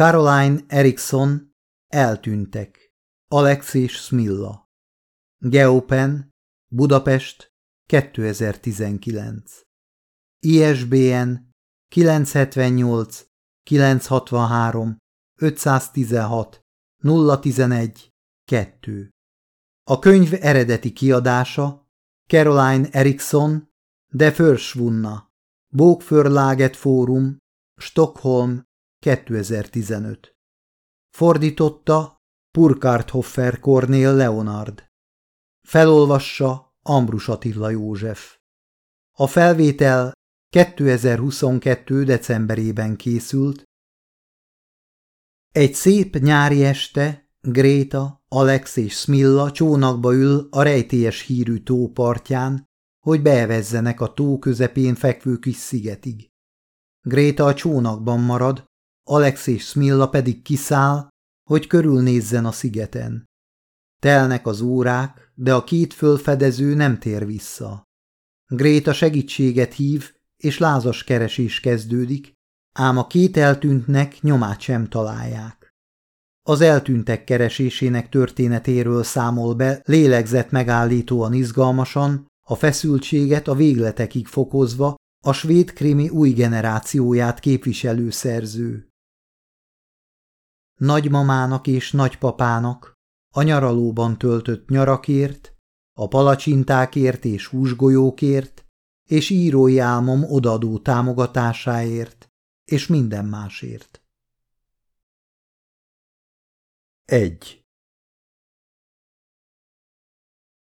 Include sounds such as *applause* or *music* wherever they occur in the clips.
Caroline Erikson, eltűntek. Alex és Smilla. Geopen, Budapest, 2019. ISBN 978 963 516 011 2. A könyv eredeti kiadása Caroline Erikson, De Förschwunna, Bókförlaget Fórum, Stockholm, 2015. Fordította Purkarthoffer Cornél Leonard. Felolvassa Ambrus Attila József. A felvétel 2022. decemberében készült. Egy szép nyári este Gréta, Alex és Smilla csónakba ül a rejtélyes hírű tó partján, hogy beevezzenek a tó közepén fekvő kis szigetig. Gréta a csónakban marad, Alex és Smilla pedig kiszáll, hogy körülnézzen a szigeten. Telnek az órák, de a két fölfedező nem tér vissza. Gréta segítséget hív, és lázas keresés kezdődik, ám a két eltűntnek nyomát sem találják. Az eltűntek keresésének történetéről számol be lélegzett megállítóan izgalmasan, a feszültséget a végletekig fokozva a svéd krimi új generációját képviselő szerző. Nagymamának és nagypapának a nyaralóban töltött nyarakért, a palacsintákért és húsgolyókért, és írói álmom odadó támogatásáért, és minden másért. 1.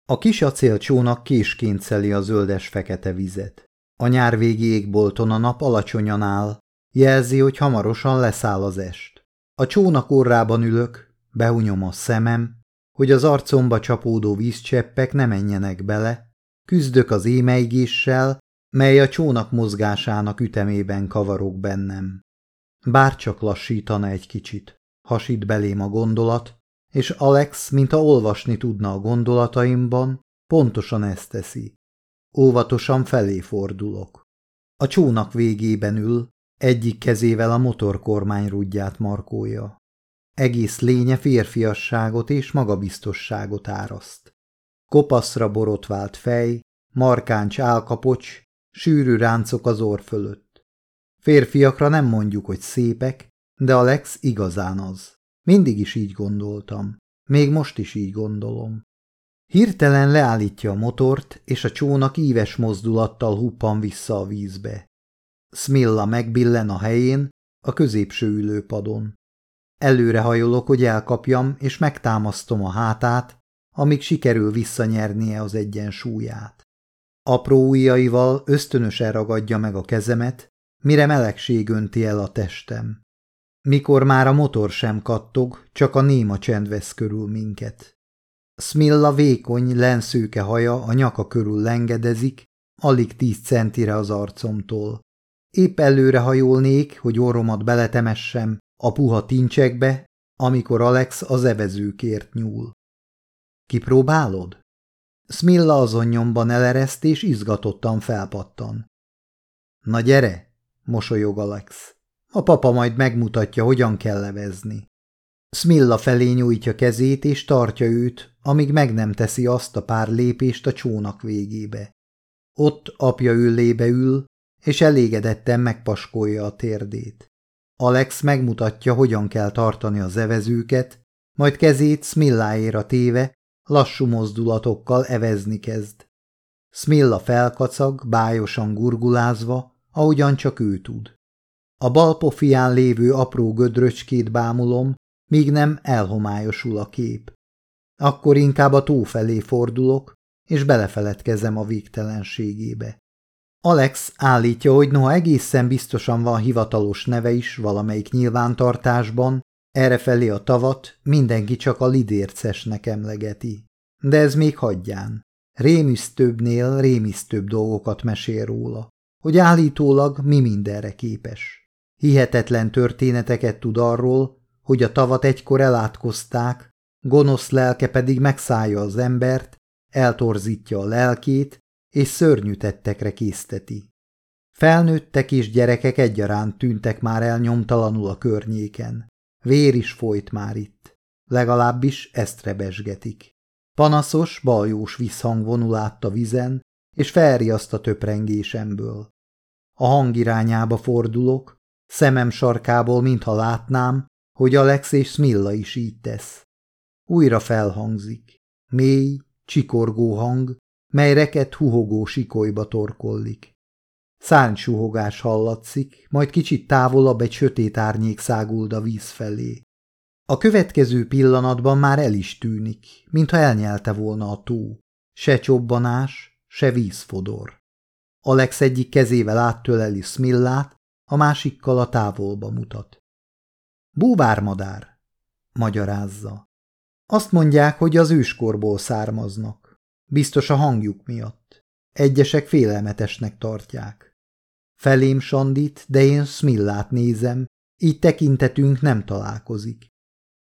A kis acélcsónak késként szeli a zöldes-fekete vizet. A nyárvégi égbolton a nap alacsonyan áll, jelzi, hogy hamarosan leszáll az est. A csónak orrában ülök, behunyom a szemem, hogy az arcomba csapódó vízcseppek ne menjenek bele, küzdök az émeigéssel, mely a csónak mozgásának ütemében kavarok bennem. Bár csak lassítana egy kicsit, hasít belém a gondolat, és Alex, mintha olvasni tudna a gondolataimban, pontosan ezt teszi. Óvatosan felé fordulok. A csónak végében ül, egyik kezével a motorkormány rudját markója. Egész lénye férfiasságot és magabiztosságot áraszt. Kopaszra borotvált fej, markáncs álkapocs, sűrű ráncok az orr fölött. Férfiakra nem mondjuk, hogy szépek, de Alex igazán az. Mindig is így gondoltam. Még most is így gondolom. Hirtelen leállítja a motort, és a csónak íves mozdulattal huppan vissza a vízbe. Smilla megbillen a helyén, a középső ülőpadon. Előre hajolok, hogy elkapjam, és megtámasztom a hátát, amíg sikerül visszanyernie az egyensúlyát. Apró ujjaival ösztönösen ragadja meg a kezemet, mire melegség önti el a testem. Mikor már a motor sem kattog, csak a néma csend vesz körül minket. Smilla vékony, lenszőke haja a nyaka körül lengedezik, alig tíz centire az arcomtól. Épp előre hajolnék, hogy orromat beletemessem a puha tincsekbe, amikor Alex az evezőkért nyúl. Kipróbálod? Smilla azon nyomban elereszt és izgatottan felpattan. Na gyere, mosolyog Alex. A papa majd megmutatja, hogyan kell levezni. Smilla felé nyújtja kezét és tartja őt, amíg meg nem teszi azt a pár lépést a csónak végébe. Ott apja üllébe ül, és elégedetten megpaskolja a térdét. Alex megmutatja, hogyan kell tartani az evezőket, majd kezét Smilláéra téve, lassú mozdulatokkal evezni kezd. Smilla felkacag, bájosan gurgulázva, ahogyan csak ő tud. A bal pofián lévő apró gödröcskét bámulom, míg nem elhomályosul a kép. Akkor inkább a tó felé fordulok, és belefeledkezem a végtelenségébe. Alex állítja, hogy noha egészen biztosan van hivatalos neve is valamelyik nyilvántartásban, errefelé a tavat mindenki csak a lidércesnek emlegeti. De ez még hagyján. Rémisztőbbnél rémisztőbb dolgokat mesél róla, hogy állítólag mi mindenre képes. Hihetetlen történeteket tud arról, hogy a tavat egykor elátkozták, gonosz lelke pedig megszállja az embert, eltorzítja a lelkét, és szörnyű tettekre készteti. Felnőttek és gyerekek egyaránt tűntek már el nyomtalanul a környéken. Vér is folyt már itt. Legalábbis ezt rebesgetik. Panaszos, baljós visszhang vonul át a vizen, és felriaszt a töprengésemből. A hang irányába fordulok, szemem sarkából, mintha látnám, hogy Alex és Smilla is így tesz. Újra felhangzik. Mély, csikorgó hang, mely reket huhogó sikolyba torkollik. Szárnysuhogás hallatszik, majd kicsit távolabb egy sötét árnyék száguld a víz felé. A következő pillanatban már el is tűnik, mintha elnyelte volna a tó. Se csobbanás, se vízfodor. Alex egyik kezével áttöleli Smillát, a másikkal a távolba mutat. Búvármadár, magyarázza. Azt mondják, hogy az őskorból származnak. Biztos a hangjuk miatt. Egyesek félelmetesnek tartják. Felém Sandit, de én Smillát nézem, így tekintetünk nem találkozik.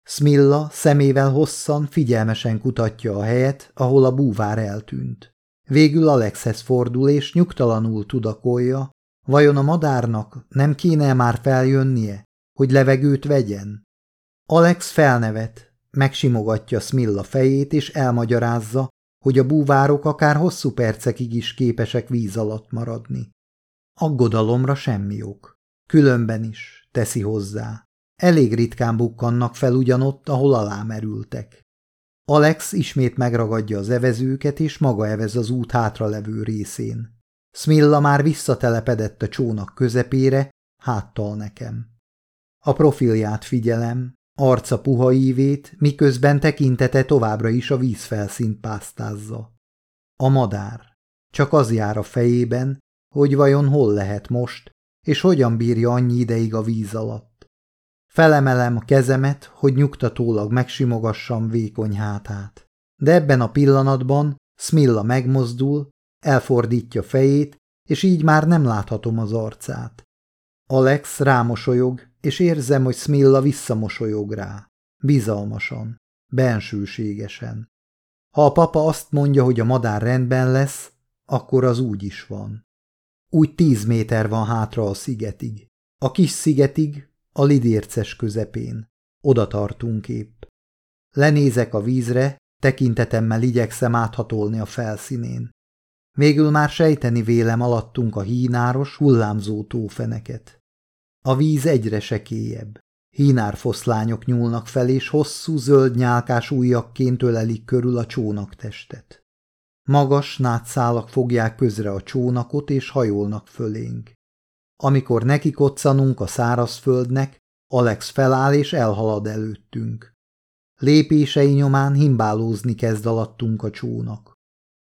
Smilla szemével hosszan, figyelmesen kutatja a helyet, ahol a búvár eltűnt. Végül Alexhez fordul és nyugtalanul tudakolja, vajon a madárnak nem kéne már feljönnie, hogy levegőt vegyen? Alex felnevet, megsimogatja Smilla fejét és elmagyarázza, hogy a búvárok akár hosszú percekig is képesek víz alatt maradni. Aggodalomra semmi ok. Különben is, teszi hozzá. Elég ritkán bukkannak fel ugyanott, ahol alámerültek. Alex ismét megragadja az evezőket, és maga evez az út hátralevő részén. Smilla már visszatelepedett a csónak közepére, háttal nekem. A profilját figyelem, arca puha ívét, miközben tekintete továbbra is a vízfelszínt pásztázza. A madár. Csak az jár a fejében, hogy vajon hol lehet most, és hogyan bírja annyi ideig a víz alatt. Felemelem a kezemet, hogy nyugtatólag megsimogassam vékony hátát. De ebben a pillanatban Smilla megmozdul, elfordítja fejét, és így már nem láthatom az arcát. Alex rámosolyog, és érzem, hogy Smilla visszamosolyog rá. Bizalmasan, bensőségesen. Ha a papa azt mondja, hogy a madár rendben lesz, akkor az úgy is van. Úgy tíz méter van hátra a szigetig. A kis szigetig, a lidérces közepén. Oda tartunk épp. Lenézek a vízre, tekintetemmel igyekszem áthatolni a felszínén. Végül már sejteni vélem alattunk a hínáros, hullámzó tófeneket. A víz egyre sekélyebb. Hínárfoszlányok nyúlnak fel, és hosszú zöld nyálkás ujjakként ölelik körül a csónaktestet. Magas nátszálak fogják közre a csónakot, és hajolnak fölénk. Amikor neki koccanunk a szárazföldnek, Alex feláll és elhalad előttünk. Lépései nyomán himbálózni kezd alattunk a csónak.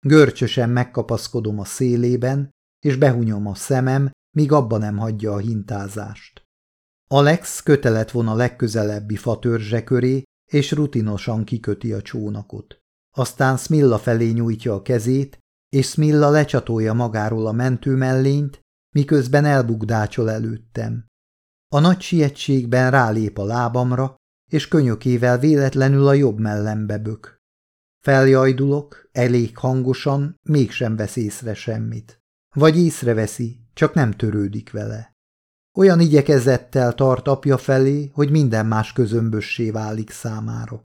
Görcsösen megkapaszkodom a szélében, és behunyom a szemem, míg abba nem hagyja a hintázást. Alex kötelet von a legközelebbi fatörzse köré, és rutinosan kiköti a csónakot. Aztán Smilla felé nyújtja a kezét, és Smilla lecsatolja magáról a mentőmellényt, miközben elbugdácsol előttem. A nagy sietségben rálép a lábamra, és könyökével véletlenül a jobb mellembe bök. Feljajdulok, elég hangosan, mégsem vesz észre semmit. Vagy észreveszi, csak nem törődik vele. Olyan igyekezettel tart apja felé, hogy minden más közömbössé válik számára.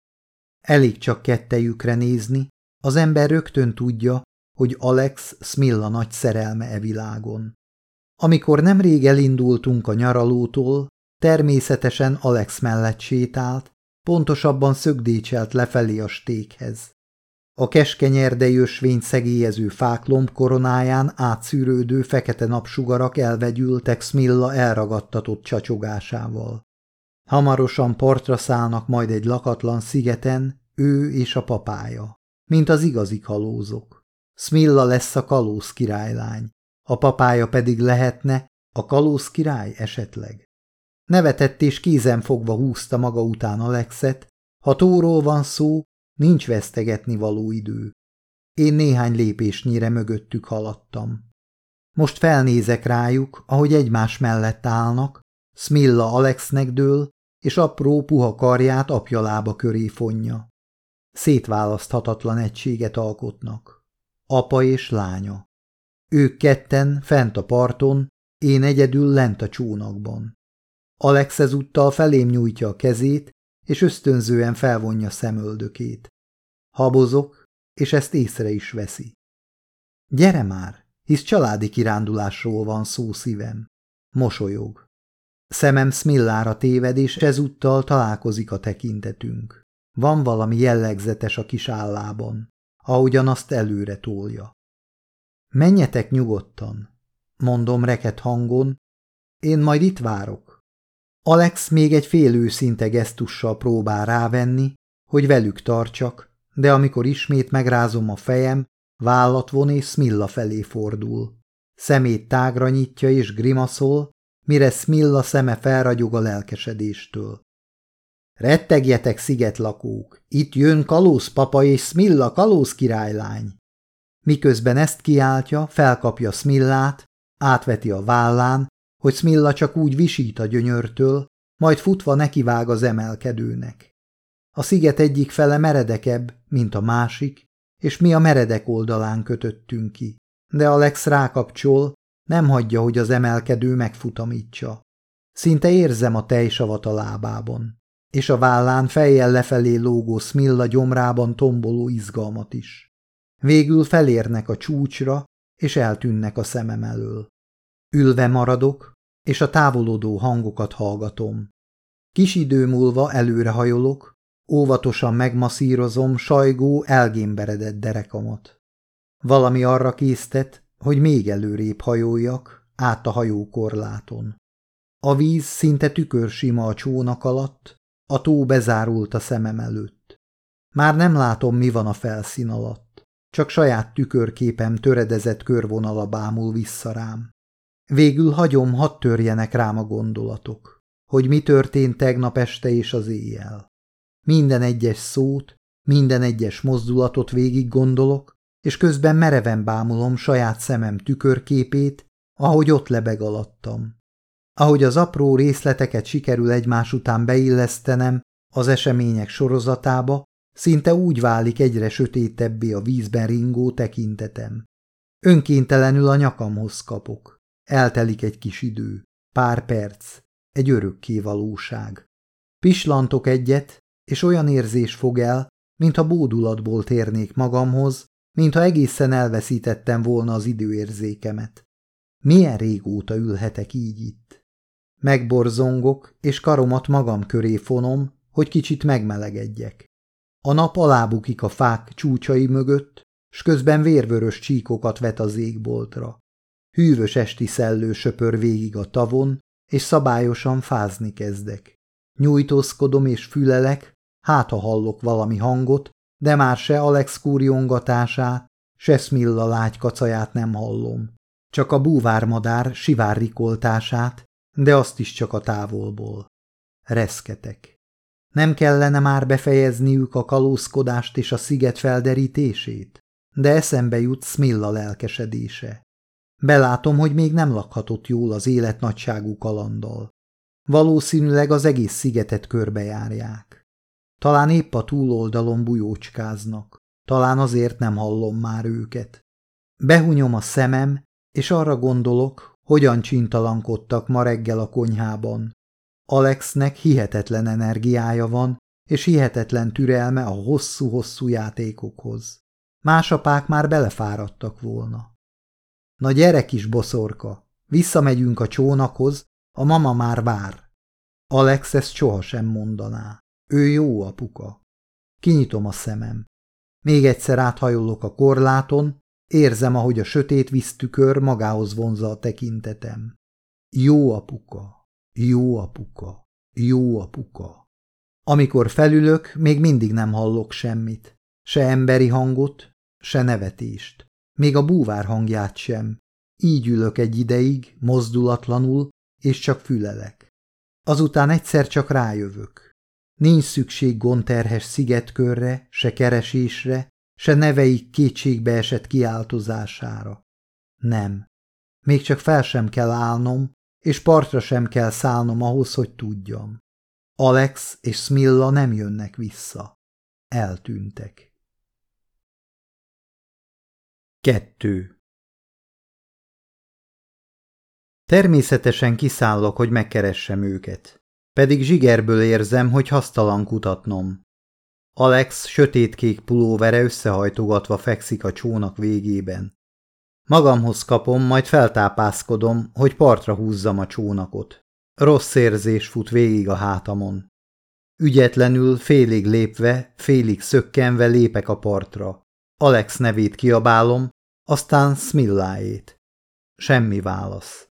Elég csak kettejükre nézni, az ember rögtön tudja, hogy Alex Smilla nagy szerelme e világon. Amikor nemrég elindultunk a nyaralótól, természetesen Alex mellett sétált, pontosabban szögdécselt lefelé a stékhez. A keskeny erdei ösvényt szegélyező fák lombkoronáján átszűrődő fekete napsugarak elvegyültek Smilla elragadtatott csacsogásával. Hamarosan partra szállnak majd egy lakatlan szigeten, ő és a papája, mint az igazi kalózok. Smilla lesz a kalóz királylány, a papája pedig lehetne a kalóz király esetleg. Nevetett és kézen fogva húzta maga után Alexet, ha tóról van szó, nincs vesztegetni való idő. Én néhány lépésnyire mögöttük haladtam. Most felnézek rájuk, ahogy egymás mellett állnak, Smilla Alexnek dől, és apró puha karját apja lába köré fonja. Szétválaszthatatlan egységet alkotnak. Apa és lánya. Ők ketten fent a parton, én egyedül lent a csónakban. Alex ezúttal felém nyújtja a kezét, és ösztönzően felvonja szemöldökét. Habozok, és ezt észre is veszi. Gyere már, hisz családi kirándulásról van szó szívem. Mosolyog. Szemem Smillára téved, és ezúttal találkozik a tekintetünk. Van valami jellegzetes a kis állában, ahogyan azt előre tolja. Menjetek nyugodtan, mondom reket hangon, én majd itt várok. Alex még egy fél őszinte gesztussal próbál rávenni, hogy velük tartsak, de amikor ismét megrázom a fejem, vállat von és Smilla felé fordul. Szemét tágra nyitja és grimaszol, mire Smilla szeme felragyog a lelkesedéstől. Rettegjetek, szigetlakók! Itt jön Kalóz papa és Smilla Kalóz királylány! Miközben ezt kiáltja, felkapja Smillát, átveti a vállán, hogy Smilla csak úgy visít a gyönyörtől, majd futva nekivág az emelkedőnek. A sziget egyik fele meredekebb, mint a másik, és mi a meredek oldalán kötöttünk ki. De Alex rákapcsol, nem hagyja, hogy az emelkedő megfutamítsa. Szinte érzem a tejsavat a lábában, és a vállán fejjel lefelé lógó Smilla gyomrában tomboló izgalmat is. Végül felérnek a csúcsra, és eltűnnek a szemem elől. Ülve maradok, és a távolodó hangokat hallgatom. Kis idő múlva előrehajolok, óvatosan megmaszírozom sajgó, elgémberedett derekamat. Valami arra késztet, hogy még előrébb hajoljak, át a hajókorláton. A víz szinte tükörsima a csónak alatt, a tó bezárult a szemem előtt. Már nem látom, mi van a felszín alatt, csak saját tükörképem töredezett körvonala bámul vissza rám. Végül hagyom, hadd törjenek rám a gondolatok, hogy mi történt tegnap este és az éjjel. Minden egyes szót, minden egyes mozdulatot végig gondolok, és közben mereven bámulom saját szemem tükörképét, ahogy ott lebeg alattam. Ahogy az apró részleteket sikerül egymás után beillesztenem az események sorozatába, szinte úgy válik egyre sötétebbé a vízben ringó tekintetem. Önkéntelenül a nyakamhoz kapok. Eltelik egy kis idő, pár perc, egy örökké valóság. Pislantok egyet, és olyan érzés fog el, mintha bódulatból térnék magamhoz, mintha egészen elveszítettem volna az időérzékemet. Milyen régóta ülhetek így itt? Megborzongok, és karomat magam köré fonom, hogy kicsit megmelegedjek. A nap alábukik a fák csúcsai mögött, s közben vérvörös csíkokat vet az égboltra. Hűvös esti szellő söpör végig a tavon, és szabályosan fázni kezdek. Nyújtózkodom és fülelek, hát ha hallok valami hangot, de már se Alex kúriongatását, se Smilla lágy kacaját nem hallom. Csak a búvármadár sivár rikoltását, de azt is csak a távolból. Reszketek. Nem kellene már befejezniük a kalózkodást és a sziget felderítését? De eszembe jut Smilla lelkesedése. Belátom, hogy még nem lakhatott jól az élet nagyságú kalandal. Valószínűleg az egész szigetet körbejárják. Talán épp a túloldalon bujócskáznak, talán azért nem hallom már őket. Behunyom a szemem, és arra gondolok, hogyan csintalankodtak ma reggel a konyhában. Alexnek hihetetlen energiája van, és hihetetlen türelme a hosszú-hosszú játékokhoz. Más apák már belefáradtak volna. Na gyere kis boszorka, visszamegyünk a csónakhoz, a mama már vár. Alex ezt sohasem mondaná. Ő jó apuka. Kinyitom a szemem. Még egyszer áthajolok a korláton, érzem, ahogy a sötét víztükör magához vonza a tekintetem. Jó apuka, jó apuka, jó apuka. Amikor felülök, még mindig nem hallok semmit. Se emberi hangot, se nevetést. Még a búvár hangját sem. Így ülök egy ideig, mozdulatlanul, és csak fülelek. Azután egyszer csak rájövök. Nincs szükség gondterhes szigetkörre, se keresésre, se neveik kétségbe esett kiáltozására. Nem. Még csak fel sem kell állnom, és partra sem kell szállnom ahhoz, hogy tudjam. Alex és Smilla nem jönnek vissza. Eltűntek. Kettő Természetesen kiszállok, hogy megkeressem őket. Pedig zsigerből érzem, hogy hasztalan kutatnom. Alex sötétkék pulóvere összehajtogatva fekszik a csónak végében. Magamhoz kapom, majd feltápászkodom, hogy partra húzzam a csónakot. Rossz érzés fut végig a hátamon. Ügyetlenül, félig lépve, félig szökkenve lépek a partra. Alex nevét kiabálom, aztán Smilláét. Semmi válasz.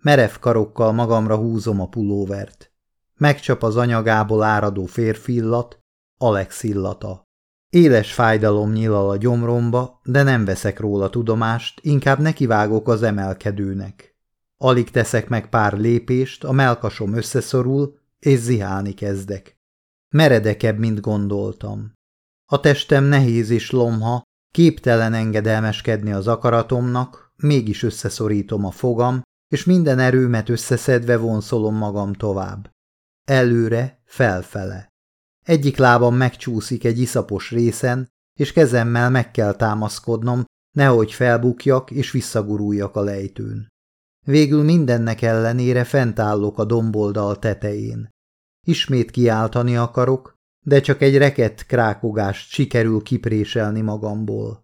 Merev karokkal magamra húzom a pulóvert. Megcsap az anyagából áradó férfi illat, Alex illata. Éles fájdalom nyilal a gyomromba, de nem veszek róla tudomást, inkább nekivágok az emelkedőnek. Alig teszek meg pár lépést, a melkasom összeszorul, és zihálni kezdek. Meredekebb, mint gondoltam. A testem nehéz és lomha, képtelen engedelmeskedni az akaratomnak, mégis összeszorítom a fogam, és minden erőmet összeszedve vonszolom magam tovább. Előre, felfele. Egyik lábam megcsúszik egy iszapos részen, és kezemmel meg kell támaszkodnom, nehogy felbukjak és visszaguruljak a lejtőn. Végül mindennek ellenére fent állok a domboldal tetején. Ismét kiáltani akarok, de csak egy rekett krákogást sikerül kipréselni magamból.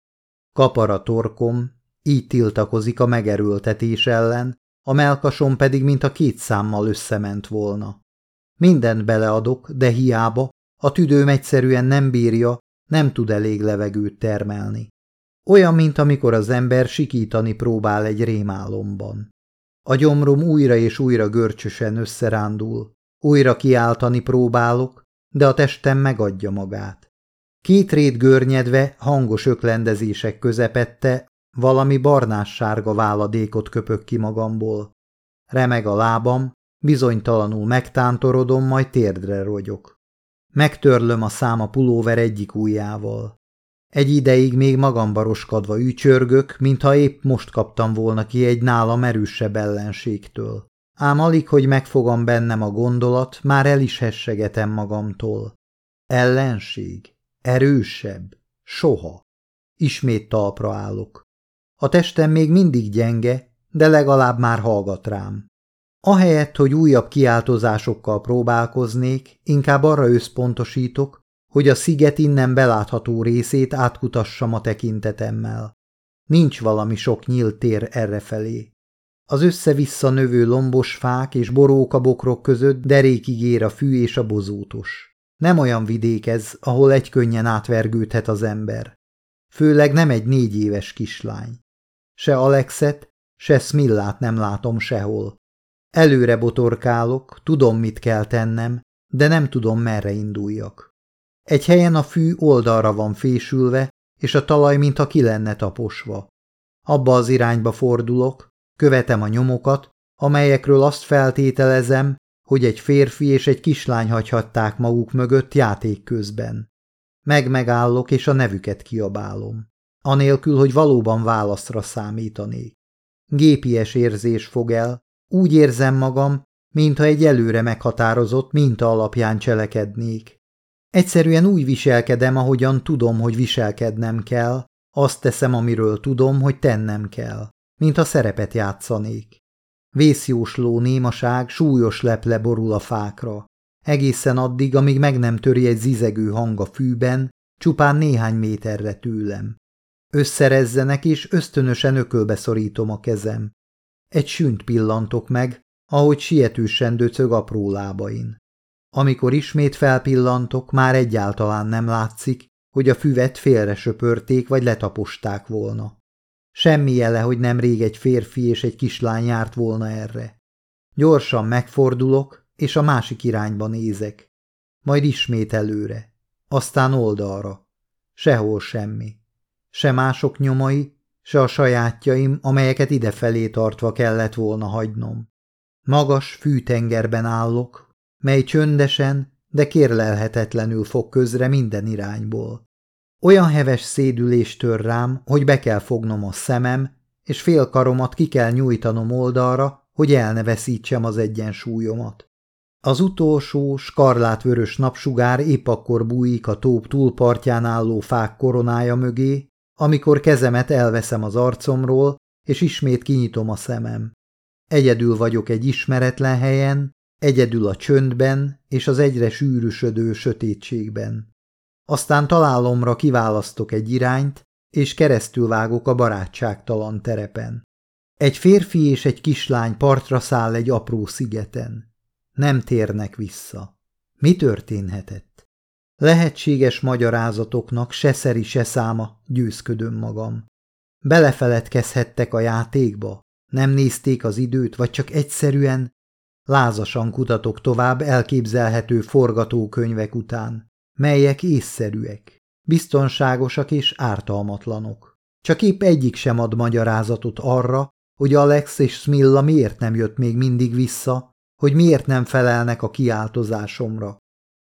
Kapar a torkom, így tiltakozik a megerőltetés ellen, a melkasom pedig mint a két számmal összement volna. Mindent beleadok, de hiába, a tüdőm egyszerűen nem bírja, nem tud elég levegőt termelni. Olyan, mint amikor az ember sikítani próbál egy rémálomban. A gyomrom újra és újra görcsösen összerándul, újra kiáltani próbálok, de a testem megadja magát. Két rét görnyedve, hangos öklendezések közepette valami barnás-sárga váladékot köpök ki magamból. Remeg a lábam, bizonytalanul megtántorodom, majd térdre rogyok. Megtörlöm a száma pulóver egyik ujjával. Egy ideig még magamba roskadva ücsörgök, mintha épp most kaptam volna ki egy nálam erősebb ellenségtől. Ám alig, hogy megfogam bennem a gondolat, már el is hessegetem magamtól. Ellenség? Erősebb? Soha. Ismét talpra állok. A testem még mindig gyenge, de legalább már hallgat rám. Ahelyett, hogy újabb kiáltozásokkal próbálkoznék, inkább arra összpontosítok, hogy a sziget innen belátható részét átkutassam a tekintetemmel. Nincs valami sok nyílt tér errefelé. Az össze-vissza növő lombos fák és borókabokrok között derékig ér a fű és a bozótos. Nem olyan vidék ez, ahol egykönnyen átvergődhet az ember. Főleg nem egy négy éves kislány. Se Alexet, se Smillát nem látom sehol. Előre botorkálok, tudom, mit kell tennem, de nem tudom, merre induljak. Egy helyen a fű oldalra van fésülve, és a talaj mintha ki lenne taposva. Abba az irányba fordulok, követem a nyomokat, amelyekről azt feltételezem, hogy egy férfi és egy kislány hagyhatták maguk mögött játék közben. Meg-megállok, és a nevüket kiabálom. Anélkül, hogy valóban válaszra számítanék. Gépies érzés fog el, úgy érzem magam, mintha egy előre meghatározott minta alapján cselekednék. Egyszerűen úgy viselkedem, ahogyan tudom, hogy viselkednem kell, azt teszem, amiről tudom, hogy tennem kell, mint a szerepet játszanék. Vészjósló némaság súlyos leple borul a fákra. Egészen addig, amíg meg nem töri egy zizegő hang a fűben, csupán néhány méterre tőlem. Összerezzenek, és ösztönösen ökölbe szorítom a kezem. Egy sünt pillantok meg, ahogy sietősen döcög apró lábain. Amikor ismét felpillantok, már egyáltalán nem látszik, hogy a füvet félre söpörték vagy letaposták volna. Semmi jele, hogy nem rég egy férfi és egy kislány járt volna erre. Gyorsan megfordulok, és a másik irányba nézek. Majd ismét előre. Aztán oldalra. Sehol semmi. Se mások nyomai, se a sajátjaim, amelyeket idefelé tartva kellett volna hagynom. Magas fűtengerben állok, mely csöndesen, de kérlelhetetlenül fog közre minden irányból. Olyan heves szédülés tör rám, hogy be kell fognom a szemem, és félkaromat ki kell nyújtanom oldalra, hogy el ne veszítsem az egyensúlyomat. Az utolsó, skarlátvörös napsugár épp akkor bújik a tóp túlpartján álló fák koronája mögé, amikor kezemet elveszem az arcomról, és ismét kinyitom a szemem. Egyedül vagyok egy ismeretlen helyen, egyedül a csöndben és az egyre sűrűsödő sötétségben. Aztán találomra kiválasztok egy irányt, és keresztül vágok a barátságtalan terepen. Egy férfi és egy kislány partra száll egy apró szigeten. Nem térnek vissza. Mi történhetett? Lehetséges magyarázatoknak se szeri, se száma, győzködöm magam. Belefeledkezhettek a játékba? Nem nézték az időt, vagy csak egyszerűen? Lázasan kutatok tovább elképzelhető forgatókönyvek után, melyek észszerűek, biztonságosak és ártalmatlanok. Csak épp egyik sem ad magyarázatot arra, hogy Alex és Smilla miért nem jött még mindig vissza, hogy miért nem felelnek a kiáltozásomra.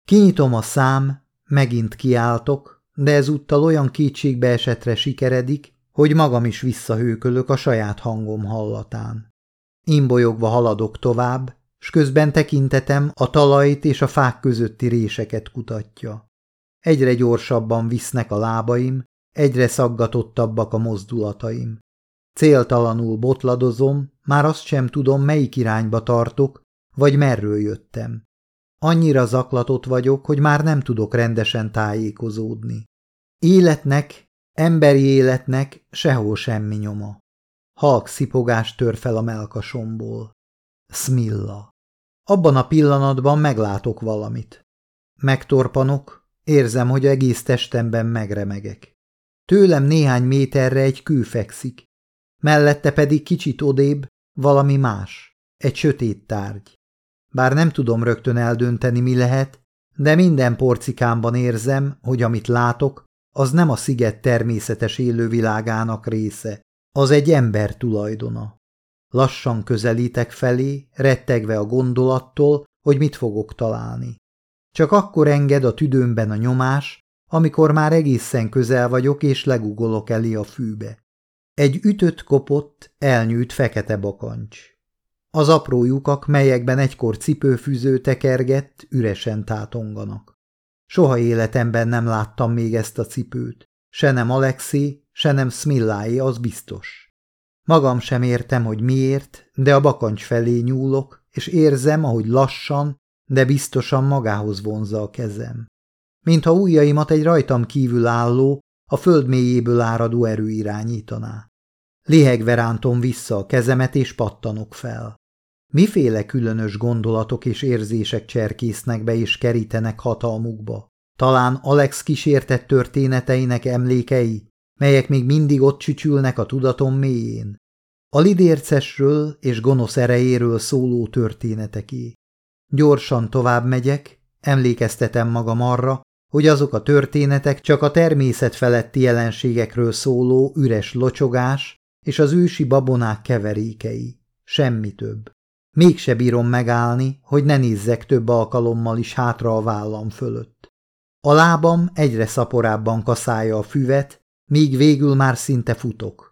Kinyitom a szám, megint kiáltok, de ezúttal olyan kétségbe esetre sikeredik, hogy magam is visszahőkölök a saját hangom hallatán. Imbolyogva haladok tovább, s közben tekintetem a talajt és a fák közötti réseket kutatja. Egyre gyorsabban visznek a lábaim, egyre szaggatottabbak a mozdulataim. Céltalanul botladozom, már azt sem tudom, melyik irányba tartok, vagy merről jöttem. Annyira zaklatott vagyok, hogy már nem tudok rendesen tájékozódni. Életnek, emberi életnek sehol semmi nyoma. Halk szipogás tör fel a melkasomból. Smilla. Abban a pillanatban meglátok valamit. Megtorpanok, érzem, hogy egész testemben megremegek. Tőlem néhány méterre egy kő fekszik, mellette pedig kicsit odébb valami más, egy sötét tárgy. Bár nem tudom rögtön eldönteni, mi lehet, de minden porcikámban érzem, hogy amit látok, az nem a sziget természetes élővilágának része, az egy ember tulajdona. Lassan közelítek felé, rettegve a gondolattól, hogy mit fogok találni. Csak akkor enged a tüdőmben a nyomás, amikor már egészen közel vagyok és legugolok elé a fűbe. Egy ütött kopott, elnyűjt fekete bakancs. Az apró lyukak, melyekben egykor cipőfűző tekergett, üresen tátonganak. Soha életemben nem láttam még ezt a cipőt. Se nem Alexi, se nem Smilláé, az biztos. Magam sem értem, hogy miért, de a bakancs felé nyúlok, és érzem, ahogy lassan, de biztosan magához vonza a kezem. Mintha ujjaimat egy rajtam kívül álló, a föld mélyéből áradó erő irányítaná. Lihegve rántom vissza a kezemet, és pattanok fel. Miféle különös gondolatok és érzések cserkésznek be és kerítenek hatalmukba? Talán Alex kísértett történeteinek emlékei, melyek még mindig ott csücsülnek a tudatom mélyén. A lidércesről és gonosz erejéről szóló történeteké. Gyorsan tovább megyek, emlékeztetem magam arra, hogy azok a történetek csak a természet feletti jelenségekről szóló üres locsogás és az ősi babonák keverékei. Semmi több. Mégse bírom megállni, hogy ne nézzek több alkalommal is hátra a vállam fölött. A lábam egyre szaporábban kaszálja a füvet, míg végül már szinte futok.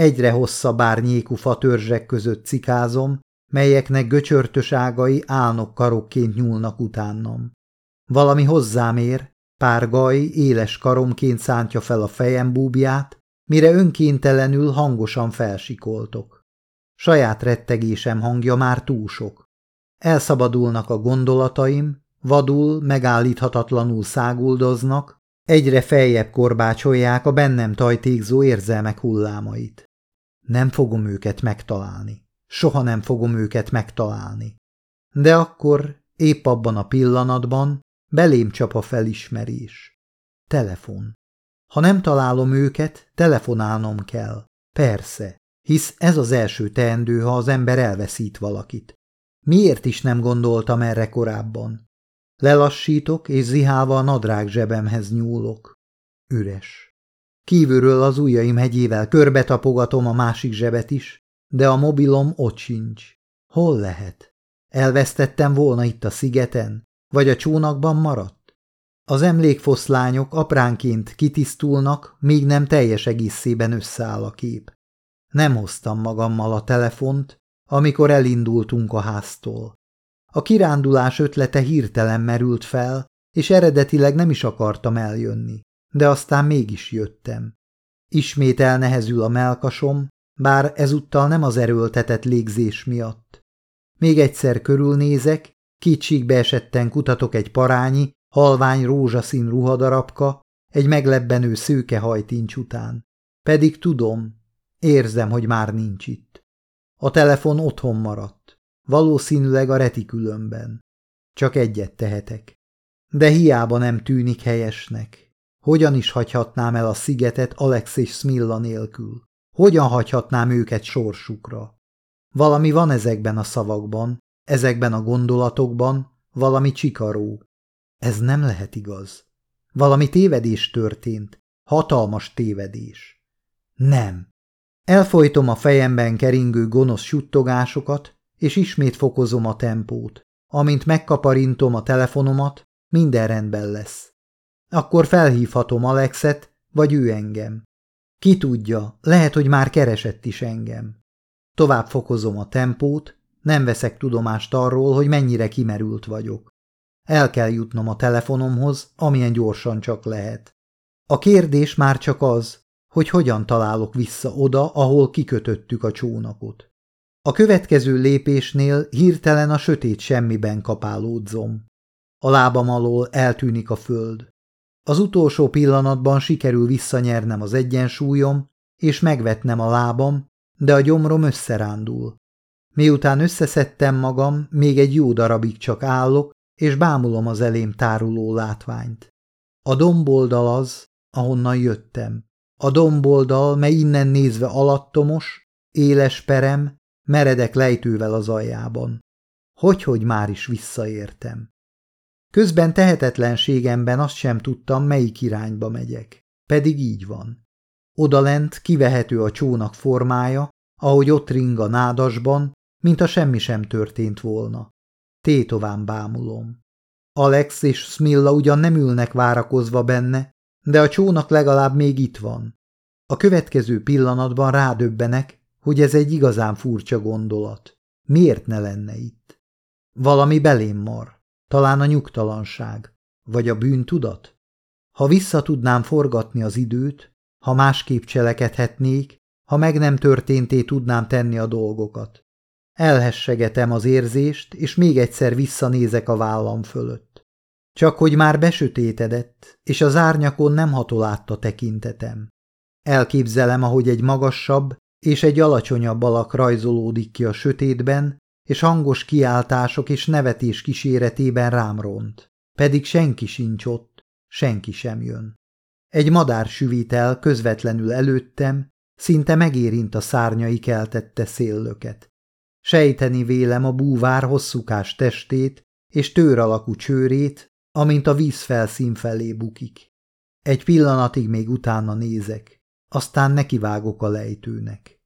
Egyre hosszabb árnyékú fatörzsek között cikázom, melyeknek göcsörtös ágai álnok karokként nyúlnak utánam. Valami hozzám ér, pár gaj éles karomként szántja fel a fejem búbját, mire önkéntelenül hangosan felsikoltok. Saját rettegésem hangja már túl sok. Elszabadulnak a gondolataim, vadul, megállíthatatlanul száguldoznak, egyre feljebb korbácsolják a bennem tajtékzó érzelmek hullámait. Nem fogom őket megtalálni. Soha nem fogom őket megtalálni. De akkor, épp abban a pillanatban, belém csap a felismerés. Telefon. Ha nem találom őket, telefonálnom kell. Persze, hisz ez az első teendő, ha az ember elveszít valakit. Miért is nem gondoltam erre korábban? Lelassítok, és zihálva a nadrág zsebemhez nyúlok. Üres. Kívülről az ujjaim hegyével körbe tapogatom a másik zsebet is, de a mobilom ott sincs. Hol lehet? Elvesztettem volna itt a szigeten, vagy a csónakban maradt? Az emlékfoszlányok apránként kitisztulnak, míg nem teljes egészében összeáll a kép. Nem hoztam magammal a telefont, amikor elindultunk a háztól. A kirándulás ötlete hirtelen merült fel, és eredetileg nem is akartam eljönni, de aztán mégis jöttem. Ismét elnehezül a melkasom, bár ezúttal nem az erőltetett légzés miatt. Még egyszer körülnézek, kétségbe esetten kutatok egy parányi, halvány rózsaszín ruhadarabka, egy meglebbenő szőke hajtincs után. Pedig tudom, érzem, hogy már nincs itt. A telefon otthon maradt, valószínűleg a retikülömben. Csak egyet tehetek. De hiába nem tűnik helyesnek. Hogyan is hagyhatnám el a szigetet Alex és Smilla nélkül? Hogyan hagyhatnám őket sorsukra? Valami van ezekben a szavakban, ezekben a gondolatokban, valami csikaró. Ez nem lehet igaz. Valami tévedés történt, hatalmas tévedés. Nem. Elfolytom a fejemben keringő gonosz suttogásokat, és ismét fokozom a tempót. Amint megkaparintom a telefonomat, minden rendben lesz. Akkor felhívhatom Alexet, vagy ő engem. Ki tudja, lehet, hogy már keresett is engem. Tovább fokozom a tempót, nem veszek tudomást arról, hogy mennyire kimerült vagyok. El kell jutnom a telefonomhoz, amilyen gyorsan csak lehet. A kérdés már csak az, hogy hogyan találok vissza oda, ahol kikötöttük a csónakot. A következő lépésnél hirtelen a sötét semmiben kapálódzom. A lábam alól eltűnik a föld. Az utolsó pillanatban sikerül visszanyernem az egyensúlyom, és megvetnem a lábam, de a gyomrom összerándul. Miután összeszedtem magam, még egy jó darabig csak állok, és bámulom az elém táruló látványt. A domboldal az, ahonnan jöttem. A domboldal, mely innen nézve alattomos, éles perem, meredek lejtővel az aljában. Hogy-hogy már is visszaértem. Közben tehetetlenségemben azt sem tudtam, melyik irányba megyek. Pedig így van. Odalent kivehető a csónak formája, ahogy ott ring a nádasban, mint a semmi sem történt volna. Tétován bámulom. Alex és Smilla ugyan nem ülnek várakozva benne, de a csónak legalább még itt van. A következő pillanatban rádöbbenek, hogy ez egy igazán furcsa gondolat. Miért ne lenne itt? Valami belém mar. Talán a nyugtalanság. Vagy a bűntudat? Ha vissza tudnám forgatni az időt, ha másképp cselekedhetnék, ha meg nem történté tudnám tenni a dolgokat. Elhessegetem az érzést, és még egyszer visszanézek a vállam fölött. Csak hogy már besötétedett, és az árnyakon nem hatol át a tekintetem. Elképzelem, ahogy egy magasabb, és egy alacsonyabb alak rajzolódik ki a sötétben, és hangos kiáltások és nevetés kíséretében rám ront. Pedig senki sincs ott, senki sem jön. Egy madár süvít el közvetlenül előttem, szinte megérint a szárnyai keltette széllöket. Sejteni vélem a búvár hosszúkás testét és tőr alakú csőrét, amint a víz felszín felé bukik. Egy pillanatig még utána nézek aztán nekivágok a lejtőnek.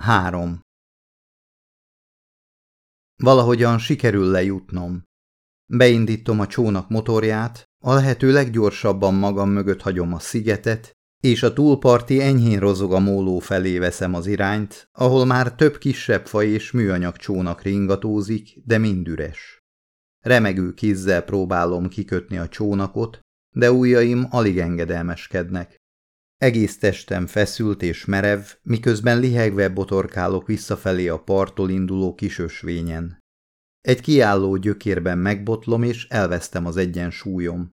3. Valahogyan sikerül lejutnom. Beindítom a csónak motorját, a lehető leggyorsabban magam mögött hagyom a szigetet, és a túlparti enyhén rozog a móló felé veszem az irányt, ahol már több kisebb faj és műanyag csónak ringatózik, de mind üres. Remegő kézzel próbálom kikötni a csónakot, de ujjaim alig engedelmeskednek. Egész testem feszült és merev, miközben lihegve botorkálok visszafelé a parttól induló kisösvényen. Egy kiálló gyökérben megbotlom, és elvesztem az egyensúlyom.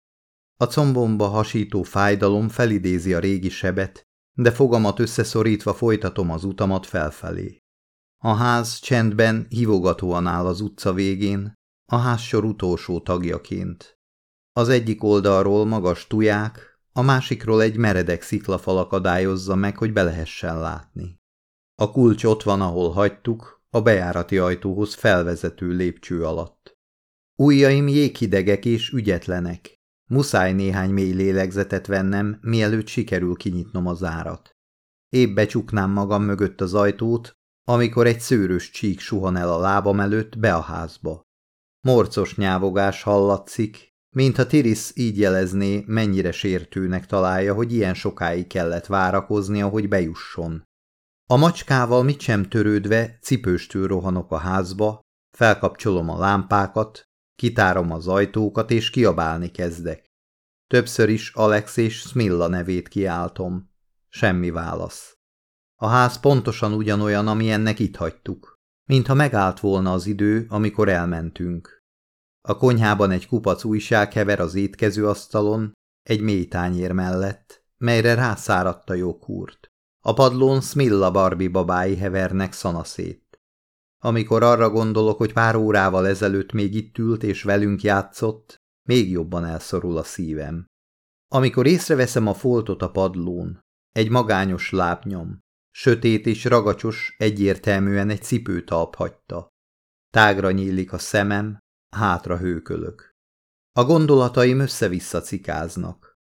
A combomba hasító fájdalom felidézi a régi sebet, de fogamat összeszorítva folytatom az utamat felfelé. A ház csendben hívogatóan áll az utca végén, a házsor utolsó tagjaként. Az egyik oldalról magas tuják, a másikról egy meredek sziklafal akadályozza meg, hogy be lehessen látni. A kulcs ott van, ahol hagytuk, a bejárati ajtóhoz felvezető lépcső alatt. Ujjaim jéghidegek és ügyetlenek. Muszáj néhány mély lélegzetet vennem, mielőtt sikerül kinyitnom az árat. Épp becsuknám magam mögött az ajtót, amikor egy szőrös csík suhan el a lábam előtt be a házba. Morcos nyávogás hallatszik, Mintha Tiris így jelezné, mennyire sértőnek találja, hogy ilyen sokáig kellett várakoznia, hogy bejusson. A macskával mit sem törődve cipőstől rohanok a házba, felkapcsolom a lámpákat, kitárom az ajtókat és kiabálni kezdek. Többször is Alex és Smilla nevét kiáltom. Semmi válasz. A ház pontosan ugyanolyan, amilyennek itt hagytuk, mintha megállt volna az idő, amikor elmentünk. A konyhában egy kupac újság hever az étkezőasztalon, egy mély tányér mellett, melyre rászáradt a joghurt. A padlón Smilla Barbie babái hevernek szanaszét. Amikor arra gondolok, hogy pár órával ezelőtt még itt ült és velünk játszott, még jobban elszorul a szívem. Amikor észreveszem a foltot a padlón, egy magányos lábnyom, sötét és ragacsos, egyértelműen egy cipőtalp hagyta. Tágra nyílik a szemem, hátra hőkölök. A gondolataim össze-vissza cikáznak.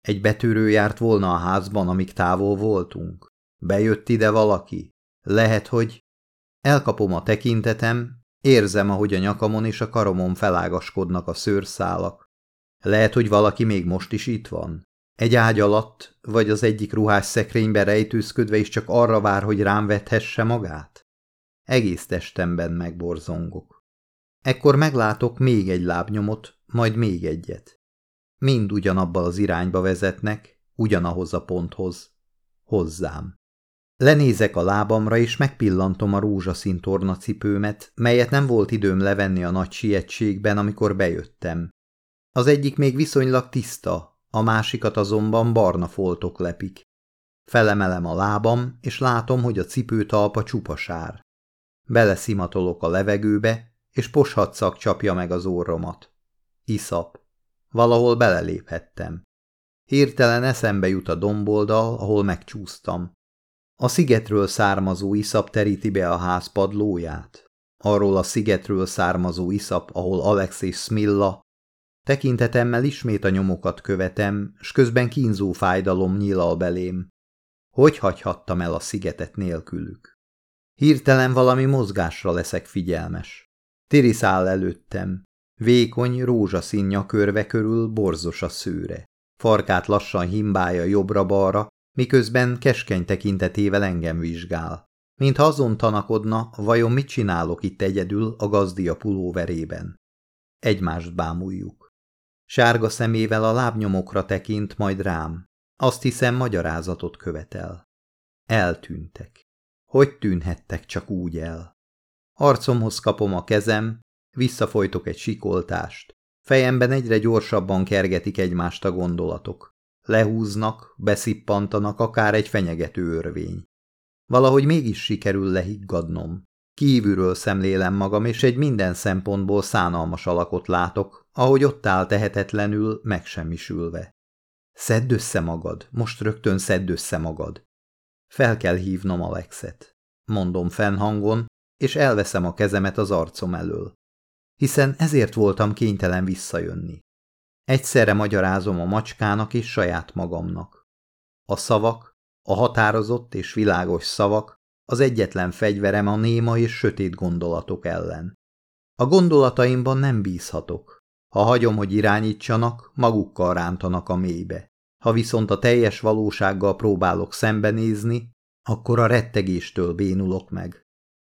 Egy betűrő járt volna a házban, amíg távol voltunk. Bejött ide valaki. Lehet, hogy... Elkapom a tekintetem, érzem, ahogy a nyakamon és a karomon felágaskodnak a szőrszálak. Lehet, hogy valaki még most is itt van. Egy ágy alatt, vagy az egyik ruhás szekrénybe rejtőzködve is csak arra vár, hogy rám vethesse magát? Egész testemben megborzongok. Ekkor meglátok még egy lábnyomot, majd még egyet. Mind ugyanabba az irányba vezetnek, ugyanahoz a ponthoz. Hozzám. Lenézek a lábamra, és megpillantom a rózsaszín tornacipőmet, melyet nem volt időm levenni a nagy sietségben, amikor bejöttem. Az egyik még viszonylag tiszta, a másikat azonban barna foltok lepik. Felemelem a lábam, és látom, hogy a cipőtalpa csupasár. Beleszimatolok a levegőbe, és poshatszak csapja meg az orromat. Iszap. Valahol beleléphettem. Hirtelen eszembe jut a domboldal, ahol megcsúsztam. A szigetről származó iszap teríti be a ház padlóját. Arról a szigetről származó iszap, ahol Alex és Smilla. Tekintetemmel ismét a nyomokat követem, s közben kínzó fájdalom nyílal belém. Hogy hagyhattam el a szigetet nélkülük? Hirtelen valami mozgásra leszek figyelmes. Tiri áll előttem. Vékony, rózsaszín nyakörve körül borzos a szőre. Farkát lassan himbálja jobbra-balra, miközben keskeny tekintetével engem vizsgál. Mintha azon tanakodna, vajon mit csinálok itt egyedül a gazdia pulóverében. Egymást bámuljuk. Sárga szemével a lábnyomokra tekint, majd rám. Azt hiszem, magyarázatot követel. Eltűntek. Hogy tűnhettek csak úgy el? Arcomhoz kapom a kezem, visszafolytok egy sikoltást. Fejemben egyre gyorsabban kergetik egymást a gondolatok. Lehúznak, beszippantanak akár egy fenyegető örvény. Valahogy mégis sikerül lehiggadnom. Kívülről szemlélem magam, és egy minden szempontból szánalmas alakot látok, ahogy ott áll tehetetlenül, megsemmisülve. Szedd össze magad, most rögtön szedd össze magad. Fel kell hívnom Alexet. Mondom fennhangon, és elveszem a kezemet az arcom elől. Hiszen ezért voltam kénytelen visszajönni. Egyszerre magyarázom a macskának és saját magamnak. A szavak, a határozott és világos szavak az egyetlen fegyverem a néma és sötét gondolatok ellen. A gondolataimban nem bízhatok. Ha hagyom, hogy irányítsanak, magukkal rántanak a mélybe. Ha viszont a teljes valósággal próbálok szembenézni, akkor a rettegéstől bénulok meg.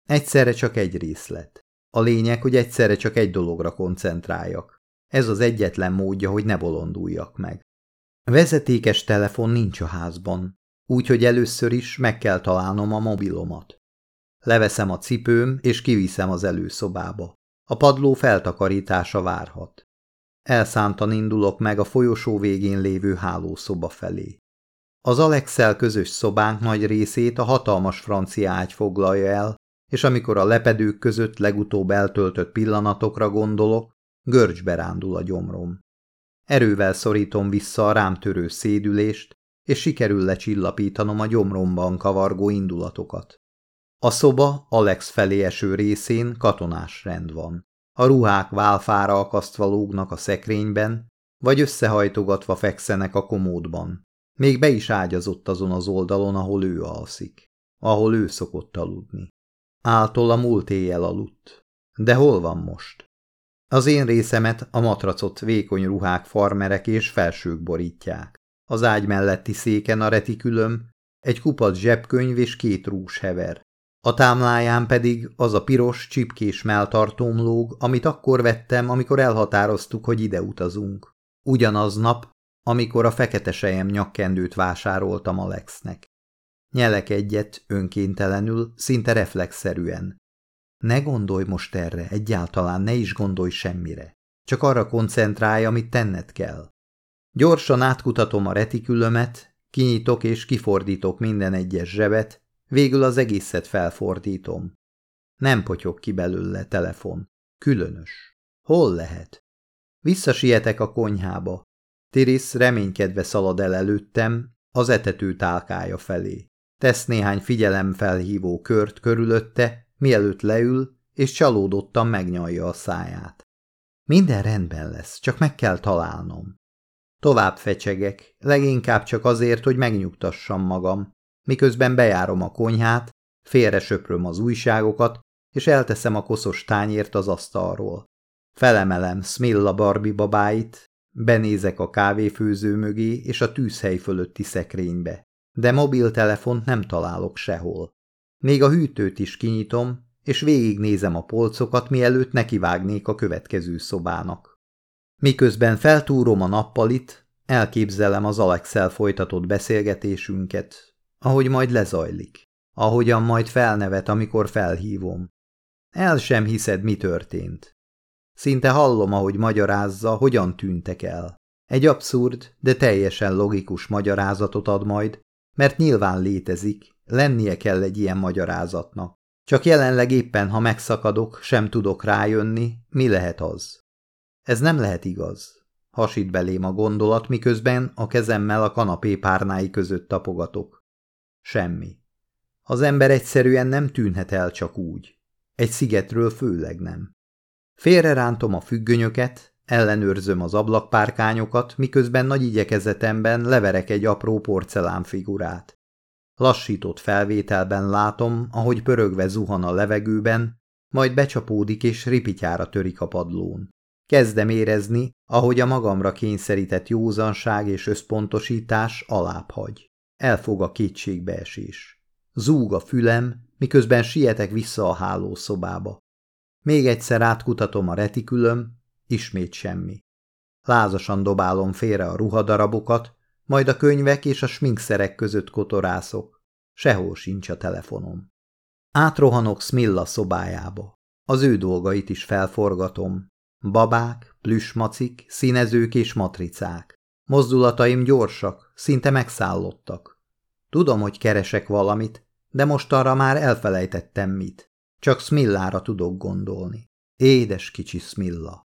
Egyszerre csak egy részlet. A lényeg, hogy egyszerre csak egy dologra koncentráljak. Ez az egyetlen módja, hogy ne bolonduljak meg. Vezetékes telefon nincs a házban, úgyhogy először is meg kell találnom a mobilomat. Leveszem a cipőm, és kiviszem az előszobába. A padló feltakarítása várhat. Elszántan indulok meg a folyosó végén lévő hálószoba felé. Az Alexel közös szobánk nagy részét a hatalmas francia ágy foglalja el, és amikor a lepedők között legutóbb eltöltött pillanatokra gondolok, görcsbe rándul a gyomrom. Erővel szorítom vissza a rám törő szédülést, és sikerül lecsillapítanom a gyomromban kavargó indulatokat. A szoba Alex felé eső részén katonás rend van. A ruhák válfára akasztva lógnak a szekrényben, vagy összehajtogatva fekszenek a komódban. Még be is ágyazott azon az oldalon, ahol ő alszik, ahol ő szokott aludni. Áltól a múlt éjjel aludt. De hol van most? Az én részemet a matracot vékony ruhák farmerek és felsők borítják. Az ágy melletti széken a retikülöm, egy kupac zsebkönyv és két rús hever. A támláján pedig az a piros, csipkés melltartóm lóg, amit akkor vettem, amikor elhatároztuk, hogy ide utazunk. Ugyanaz nap, amikor a fekete sejem nyakkendőt vásároltam Alexnek. Nyelek egyet önkéntelenül, szinte reflexzerűen. Ne gondolj most erre, egyáltalán ne is gondolj semmire. Csak arra koncentrálj, amit tenned kell. Gyorsan átkutatom a retikülömet, kinyitok és kifordítok minden egyes zsebet, végül az egészet felfordítom. Nem potyog ki belőle telefon. Különös. Hol lehet? Visszasietek a konyhába. Tiris reménykedve szalad el előttem, az etető tálkája felé. Tesz néhány figyelemfelhívó kört körülötte, mielőtt leül, és csalódottan megnyalja a száját. Minden rendben lesz, csak meg kell találnom. Tovább fecsegek, leginkább csak azért, hogy megnyugtassam magam, miközben bejárom a konyhát, félre söpröm az újságokat, és elteszem a koszos tányért az asztalról. Felemelem Smilla Barbie babáit, benézek a kávéfőző mögé és a tűzhely fölötti szekrénybe, de mobiltelefont nem találok sehol. Még a hűtőt is kinyitom, és végignézem a polcokat, mielőtt nekivágnék a következő szobának. Miközben feltúrom a nappalit, elképzelem az Alexel folytatott beszélgetésünket, ahogy majd lezajlik, ahogyan majd felnevet, amikor felhívom. El sem hiszed, mi történt. Szinte hallom, ahogy magyarázza, hogyan tűntek el. Egy abszurd, de teljesen logikus magyarázatot ad majd, mert nyilván létezik, lennie kell egy ilyen magyarázatnak. Csak jelenleg éppen, ha megszakadok, sem tudok rájönni, mi lehet az. Ez nem lehet igaz. Hasít belém a gondolat, miközben a kezemmel a kanapé párnái között tapogatok. Semmi. Az ember egyszerűen nem tűnhet el csak úgy. Egy szigetről főleg nem. Félre rántom a függönyöket, ellenőrzöm az ablakpárkányokat, miközben nagy igyekezetemben leverek egy apró porcelánfigurát. Lassított felvételben látom, ahogy pörögve zuhan a levegőben, majd becsapódik és ripityára törik a padlón. Kezdem érezni, ahogy a magamra kényszerített józanság és összpontosítás alább hagy. Elfog a kétségbeesés. Zúg a fülem, miközben sietek vissza a hálószobába. Még egyszer átkutatom a retikülöm, ismét semmi. Lázasan dobálom félre a ruhadarabokat, majd a könyvek és a sminkszerek között kotorászok. Sehol sincs a telefonom. Átrohanok Smilla szobájába. Az ő dolgait is felforgatom. Babák, plüsmacik, színezők és matricák. Mozdulataim gyorsak, szinte megszállottak. Tudom, hogy keresek valamit, de most arra már elfelejtettem mit. Csak Smillára tudok gondolni. Édes kicsi Smilla.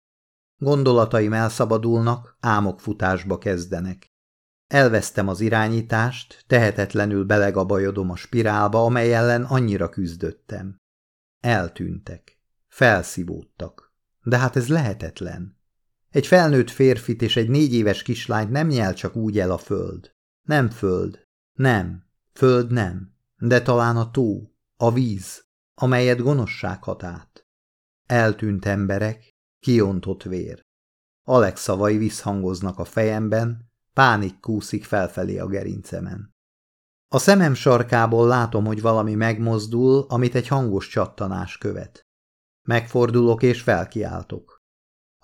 Gondolataim elszabadulnak, álmok futásba kezdenek. Elvesztem az irányítást, tehetetlenül belegabajodom a spirálba, amely ellen annyira küzdöttem. Eltűntek. Felszívódtak. De hát ez lehetetlen. Egy felnőtt férfit és egy négy éves kislányt nem nyel csak úgy el a föld. Nem föld. Nem. Föld nem. De talán a tó, a víz, amelyet gonoszság hat át. Eltűnt emberek, kiontott vér. Alex szavai visszhangoznak a fejemben, Pánik kúszik felfelé a gerincemen. A szemem sarkából látom, hogy valami megmozdul, amit egy hangos csattanás követ. Megfordulok és felkiáltok.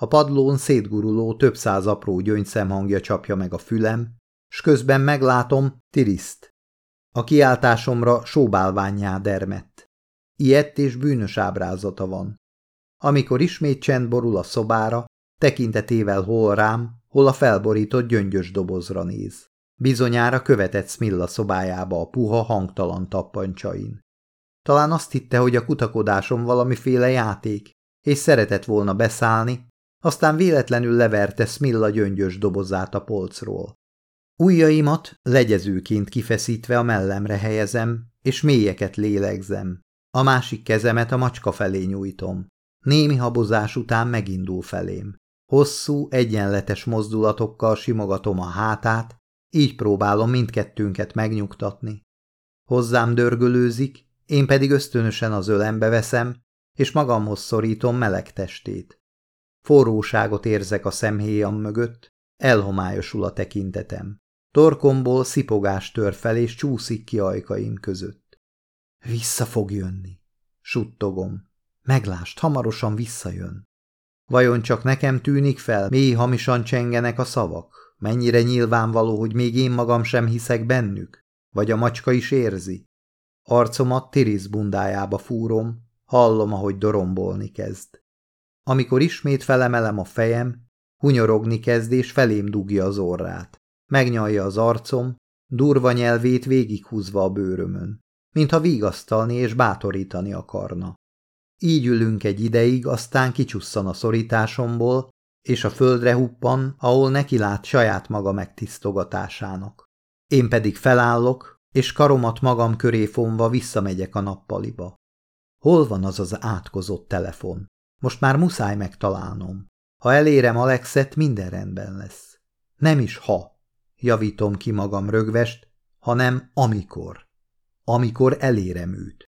A padlón szétguruló több száz apró gyöngyszem hangja csapja meg a fülem, s közben meglátom Tiriszt. A kiáltásomra sóbálványá dermett. Ilyet és bűnös ábrázata van. Amikor ismét csend borul a szobára, tekintetével hol rám, hol a felborított gyöngyös dobozra néz. Bizonyára követett Smilla szobájába a puha, hangtalan tappancsain. Talán azt hitte, hogy a kutakodásom valamiféle játék, és szeretett volna beszállni, aztán véletlenül leverte Smilla gyöngyös dobozát a polcról. Ujjaimat legyezőként kifeszítve a mellemre helyezem, és mélyeket lélegzem. A másik kezemet a macska felé nyújtom. Némi habozás után megindul felém. Hosszú, egyenletes mozdulatokkal simogatom a hátát, így próbálom mindkettőnket megnyugtatni. Hozzám dörgölőzik, én pedig ösztönösen az ölembe veszem, és magamhoz szorítom meleg testét. Forróságot érzek a szemhéjam mögött, elhomályosul a tekintetem. Torkomból szipogás tör fel, és csúszik ki ajkaim között. Vissza fog jönni, suttogom. Meglást, hamarosan visszajön. Vajon csak nekem tűnik fel, mély hamisan csengenek a szavak? mennyire nyilvánvaló, hogy még én magam sem hiszek bennük? Vagy a macska is érzi? Arcomat Tirisz bundájába fúrom, hallom, ahogy dorombolni kezd. Amikor ismét felemelem a fejem, hunyorogni kezd és felém dugja az orrát. Megnyalja az arcom, durva nyelvét végighúzva a bőrömön, mintha vigasztalni és bátorítani akarna. Így ülünk egy ideig, aztán kicsusszan a szorításomból, és a földre huppan, ahol neki lát saját maga megtisztogatásának. Én pedig felállok, és karomat magam köré fonva visszamegyek a nappaliba. Hol van az az átkozott telefon? Most már muszáj megtalálnom. Ha elérem Alexet, minden rendben lesz. Nem is ha, javítom ki magam rögvest, hanem amikor. Amikor elérem őt.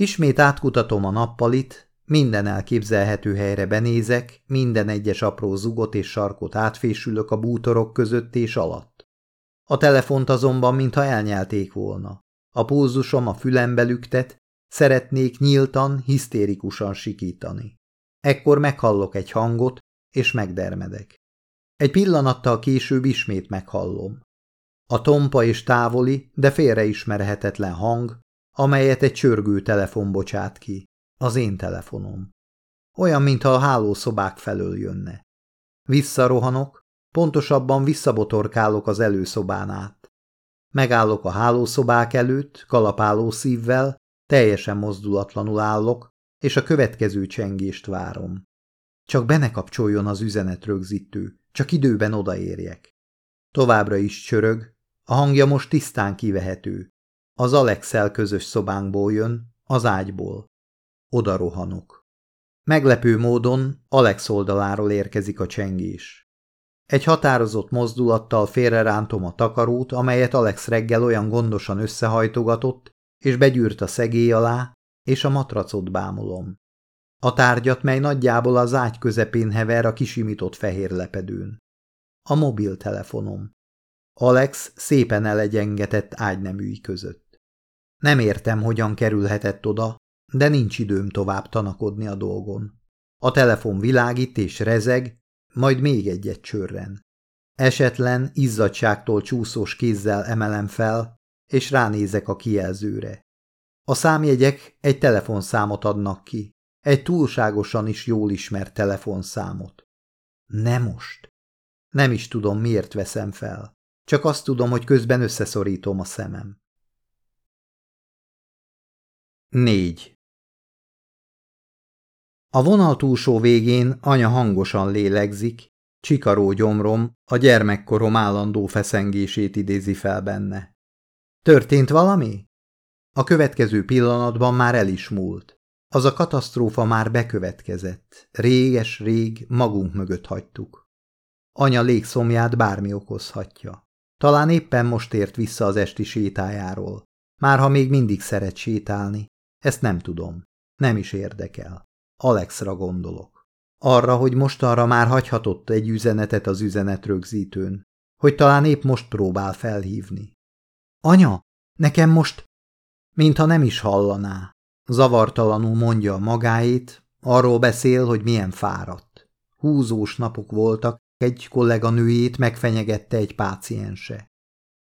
Ismét átkutatom a nappalit, minden elképzelhető helyre benézek, minden egyes apró zugot és sarkot átfésülök a bútorok között és alatt. A telefont azonban, mintha elnyelték volna. A pulzusom a fülembe lüktet, szeretnék nyíltan, hisztérikusan sikítani. Ekkor meghallok egy hangot, és megdermedek. Egy pillanattal később ismét meghallom. A tompa és távoli, de félreismerhetetlen hang, amelyet egy csörgő telefon bocsát ki. Az én telefonom. Olyan, mintha a hálószobák felől jönne. Visszarohanok, pontosabban visszabotorkálok az előszobán át. Megállok a hálószobák előtt, kalapáló szívvel, teljesen mozdulatlanul állok, és a következő csengést várom. Csak be ne kapcsoljon az üzenet rögzítő, csak időben odaérjek. Továbbra is csörög, a hangja most tisztán kivehető. Az Alexel közös szobánkból jön, az ágyból. Oda rohanok. Meglepő módon Alex oldaláról érkezik a csengés. Egy határozott mozdulattal félrerántom a takarót, amelyet Alex reggel olyan gondosan összehajtogatott, és begyűrt a szegély alá, és a matracot bámulom. A tárgyat, mely nagyjából az ágy közepén hever a kisimított fehér lepedőn. A mobiltelefonom. Alex szépen elegyengetett ágyneműi között. Nem értem, hogyan kerülhetett oda, de nincs időm tovább tanakodni a dolgon. A telefon világít és rezeg, majd még egyet csörren. Esetlen, izzadságtól csúszós kézzel emelem fel, és ránézek a kijelzőre. A számjegyek egy telefonszámot adnak ki, egy túlságosan is jól ismert telefonszámot. Nem most. Nem is tudom, miért veszem fel. Csak azt tudom, hogy közben összeszorítom a szemem. 4. A vonal túlsó végén anya hangosan lélegzik, csikaró gyomrom a gyermekkorom állandó feszengését idézi fel benne. Történt valami? A következő pillanatban már el is múlt. Az a katasztrófa már bekövetkezett. Réges-rég magunk mögött hagytuk. Anya légszomját bármi okozhatja. Talán éppen most ért vissza az esti sétájáról. Márha még mindig szeret sétálni. Ezt nem tudom. Nem is érdekel. Alexra gondolok. Arra, hogy mostanra már hagyhatott egy üzenetet az üzenet rögzítőn. Hogy talán épp most próbál felhívni. Anya, nekem most... Mintha nem is hallaná. Zavartalanul mondja magáét, arról beszél, hogy milyen fáradt. Húzós napok voltak, egy kolléganőjét megfenyegette egy páciense.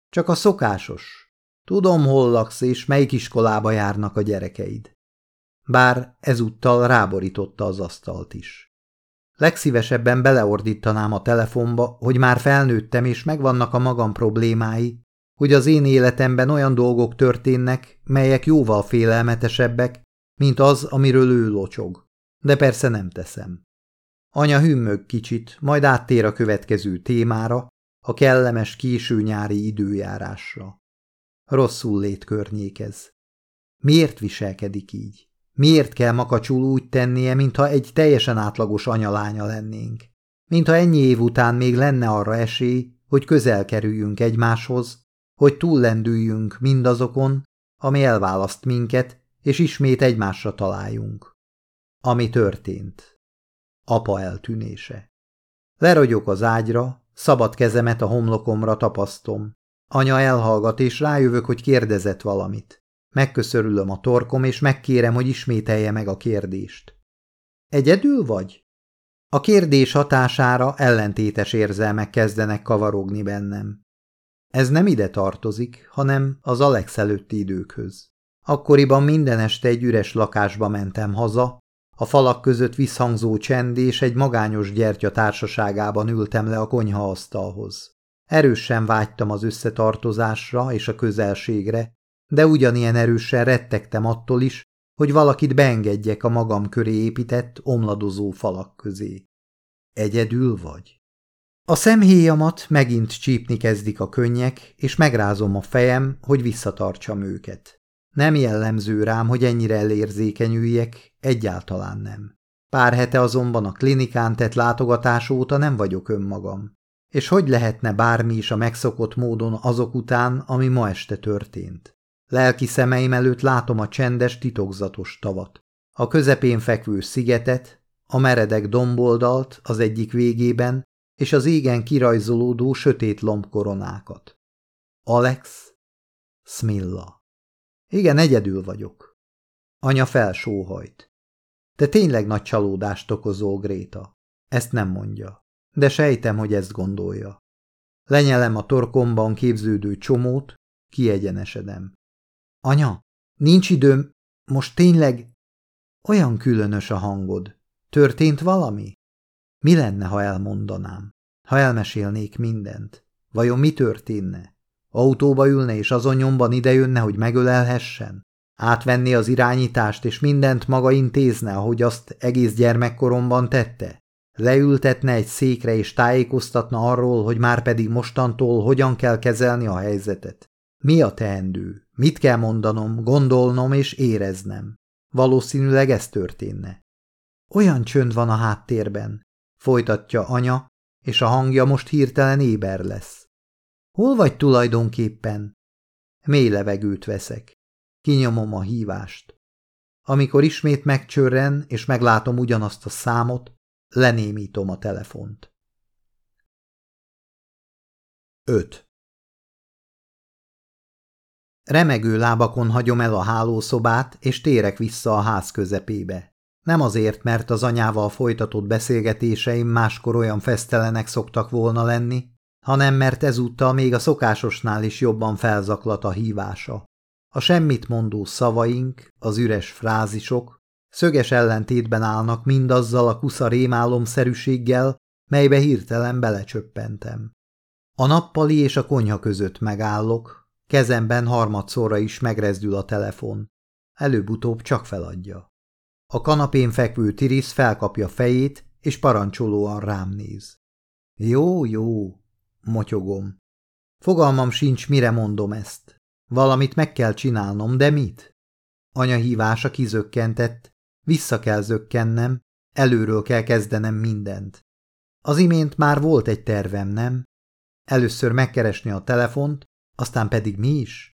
Csak a szokásos. Tudom, hol laksz és melyik iskolába járnak a gyerekeid. Bár ezúttal ráborította az asztalt is. Legszívesebben beleordítanám a telefonba, hogy már felnőttem és megvannak a magam problémái, hogy az én életemben olyan dolgok történnek, melyek jóval félelmetesebbek, mint az, amiről ő locsog. De persze nem teszem. Anya hümmög kicsit, majd áttér a következő témára, a kellemes késő nyári időjárásra. Rosszul lét környékez. Miért viselkedik így? Miért kell makacsul úgy tennie, mintha egy teljesen átlagos anyalánya lennénk? Mintha ennyi év után még lenne arra esély, hogy közel kerüljünk egymáshoz, hogy túllendüljünk mindazokon, ami elválaszt minket, és ismét egymásra találjunk. Ami történt. Apa eltűnése. Lerogyok az ágyra, szabad kezemet a homlokomra tapasztom. Anya elhallgat, és rájövök, hogy kérdezett valamit. Megköszörülöm a torkom, és megkérem, hogy ismételje meg a kérdést. Egyedül vagy? A kérdés hatására ellentétes érzelmek kezdenek kavarogni bennem. Ez nem ide tartozik, hanem az Alex előtti időkhöz. Akkoriban minden este egy üres lakásba mentem haza, a falak között visszhangzó csend és egy magányos gyertya társaságában ültem le a konyhaasztalhoz. Erősen vágytam az összetartozásra és a közelségre, de ugyanilyen erősen rettegtem attól is, hogy valakit beengedjek a magam köré épített, omladozó falak közé. Egyedül vagy? A szemhéjamat megint csípni kezdik a könnyek, és megrázom a fejem, hogy visszatartsam őket. Nem jellemző rám, hogy ennyire elérzékenyüljek, egyáltalán nem. Pár hete azonban a klinikán tett látogatás óta nem vagyok önmagam. És hogy lehetne bármi is a megszokott módon azok után, ami ma este történt? Lelki szemeim előtt látom a csendes, titokzatos tavat. A közepén fekvő szigetet, a meredek domboldalt az egyik végében, és az égen kirajzolódó sötét lombkoronákat. Alex Smilla igen, egyedül vagyok. Anya felsóhajt. Te tényleg nagy csalódást okozó, Gréta. Ezt nem mondja. De sejtem, hogy ezt gondolja. Lenyelem a torkomban képződő csomót, kiegyenesedem. Anya, nincs időm, most tényleg... Olyan különös a hangod. Történt valami? Mi lenne, ha elmondanám? Ha elmesélnék mindent? Vajon mi történne? Autóba ülne és azon nyomban idejönne, hogy megölelhessen? Átvenni az irányítást és mindent maga intézne, ahogy azt egész gyermekkoromban tette? Leültetne egy székre és tájékoztatna arról, hogy már pedig mostantól hogyan kell kezelni a helyzetet. Mi a teendő? Mit kell mondanom, gondolnom és éreznem? Valószínűleg ez történne. Olyan csönd van a háttérben, folytatja anya, és a hangja most hirtelen éber lesz. Hol vagy tulajdonképpen? Mély levegőt veszek. Kinyomom a hívást. Amikor ismét megcsörren, és meglátom ugyanazt a számot, lenémítom a telefont. 5. Remegő lábakon hagyom el a hálószobát, és térek vissza a ház közepébe. Nem azért, mert az anyával folytatott beszélgetéseim máskor olyan fesztelenek szoktak volna lenni, hanem mert ezúttal még a szokásosnál is jobban felzaklat a hívása. A semmit mondó szavaink, az üres frázisok szöges ellentétben állnak mindazzal a kusza rémálomszerűséggel, melybe hirtelen belecsöppentem. A nappali és a konyha között megállok, kezemben harmadszorra is megrezdül a telefon. Előbb-utóbb csak feladja. A kanapén fekvő Tirisz felkapja fejét, és parancsolóan rám néz. Jó, jó, motyogom. Fogalmam sincs, mire mondom ezt. Valamit meg kell csinálnom, de mit? Anya hívása kizökkentett, vissza kell zökkennem, előről kell kezdenem mindent. Az imént már volt egy tervem, nem? Először megkeresni a telefont, aztán pedig mi is?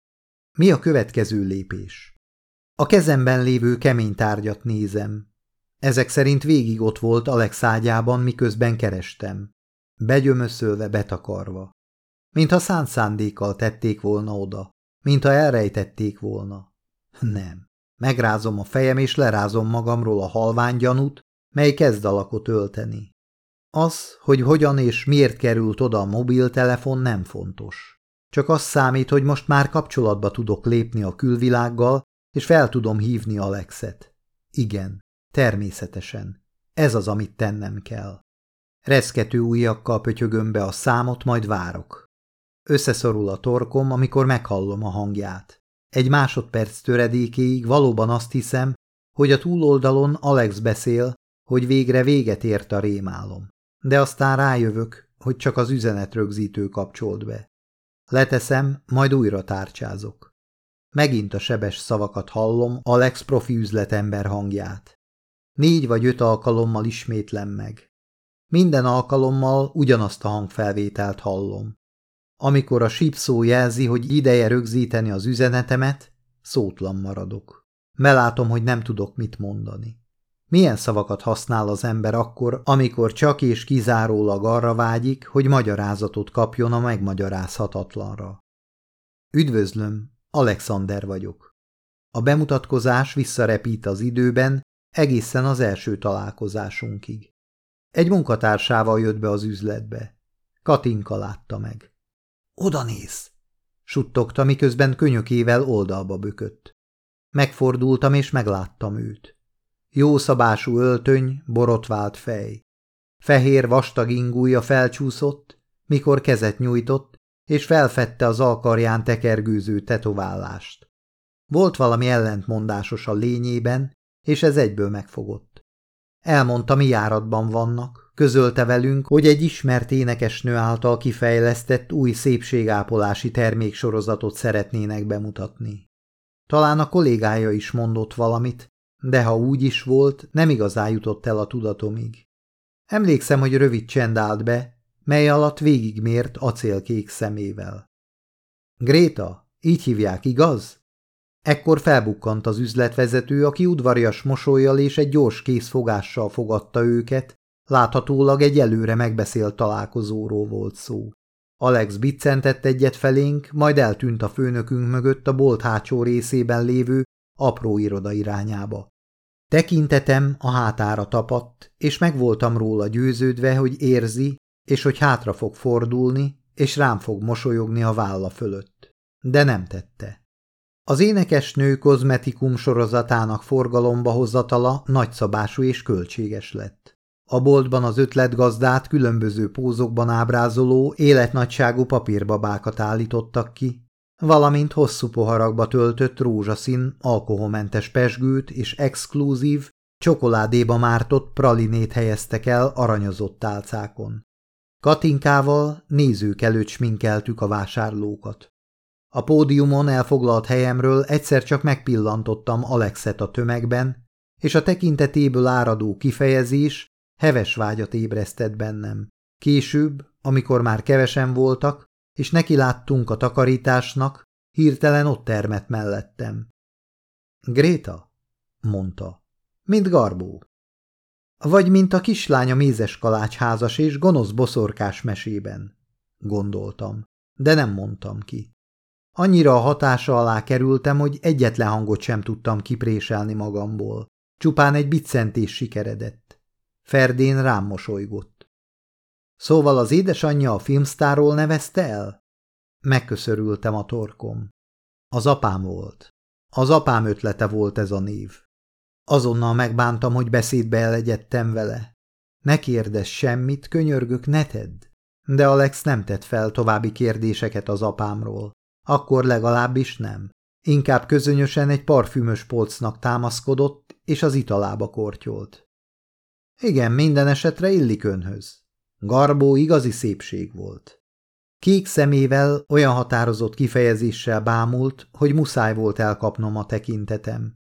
Mi a következő lépés? A kezemben lévő kemény tárgyat nézem. Ezek szerint végig ott volt Alex miközben kerestem begyömöszölve, betakarva. Mintha szánt szándékkal tették volna oda, mintha elrejtették volna. Nem. Megrázom a fejem, és lerázom magamról a halvány gyanút, mely kezd alakot ölteni. Az, hogy hogyan és miért került oda a mobiltelefon nem fontos. Csak az számít, hogy most már kapcsolatba tudok lépni a külvilággal, és fel tudom hívni Alexet. Igen, természetesen. Ez az, amit tennem kell. Reszkető ujjakkal pötyögöm be a számot, majd várok. Összeszorul a torkom, amikor meghallom a hangját. Egy másodperc töredékéig valóban azt hiszem, hogy a túloldalon Alex beszél, hogy végre véget ért a rémálom. De aztán rájövök, hogy csak az üzenetrögzítő kapcsolt be. Leteszem, majd újra tárcsázok. Megint a sebes szavakat hallom, Alex profi üzletember hangját. Négy vagy öt alkalommal ismétlem meg. Minden alkalommal ugyanazt a hangfelvételt hallom. Amikor a sípszó jelzi, hogy ideje rögzíteni az üzenetemet, szótlan maradok. Melátom, hogy nem tudok mit mondani. Milyen szavakat használ az ember akkor, amikor csak és kizárólag arra vágyik, hogy magyarázatot kapjon a megmagyarázhatatlanra? Üdvözlöm, Alexander vagyok. A bemutatkozás visszarepít az időben, egészen az első találkozásunkig. Egy munkatársával jött be az üzletbe. Katinka látta meg. Oda néz! suttogta, miközben könyökével oldalba bökött. Megfordultam, és megláttam őt. Jó szabású öltöny, borotvált fej. Fehér vastag ingúja felcsúszott, mikor kezet nyújtott, és felfedte az alkarján tekergőző tetoválást. Volt valami ellentmondásos a lényében, és ez egyből megfogott. Elmondta, mi járatban vannak, közölte velünk, hogy egy ismert énekesnő által kifejlesztett új szépségápolási terméksorozatot szeretnének bemutatni. Talán a kollégája is mondott valamit, de ha úgy is volt, nem igazán jutott el a tudatomig. Emlékszem, hogy rövid csend állt be, mely alatt végigmért acélkék szemével. Gréta, így hívják, igaz? Ekkor felbukkant az üzletvezető, aki udvarias mosolyjal és egy gyors készfogással fogadta őket, láthatólag egy előre megbeszélt találkozóról volt szó. Alex biccentett egyet felénk, majd eltűnt a főnökünk mögött a bolt hátsó részében lévő apró iroda irányába. Tekintetem a hátára tapadt, és megvoltam róla győződve, hogy érzi, és hogy hátra fog fordulni, és rám fog mosolyogni a válla fölött. De nem tette. Az énekesnő kozmetikum sorozatának forgalomba hozatala nagyszabású és költséges lett. A boltban az ötletgazdát különböző pózokban ábrázoló, életnagyságú papírbabákat állítottak ki, valamint hosszú poharakba töltött rózsaszín, alkoholmentes pesgőt és exkluzív, csokoládéba mártott pralinét helyeztek el aranyozott tálcákon. Katinkával nézők előtt sminkeltük a vásárlókat. A pódiumon elfoglalt helyemről egyszer csak megpillantottam Alexet a tömegben, és a tekintetéből áradó kifejezés heves vágyat ébresztett bennem. Később, amikor már kevesen voltak, és neki láttunk a takarításnak, hirtelen ott termett mellettem. Gréta, mondta, mint Garbó. Vagy mint a kislánya mézes kalácsházas és gonosz boszorkás mesében, gondoltam, de nem mondtam ki. Annyira a hatása alá kerültem, hogy egyetlen hangot sem tudtam kipréselni magamból. Csupán egy biccentés sikeredett. Ferdén rám mosolygott. Szóval az édesanyja a filmsztáról nevezte el? Megköszörültem a torkom. Az apám volt. Az apám ötlete volt ez a név. Azonnal megbántam, hogy beszédbe elegyedtem vele. Ne kérdezz semmit, könyörgök, ne tedd. De Alex nem tett fel további kérdéseket az apámról. Akkor legalábbis nem. Inkább közönösen egy parfümös polcnak támaszkodott, és az italába kortyolt. Igen, minden esetre illik önhöz. Garbó igazi szépség volt. Kék szemével olyan határozott kifejezéssel bámult, hogy muszáj volt elkapnom a tekintetem.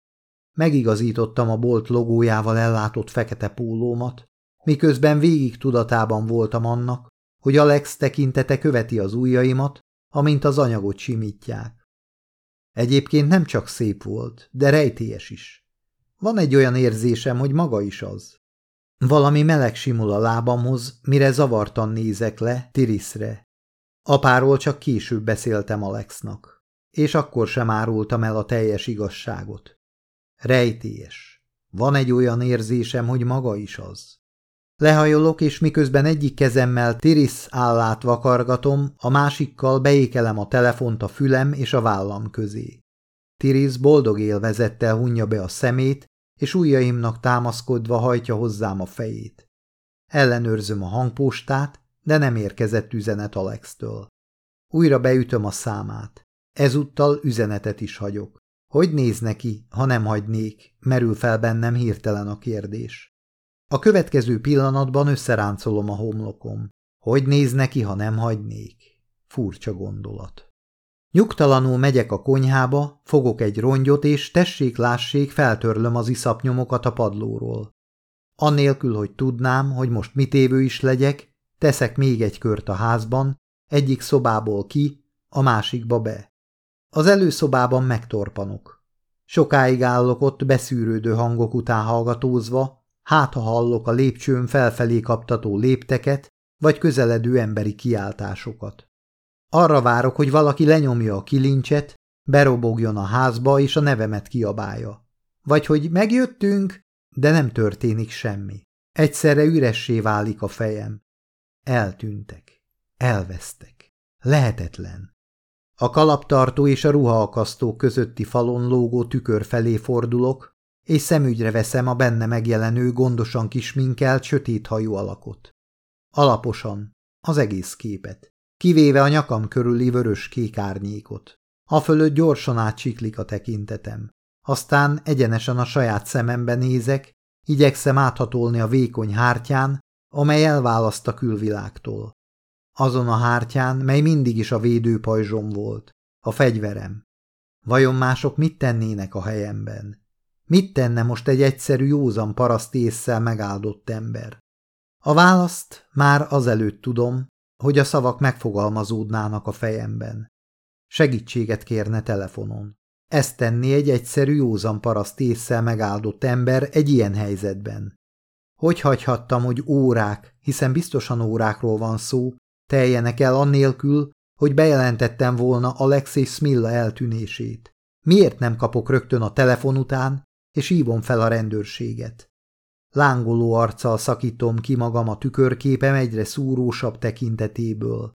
Megigazítottam a bolt logójával ellátott fekete pólómat, miközben végig tudatában voltam annak, hogy Alex tekintete követi az ujjaimat, amint az anyagot simítják. Egyébként nem csak szép volt, de rejtélyes is. Van egy olyan érzésem, hogy maga is az. Valami meleg simul a lábamhoz, mire zavartan nézek le Tiriszre. Apáról csak később beszéltem Alexnak, és akkor sem árultam el a teljes igazságot. Rejtélyes. Van egy olyan érzésem, hogy maga is az. Lehajolok, és miközben egyik kezemmel Tiris állát vakargatom, a másikkal beékelem a telefont a fülem és a vállam közé. Tiris boldog élvezettel hunja be a szemét, és ujjaimnak támaszkodva hajtja hozzám a fejét. Ellenőrzöm a hangpostát, de nem érkezett üzenet Alex-től. Újra beütöm a számát. Ezúttal üzenetet is hagyok. Hogy néz neki, ha nem hagynék? Merül fel bennem hirtelen a kérdés. A következő pillanatban összeráncolom a homlokom. Hogy néz neki, ha nem hagynék? Furcsa gondolat. Nyugtalanul megyek a konyhába, fogok egy rongyot, és tessék-lássék feltörlöm az iszapnyomokat a padlóról. Annélkül, hogy tudnám, hogy most mit évő is legyek, teszek még egy kört a házban, egyik szobából ki, a másikba be. Az előszobában megtorpanok. Sokáig állok ott beszűrődő hangok után hallgatózva, hát ha hallok a lépcsőn felfelé kaptató lépteket, vagy közeledő emberi kiáltásokat. Arra várok, hogy valaki lenyomja a kilincset, berobogjon a házba és a nevemet kiabálja. Vagy hogy megjöttünk, de nem történik semmi. Egyszerre üressé válik a fejem. Eltűntek. Elvesztek. Lehetetlen. A kalaptartó és a ruhaakasztó közötti falon lógó tükör felé fordulok, és szemügyre veszem a benne megjelenő, gondosan kisminkelt, sötét hajú alakot. Alaposan, az egész képet, kivéve a nyakam körüli vörös-kék árnyékot. A fölött gyorsan átsiklik a tekintetem. Aztán egyenesen a saját szemembe nézek, igyekszem áthatolni a vékony hártyán, amely elválaszt a külvilágtól. Azon a hártyán, mely mindig is a védőpajzsom volt, a fegyverem. Vajon mások mit tennének a helyemben? Mit tenne most egy egyszerű józan paraszt észsel megáldott ember? A választ már azelőtt tudom, hogy a szavak megfogalmazódnának a fejemben. Segítséget kérne telefonon. Ezt tenni egy egyszerű józan paraszt észsel megáldott ember egy ilyen helyzetben. Hogy hagyhattam, hogy órák, hiszen biztosan órákról van szó, teljenek el annélkül, hogy bejelentettem volna Alexei Smilla eltűnését. Miért nem kapok rögtön a telefon után, és hívom fel a rendőrséget? Lángoló arccal szakítom ki magam a tükörképem egyre szúrósabb tekintetéből.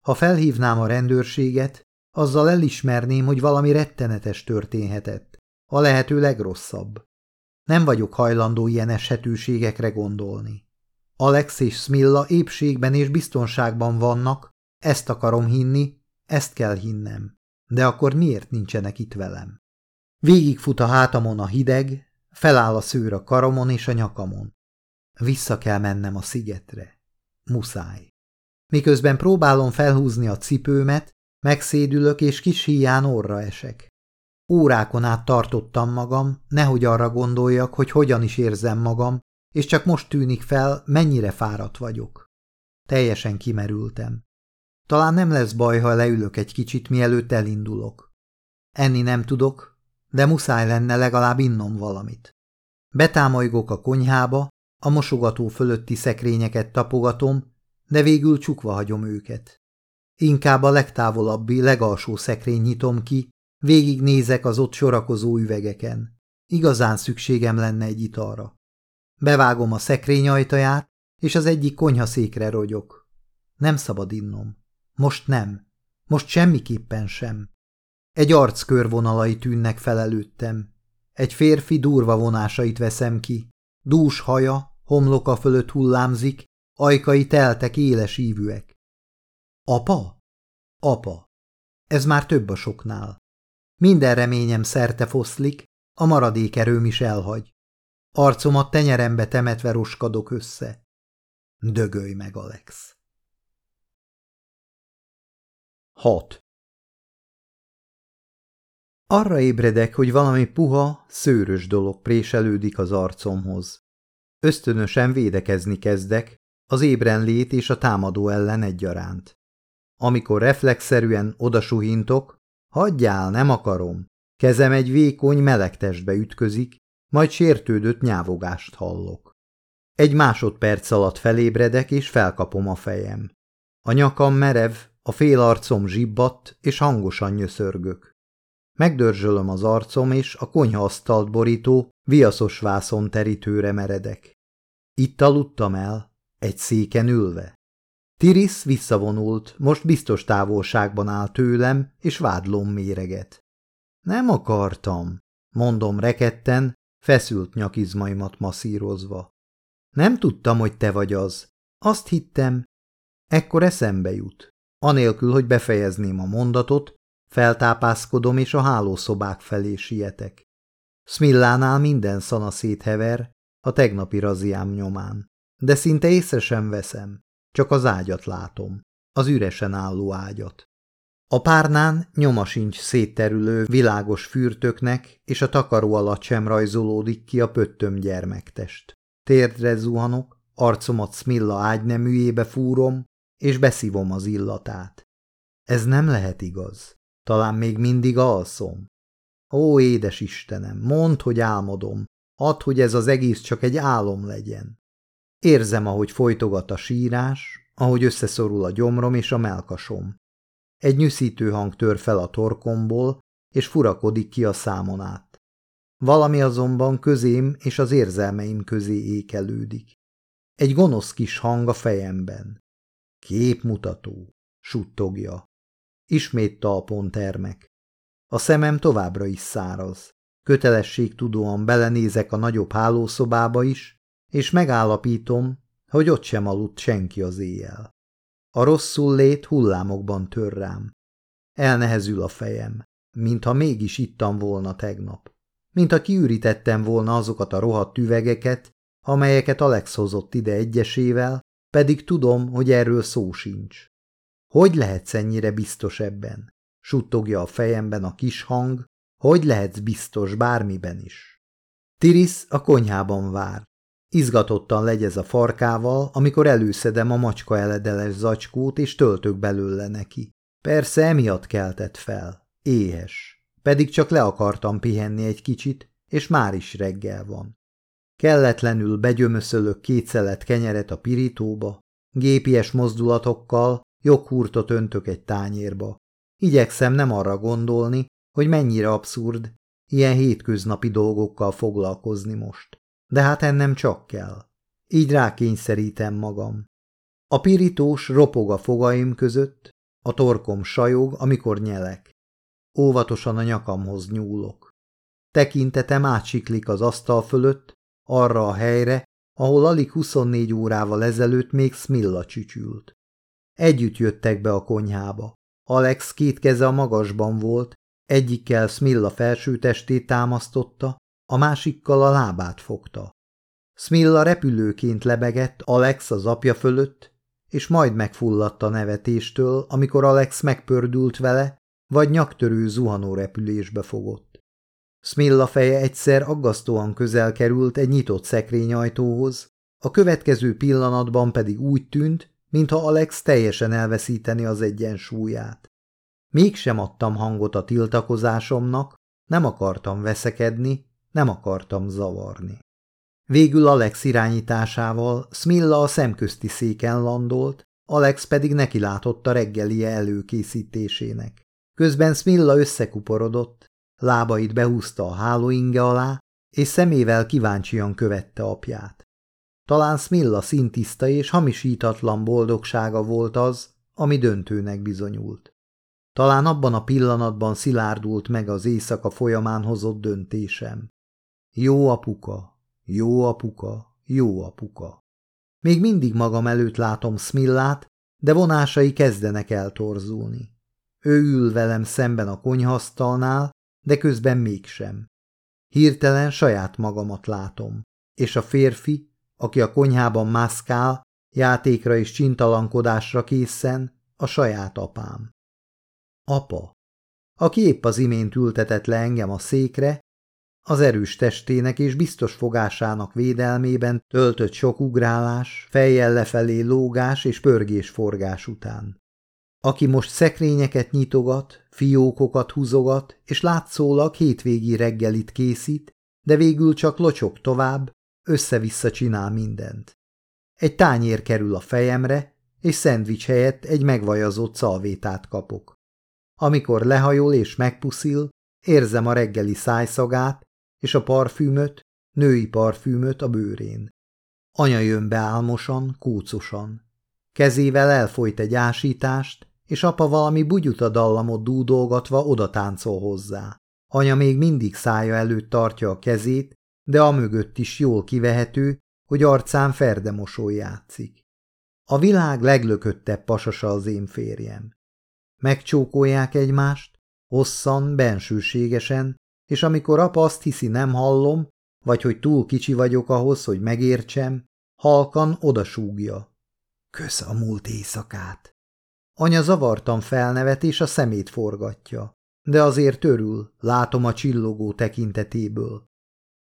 Ha felhívnám a rendőrséget, azzal elismerném, hogy valami rettenetes történhetett. A lehető legrosszabb. Nem vagyok hajlandó ilyen eshetőségekre gondolni. Alex és Smilla épségben és biztonságban vannak, ezt akarom hinni, ezt kell hinnem. De akkor miért nincsenek itt velem? Végigfut a hátamon a hideg, feláll a szőr a karomon és a nyakamon. Vissza kell mennem a szigetre. Muszáj. Miközben próbálom felhúzni a cipőmet, megszédülök és kis híján orra esek. Órákon át tartottam magam, nehogy arra gondoljak, hogy hogyan is érzem magam, és csak most tűnik fel, mennyire fáradt vagyok. Teljesen kimerültem. Talán nem lesz baj, ha leülök egy kicsit, mielőtt elindulok. Enni nem tudok, de muszáj lenne legalább innom valamit. Betámolygok a konyhába, a mosogató fölötti szekrényeket tapogatom, de végül csukva hagyom őket. Inkább a legtávolabbi, legalsó szekrény nyitom ki, végignézek az ott sorakozó üvegeken. Igazán szükségem lenne egy italra. Bevágom a szekrény ajtaját, és az egyik konyhaszékre rogyok. Nem szabad innom. Most nem. Most semmiképpen sem. Egy arc körvonalai tűnnek fel. Egy férfi durva vonásait veszem ki. Dús haja, homloka fölött hullámzik, ajkai teltek éles ívűek. Apa? Apa. Ez már több a soknál. Minden reményem szerte foszlik, a maradék erőm is elhagy. Arcomat tenyerembe temetve roskadok össze. Dögölj meg, Alex. 6. Arra ébredek, hogy valami puha, szőrös dolog préselődik az arcomhoz. Ösztönösen védekezni kezdek, az ébrenlét és a támadó ellen egyaránt. Amikor reflexzerűen odasuhintok, hagyjál, nem akarom. Kezem egy vékony meleg testbe ütközik, majd sértődött nyávogást hallok. Egy másodperc alatt felébredek, és felkapom a fejem. A nyakam merev, a fél arcom zsibbat, és hangosan nyöszörgök. Megdörzsölöm az arcom, és a konyhaasztalt borító, viaszos vászon terítőre meredek. Itt aludtam el, egy széken ülve. Tiris visszavonult, most biztos távolságban áll tőlem, és vádlom méreget. Nem akartam, mondom reketten, feszült nyakizmaimat masszírozva. Nem tudtam, hogy te vagy az. Azt hittem. Ekkor eszembe jut. Anélkül, hogy befejezném a mondatot, feltápászkodom és a hálószobák felé sietek. Smillánál minden szana széthever, a tegnapi raziám nyomán. De szinte észre sem veszem, csak az ágyat látom, az üresen álló ágyat. A párnán nyoma sincs szétterülő világos fürtöknek, és a takaró alatt sem rajzolódik ki a pöttöm gyermektest. Térdre zuhanok, arcomat Smilla ágyneműjébe fúrom, és beszívom az illatát. Ez nem lehet igaz. Talán még mindig alszom. Ó, édes Istenem, mondd, hogy álmodom. Add, hogy ez az egész csak egy álom legyen. Érzem, ahogy folytogat a sírás, ahogy összeszorul a gyomrom és a melkasom. Egy nyűszítő hang tör fel a torkomból, és furakodik ki a számon át. Valami azonban közém és az érzelmeim közé ékelődik. Egy gonosz kis hang a fejemben. Képmutató, suttogja. Ismét talpon termek. A szemem továbbra is száraz. Kötelességtudóan belenézek a nagyobb hálószobába is, és megállapítom, hogy ott sem aludt senki az éjjel. A rosszul lét hullámokban tör rám. Elnehezül a fejem, mintha mégis ittam volna tegnap. Mintha kiürítettem volna azokat a rohadt üvegeket, amelyeket Alex hozott ide egyesével, pedig tudom, hogy erről szó sincs. Hogy lehetsz ennyire biztos ebben? Suttogja a fejemben a kis hang, hogy lehetsz biztos bármiben is? Tiris a konyhában vár. Izgatottan legyez a farkával, amikor előszedem a macska eledeles zacskót, és töltök belőle neki. Persze emiatt keltett fel. Éhes. Pedig csak le akartam pihenni egy kicsit, és már is reggel van. Kelletlenül begyömöszölök két szelet kenyeret a pirítóba, gépies mozdulatokkal joghurtot öntök egy tányérba. Igyekszem nem arra gondolni, hogy mennyire abszurd ilyen hétköznapi dolgokkal foglalkozni most. De hát ennem csak kell. Így rákényszerítem magam. A pirítós ropog a fogaim között, a torkom sajog, amikor nyelek. Óvatosan a nyakamhoz nyúlok. Tekintetem átsiklik az asztal fölött, arra a helyre, ahol alig 24 órával ezelőtt még Smilla csücsült. Együtt jöttek be a konyhába. Alex két keze a magasban volt, egyikkel Smilla felső testét támasztotta, a másikkal a lábát fogta. Smilla repülőként lebegett Alex az apja fölött, és majd megfulladt a nevetéstől, amikor Alex megpördült vele, vagy nyaktörő zuhanó repülésbe fogott. Smilla feje egyszer aggasztóan közel került egy nyitott szekrényajtóhoz, a következő pillanatban pedig úgy tűnt, mintha Alex teljesen elveszíteni az egyensúlyát. Mégsem adtam hangot a tiltakozásomnak, nem akartam veszekedni, nem akartam zavarni. Végül Alex irányításával Smilla a szemközti széken landolt, Alex pedig nekilátott a reggelie előkészítésének. Közben Smilla összekuporodott, lábait behúzta a hálóinge alá, és szemével kíváncsian követte apját. Talán Smilla szintiszta és hamisítatlan boldogsága volt az, ami döntőnek bizonyult. Talán abban a pillanatban szilárdult meg az éjszaka folyamán hozott döntésem. Jó apuka, jó apuka, jó apuka. Még mindig magam előtt látom Smillát, de vonásai kezdenek eltorzulni. Ő ül velem szemben a konyhasztalnál, de közben mégsem. Hirtelen saját magamat látom, és a férfi, aki a konyhában mászkál, játékra és csintalankodásra készen, a saját apám. Apa, aki épp az imént ültetett le engem a székre, az erős testének és biztos fogásának védelmében töltött sok ugrálás, fejjel lefelé lógás és pörgés-forgás után. Aki most szekrényeket nyitogat, fiókokat húzogat, és látszólag hétvégi reggelit készít, de végül csak locsok tovább, össze-vissza csinál mindent. Egy tányér kerül a fejemre, és szendvics helyett egy megvajazott szalvétát kapok. Amikor lehajol és megpuszil, érzem a reggeli szájszagát és a parfümöt, női parfümöt a bőrén. Anya jön be álmosan, kócosan. Kezével elfolyt egy ásítást, és apa valami bugyuta dallamot dúdolgatva oda táncol hozzá. Anya még mindig szája előtt tartja a kezét, de a mögött is jól kivehető, hogy arcán ferde mosoly játszik. A világ leglököttebb pasasa az én férjem. Megcsókolják egymást, hosszan, bensőségesen, és amikor apa azt hiszi nem hallom, vagy hogy túl kicsi vagyok ahhoz, hogy megértsem, halkan odasúgja. Kösz a múlt éjszakát. Anya zavartan felnevet, és a szemét forgatja, de azért örül, látom a csillogó tekintetéből.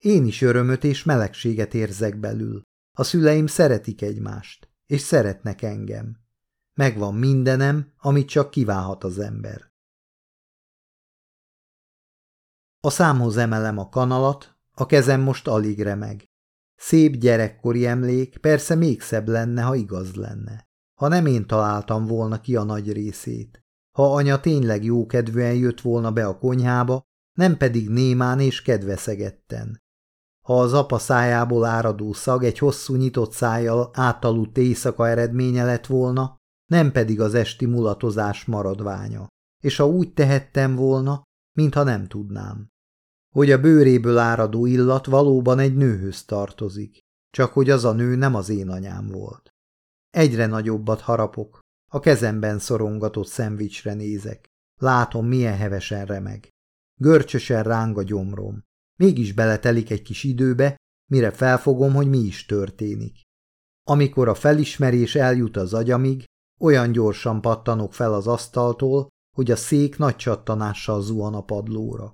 Én is örömöt és melegséget érzek belül. A szüleim szeretik egymást, és szeretnek engem. Megvan mindenem, amit csak kívánhat az ember. A számhoz emelem a kanalat, a kezem most alig remeg. Szép gyerekkori emlék, persze még szebb lenne, ha igaz lenne. Ha nem én találtam volna ki a nagy részét. Ha anya tényleg jókedvűen jött volna be a konyhába, nem pedig némán és kedveszegetten. Ha az apa szájából áradó szag egy hosszú nyitott szájjal átaludt éjszaka eredménye lett volna, nem pedig az esti mulatozás maradványa, és ha úgy tehettem volna, mintha nem tudnám. Hogy a bőréből áradó illat valóban egy nőhöz tartozik, csak hogy az a nő nem az én anyám volt. Egyre nagyobbat harapok, a kezemben szorongatott szendvicsre nézek. Látom, milyen hevesen remeg. Görcsösen ráng a gyomrom. Mégis beletelik egy kis időbe, mire felfogom, hogy mi is történik. Amikor a felismerés eljut az agyamig, olyan gyorsan pattanok fel az asztaltól, hogy a szék nagy csattanással zuhan a padlóra.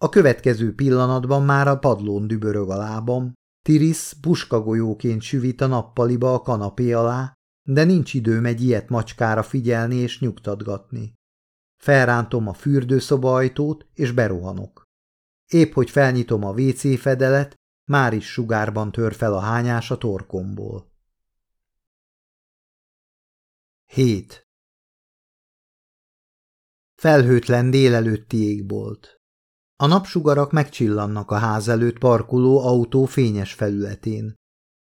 A következő pillanatban már a padlón dübörög a lábam, Tiris puskagolyóként süvít a nappaliba a kanapé alá, de nincs időm egy ilyet macskára figyelni és nyugtatgatni. Felrántom a fürdőszoba ajtót, és berohanok. Épp, hogy felnyitom a WC fedelet, már is sugárban tör fel a hányás a torkomból. 7. Felhőtlen délelőtti égbolt. A napsugarak megcsillannak a ház előtt parkoló autó fényes felületén.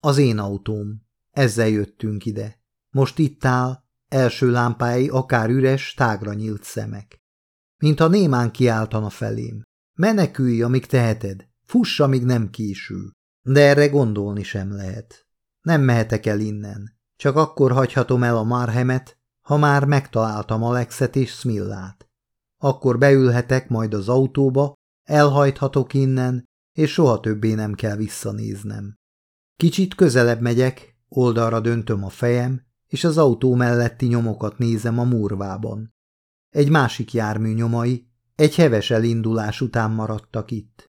Az én autóm. Ezzel jöttünk ide. Most itt áll, első lámpái akár üres, tágra nyílt szemek. Mint a némán kiáltana felém. Menekülj, amíg teheted, fuss, amíg nem késül. De erre gondolni sem lehet. Nem mehetek el innen. Csak akkor hagyhatom el a Marhemet, ha már megtaláltam Alexet és Smillát. Akkor beülhetek majd az autóba, elhajthatok innen, és soha többé nem kell visszanéznem. Kicsit közelebb megyek, oldalra döntöm a fejem, és az autó melletti nyomokat nézem a murvában. Egy másik jármű nyomai egy heves elindulás után maradtak itt.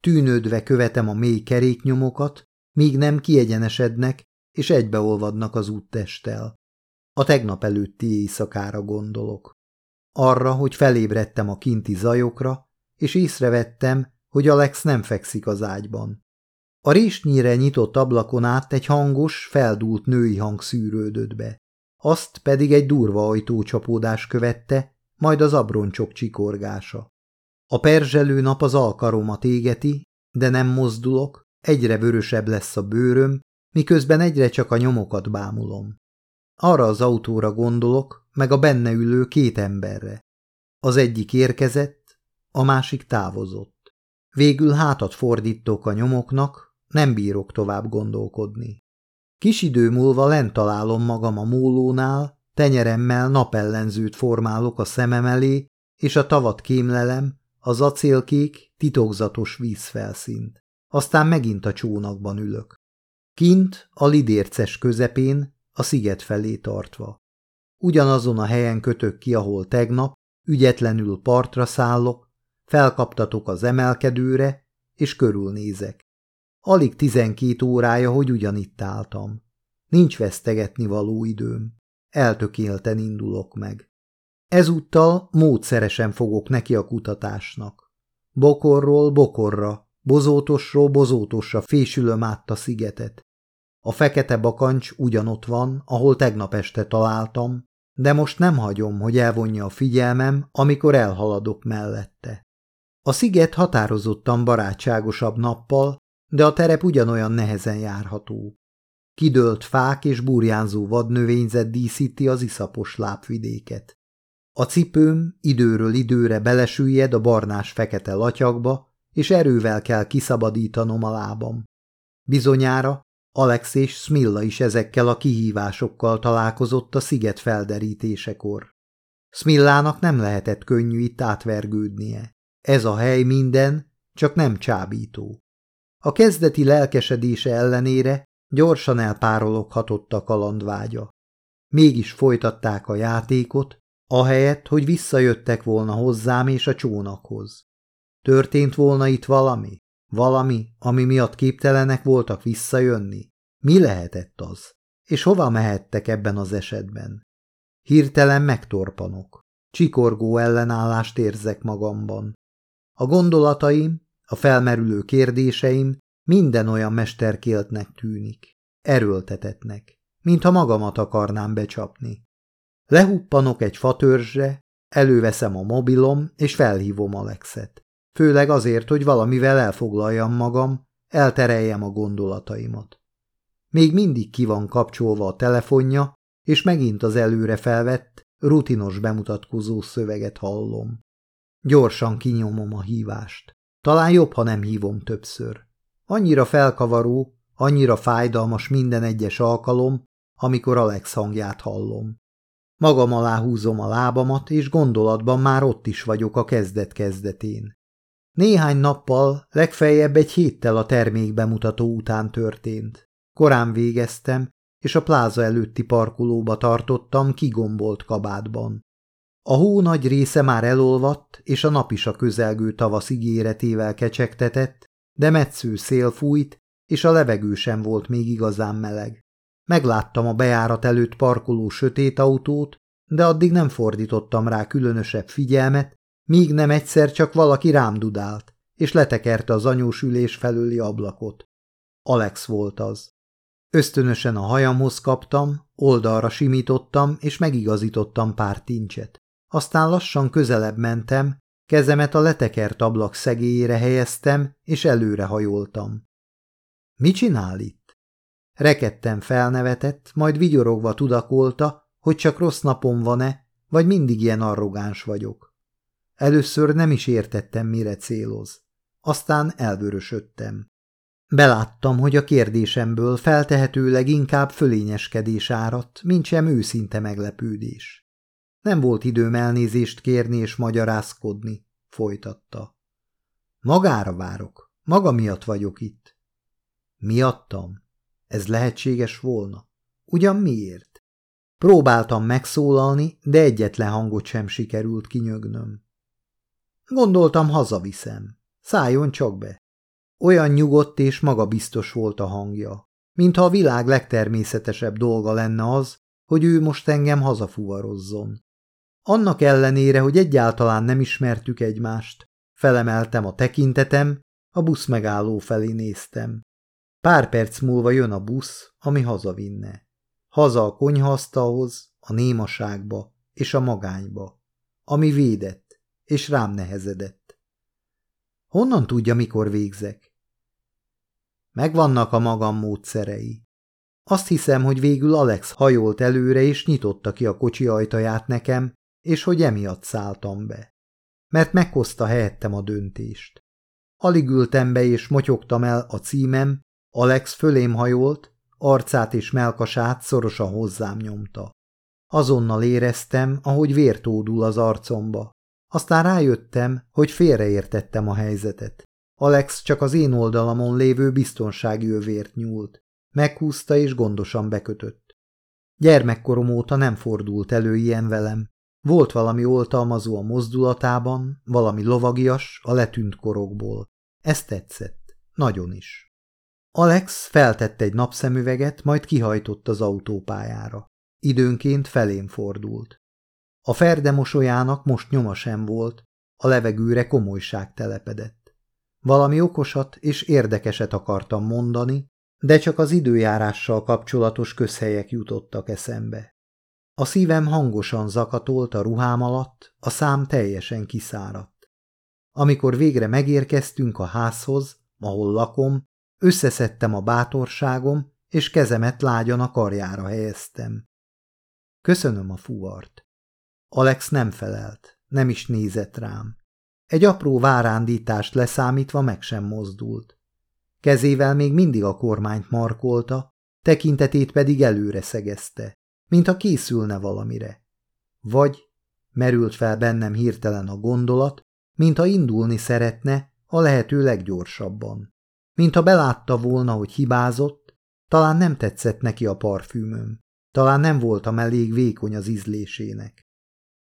Tűnődve követem a mély keréknyomokat, míg nem kiegyenesednek, és egybeolvadnak az úttesttel. A tegnap előtti éjszakára gondolok. Arra, hogy felébredtem a kinti zajokra, és észrevettem, hogy Alex nem fekszik az ágyban. A résnyire nyitott ablakon át egy hangos, feldúlt női hang szűrődött be. Azt pedig egy durva ajtócsapódás követte, majd az abroncsok csikorgása. A perzselő nap az alkaromat égeti, de nem mozdulok, egyre vörösebb lesz a bőröm, miközben egyre csak a nyomokat bámulom. Arra az autóra gondolok, meg a benne ülő két emberre. Az egyik érkezett, a másik távozott. Végül hátat fordítok a nyomoknak, nem bírok tovább gondolkodni. Kis idő múlva lent találom magam a mólónál, tenyeremmel napellenzőt formálok a szemem elé, és a tavat kémlelem, az acélkék, titokzatos vízfelszínt. Aztán megint a csónakban ülök. Kint, a lidérces közepén, a sziget felé tartva. Ugyanazon a helyen kötök ki, ahol tegnap, ügyetlenül partra szállok, felkaptatok az emelkedőre, és körülnézek. Alig tizenkét órája, hogy ugyanitt álltam. Nincs vesztegetni való időm. Eltökélten indulok meg. Ezúttal módszeresen fogok neki a kutatásnak. Bokorról bokorra, bozótosról bozótosra fésülöm át a szigetet. A fekete bakancs ugyanott van, ahol tegnap este találtam, de most nem hagyom, hogy elvonja a figyelmem, amikor elhaladok mellette. A sziget határozottan barátságosabb nappal, de a terep ugyanolyan nehezen járható. Kidőlt fák és burjánzó vadnövényzet díszíti az iszapos lábvidéket. A cipőm időről időre belesüllyed a barnás-fekete latyagba, és erővel kell kiszabadítanom a lábam. Bizonyára Alex és Smilla is ezekkel a kihívásokkal találkozott a sziget felderítésekor. Smillának nem lehetett könnyű itt átvergődnie. Ez a hely minden, csak nem csábító. A kezdeti lelkesedése ellenére gyorsan elpárologhatott a kalandvágya. Mégis folytatták a játékot, ahelyett, hogy visszajöttek volna hozzám és a csónakhoz. Történt volna itt valami? Valami, ami miatt képtelenek voltak visszajönni? Mi lehetett az? És hova mehettek ebben az esetben? Hirtelen megtorpanok. Csikorgó ellenállást érzek magamban. A gondolataim, a felmerülő kérdéseim minden olyan mesterkéltnek tűnik, erőltetetnek, mintha magamat akarnám becsapni. Lehuppanok egy fatörzsre, előveszem a mobilom, és felhívom Alexet. Főleg azért, hogy valamivel elfoglaljam magam, eltereljem a gondolataimat. Még mindig ki van kapcsolva a telefonja, és megint az előre felvett, rutinos bemutatkozó szöveget hallom. Gyorsan kinyomom a hívást. Talán jobb, ha nem hívom többször. Annyira felkavaró, annyira fájdalmas minden egyes alkalom, amikor Alex hangját hallom. Magam alá húzom a lábamat, és gondolatban már ott is vagyok a kezdet-kezdetén. Néhány nappal, legfeljebb egy héttel a termékbemutató után történt. Korán végeztem, és a pláza előtti parkolóba tartottam kigombolt kabátban. A hó nagy része már elolvadt, és a nap is a közelgő tavasz ígéretével kecsegtetett, de metsző szél fújt, és a levegő sem volt még igazán meleg. Megláttam a bejárat előtt parkoló sötét autót, de addig nem fordítottam rá különösebb figyelmet, míg nem egyszer csak valaki rám dudált, és letekerte az anyós ülés felőli ablakot. Alex volt az. Ösztönösen a hajamhoz kaptam, oldalra simítottam, és megigazítottam pár tincset. Aztán lassan közelebb mentem, kezemet a letekert ablak szegélyére helyeztem, és előre hajoltam. Mi csinál itt? Rekedtem felnevetett, majd vigyorogva tudakolta, hogy csak rossz napom van-e, vagy mindig ilyen arrogáns vagyok. Először nem is értettem, mire céloz. Aztán elvörösödtem. Beláttam, hogy a kérdésemből feltehetőleg inkább fölényeskedés áradt, mint sem őszinte meglepődés. Nem volt időm elnézést kérni és magyarázkodni, folytatta. Magára várok, maga miatt vagyok itt. Miattam? Ez lehetséges volna? Ugyan miért? Próbáltam megszólalni, de egyetlen hangot sem sikerült kinyögnöm. Gondoltam, hazaviszem. Szálljon csak be. Olyan nyugodt és magabiztos volt a hangja, mintha a világ legtermészetesebb dolga lenne az, hogy ő most engem hazafuvarozzon. Annak ellenére, hogy egyáltalán nem ismertük egymást, felemeltem a tekintetem, a busz megálló felé néztem. Pár perc múlva jön a busz, ami hazavinne. Haza a konyhasztalhoz, a némaságba és a magányba, ami védett, és rám nehezedett. Honnan tudja, mikor végzek? Megvannak a magam módszerei. Azt hiszem, hogy végül Alex hajolt előre és nyitotta ki a kocsi ajtaját nekem, és hogy emiatt szálltam be. Mert meghozta helyettem a döntést. Alig ültem be és motyogtam el a címem, Alex fölém hajolt, arcát és melkasát szorosan hozzám nyomta. Azonnal éreztem, ahogy vértódul az arcomba. Aztán rájöttem, hogy félreértettem a helyzetet. Alex csak az én oldalamon lévő biztonsági övért nyúlt. Meghúzta és gondosan bekötött. Gyermekkorom óta nem fordult elő ilyen velem. Volt valami oltalmazó a mozdulatában, valami lovagias a letűnt korokból. Ez tetszett. Nagyon is. Alex feltette egy napszemüveget, majd kihajtott az autópályára. Időnként felém fordult. A ferde mosolyának most nyoma sem volt, a levegőre komolyság telepedett. Valami okosat és érdekeset akartam mondani, de csak az időjárással kapcsolatos közhelyek jutottak eszembe. A szívem hangosan zakatolt a ruhám alatt, a szám teljesen kiszáradt. Amikor végre megérkeztünk a házhoz, ahol lakom, összeszedtem a bátorságom, és kezemet lágyan a karjára helyeztem. Köszönöm a fuvart. Alex nem felelt, nem is nézett rám. Egy apró várándítást leszámítva meg sem mozdult. Kezével még mindig a kormányt markolta, tekintetét pedig előre szegezte, mintha készülne valamire. Vagy merült fel bennem hirtelen a gondolat, mintha indulni szeretne a lehető leggyorsabban. Mintha belátta volna, hogy hibázott, talán nem tetszett neki a parfümöm, talán nem voltam elég vékony az ízlésének.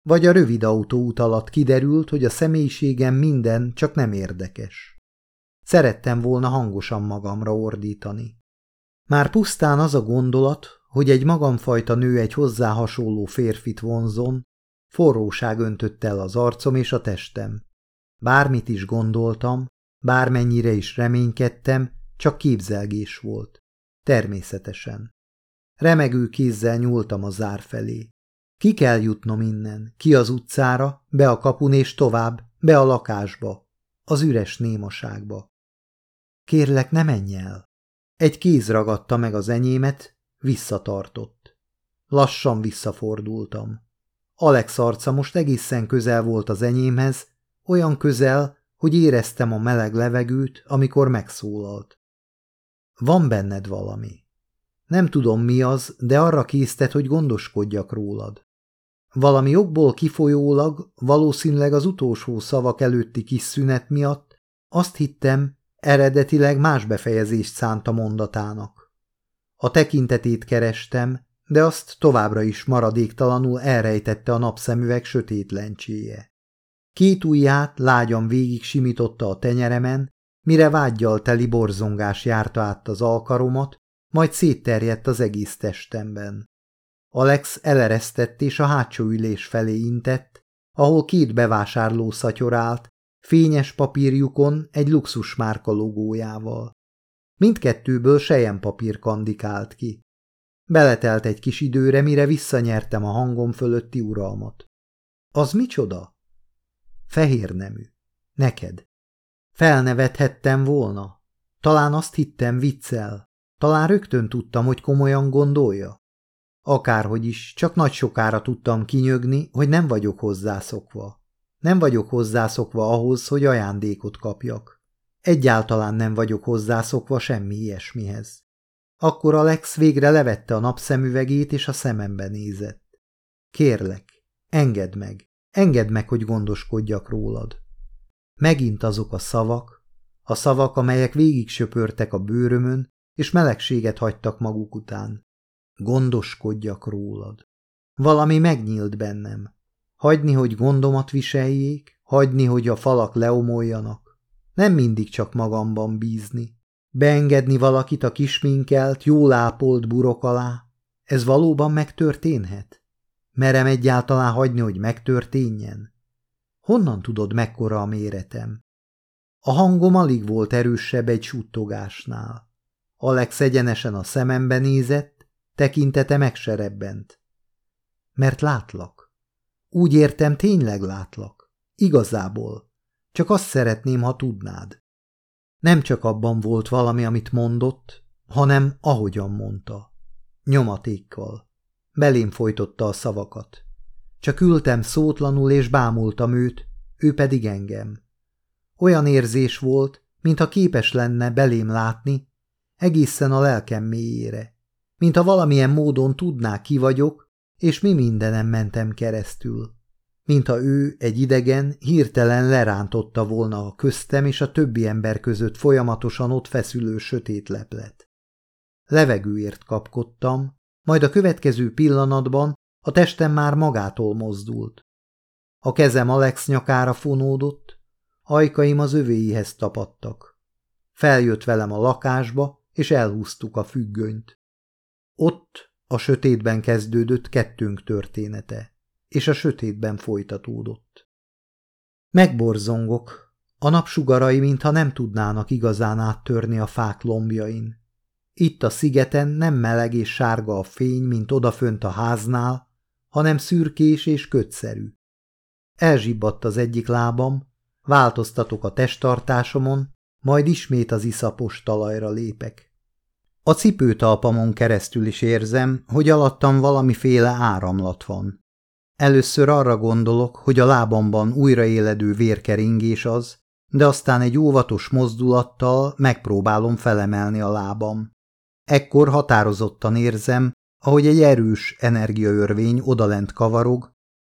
Vagy a rövid autóút alatt kiderült, hogy a személyiségem minden csak nem érdekes. Szerettem volna hangosan magamra ordítani. Már pusztán az a gondolat, hogy egy magamfajta nő egy hozzá hasonló férfit vonzon, forróság öntött el az arcom és a testem. Bármit is gondoltam, bármennyire is reménykedtem, csak képzelgés volt. Természetesen. Remegő kézzel nyúltam a zár felé. Ki kell jutnom innen, ki az utcára, be a kapun és tovább, be a lakásba, az üres némaságba. kérlek, ne menj el. Egy kéz ragadta meg az enyémet, visszatartott. Lassan visszafordultam. Alex arca most egészen közel volt az enyémhez, olyan közel, hogy éreztem a meleg levegőt, amikor megszólalt. Van benned valami. Nem tudom mi az, de arra késztet, hogy gondoskodjak rólad. Valami okból kifolyólag, valószínűleg az utolsó szavak előtti kis szünet miatt azt hittem, eredetileg más befejezést szánt a mondatának. A tekintetét kerestem, de azt továbbra is maradéktalanul elrejtette a napszemüveg sötét lencséje. Két ujját lágyan végig simította a tenyeremen, mire vágyjal teli borzongás járta át az alkaromat, majd szétterjedt az egész testemben. Alex eleresztett és a hátsó ülés felé intett, ahol két bevásárló szatyorált, fényes papírjukon egy luxus márka logójával. Mindkettőből papír kandikált ki. Beletelt egy kis időre, mire visszanyertem a hangom fölötti uralmat. Az micsoda? Fehér nemű. Neked. Felnevethettem volna. Talán azt hittem viccel. Talán rögtön tudtam, hogy komolyan gondolja. Akárhogy is, csak nagy sokára tudtam kinyögni, hogy nem vagyok hozzászokva. Nem vagyok hozzászokva ahhoz, hogy ajándékot kapjak. Egyáltalán nem vagyok hozzászokva semmi ilyesmihez. Akkor Alex végre levette a napszemüvegét, és a szemembe nézett. Kérlek, engedd meg, engedd meg, hogy gondoskodjak rólad. Megint azok a szavak, a szavak, amelyek végig söpörtek a bőrömön, és melegséget hagytak maguk után. Gondoskodjak rólad. Valami megnyílt bennem. Hagyni, hogy gondomat viseljék, hagyni, hogy a falak leomoljanak. Nem mindig csak magamban bízni. Beengedni valakit a kisminkelt, jól ápolt burok alá. Ez valóban megtörténhet? Merem egyáltalán hagyni, hogy megtörténjen? Honnan tudod, mekkora a méretem? A hangom alig volt erősebb egy suttogásnál. Alex egyenesen a szemembe nézett, tekintete megserebbent. Mert látlak. Úgy értem, tényleg látlak. Igazából. Csak azt szeretném, ha tudnád. Nem csak abban volt valami, amit mondott, hanem ahogyan mondta. Nyomatékkal. Belém folytotta a szavakat. Csak ültem szótlanul és bámultam őt, ő pedig engem. Olyan érzés volt, mintha képes lenne belém látni, egészen a lelkem mélyére. Mintha valamilyen módon tudná, ki vagyok, és mi mindenem mentem keresztül. Mintha ő, egy idegen, hirtelen lerántotta volna a köztem és a többi ember között folyamatosan ott feszülő sötét leplet. Levegőért kapkodtam, majd a következő pillanatban a testem már magától mozdult. A kezem Alex nyakára fonódott, ajkaim az övéihez tapadtak. Feljött velem a lakásba, és elhúztuk a függönyt. Ott a sötétben kezdődött kettőnk története, és a sötétben folytatódott. Megborzongok, a napsugarai mintha nem tudnának igazán áttörni a fák lombjain. Itt a szigeten nem meleg és sárga a fény, mint odafönt a háznál, hanem szürkés és kötszerű. Elzsibbadt az egyik lábam, változtatok a testtartásomon, majd ismét az iszapos talajra lépek. A cipőtalpamon keresztül is érzem, hogy alattam valamiféle áramlat van. Először arra gondolok, hogy a lábamban újraéledő vérkeringés az, de aztán egy óvatos mozdulattal megpróbálom felemelni a lábam. Ekkor határozottan érzem, ahogy egy erős energiaörvény odalent kavarog,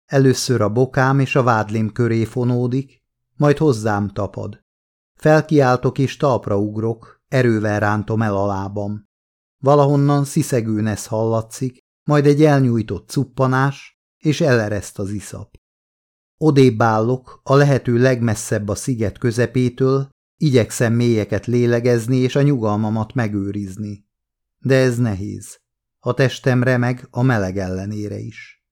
először a bokám és a vádlim köré fonódik, majd hozzám tapad. Felkiáltok és talpra ugrok, erővel rántom el a lábam. Valahonnan sziszegőnesz hallatszik, majd egy elnyújtott cuppanás, és elereszt az iszap. Odébb állok, a lehető legmesszebb a sziget közepétől, igyekszem mélyeket lélegezni és a nyugalmamat megőrizni. De ez nehéz. A testem remeg a meleg ellenére is.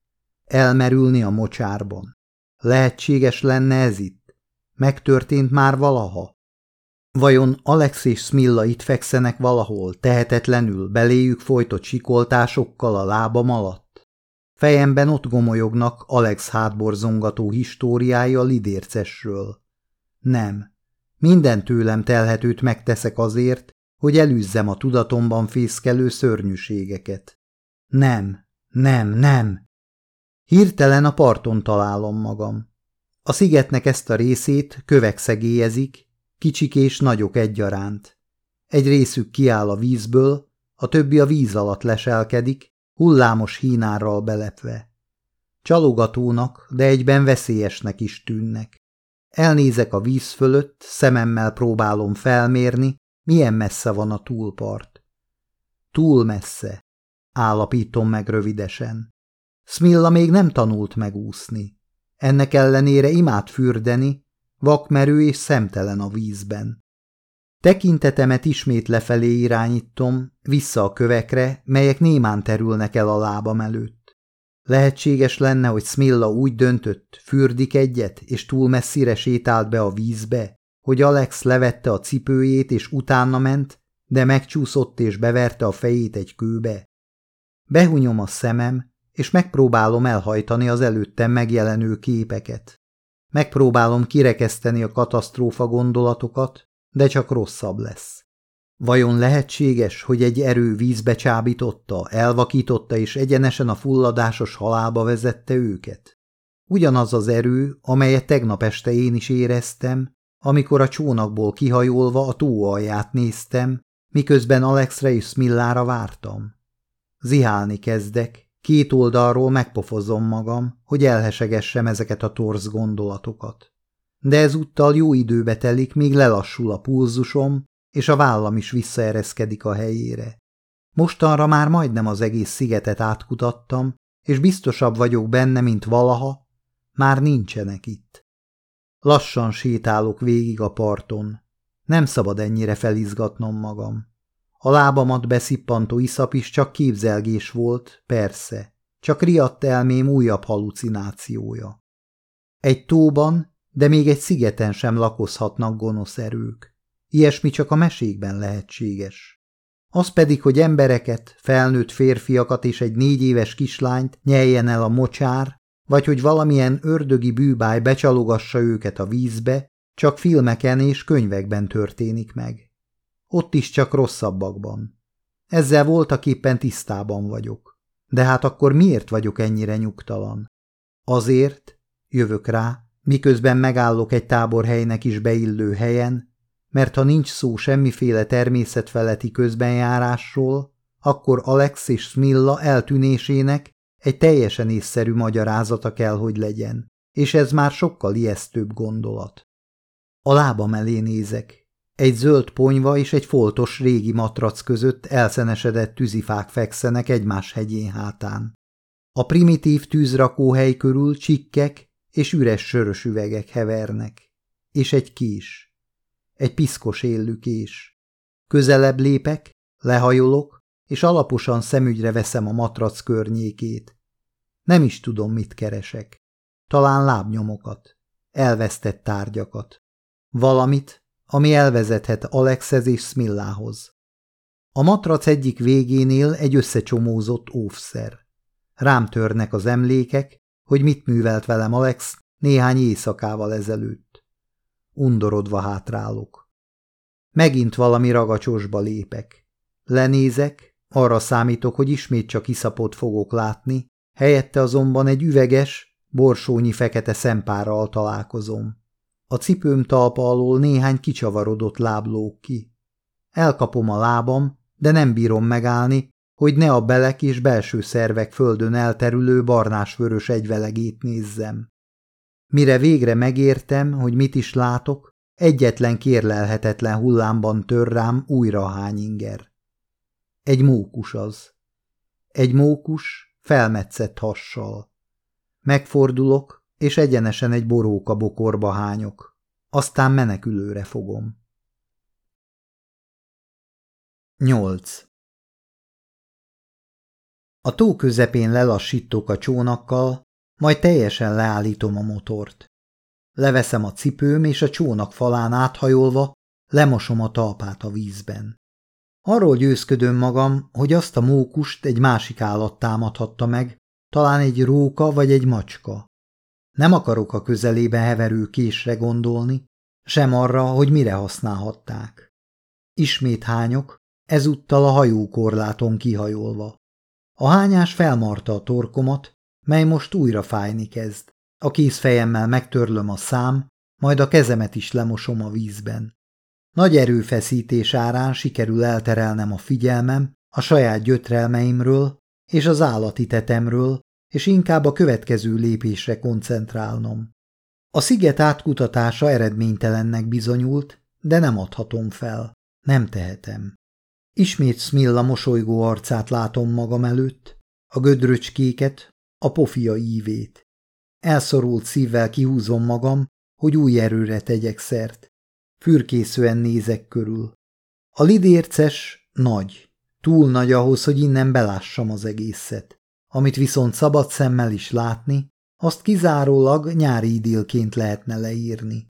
Elmerülni a mocsárban. Lehetséges lenne ez itt? Megtörtént már valaha? Vajon Alex és Smilla itt fekszenek valahol, tehetetlenül, beléjük folytott sikoltásokkal a lábam alatt? Fejemben ott gomolyognak Alex hátborzongató históriája Lidércesről. Nem. Minden tőlem telhetőt megteszek azért, hogy elűzzem a tudatomban fészkelő szörnyűségeket. Nem, nem, nem. Hirtelen a parton találom magam. A szigetnek ezt a részét kövek szegélyezik, kicsik és nagyok egyaránt. Egy részük kiáll a vízből, a többi a víz alatt leselkedik, hullámos hínárral belepve. Csalogatónak, de egyben veszélyesnek is tűnnek. Elnézek a víz fölött, szememmel próbálom felmérni, milyen messze van a túlpart. Túl messze, állapítom meg rövidesen. Smilla még nem tanult megúszni. Ennek ellenére imád fürdeni, vakmerő és szemtelen a vízben. Tekintetemet ismét lefelé irányítom, vissza a kövekre, melyek némán terülnek el a lábam előtt. Lehetséges lenne, hogy Smilla úgy döntött, fürdik egyet, és túl messzire sétált be a vízbe, hogy Alex levette a cipőjét és utána ment, de megcsúszott és beverte a fejét egy kőbe. Behunyom a szemem, és megpróbálom elhajtani az előttem megjelenő képeket. Megpróbálom kirekeszteni a katasztrófa gondolatokat, de csak rosszabb lesz. Vajon lehetséges, hogy egy erő vízbe csábította, elvakította és egyenesen a fulladásos halálba vezette őket? Ugyanaz az erő, amelyet tegnap este én is éreztem, amikor a csónakból kihajolva a tó alját néztem, miközben Alexre és Smillára vártam. Zihálni kezdek, két oldalról megpofozom magam, hogy elhesegessem ezeket a torz gondolatokat de ezúttal jó időbe telik, míg lelassul a pulzusom, és a vállam is visszaereszkedik a helyére. Mostanra már majdnem az egész szigetet átkutattam, és biztosabb vagyok benne, mint valaha, már nincsenek itt. Lassan sétálok végig a parton. Nem szabad ennyire felizgatnom magam. A lábamat beszippantó iszap is csak képzelgés volt, persze, csak riadt elmém újabb halucinációja. Egy tóban de még egy szigeten sem lakozhatnak gonosz erők. Ilyesmi csak a mesékben lehetséges. Az pedig, hogy embereket, felnőtt férfiakat és egy négy éves kislányt nyeljen el a mocsár, vagy hogy valamilyen ördögi bűbáj becsalogassa őket a vízbe, csak filmeken és könyvekben történik meg. Ott is csak rosszabbakban. Ezzel voltak éppen tisztában vagyok. De hát akkor miért vagyok ennyire nyugtalan? Azért, jövök rá, miközben megállok egy táborhelynek is beillő helyen, mert ha nincs szó semmiféle természetfeletti közbenjárásról, akkor Alex és Smilla eltűnésének egy teljesen észszerű magyarázata kell, hogy legyen, és ez már sokkal ijesztőbb gondolat. A lábam elé nézek. Egy zöld ponyva és egy foltos régi matrac között elszenesedett tűzifák fekszenek egymás hegyén hátán. A primitív tűzrakóhely körül csikkek és üres sörös üvegek hevernek, és egy kés, egy piszkos élő kés. Közelebb lépek, lehajolok, és alaposan szemügyre veszem a matrac környékét. Nem is tudom, mit keresek. Talán lábnyomokat, elvesztett tárgyakat. Valamit, ami elvezethet Alexhez és Smillához. A matrac egyik végénél egy összecsomózott óvszer. Rám törnek az emlékek, hogy mit művelt velem Alex néhány éjszakával ezelőtt. Undorodva hátrálok. Megint valami ragacsosba lépek. Lenézek, arra számítok, hogy ismét csak iszapot fogok látni, helyette azonban egy üveges, borsónyi fekete szempárral találkozom. A cipőm talpa alól néhány kicsavarodott láblók ki. Elkapom a lábam, de nem bírom megállni, hogy ne a belek és belső szervek földön elterülő barnás-vörös egyvelegét nézzem. Mire végre megértem, hogy mit is látok, egyetlen kérlelhetetlen hullámban tör rám újra a hányinger. Egy mókus az. Egy mókus felmetszett hassal. Megfordulok, és egyenesen egy boróka bokorba hányok. Aztán menekülőre fogom. 8. A tó közepén lelassítok a csónakkal, majd teljesen leállítom a motort. Leveszem a cipőm, és a csónak falán áthajolva lemosom a talpát a vízben. Arról győzködöm magam, hogy azt a mókust egy másik állat támadhatta meg, talán egy róka vagy egy macska. Nem akarok a közelébe heverő késre gondolni, sem arra, hogy mire használhatták. Ismét hányok, ezúttal a hajókorláton kihajolva. A hányás felmarta a torkomat, mely most újra fájni kezd. A kézfejemmel megtörlöm a szám, majd a kezemet is lemosom a vízben. Nagy erőfeszítés árán sikerül elterelnem a figyelmem a saját gyötrelmeimről és az állati tetemről, és inkább a következő lépésre koncentrálnom. A sziget átkutatása eredménytelennek bizonyult, de nem adhatom fel. Nem tehetem. Ismét Smilla mosolygó arcát látom magam előtt, a gödröcskéket, a pofia ívét. Elszorult szívvel kihúzom magam, hogy új erőre tegyek szert. Fürkészően nézek körül. A lidérces nagy, túl nagy ahhoz, hogy innen belássam az egészet. Amit viszont szabad szemmel is látni, azt kizárólag nyári idélként lehetne leírni.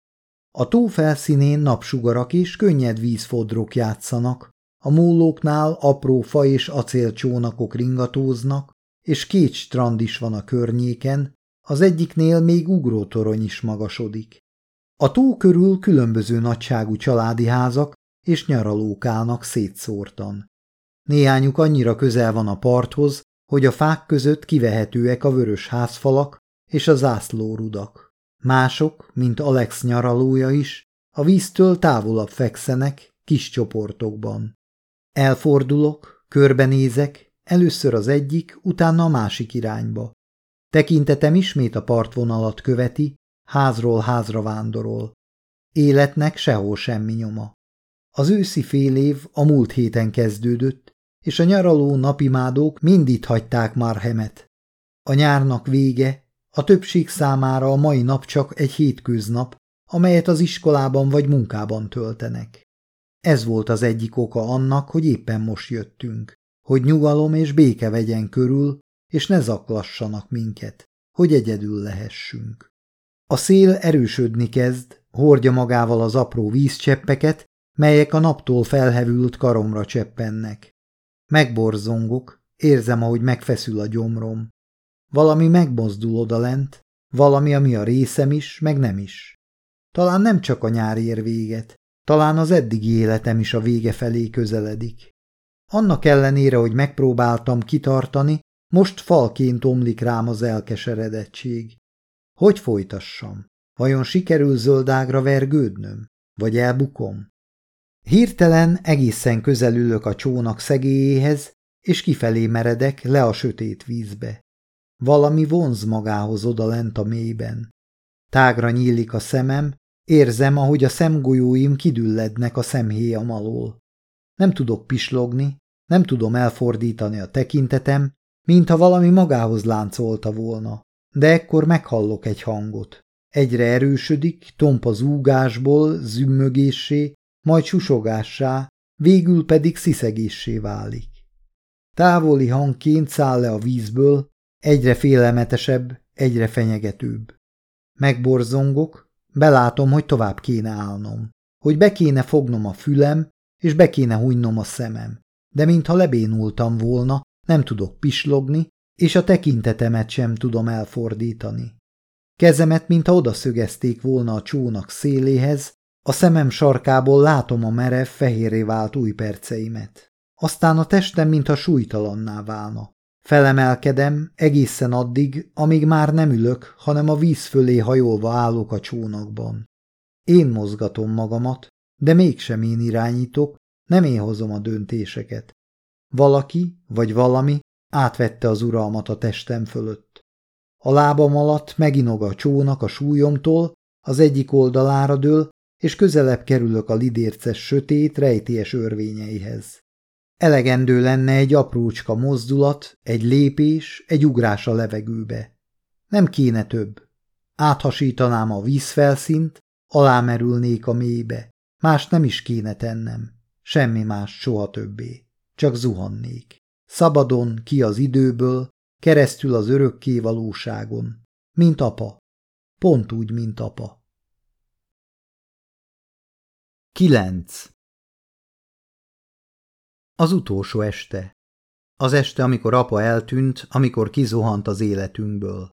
A tó felszínén napsugarak és könnyed vízfodrok játszanak, a múlóknál apró fa és acélcsónakok ringatóznak, és két strand is van a környéken, az egyiknél még ugrótorony is magasodik. A tó körül különböző nagyságú családi házak és nyaralók állnak szétszórtan. Néhányuk annyira közel van a parthoz, hogy a fák között kivehetőek a vörös házfalak és a zászlórudak. Mások, mint Alex nyaralója is, a víztől távolabb fekszenek, kis csoportokban. Elfordulok, körbenézek, először az egyik, utána a másik irányba. Tekintetem ismét a partvonalat követi, házról házra vándorol. Életnek sehol semmi nyoma. Az őszi fél év a múlt héten kezdődött, és a nyaraló napimádók mind itt hagyták már. A nyárnak vége, a többség számára a mai nap csak egy hétköznap, amelyet az iskolában vagy munkában töltenek. Ez volt az egyik oka annak, hogy éppen most jöttünk, hogy nyugalom és béke vegyen körül, és ne zaklassanak minket, hogy egyedül lehessünk. A szél erősödni kezd, hordja magával az apró vízcseppeket, melyek a naptól felhevült karomra cseppennek. Megborzongok, érzem, ahogy megfeszül a gyomrom. Valami megmozdul odalent, valami, ami a részem is, meg nem is. Talán nem csak a nyár ér véget, talán az eddigi életem is a vége felé közeledik. Annak ellenére, hogy megpróbáltam kitartani, most falként omlik rám az elkeseredettség. Hogy folytassam? Vajon sikerül zöldágra vergődnöm? Vagy elbukom? Hirtelen egészen közel ülök a csónak szegélyéhez, és kifelé meredek le a sötét vízbe. Valami vonz magához oda lent a mélyben. Tágra nyílik a szemem, érzem, ahogy a szemgolyóim kidüllednek a szemhéjam alól. Nem tudok pislogni, nem tudom elfordítani a tekintetem, mintha valami magához láncolta volna, de ekkor meghallok egy hangot. Egyre erősödik, tompa zúgásból, zümmögéssé, majd susogássá, végül pedig sziszegéssé válik. Távoli hangként száll le a vízből, egyre félelmetesebb, egyre fenyegetőbb. Megborzongok, belátom, hogy tovább kéne állnom, hogy be kéne fognom a fülem, és be kéne hunynom a szemem, de mintha lebénultam volna, nem tudok pislogni, és a tekintetemet sem tudom elfordítani. Kezemet, mintha odaszögezték volna a csónak széléhez, a szemem sarkából látom a merev, fehérré vált új perceimet. Aztán a testem, mintha súlytalanná válna. Felemelkedem egészen addig, amíg már nem ülök, hanem a víz fölé hajolva állok a csónakban. Én mozgatom magamat, de mégsem én irányítok, nem én hozom a döntéseket. Valaki, vagy valami átvette az uralmat a testem fölött. A lábam alatt meginog a csónak a súlyomtól, az egyik oldalára dől, és közelebb kerülök a lidérces sötét, rejtélyes örvényeihez. Elegendő lenne egy aprócska mozdulat, egy lépés, egy ugrás a levegőbe. Nem kéne több. Áthasítanám a vízfelszínt, alámerülnék a mélybe. Más nem is kéne tennem. Semmi más soha többé. Csak zuhannék. Szabadon, ki az időből, keresztül az örökké valóságon. Mint apa. Pont úgy, mint apa. 9. Az utolsó este. Az este, amikor apa eltűnt, amikor kizuhant az életünkből.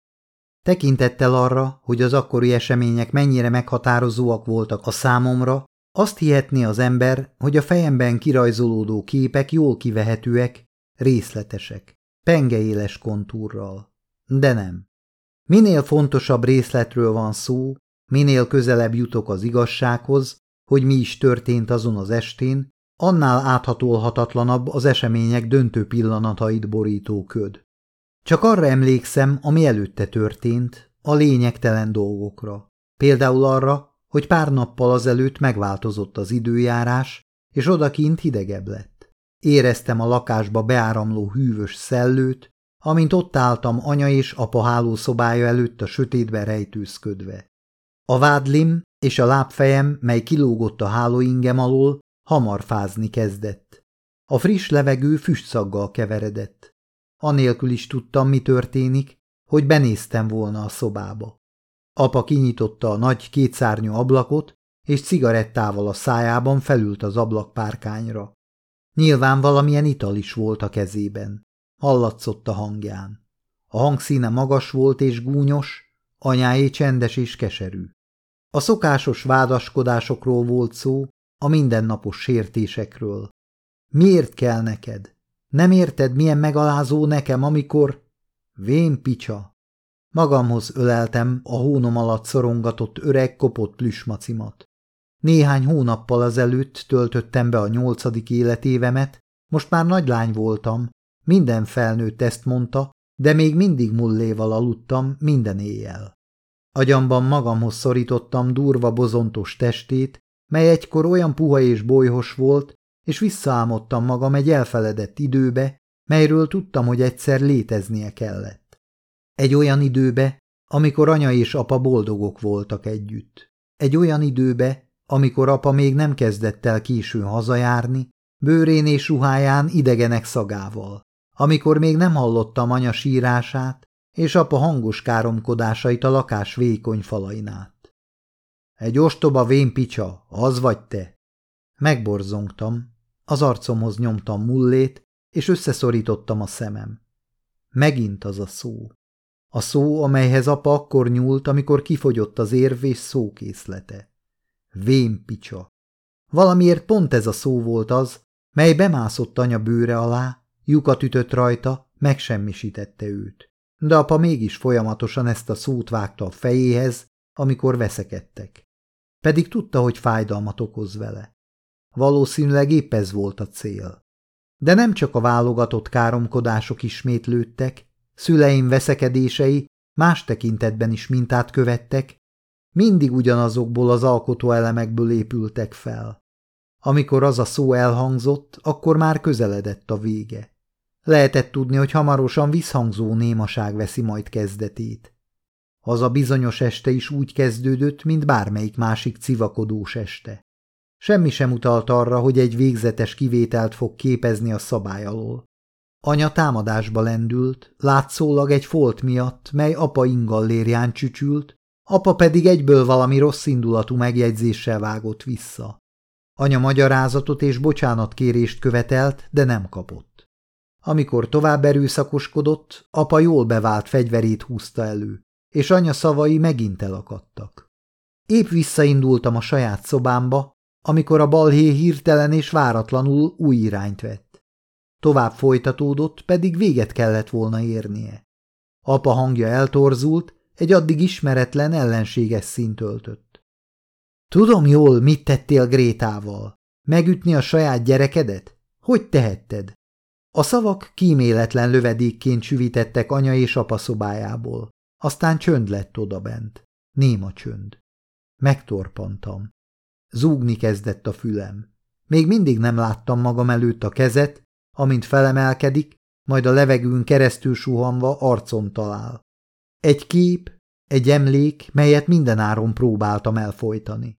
Tekintettel arra, hogy az akkori események mennyire meghatározóak voltak a számomra, azt hihetné az ember, hogy a fejemben kirajzolódó képek jól kivehetőek, részletesek, pengeéles kontúrral. De nem. Minél fontosabb részletről van szó, minél közelebb jutok az igazsághoz, hogy mi is történt azon az estén, annál áthatolhatatlanabb az események döntő pillanatait borító köd. Csak arra emlékszem, ami előtte történt, a lényegtelen dolgokra. Például arra, hogy pár nappal azelőtt megváltozott az időjárás, és odakint hidegebb lett. Éreztem a lakásba beáramló hűvös szellőt, amint ott álltam anya és apa hálószobája előtt a sötétbe rejtőzködve. A vádlim és a lábfejem, mely kilógott a hálóingem alól, hamar fázni kezdett. A friss levegő füstszaggal keveredett. Anélkül is tudtam, mi történik, hogy benéztem volna a szobába. Apa kinyitotta a nagy kétszárnyú ablakot, és cigarettával a szájában felült az ablakpárkányra. Nyilván valamilyen ital is volt a kezében. Hallatszott a hangján. A hangszíne magas volt és gúnyos, anyáé csendes és keserű. A szokásos vádaskodásokról volt szó, a mindennapos sértésekről. Miért kell neked? Nem érted, milyen megalázó nekem, amikor... Vén picsa! Magamhoz öleltem a hónom alatt szorongatott öreg kopott plüsmacimat. Néhány hónappal azelőtt töltöttem be a nyolcadik életévemet, most már nagylány voltam, minden felnőtt ezt mondta, de még mindig mulléval aludtam minden éjjel. Agyamban magamhoz szorítottam durva bozontos testét, mely egykor olyan puha és bolyhos volt, és visszaálmodtam magam egy elfeledett időbe, melyről tudtam, hogy egyszer léteznie kellett. Egy olyan időbe, amikor anya és apa boldogok voltak együtt. Egy olyan időbe, amikor apa még nem kezdett el későn hazajárni, bőrén és ruháján idegenek szagával. Amikor még nem hallottam anya sírását, és apa hangos káromkodásait a lakás vékony falain át. Egy ostoba vén picsa, az vagy te? Megborzongtam, az arcomhoz nyomtam mullét, és összeszorítottam a szemem. Megint az a szó. A szó, amelyhez apa akkor nyúlt, amikor kifogyott az érv és szókészlete. Vén picsa. Valamiért pont ez a szó volt az, mely bemászott anya bőre alá, lyukat ütött rajta, megsemmisítette őt. De apa mégis folyamatosan ezt a szót vágta a fejéhez, amikor veszekedtek. Pedig tudta, hogy fájdalmat okoz vele. Valószínűleg épp ez volt a cél. De nem csak a válogatott káromkodások ismétlődtek, szüleim veszekedései más tekintetben is mintát követtek, mindig ugyanazokból az alkotó elemekből épültek fel. Amikor az a szó elhangzott, akkor már közeledett a vége. Lehetett tudni, hogy hamarosan visszhangzó némaság veszi majd kezdetét. Az a bizonyos este is úgy kezdődött, mint bármelyik másik civakodós este. Semmi sem utalt arra, hogy egy végzetes kivételt fog képezni a szabály alól. Anya támadásba lendült, látszólag egy folt miatt, mely apa ingallérján csücsült, apa pedig egyből valami rossz indulatú megjegyzéssel vágott vissza. Anya magyarázatot és bocsánatkérést követelt, de nem kapott. Amikor tovább erőszakoskodott, apa jól bevált fegyverét húzta elő, és anya szavai megint elakadtak. Épp visszaindultam a saját szobámba, amikor a balhé hirtelen és váratlanul új irányt vett. Tovább folytatódott, pedig véget kellett volna érnie. Apa hangja eltorzult, egy addig ismeretlen ellenséges szint öltött. Tudom jól, mit tettél Grétával. Megütni a saját gyerekedet? Hogy tehetted? A szavak kíméletlen lövedékként süvítettek anya és apa szobájából. Aztán csönd lett odabent. Néma csönd. Megtorpantam. Zúgni kezdett a fülem. Még mindig nem láttam magam előtt a kezet, amint felemelkedik, majd a levegőn keresztül suhanva arcom talál. Egy kép, egy emlék, melyet mindenáron próbáltam elfolytani.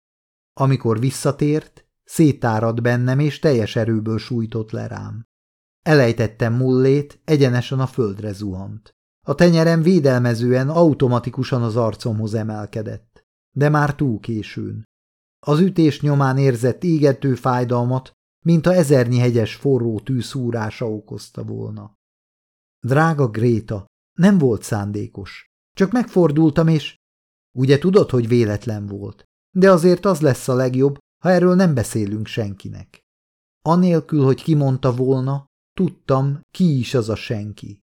Amikor visszatért, szétárad bennem, és teljes erőből sújtott le rám. Elejtettem mullét, egyenesen a földre zuhant. A tenyerem védelmezően automatikusan az arcomhoz emelkedett, de már túl későn. Az ütés nyomán érzett égető fájdalmat, mint a ezernyi hegyes forró tű szúrása okozta volna. Drága Gréta, nem volt szándékos. Csak megfordultam, és... Ugye tudod, hogy véletlen volt, de azért az lesz a legjobb, ha erről nem beszélünk senkinek. Anélkül, hogy kimondta volna, tudtam, ki is az a senki.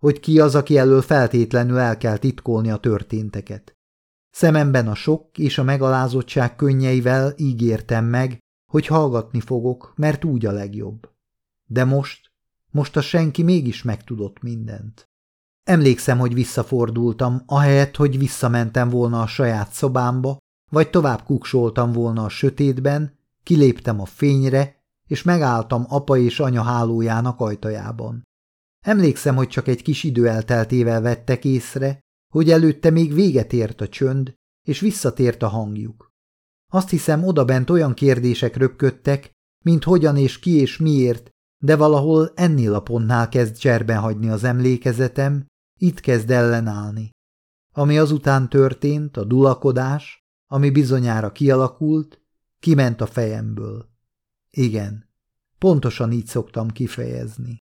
Hogy ki az, aki elől feltétlenül el kell titkolni a történteket. Szememben a sok és a megalázottság könnyeivel ígértem meg, hogy hallgatni fogok, mert úgy a legjobb. De most, most a senki mégis megtudott mindent. Emlékszem, hogy visszafordultam, ahelyett, hogy visszamentem volna a saját szobámba, vagy tovább kuksoltam volna a sötétben, kiléptem a fényre, és megálltam apa és anya hálójának ajtajában. Emlékszem, hogy csak egy kis idő elteltével vettek észre, hogy előtte még véget ért a csönd, és visszatért a hangjuk. Azt hiszem, odabent olyan kérdések röpködtek, mint hogyan és ki és miért, de valahol ennél a pontnál kezd cserben hagyni az emlékezetem, itt kezd ellenállni. Ami azután történt, a dulakodás, ami bizonyára kialakult, kiment a fejemből. Igen, pontosan így szoktam kifejezni.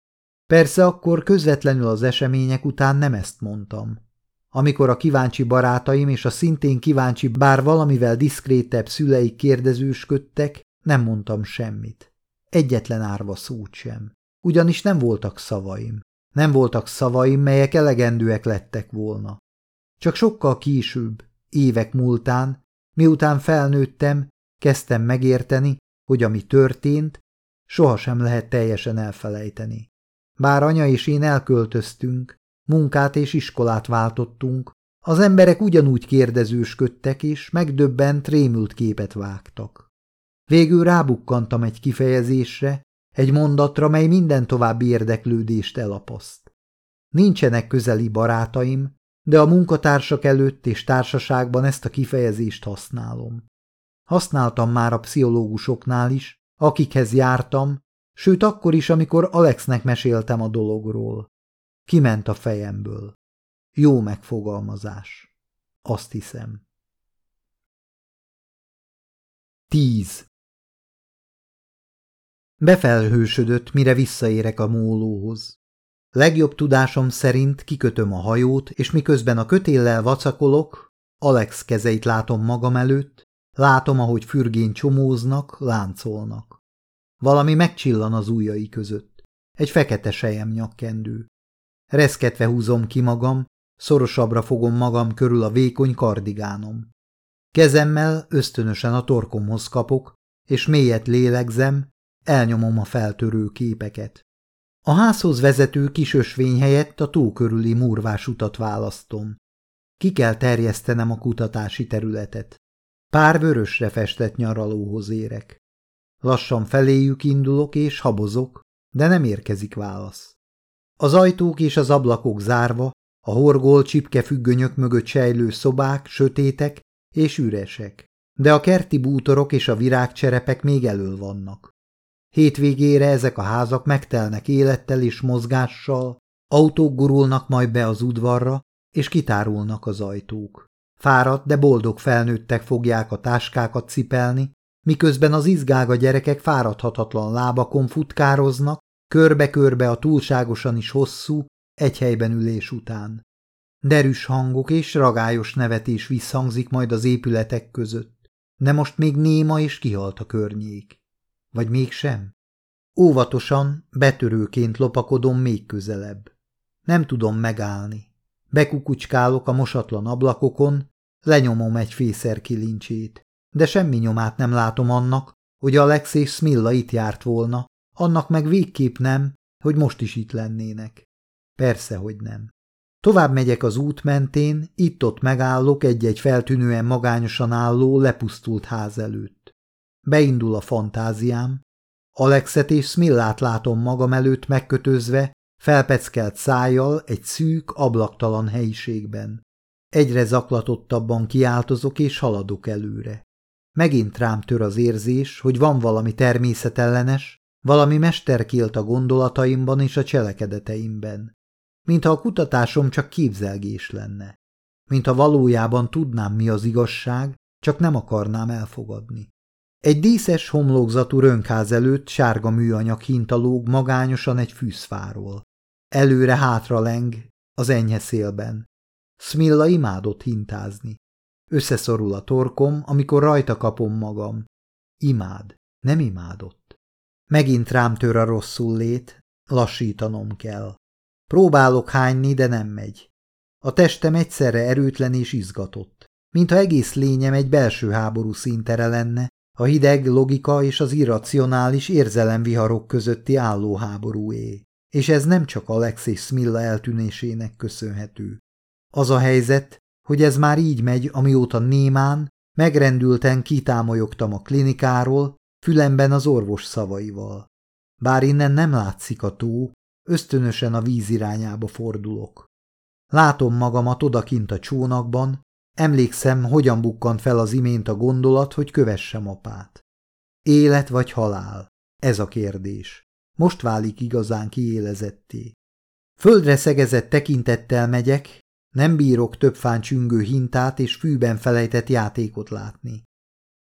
Persze akkor közvetlenül az események után nem ezt mondtam. Amikor a kíváncsi barátaim és a szintén kíváncsi bár valamivel diszkrétebb szüleik kérdezősködtek, nem mondtam semmit. Egyetlen árva szót sem. Ugyanis nem voltak szavaim. Nem voltak szavaim, melyek elegendőek lettek volna. Csak sokkal később, évek múltán, miután felnőttem, kezdtem megérteni, hogy ami történt, sohasem lehet teljesen elfelejteni. Bár anya és én elköltöztünk, munkát és iskolát váltottunk, az emberek ugyanúgy kérdezősködtek, és megdöbbent, rémült képet vágtak. Végül rábukkantam egy kifejezésre, egy mondatra, mely minden további érdeklődést elapaszt. Nincsenek közeli barátaim, de a munkatársak előtt és társaságban ezt a kifejezést használom. Használtam már a pszichológusoknál is, akikhez jártam, sőt akkor is, amikor Alexnek meséltem a dologról. Kiment a fejemből. Jó megfogalmazás. Azt hiszem. 10. Befelhősödött, mire visszaérek a mólóhoz. Legjobb tudásom szerint kikötöm a hajót, és miközben a kötéllel vacakolok, Alex kezeit látom magam előtt, látom, ahogy fürgén csomóznak, láncolnak. Valami megcsillan az ujjai között. Egy fekete sejem nyakkendő. Reszketve húzom ki magam, szorosabbra fogom magam körül a vékony kardigánom. Kezemmel ösztönösen a torkomhoz kapok, és mélyet lélegzem, elnyomom a feltörő képeket. A házhoz vezető kis ösvény helyett a tó körüli murvás utat választom. Ki kell terjesztenem a kutatási területet. Pár vörösre festett nyaralóhoz érek. Lassan feléjük indulok és habozok, de nem érkezik válasz. Az ajtók és az ablakok zárva, a horgol csipkefüggönyök mögött sejlő szobák sötétek és üresek, de a kerti bútorok és a virágcserepek még elől vannak. Hétvégére ezek a házak megtelnek élettel és mozgással, autók gurulnak majd be az udvarra, és kitárulnak az ajtók. Fáradt, de boldog felnőttek fogják a táskákat cipelni, miközben az izgága gyerekek fáradhatatlan lábakon futkároznak, körbe-körbe a túlságosan is hosszú, egy helyben ülés után. Derűs hangok és ragályos nevetés visszhangzik majd az épületek között, de most még néma és kihalt a környék. Vagy mégsem? Óvatosan, betörőként lopakodom még közelebb. Nem tudom megállni. Bekukucskálok a mosatlan ablakokon, lenyomom egy fészer kilincsét, de semmi nyomát nem látom annak, hogy Alex és Smilla itt járt volna, annak meg végképp nem, hogy most is itt lennének. Persze, hogy nem. Tovább megyek az út mentén, itt-ott megállok egy-egy feltűnően magányosan álló, lepusztult ház előtt. Beindul a fantáziám. Alexet és Smillát látom magam előtt megkötözve, felpeckelt szájjal egy szűk, ablaktalan helyiségben. Egyre zaklatottabban kiáltozok és haladok előre. Megint rám tör az érzés, hogy van valami természetellenes, valami mesterkélt a gondolataimban és a cselekedeteimben. Mintha a kutatásom csak képzelgés lenne. Mintha valójában tudnám, mi az igazság, csak nem akarnám elfogadni. Egy díszes homlokzatú rönkház előtt sárga műanyag hintalóg magányosan egy fűszfáról. Előre-hátra leng, az enyhe szélben. Smilla imádott hintázni. Összeszorul a torkom, amikor rajta kapom magam. Imád, nem imádott. Megint rám tör a rosszul lét, lassítanom kell. Próbálok hányni, de nem megy. A testem egyszerre erőtlen és izgatott, mintha egész lényem egy belső háború színtere lenne, a hideg logika és az irracionális érzelemviharok közötti álló háborúé. És ez nem csak Alex és Smilla eltűnésének köszönhető. Az a helyzet, hogy ez már így megy, amióta némán, megrendülten kitámolyogtam a klinikáról, fülemben az orvos szavaival. Bár innen nem látszik a tó, ösztönösen a víz irányába fordulok. Látom magamat odakint a csónakban, emlékszem, hogyan bukkant fel az imént a gondolat, hogy kövessem apát. Élet vagy halál? Ez a kérdés. Most válik igazán kiélezetté. Földre szegezett tekintettel megyek, nem bírok több fán csüngő hintát és fűben felejtett játékot látni.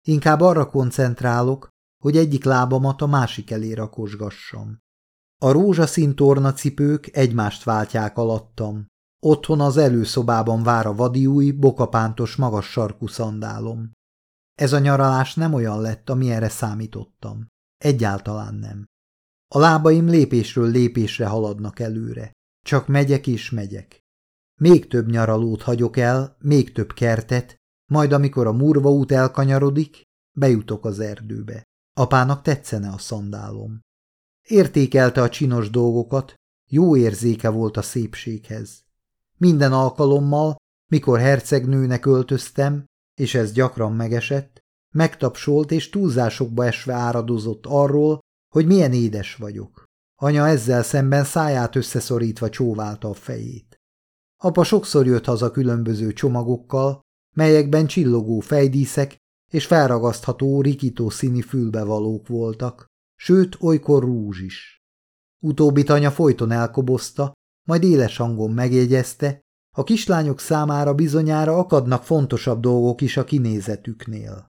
Inkább arra koncentrálok, hogy egyik lábamat a másik elé rakosgassam. A rózsaszín tornacipők egymást váltják alattam. Otthon az előszobában vár a vadiúj, bokapántos, magas sarkú szandálom. Ez a nyaralás nem olyan lett, amilyenre számítottam. Egyáltalán nem. A lábaim lépésről lépésre haladnak előre. Csak megyek és megyek. Még több nyaralót hagyok el, még több kertet, majd amikor a murva út elkanyarodik, bejutok az erdőbe. Apának tetszene a szandálom. Értékelte a csinos dolgokat, jó érzéke volt a szépséghez. Minden alkalommal, mikor hercegnőnek öltöztem, és ez gyakran megesett, megtapsolt és túlzásokba esve áradozott arról, hogy milyen édes vagyok. Anya ezzel szemben száját összeszorítva csóválta a fejét. Apa sokszor jött haza különböző csomagokkal, melyekben csillogó fejdíszek és felragasztható, rikító színi fülbevalók voltak, sőt, olykor rúzs is. Utóbbit anya folyton elkobozta, majd éles hangon megjegyezte, a kislányok számára bizonyára akadnak fontosabb dolgok is a kinézetüknél.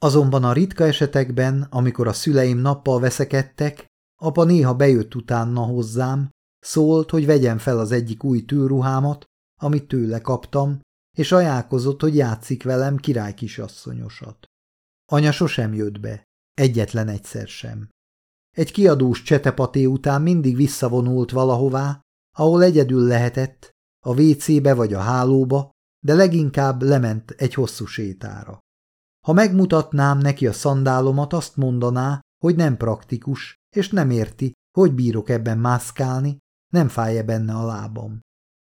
Azonban a ritka esetekben, amikor a szüleim nappal veszekedtek, apa néha bejött utána hozzám, szólt, hogy vegyem fel az egyik új tűrruhámat, amit tőle kaptam, és ajánlkozott, hogy játszik velem király kisasszonyosat. Anya sosem jött be, egyetlen egyszer sem. Egy kiadós csetepaté után mindig visszavonult valahová, ahol egyedül lehetett, a WC-be vagy a hálóba, de leginkább lement egy hosszú sétára. Ha megmutatnám neki a szandálomat, azt mondaná, hogy nem praktikus, és nem érti, hogy bírok ebben mászkálni, nem fáj-e benne a lábam.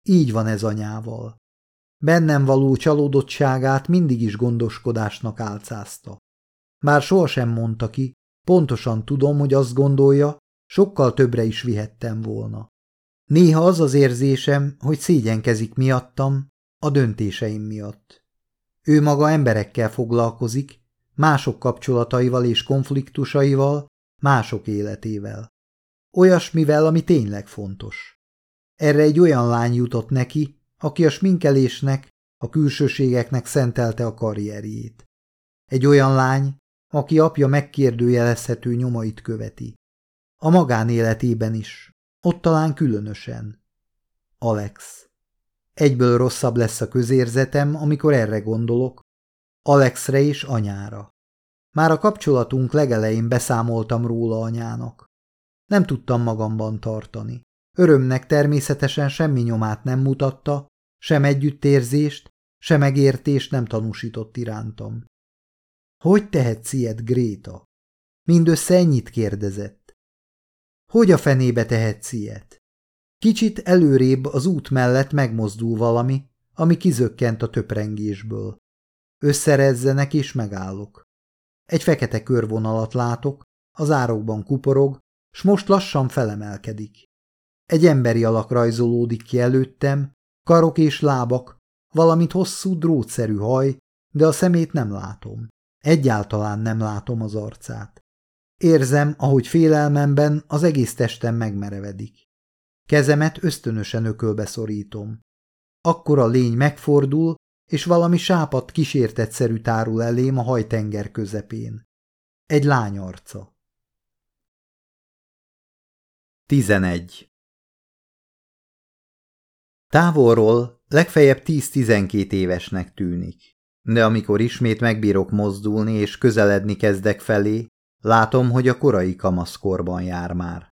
Így van ez anyával. Bennem való csalódottságát mindig is gondoskodásnak álcázta. Már sohasem mondta ki, pontosan tudom, hogy azt gondolja, sokkal többre is vihettem volna. Néha az az érzésem, hogy szégyenkezik miattam, a döntéseim miatt. Ő maga emberekkel foglalkozik, mások kapcsolataival és konfliktusaival, mások életével. Olyasmivel, ami tényleg fontos. Erre egy olyan lány jutott neki, aki a sminkelésnek, a külsőségeknek szentelte a karrierjét. Egy olyan lány, aki apja megkérdőjelezhető nyomait követi. A magánéletében is, ott talán különösen. Alex. Egyből rosszabb lesz a közérzetem, amikor erre gondolok. Alexre és anyára. Már a kapcsolatunk legelején beszámoltam róla anyának. Nem tudtam magamban tartani. Örömnek természetesen semmi nyomát nem mutatta, sem együttérzést, sem megértést nem tanúsított irántam. Hogy tehetsz ilyet, Gréta? Mindössze ennyit kérdezett. Hogy a fenébe tehetsz ilyet? Kicsit előrébb az út mellett megmozdul valami, ami kizökkent a töprengésből. Összerezzenek és megállok. Egy fekete körvonalat látok, az árokban kuporog, s most lassan felemelkedik. Egy emberi alak rajzolódik ki előttem, karok és lábak, valamint hosszú drótszerű haj, de a szemét nem látom. Egyáltalán nem látom az arcát. Érzem, ahogy félelmemben az egész testem megmerevedik. Kezemet ösztönösen ökölbe szorítom. Akkor a lény megfordul, és valami sápat kísértetszerű tárul elém a hajtenger közepén. Egy lány arca. 11. Távolról Legfeljebb 10-12 évesnek tűnik. De amikor ismét megbírok mozdulni és közeledni kezdek felé, látom, hogy a korai kamaszkorban jár már.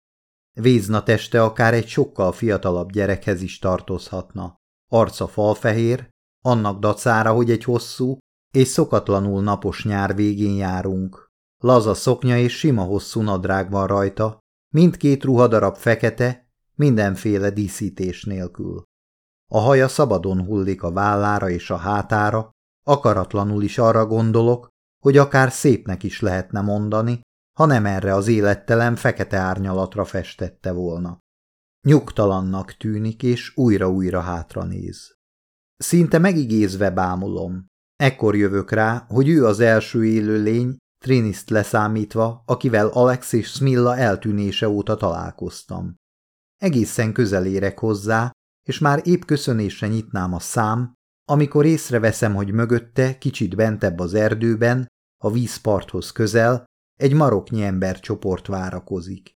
Vézna teste akár egy sokkal fiatalabb gyerekhez is tartozhatna. Arca falfehér, annak dacára, hogy egy hosszú és szokatlanul napos nyár végén járunk. Laza szoknya és sima hosszú nadrág van rajta, mindkét ruhadarab fekete, mindenféle díszítés nélkül. A haja szabadon hullik a vállára és a hátára, akaratlanul is arra gondolok, hogy akár szépnek is lehetne mondani, ha nem erre az élettelen fekete árnyalatra festette volna. Nyugtalannak tűnik, és újra-újra hátra néz. Szinte megigézve bámulom. Ekkor jövök rá, hogy ő az első élő lény, Triniszt leszámítva, akivel Alex és Smilla eltűnése óta találkoztam. Egészen közel érek hozzá, és már épp köszönésre nyitnám a szám, amikor észreveszem, hogy mögötte, kicsit bentebb az erdőben, a vízparthoz közel, egy maroknyi embercsoport várakozik.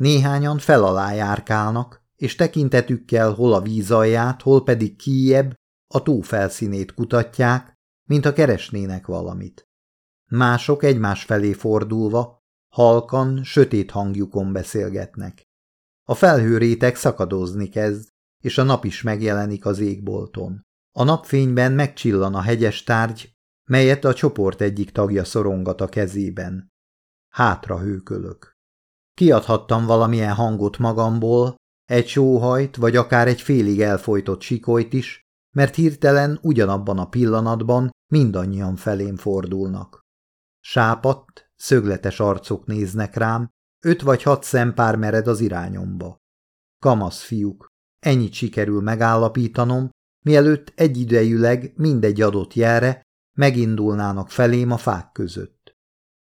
Néhányan fel alá járkálnak, és tekintetükkel hol a víz alját, hol pedig kijebb a tó felszínét kutatják, mint a keresnének valamit. Mások egymás felé fordulva, halkan, sötét hangjukon beszélgetnek. A felhőrétek szakadozni kezd, és a nap is megjelenik az égbolton. A napfényben megcsillan a hegyes tárgy, melyet a csoport egyik tagja szorongat a kezében. Hátra hőkölök. Kiadhattam valamilyen hangot magamból, egy sóhajt, vagy akár egy félig elfolytott sikolyt is, mert hirtelen ugyanabban a pillanatban mindannyian felém fordulnak. Sápadt, szögletes arcok néznek rám, öt vagy hat szempár mered az irányomba. Kamasz fiúk, ennyit sikerül megállapítanom, mielőtt egyidejűleg mindegy adott jelre megindulnának felém a fák között.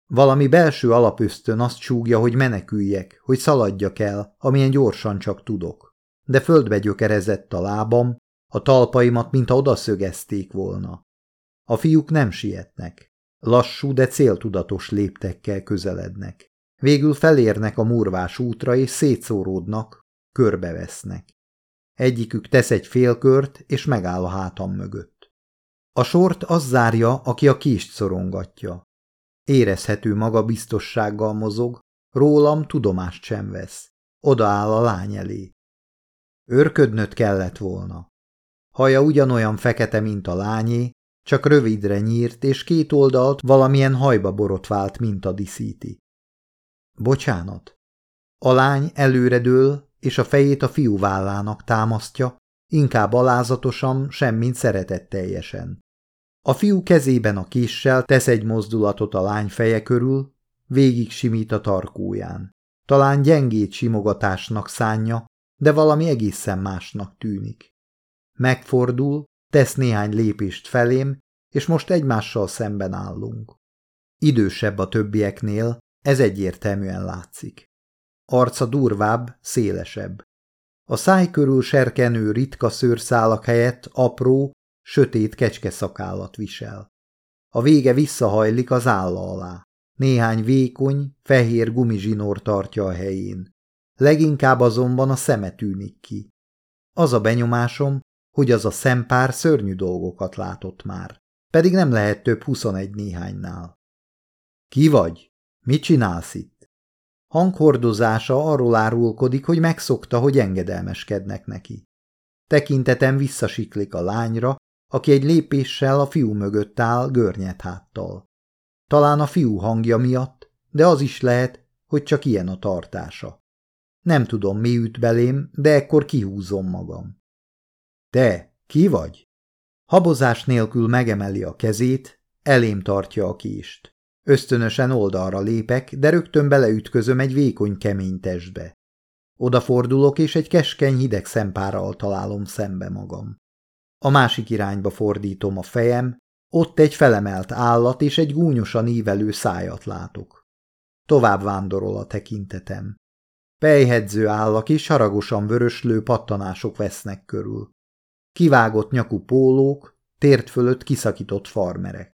Valami belső alapösztön azt csúgja, hogy meneküljek, hogy szaladjak el, amilyen gyorsan csak tudok. De földbe gyökerezett a lábam, a talpaimat, mintha odaszögezték volna. A fiúk nem sietnek. Lassú, de céltudatos léptekkel közelednek. Végül felérnek a murvás útra, és szétszóródnak, körbevesznek. Egyikük tesz egy félkört, és megáll a hátam mögött. A sort az zárja, aki a kést szorongatja. Érezhető magabiztossággal mozog, rólam tudomást sem vesz. Odaáll a lány elé. Örködnöt kellett volna. Haja ugyanolyan fekete, mint a lányé, csak rövidre nyírt, és két oldalt valamilyen hajba borotvált, mint a diszíti. Bocsánat. A lány előredől, és a fejét a fiú vállának támasztja, inkább alázatosan, semmint szeretetteljesen. A fiú kezében a kissel tesz egy mozdulatot a lány feje körül, végig simít a tarkóján. Talán gyengét simogatásnak szánja, de valami egészen másnak tűnik. Megfordul, tesz néhány lépést felém, és most egymással szemben állunk. Idősebb a többieknél, ez egyértelműen látszik. Arca durvább, szélesebb. A száj körül serkenő ritka szőrszálak helyett apró, sötét kecskeszakállat visel. A vége visszahajlik az álla alá. Néhány vékony, fehér gumizsinór tartja a helyén. Leginkább azonban a szeme tűnik ki. Az a benyomásom, hogy az a szempár szörnyű dolgokat látott már, pedig nem lehet több huszonegy néhánynál. Ki vagy? Mit csinálsz itt? Hanghordozása arról árulkodik, hogy megszokta, hogy engedelmeskednek neki. Tekintetem visszasiklik a lányra, aki egy lépéssel a fiú mögött áll görnyet háttal. Talán a fiú hangja miatt, de az is lehet, hogy csak ilyen a tartása. Nem tudom, mi üt belém, de ekkor kihúzom magam. Te, ki vagy? Habozás nélkül megemeli a kezét, elém tartja a kést. Ösztönösen oldalra lépek, de rögtön beleütközöm egy vékony kemény testbe. Odafordulok, és egy keskeny hideg szempárral találom szembe magam. A másik irányba fordítom a fejem, ott egy felemelt állat és egy gúnyosan ívelő szájat látok. Tovább vándorol a tekintetem. Pejhedző állak és haragosan vöröslő pattanások vesznek körül. Kivágott nyakú pólók, tért fölött kiszakított farmerek.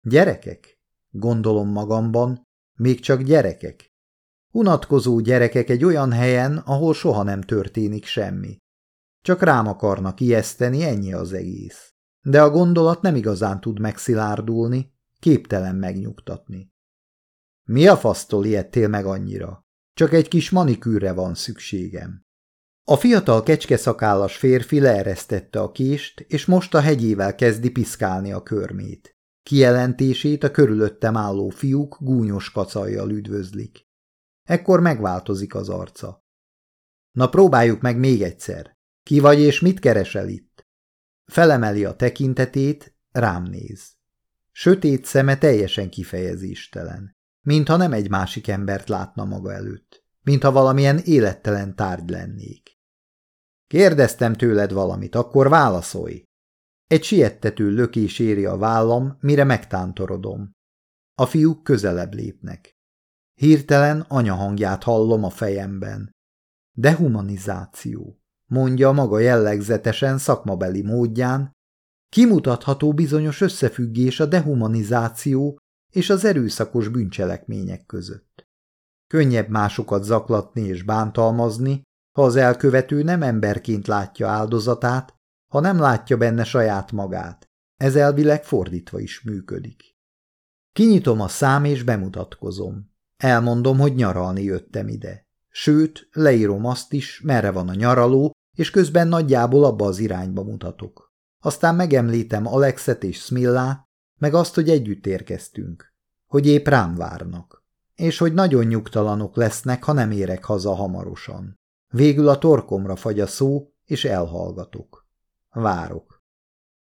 Gyerekek? Gondolom magamban, még csak gyerekek. Unatkozó gyerekek egy olyan helyen, ahol soha nem történik semmi. Csak rám akarnak ijeszteni, ennyi az egész. De a gondolat nem igazán tud megszilárdulni, képtelen megnyugtatni. Mi a fasztól ijedtél meg annyira? Csak egy kis manikűrre van szükségem. A fiatal kecskeszakállas férfi leeresztette a kést, és most a hegyével kezdi piszkálni a körmét. Kijelentését a körülöttem álló fiúk gúnyos kacajjal üdvözlik. Ekkor megváltozik az arca. Na próbáljuk meg még egyszer. Ki vagy és mit keresel itt? Felemeli a tekintetét, rám néz. Sötét szeme teljesen kifejezéstelen, mintha nem egy másik embert látna maga előtt, mintha valamilyen élettelen tárgy lennék. Kérdeztem tőled valamit, akkor válaszolj. Egy siettető lökés éri a vállam, mire megtántorodom. A fiúk közelebb lépnek. Hirtelen anyahangját hallom a fejemben. Dehumanizáció, mondja maga jellegzetesen szakmabeli módján, kimutatható bizonyos összefüggés a dehumanizáció és az erőszakos bűncselekmények között. Könnyebb másokat zaklatni és bántalmazni, ha az elkövető nem emberként látja áldozatát, ha nem látja benne saját magát. Ez elvileg fordítva is működik. Kinyitom a szám és bemutatkozom. Elmondom, hogy nyaralni jöttem ide. Sőt, leírom azt is, merre van a nyaraló, és közben nagyjából abba az irányba mutatok. Aztán megemlítem Alexet és Smillát, meg azt, hogy együtt érkeztünk, hogy épp rám várnak, és hogy nagyon nyugtalanok lesznek, ha nem érek haza hamarosan. Végül a torkomra fagy a szó, és elhallgatok. Várok.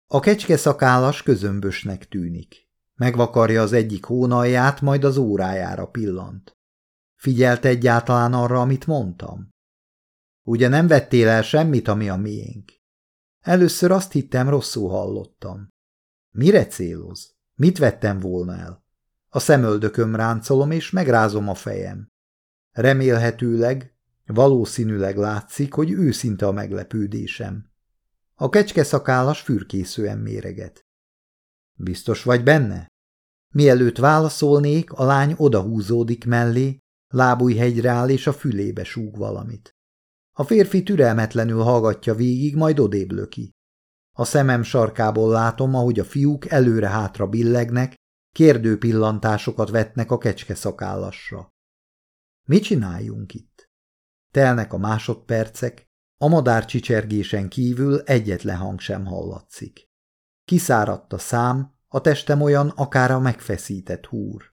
A kecske szakállas közömbösnek tűnik. Megvakarja az egyik hónalját, majd az órájára pillant. Figyelt egyáltalán arra, amit mondtam? Ugye nem vettél el semmit, ami a miénk? Először azt hittem, rosszul hallottam. Mire céloz? Mit vettem volna el? A szemöldököm ráncolom, és megrázom a fejem. Remélhetőleg, valószínűleg látszik, hogy őszinte a meglepődésem. A kecske szakállas fürkészően méreget. Biztos vagy benne? Mielőtt válaszolnék, a lány odahúzódik mellé, lábújhegyre áll és a fülébe súg valamit. A férfi türelmetlenül hallgatja végig, majd odébb. A szemem sarkából látom, ahogy a fiúk előre-hátra billegnek, kérdő pillantásokat vetnek a kecske szakállasra. Mit csináljunk itt? Telnek a másodpercek, a madár csicsergésen kívül egyetlen hang sem hallatszik. Kiszáradt a szám, a testem olyan akár a megfeszített húr.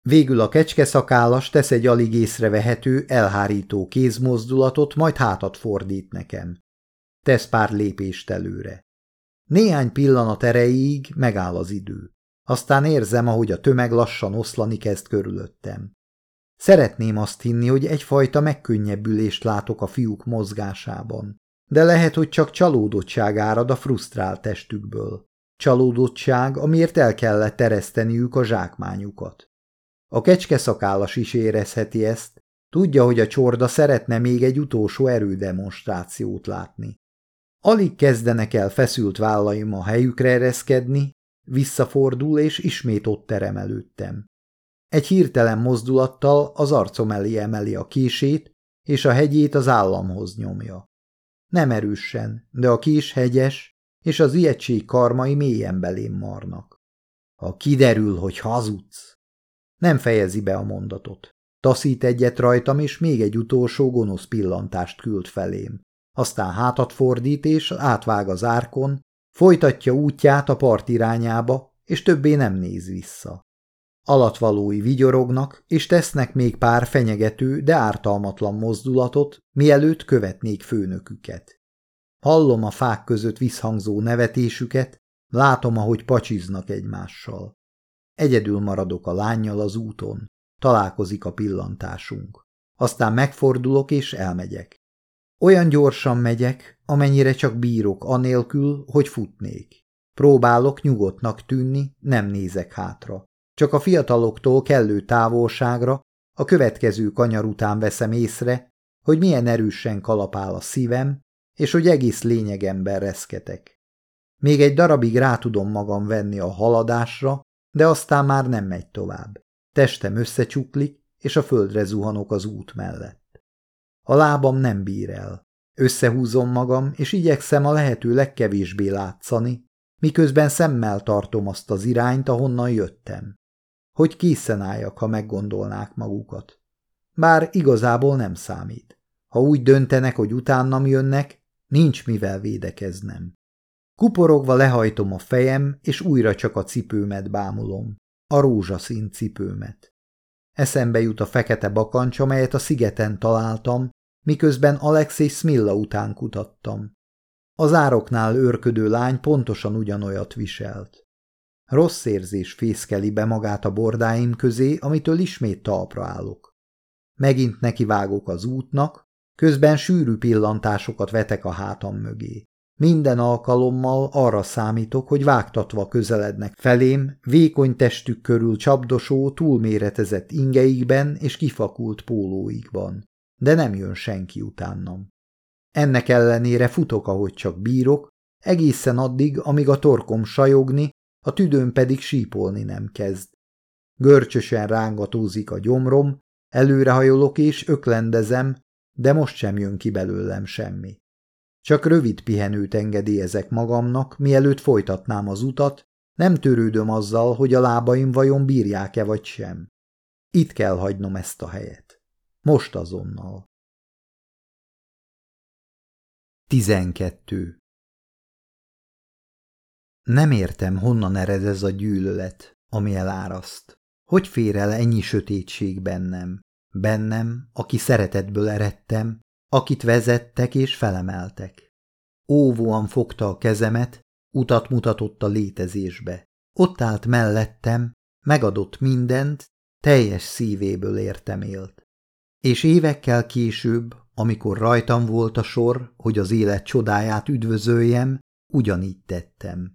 Végül a kecske szakállas tesz egy alig észrevehető, elhárító kézmozdulatot, majd hátat fordít nekem. Tesz pár lépést előre. Néhány pillanat erejéig megáll az idő. Aztán érzem, ahogy a tömeg lassan oszlani kezd körülöttem. Szeretném azt hinni, hogy egyfajta megkönnyebbülést látok a fiúk mozgásában, de lehet, hogy csak csalódottság árad a frusztrált testükből. Csalódottság, amiért el kellett tereszteniük a zsákmányukat. A kecske szakállas is érezheti ezt, tudja, hogy a csorda szeretne még egy utolsó erődemonstrációt látni. Alig kezdenek el feszült vállaim a helyükre ereszkedni, visszafordul és ismét ott terem előttem. Egy hirtelen mozdulattal az arcom elé emeli a kését, és a hegyét az államhoz nyomja. Nem erősen, de a kés hegyes, és az ijegység karmai mélyen belém marnak. Ha kiderül, hogy hazudsz, nem fejezi be a mondatot. Taszít egyet rajtam, és még egy utolsó gonosz pillantást küld felém. Aztán hátat fordít, és átvág az árkon, folytatja útját a part irányába, és többé nem néz vissza. Alatvalói vigyorognak, és tesznek még pár fenyegető, de ártalmatlan mozdulatot, mielőtt követnék főnöküket. Hallom a fák között visszhangzó nevetésüket, látom, ahogy pacsiznak egymással. Egyedül maradok a lányjal az úton. Találkozik a pillantásunk. Aztán megfordulok és elmegyek. Olyan gyorsan megyek, amennyire csak bírok, anélkül, hogy futnék. Próbálok nyugodtnak tűnni, nem nézek hátra. Csak a fiataloktól kellő távolságra, a következő kanyar után veszem észre, hogy milyen erősen kalapál a szívem, és hogy egész lényegemben reszketek. Még egy darabig rá tudom magam venni a haladásra, de aztán már nem megy tovább. Testem összecsuklik, és a földre zuhanok az út mellett. A lábam nem bír el. Összehúzom magam, és igyekszem a lehető legkevésbé látszani, miközben szemmel tartom azt az irányt, ahonnan jöttem. Hogy készen álljak, ha meggondolnák magukat. Bár igazából nem számít. Ha úgy döntenek, hogy utánam jönnek, nincs mivel védekeznem. Kuporogva lehajtom a fejem, és újra csak a cipőmet bámulom. A rózsaszín cipőmet. Eszembe jut a fekete bakancs, amelyet a szigeten találtam, miközben Alexei Smilla után kutattam. Az ároknál őrködő lány pontosan ugyanolyat viselt. Rossz érzés fészkeli be magát a bordáim közé, amitől ismét talpra állok. Megint nekivágok az útnak, közben sűrű pillantásokat vetek a hátam mögé. Minden alkalommal arra számítok, hogy vágtatva közelednek felém, vékony testük körül csapdosó, túlméretezett ingeikben és kifakult pólóikban. De nem jön senki utánam. Ennek ellenére futok, ahogy csak bírok, egészen addig, amíg a torkom sajogni, a tüdőm pedig sípolni nem kezd. Görcsösen rángatózik a gyomrom, előrehajolok és öklendezem, de most sem jön ki belőlem semmi. Csak rövid pihenőt engedélyezek magamnak, mielőtt folytatnám az utat, nem törődöm azzal, hogy a lábaim vajon bírják-e vagy sem. Itt kell hagynom ezt a helyet. Most azonnal. 12. Nem értem, honnan ered ez a gyűlölet, ami eláraszt. Hogy fér el ennyi sötétség bennem? Bennem, aki szeretetből eredtem, akit vezettek és felemeltek. Óvóan fogta a kezemet, utat mutatott a létezésbe. Ott állt mellettem, megadott mindent, teljes szívéből értem élt. És évekkel később, amikor rajtam volt a sor, hogy az élet csodáját üdvözöljem, ugyanígy tettem.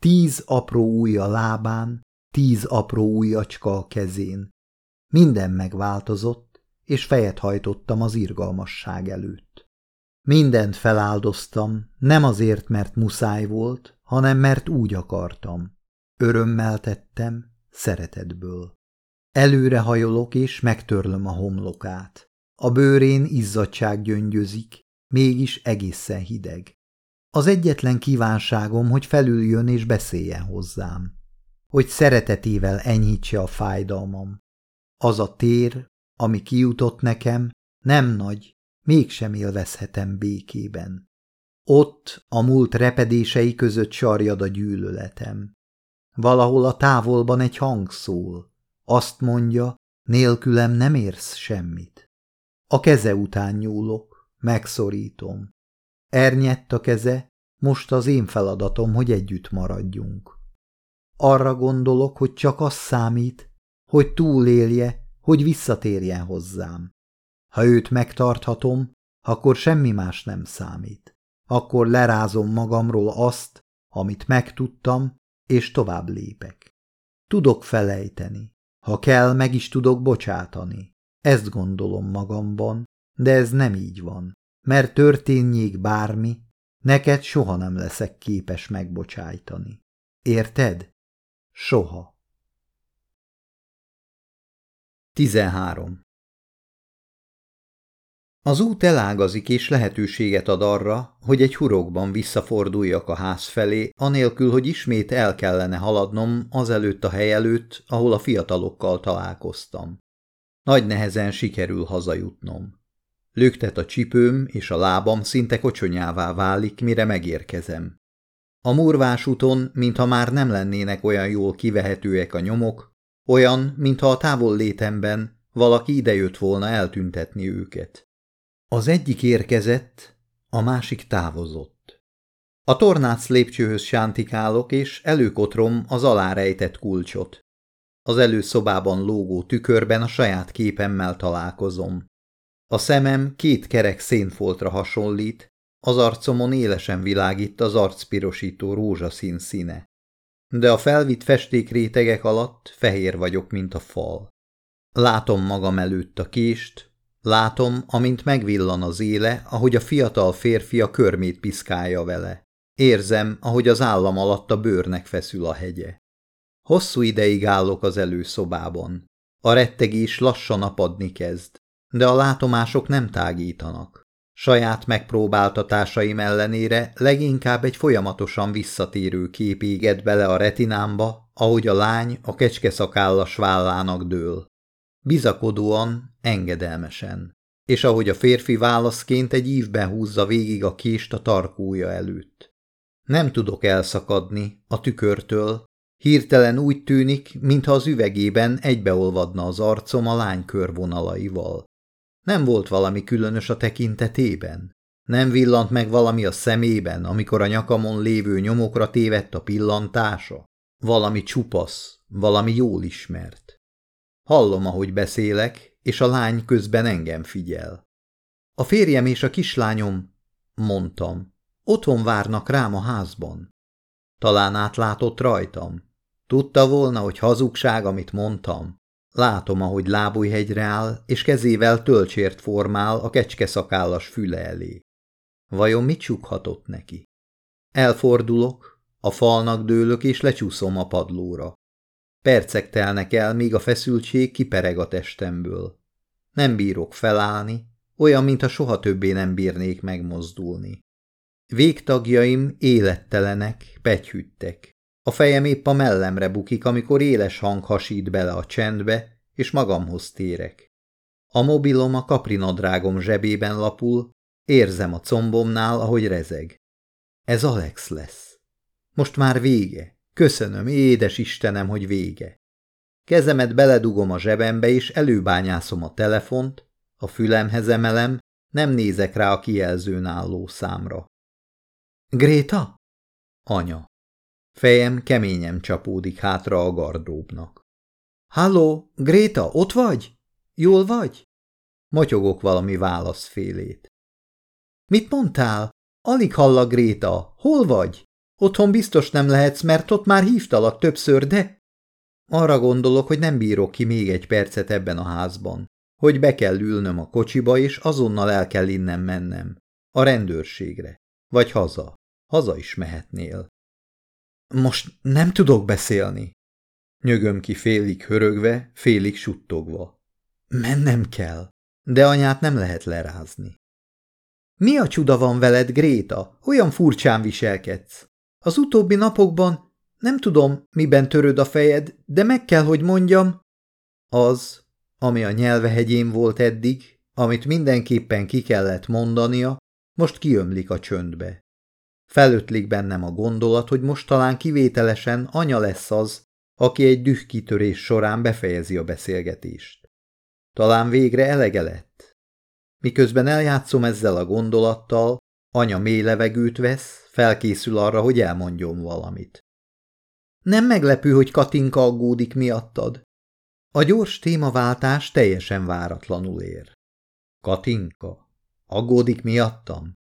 Tíz apró ujj a lábán, tíz apró ujjacska a kezén. Minden megváltozott, és fejet hajtottam az irgalmasság előtt. Mindent feláldoztam, nem azért, mert muszáj volt, hanem mert úgy akartam. Örömmel tettem, szeretetből. Előre hajolok, és megtörlöm a homlokát. A bőrén izzadság gyöngyözik, mégis egészen hideg. Az egyetlen kívánságom, hogy felüljön és beszéljen hozzám. Hogy szeretetével enyhítse a fájdalmam. Az a tér, ami kijutott nekem, nem nagy, mégsem élvezhetem békében. Ott a múlt repedései között sarjad a gyűlöletem. Valahol a távolban egy hang szól. Azt mondja, nélkülem nem érsz semmit. A keze után nyúlok, megszorítom. Ernyett a keze, most az én feladatom, hogy együtt maradjunk. Arra gondolok, hogy csak az számít, hogy túlélje, hogy visszatérjen hozzám. Ha őt megtarthatom, akkor semmi más nem számít. Akkor lerázom magamról azt, amit megtudtam, és tovább lépek. Tudok felejteni. Ha kell, meg is tudok bocsátani. Ezt gondolom magamban, de ez nem így van, mert történjék bármi, neked soha nem leszek képes megbocsájtani. Érted? Soha. 13. Az út elágazik és lehetőséget ad arra, hogy egy hurokban visszaforduljak a ház felé, anélkül, hogy ismét el kellene haladnom azelőtt a hely előtt, ahol a fiatalokkal találkoztam. Nagy nehezen sikerül hazajutnom. Löktet a csipőm, és a lábam szinte kocsonyává válik, mire megérkezem. A murvás úton, mintha már nem lennének olyan jól kivehetőek a nyomok, olyan, mintha a távol létemben valaki idejött volna eltüntetni őket. Az egyik érkezett, a másik távozott. A tornác lépcsőhöz sántikálok, és előkotrom az alárejtett kulcsot. Az előszobában lógó tükörben a saját képemmel találkozom. A szemem két kerek szénfoltra hasonlít, az arcomon élesen világít az arcpirosító rózsaszín színe. De a felvitt festékrétegek alatt fehér vagyok, mint a fal. Látom magam előtt a kést, látom, amint megvillan az éle, ahogy a fiatal férfi a körmét piszkálja vele. Érzem, ahogy az állam alatt a bőrnek feszül a hegye. Hosszú ideig állok az előszobában. A rettegés lassan apadni kezd, de a látomások nem tágítanak. Saját megpróbáltatásaim ellenére leginkább egy folyamatosan visszatérő kép égett bele a retinámba, ahogy a lány a kecskeszakállas vállának dől. Bizakodóan, engedelmesen, és ahogy a férfi válaszként egy ívben húzza végig a kést a tarkója előtt. Nem tudok elszakadni a tükörtől, hirtelen úgy tűnik, mintha az üvegében egybeolvadna az arcom a lány körvonalaival. Nem volt valami különös a tekintetében. Nem villant meg valami a szemében, amikor a nyakamon lévő nyomokra tévedt a pillantása. Valami csupasz, valami jól ismert. Hallom, ahogy beszélek, és a lány közben engem figyel. A férjem és a kislányom, mondtam, otthon várnak rám a házban. Talán átlátott rajtam. Tudta volna, hogy hazugság, amit mondtam. Látom, ahogy lábújhegyre áll, és kezével tölcsért formál a kecskeszakállas füle elé. Vajon mit csukhatott neki? Elfordulok, a falnak dőlök, és lecsúszom a padlóra. Percek telnek el, míg a feszültség kipereg a testemből. Nem bírok felállni, olyan, mintha soha többé nem bírnék megmozdulni. Végtagjaim élettelenek, pegyhüttek. A fejem épp a mellemre bukik, amikor éles hang hasít bele a csendbe, és magamhoz térek. A mobilom a kaprinadrágom zsebében lapul, érzem a combomnál, ahogy rezeg. Ez Alex lesz. Most már vége. Köszönöm, édes Istenem, hogy vége. Kezemet beledugom a zsebembe, és előbányászom a telefont, a fülemhez emelem, nem nézek rá a kijelzőn álló számra. Gréta? Anya. Fejem keményen csapódik hátra a gardróbnak. Halló, Gréta, ott vagy? Jól vagy? Motyogok valami válaszfélét. Mit mondtál? Alig hall a Gréta. Hol vagy? Otthon biztos nem lehetsz, mert ott már hívtalak többször, de... Arra gondolok, hogy nem bírok ki még egy percet ebben a házban. Hogy be kell ülnöm a kocsiba, és azonnal el kell innen mennem. A rendőrségre. Vagy haza. Haza is mehetnél. Most nem tudok beszélni. Nyögöm ki félig hörögve, félig suttogva. Mennem kell, de anyát nem lehet lerázni. Mi a csuda van veled, Gréta? Olyan furcsán viselkedsz. Az utóbbi napokban nem tudom, miben töröd a fejed, de meg kell, hogy mondjam. Az, ami a nyelvehegyén volt eddig, amit mindenképpen ki kellett mondania, most kiömlik a csöndbe. Felötlik bennem a gondolat, hogy most talán kivételesen anya lesz az, aki egy dühkitörés során befejezi a beszélgetést. Talán végre elege lett. Miközben eljátszom ezzel a gondolattal, anya mély levegőt vesz, felkészül arra, hogy elmondjon valamit. Nem meglepő, hogy Katinka aggódik miattad. A gyors témaváltás teljesen váratlanul ér. Katinka? Aggódik miattam?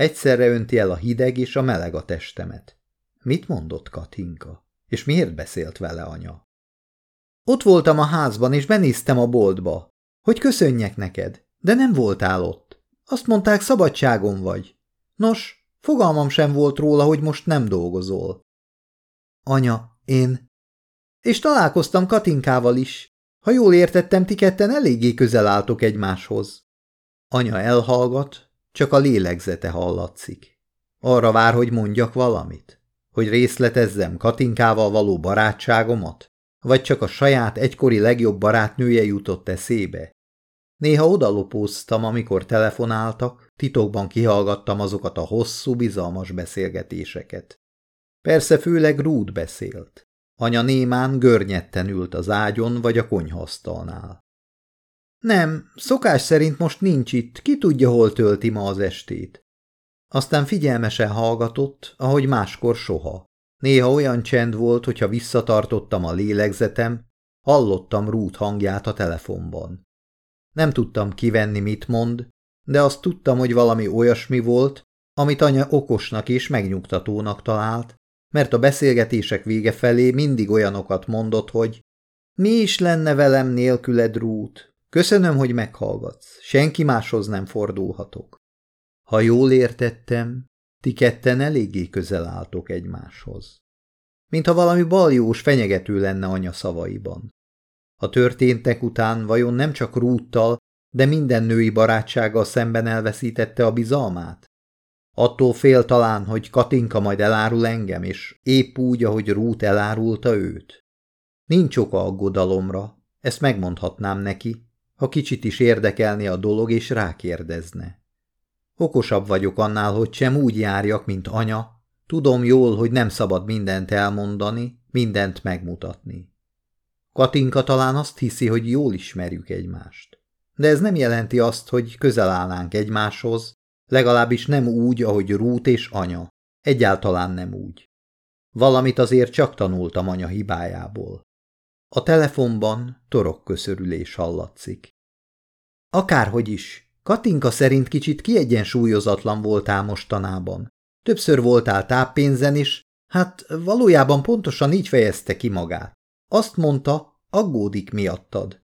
Egyszerre önti el a hideg és a meleg a testemet. Mit mondott Katinka? És miért beszélt vele anya? Ott voltam a házban, és benéztem a boltba, hogy köszönjek neked, de nem voltál ott. Azt mondták, szabadságon vagy. Nos, fogalmam sem volt róla, hogy most nem dolgozol. Anya, én... És találkoztam Katinkával is. Ha jól értettem, ti ketten eléggé közel álltok egymáshoz. Anya elhallgat, csak a lélegzete hallatszik. Arra vár, hogy mondjak valamit. Hogy részletezzem Katinkával való barátságomat? Vagy csak a saját egykori legjobb barátnője jutott eszébe? Néha odalopóztam, amikor telefonáltak, titokban kihallgattam azokat a hosszú, bizalmas beszélgetéseket. Persze főleg Rút beszélt. Anya némán görnyetten ült az ágyon vagy a konyhasztalnál. Nem, szokás szerint most nincs itt, ki tudja, hol tölti ma az estét. Aztán figyelmesen hallgatott, ahogy máskor soha. Néha olyan csend volt, hogyha visszatartottam a lélegzetem, hallottam rút hangját a telefonban. Nem tudtam kivenni, mit mond, de azt tudtam, hogy valami olyasmi volt, amit anya okosnak és megnyugtatónak talált, mert a beszélgetések vége felé mindig olyanokat mondott, hogy mi is lenne velem nélküled, Rút? Köszönöm, hogy meghallgatsz. Senki máshoz nem fordulhatok. Ha jól értettem, ti ketten eléggé közel álltok egymáshoz. Mintha valami baljós fenyegető lenne anya szavaiban. A történtek után vajon nem csak Rúttal, de minden női barátsággal szemben elveszítette a bizalmát? Attól fél talán, hogy Katinka majd elárul engem, és épp úgy, ahogy Rút elárulta őt. Nincs oka aggodalomra, ezt megmondhatnám neki, ha kicsit is érdekelni a dolog, és rákérdezne. Okosabb vagyok annál, hogy sem úgy járjak, mint anya. Tudom jól, hogy nem szabad mindent elmondani, mindent megmutatni. Katinka talán azt hiszi, hogy jól ismerjük egymást. De ez nem jelenti azt, hogy közel állnánk egymáshoz, legalábbis nem úgy, ahogy Rút és anya. Egyáltalán nem úgy. Valamit azért csak tanultam anya hibájából. A telefonban torokköszörülés hallatszik. Akárhogy is, Katinka szerint kicsit kiegyensúlyozatlan voltál mostanában. Többször voltál táppénzen is, hát valójában pontosan így fejezte ki magát. Azt mondta, aggódik miattad.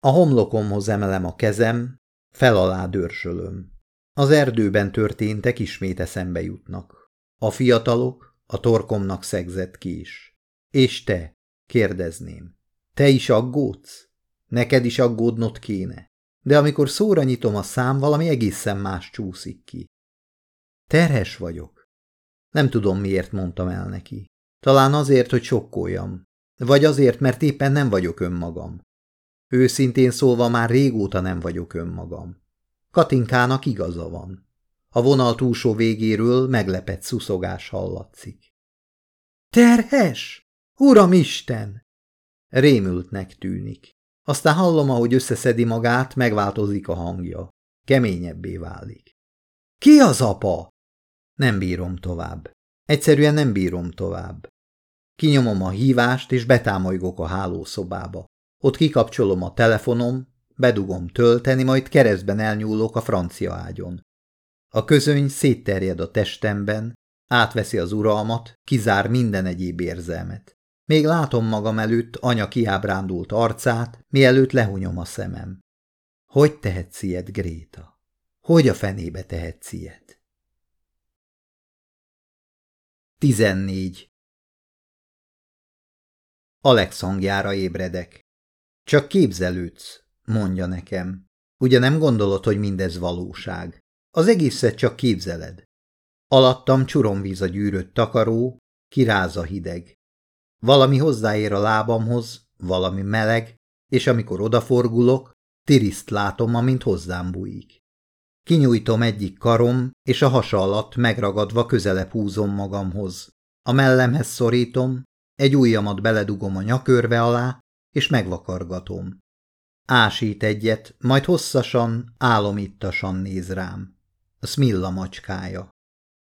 A homlokomhoz emelem a kezem, fel alá dörzsölöm. Az erdőben történtek ismét eszembe jutnak. A fiatalok, a torkomnak szegzett ki is. És te, kérdezném, te is aggódsz? Neked is aggódnod kéne. De amikor szóra nyitom a szám, valami egészen más csúszik ki. Terhes vagyok. Nem tudom, miért mondtam el neki. Talán azért, hogy sokkoljam. Vagy azért, mert éppen nem vagyok önmagam. Őszintén szólva már régóta nem vagyok önmagam. Katinkának igaza van. A vonal túlsó végéről meglepett szuszogás hallatszik. Terhes? Uram Isten! Rémültnek tűnik. Aztán hallom, ahogy összeszedi magát, megváltozik a hangja. Keményebbé válik. Ki az apa? Nem bírom tovább. Egyszerűen nem bírom tovább. Kinyomom a hívást, és betámolygok a hálószobába. Ott kikapcsolom a telefonom, bedugom tölteni, majd keresztben elnyúlok a francia ágyon. A közöny szétterjed a testemben, átveszi az uralmat, kizár minden egyéb érzelmet. Még látom magam előtt anya kiábrándult arcát, mielőtt lehunyom a szemem. Hogy tehetsz ilyet, Gréta? Hogy a fenébe tehetsz ilyet? 14. Alex hangjára ébredek. Csak képzelődsz, mondja nekem. Ugye nem gondolod, hogy mindez valóság? Az egészet csak képzeled. Alattam csuromvíz a gyűrött takaró, kiráza hideg. Valami hozzáér a lábamhoz, valami meleg, és amikor odafordulok, tiriszt látom, amint hozzám bújik. Kinyújtom egyik karom, és a hasa alatt megragadva közelebb húzom magamhoz. A mellemhez szorítom, egy ujjamat beledugom a nyakörve alá, és megvakargatom. Ásít egyet, majd hosszasan, álomittasan néz rám. A Smilla macskája.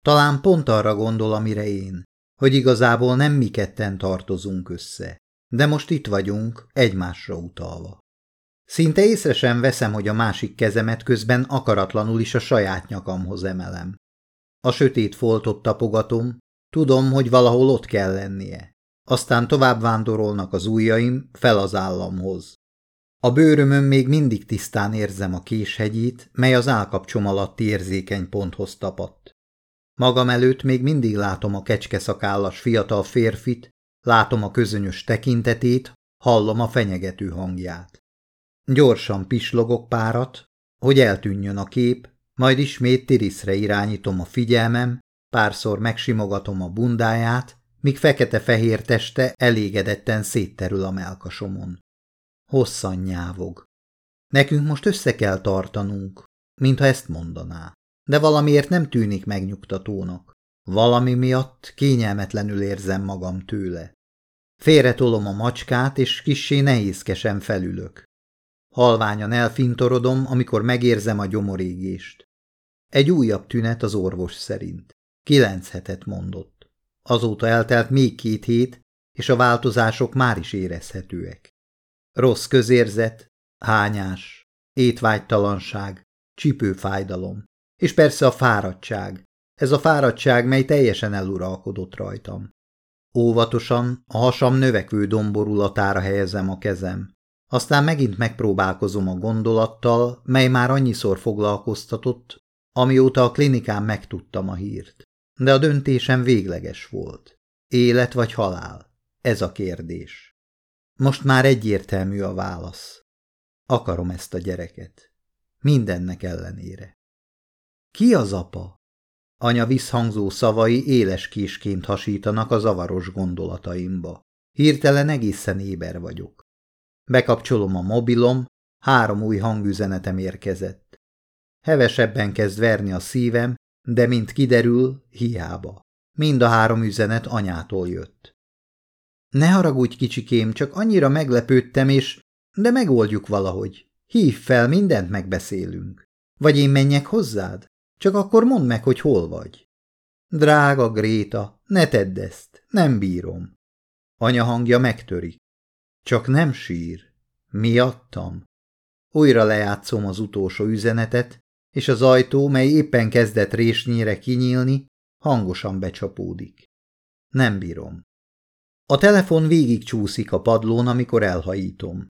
Talán pont arra gondol, amire én, hogy igazából nem mi ketten tartozunk össze, de most itt vagyunk, egymásra utalva. Szinte észre sem veszem, hogy a másik kezemet közben akaratlanul is a saját nyakamhoz emelem. A sötét foltot tapogatom, tudom, hogy valahol ott kell lennie. Aztán tovább vándorolnak az ujjaim fel az államhoz. A bőrömön még mindig tisztán érzem a késhegyét, mely az állkapcsom alatti érzékeny ponthoz tapadt. Magam előtt még mindig látom a kecskeszakállas fiatal férfit, látom a közönyös tekintetét, hallom a fenyegető hangját. Gyorsan pislogok párat, hogy eltűnjön a kép, majd ismét Tiriszre irányítom a figyelmem, párszor megsimogatom a bundáját, míg fekete-fehér teste elégedetten szétterül a melkasomon. Hosszan nyávog. Nekünk most össze kell tartanunk, mintha ezt mondaná de valamiért nem tűnik megnyugtatónak. Valami miatt kényelmetlenül érzem magam tőle. Félretolom a macskát, és kissé nehézkesen felülök. Halványan elfintorodom, amikor megérzem a gyomorégést. Egy újabb tünet az orvos szerint. Kilenc hetet mondott. Azóta eltelt még két hét, és a változások már is érezhetőek. Rossz közérzet, hányás, étvágytalanság, csipőfájdalom. És persze a fáradtság. Ez a fáradtság, mely teljesen eluralkodott rajtam. Óvatosan a hasam növekvő domborulatára helyezem a kezem. Aztán megint megpróbálkozom a gondolattal, mely már annyiszor foglalkoztatott, amióta a klinikán megtudtam a hírt. De a döntésem végleges volt. Élet vagy halál? Ez a kérdés. Most már egyértelmű a válasz. Akarom ezt a gyereket. mindennek ellenére. Ki az apa? Anya visszhangzó szavai éles késként hasítanak a zavaros gondolataimba. Hirtelen egészen éber vagyok. Bekapcsolom a mobilom, három új hangüzenetem érkezett. Hevesebben kezd verni a szívem, de mint kiderül, hiába. Mind a három üzenet anyától jött. Ne haragudj, kicsikém, csak annyira meglepődtem, és... De megoldjuk valahogy. Hív fel, mindent megbeszélünk. Vagy én menjek hozzád? Csak akkor mondd meg, hogy hol vagy. Drága Gréta, ne tedd ezt, nem bírom. Anya hangja megtörik. Csak nem sír. Miattam. Újra lejátszom az utolsó üzenetet, és az ajtó, mely éppen kezdett résnyire kinyílni, hangosan becsapódik. Nem bírom. A telefon végig csúszik a padlón, amikor elhajítom.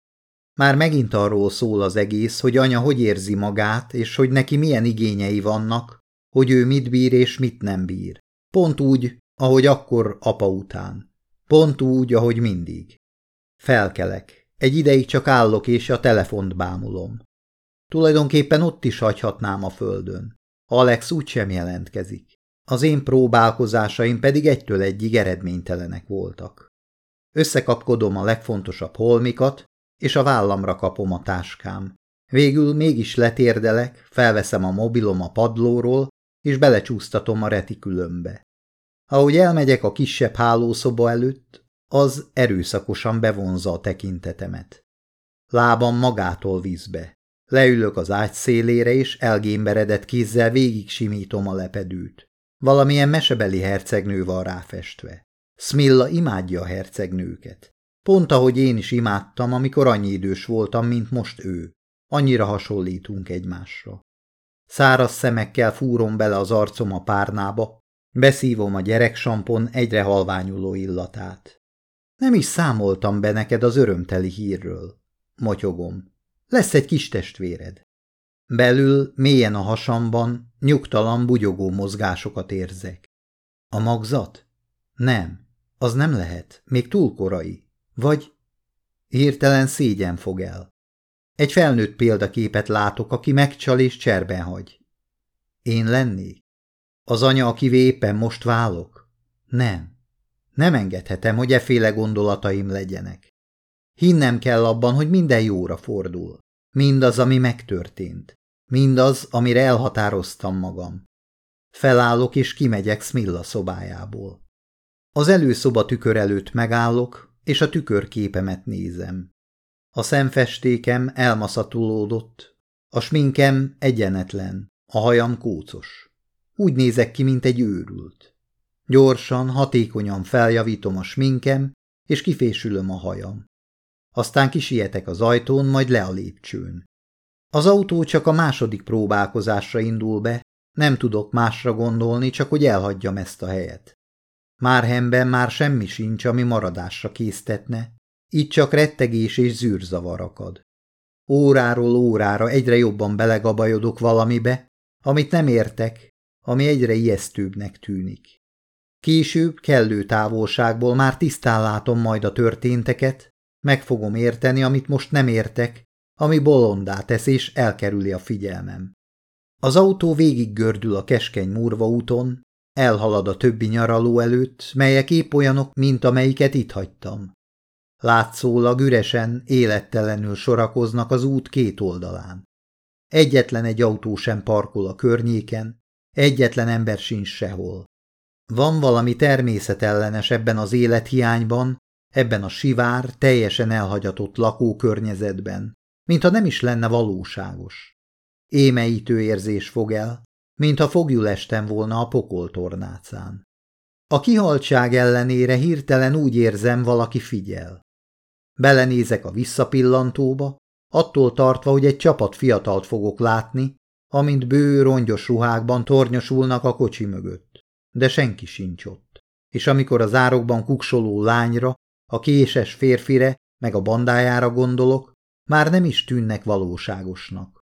Már megint arról szól az egész, hogy anya hogy érzi magát, és hogy neki milyen igényei vannak, hogy ő mit bír és mit nem bír. Pont úgy, ahogy akkor apa után. Pont úgy, ahogy mindig. Felkelek. Egy ideig csak állok és a telefont bámulom. Tulajdonképpen ott is hagyhatnám a földön. Alex úgysem jelentkezik. Az én próbálkozásaim pedig egytől egyig eredménytelenek voltak. Összekapkodom a legfontosabb holmikat, és a vállamra kapom a táskám. Végül mégis letérdelek, felveszem a mobilom a padlóról, és belecsúsztatom a retikülömbe. Ahogy elmegyek a kisebb hálószoba előtt, az erőszakosan bevonza a tekintetemet. Lábam magától vízbe. Leülök az ágy szélére, és elgémberedett kézzel végig simítom a lepedőt. Valamilyen mesebeli hercegnő van ráfestve. Smilla imádja a hercegnőket. Pont ahogy én is imádtam, amikor annyi idős voltam, mint most ő. Annyira hasonlítunk egymásra. Száraz szemekkel fúrom bele az arcom a párnába, beszívom a gyereksampon egyre halványuló illatát. Nem is számoltam be neked az örömteli hírről. Motyogom. Lesz egy kis testvéred. Belül, mélyen a hasamban, nyugtalan, bugyogó mozgásokat érzek. A magzat? Nem, az nem lehet, még túl korai. Vagy hirtelen szégyen fog el. Egy felnőtt példaképet látok, aki megcsal és cserben hagy. Én lennék? Az anya, akivé éppen most válok? Nem. Nem engedhetem, hogy eféle gondolataim legyenek. Hinnem kell abban, hogy minden jóra fordul. Mindaz, ami megtörtént. Mindaz, amire elhatároztam magam. Felállok és kimegyek Smilla szobájából. Az előszoba tükör előtt megállok, és a tükörképemet nézem. A szemfestékem elmaszatulódott, a sminkem egyenetlen, a hajam kócos. Úgy nézek ki, mint egy őrült. Gyorsan, hatékonyan feljavítom a sminkem, és kifésülöm a hajam. Aztán kisietek az ajtón, majd le a lépcsőn. Az autó csak a második próbálkozásra indul be, nem tudok másra gondolni, csak hogy elhagyjam ezt a helyet. Márhemben már semmi sincs, ami maradásra késztetne, itt csak rettegés és zűrzavar akad. Óráról órára egyre jobban belegabajodok valamibe, amit nem értek, ami egyre ijesztőbbnek tűnik. Később, kellő távolságból már tisztán látom majd a történteket, meg fogom érteni, amit most nem értek, ami bolondá tesz és elkerüli a figyelmem. Az autó végig gördül a keskeny murva úton, elhalad a többi nyaraló előtt, melyek épp olyanok, mint amelyiket itt hagytam. Látszólag üresen, élettelenül sorakoznak az út két oldalán. Egyetlen egy autó sem parkol a környéken, egyetlen ember sincs sehol. Van valami természetellenes ebben az élethiányban, ebben a sivár, teljesen elhagyatott lakókörnyezetben, mintha nem is lenne valóságos. Émeítő érzés fog el, mintha fogjul estem volna a pokoltornácán. A kihaltság ellenére hirtelen úgy érzem, valaki figyel. Belenézek a visszapillantóba, attól tartva, hogy egy csapat fiatalt fogok látni, amint bő rongyos ruhákban tornyosulnak a kocsi mögött. De senki sincs ott. És amikor az árokban kuksoló lányra, a késes férfire, meg a bandájára gondolok, már nem is tűnnek valóságosnak.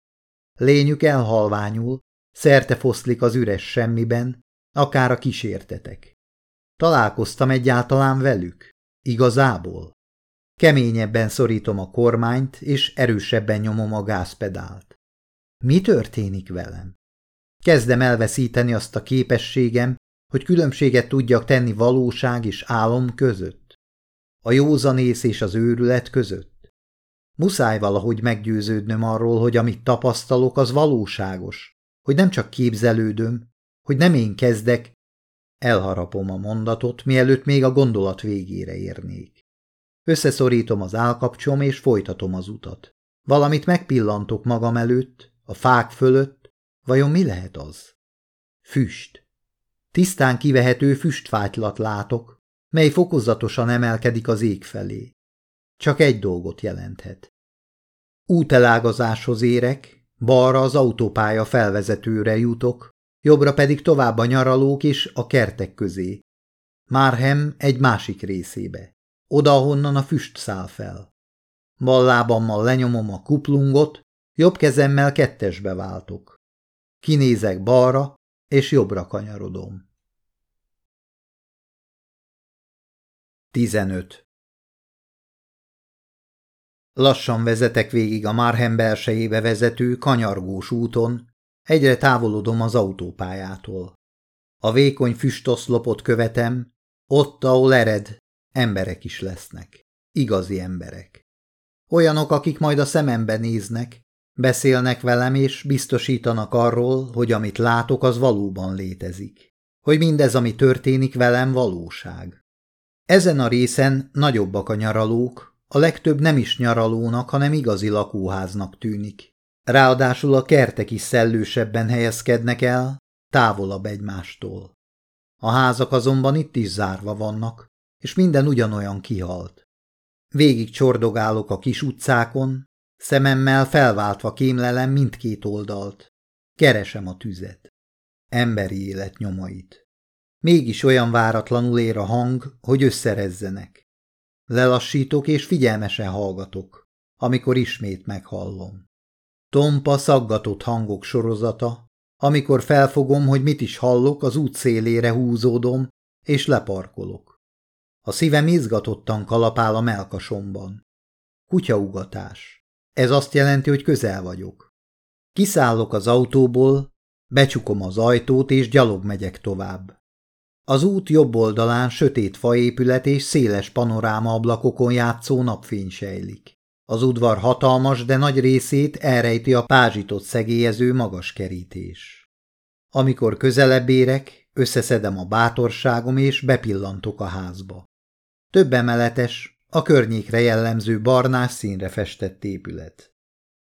Lényük elhalványul, szerte foszlik az üres semmiben, akár a kísértetek. Találkoztam egyáltalán velük? Igazából? Keményebben szorítom a kormányt, és erősebben nyomom a gázpedált. Mi történik velem? Kezdem elveszíteni azt a képességem, hogy különbséget tudjak tenni valóság és álom között. A józanész és az őrület között. Muszáj valahogy meggyőződnöm arról, hogy amit tapasztalok, az valóságos, hogy nem csak képzelődöm, hogy nem én kezdek, elharapom a mondatot, mielőtt még a gondolat végére érnék. Összeszorítom az állkapcsom, és folytatom az utat. Valamit megpillantok magam előtt, a fák fölött, vajon mi lehet az? Füst. Tisztán kivehető füstfátylat látok, mely fokozatosan emelkedik az ég felé. Csak egy dolgot jelenthet. Útelágazáshoz érek, balra az autópálya felvezetőre jutok, jobbra pedig tovább a nyaralók és a kertek közé. Márhem egy másik részébe, oda, ahonnan a füst száll fel. Bal lábammal lenyomom a kuplungot, jobb kezemmel kettesbe váltok. Kinézek balra, és jobbra kanyarodom. 15. Lassan vezetek végig a Márhem belsejébe vezető kanyargós úton, egyre távolodom az autópályától. A vékony füstoszlopot követem, ott, ahol ered, emberek is lesznek. Igazi emberek. Olyanok, akik majd a szemembe néznek, beszélnek velem és biztosítanak arról, hogy amit látok, az valóban létezik. Hogy mindez, ami történik velem, valóság. Ezen a részen nagyobbak a nyaralók, a legtöbb nem is nyaralónak, hanem igazi lakóháznak tűnik. Ráadásul a kertek is szellősebben helyezkednek el, távolabb egymástól. A házak azonban itt is zárva vannak, és minden ugyanolyan kihalt. Végig csordogálok a kis utcákon, szememmel felváltva kémlelem mindkét oldalt. Keresem a tüzet. Emberi élet nyomait. Mégis olyan váratlanul ér a hang, hogy összerezzenek. Lelassítok és figyelmesen hallgatok, amikor ismét meghallom. Tompa szaggatott hangok sorozata, amikor felfogom, hogy mit is hallok, az út szélére húzódom, és leparkolok. A szívem izgatottan kalapál a melkasomban. Kutyaugatás. Ez azt jelenti, hogy közel vagyok. Kiszállok az autóból, becsukom az ajtót, és gyalog megyek tovább. Az út jobb oldalán sötét faépület és széles panoráma ablakokon játszó napfény sejlik. Az udvar hatalmas, de nagy részét elrejti a pázsitot szegélyező magas kerítés. Amikor közelebb érek, összeszedem a bátorságom és bepillantok a házba. Több emeletes, a környékre jellemző barnás színre festett épület.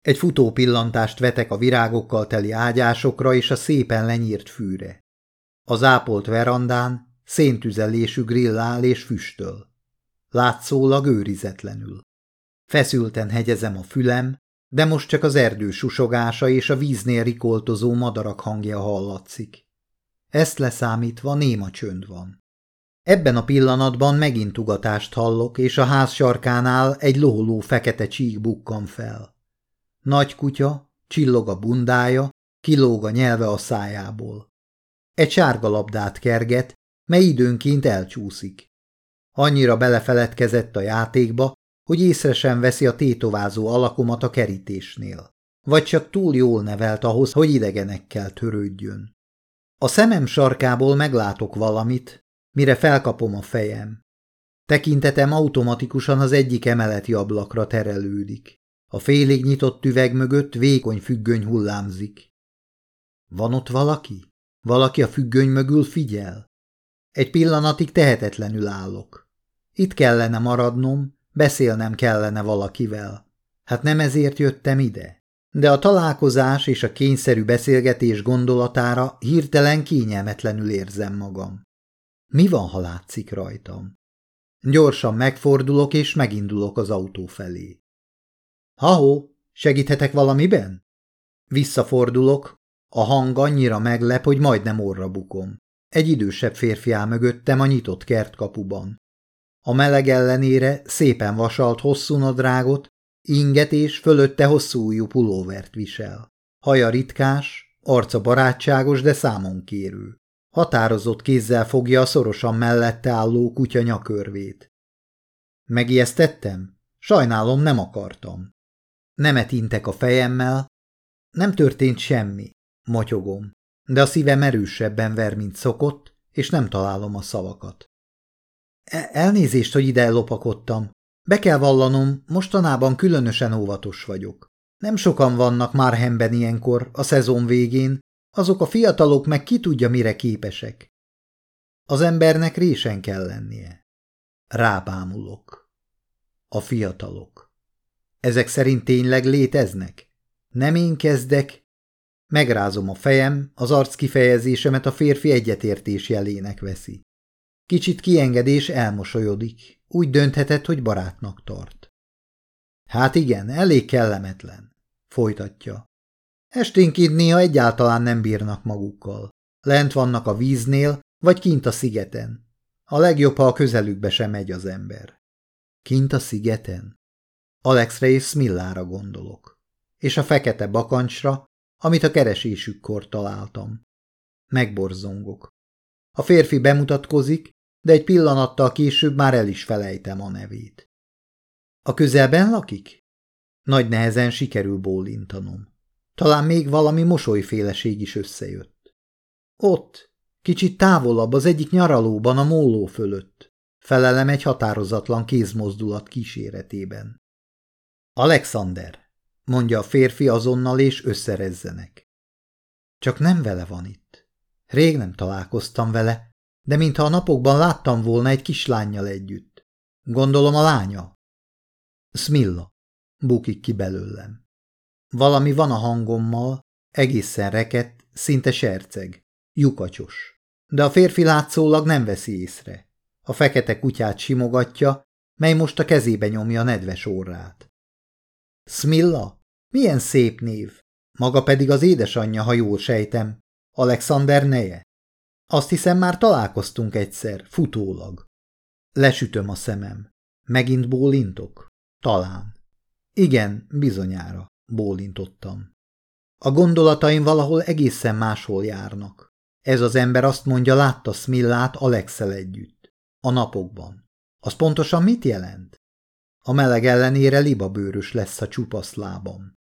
Egy futó pillantást vetek a virágokkal teli ágyásokra és a szépen lenyírt fűre. Az ápolt verandán széntüzelésű grill áll és füstöl. Látszólag őrizetlenül. Feszülten hegyezem a fülem, de most csak az erdő susogása és a víznél rikoltozó madarak hangja hallatszik. Ezt leszámítva néma csönd van. Ebben a pillanatban megint ugatást hallok, és a ház sarkánál egy loholó fekete csík bukkan fel. Nagy kutya, csillog a bundája, kilóg a nyelve a szájából. Egy sárga labdát kerget, mely időnként elcsúszik. Annyira belefeledkezett a játékba, hogy észre sem veszi a tétovázó alakomat a kerítésnél. Vagy csak túl jól nevelt ahhoz, hogy idegenekkel törődjön. A szemem sarkából meglátok valamit, mire felkapom a fejem. Tekintetem automatikusan az egyik emeleti ablakra terelődik. A félig nyitott üveg mögött vékony függöny hullámzik. Van ott valaki? Valaki a függöny mögül figyel? Egy pillanatig tehetetlenül állok. Itt kellene maradnom, beszélnem kellene valakivel. Hát nem ezért jöttem ide. De a találkozás és a kényszerű beszélgetés gondolatára hirtelen kényelmetlenül érzem magam. Mi van, ha látszik rajtam? Gyorsan megfordulok, és megindulok az autó felé. Ha-ho, segíthetek valamiben? Visszafordulok, a hang annyira meglep, hogy majdnem orra bukom. Egy idősebb férfi áll mögöttem a nyitott kertkapuban. A meleg ellenére szépen vasalt hosszú nadrágot, inget és fölötte hosszú ujjú pulóvert visel. Haja ritkás, arca barátságos, de számon kérő. Határozott kézzel fogja a szorosan mellette álló kutya nyakörvét. Megijesztettem? Sajnálom, nem akartam. Nemet intek a fejemmel, Nem történt semmi, motyogom, de a szívem erősebben ver, mint szokott, és nem találom a szavakat. E, elnézést, hogy ide ellopakodtam. Be kell vallanom, mostanában különösen óvatos vagyok. Nem sokan vannak már hemben ilyenkor, a szezon végén, azok a fiatalok meg ki tudja, mire képesek. Az embernek résen kell lennie. Rábámulok. A fiatalok. Ezek szerint tényleg léteznek? Nem én kezdek? Megrázom a fejem, az arc kifejezésemet a férfi egyetértés jelének veszi. Kicsit kiengedés elmosolyodik, úgy dönthetett, hogy barátnak tart. Hát igen, elég kellemetlen, folytatja. Esténként néha egyáltalán nem bírnak magukkal. Lent vannak a víznél, vagy kint a szigeten. A legjobb, ha a közelükbe sem megy az ember. Kint a szigeten? Alexre és Smillára gondolok. És a fekete bakancsra, amit a keresésükkor találtam. Megborzongok. A férfi bemutatkozik, de egy pillanattal később már el is felejtem a nevét. A közelben lakik? Nagy nehezen sikerül bólintanom. Talán még valami mosolyféleség is összejött. Ott, kicsit távolabb az egyik nyaralóban a móló fölött, felelem egy határozatlan kézmozdulat kíséretében. Alexander, mondja a férfi azonnal, és összerezzenek. Csak nem vele van itt. Rég nem találkoztam vele, de mintha a napokban láttam volna egy kislányjal együtt. Gondolom a lánya. Smilla, bukik ki belőlem. Valami van a hangommal, egészen rekett, szinte serceg, lyukacsos. De a férfi látszólag nem veszi észre. A fekete kutyát simogatja, mely most a kezébe nyomja nedves orrát. Smilla? Milyen szép név! Maga pedig az édesanyja, ha jól sejtem. Alexander neje. Azt hiszem, már találkoztunk egyszer, futólag. Lesütöm a szemem. Megint bólintok? Talán. Igen, bizonyára, bólintottam. A gondolataim valahol egészen máshol járnak. Ez az ember azt mondja, látta Smillát Alexel együtt. A napokban. Az pontosan mit jelent? A meleg ellenére libabőrös lesz a csupasz lábam.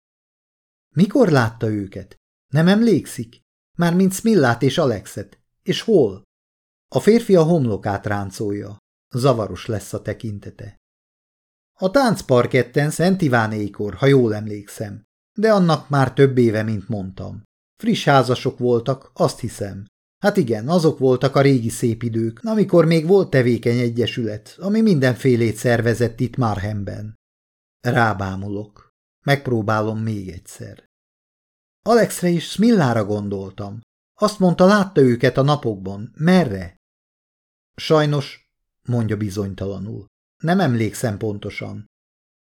Mikor látta őket? Nem emlékszik? Mármint Smillát és Alexet. És hol? A férfi a homlokát ráncolja. Zavaros lesz a tekintete. A táncparketten Szent Ivánékor, ha jól emlékszem, de annak már több éve, mint mondtam. Friss házasok voltak, azt hiszem. Hát igen, azok voltak a régi szép idők, amikor még volt tevékeny egyesület, ami mindenfélét szervezett itt Márhemben. Rábámulok. Megpróbálom még egyszer. Alexre és Smillára gondoltam. Azt mondta, látta őket a napokban. Merre? Sajnos, mondja bizonytalanul. Nem emlékszem pontosan.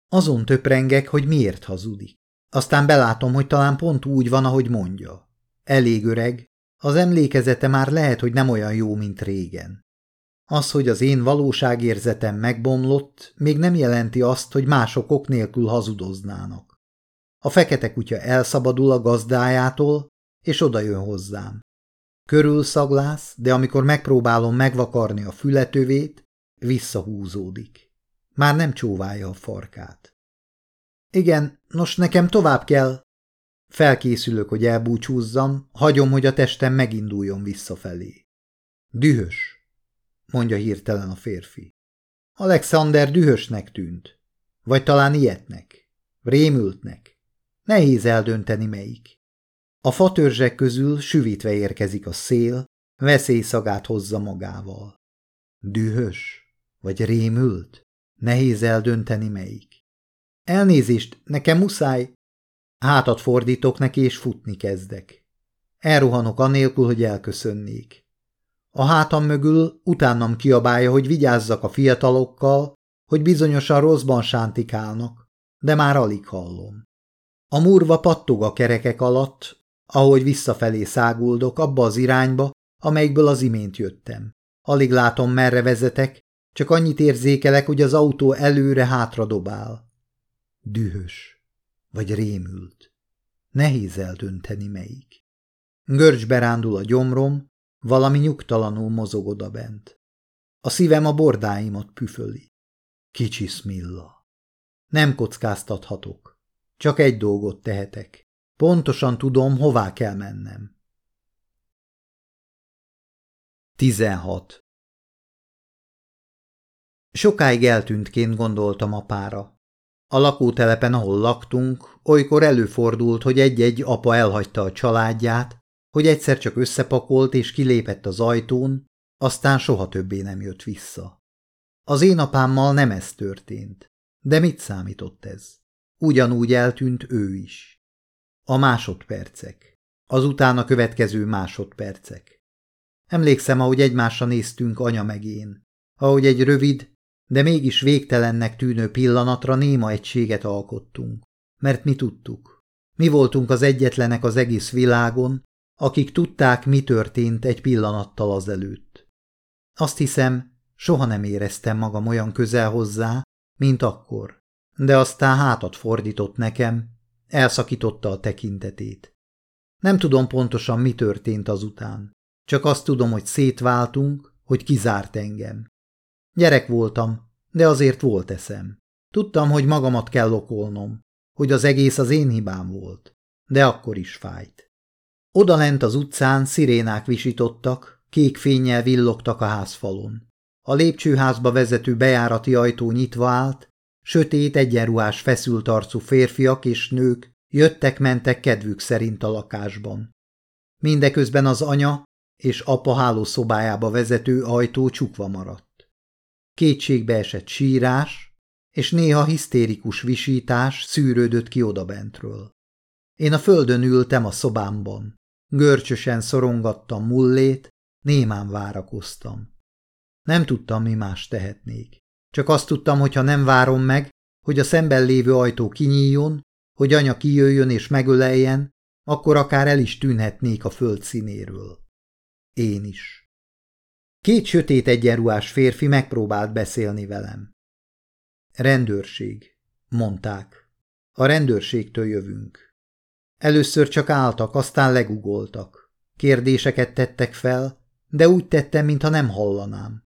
Azon töprengek, hogy miért hazudik. Aztán belátom, hogy talán pont úgy van, ahogy mondja. Elég öreg, az emlékezete már lehet, hogy nem olyan jó, mint régen. Az, hogy az én valóságérzetem megbomlott, még nem jelenti azt, hogy mások ok nélkül hazudoznának. A fekete kutya elszabadul a gazdájától, és odajön hozzám. Körülszaglász, de amikor megpróbálom megvakarni a fületövét, visszahúzódik. Már nem csóválja a farkát. Igen, nos nekem tovább kell. Felkészülök, hogy elbúcsúzzam, hagyom, hogy a testem meginduljon visszafelé. Dühös, mondja hirtelen a férfi. Alexander dühösnek tűnt. Vagy talán ilyetnek. Rémültnek. Nehéz eldönteni melyik. A fatörzsek közül süvítve érkezik a szél, veszélyszagát hozza magával. Dühös? Vagy rémült? Nehéz eldönteni melyik. Elnézést, nekem muszáj. Hátat fordítok neki, és futni kezdek. Elrohanok anélkül, hogy elköszönnék. A hátam mögül utánam kiabálja, hogy vigyázzak a fiatalokkal, hogy bizonyosan rosszban sántikálnak, de már alig hallom. A murva pattog a kerekek alatt, ahogy visszafelé száguldok abba az irányba, amelyikből az imént jöttem. Alig látom, merre vezetek, csak annyit érzékelek, hogy az autó előre-hátra dobál. Dühös. Vagy rémült. Nehéz eldönteni melyik. Görcsbe rándul a gyomrom, valami nyugtalanul mozog oda bent. A szívem a bordáimat püföli. Kicsi Smilla. Nem kockáztathatok. Csak egy dolgot tehetek. Pontosan tudom, hová kell mennem. 16. Sokáig eltűntként gondoltam apára. A lakótelepen, ahol laktunk, olykor előfordult, hogy egy-egy apa elhagyta a családját, hogy egyszer csak összepakolt és kilépett az ajtón, aztán soha többé nem jött vissza. Az én apámmal nem ez történt. De mit számított ez? Ugyanúgy eltűnt ő is. A másodpercek. Az utána következő másodpercek. Emlékszem, ahogy egymásra néztünk anya meg én. Ahogy egy rövid, de mégis végtelennek tűnő pillanatra néma egységet alkottunk. Mert mi tudtuk. Mi voltunk az egyetlenek az egész világon, akik tudták, mi történt egy pillanattal azelőtt. Azt hiszem, soha nem éreztem magam olyan közel hozzá, mint akkor, de aztán hátat fordított nekem, elszakította a tekintetét. Nem tudom pontosan, mi történt azután, csak azt tudom, hogy szétváltunk, hogy kizárt engem. Gyerek voltam, de azért volt eszem. Tudtam, hogy magamat kell okolnom, hogy az egész az én hibám volt, de akkor is fájt. Oda lent az utcán szirénák visítottak, kék fényjel villogtak a házfalon. A lépcsőházba vezető bejárati ajtó nyitva állt, sötét, egyenruhás, feszült arcú férfiak és nők jöttek-mentek kedvük szerint a lakásban. Mindeközben az anya és apa hálószobájába vezető ajtó csukva maradt. Kétségbe esett sírás, és néha hisztérikus visítás szűrődött ki odabentről. Én a földön ültem a szobámban. Görcsösen szorongattam mullét, némán várakoztam. Nem tudtam, mi más tehetnék. Csak azt tudtam, hogy ha nem várom meg, hogy a szemben lévő ajtó kinyíljon, hogy anya kijöjjön és megöleljen, akkor akár el is tűnhetnék a föld színéről. Én is. Két sötét egyenruhás férfi megpróbált beszélni velem. Rendőrség, mondták. A rendőrségtől jövünk. Először csak álltak, aztán legugoltak. Kérdéseket tettek fel, de úgy tettem, mintha nem hallanám.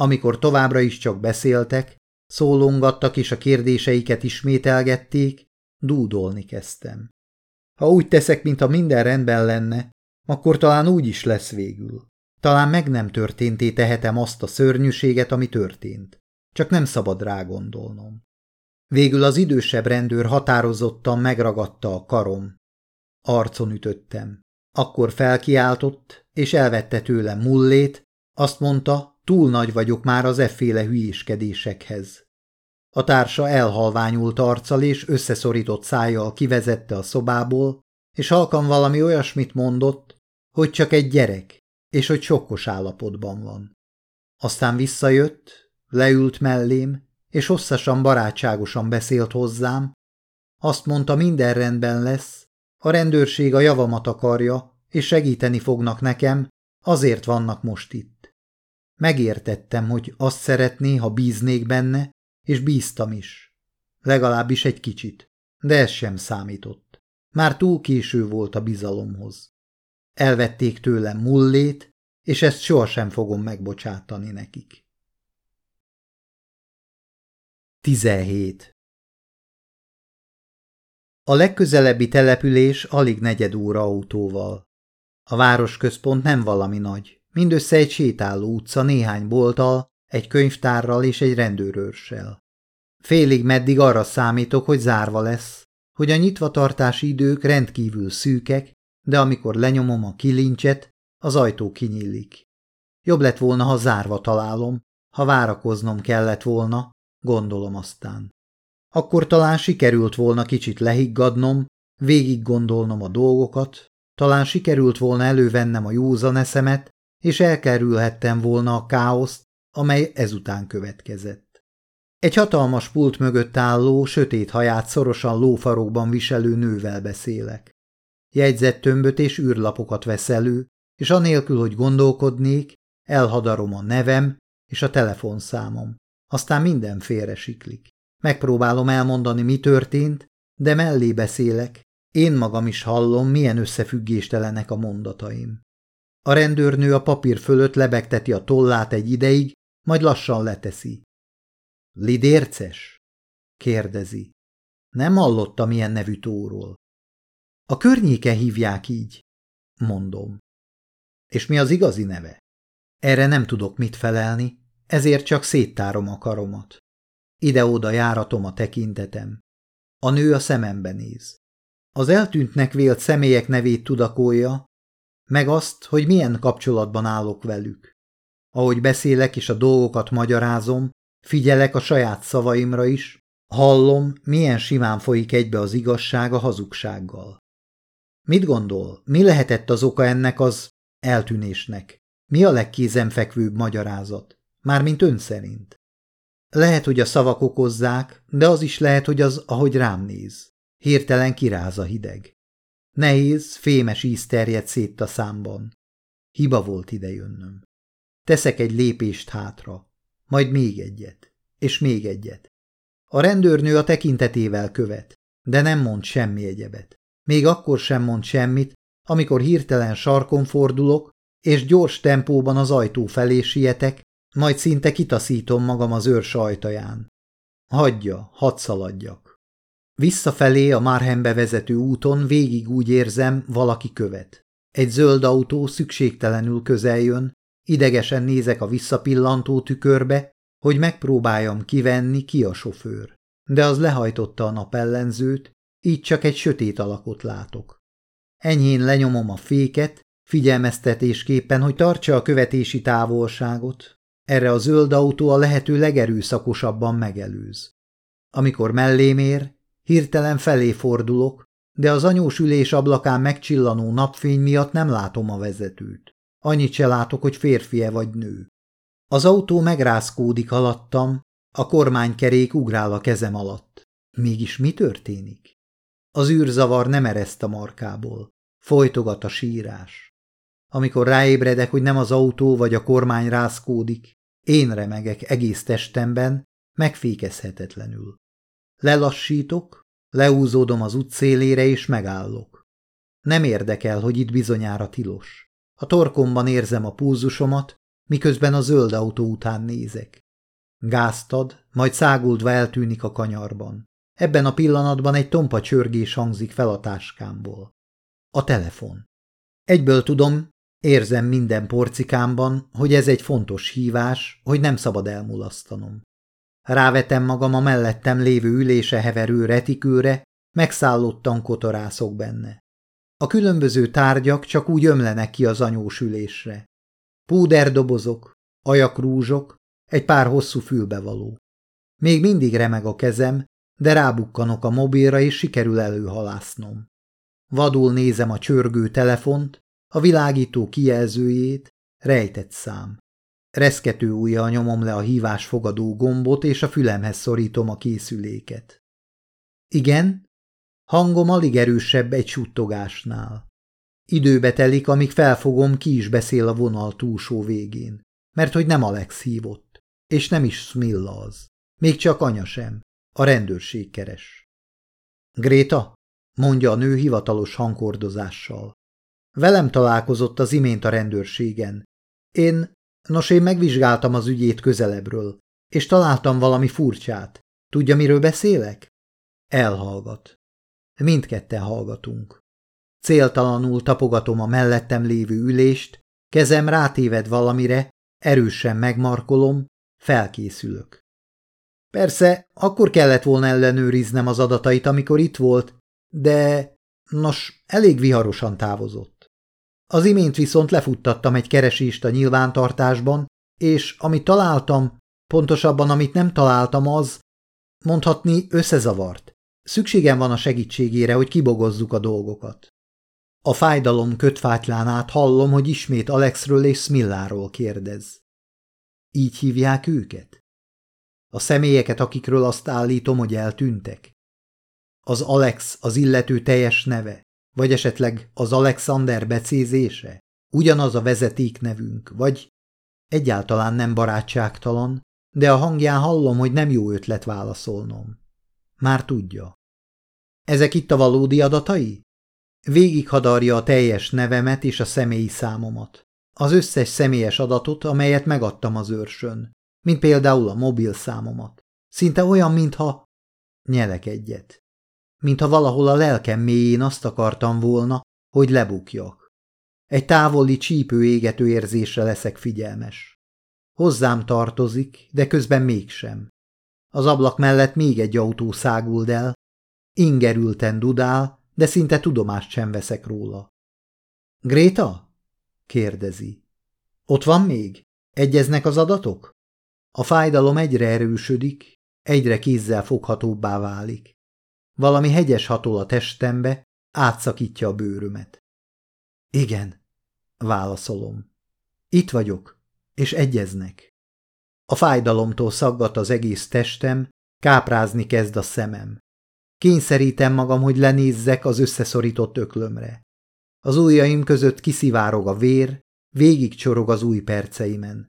Amikor továbbra is csak beszéltek, szólongattak és a kérdéseiket ismételgették, dúdolni kezdtem. Ha úgy teszek, mintha minden rendben lenne, akkor talán úgy is lesz végül. Talán meg nem történté tehetem azt a szörnyűséget, ami történt. Csak nem szabad rá gondolnom. Végül az idősebb rendőr határozottan megragadta a karom. Arcon ütöttem. Akkor felkiáltott, és elvette tőlem mullét, azt mondta, túl nagy vagyok már az efféle hülyéskedésekhez. A társa elhalványult arccal és összeszorított szájjal kivezette a szobából, és halkan valami olyasmit mondott, hogy csak egy gyerek, és hogy sokkos állapotban van. Aztán visszajött, leült mellém, és hosszasan barátságosan beszélt hozzám. Azt mondta, minden rendben lesz, a rendőrség a javamat akarja, és segíteni fognak nekem, azért vannak most itt. Megértettem, hogy azt szeretné, ha bíznék benne, és bíztam is. Legalábbis egy kicsit, de ez sem számított. Már túl késő volt a bizalomhoz. Elvették tőlem mullét, és ezt sohasem fogom megbocsátani nekik. 17. A legközelebbi település alig negyed óra autóval. A városközpont nem valami nagy, mindössze egy sétáló utca néhány bolttal, egy könyvtárral és egy rendőrőrssel. Félig meddig arra számítok, hogy zárva lesz, hogy a nyitvatartási idők rendkívül szűkek, de amikor lenyomom a kilincset, az ajtó kinyílik. Jobb lett volna, ha zárva találom, ha várakoznom kellett volna, gondolom aztán. Akkor talán sikerült volna kicsit lehiggadnom, végig gondolnom a dolgokat, talán sikerült volna elővennem a józan eszemet, és elkerülhettem volna a káoszt, amely ezután következett. Egy hatalmas pult mögött álló, sötét haját szorosan lófarokban viselő nővel beszélek. Jegyzett tömböt és űrlapokat vesz elő, és anélkül, hogy gondolkodnék, elhadarom a nevem és a telefonszámom. Aztán minden félre siklik. Megpróbálom elmondani, mi történt, de mellé beszélek. Én magam is hallom, milyen összefüggéstelenek a mondataim. A rendőrnő a papír fölött lebegteti a tollát egy ideig, majd lassan leteszi. Lidérces? kérdezi. Nem hallottam ilyen nevű tóról. A környéke hívják így, mondom. És mi az igazi neve? Erre nem tudok mit felelni, ezért csak széttárom a karomat. Ide-oda járatom a tekintetem. A nő a szemembe néz. Az eltűntnek vélt személyek nevét tudakolja, meg azt, hogy milyen kapcsolatban állok velük. Ahogy beszélek és a dolgokat magyarázom, figyelek a saját szavaimra is, hallom, milyen simán folyik egybe az igazság a hazugsággal. Mit gondol, mi lehetett az oka ennek az eltűnésnek? Mi a legkézenfekvőbb magyarázat? Mármint ön szerint. Lehet, hogy a szavak okozzák, de az is lehet, hogy az, ahogy rám néz. Hirtelen kiráz a hideg. Nehéz, fémes íz terjed szét a számban. Hiba volt idejönnöm. Teszek egy lépést hátra, majd még egyet, és még egyet. A rendőrnő a tekintetével követ, de nem mond semmi egyebet. Még akkor sem mond semmit, amikor hirtelen sarkon fordulok, és gyors tempóban az ajtó felé sietek, majd szinte kitaszítom magam az őr sajtaján. Hagyja, hadd szaladjak. Visszafelé a Márhembe vezető úton végig úgy érzem, valaki követ. Egy zöld autó szükségtelenül közel jön, idegesen nézek a visszapillantó tükörbe, hogy megpróbáljam kivenni, ki a sofőr. De az lehajtotta a napellenzőt, így csak egy sötét alakot látok. Enyhén lenyomom a féket, figyelmeztetésképpen, hogy tartsa a követési távolságot. Erre a zöld autó a lehető legerőszakosabban megelőz. Amikor mellém ér, hirtelen felé fordulok, de az anyós ülés ablakán megcsillanó napfény miatt nem látom a vezetőt. Annyit se látok, hogy férfie vagy nő. Az autó megrázkódik alattam, a kormánykerék ugrál a kezem alatt. Mégis mi történik? Az űrzavar nem ereszt a markából. Folytogat a sírás. Amikor ráébredek, hogy nem az autó vagy a kormány rázkódik, én remegek egész testemben, megfékezhetetlenül. Lelassítok, leúzódom az utcélére és megállok. Nem érdekel, hogy itt bizonyára tilos. A torkomban érzem a púzusomat, miközben a zöld autó után nézek. Gáztad, majd száguldva eltűnik a kanyarban. Ebben a pillanatban egy tompa csörgés hangzik fel a táskámból. A telefon. Egyből tudom, érzem minden porcikámban, hogy ez egy fontos hívás, hogy nem szabad elmulasztanom. Rávetem magam a mellettem lévő ülése heverő retikőre, megszállottan kotorászok benne. A különböző tárgyak csak úgy ömlenek ki az anyós ülésre. Púderdobozok, ajakrúzsok, egy pár hosszú fülbevaló. Még mindig remeg a kezem, de rábukkanok a mobilra, és sikerül előhalásznom. Vadul nézem a csörgő telefont, a világító kijelzőjét, rejtett szám. Reszkető ujjal nyomom le a hívás fogadó gombot, és a fülemhez szorítom a készüléket. Igen? Hangom alig erősebb egy suttogásnál. Időbe telik, amíg felfogom, ki is beszél a vonal túlsó végén, mert hogy nem Alex hívott, és nem is Smilla az. Még csak anya sem. A rendőrség keres. Gréta, mondja a nő hivatalos hangkordozással. Velem találkozott az imént a rendőrségen. Én, nos én megvizsgáltam az ügyét közelebbről, és találtam valami furcsát. Tudja, miről beszélek? Elhallgat. Mindketten hallgatunk. Céltalanul tapogatom a mellettem lévő ülést, kezem rátéved valamire, erősen megmarkolom, felkészülök. Persze, akkor kellett volna ellenőriznem az adatait, amikor itt volt, de... Nos, elég viharosan távozott. Az imént viszont lefuttattam egy keresést a nyilvántartásban, és amit találtam, pontosabban amit nem találtam az, mondhatni összezavart. Szükségem van a segítségére, hogy kibogozzuk a dolgokat. A fájdalom kötfátlán át hallom, hogy ismét Alexről és Smilláról kérdez. Így hívják őket? A személyeket, akikről azt állítom, hogy eltűntek? Az Alex az illető teljes neve, vagy esetleg az Alexander becézése? Ugyanaz a vezeték nevünk, vagy egyáltalán nem barátságtalan, de a hangján hallom, hogy nem jó ötlet válaszolnom. Már tudja. Ezek itt a valódi adatai? Végighadarja a teljes nevemet és a személyi számomat. Az összes személyes adatot, amelyet megadtam az őrsön, mint például a mobil számomat. Szinte olyan, mintha... Nyelek egyet. Mintha valahol a lelkem mélyén azt akartam volna, hogy lebukjak. Egy távoli csípő égető érzésre leszek figyelmes. Hozzám tartozik, de közben mégsem. Az ablak mellett még egy autó száguld el, ingerülten dudál, de szinte tudomást sem veszek róla. Gréta? kérdezi. Ott van még? Egyeznek az adatok? A fájdalom egyre erősödik, egyre kézzel foghatóbbá válik. Valami hegyes hatol a testembe, átszakítja a bőrömet. Igen, válaszolom. Itt vagyok, és egyeznek. A fájdalomtól szaggat az egész testem, káprázni kezd a szemem. Kényszerítem magam, hogy lenézzek az összeszorított öklömre. Az ujjaim között kiszivárog a vér, végig csorog az új perceimen.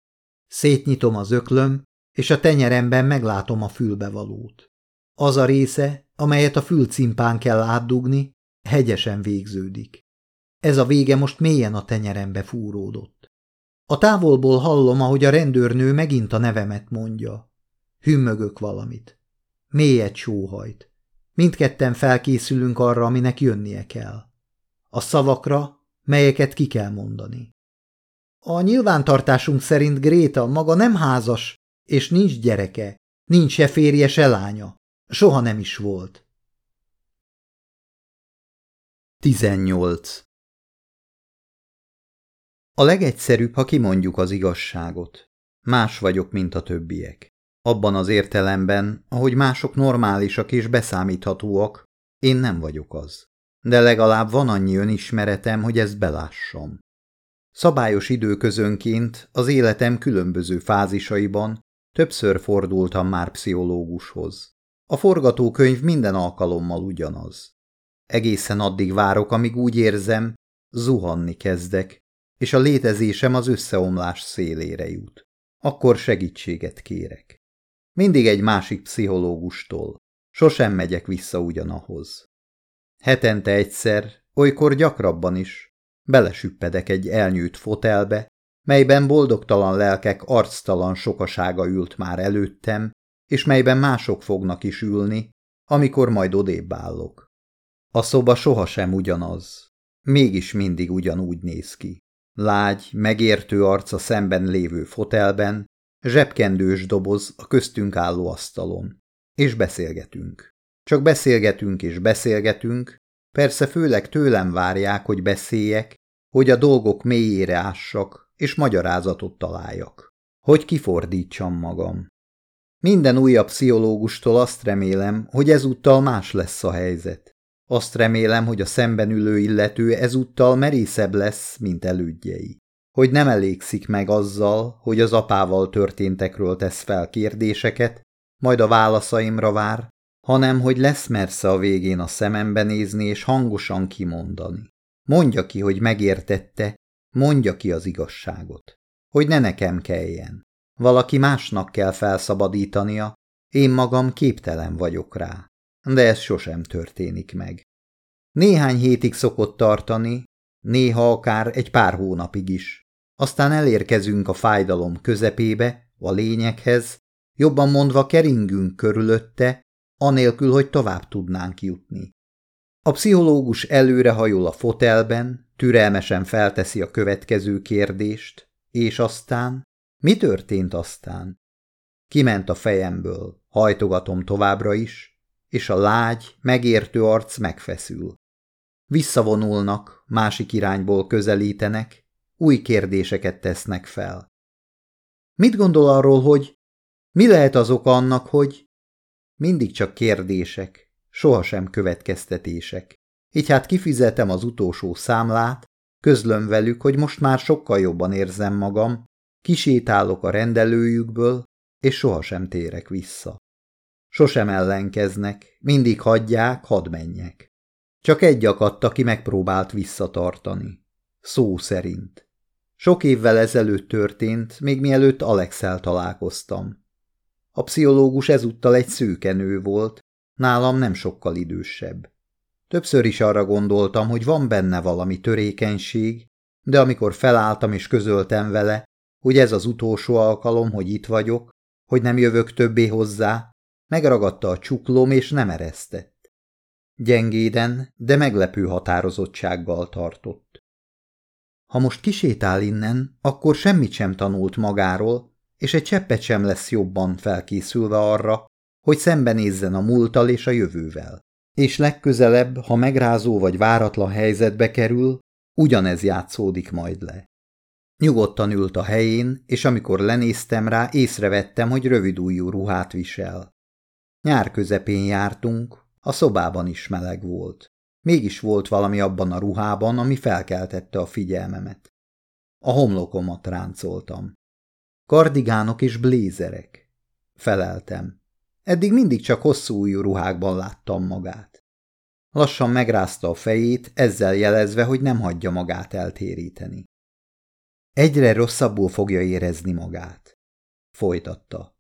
Szétnyitom az öklöm, és a tenyeremben meglátom a fülbevalót. Az a része, amelyet a fülcimpán kell átdugni, hegyesen végződik. Ez a vége most mélyen a tenyerembe fúródott. A távolból hallom, ahogy a rendőrnő megint a nevemet mondja. Hümmögök valamit. Mélyet sóhajt. Mindketten felkészülünk arra, aminek jönnie kell. A szavakra, melyeket ki kell mondani. A nyilvántartásunk szerint Gréta maga nem házas, és nincs gyereke, nincs se férje, se lánya. Soha nem is volt. 18. A legegyszerűbb, ha kimondjuk az igazságot. Más vagyok, mint a többiek. Abban az értelemben, ahogy mások normálisak és beszámíthatóak, én nem vagyok az. De legalább van annyi önismeretem, hogy ezt belássam. Szabályos időközönként az életem különböző fázisaiban többször fordultam már pszichológushoz. A forgatókönyv minden alkalommal ugyanaz. Egészen addig várok, amíg úgy érzem, zuhanni kezdek, és a létezésem az összeomlás szélére jut. Akkor segítséget kérek. Mindig egy másik pszichológustól. Sosem megyek vissza ugyanahoz. Hetente egyszer, olykor gyakrabban is, belesüppedek egy elnyűjt fotelbe, melyben boldogtalan lelkek arctalan sokasága ült már előttem, és melyben mások fognak is ülni, amikor majd odébb állok. A szoba sohasem ugyanaz, mégis mindig ugyanúgy néz ki. Lágy, megértő arca szemben lévő fotelben, zsebkendős doboz a köztünk álló asztalon. És beszélgetünk. Csak beszélgetünk és beszélgetünk, persze főleg tőlem várják, hogy beszéljek, hogy a dolgok mélyére ássak, és magyarázatot találjak. Hogy kifordítsam magam. Minden újabb pszichológustól azt remélem, hogy ezúttal más lesz a helyzet. Azt remélem, hogy a szemben ülő illető ezúttal merészebb lesz, mint elődjei. Hogy nem elégszik meg azzal, hogy az apával történtekről tesz fel kérdéseket, majd a válaszaimra vár, hanem hogy lesz mersze a végén a szemembe nézni és hangosan kimondani. Mondja ki, hogy megértette, mondja ki az igazságot. Hogy ne nekem kelljen. Valaki másnak kell felszabadítania, én magam képtelen vagyok rá de ez sosem történik meg. Néhány hétig szokott tartani, néha akár egy pár hónapig is. Aztán elérkezünk a fájdalom közepébe, a lényeghez, jobban mondva keringünk körülötte, anélkül, hogy tovább tudnánk jutni. A pszichológus előrehajol a fotelben, türelmesen felteszi a következő kérdést, és aztán, mi történt aztán? Kiment a fejemből, hajtogatom továbbra is, és a lágy, megértő arc megfeszül. Visszavonulnak, másik irányból közelítenek, új kérdéseket tesznek fel. Mit gondol arról, hogy mi lehet az oka annak, hogy mindig csak kérdések, sohasem következtetések. Így hát kifizetem az utolsó számlát, közlöm velük, hogy most már sokkal jobban érzem magam, kisétálok a rendelőjükből, és sohasem térek vissza. Sosem ellenkeznek, mindig hagyják, hadd menjek. Csak egy akadt, aki megpróbált visszatartani. Szó szerint. Sok évvel ezelőtt történt, még mielőtt Alexel találkoztam. A pszichológus ezúttal egy szőkenő volt, nálam nem sokkal idősebb. Többször is arra gondoltam, hogy van benne valami törékenység, de amikor felálltam és közöltem vele, hogy ez az utolsó alkalom, hogy itt vagyok, hogy nem jövök többé hozzá, Megragadta a csuklóm, és nem eresztett. Gyengéden, de meglepő határozottsággal tartott. Ha most kisétál innen, akkor semmit sem tanult magáról, és egy cseppet sem lesz jobban felkészülve arra, hogy szembenézzen a múltal és a jövővel. És legközelebb, ha megrázó vagy váratlan helyzetbe kerül, ugyanez játszódik majd le. Nyugodtan ült a helyén, és amikor lenéztem rá, észrevettem, hogy rövidújú ruhát visel. Nyár közepén jártunk, a szobában is meleg volt. Mégis volt valami abban a ruhában, ami felkeltette a figyelmemet. A homlokomat ráncoltam. Kardigánok és blézerek. Feleltem. Eddig mindig csak hosszú újú ruhákban láttam magát. Lassan megrázta a fejét, ezzel jelezve, hogy nem hagyja magát eltéríteni. Egyre rosszabbul fogja érezni magát. Folytatta.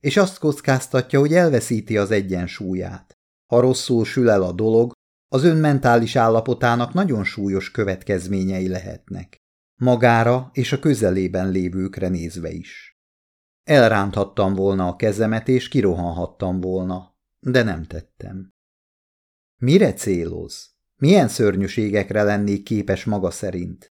És azt kockáztatja, hogy elveszíti az egyensúlyát. Ha rosszul sül el a dolog, az ön mentális állapotának nagyon súlyos következményei lehetnek. Magára és a közelében lévőkre nézve is. Elránthattam volna a kezemet, és kirohanhattam volna, de nem tettem. Mire céloz? Milyen szörnyűségekre lennék képes maga szerint?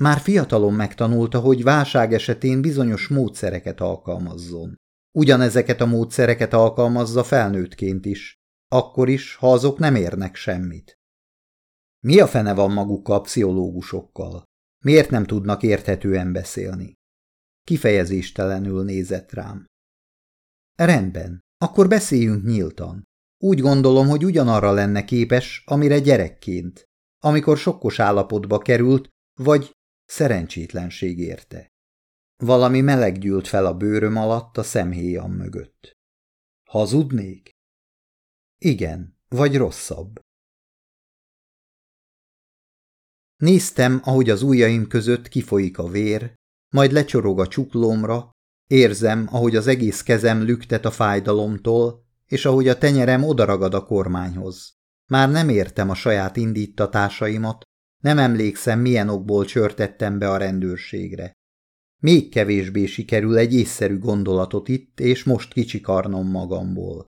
Már fiatalon megtanulta, hogy válság esetén bizonyos módszereket alkalmazzon. Ugyanezeket a módszereket alkalmazza felnőttként is, akkor is, ha azok nem érnek semmit. Mi a fene van magukkal pszichológusokkal? Miért nem tudnak érthetően beszélni? Kifejezéstelenül nézett rám. Rendben, akkor beszéljünk nyíltan. Úgy gondolom, hogy ugyanarra lenne képes, amire gyerekként, amikor sokkos állapotba került, vagy szerencsétlenség érte. Valami meleg gyűlt fel a bőröm alatt a szemhéjam mögött. Hazudnék? Igen, vagy rosszabb. Néztem, ahogy az ujjaim között kifolyik a vér, majd lecsorog a csuklómra, érzem, ahogy az egész kezem lüktet a fájdalomtól, és ahogy a tenyerem odaragad a kormányhoz. Már nem értem a saját indítatásaimat, nem emlékszem, milyen okból csörtettem be a rendőrségre. Még kevésbé sikerül egy észszerű gondolatot itt és most kicsikarnom magamból.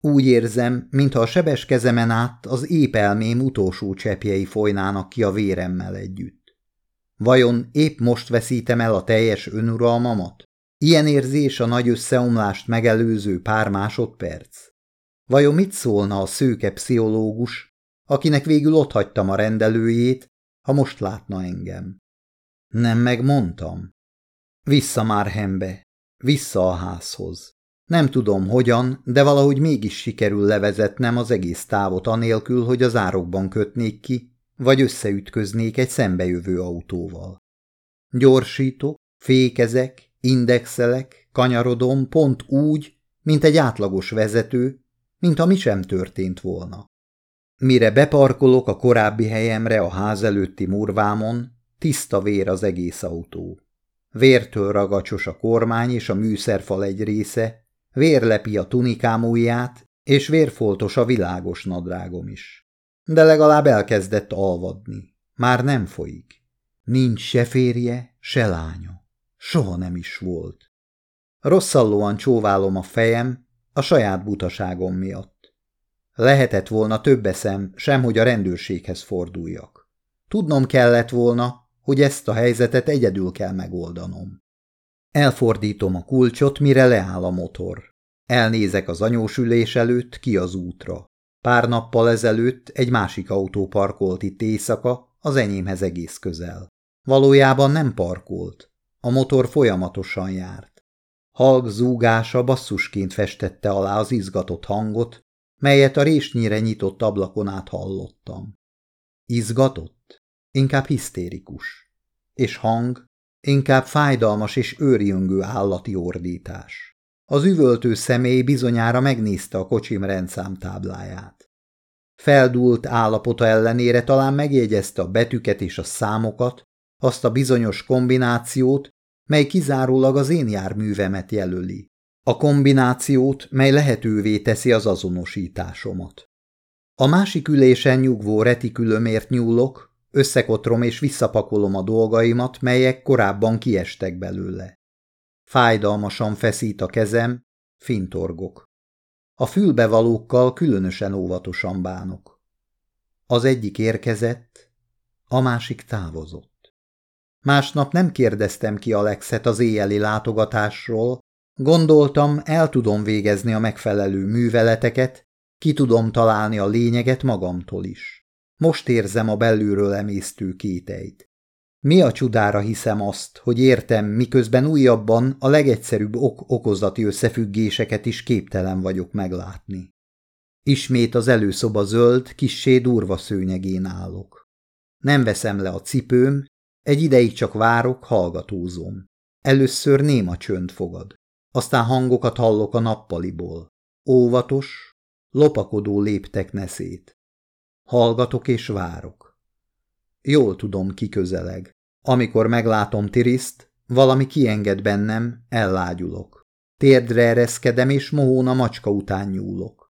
Úgy érzem, mintha a sebes kezemen át az épp elmém utolsó csepjei folynának ki a véremmel együtt. Vajon épp most veszítem el a teljes önuralmamat? Ilyen érzés a nagy összeomlást megelőző pár másodperc? Vajon mit szólna a szőke pszichológus, akinek végül otthagytam a rendelőjét, ha most látna engem? Nem megmondtam. Vissza már hembe, vissza a házhoz. Nem tudom hogyan, de valahogy mégis sikerül levezetnem az egész távot anélkül, hogy az árokban kötnék ki, vagy összeütköznék egy szembejövő autóval. Gyorsítok, fékezek, indexelek, kanyarodom pont úgy, mint egy átlagos vezető, mint ami sem történt volna. Mire beparkolok a korábbi helyemre a ház előtti murvámon, tiszta vér az egész autó. Vértől ragacsos a kormány és a műszerfal egy része, vérlepi a tunikám ujját, és vérfoltos a világos nadrágom is. De legalább elkezdett alvadni. Már nem folyik. Nincs se férje, se lánya. Soha nem is volt. Rosszallóan csóválom a fejem a saját butaságom miatt. Lehetett volna több eszem, sem hogy a rendőrséghez forduljak. Tudnom kellett volna, hogy ezt a helyzetet egyedül kell megoldanom. Elfordítom a kulcsot, mire leáll a motor. Elnézek az anyósülés előtt ki az útra. Pár nappal ezelőtt egy másik autó parkolt itt éjszaka, az enyémhez egész közel. Valójában nem parkolt. A motor folyamatosan járt. Halk zúgása basszusként festette alá az izgatott hangot, melyet a résnyire nyitott ablakon át hallottam. Izgatott? Inkább hisztérikus. És hang? Inkább fájdalmas és őrjöngő állati ordítás. Az üvöltő személy bizonyára megnézte a kocsim rendszámtábláját. Feldúlt állapota ellenére talán megjegyezte a betűket és a számokat, azt a bizonyos kombinációt, mely kizárólag az én járművemet jelöli. A kombinációt, mely lehetővé teszi az azonosításomat. A másik ülésen nyugvó retikülömért nyúlok, összekotrom és visszapakolom a dolgaimat, melyek korábban kiestek belőle. Fájdalmasan feszít a kezem, fintorgok. A fülbevalókkal különösen óvatosan bánok. Az egyik érkezett, a másik távozott. Másnap nem kérdeztem ki Alexet az éjjeli látogatásról, gondoltam, el tudom végezni a megfelelő műveleteket, ki tudom találni a lényeget magamtól is. Most érzem a belülről emésztő kéteit. Mi a csudára hiszem azt, hogy értem, miközben újabban a legegyszerűbb ok-okozati összefüggéseket is képtelen vagyok meglátni. Ismét az előszoba zöld, kissé durva szőnyegén állok. Nem veszem le a cipőm, egy ideig csak várok, hallgatózom. Először néma csönd fogad, aztán hangokat hallok a nappaliból. Óvatos, lopakodó léptek neszét. Hallgatok és várok. Jól tudom, ki közeleg. Amikor meglátom Tiriszt, valami kienged bennem, ellágyulok. Térdre ereszkedem, és mohón a macska után nyúlok.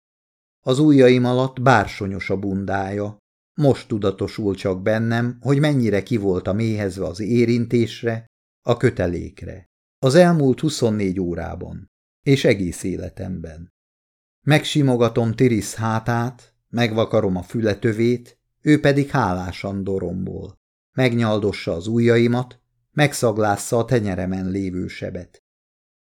Az ujjaim alatt bársonyos a bundája. Most tudatosul csak bennem, hogy mennyire ki volt a méhezve az érintésre, a kötelékre. Az elmúlt 24 órában, és egész életemben. Megsimogatom Tirisz hátát, megvakarom a fületövét, ő pedig hálásan dorombol megnyaldossa az ujjaimat, megszaglásza a tenyeremen lévő sebet.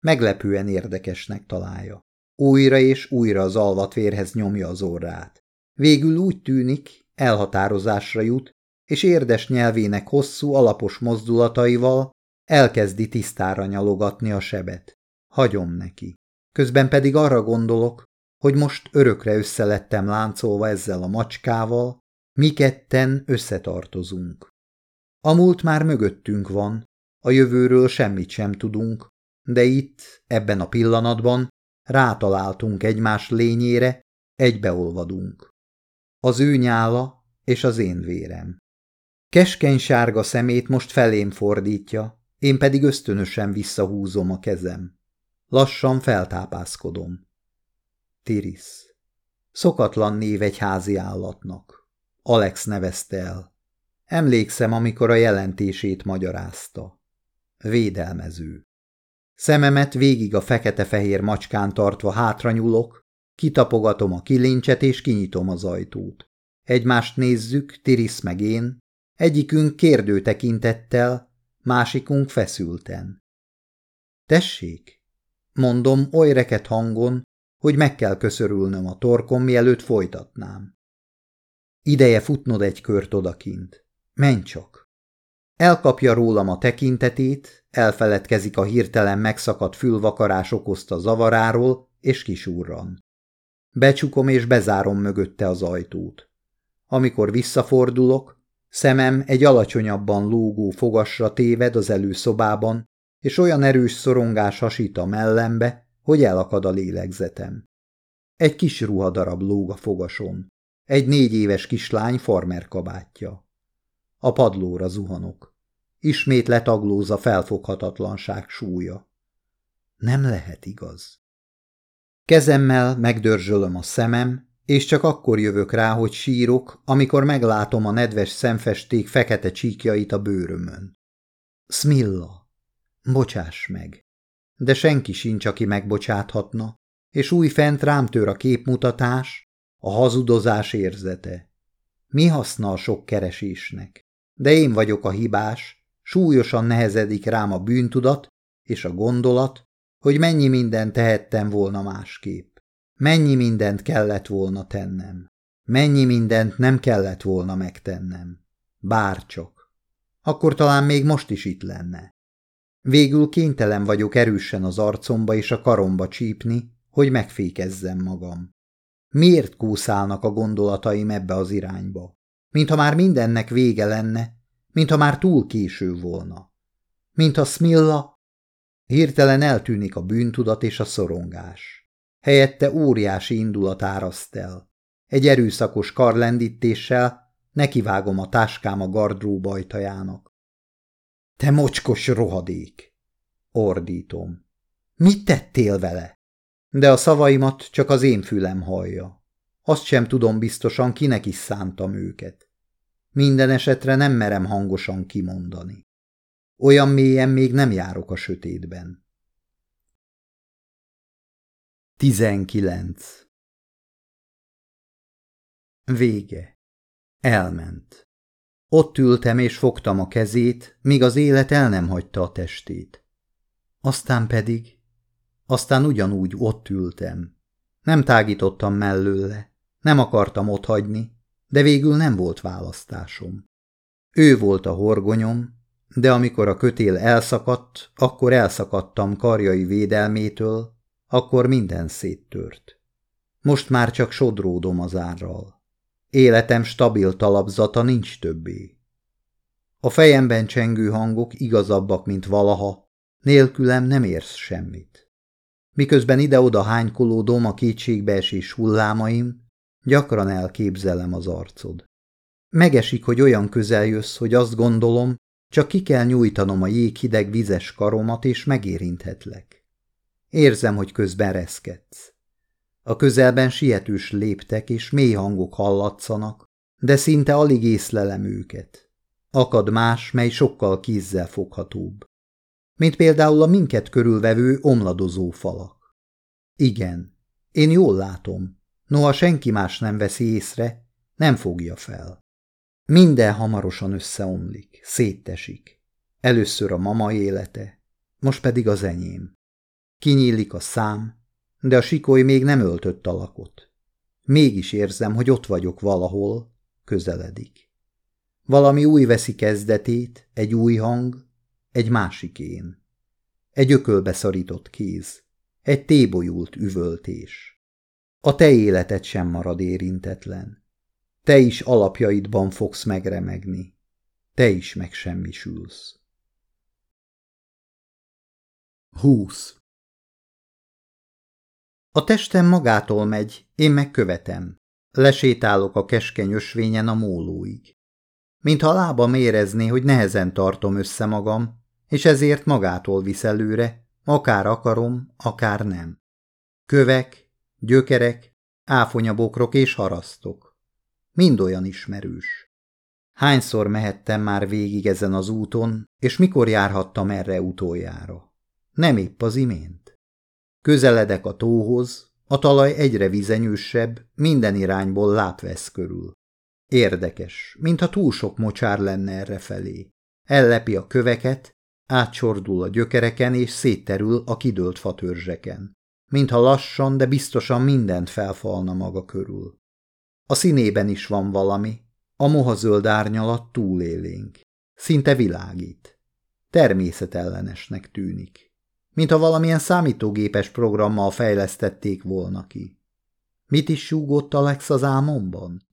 Meglepően érdekesnek találja. Újra és újra az alvatvérhez nyomja az orrát. Végül úgy tűnik, elhatározásra jut, és érdes nyelvének hosszú, alapos mozdulataival elkezdi tisztára nyalogatni a sebet. Hagyom neki. Közben pedig arra gondolok, hogy most örökre összelettem láncolva ezzel a macskával, mi ketten összetartozunk. A múlt már mögöttünk van, a jövőről semmit sem tudunk, de itt, ebben a pillanatban rátaláltunk egymás lényére, egybeolvadunk. Az ő nyála és az én vérem. Keskeny sárga szemét most felém fordítja, én pedig ösztönösen visszahúzom a kezem. Lassan feltápászkodom. Tiris. Szokatlan név egy házi állatnak. Alex nevezte el. Emlékszem, amikor a jelentését magyarázta. Védelmező. Szememet végig a fekete-fehér macskán tartva hátra nyulok, kitapogatom a kilincset és kinyitom az ajtót. Egymást nézzük, Tirisz meg én, egyikünk kérdő tekintettel, másikunk feszülten. Tessék, mondom oly reket hangon, hogy meg kell köszörülnöm a torkom, mielőtt folytatnám. Ideje futnod egy kört odakint. Menj csak! Elkapja rólam a tekintetét, elfeledkezik a hirtelen megszakadt fülvakarás okozta zavaráról, és kisúrran. Becsukom és bezárom mögötte az ajtót. Amikor visszafordulok, szemem egy alacsonyabban lógó fogasra téved az előszobában, és olyan erős szorongás hasít a mellembe, hogy elakad a lélegzetem. Egy kis ruhadarab lóg a fogason. Egy négy éves kislány farmer kabátja. A padlóra zuhanok. Ismét letaglóz a felfoghatatlanság súlya. Nem lehet igaz. Kezemmel megdörzsölöm a szemem, és csak akkor jövök rá, hogy sírok, amikor meglátom a nedves szemfesték fekete csíkjait a bőrömön. Smilla, bocsáss meg. De senki sincs, aki megbocsáthatna, és új fent rám tör a képmutatás, a hazudozás érzete. Mi haszna a sok keresésnek? De én vagyok a hibás, súlyosan nehezedik rám a bűntudat és a gondolat, hogy mennyi mindent tehettem volna másképp. Mennyi mindent kellett volna tennem. Mennyi mindent nem kellett volna megtennem. Bárcsak. Akkor talán még most is itt lenne. Végül kénytelen vagyok erősen az arcomba és a karomba csípni, hogy megfékezzem magam. Miért kúszálnak a gondolataim ebbe az irányba? mintha már mindennek vége lenne, mintha már túl késő volna. Mintha Smilla hirtelen eltűnik a bűntudat és a szorongás. Helyette óriási indulat áraszt el. Egy erőszakos karlendítéssel nekivágom a táskám a gardrób ajtajának. Te mocskos rohadék! Ordítom. Mit tettél vele? De a szavaimat csak az én fülem hallja. Azt sem tudom biztosan, kinek is szántam őket. Minden esetre nem merem hangosan kimondani. Olyan mélyen még nem járok a sötétben. 19. Vége. Elment. Ott ültem és fogtam a kezét, míg az élet el nem hagyta a testét. Aztán pedig, aztán ugyanúgy ott ültem. Nem tágítottam mellőle, nem akartam otthagyni, de végül nem volt választásom. Ő volt a horgonyom, de amikor a kötél elszakadt, akkor elszakadtam karjai védelmétől, akkor minden széttört. Most már csak sodródom az árral. Életem stabil talapzata nincs többé. A fejemben csengő hangok igazabbak, mint valaha, nélkülem nem érsz semmit. Miközben ide-oda hánykolódom a kétségbeesés hullámaim, gyakran elképzelem az arcod. Megesik, hogy olyan közel jössz, hogy azt gondolom, csak ki kell nyújtanom a jéghideg vizes karomat, és megérinthetlek. Érzem, hogy közben reszkedsz. A közelben sietős léptek, és mély hangok hallatszanak, de szinte alig észlelem őket. Akad más, mely sokkal kézzel foghatóbb. Mint például a minket körülvevő omladozó falak. Igen, én jól látom, noha senki más nem veszi észre, nem fogja fel. Minden hamarosan összeomlik, széttesik. Először a mama élete, most pedig az enyém. Kinyílik a szám, de a sikoly még nem öltött alakot. Mégis érzem, hogy ott vagyok valahol, közeledik. Valami új veszi kezdetét, egy új hang, egy másik én. Egy ökölbe szarított kéz, egy tébolyult üvöltés. A te életed sem marad érintetlen. Te is alapjaidban fogsz megremegni. Te is megsemmisülsz. 20. A testem magától megy, én megkövetem. Lesétálok a keskeny ösvényen a mólóig. Mintha a lábam érezné, hogy nehezen tartom össze magam, és ezért magától visz előre, akár akarom, akár nem. Kövek, gyökerek, áfonyabokrok és harasztok. Mind olyan ismerős. Hányszor mehettem már végig ezen az úton, és mikor járhattam erre utoljára? Nem épp az imént. Közeledek a tóhoz, a talaj egyre vizenyősebb, minden irányból látvesz körül. Érdekes, mintha túl sok mocsár lenne erre. Ellepi a köveket, átcsordul a gyökereken és szétterül a kidőlt fatörzseken. Mintha lassan, de biztosan mindent felfalna maga körül. A színében is van valami, a mohazöld árnyalat túlélénk. Szinte világít. Természetellenesnek tűnik mintha valamilyen számítógépes programmal fejlesztették volna ki. Mit is súgott Alex az álmomban?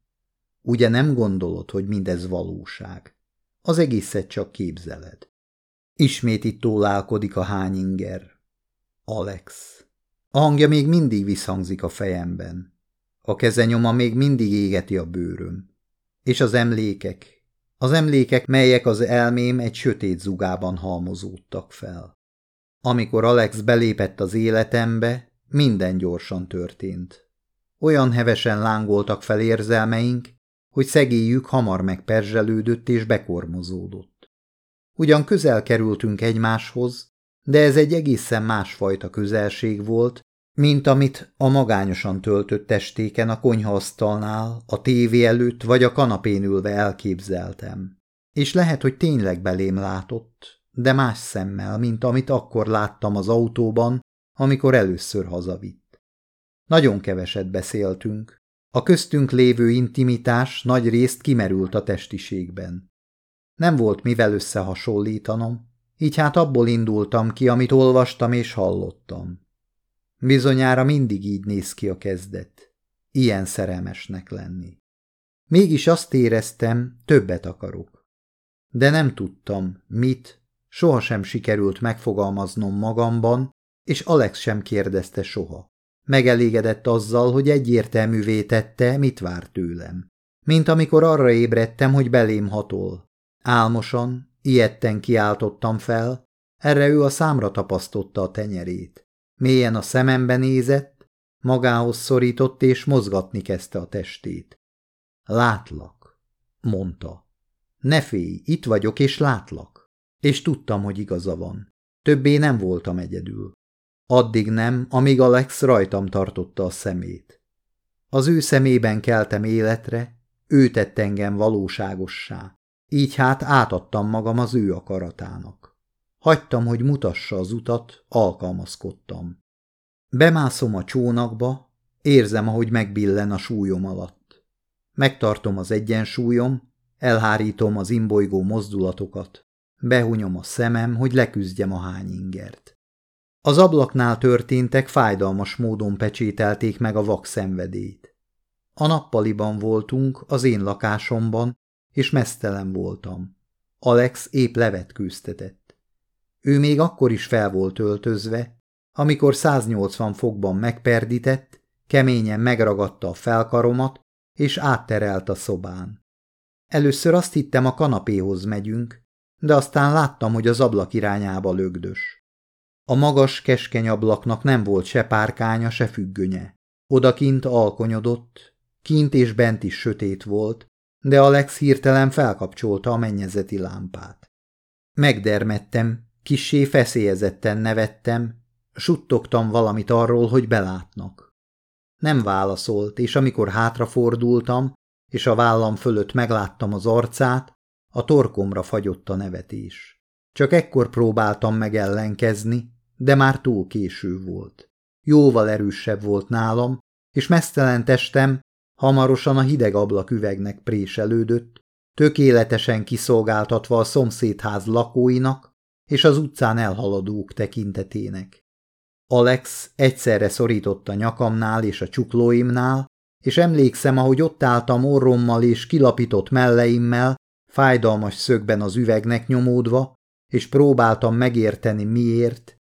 Ugye nem gondolod, hogy mindez valóság? Az egészet csak képzeled. Ismét itt tólálkodik a hányinger. Alex. A hangja még mindig visszhangzik a fejemben. A kezenyoma még mindig égeti a bőröm. És az emlékek, az emlékek, melyek az elmém egy sötét zugában halmozódtak fel. Amikor Alex belépett az életembe, minden gyorsan történt. Olyan hevesen lángoltak fel érzelmeink, hogy szegélyük hamar megperzselődött és bekormozódott. Ugyan közel kerültünk egymáshoz, de ez egy egészen másfajta közelség volt, mint amit a magányosan töltött testéken a konyhaasztalnál, a tévé előtt vagy a kanapén ülve elképzeltem. És lehet, hogy tényleg belém látott, de más szemmel, mint amit akkor láttam az autóban, amikor először hazavitt. Nagyon keveset beszéltünk. A köztünk lévő intimitás nagy részt kimerült a testiségben. Nem volt mivel összehasonlítanom, így hát abból indultam ki, amit olvastam és hallottam. Bizonyára mindig így néz ki a kezdet. Ilyen szerelmesnek lenni. Mégis azt éreztem, többet akarok. De nem tudtam, mit, Sohasem sikerült megfogalmaznom magamban, és Alex sem kérdezte soha. Megelégedett azzal, hogy egyértelművé tette, mit vár tőlem. Mint amikor arra ébredtem, hogy belém hatol. Álmosan, ilyetten kiáltottam fel, erre ő a számra tapasztotta a tenyerét. Mélyen a szemembe nézett, magához szorított és mozgatni kezdte a testét. Látlak, mondta. Ne félj, itt vagyok és látlak. És tudtam, hogy igaza van. Többé nem voltam egyedül. Addig nem, amíg Alex rajtam tartotta a szemét. Az ő szemében keltem életre, ő tett engem valóságossá. Így hát átadtam magam az ő akaratának. Hagytam, hogy mutassa az utat, alkalmazkodtam. Bemászom a csónakba, érzem, ahogy megbillen a súlyom alatt. Megtartom az egyensúlyom, elhárítom az imbolygó mozdulatokat, behunyom a szemem, hogy leküzdjem a hányingert. Az ablaknál történtek fájdalmas módon pecsételték meg a vak szenvedélyt. A nappaliban voltunk, az én lakásomban, és mesztelen voltam. Alex épp levetkőztetett. Ő még akkor is fel volt öltözve, amikor 180 fokban megperdített, keményen megragadta a felkaromat, és átterelt a szobán. Először azt hittem, a kanapéhoz megyünk, de aztán láttam, hogy az ablak irányába lögdös. A magas, keskeny ablaknak nem volt se párkánya, se függönye. Odakint alkonyodott, kint és bent is sötét volt, de Alex hirtelen felkapcsolta a mennyezeti lámpát. Megdermettem, kissé feszélyezetten nevettem, suttogtam valamit arról, hogy belátnak. Nem válaszolt, és amikor hátrafordultam, és a vállam fölött megláttam az arcát, a torkomra fagyott a nevetés. Csak ekkor próbáltam meg ellenkezni, de már túl késő volt. Jóval erősebb volt nálam, és mesztelen testem hamarosan a hideg ablaküvegnek préselődött, tökéletesen kiszolgáltatva a szomszédház lakóinak és az utcán elhaladók tekintetének. Alex egyszerre szorított a nyakamnál és a csuklóimnál, és emlékszem, ahogy ott álltam orrommal és kilapított melleimmel, fájdalmas szögben az üvegnek nyomódva, és próbáltam megérteni miért.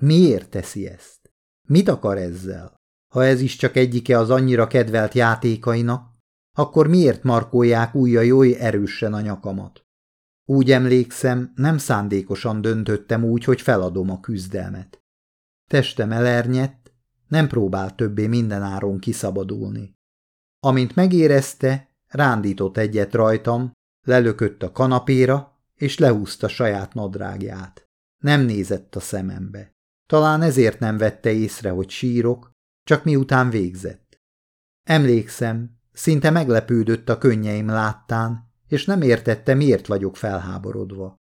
Miért teszi ezt? Mit akar ezzel? Ha ez is csak egyike az annyira kedvelt játékainak, akkor miért markolják újjai oly erősen a nyakamat? Úgy emlékszem, nem szándékosan döntöttem úgy, hogy feladom a küzdelmet. Testem elernyett, nem próbált többé mindenáron kiszabadulni. Amint megérezte, rándított egyet rajtam, lelökött a kanapéra, és lehúzta saját nadrágját. Nem nézett a szemembe. Talán ezért nem vette észre, hogy sírok, csak miután végzett. Emlékszem, szinte meglepődött a könnyeim láttán, és nem értette, miért vagyok felháborodva.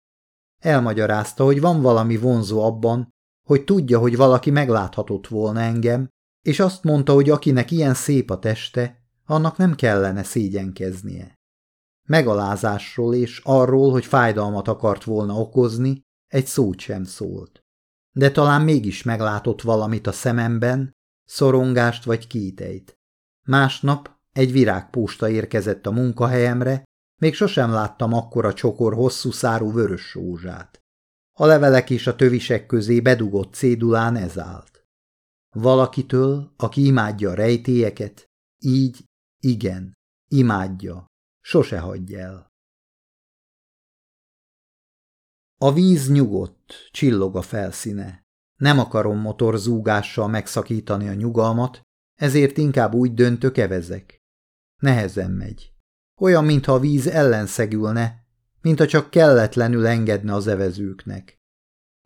Elmagyarázta, hogy van valami vonzó abban, hogy tudja, hogy valaki megláthatott volna engem, és azt mondta, hogy akinek ilyen szép a teste, annak nem kellene szégyenkeznie. Megalázásról és arról, hogy fájdalmat akart volna okozni, egy szót sem szólt. De talán mégis meglátott valamit a szememben, szorongást vagy kétejt. Másnap egy virágpósta érkezett a munkahelyemre, még sosem láttam akkora csokor hosszú szárú vörös rózsát. A levelek és a tövisek közé bedugott cédulán ez állt. Valakitől, aki imádja a rejtélyeket, így, igen, imádja, sose hagyj el. A víz nyugodt, csillog a felszíne. Nem akarom motorzúgással megszakítani a nyugalmat, ezért inkább úgy döntök, evezek. Nehezen megy. Olyan, mintha a víz ellenszegülne, mintha csak kelletlenül engedne az evezőknek.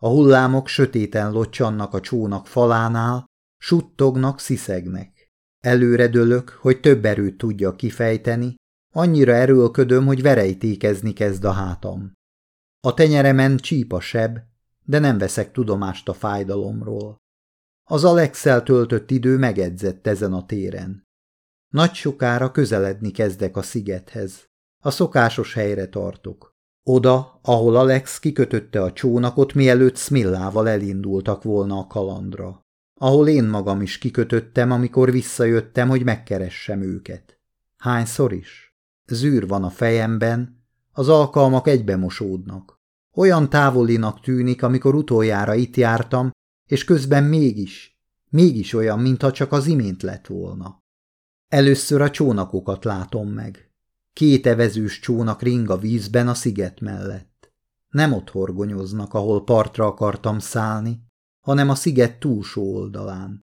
A hullámok sötéten locsannak a csónak falánál, suttognak, sziszegnek. Előre dőlök, hogy több erőt tudja kifejteni, annyira erőlködöm, hogy verejtékezni kezd a hátam. A tenyeremen csíp a seb, de nem veszek tudomást a fájdalomról. Az Alexel töltött idő megedzett ezen a téren. Nagy sokára közeledni kezdek a szigethez. A szokásos helyre tartok. Oda, ahol Alex kikötötte a csónakot, mielőtt Smillával elindultak volna a kalandra. Ahol én magam is kikötöttem, amikor visszajöttem, hogy megkeressem őket. Hányszor is? Zűr van a fejemben, az alkalmak egybemosódnak. Olyan távolinak tűnik, amikor utoljára itt jártam, és közben mégis, mégis olyan, mintha csak az imént lett volna. Először a csónakokat látom meg. Két evezős csónak ring a vízben a sziget mellett. Nem ott horgonyoznak, ahol partra akartam szállni, hanem a sziget túlsó oldalán.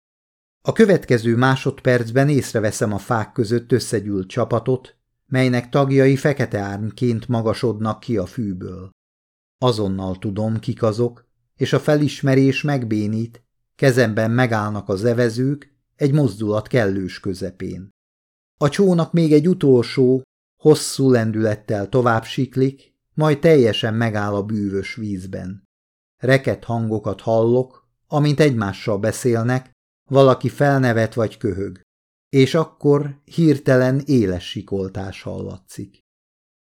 A következő másodpercben észreveszem a fák között összegyűlt csapatot, melynek tagjai fekete árnyként magasodnak ki a fűből. Azonnal tudom, kik azok, és a felismerés megbénít, kezemben megállnak az evezők egy mozdulat kellős közepén. A csónak még egy utolsó, hosszú lendülettel tovább siklik, majd teljesen megáll a bűvös vízben. Reket hangokat hallok, amint egymással beszélnek, valaki felnevet vagy köhög, és akkor hirtelen éles sikoltás hallatszik.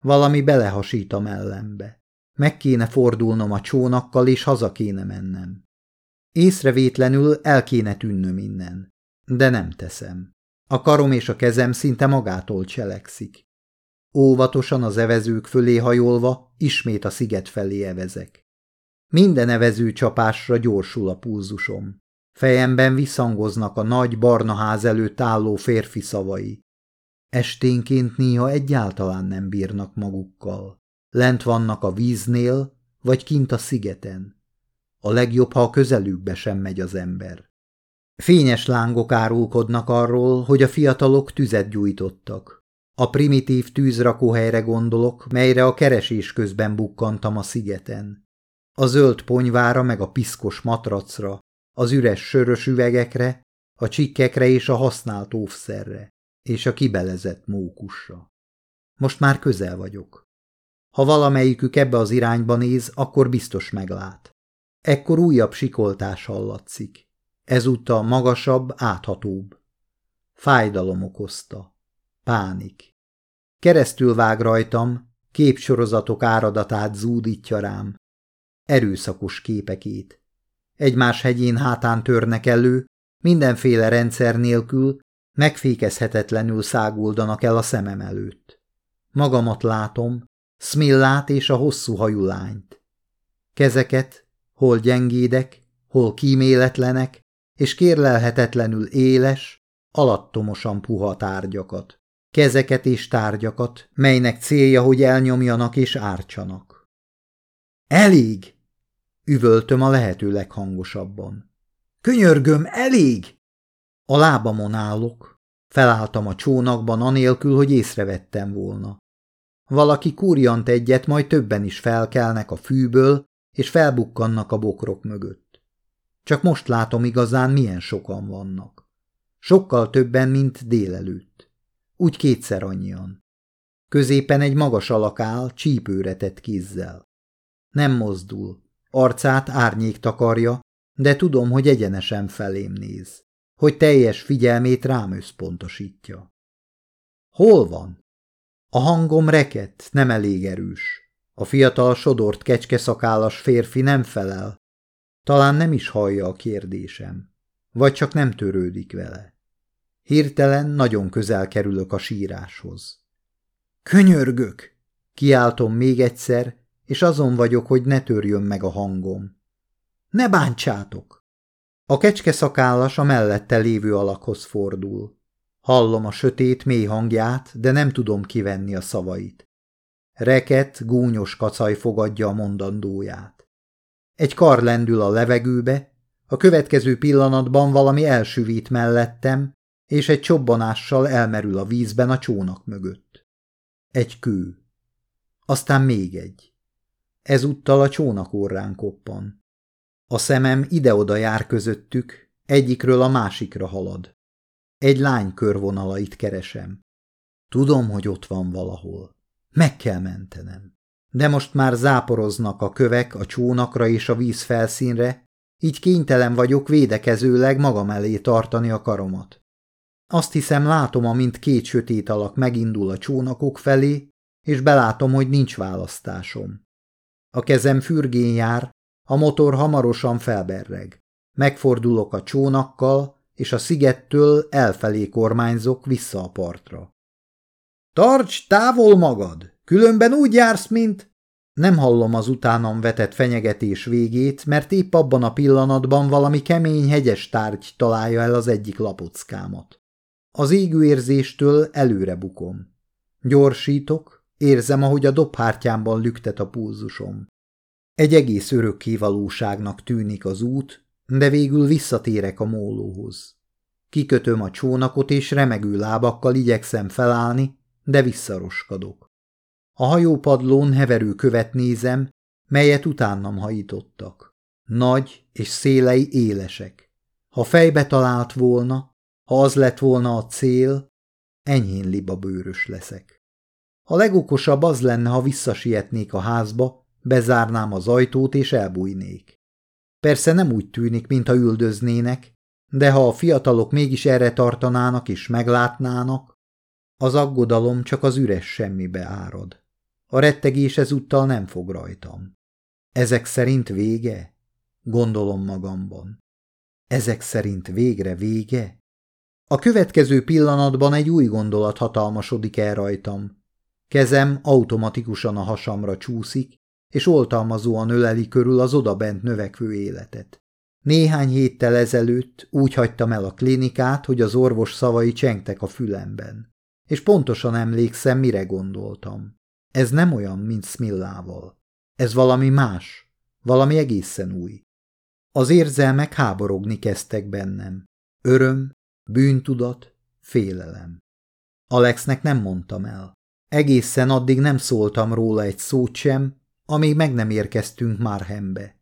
Valami belehasít a mellembe. Meg kéne fordulnom a csónakkal, és haza kéne mennem. Észrevétlenül el kéne tűnnöm innen, de nem teszem. A karom és a kezem szinte magától cselekszik. Óvatosan az evezők fölé hajolva ismét a sziget felé evezek. Minden evező csapásra gyorsul a pulzusom. Fejemben visszhangoznak a nagy barna ház előtt álló férfi szavai. Esténként néha egyáltalán nem bírnak magukkal. Lent vannak a víznél, vagy kint a szigeten. A legjobb, ha a közelükbe sem megy az ember. Fényes lángok árulkodnak arról, hogy a fiatalok tüzet gyújtottak. A primitív tűzrakóhelyre gondolok, melyre a keresés közben bukkantam a szigeten. A zöld ponyvára meg a piszkos matracra, az üres sörös üvegekre, a csikkekre és a használt óvszerre, és a kibelezett mókusra. Most már közel vagyok. Ha valamelyikük ebbe az irányba néz, akkor biztos meglát. Ekkor újabb sikoltás hallatszik. Ezúttal magasabb, áthatóbb. Fájdalom okozta. Pánik. Keresztül vág rajtam, képsorozatok áradatát zúdítja rám. Erőszakos képekét. Egymás hegyén hátán törnek elő, mindenféle rendszer nélkül, megfékezhetetlenül száguldanak el a szemem előtt. Magamat látom, Smillát és a hosszú hajú lányt. Kezeket, hol gyengédek, hol kíméletlenek, és kérlelhetetlenül éles, alattomosan puha tárgyakat. Kezeket és tárgyakat, melynek célja, hogy elnyomjanak és ártsanak. Elég! Üvöltöm a lehető leghangosabban. Könyörgöm, elég! A lábamon állok. Felálltam a csónakban anélkül, hogy észrevettem volna. Valaki kurjant egyet, majd többen is felkelnek a fűből, és felbukkannak a bokrok mögött. Csak most látom igazán, milyen sokan vannak. Sokkal többen, mint délelőtt. Úgy kétszer annyian. Középen egy magas alak áll, csípőre tett kézzel. Nem mozdul. Arcát árnyék takarja, de tudom, hogy egyenesen felém néz. Hogy teljes figyelmét rám összpontosítja. Hol van? A hangom reket, nem elég erős. A fiatal sodort kecskeszakállas férfi nem felel. Talán nem is hallja a kérdésem. Vagy csak nem törődik vele. Hirtelen nagyon közel kerülök a síráshoz. Könyörgök! Kiáltom még egyszer, és azon vagyok, hogy ne törjön meg a hangom. Ne bántsátok! A kecske szakállas a mellette lévő alakhoz fordul. Hallom a sötét mély hangját, de nem tudom kivenni a szavait. Reket, gúnyos kacaj fogadja a mondandóját. Egy kar lendül a levegőbe, a következő pillanatban valami elsüvít mellettem, és egy csobbanással elmerül a vízben a csónak mögött. Egy kő. Aztán még egy. Ezúttal a csónak orrán koppan. A szemem ide-oda jár közöttük, egyikről a másikra halad. Egy lány körvonalait keresem. Tudom, hogy ott van valahol. Meg kell mentenem. De most már záporoznak a kövek a csónakra és a víz felszínre, így kénytelen vagyok védekezőleg magam elé tartani a karomat. Azt hiszem látom, amint két sötét alak megindul a csónakok felé, és belátom, hogy nincs választásom. A kezem fürgén jár, a motor hamarosan felberreg. Megfordulok a csónakkal, és a szigettől elfelé kormányzok vissza a partra. Tarts távol magad, különben úgy jársz, mint... Nem hallom az utánam vetett fenyegetés végét, mert épp abban a pillanatban valami kemény hegyes tárgy találja el az egyik lapockámat. Az égő érzéstől előre bukom. Gyorsítok, érzem, ahogy a dobhártyámban lüktet a pulzusom. Egy egész örökké valóságnak tűnik az út, de végül visszatérek a mólóhoz. Kikötöm a csónakot, és remegő lábakkal igyekszem felállni, de visszaroskadok. A hajópadlón heverő követ nézem, melyet utánam hajítottak. Nagy és szélei élesek. Ha fejbe talált volna, ha az lett volna a cél, enyhén libabőrös leszek. A legokosabb az lenne, ha visszasietnék a házba, bezárnám az ajtót és elbújnék. Persze nem úgy tűnik, mintha üldöznének, de ha a fiatalok mégis erre tartanának és meglátnának, az aggodalom csak az üres semmibe árad. A rettegés ezúttal nem fog rajtam. Ezek szerint vége? Gondolom magamban. Ezek szerint végre vége? A következő pillanatban egy új gondolat hatalmasodik el rajtam. Kezem automatikusan a hasamra csúszik, és oltalmazóan öleli körül az odabent növekvő életet. Néhány héttel ezelőtt úgy hagytam el a klinikát, hogy az orvos szavai csengtek a fülemben. És pontosan emlékszem, mire gondoltam. Ez nem olyan, mint Smillával. Ez valami más, valami egészen új. Az érzelmek háborogni kezdtek bennem. Öröm, bűntudat, félelem. Alexnek nem mondtam el. Egészen addig nem szóltam róla egy szót sem, amíg meg nem érkeztünk Márhembe.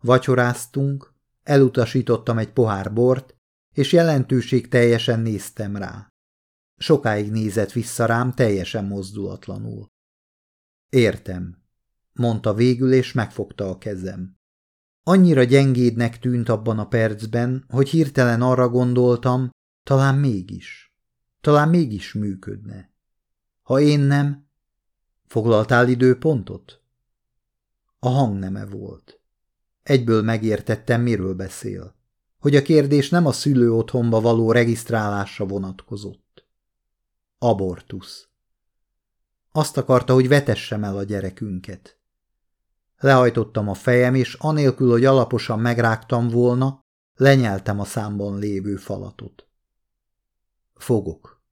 Vacsoráztunk, elutasítottam egy pohár bort, és jelentőség teljesen néztem rá. Sokáig nézett vissza rám teljesen mozdulatlanul. Értem, mondta végül, és megfogta a kezem. Annyira gyengédnek tűnt abban a percben, hogy hirtelen arra gondoltam, talán mégis, talán mégis működne. Ha én nem, foglaltál időpontot? A hangneme volt. Egyből megértettem, miről beszél. Hogy a kérdés nem a szülő otthonba való regisztrálásra vonatkozott. Abortusz. Azt akarta, hogy vetessem el a gyerekünket. Lehajtottam a fejem, és anélkül, hogy alaposan megrágtam volna, lenyeltem a számban lévő falatot. Fogok.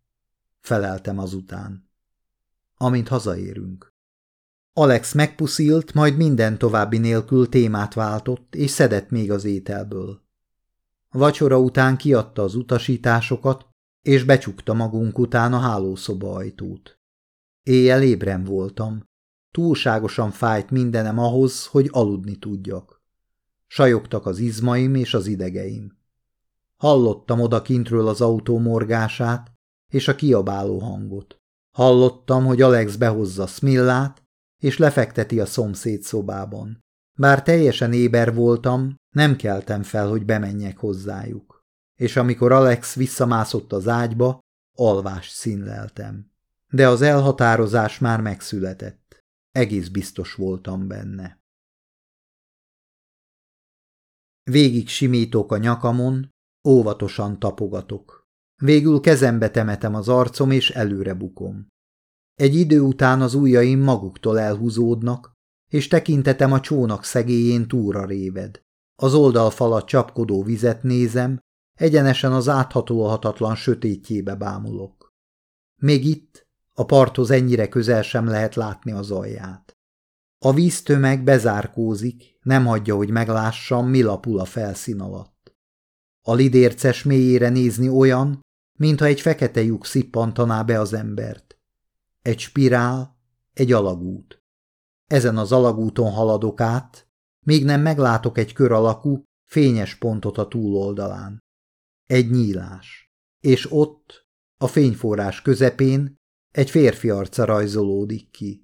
Feleltem azután. Amint hazaérünk. Alex megpuszilt, majd minden további nélkül témát váltott, és szedett még az ételből. Vacsora után kiadta az utasításokat, és becsukta magunk után a hálószoba ajtót. Éjjel ébren voltam. Túlságosan fájt mindenem ahhoz, hogy aludni tudjak. Sajogtak az izmaim és az idegeim. Hallottam odakintről az autó morgását és a kiabáló hangot. Hallottam, hogy Alex behozza Smillát, és lefekteti a szomszéd szobában. Bár teljesen éber voltam, nem keltem fel, hogy bemenjek hozzájuk. És amikor Alex visszamászott az ágyba, alvást színleltem. De az elhatározás már megszületett. Egész biztos voltam benne. Végig simítok a nyakamon, óvatosan tapogatok. Végül kezembe temetem az arcom, és előre bukom. Egy idő után az ujjaim maguktól elhúzódnak, és tekintetem a csónak szegélyén túra réved. Az oldalfalat csapkodó vizet nézem, egyenesen az áthatolhatatlan sötétjébe bámulok. Még itt, a parthoz ennyire közel sem lehet látni az alját. A víztömeg bezárkózik, nem hagyja, hogy meglássam, mi lapul a felszín alatt. A lidérces mélyére nézni olyan, mintha egy fekete lyuk szippantaná be az embert. Egy spirál, egy alagút. Ezen az alagúton haladok át, még nem meglátok egy kör alakú, fényes pontot a túloldalán. Egy nyílás. És ott, a fényforrás közepén, egy férfi arca rajzolódik ki.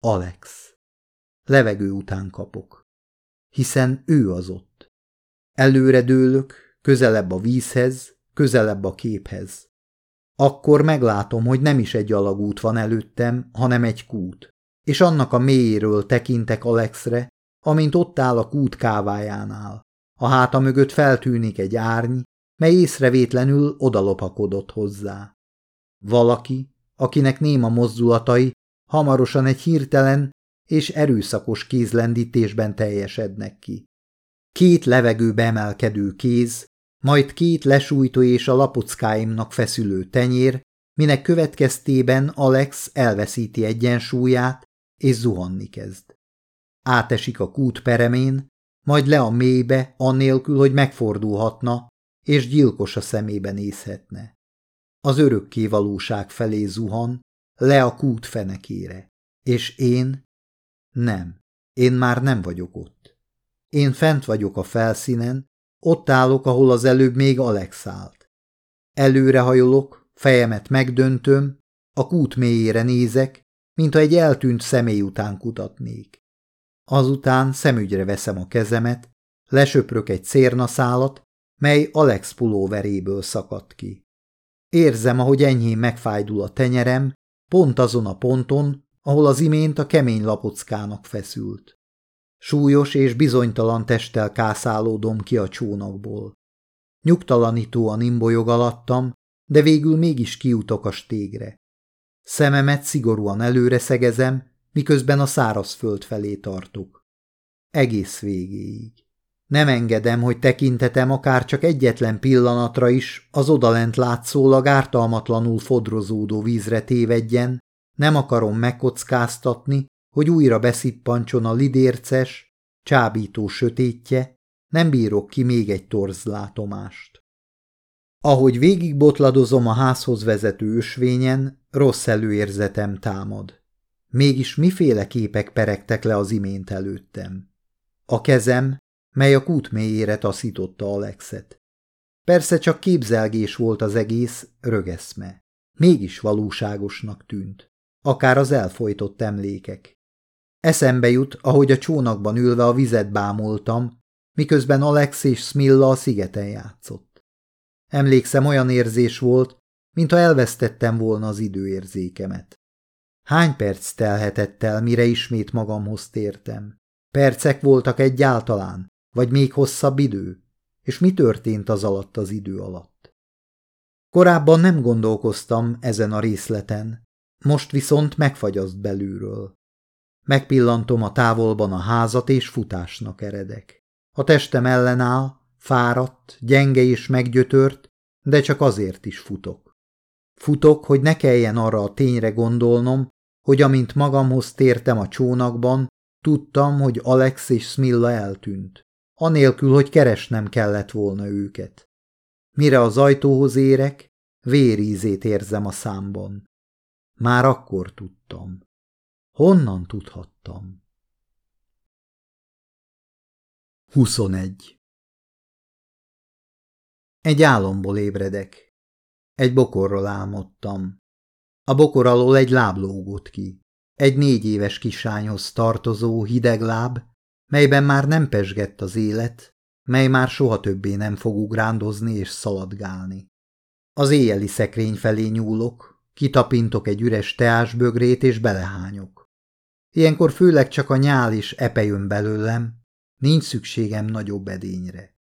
Alex. Levegő után kapok. Hiszen ő az ott. Előre dőlök, közelebb a vízhez, közelebb a képhez. Akkor meglátom, hogy nem is egy alagút van előttem, hanem egy kút, és annak a mélyéről tekintek Alexre, amint ott áll a kút kávájánál. A háta mögött feltűnik egy árny, mely észrevétlenül odalopakodott hozzá. Valaki, akinek néma mozdulatai hamarosan egy hirtelen és erőszakos kézlendítésben teljesednek ki. Két levegőbe emelkedő kéz majd két lesújtó és a lapockáimnak feszülő tenyér, minek következtében Alex elveszíti egyensúlyát, és zuhanni kezd. Átesik a kút peremén, majd le a mélybe, annélkül, hogy megfordulhatna, és gyilkos a szemébe nézhetne. Az örökké valóság felé zuhan, le a kút fenekére. És én? Nem, én már nem vagyok ott. Én fent vagyok a felszínen, ott állok, ahol az előbb még Alex állt. Előrehajolok, fejemet megdöntöm, a kút mélyére nézek, mintha egy eltűnt személy után kutatnék. Azután szemügyre veszem a kezemet, lesöprök egy szérnaszálat, mely Alex pulóveréből szakadt ki. Érzem, ahogy enyhén megfájdul a tenyerem, pont azon a ponton, ahol az imént a kemény lapockának feszült. Súlyos és bizonytalan testtel kászálódom ki a csónakból. Nyugtalanítóan imbolyog alattam, de végül mégis kiutok a stégre. Szememet szigorúan előre szegezem, miközben a szárazföld felé tartok. Egész végéig. Nem engedem, hogy tekintetem akár csak egyetlen pillanatra is az odalent látszólag ártalmatlanul fodrozódó vízre tévedjen, nem akarom megkockáztatni, hogy újra beszippancson a lidérces, csábító sötétje, nem bírok ki még egy torzlátomást. Ahogy végigbotladozom a házhoz vezető ösvényen, rossz előérzetem támad. Mégis miféle képek peregtek le az imént előttem. A kezem, mely a kút mélyére taszította Alexet. Persze csak képzelgés volt az egész, rögeszme. Mégis valóságosnak tűnt. Akár az elfolytott emlékek. Eszembe jut, ahogy a csónakban ülve a vizet bámultam, miközben Alex és Smilla a szigeten játszott. Emlékszem, olyan érzés volt, mintha elvesztettem volna az időérzékemet. Hány perc telhetett el, mire ismét magamhoz tértem? Percek voltak egyáltalán, vagy még hosszabb idő? És mi történt az alatt az idő alatt? Korábban nem gondolkoztam ezen a részleten, most viszont megfagyaszt belülről. Megpillantom a távolban a házat, és futásnak eredek. A testem ellenáll, fáradt, gyenge és meggyötört, de csak azért is futok. Futok, hogy ne kelljen arra a tényre gondolnom, hogy amint magamhoz tértem a csónakban, tudtam, hogy Alex és Smilla eltűnt, anélkül, hogy keresnem kellett volna őket. Mire az ajtóhoz érek, vérízét érzem a számban. Már akkor tudtam. Honnan tudhattam? 21. Egy álomból ébredek. Egy bokorról álmodtam. A bokor alól egy láb lógott ki. Egy négy éves kisányhoz tartozó hideg láb, melyben már nem pesgett az élet, mely már soha többé nem fog ugrándozni és szaladgálni. Az éjjeli szekrény felé nyúlok, kitapintok egy üres teásbögrét és belehányok. Ilyenkor főleg csak a nyál is epe jön belőlem, nincs szükségem nagyobb edényre.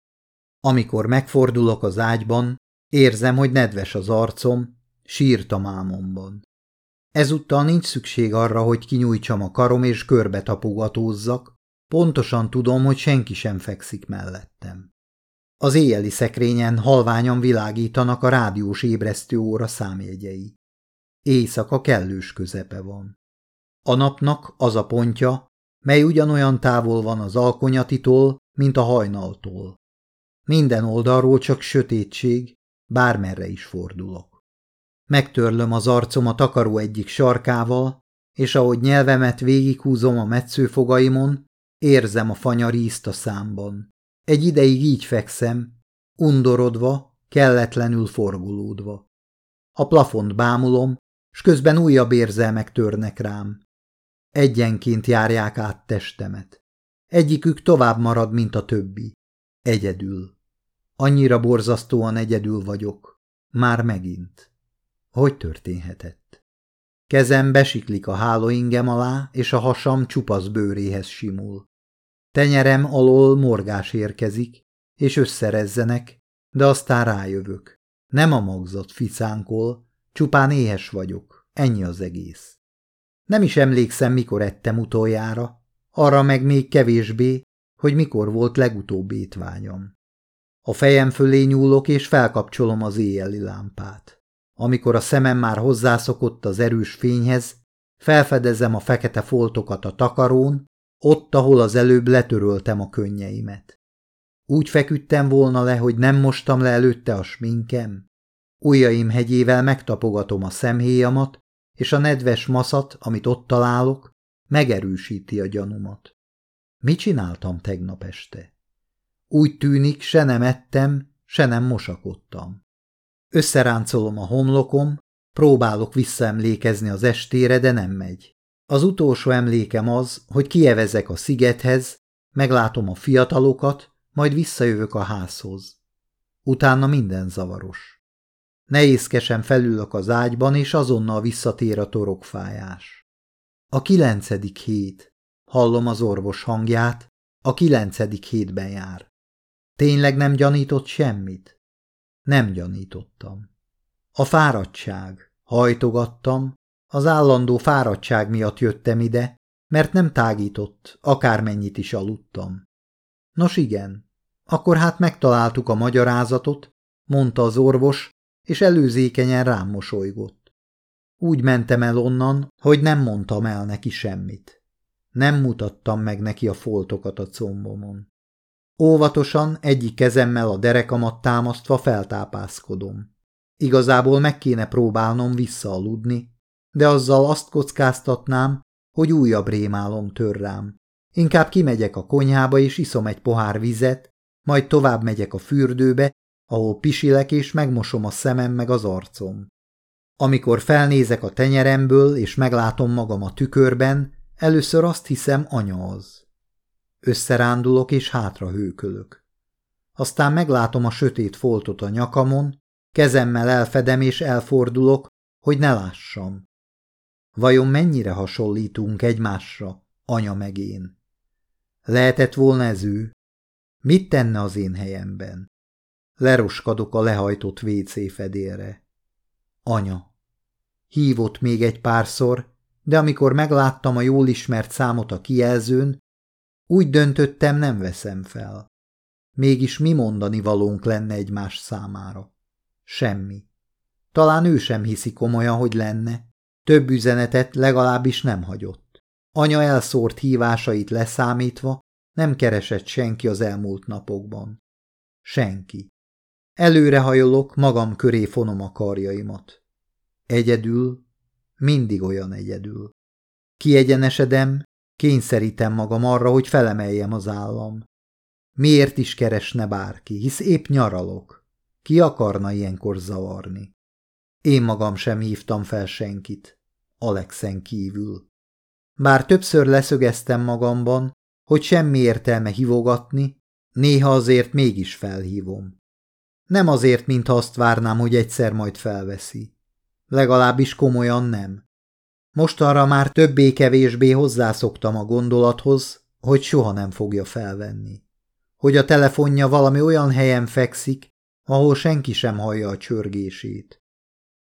Amikor megfordulok az ágyban, érzem, hogy nedves az arcom, sírtam álmomban. Ezúttal nincs szükség arra, hogy kinyújtsam a karom és körbe tapogatózzak, pontosan tudom, hogy senki sem fekszik mellettem. Az éjjeli szekrényen halványan világítanak a rádiós ébresztő óra számjegyei. Éjszaka kellős közepe van. A napnak az a pontja, mely ugyanolyan távol van az alkonyatitól, mint a hajnaltól. Minden oldalról csak sötétség, bármerre is fordulok. Megtörlöm az arcom a takaró egyik sarkával, és ahogy nyelvemet végighúzom a metszőfogaimon, érzem a fanyarízt a számban. Egy ideig így fekszem, undorodva, kelletlenül forgulódva. A plafont bámulom, s közben újabb érzelmek törnek rám. Egyenként járják át testemet. Egyikük tovább marad, mint a többi. Egyedül. Annyira borzasztóan egyedül vagyok. Már megint. Hogy történhetett? Kezem besiklik a hálóingem alá, és a hasam csupasz bőréhez simul. Tenyerem alól morgás érkezik, és összerezzenek, de aztán rájövök. Nem a magzat ficánkol, csupán éhes vagyok, ennyi az egész. Nem is emlékszem, mikor ettem utoljára, arra meg még kevésbé, hogy mikor volt legutóbb étványom. A fejem fölé nyúlok, és felkapcsolom az éjjeli lámpát. Amikor a szemem már hozzászokott az erős fényhez, felfedezem a fekete foltokat a takarón, ott, ahol az előbb letöröltem a könnyeimet. Úgy feküdtem volna le, hogy nem mostam le előtte a sminkem. Ujjaim hegyével megtapogatom a szemhéjamat, és a nedves maszat, amit ott találok, megerősíti a gyanumat. Mit csináltam tegnap este? Úgy tűnik, se nem ettem, se nem mosakodtam. Összeráncolom a homlokom, próbálok visszaemlékezni az estére, de nem megy. Az utolsó emlékem az, hogy kievezek a szigethez, meglátom a fiatalokat, majd visszajövök a házhoz. Utána minden zavaros. Nehézkesen felülök az ágyban, és azonnal visszatér a torokfájás. A kilencedik hét. Hallom az orvos hangját, a kilencedik hétben jár. Tényleg nem gyanított semmit? Nem gyanítottam. A fáradtság. Hajtogattam, az állandó fáradtság miatt jöttem ide, mert nem tágított, akármennyit is aludtam. Nos igen, akkor hát megtaláltuk a magyarázatot, mondta az orvos, és előzékenyen rám mosolygott. Úgy mentem el onnan, hogy nem mondtam el neki semmit. Nem mutattam meg neki a foltokat a combomon. Óvatosan egyik kezemmel a derekamat támasztva feltápászkodom. Igazából meg kéne próbálnom visszaaludni, de azzal azt kockáztatnám, hogy újabb rémálom tör rám. Inkább kimegyek a konyhába és iszom egy pohár vizet, majd tovább megyek a fürdőbe, ahol pisilek és megmosom a szemem meg az arcom. Amikor felnézek a tenyeremből és meglátom magam a tükörben, először azt hiszem anya az. Összerándulok és hátra hőkölök. Aztán meglátom a sötét foltot a nyakamon, kezemmel elfedem és elfordulok, hogy ne lássam. Vajon mennyire hasonlítunk egymásra, anya meg én? Lehetett volna ez ő? Mit tenne az én helyemben? Leroskadok a lehajtott WC fedélre. Anya. Hívott még egy párszor, de amikor megláttam a jól ismert számot a kijelzőn, úgy döntöttem, nem veszem fel. Mégis mi mondani valónk lenne egymás számára? Semmi. Talán ő sem hiszi komolyan, hogy lenne. Több üzenetet legalábbis nem hagyott. Anya elszórt hívásait leszámítva nem keresett senki az elmúlt napokban. Senki. Előrehajolok, magam köré fonom a karjaimat. Egyedül, mindig olyan egyedül. Kiegyenesedem, kényszerítem magam arra, hogy felemeljem az állam. Miért is keresne bárki, hisz épp nyaralok. Ki akarna ilyenkor zavarni? Én magam sem hívtam fel senkit, Alexen kívül. Bár többször leszögeztem magamban, hogy semmi értelme hívogatni, néha azért mégis felhívom. Nem azért, mintha azt várnám, hogy egyszer majd felveszi. Legalábbis komolyan nem. Mostanra már többé-kevésbé hozzászoktam a gondolathoz, hogy soha nem fogja felvenni. Hogy a telefonja valami olyan helyen fekszik, ahol senki sem hallja a csörgését.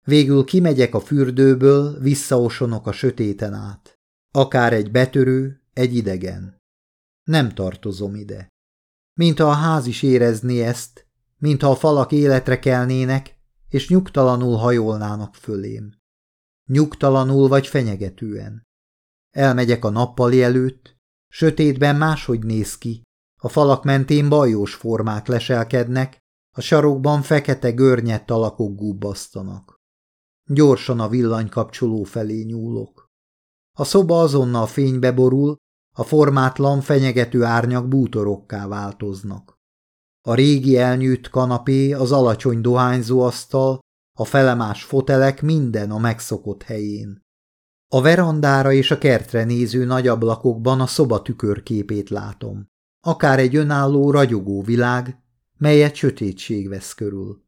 Végül kimegyek a fürdőből, visszaosonok a sötéten át. Akár egy betörő, egy idegen. Nem tartozom ide. Mintha a ház is érezné ezt, mintha a falak életre kelnének, és nyugtalanul hajolnának fölém. Nyugtalanul vagy fenyegetően. Elmegyek a nappali előtt, sötétben máshogy néz ki, a falak mentén bajós formák leselkednek, a sarokban fekete görnyett alakok gubbasztanak. Gyorsan a villanykapcsoló felé nyúlok. A szoba azonnal fénybe borul, a formátlan, fenyegető árnyak bútorokká változnak. A régi elnyűjt kanapé, az alacsony dohányzó asztal, a felemás fotelek minden a megszokott helyén. A verandára és a kertre néző nagy ablakokban a szoba tükörképét látom. Akár egy önálló, ragyogó világ, melyet sötétség vesz körül.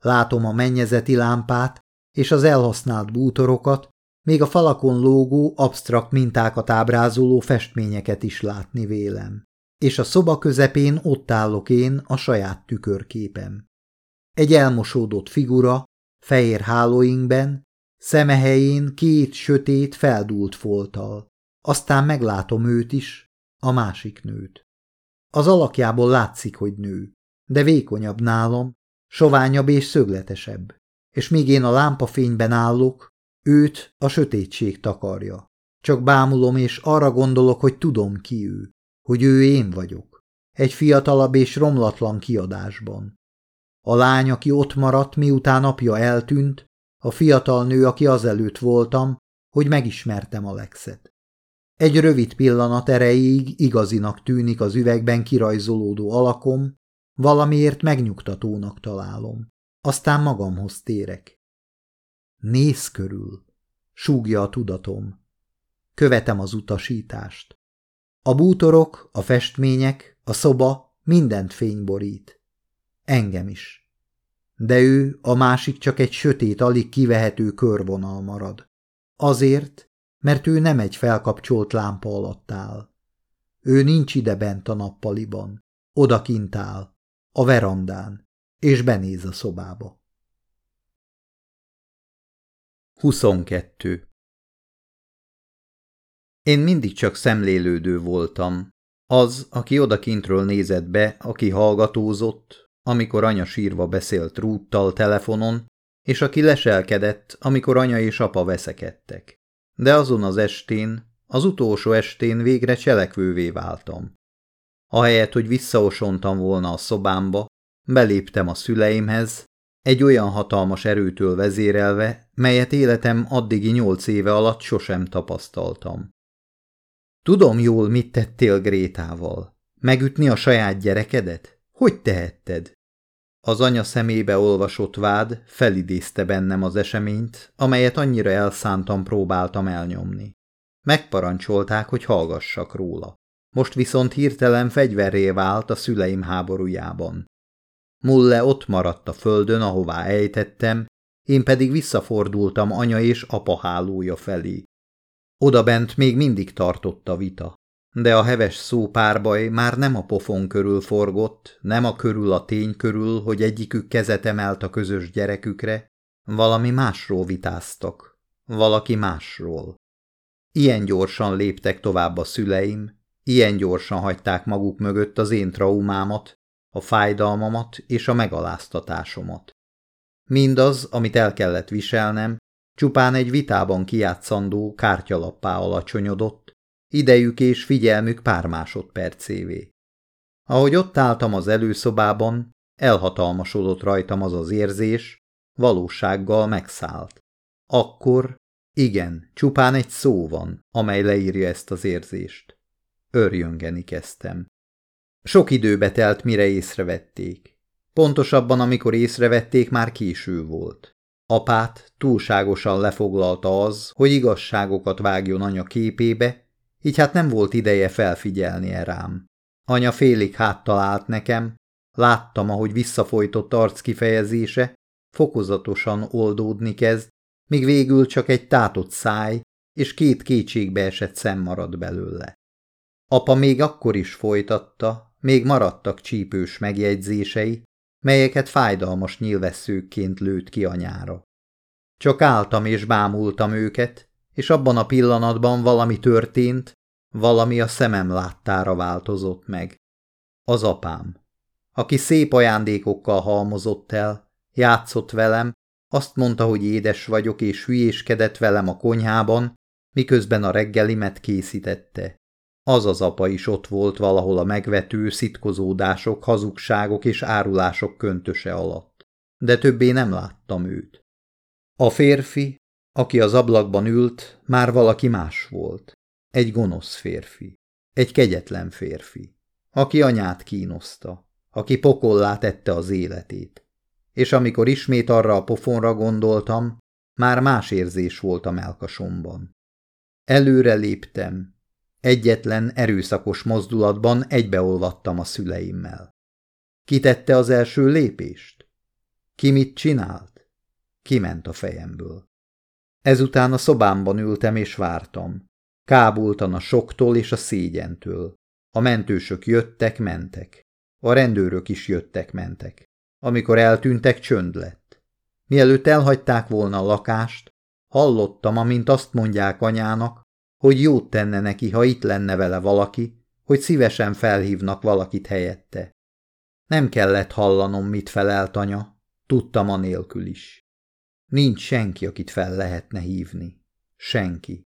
Látom a mennyezeti lámpát és az elhasznált bútorokat, még a falakon lógó, absztrakt mintákat ábrázoló festményeket is látni vélem. És a szoba közepén ott állok én a saját tükörképem. Egy elmosódott figura, fehér hálóinkben, szemehelyén két sötét, feldúlt folttal. Aztán meglátom őt is, a másik nőt. Az alakjából látszik, hogy nő, de vékonyabb nálam, soványabb és szögletesebb, és míg én a lámpafényben állok, őt a sötétség takarja. Csak bámulom, és arra gondolok, hogy tudom ki ő, hogy ő én vagyok. Egy fiatalabb és romlatlan kiadásban. A lány, aki ott maradt, miután apja eltűnt, a fiatal nő, aki azelőtt voltam, hogy megismertem Alexet. Egy rövid pillanat erejéig igazinak tűnik az üvegben kirajzolódó alakom, valamiért megnyugtatónak találom. aztán magamhoz térek. Néz körül, súgja a tudatom. Követem az utasítást. A bútorok, a festmények, a szoba mindent fényborít. Engem is. De ő, a másik csak egy sötét, alig kivehető körvonal marad. Azért, mert ő nem egy felkapcsolt lámpa alatt áll. Ő nincs ide bent a nappaliban, odakint áll, a verandán, és benéz a szobába. 22. Én mindig csak szemlélődő voltam. Az, aki odakintről nézett be, aki hallgatózott, amikor anya sírva beszélt Rúttal telefonon, és aki leselkedett, amikor anya és apa veszekedtek. De azon az estén, az utolsó estén végre cselekvővé váltam. Ahelyett, hogy visszaosontam volna a szobámba, beléptem a szüleimhez, egy olyan hatalmas erőtől vezérelve, melyet életem addigi nyolc éve alatt sosem tapasztaltam. Tudom jól, mit tettél Grétával. Megütni a saját gyerekedet? Hogy tehetted? Az anya szemébe olvasott vád felidézte bennem az eseményt, amelyet annyira elszántan próbáltam elnyomni. Megparancsolták, hogy hallgassak róla. Most viszont hirtelen fegyverré vált a szüleim háborújában. Mulle ott maradt a földön, ahová ejtettem, én pedig visszafordultam anya és apa hálója felé. Oda bent még mindig tartott a vita, de a heves szópárbaj már nem a pofon körül forgott, nem a körül a tény körül, hogy egyikük kezet emelt a közös gyerekükre, valami másról vitáztak, valaki másról. Ilyen gyorsan léptek tovább a szüleim, ilyen gyorsan hagyták maguk mögött az én traumámat, a fájdalmamat és a megaláztatásomat. Mindaz, amit el kellett viselnem, csupán egy vitában kiátszandó kártyalappá alacsonyodott, idejük és figyelmük pár másodpercévé. Ahogy ott álltam az előszobában, elhatalmasodott rajtam az az érzés, valósággal megszállt. Akkor, igen, csupán egy szó van, amely leírja ezt az érzést. Örjöngeni kezdtem. Sok időbe telt, mire észrevették. Pontosabban, amikor észrevették, már késő volt. Apát túlságosan lefoglalta az, hogy igazságokat vágjon anya képébe, így hát nem volt ideje felfigyelnie rám. Anya félig háttal állt nekem, láttam, ahogy visszafolytott arc kifejezése, fokozatosan oldódni kezd, míg végül csak egy tátott száj és két kétségbe esett szem maradt belőle. Apa még akkor is folytatta, még maradtak csípős megjegyzései, melyeket fájdalmas nyilvesszőkként lőtt ki anyára. Csak álltam és bámultam őket, és abban a pillanatban valami történt, valami a szemem láttára változott meg. Az apám, aki szép ajándékokkal halmozott el, játszott velem, azt mondta, hogy édes vagyok, és hülyéskedett velem a konyhában, miközben a reggelimet készítette. Az az apa is ott volt valahol a megvető szitkozódások, hazugságok és árulások köntöse alatt. De többé nem láttam őt. A férfi, aki az ablakban ült, már valaki más volt. Egy gonosz férfi. Egy kegyetlen férfi. Aki anyát kínoszta. Aki pokollá tette az életét. És amikor ismét arra a pofonra gondoltam, már más érzés volt a melkasomban. Előre léptem, Egyetlen erőszakos mozdulatban egybeolvattam a szüleimmel. Kitette az első lépést? Ki mit csinált? Kiment a fejemből. Ezután a szobámban ültem és vártam. Kábultan a soktól és a szégyentől. A mentősök jöttek, mentek. A rendőrök is jöttek, mentek. Amikor eltűntek, csönd lett. Mielőtt elhagyták volna a lakást, hallottam, amint azt mondják anyának, hogy jót tenne neki, ha itt lenne vele valaki, hogy szívesen felhívnak valakit helyette. Nem kellett hallanom, mit felelt anya, tudtam anélkül is. Nincs senki, akit fel lehetne hívni. Senki.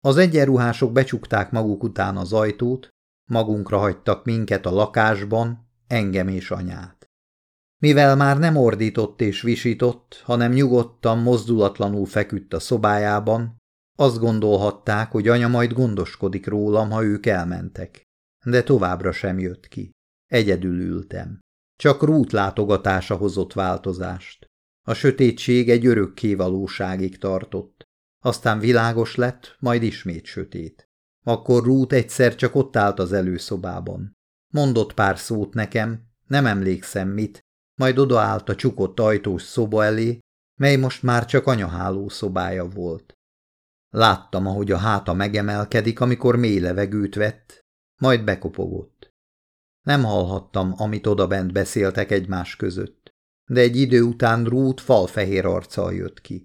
Az egyenruhások becsukták maguk után az ajtót, magunkra hagytak minket a lakásban, engem és anyát. Mivel már nem ordított és visított, hanem nyugodtan, mozdulatlanul feküdt a szobájában, azt gondolhatták, hogy anya majd gondoskodik rólam, ha ők elmentek. De továbbra sem jött ki. Egyedül ültem. Csak rút látogatása hozott változást. A sötétség egy örökké valóságig tartott. Aztán világos lett, majd ismét sötét. Akkor Rút egyszer csak ott állt az előszobában. Mondott pár szót nekem, nem emlékszem mit, majd odaállt a csukott ajtós szoba elé, mely most már csak anyaháló szobája volt. Láttam, ahogy a háta megemelkedik, amikor mély levegőt vett, majd bekopogott. Nem hallhattam, amit odabent beszéltek egymás között, de egy idő után Rút falfehér arccal jött ki.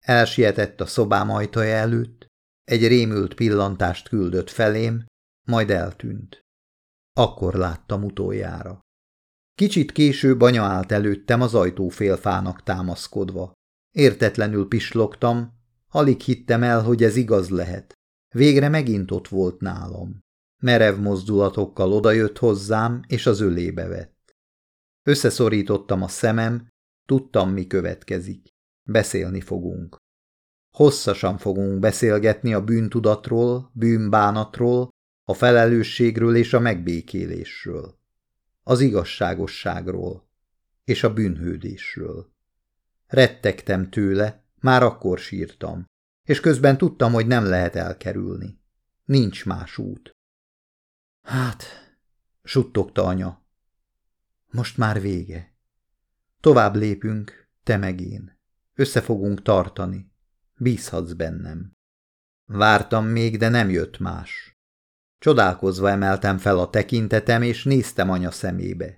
Elsietett a szobám ajtaja előtt, egy rémült pillantást küldött felém, majd eltűnt. Akkor láttam utoljára. Kicsit később anya állt előttem az ajtófélfának támaszkodva. Értetlenül pislogtam, alig hittem el, hogy ez igaz lehet. Végre megint ott volt nálam. Merev mozdulatokkal odajött hozzám, és az ölébe vett. Összeszorítottam a szemem, tudtam, mi következik. Beszélni fogunk. Hosszasan fogunk beszélgetni a bűntudatról, bűnbánatról, a felelősségről és a megbékélésről, az igazságosságról és a bűnhődésről. Rettegtem tőle, már akkor sírtam, és közben tudtam, hogy nem lehet elkerülni. Nincs más út. Hát, suttogta anya. Most már vége. Tovább lépünk, te meg én. Össze fogunk tartani. Bízhatsz bennem. Vártam még, de nem jött más. Csodálkozva emeltem fel a tekintetem, és néztem anya szemébe.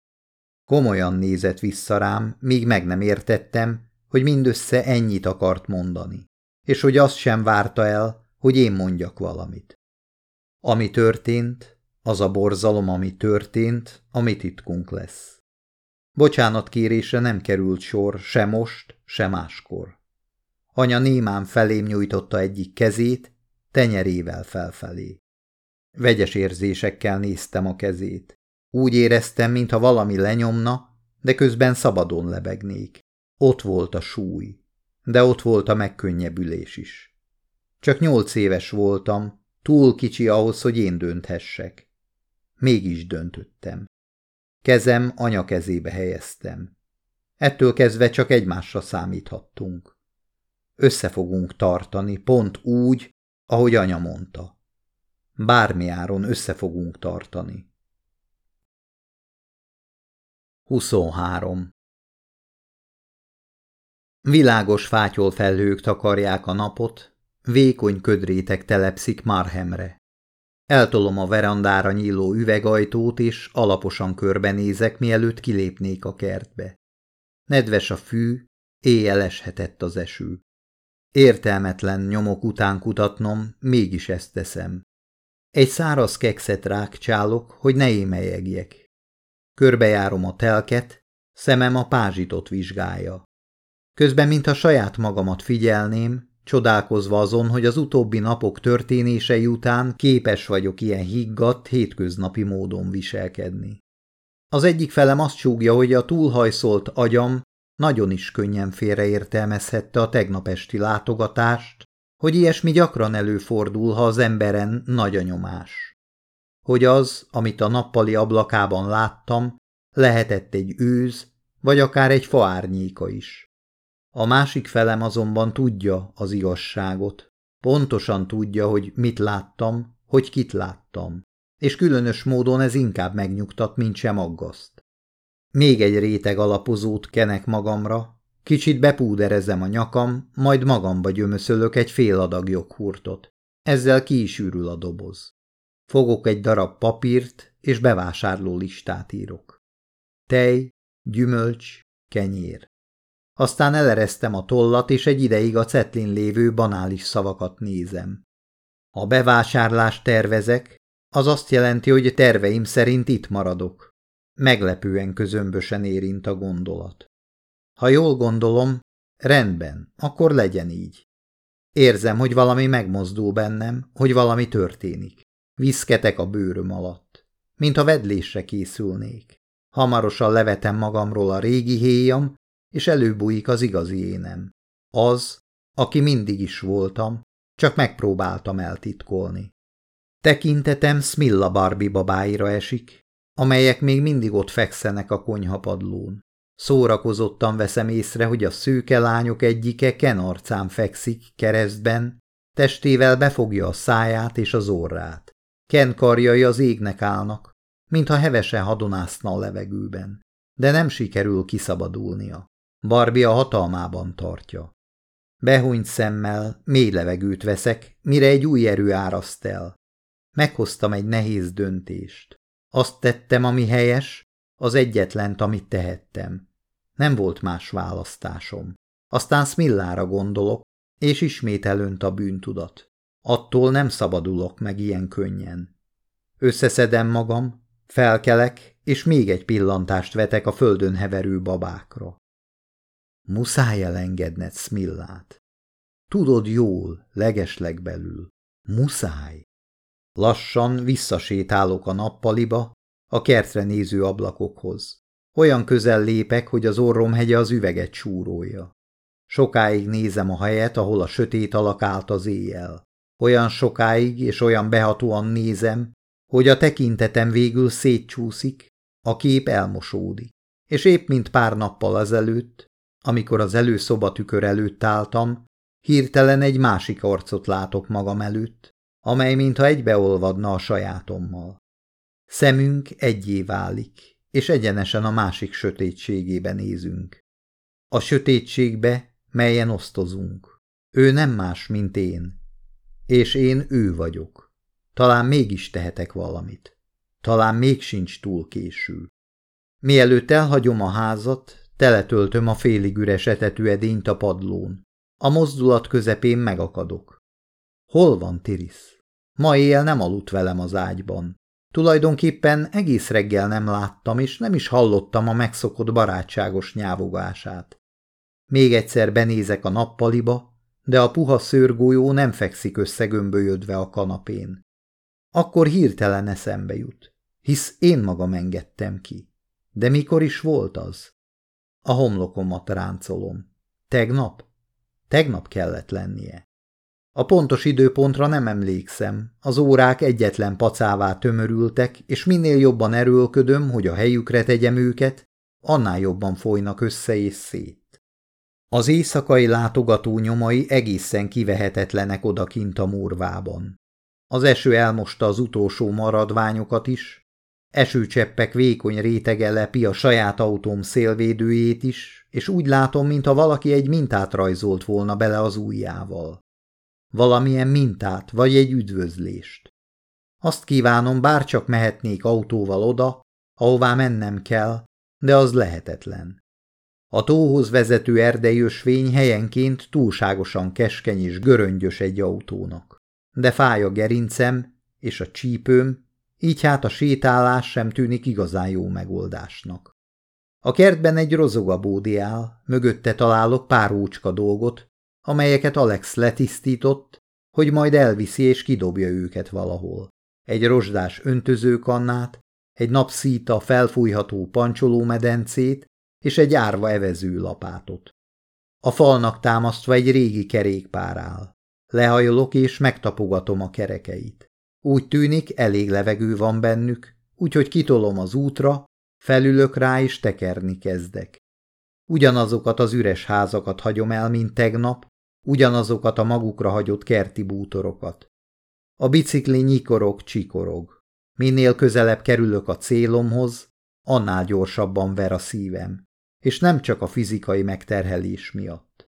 Komolyan nézett vissza rám, míg meg nem értettem, hogy mindössze ennyit akart mondani, és hogy azt sem várta el, hogy én mondjak valamit. Ami történt, az a borzalom, ami történt, ami titkunk lesz. Bocsánat kérésre nem került sor se most, se máskor. Anya némán felém nyújtotta egyik kezét, tenyerével felfelé. Vegyes érzésekkel néztem a kezét. Úgy éreztem, mintha valami lenyomna, de közben szabadon lebegnék. Ott volt a súly, de ott volt a megkönnyebbülés is. Csak nyolc éves voltam, túl kicsi ahhoz, hogy én dönthessek. Mégis döntöttem. Kezem anya kezébe helyeztem. Ettől kezdve csak egymásra számíthattunk. Össze fogunk tartani, pont úgy, ahogy anya mondta. Bármi áron össze fogunk tartani. 23. Világos fátyolfelhők takarják a napot, vékony ködrétek telepszik Marhemre. Eltolom a verandára nyíló üvegajtót, és alaposan körbenézek, mielőtt kilépnék a kertbe. Nedves a fű, éjjel eshetett az eső. Értelmetlen nyomok után kutatnom, mégis ezt teszem. Egy száraz kekszet rákcsálok, hogy ne émelyegjek. Körbejárom a telket, szemem a pázsitot vizsgálja. Közben, mintha saját magamat figyelném, csodálkozva azon, hogy az utóbbi napok történései után képes vagyok ilyen higgadt, hétköznapi módon viselkedni. Az egyik felem azt súgja, hogy a túlhajszolt agyam nagyon is könnyen félreértelmezhette a tegnap esti látogatást, hogy ilyesmi gyakran előfordul, ha az emberen nagy a nyomás. Hogy az, amit a nappali ablakában láttam, lehetett egy őz, vagy akár egy faárnyéka is. A másik felem azonban tudja az igazságot. Pontosan tudja, hogy mit láttam, hogy kit láttam. És különös módon ez inkább megnyugtat, mint sem aggaszt. Még egy réteg alapozót kenek magamra, kicsit bepúderezem a nyakam, majd magamba gyömöszölök egy fél adag joghurtot. Ezzel ki is ürül a doboz. Fogok egy darab papírt, és bevásárló listát írok. Tej, gyümölcs, kenyér. Aztán eleresztem a tollat, és egy ideig a cetlin lévő banális szavakat nézem. Ha bevásárlást tervezek, az azt jelenti, hogy terveim szerint itt maradok. Meglepően közömbösen érint a gondolat. Ha jól gondolom, rendben, akkor legyen így. Érzem, hogy valami megmozdul bennem, hogy valami történik. Viszketek a bőröm alatt, mint a vedlésre készülnék. Hamarosan levetem magamról a régi héjam, és előbújik az igazi énem. Az, aki mindig is voltam, csak megpróbáltam eltitkolni. Tekintetem Smilla Barbie babáira esik, amelyek még mindig ott fekszenek a konyhapadlón. Szórakozottan veszem észre, hogy a szőke lányok egyike Ken arcán fekszik, keresztben, testével befogja a száját és az orrát. Ken karjai az égnek állnak, mintha hevesen hadonászna a levegőben, de nem sikerül kiszabadulnia. Barbie a hatalmában tartja. Behúnyt szemmel, mély levegőt veszek, mire egy új erő áraszt el. Meghoztam egy nehéz döntést. Azt tettem, ami helyes, az egyetlent, amit tehettem. Nem volt más választásom. Aztán Smillára gondolok, és ismét elönt a bűntudat. Attól nem szabadulok meg ilyen könnyen. Összeszedem magam, felkelek, és még egy pillantást vetek a földön heverő babákra. Muszáj elengedned Smillát. Tudod jól, legeslegbelül. Muszáj. Lassan visszasétálok a nappaliba, a kertre néző ablakokhoz. Olyan közel lépek, hogy az orrom hegye az üveget súrolja. Sokáig nézem a helyet, ahol a sötét alak állt az éjjel. Olyan sokáig és olyan behatóan nézem, hogy a tekintetem végül szétcsúszik, a kép elmosódik. És épp mint pár nappal azelőtt, amikor az előszoba tükör előtt álltam, hirtelen egy másik arcot látok magam előtt, amely mintha egybeolvadna a sajátommal. Szemünk egyé válik, és egyenesen a másik sötétségébe nézünk. A sötétségbe, melyen osztozunk. Ő nem más, mint én. És én ő vagyok. Talán mégis tehetek valamit. Talán még sincs túl késő. Mielőtt elhagyom a házat, teletöltöm a félig üres etetű edényt a padlón. A mozdulat közepén megakadok. Hol van Tiris? Ma éjjel nem aludt velem az ágyban. Tulajdonképpen egész reggel nem láttam, és nem is hallottam a megszokott barátságos nyávogását. Még egyszer benézek a nappaliba, de a puha szőrgolyó nem fekszik összegömbölyödve a kanapén. Akkor hirtelen eszembe jut, hisz én magam engedtem ki. De mikor is volt az? A homlokomat ráncolom. Tegnap? Tegnap kellett lennie. A pontos időpontra nem emlékszem, az órák egyetlen pacává tömörültek, és minél jobban erőlködöm, hogy a helyükre tegyem őket, annál jobban folynak össze és szét. Az éjszakai látogató nyomai egészen kivehetetlenek odakint a murvában. Az eső elmosta az utolsó maradványokat is, esőcseppek vékony rétege lepi a saját autóm szélvédőjét is, és úgy látom, mintha valaki egy mintát rajzolt volna bele az ujjával. Valamilyen mintát, vagy egy üdvözlést. Azt kívánom, bárcsak mehetnék autóval oda, ahová mennem kell, de az lehetetlen. A tóhoz vezető erdei ösvény helyenként túlságosan keskeny és göröngyös egy autónak. De fáj a gerincem és a csípőm, így hát a sétálás sem tűnik igazán jó megoldásnak. A kertben egy rozogabódi áll, mögötte találok pár úcska dolgot, amelyeket Alex letisztított, hogy majd elviszi és kidobja őket valahol. Egy rozsdás öntözőkannát, egy napszíta felfújható pancsolómedencét és egy árva evező lapátot. A falnak támasztva egy régi kerékpár áll. Lehajolok és megtapogatom a kerekeit. Úgy tűnik, elég levegő van bennük, úgyhogy kitolom az útra, felülök rá és tekerni kezdek. Ugyanazokat az üres házakat hagyom el, mint tegnap, ugyanazokat a magukra hagyott kerti bútorokat. A bicikli nyikorog, csikorog. Minél közelebb kerülök a célomhoz, annál gyorsabban ver a szívem, és nem csak a fizikai megterhelés miatt.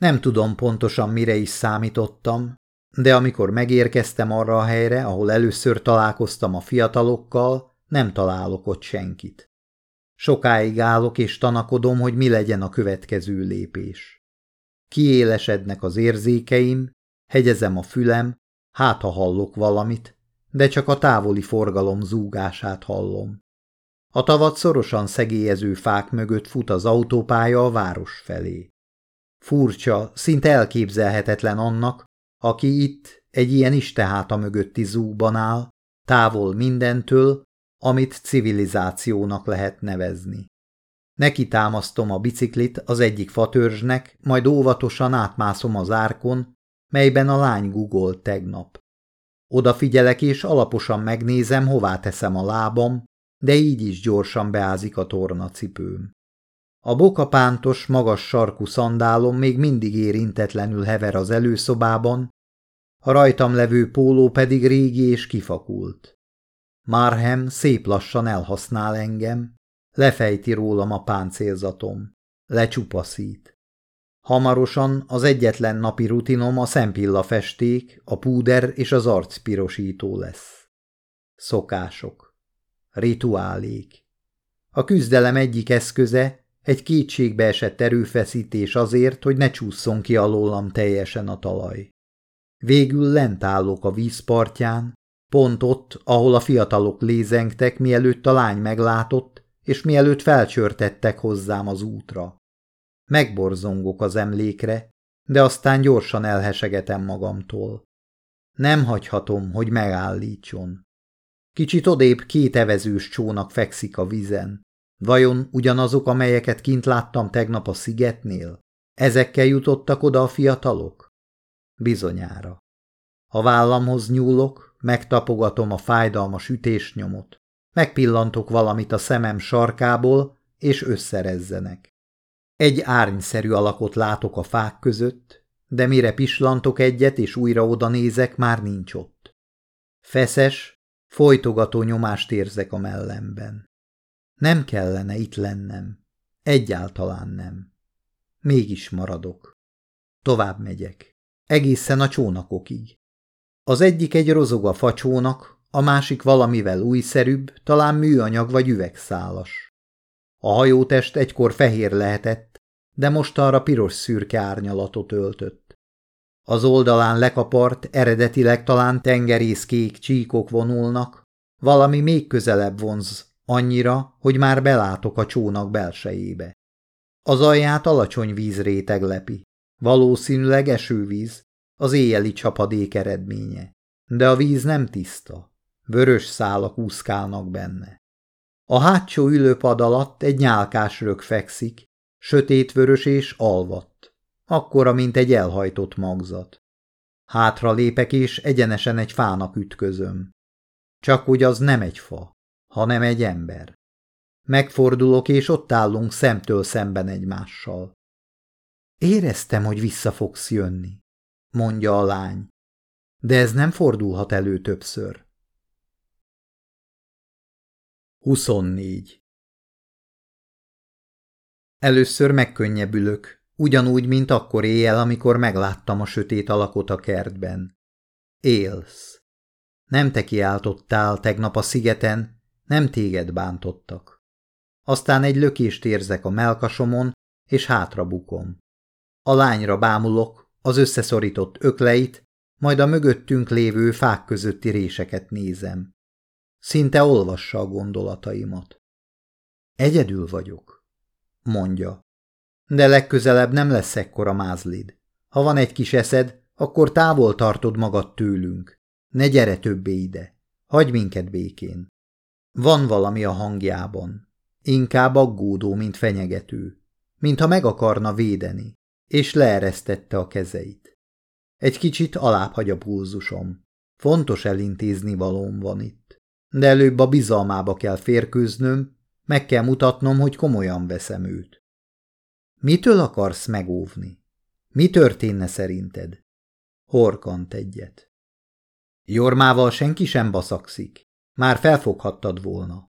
Nem tudom pontosan mire is számítottam, de amikor megérkeztem arra a helyre, ahol először találkoztam a fiatalokkal, nem találok ott senkit. Sokáig állok és tanakodom, hogy mi legyen a következő lépés. Kiélesednek az érzékeim, hegyezem a fülem, hát ha hallok valamit, de csak a távoli forgalom zúgását hallom. A tavat szorosan szegélyező fák mögött fut az autópálya a város felé. Furcsa, szinte elképzelhetetlen annak, aki itt egy ilyen isteháta mögötti zúgban áll, távol mindentől, amit civilizációnak lehet nevezni. Neki támasztom a biciklit az egyik fatörzsnek, majd óvatosan átmászom az árkon, melyben a lány gugolt tegnap. Odafigyelek és alaposan megnézem, hová teszem a lábam, de így is gyorsan beázik a tornacipőm. A bokapántos, magas sarkú szandálom még mindig érintetlenül hever az előszobában, a rajtam levő póló pedig régi és kifakult. Marhem szép lassan elhasznál engem, lefejti rólam a páncélzatom, lecsupaszít. Hamarosan az egyetlen napi rutinom a szempilla festék, a púder és az arcpirosító lesz. Szokások. Rituálék. A küzdelem egyik eszköze egy kétségbe esett erőfeszítés azért, hogy ne csúszson ki alólam teljesen a talaj. Végül lent állok a vízpartján, pont ott, ahol a fiatalok lézengtek, mielőtt a lány meglátott, és mielőtt felcsörtettek hozzám az útra. Megborzongok az emlékre, de aztán gyorsan elhesegetem magamtól. Nem hagyhatom, hogy megállítson. Kicsit odébb két evezős csónak fekszik a vizen. Vajon ugyanazok, amelyeket kint láttam tegnap a szigetnél? Ezekkel jutottak oda a fiatalok? Bizonyára. A vállamhoz nyúlok, megtapogatom a fájdalmas ütésnyomot. Megpillantok valamit a szemem sarkából, és összerezzenek. Egy árnyszerű alakot látok a fák között, de mire pislantok egyet és újra oda nézek, már nincs ott. Feszes, folytogató nyomást érzek a mellemben. Nem kellene itt lennem. Egyáltalán nem. Mégis maradok. Tovább megyek. Egészen a csónakokig. Az egyik egy rozoga facsónak, a másik valamivel újszerűbb, talán műanyag vagy üvegszálas. A hajótest egykor fehér lehetett, de most arra piros-szürke árnyalatot öltött. Az oldalán lekapart, eredetileg talán tengerészkék csíkok vonulnak, valami még közelebb vonz, annyira, hogy már belátok a csónak belsejébe. Az alját alacsony vízréteg lepi, valószínűleg esővíz, az éjjeli csapadék eredménye. De a víz nem tiszta, vörös szálak úszkálnak benne. A hátsó ülőpad alatt egy nyálkás rög fekszik, sötétvörös és alvatt, akkora, mint egy elhajtott magzat. Hátra lépek és egyenesen egy fának ütközöm. Csak úgy az nem egy fa, hanem egy ember. Megfordulok, és ott állunk szemtől szemben egymással. Éreztem, hogy vissza fogsz jönni mondja a lány. De ez nem fordulhat elő többször. 24. Először megkönnyebbülök, ugyanúgy, mint akkor éjjel, amikor megláttam a sötét alakot a kertben. Élsz. Nem te kiáltottál tegnap a szigeten, nem téged bántottak. Aztán egy lökést érzek a melkasomon, és hátra bukom. A lányra bámulok, az összeszorított ökleit, majd a mögöttünk lévő fák közötti réseket nézem. Szinte olvassa a gondolataimat. Egyedül vagyok, mondja. De legközelebb nem lesz ekkora mázlid. Ha van egy kis eszed, akkor távol tartod magad tőlünk. Ne gyere többé ide. Hagy minket békén. Van valami a hangjában. Inkább aggódó, mint fenyegető. Mintha meg akarna védeni és leeresztette a kezeit. Egy kicsit alább hagy a pulzusom. Fontos elintézni valóm van itt. De előbb a bizalmába kell férkőznöm, meg kell mutatnom, hogy komolyan veszem őt. Mitől akarsz megóvni? Mi történne szerinted? Horkant egyet. Jormával senki sem baszakszik. Már felfoghattad volna.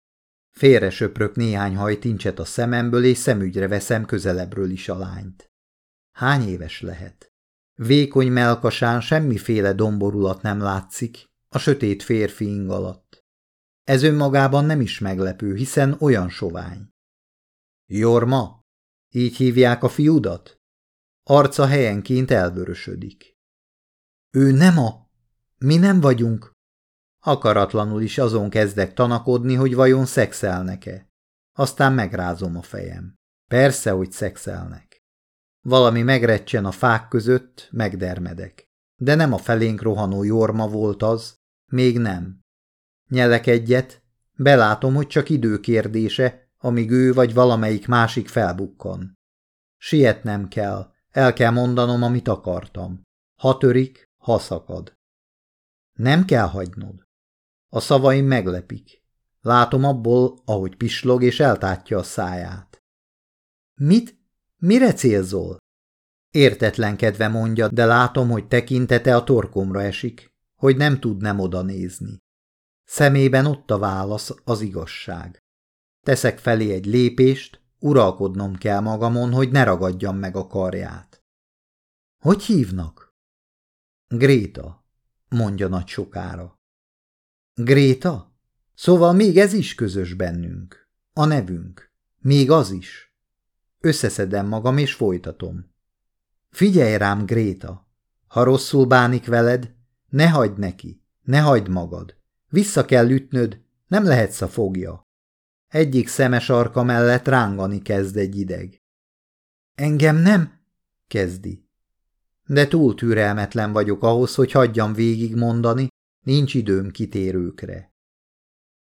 Félre söprök néhány hajtincset a szememből, és szemügyre veszem közelebbről is a lányt. Hány éves lehet? Vékony melkasán semmiféle domborulat nem látszik, a sötét férfi ing alatt. Ez önmagában nem is meglepő, hiszen olyan sovány. Jorma? Így hívják a fiúdat? Arca helyenként elvörösödik. Ő nem a... Mi nem vagyunk. Akaratlanul is azon kezdek tanakodni, hogy vajon szexelnek-e. Aztán megrázom a fejem. Persze, hogy szexelnek. Valami megrecsen a fák között, megdermedek. De nem a felénk rohanó jorma volt az, még nem. Nyelek egyet, belátom, hogy csak idő kérdése, amíg ő vagy valamelyik másik felbukkan. Sietnem kell, el kell mondanom, amit akartam. Ha törik, ha szakad. Nem kell hagynod. A szavaim meglepik. Látom abból, ahogy pislog és eltátja a száját. Mit? Mire célzol? Értetlenkedve mondja, de látom, hogy tekintete a torkomra esik, hogy nem tud nem oda nézni. Szemében ott a válasz, az igazság. Teszek felé egy lépést, uralkodnom kell magamon, hogy ne ragadjam meg a karját. Hogy hívnak? Gréta, mondja nagy sokára. Gréta? Szóval még ez is közös bennünk. A nevünk. Még az is. Összeszedem magam és folytatom. Figyelj rám, Gréta! Ha rosszul bánik veled, ne hagyd neki, ne hagyd magad. Vissza kell ütnöd, nem lehetsz a fogja. Egyik szemes arka mellett rángani kezd egy ideg. Engem nem? kezdi. De túl türelmetlen vagyok ahhoz, hogy hagyjam végig mondani, nincs időm kitérőkre.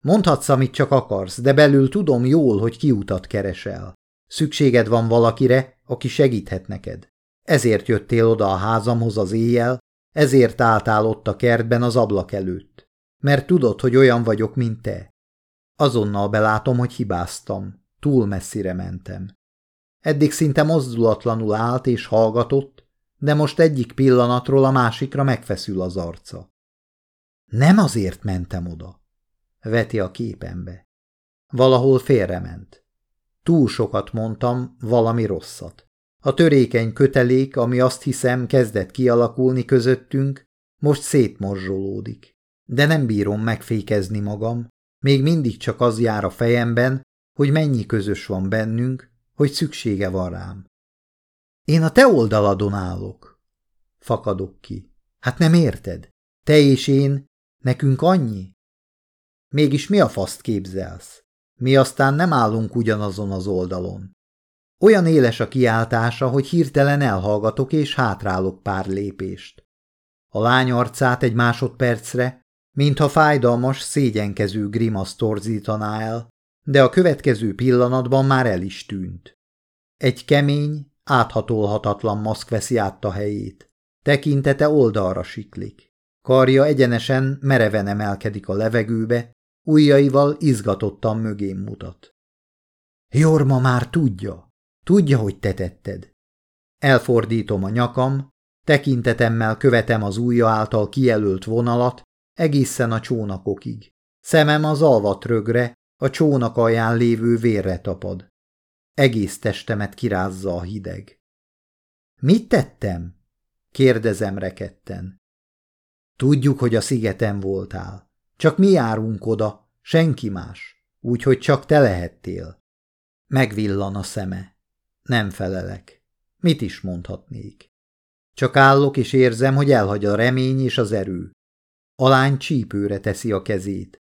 Mondhatsz, amit csak akarsz, de belül tudom jól, hogy kiutat keresel. Szükséged van valakire, aki segíthet neked. Ezért jöttél oda a házamhoz az éjjel, ezért álltál ott a kertben az ablak előtt. Mert tudod, hogy olyan vagyok, mint te. Azonnal belátom, hogy hibáztam. Túl messzire mentem. Eddig szinte mozdulatlanul állt és hallgatott, de most egyik pillanatról a másikra megfeszül az arca. Nem azért mentem oda, veti a képembe. Valahol félrement. Túl sokat mondtam, valami rosszat. A törékeny kötelék, ami azt hiszem kezdett kialakulni közöttünk, most szétmorzsolódik. De nem bírom megfékezni magam, még mindig csak az jár a fejemben, hogy mennyi közös van bennünk, hogy szüksége van rám. Én a te oldaladon állok. Fakadok ki. Hát nem érted? Te és én, nekünk annyi? Mégis mi a faszt képzelsz? Mi aztán nem állunk ugyanazon az oldalon. Olyan éles a kiáltása, hogy hirtelen elhallgatok és hátrálok pár lépést. A lány arcát egy másodpercre, mintha fájdalmas, szégyenkező grimasz torzítaná el, de a következő pillanatban már el is tűnt. Egy kemény, áthatolhatatlan maszk veszi át a helyét. Tekintete oldalra siklik. Karja egyenesen, mereven emelkedik a levegőbe, ujjaival izgatottan mögém mutat. Jorma már tudja. Tudja, hogy te tetted. Elfordítom a nyakam, tekintetemmel követem az ujja által kijelölt vonalat egészen a csónakokig. Szemem az alvat rögre, a csónak alján lévő vérre tapad. Egész testemet kirázza a hideg. Mit tettem? kérdezem reketten. Tudjuk, hogy a szigeten voltál. Csak mi járunk oda, senki más, úgyhogy csak te lehettél. Megvillan a szeme. Nem felelek. Mit is mondhatnék? Csak állok és érzem, hogy elhagy a remény és az erő. A lány csípőre teszi a kezét.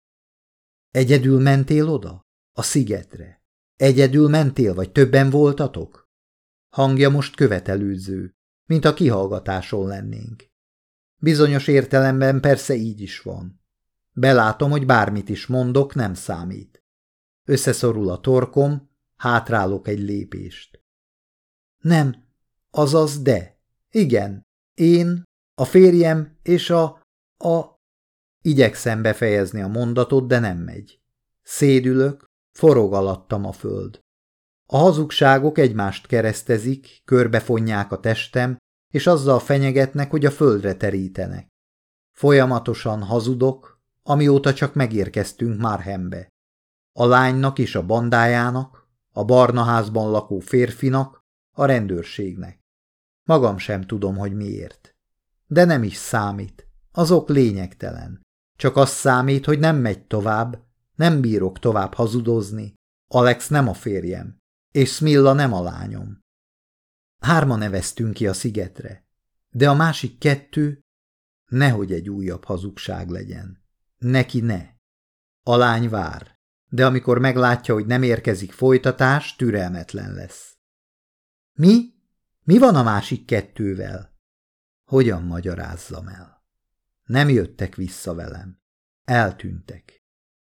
Egyedül mentél oda? A szigetre? Egyedül mentél, vagy többen voltatok? Hangja most követelőző, mint a kihallgatáson lennénk. Bizonyos értelemben persze így is van. Belátom, hogy bármit is mondok, nem számít. Összeszorul a torkom, hátrálok egy lépést. Nem, azaz de. Igen, én, a férjem és a... a... Igyekszem befejezni a mondatot, de nem megy. Szédülök, forog alattam a föld. A hazugságok egymást keresztezik, körbefonják a testem, és azzal fenyegetnek, hogy a földre terítenek. Folyamatosan hazudok, amióta csak megérkeztünk Márhembe. A lánynak és a bandájának, a barna házban lakó férfinak, a rendőrségnek. Magam sem tudom, hogy miért. De nem is számít. Azok lényegtelen. Csak az számít, hogy nem megy tovább, nem bírok tovább hazudozni. Alex nem a férjem, és Smilla nem a lányom. Hárma neveztünk ki a szigetre, de a másik kettő nehogy egy újabb hazugság legyen. Neki ne. A lány vár, de amikor meglátja, hogy nem érkezik folytatás, türelmetlen lesz. Mi? Mi van a másik kettővel? Hogyan magyarázzam el? Nem jöttek vissza velem. Eltűntek.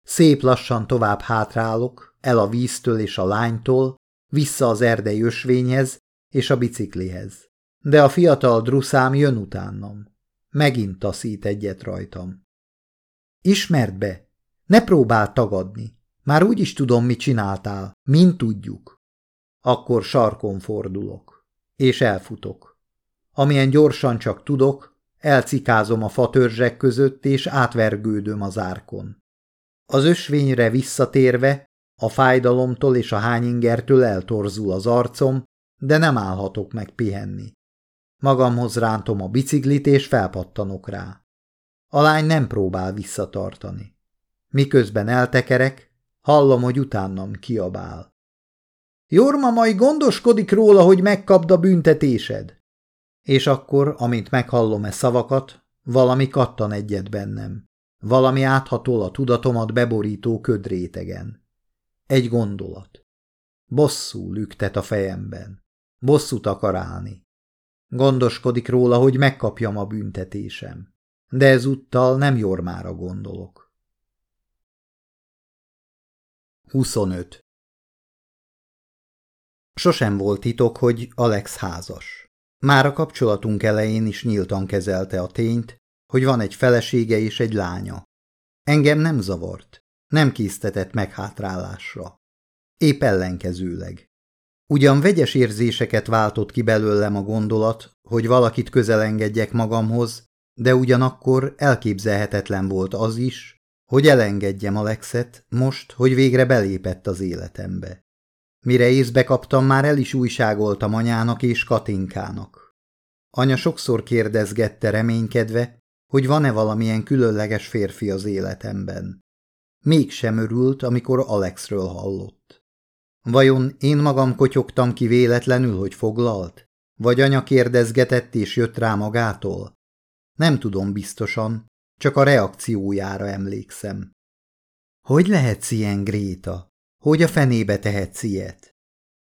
Szép lassan tovább hátrálok, el a víztől és a lánytól, vissza az erdei ösvényhez és a biciklihez. De a fiatal druszám jön utánam. Megint taszít egyet rajtam. Ismert be! Ne próbál tagadni. Már úgy is tudom, mit csináltál. Mint tudjuk. Akkor sarkon fordulok. És elfutok. Amilyen gyorsan csak tudok, elcikázom a fatörzsek között, és átvergődöm az árkon. Az ösvényre visszatérve, a fájdalomtól és a hányingertől eltorzul az arcom, de nem állhatok meg pihenni. Magamhoz rántom a biciklit, és felpattanok rá. A lány nem próbál visszatartani. Miközben eltekerek, hallom, hogy utánam kiabál. Jorma majd gondoskodik róla, hogy megkapd a büntetésed. És akkor, amint meghallom e szavakat, valami kattan egyet bennem. Valami áthatol a tudatomat beborító ködrétegen. Egy gondolat. Bosszú lüktet a fejemben. Bosszút akar állni. Gondoskodik róla, hogy megkapjam a büntetésem. De ezúttal nem Jormára gondolok. 25. Sosem volt titok, hogy Alex házas. Már a kapcsolatunk elején is nyíltan kezelte a tényt, hogy van egy felesége és egy lánya. Engem nem zavart, nem késztetett meghátrálásra. Épp ellenkezőleg. Ugyan vegyes érzéseket váltott ki belőlem a gondolat, hogy valakit közelengedjek magamhoz, de ugyanakkor elképzelhetetlen volt az is, hogy elengedjem Alexet most, hogy végre belépett az életembe. Mire észbe kaptam, már el is újságoltam anyának és Katinkának. Anya sokszor kérdezgette reménykedve, hogy van-e valamilyen különleges férfi az életemben. Mégsem örült, amikor Alexről hallott. Vajon én magam kotyogtam ki véletlenül, hogy foglalt? Vagy anya kérdezgetett és jött rá magától? Nem tudom biztosan, csak a reakciójára emlékszem. Hogy lehetsz ilyen, Gréta? Hogy a fenébe tehetsz ilyet?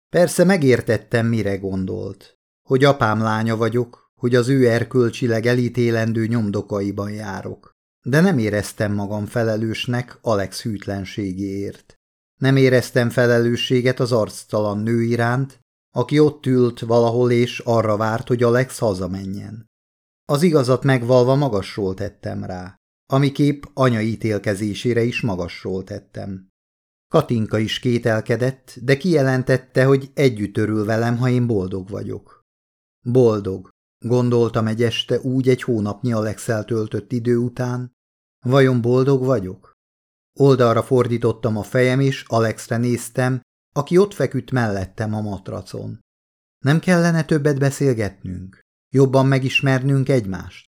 Persze megértettem, mire gondolt. Hogy apám lánya vagyok, hogy az ő erkölcsileg elítélendő nyomdokaiban járok. De nem éreztem magam felelősnek Alex hűtlenségéért. Nem éreztem felelősséget az arctalan nő iránt, aki ott ült valahol és arra várt, hogy Alex hazamenjen. Az igazat megvalva magasról tettem rá, amiképp anya ítélkezésére is magasról tettem. Katinka is kételkedett, de kijelentette, hogy együtt örül velem, ha én boldog vagyok. Boldog, gondoltam egy este úgy egy hónapnyi Alexel töltött idő után. Vajon boldog vagyok? Oldalra fordítottam a fejem, és Alexre néztem, aki ott feküdt mellettem a matracon. Nem kellene többet beszélgetnünk? Jobban megismernünk egymást?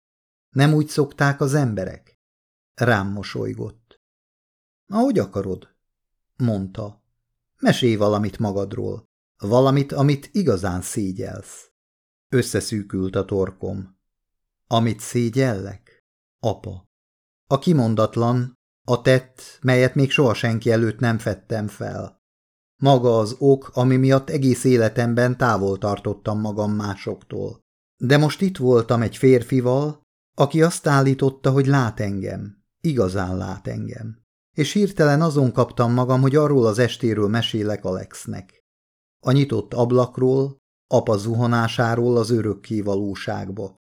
Nem úgy szokták az emberek? Rám mosolygott. Ahogy akarod, mondta. Mesélj valamit magadról. Valamit, amit igazán szégyelsz. Összeszűkült a torkom. Amit szégyellek? Apa. A kimondatlan, a tett, melyet még soha senki előtt nem fettem fel. Maga az ok, ami miatt egész életemben távol tartottam magam másoktól. De most itt voltam egy férfival, aki azt állította, hogy lát engem, igazán lát engem. És hirtelen azon kaptam magam, hogy arról az estéről mesélek Alexnek. A nyitott ablakról, apa zuhanásáról az örökké valóságba.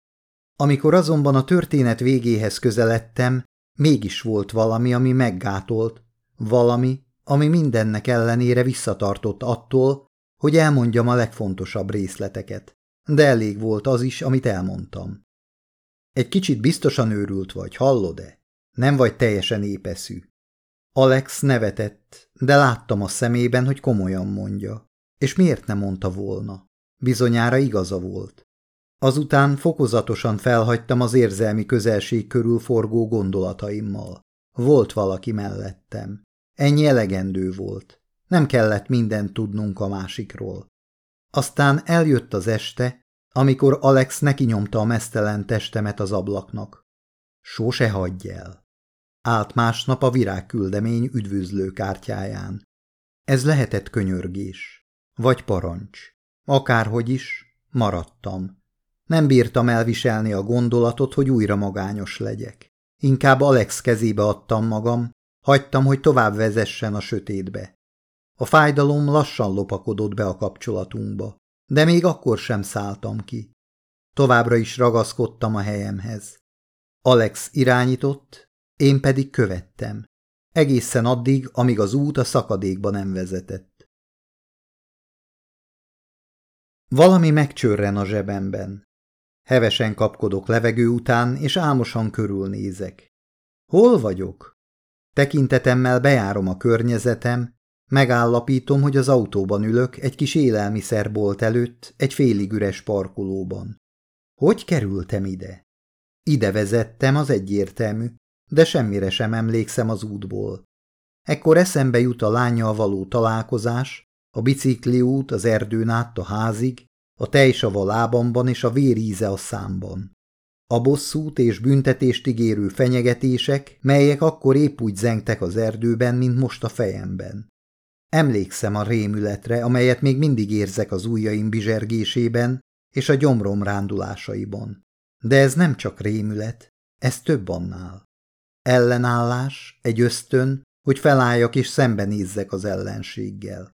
Amikor azonban a történet végéhez közeledtem, mégis volt valami, ami meggátolt, valami, ami mindennek ellenére visszatartott attól, hogy elmondjam a legfontosabb részleteket. De elég volt az is, amit elmondtam. Egy kicsit biztosan őrült vagy, hallod-e? Nem vagy teljesen épeszű. Alex nevetett, de láttam a szemében, hogy komolyan mondja. És miért nem mondta volna? Bizonyára igaza volt. Azután fokozatosan felhagytam az érzelmi közelség körül forgó gondolataimmal. Volt valaki mellettem. Ennyi elegendő volt. Nem kellett mindent tudnunk a másikról. Aztán eljött az este, amikor Alex neki nyomta a mesztelen testemet az ablaknak. Sose hagyj el. Állt másnap a virágküldemény üdvözlő kártyáján. Ez lehetett könyörgés. Vagy parancs. Akárhogy is, maradtam. Nem bírtam elviselni a gondolatot, hogy újra magányos legyek. Inkább Alex kezébe adtam magam, hagytam, hogy tovább vezessen a sötétbe. A fájdalom lassan lopakodott be a kapcsolatunkba, de még akkor sem szálltam ki. Továbbra is ragaszkodtam a helyemhez. Alex irányított, én pedig követtem. egészen addig, amíg az út a szakadékba nem vezetett. Valami megcsörren a zsebemben. Hevesen kapkodok levegő után, és álmosan körülnézek. Hol vagyok? Tekintetemmel bejárom a környezetem, megállapítom, hogy az autóban ülök egy kis élelmiszerbolt előtt, egy félig üres parkolóban. Hogy kerültem ide? Ide vezettem, az egyértelmű, de semmire sem emlékszem az útból. Ekkor eszembe jut a lányjal való találkozás, a bicikliút az erdőn át a házig, a tejsava lábamban és a véríze a számban. A bosszút és büntetést ígérő fenyegetések, melyek akkor épp úgy zengtek az erdőben, mint most a fejemben. Emlékszem a rémületre, amelyet még mindig érzek az ujjaim bizsergésében és a gyomrom rándulásaiban. De ez nem csak rémület, ez több annál. Ellenállás, egy ösztön, hogy felálljak és szembenézzek az ellenséggel.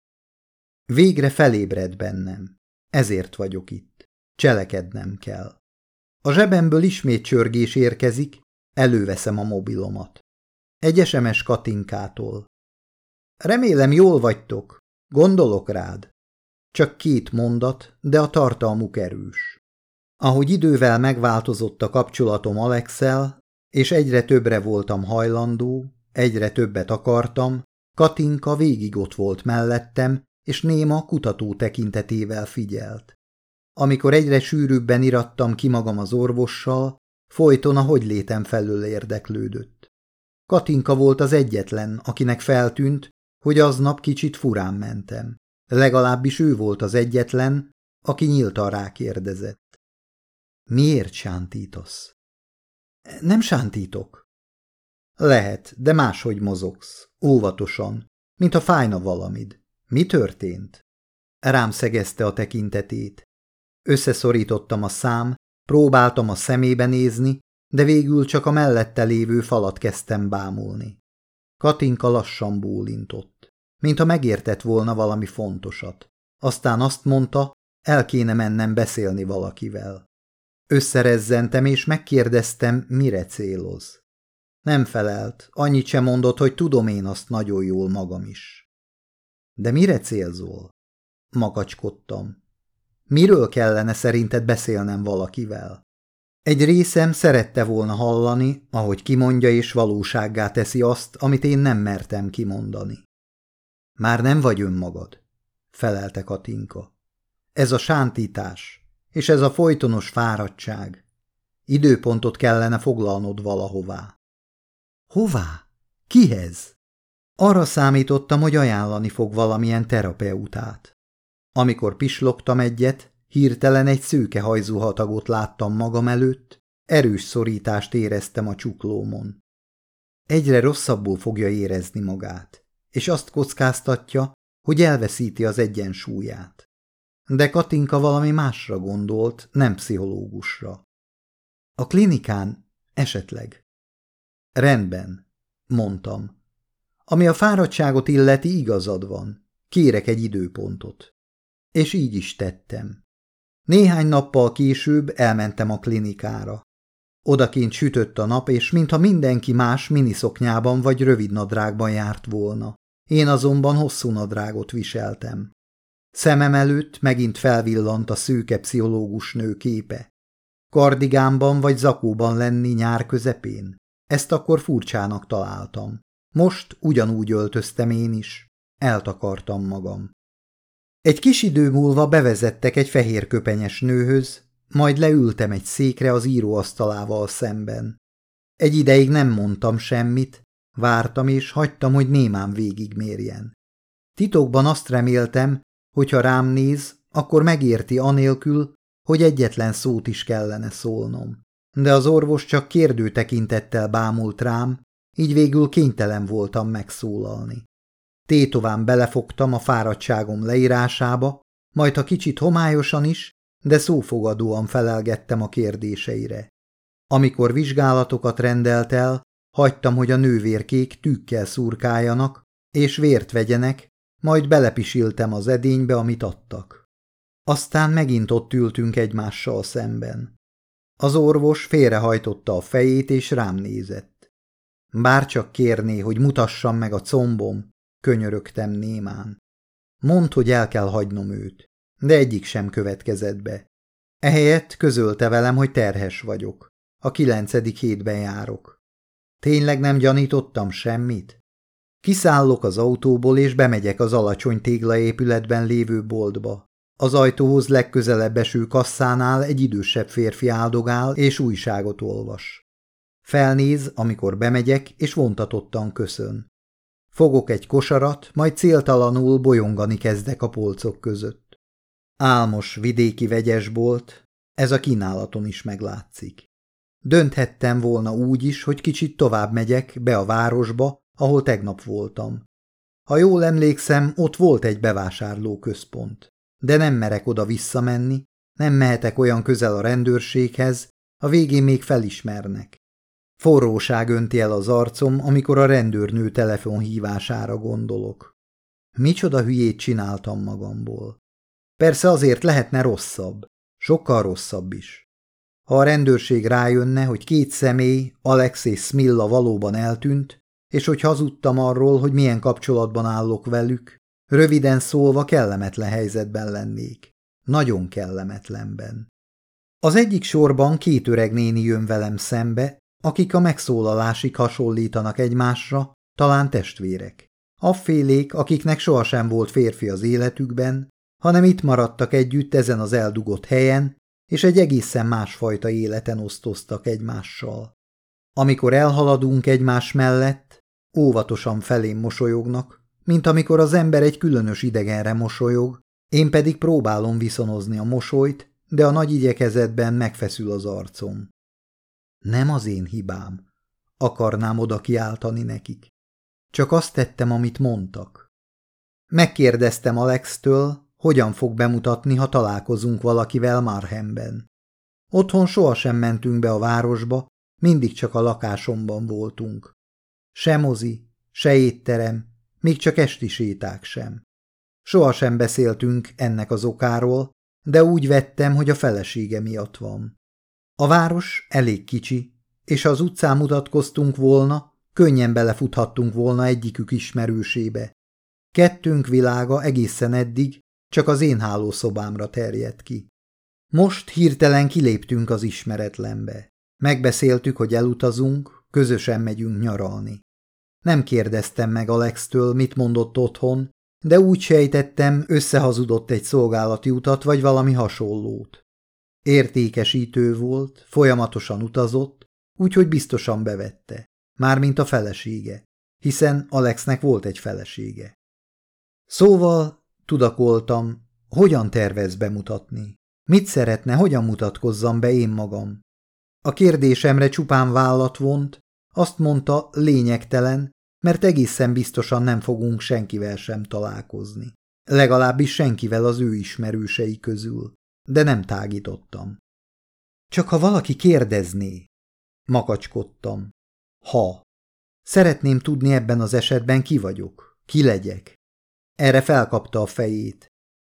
Végre felébred bennem. Ezért vagyok itt. Cselekednem kell. A zsebemből ismét csörgés érkezik, előveszem a mobilomat. Egy SMS Katinkától. Remélem jól vagytok. Gondolok rád. Csak két mondat, de a tartalmuk erős. Ahogy idővel megváltozott a kapcsolatom Alexel, és egyre többre voltam hajlandó, egyre többet akartam, Katinka végig ott volt mellettem, és néma kutató tekintetével figyelt. Amikor egyre sűrűbben irattam ki magam az orvossal, folyton a hogy létem felől érdeklődött. Katinka volt az egyetlen, akinek feltűnt, hogy aznap kicsit furán mentem. Legalábbis ő volt az egyetlen, aki nyíltan rákérdezett. Miért sántítasz? Nem sántítok. Lehet, de máshogy mozogsz, óvatosan, mint ha fájna valamid. Mi történt? Rám szegezte a tekintetét. Összeszorítottam a szám, próbáltam a szemébe nézni, de végül csak a mellette lévő falat kezdtem bámulni. Katinka lassan bólintott, mintha megértett volna valami fontosat. Aztán azt mondta, el kéne mennem beszélni valakivel. Összerezzentem és megkérdeztem, mire céloz. Nem felelt, annyit sem mondott, hogy tudom én azt nagyon jól magam is. De mire célzol? Makacskodtam. Miről kellene szerinted beszélnem valakivel? Egy részem szerette volna hallani, ahogy kimondja és valósággá teszi azt, amit én nem mertem kimondani. Már nem vagy önmagad, felelte Katinka. Ez a sántítás, és ez a folytonos fáradtság. Időpontot kellene foglalnod valahová. Hová? Kihez? Arra számítottam, hogy ajánlani fog valamilyen terapeutát. Amikor pislogtam egyet, hirtelen egy szőke hajzúhatagot láttam magam előtt, erős szorítást éreztem a csuklómon. Egyre rosszabbul fogja érezni magát, és azt kockáztatja, hogy elveszíti az egyensúlyát. De Katinka valami másra gondolt, nem pszichológusra. A klinikán esetleg. Rendben, mondtam. Ami a fáradtságot illeti, igazad van. Kérek egy időpontot. És így is tettem. Néhány nappal később elmentem a klinikára. Odakint sütött a nap, és mintha mindenki más miniszoknyában vagy rövid nadrágban járt volna. Én azonban hosszú nadrágot viseltem. Szemem előtt megint felvillant a szőke pszichológus nő képe. Kardigámban vagy zakóban lenni nyár közepén? Ezt akkor furcsának találtam. Most ugyanúgy öltöztem én is. Eltakartam magam. Egy kis idő múlva bevezettek egy fehér köpenyes nőhöz, majd leültem egy székre az íróasztalával szemben. Egy ideig nem mondtam semmit, vártam és hagytam, hogy némán végigmérjen. Titokban azt reméltem, hogy ha rám néz, akkor megérti anélkül, hogy egyetlen szót is kellene szólnom. De az orvos csak kérdő tekintettel bámult rám, így végül kénytelen voltam megszólalni. Tétován belefogtam a fáradtságom leírásába, majd ha kicsit homályosan is, de szófogadóan felelgettem a kérdéseire. Amikor vizsgálatokat rendelt el, hagytam, hogy a nővérkék tükkel szurkáljanak, és vért vegyenek, majd belepisiltem az edénybe, amit adtak. Aztán megint ott ültünk egymással szemben. Az orvos félrehajtotta a fejét, és rám nézett. Bárcsak kérné, hogy mutassam meg a combom, könyörögtem némán. Mondd, hogy el kell hagynom őt, de egyik sem következett be. Ehelyett közölte velem, hogy terhes vagyok. A kilencedik hétben járok. Tényleg nem gyanítottam semmit? Kiszállok az autóból, és bemegyek az alacsony téglaépületben lévő boltba. Az ajtóhoz legközelebb eső kasszánál egy idősebb férfi áldogál, és újságot olvas. Felnéz, amikor bemegyek, és vontatottan köszön. Fogok egy kosarat, majd céltalanul bolyongani kezdek a polcok között. Álmos vidéki vegyesbolt, ez a kínálaton is meglátszik. Dönthettem volna úgy is, hogy kicsit tovább megyek be a városba, ahol tegnap voltam. Ha jól emlékszem, ott volt egy bevásárlóközpont. De nem merek oda visszamenni, nem mehetek olyan közel a rendőrséghez, a végén még felismernek. Forróság önti el az arcom, amikor a rendőrnő telefonhívására gondolok. Micsoda hülyét csináltam magamból. Persze azért lehetne rosszabb, sokkal rosszabb is. Ha a rendőrség rájönne, hogy két személy, Alex és Smilla valóban eltűnt, és hogy hazudtam arról, hogy milyen kapcsolatban állok velük, röviden szólva kellemetlen helyzetben lennék. Nagyon kellemetlenben. Az egyik sorban két öreg néni jön velem szembe, akik a megszólalásig hasonlítanak egymásra, talán testvérek. Affélék, akiknek sohasem volt férfi az életükben, hanem itt maradtak együtt ezen az eldugott helyen, és egy egészen másfajta életen osztoztak egymással. Amikor elhaladunk egymás mellett, óvatosan felém mosolyognak, mint amikor az ember egy különös idegenre mosolyog, én pedig próbálom viszonozni a mosolyt, de a nagy igyekezetben megfeszül az arcom. Nem az én hibám. Akarnám oda kiáltani nekik. Csak azt tettem, amit mondtak. Megkérdeztem Alex-től, hogyan fog bemutatni, ha találkozunk valakivel Marhemben. Otthon sohasem mentünk be a városba, mindig csak a lakásomban voltunk. Se mozi, se étterem, még csak esti séták sem. Sohasem beszéltünk ennek az okáról, de úgy vettem, hogy a felesége miatt van. A város elég kicsi, és az utcán mutatkoztunk volna, könnyen belefuthattunk volna egyikük ismerősébe. Kettőnk világa egészen eddig csak az én hálószobámra terjedt ki. Most hirtelen kiléptünk az ismeretlenbe. Megbeszéltük, hogy elutazunk, közösen megyünk nyaralni. Nem kérdeztem meg Alex-től, mit mondott otthon, de úgy sejtettem, összehazudott egy szolgálati utat vagy valami hasonlót. Értékesítő volt, folyamatosan utazott, úgyhogy biztosan bevette, mármint a felesége, hiszen Alexnek volt egy felesége. Szóval tudakoltam, hogyan tervez bemutatni, mit szeretne, hogyan mutatkozzam be én magam. A kérdésemre csupán vállat vont, azt mondta, lényegtelen, mert egészen biztosan nem fogunk senkivel sem találkozni. Legalábbis senkivel az ő ismerősei közül de nem tágítottam. Csak ha valaki kérdezné, makacskodtam. Ha. Szeretném tudni ebben az esetben ki vagyok, ki legyek. Erre felkapta a fejét.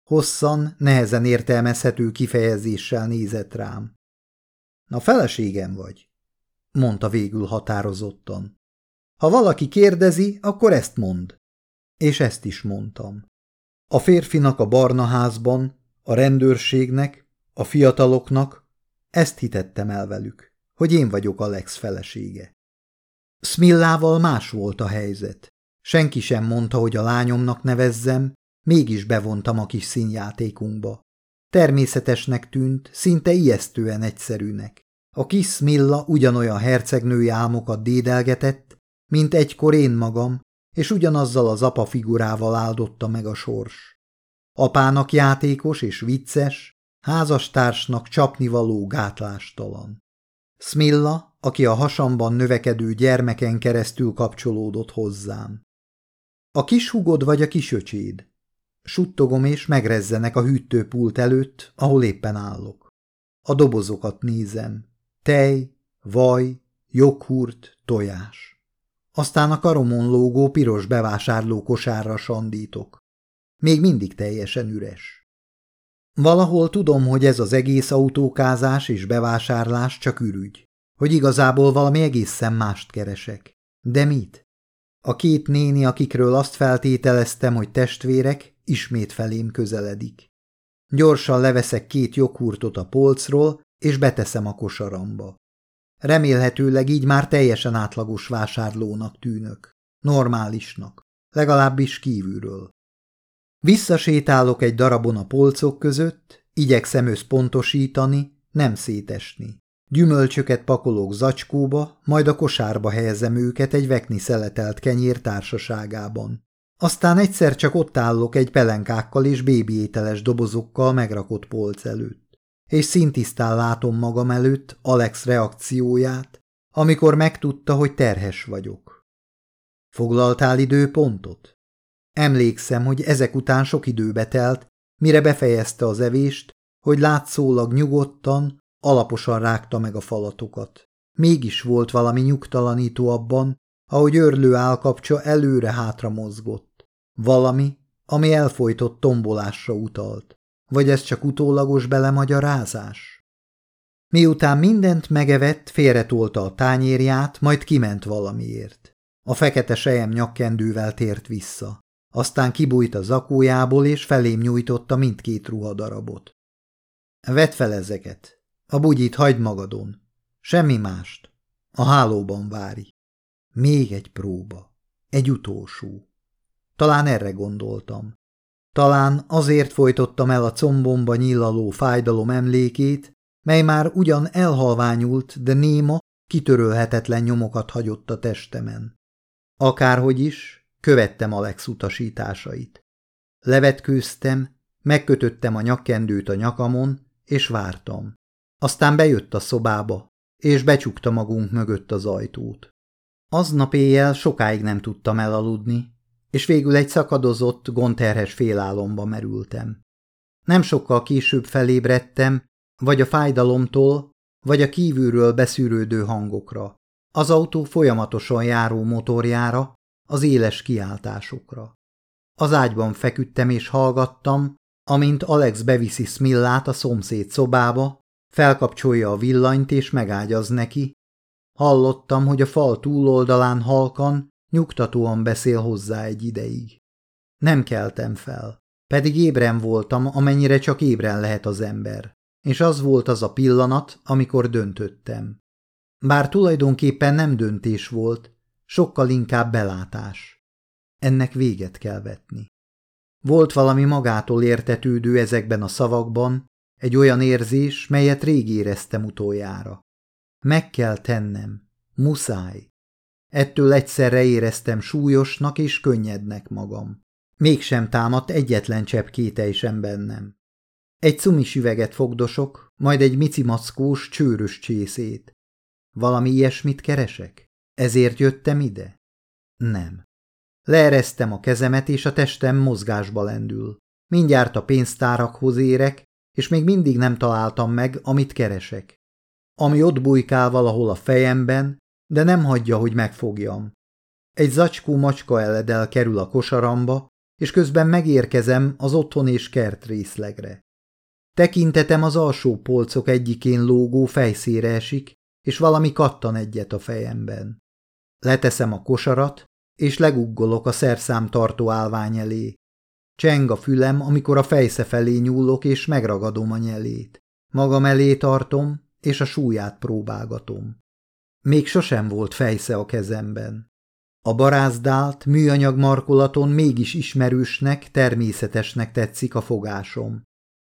Hosszan, nehezen értelmezhető kifejezéssel nézett rám. Na feleségem vagy, mondta végül határozottan. Ha valaki kérdezi, akkor ezt mond. És ezt is mondtam. A férfinak a barna házban, a rendőrségnek, a fiataloknak, ezt hitettem el velük, hogy én vagyok Alex felesége. Smillával más volt a helyzet. Senki sem mondta, hogy a lányomnak nevezzem, mégis bevontam a kis színjátékunkba. Természetesnek tűnt, szinte ijesztően egyszerűnek. A kis Smilla ugyanolyan hercegnői álmokat dédelgetett, mint egykor én magam, és ugyanazzal az apa figurával áldotta meg a sors. Apának játékos és vicces, házastársnak csapnivaló gátlástalan. Smilla, aki a hasamban növekedő gyermeken keresztül kapcsolódott hozzám. A kis hugod vagy a kisöcséd? Suttogom és megrezzenek a hűtőpult előtt, ahol éppen állok. A dobozokat nézem. Tej, vaj, joghurt, tojás. Aztán a karomon lógó piros bevásárló kosárra sandítok. Még mindig teljesen üres. Valahol tudom, hogy ez az egész autókázás és bevásárlás csak ürügy, hogy igazából valami egészen mást keresek. De mit? A két néni, akikről azt feltételeztem, hogy testvérek, ismét felém közeledik. Gyorsan leveszek két joghurtot a polcról, és beteszem a kosaramba. Remélhetőleg így már teljesen átlagos vásárlónak tűnök. Normálisnak. Legalábbis kívülről. Visszasétálok egy darabon a polcok között, igyekszem összpontosítani, nem szétesni. Gyümölcsöket pakolok zacskóba, majd a kosárba helyezem őket egy vekni szeletelt kenyér társaságában. Aztán egyszer csak ott állok egy pelenkákkal és bébiételes dobozokkal megrakott polc előtt. És szintisztán látom magam előtt Alex reakcióját, amikor megtudta, hogy terhes vagyok. Foglaltál időpontot? Emlékszem, hogy ezek után sok időbe telt, mire befejezte az evést, hogy látszólag nyugodtan, alaposan rágta meg a falatokat. Mégis volt valami nyugtalanító abban, ahogy örlő állkapcsa előre-hátra mozgott. Valami, ami elfolytott tombolásra utalt. Vagy ez csak utólagos belemagyarázás? Miután mindent megevett, félretolta a tányérját, majd kiment valamiért. A fekete sejem nyakkendővel tért vissza. Aztán kibújt a zakójából, és felém nyújtotta mindkét ruhadarabot. Vedd fel ezeket. A bugyit hagyd magadon. Semmi mást. A hálóban várj. Még egy próba. Egy utolsó. Talán erre gondoltam. Talán azért folytottam el a combomba nyillaló fájdalom emlékét, mely már ugyan elhalványult, de néma, kitörölhetetlen nyomokat hagyott a testemen. Akárhogy is, követtem Alex utasításait. Levetkőztem, megkötöttem a nyakkendőt a nyakamon, és vártam. Aztán bejött a szobába, és becsukta magunk mögött az ajtót. Aznap éjjel sokáig nem tudtam elaludni, és végül egy szakadozott, gonterhes félálomba merültem. Nem sokkal később felébredtem, vagy a fájdalomtól, vagy a kívülről beszűrődő hangokra, az autó folyamatosan járó motorjára, az éles kiáltásokra. Az ágyban feküdtem és hallgattam, amint Alex beviszi Smillát a szomszéd szobába, felkapcsolja a villanyt és megágyaz neki. Hallottam, hogy a fal túloldalán halkan, nyugtatóan beszél hozzá egy ideig. Nem keltem fel, pedig ébren voltam, amennyire csak ébren lehet az ember, és az volt az a pillanat, amikor döntöttem. Bár tulajdonképpen nem döntés volt, sokkal inkább belátás. Ennek véget kell vetni. Volt valami magától értetődő ezekben a szavakban, egy olyan érzés, melyet rég éreztem utoljára. Meg kell tennem. Muszáj. Ettől egyszerre éreztem súlyosnak és könnyednek magam. Mégsem támadt egyetlen csepp kételj sem bennem. Egy cumis üveget fogdosok, majd egy micimackós csőrös csészét. Valami ilyesmit keresek? Ezért jöttem ide? Nem. Leereztem a kezemet, és a testem mozgásba lendül. Mindjárt a pénztárakhoz érek, és még mindig nem találtam meg, amit keresek. Ami ott bujkál valahol a fejemben, de nem hagyja, hogy megfogjam. Egy zacskó macska eledel kerül a kosaramba, és közben megérkezem az otthon és kert részlegre. Tekintetem az alsó polcok egyikén lógó fejszére esik, és valami kattan egyet a fejemben. Leteszem a kosarat, és leguggolok a szerszámtartó állvány elé. Cseng a fülem, amikor a fejsze felé nyúlok, és megragadom a nyelét. Magam elé tartom, és a súlyát próbálgatom. Még sosem volt fejsze a kezemben. A barázdált, műanyag markolaton mégis ismerősnek, természetesnek tetszik a fogásom.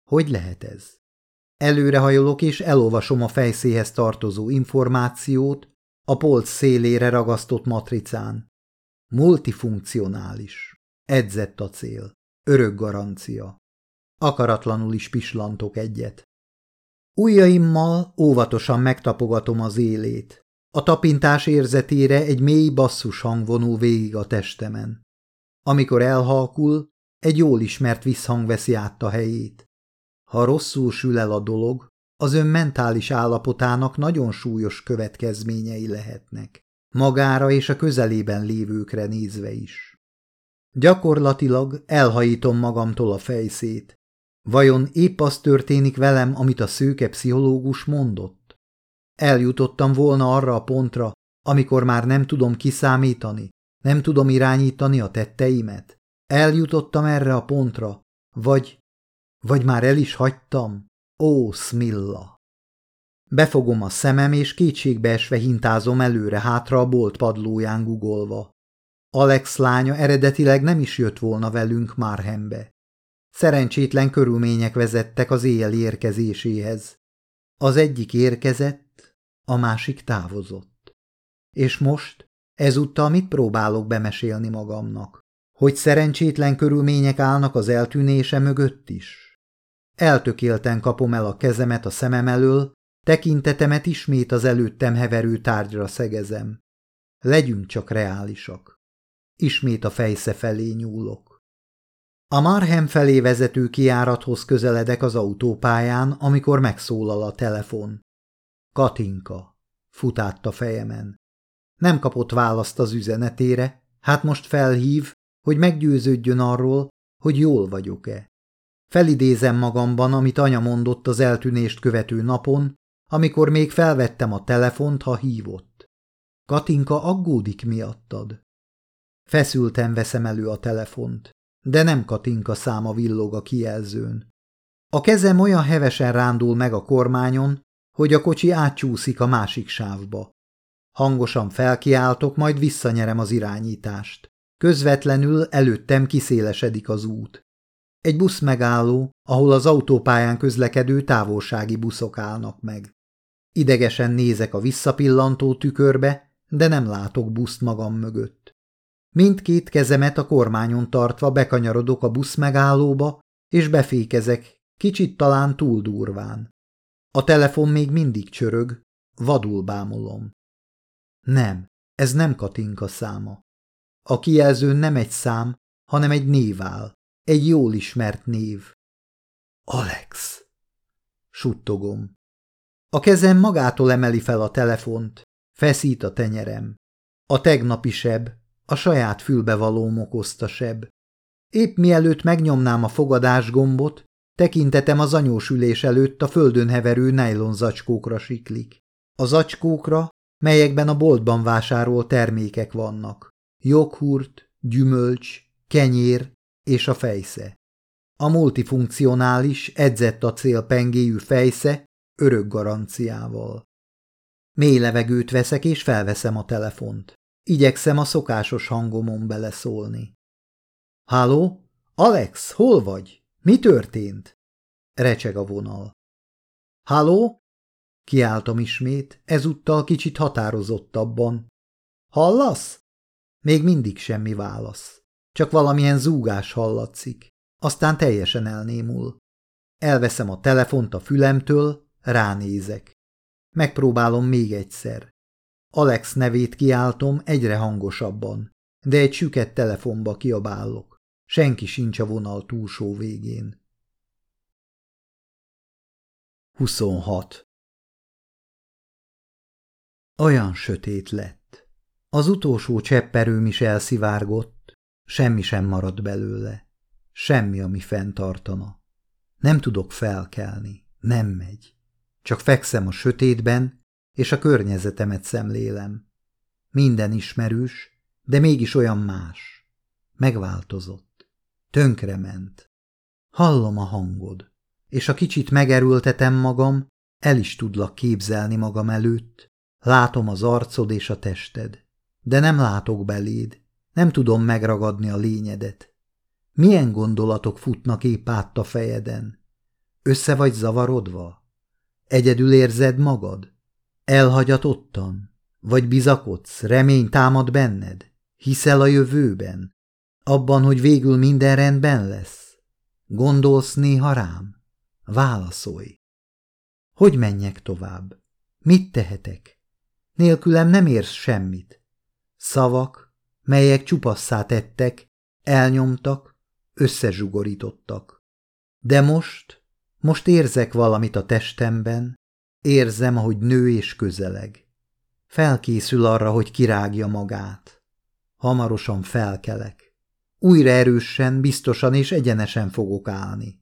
Hogy lehet ez? Előrehajolok és elolvasom a fejszéhez tartozó információt a polc szélére ragasztott matricán. Multifunkcionális. Edzett a cél. Örök garancia. Akaratlanul is pislantok egyet. Ujjaimmal óvatosan megtapogatom az élét. A tapintás érzetére egy mély basszus hang vonul végig a testemen. Amikor elhalkul, egy jól ismert visszhang veszi át a helyét. Ha rosszul sül el a dolog, az ön mentális állapotának nagyon súlyos következményei lehetnek, magára és a közelében lévőkre nézve is. Gyakorlatilag elhajítom magamtól a fejszét. Vajon épp az történik velem, amit a szőke pszichológus mondott? Eljutottam volna arra a pontra, amikor már nem tudom kiszámítani, nem tudom irányítani a tetteimet? Eljutottam erre a pontra, vagy, vagy már el is hagytam? Ó, Smilla! Befogom a szemem, és kétségbeesve hintázom előre-hátra a bolt padlóján gugolva. Alex lánya eredetileg nem is jött volna velünk Márhembe. Szerencsétlen körülmények vezettek az éjjel érkezéséhez. Az egyik érkezett, a másik távozott. És most, ezúttal mit próbálok bemesélni magamnak? Hogy szerencsétlen körülmények állnak az eltűnése mögött is? Eltökélten kapom el a kezemet a szemem elől, tekintetemet ismét az előttem heverő tárgyra szegezem. Legyünk csak reálisak. Ismét a fejsze felé nyúlok. A Marhem felé vezető kiárathoz közeledek az autópályán, amikor megszólal a telefon. Katinka. Futátta fejemen. Nem kapott választ az üzenetére, hát most felhív, hogy meggyőződjön arról, hogy jól vagyok-e. Felidézem magamban, amit anya mondott az eltűnést követő napon, amikor még felvettem a telefont, ha hívott. Katinka aggódik miattad. Feszülten veszem elő a telefont, de nem Katinka száma villog a kijelzőn. A kezem olyan hevesen rándul meg a kormányon, hogy a kocsi átcsúszik a másik sávba. Hangosan felkiáltok, majd visszanyerem az irányítást. Közvetlenül előttem kiszélesedik az út. Egy busz megálló, ahol az autópályán közlekedő távolsági buszok állnak meg. Idegesen nézek a visszapillantó tükörbe, de nem látok buszt magam mögött. Mindkét kezemet a kormányon tartva bekanyarodok a busz megállóba, és befékezek, kicsit talán túl durván. A telefon még mindig csörög, vadul bámulom. Nem, ez nem Katinka száma. A kijelzőn nem egy szám, hanem egy név áll, egy jól ismert név. Alex! Suttogom. A kezem magától emeli fel a telefont, feszít a tenyerem. A tegnapi seb, a saját fülbevalóm okozta seb. Épp mielőtt megnyomnám a fogadás gombot, tekintetem az anyós ülés előtt a földön heverő nejlon zacskókra siklik. A zacskókra, melyekben a boltban vásárolt termékek vannak. Joghurt, gyümölcs, kenyér és a fejsze. A multifunkcionális, edzett acélpengéjű fejsze örök garanciával. Mély levegőt veszek, és felveszem a telefont. Igyekszem a szokásos hangomon beleszólni. Háló? Alex, hol vagy? Mi történt? Recseg a vonal. Háló? Kiáltom ismét, ezúttal kicsit határozottabban. Hallasz? Még mindig semmi válasz. Csak valamilyen zúgás hallatszik. Aztán teljesen elnémul. Elveszem a telefont a fülemtől, ránézek. Megpróbálom még egyszer. Alex nevét kiáltom egyre hangosabban, de egy süket telefonba kiabálok. Senki sincs a vonal túlsó végén. 26. Olyan sötét lett. Az utolsó csepperőm is elszivárgott, semmi sem maradt belőle. Semmi, ami fenntartana. Nem tudok felkelni, nem megy. Csak fekszem a sötétben, és a környezetemet szemlélem. Minden ismerős, de mégis olyan más. Megváltozott. Tönkrement. Hallom a hangod, és a kicsit megerültetem magam, el is tudlak képzelni magam előtt. Látom az arcod és a tested, de nem látok beléd, nem tudom megragadni a lényedet. Milyen gondolatok futnak épp át a fejeden? Össze vagy zavarodva? Egyedül érzed magad? Elhagyatottan? Vagy bizakodsz, remény támad benned? Hiszel a jövőben? Abban, hogy végül minden rendben lesz? Gondolsz néha rám? Válaszolj! Hogy menjek tovább? Mit tehetek? Nélkülem nem érsz semmit. Szavak, melyek csupasszá tettek, elnyomtak, összezsugorítottak. De most, most érzek valamit a testemben, Érzem, ahogy nő és közeleg. Felkészül arra, hogy kirágja magát. Hamarosan felkelek. Újra erősen, biztosan és egyenesen fogok állni.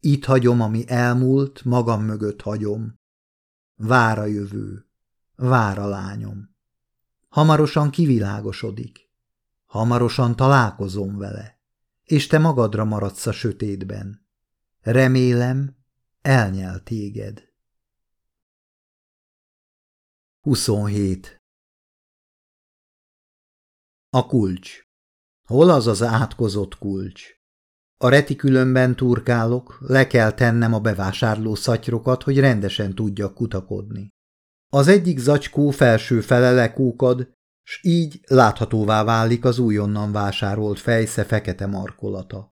Itt hagyom, ami elmúlt, magam mögött hagyom. Vár a jövő. Vár a lányom. Hamarosan kivilágosodik. Hamarosan találkozom vele, és te magadra maradsz a sötétben. Remélem, elnyel téged. 27. A kulcs. Hol az az átkozott kulcs? A retikülönben turkálok, le kell tennem a bevásárló szatyrokat, hogy rendesen tudjak kutakodni. Az egyik zacskó felső fele lekúkad, s így láthatóvá válik az újonnan vásárolt fejsze fekete markolata.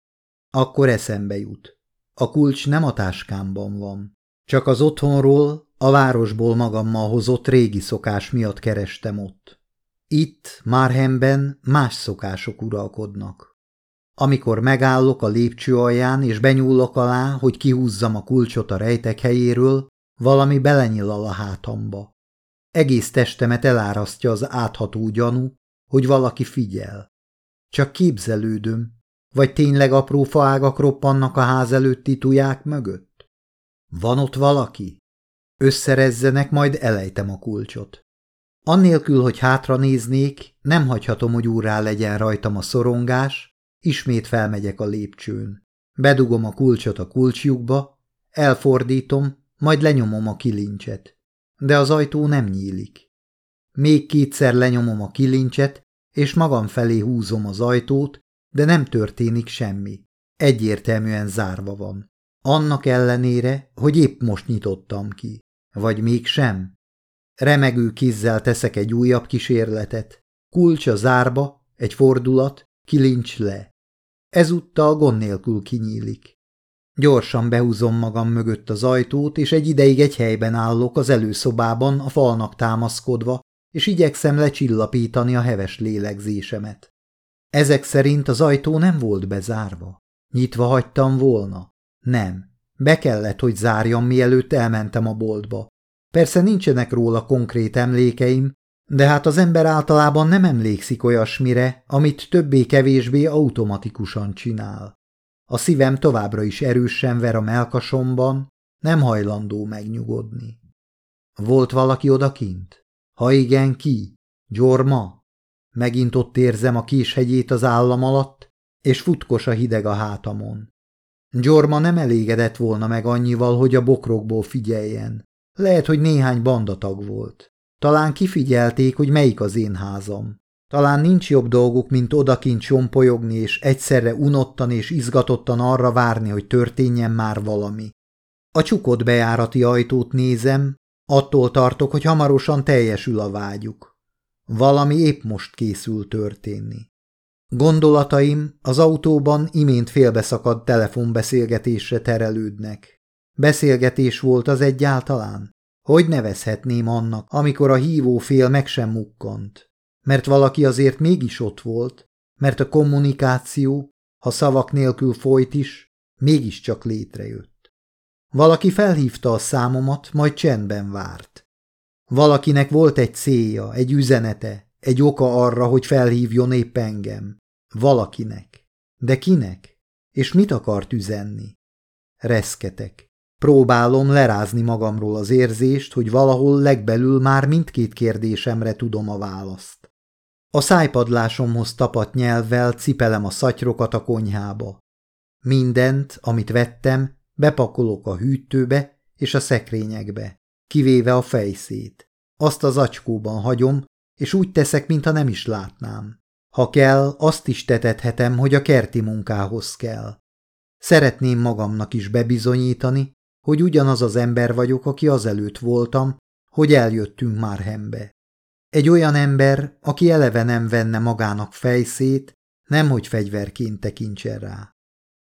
Akkor eszembe jut. A kulcs nem a táskámban van. Csak az otthonról, a városból magammal hozott régi szokás miatt kerestem ott. Itt, Márhemben más szokások uralkodnak. Amikor megállok a lépcső alján és benyúlok alá, hogy kihúzzam a kulcsot a rejtek helyéről, valami belenyilal a hátamba. Egész testemet elárasztja az átható gyanú, hogy valaki figyel. Csak képzelődöm, vagy tényleg apró faágak roppannak a ház előtti tuják mögött? Van ott valaki? Összerezzenek, majd elejtem a kulcsot. Annélkül, hogy hátra néznék, nem hagyhatom, hogy úrrá legyen rajtam a szorongás, ismét felmegyek a lépcsőn. Bedugom a kulcsot a kulcsjukba, elfordítom, majd lenyomom a kilincset. De az ajtó nem nyílik. Még kétszer lenyomom a kilincset, és magam felé húzom az ajtót, de nem történik semmi. Egyértelműen zárva van. Annak ellenére, hogy épp most nyitottam ki. Vagy mégsem? Remegő kézzel teszek egy újabb kísérletet. Kulcs a zárba, egy fordulat, kilincs le. Ezúttal gond nélkül kinyílik. Gyorsan behúzom magam mögött az ajtót, és egy ideig egy helyben állok az előszobában, a falnak támaszkodva, és igyekszem lecsillapítani a heves lélegzésemet. Ezek szerint az ajtó nem volt bezárva. Nyitva hagytam volna? Nem. Be kellett, hogy zárjam, mielőtt elmentem a boltba. Persze nincsenek róla konkrét emlékeim, de hát az ember általában nem emlékszik olyasmire, amit többé-kevésbé automatikusan csinál. A szívem továbbra is erősen ver a melkasomban, nem hajlandó megnyugodni. Volt valaki odakint? Ha igen, ki? Gyorma? Megint ott érzem a késhegyét az állam alatt, és futkos a hideg a hátamon. Gyorma nem elégedett volna meg annyival, hogy a bokrokból figyeljen. Lehet, hogy néhány bandatag volt. Talán kifigyelték, hogy melyik az én házam. Talán nincs jobb dolguk, mint odakint csompolyogni, és egyszerre unottan és izgatottan arra várni, hogy történjen már valami. A csukott bejárati ajtót nézem, attól tartok, hogy hamarosan teljesül a vágyuk. Valami épp most készül történni. Gondolataim az autóban imént félbeszakadt telefonbeszélgetésre terelődnek. Beszélgetés volt az egyáltalán? Hogy nevezhetném annak, amikor a hívó fél meg sem mukkant? Mert valaki azért mégis ott volt, mert a kommunikáció, ha szavak nélkül folyt is, mégiscsak létrejött. Valaki felhívta a számomat, majd csendben várt. Valakinek volt egy célja, egy üzenete, egy oka arra, hogy felhívjon épp engem. Valakinek. De kinek? És mit akart üzenni? Reszketek. Próbálom lerázni magamról az érzést, hogy valahol legbelül már mindkét kérdésemre tudom a választ. A szájpadlásomhoz tapadt nyelvvel cipelem a szatyrokat a konyhába. Mindent, amit vettem, bepakolok a hűtőbe és a szekrényekbe, kivéve a fejszét. Azt az acskóban hagyom, és úgy teszek, mintha nem is látnám. Ha kell, azt is tetethetem, hogy a kerti munkához kell. Szeretném magamnak is bebizonyítani, hogy ugyanaz az ember vagyok, aki azelőtt voltam, hogy eljöttünk már hembe. Egy olyan ember, aki eleve nem venne magának fejszét, nemhogy fegyverként tekintsen rá.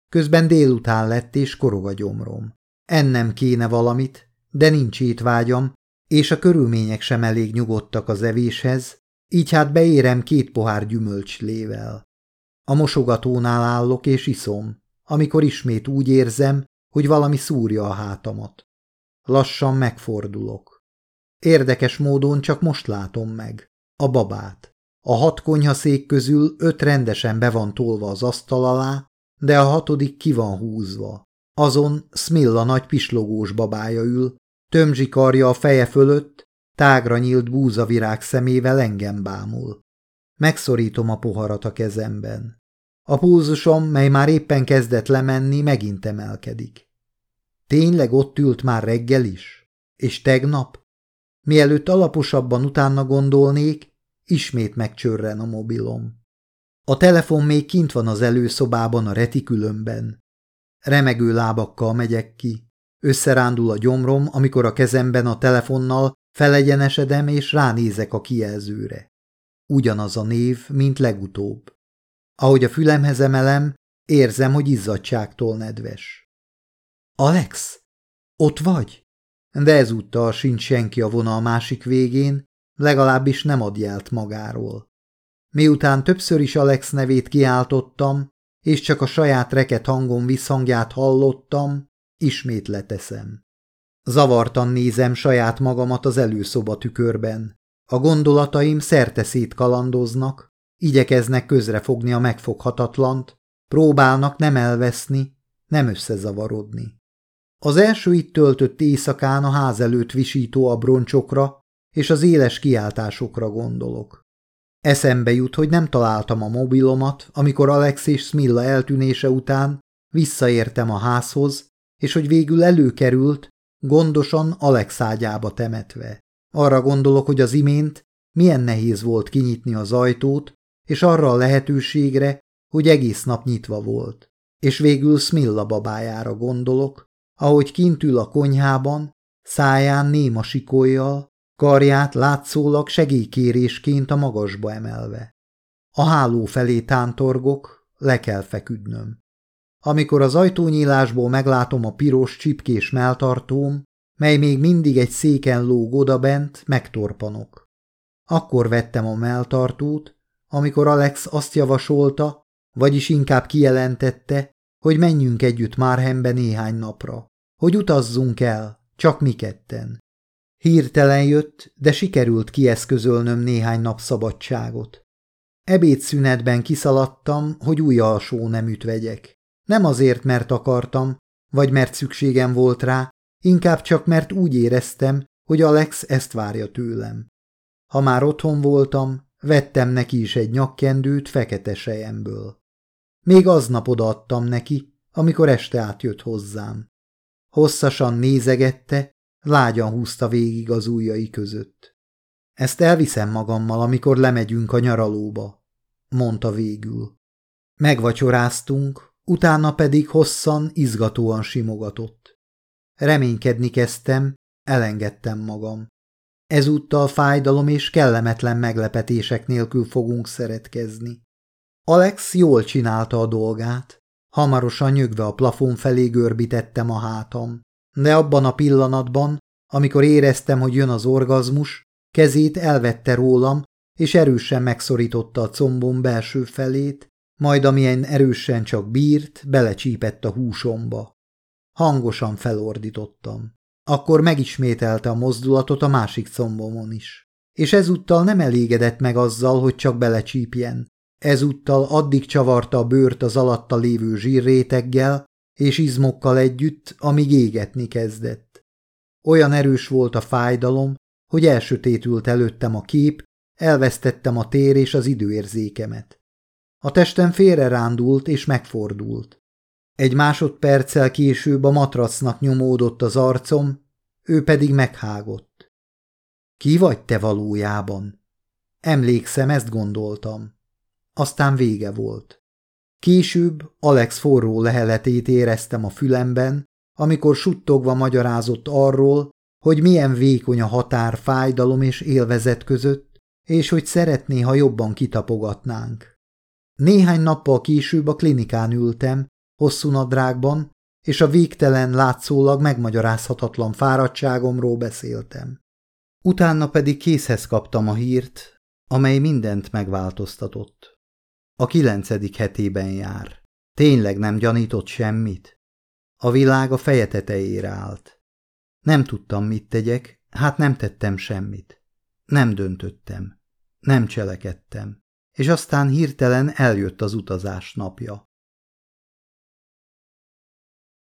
Közben délután lett és korog a gyomrom. Ennem kéne valamit, de nincs étvágyam, és a körülmények sem elég nyugodtak az evéshez, így hát beérem két pohár gyümölcslével. A mosogatónál állok és iszom, amikor ismét úgy érzem, hogy valami szúrja a hátamat. Lassan megfordulok. Érdekes módon csak most látom meg. A babát. A hat konyhaszék közül öt rendesen be van tolva az asztal alá, de a hatodik ki van húzva. Azon Smilla nagy pislogós babája ül, tömzsi karja a feje fölött, tágra nyílt búzavirág szemével engem bámul. Megszorítom a poharat a kezemben. A pulzusom, mely már éppen kezdett lemenni, megint emelkedik. Tényleg ott ült már reggel is? És tegnap? Mielőtt alaposabban utána gondolnék, ismét megcsörren a mobilom. A telefon még kint van az előszobában a retikülömben. Remegő lábakkal megyek ki. Összerándul a gyomrom, amikor a kezemben a telefonnal felegyenesedem és ránézek a kijelzőre. Ugyanaz a név, mint legutóbb. Ahogy a fülemhez emelem, érzem, hogy izzadságtól nedves. Alex, ott vagy? De ezúttal sincs senki a vonal másik végén, legalábbis nem ad jelt magáról. Miután többször is Alex nevét kiáltottam, és csak a saját reket hangom visszhangját hallottam, ismét leteszem. Zavartan nézem saját magamat az előszoba tükörben. A gondolataim szerte kalandoznak, igyekeznek közrefogni a megfoghatatlant, próbálnak nem elveszni, nem összezavarodni. Az első itt töltött éjszakán a ház előtt visító abroncsokra és az éles kiáltásokra gondolok. Eszembe jut, hogy nem találtam a mobilomat, amikor Alex és Smilla eltűnése után visszaértem a házhoz, és hogy végül előkerült, gondosan Alex ágyába temetve. Arra gondolok, hogy az imént milyen nehéz volt kinyitni az ajtót, és arra a lehetőségre, hogy egész nap nyitva volt. És végül Smilla babájára gondolok, ahogy kint ül a konyhában, száján néma sikolyjal, karját látszólag segélykérésként a magasba emelve. A háló felé tántorgok, le kell feküdnöm. Amikor az ajtónyílásból meglátom a piros csipkés melltartóm, mely még mindig egy széken lóg odabent, megtorpanok. Akkor vettem a melltartót, amikor Alex azt javasolta, vagyis inkább kijelentette, hogy menjünk együtt Márhembe néhány napra, hogy utazzunk el, csak mi ketten. Hirtelen jött, de sikerült kieszközölnöm néhány nap szabadságot. Ebédszünetben kiszaladtam, hogy új alsó neműt vegyek. Nem azért, mert akartam, vagy mert szükségem volt rá, inkább csak mert úgy éreztem, hogy Alex ezt várja tőlem. Ha már otthon voltam, vettem neki is egy nyakkendőt fekete sejemből. Még aznap odaadtam neki, amikor este átjött hozzám. Hosszasan nézegette, lágyan húzta végig az ujjai között. Ezt elviszem magammal, amikor lemegyünk a nyaralóba, mondta végül. Megvacsoráztunk, utána pedig hosszan, izgatóan simogatott. Reménykedni kezdtem, elengedtem magam. Ezúttal fájdalom és kellemetlen meglepetések nélkül fogunk szeretkezni. Alex jól csinálta a dolgát. Hamarosan nyögve a plafon felé görbítettem a hátam. De abban a pillanatban, amikor éreztem, hogy jön az orgazmus, kezét elvette rólam, és erősen megszorította a combom belső felét, majd amilyen erősen csak bírt, belecsípett a húsomba. Hangosan felordítottam. Akkor megismételte a mozdulatot a másik combomon is. És ezúttal nem elégedett meg azzal, hogy csak belecsípjen. Ezúttal addig csavarta a bőrt az alatta lévő zsírréteggel és izmokkal együtt, amíg égetni kezdett. Olyan erős volt a fájdalom, hogy elsötétült előttem a kép, elvesztettem a tér és az időérzékemet. A testem félre rándult és megfordult. Egy másodperccel később a matracnak nyomódott az arcom, ő pedig meghágott. Ki vagy te valójában? Emlékszem, ezt gondoltam. Aztán vége volt. Később Alex forró leheletét éreztem a fülemben, amikor suttogva magyarázott arról, hogy milyen vékony a határ fájdalom és élvezet között, és hogy szeretné, ha jobban kitapogatnánk. Néhány nappal később a klinikán ültem, hosszú nadrágban, és a végtelen látszólag megmagyarázhatatlan fáradtságomról beszéltem. Utána pedig készhez kaptam a hírt, amely mindent megváltoztatott. A kilencedik hetében jár. Tényleg nem gyanított semmit? A világ a feje tetejére állt. Nem tudtam, mit tegyek, hát nem tettem semmit. Nem döntöttem. Nem cselekedtem. És aztán hirtelen eljött az utazás napja.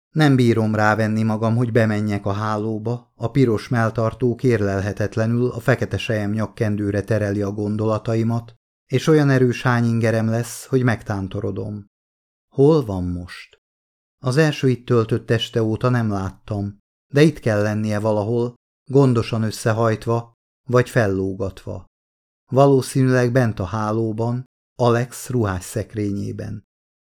Nem bírom rávenni magam, hogy bemenjek a hálóba, a piros melltartó kérlelhetetlenül a fekete sejem nyakkendőre tereli a gondolataimat, és olyan erős hányingerem lesz, hogy megtántorodom. Hol van most? Az első itt töltött este óta nem láttam, de itt kell lennie valahol, gondosan összehajtva, vagy fellógatva. Valószínűleg bent a hálóban, Alex ruhás szekrényében.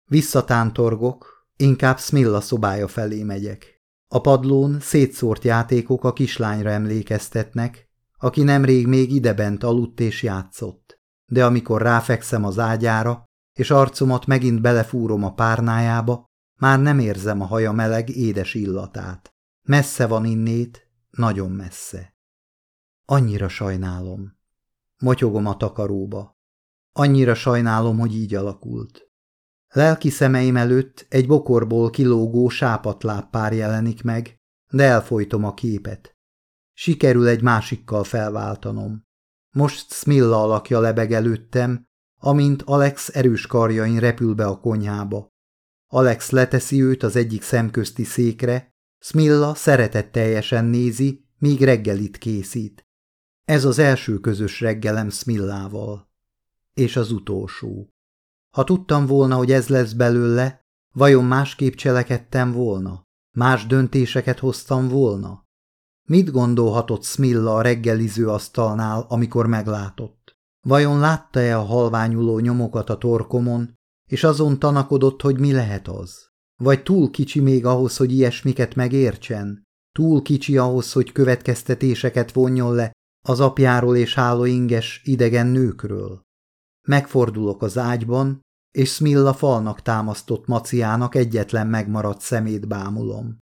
Visszatántorgok, inkább Smilla szobája felé megyek. A padlón szétszórt játékok a kislányra emlékeztetnek, aki nemrég még idebent aludt és játszott. De amikor ráfekszem az ágyára, és arcomat megint belefúrom a párnájába, már nem érzem a haja meleg, édes illatát. Messze van innét, nagyon messze. Annyira sajnálom. Motyogom a takaróba. Annyira sajnálom, hogy így alakult. Lelki szemeim előtt egy bokorból kilógó sápatláb jelenik meg, de elfolytom a képet. Sikerül egy másikkal felváltanom. Most Smilla alakja lebeg előttem, amint Alex erős karjain repül be a konyhába. Alex leteszi őt az egyik szemközti székre, Smilla szeretetteljesen nézi, míg reggelit készít. Ez az első közös reggelem Smillával. És az utolsó. Ha tudtam volna, hogy ez lesz belőle, vajon másképp cselekedtem volna? Más döntéseket hoztam volna? Mit gondolhatott Smilla a reggeliző asztalnál, amikor meglátott? Vajon látta-e a halványuló nyomokat a torkomon, és azon tanakodott, hogy mi lehet az? Vagy túl kicsi még ahhoz, hogy ilyesmiket megértsen? Túl kicsi ahhoz, hogy következtetéseket vonjon le az apjáról és hálóinges idegen nőkről? Megfordulok az ágyban, és Smilla falnak támasztott maciának egyetlen megmaradt szemét bámulom.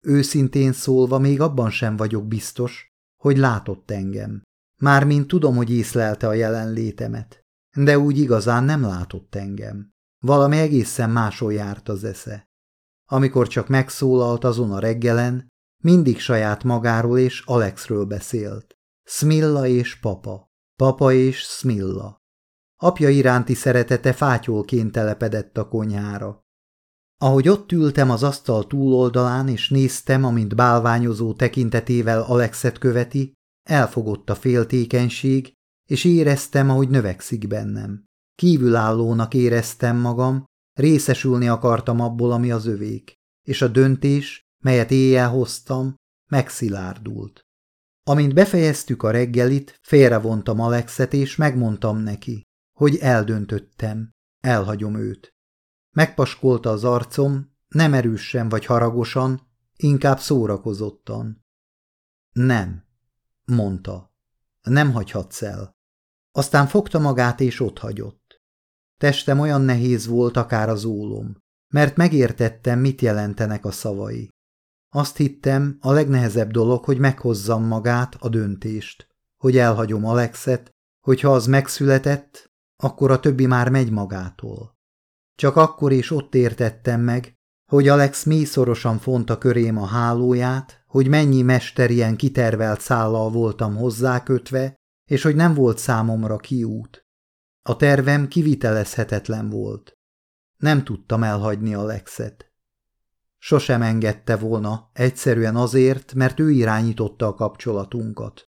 Őszintén szólva még abban sem vagyok biztos, hogy látott engem. Mármint tudom, hogy észlelte a jelenlétemet, de úgy igazán nem látott engem. Valami egészen máshol járt az esze. Amikor csak megszólalt azon a reggelen, mindig saját magáról és Alexről beszélt. Smilla és papa. Papa és Smilla. Apja iránti szeretete fátyolként telepedett a konyhára. Ahogy ott ültem az asztal túloldalán, és néztem, amint bálványozó tekintetével Alexet követi, elfogott a féltékenység, és éreztem, ahogy növekszik bennem. Kívülállónak éreztem magam, részesülni akartam abból, ami az övék, és a döntés, melyet éjjel hoztam, megszilárdult. Amint befejeztük a reggelit, félrevontam Alexet, és megmondtam neki, hogy eldöntöttem, elhagyom őt. Megpaskolta az arcom, nem erősen vagy haragosan, inkább szórakozottan. Nem, mondta, nem hagyhatsz el. Aztán fogta magát és otthagyott. Testem olyan nehéz volt akár az ólom, mert megértettem, mit jelentenek a szavai. Azt hittem, a legnehezebb dolog, hogy meghozzam magát, a döntést, hogy elhagyom Alexet, hogyha az megszületett, akkor a többi már megy magától. Csak akkor is ott értettem meg, hogy Alex mély szorosan fonta körém a hálóját, hogy mennyi mesterien kitervelt szállal voltam hozzákötve, és hogy nem volt számomra kiút. A tervem kivitelezhetetlen volt. Nem tudtam elhagyni Alexet. Sosem engedte volna, egyszerűen azért, mert ő irányította a kapcsolatunkat.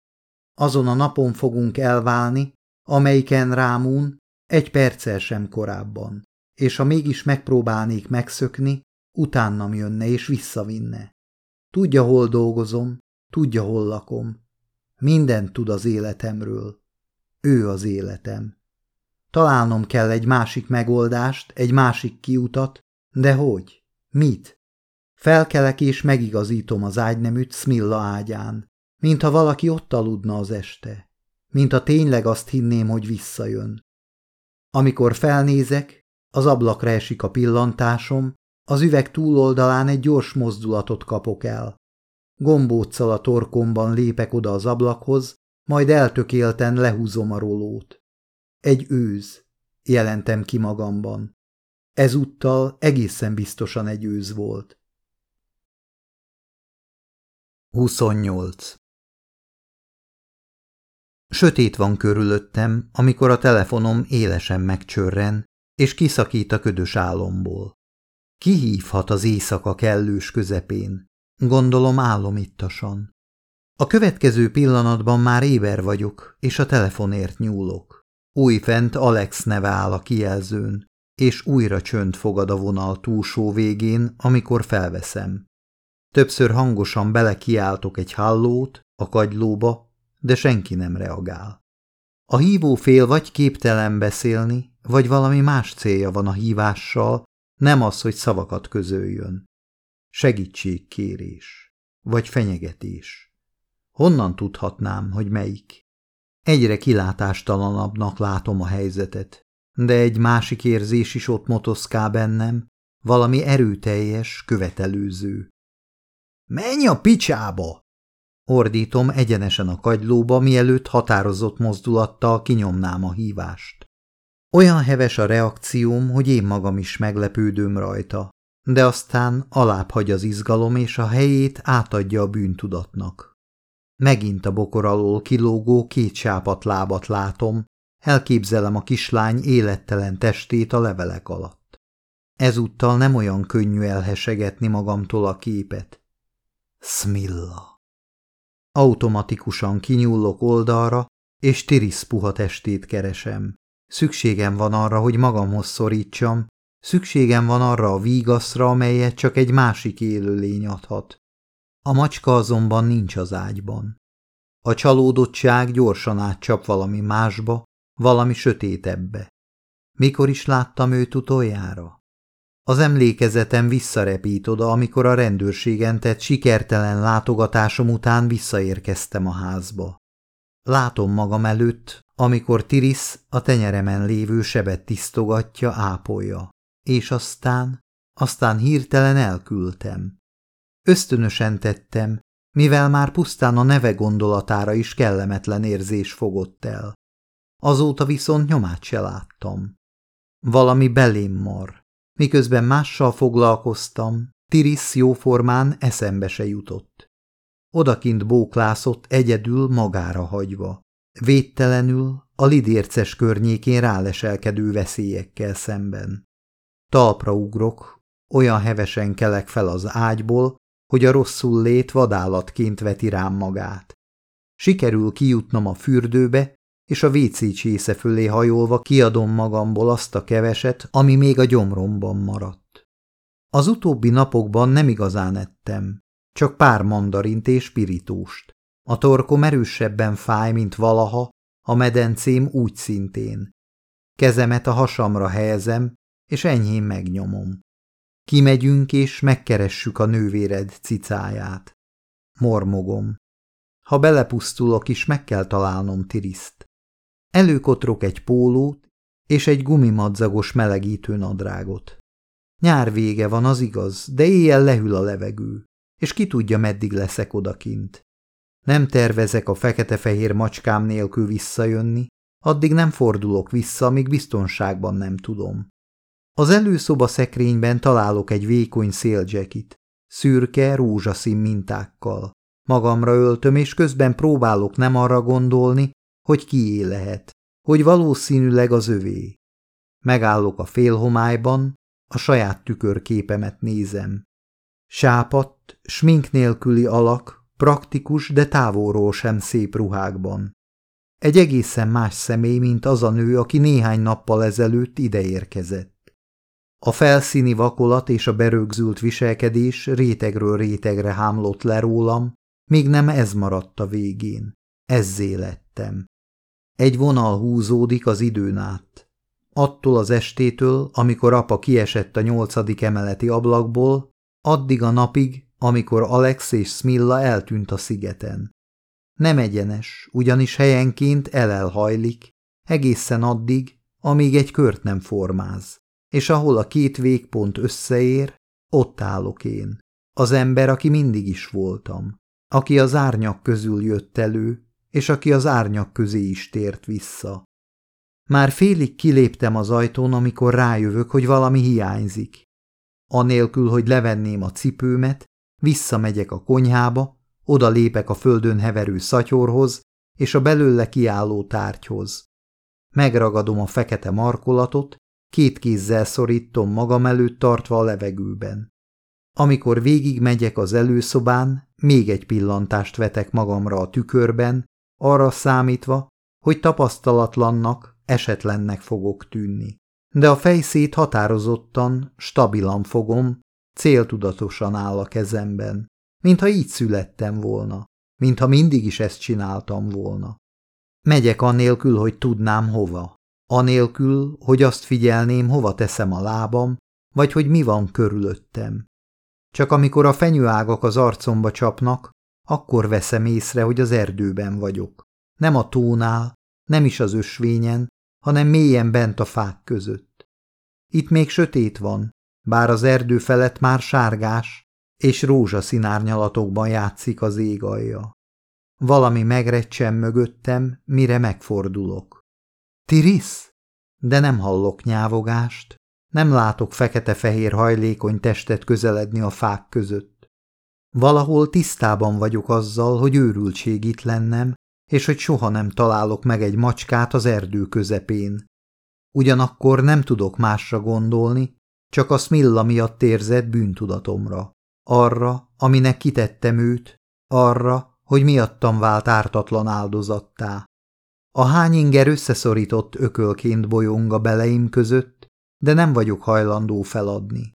Azon a napon fogunk elválni, amelyiken rámún, egy perccel sem korábban, és ha mégis megpróbálnék megszökni, utánam jönne és visszavinne. Tudja, hol dolgozom, tudja, hol lakom. Mindent tud az életemről. Ő az életem. Találnom kell egy másik megoldást, egy másik kiutat, de hogy? Mit? Felkelek és megigazítom az ágyneműt Smilla ágyán, mintha valaki ott aludna az este, mintha tényleg azt hinném, hogy visszajön. Amikor felnézek, az ablakra esik a pillantásom, az üveg túloldalán egy gyors mozdulatot kapok el. Gombóccal a torkomban lépek oda az ablakhoz, majd eltökélten lehúzom a rolót. Egy őz, jelentem ki magamban. Ezúttal egészen biztosan egy őz volt. 28. Sötét van körülöttem, amikor a telefonom élesen megcsörren, és kiszakít a ködös álomból. Kihívhat az éjszaka kellős közepén. Gondolom álomittasan. A következő pillanatban már éber vagyok, és a telefonért nyúlok. Újfent Alex neve áll a kijelzőn, és újra csönd fogad a vonal túlsó végén, amikor felveszem. Többször hangosan belekiáltok egy hallót a kagylóba, de senki nem reagál. A hívó fél vagy képtelen beszélni, vagy valami más célja van a hívással, nem az, hogy szavakat közöljön. Segítségkérés. Vagy fenyegetés. Honnan tudhatnám, hogy melyik? Egyre kilátástalanabbnak látom a helyzetet, de egy másik érzés is ott motoszkál bennem, valami erőteljes, követelőző. Menj a picsába! Ordítom egyenesen a kagylóba, mielőtt határozott mozdulattal kinyomnám a hívást. Olyan heves a reakcióm, hogy én magam is meglepődöm rajta, de aztán alább hagy az izgalom, és a helyét átadja a bűntudatnak. Megint a bokor alól kilógó két sápat lábat látom, elképzelem a kislány élettelen testét a levelek alatt. Ezúttal nem olyan könnyű elhesegetni magamtól a képet. Smilla. Automatikusan kinyúlok oldalra, és Tiris puha testét keresem. Szükségem van arra, hogy magamhoz szorítsam, szükségem van arra a vígaszra, amelyet csak egy másik élőlény adhat. A macska azonban nincs az ágyban. A csalódottság gyorsan átcsap valami másba, valami sötétebbe. Mikor is láttam őt utoljára? Az emlékezetem visszarepít oda, amikor a rendőrségen tett sikertelen látogatásom után visszaérkeztem a házba. Látom magam előtt, amikor Tiris a tenyeremen lévő sebet tisztogatja, ápolja, és aztán, aztán hirtelen elküldtem. Ösztönösen tettem, mivel már pusztán a neve gondolatára is kellemetlen érzés fogott el. Azóta viszont nyomát se láttam. Valami belém mar. Miközben mással foglalkoztam, Tiris jóformán eszembe se jutott. Odakint bóklászott egyedül magára hagyva, védtelenül a lidérces környékén ráleselkedő veszélyekkel szemben. Talpra ugrok, olyan hevesen kelek fel az ágyból, hogy a rosszul lét vadállatként veti rám magát. Sikerül kijutnom a fürdőbe, és a WC csésze fölé hajolva kiadom magamból azt a keveset, ami még a gyomromban maradt. Az utóbbi napokban nem igazán ettem, csak pár mandarint és spiritóst. A torkom erősebben fáj, mint valaha, a medencém úgy szintén. Kezemet a hasamra helyezem, és enyhén megnyomom. Kimegyünk és megkeressük a nővéred cicáját. Mormogom. Ha belepusztulok is, meg kell találnom Tiriszt. Előkotrok egy pólót és egy gumimadzagos melegítő nadrágot. Nyár vége van, az igaz, de éjjel lehűl a levegő, és ki tudja, meddig leszek odakint. Nem tervezek a fekete-fehér macskám nélkül visszajönni, addig nem fordulok vissza, amíg biztonságban nem tudom. Az előszoba szekrényben találok egy vékony széldzsekit, szürke, rózsaszín mintákkal. Magamra öltöm, és közben próbálok nem arra gondolni, hogy kié lehet, hogy valószínűleg az övé. Megállok a félhomályban, a saját tükörképemet nézem. Sápadt, smink nélküli alak, praktikus, de távolról sem szép ruhákban. Egy egészen más személy, mint az a nő, aki néhány nappal ezelőtt ideérkezett. A felszíni vakolat és a berögzült viselkedés rétegről rétegre hámlott le rólam, még nem ez maradt a végén. Ezzé lettem. Egy vonal húzódik az időn át. Attól az estétől, amikor apa kiesett a nyolcadik emeleti ablakból, addig a napig, amikor Alex és Smilla eltűnt a szigeten. Nem egyenes, ugyanis helyenként elelhajlik, egészen addig, amíg egy kört nem formáz és ahol a két végpont összeér, ott állok én. Az ember, aki mindig is voltam. Aki az árnyak közül jött elő, és aki az árnyak közé is tért vissza. Már félig kiléptem az ajtón, amikor rájövök, hogy valami hiányzik. Anélkül, hogy levenném a cipőmet, visszamegyek a konyhába, oda lépek a földön heverő szatyorhoz és a belőle kiálló tárgyhoz. Megragadom a fekete markolatot, két kézzel szorítom magam előtt tartva a levegőben. Amikor végig megyek az előszobán, még egy pillantást vetek magamra a tükörben, arra számítva, hogy tapasztalatlannak, esetlennek fogok tűnni. De a fejszét határozottan, stabilan fogom, céltudatosan áll a kezemben, mintha így születtem volna, mintha mindig is ezt csináltam volna. Megyek anélkül, hogy tudnám hova, anélkül, hogy azt figyelném, hova teszem a lábam, vagy hogy mi van körülöttem. Csak amikor a fenyőágak az arcomba csapnak, akkor veszem észre, hogy az erdőben vagyok. Nem a tónál, nem is az ösvényen, hanem mélyen bent a fák között. Itt még sötét van, bár az erdő felett már sárgás, és rózsaszín árnyalatokban játszik az ég alja. Valami megrecsen mögöttem, mire megfordulok. Tirisz? De nem hallok nyávogást, nem látok fekete-fehér hajlékony testet közeledni a fák között. Valahol tisztában vagyok azzal, hogy őrültség itt lennem, és hogy soha nem találok meg egy macskát az erdő közepén. Ugyanakkor nem tudok másra gondolni, csak a Smilla miatt érzett bűntudatomra. Arra, aminek kitettem őt, arra, hogy miattam vált ártatlan áldozattá. A hányinger összeszorított ökölként bolyong a beleim között, de nem vagyok hajlandó feladni.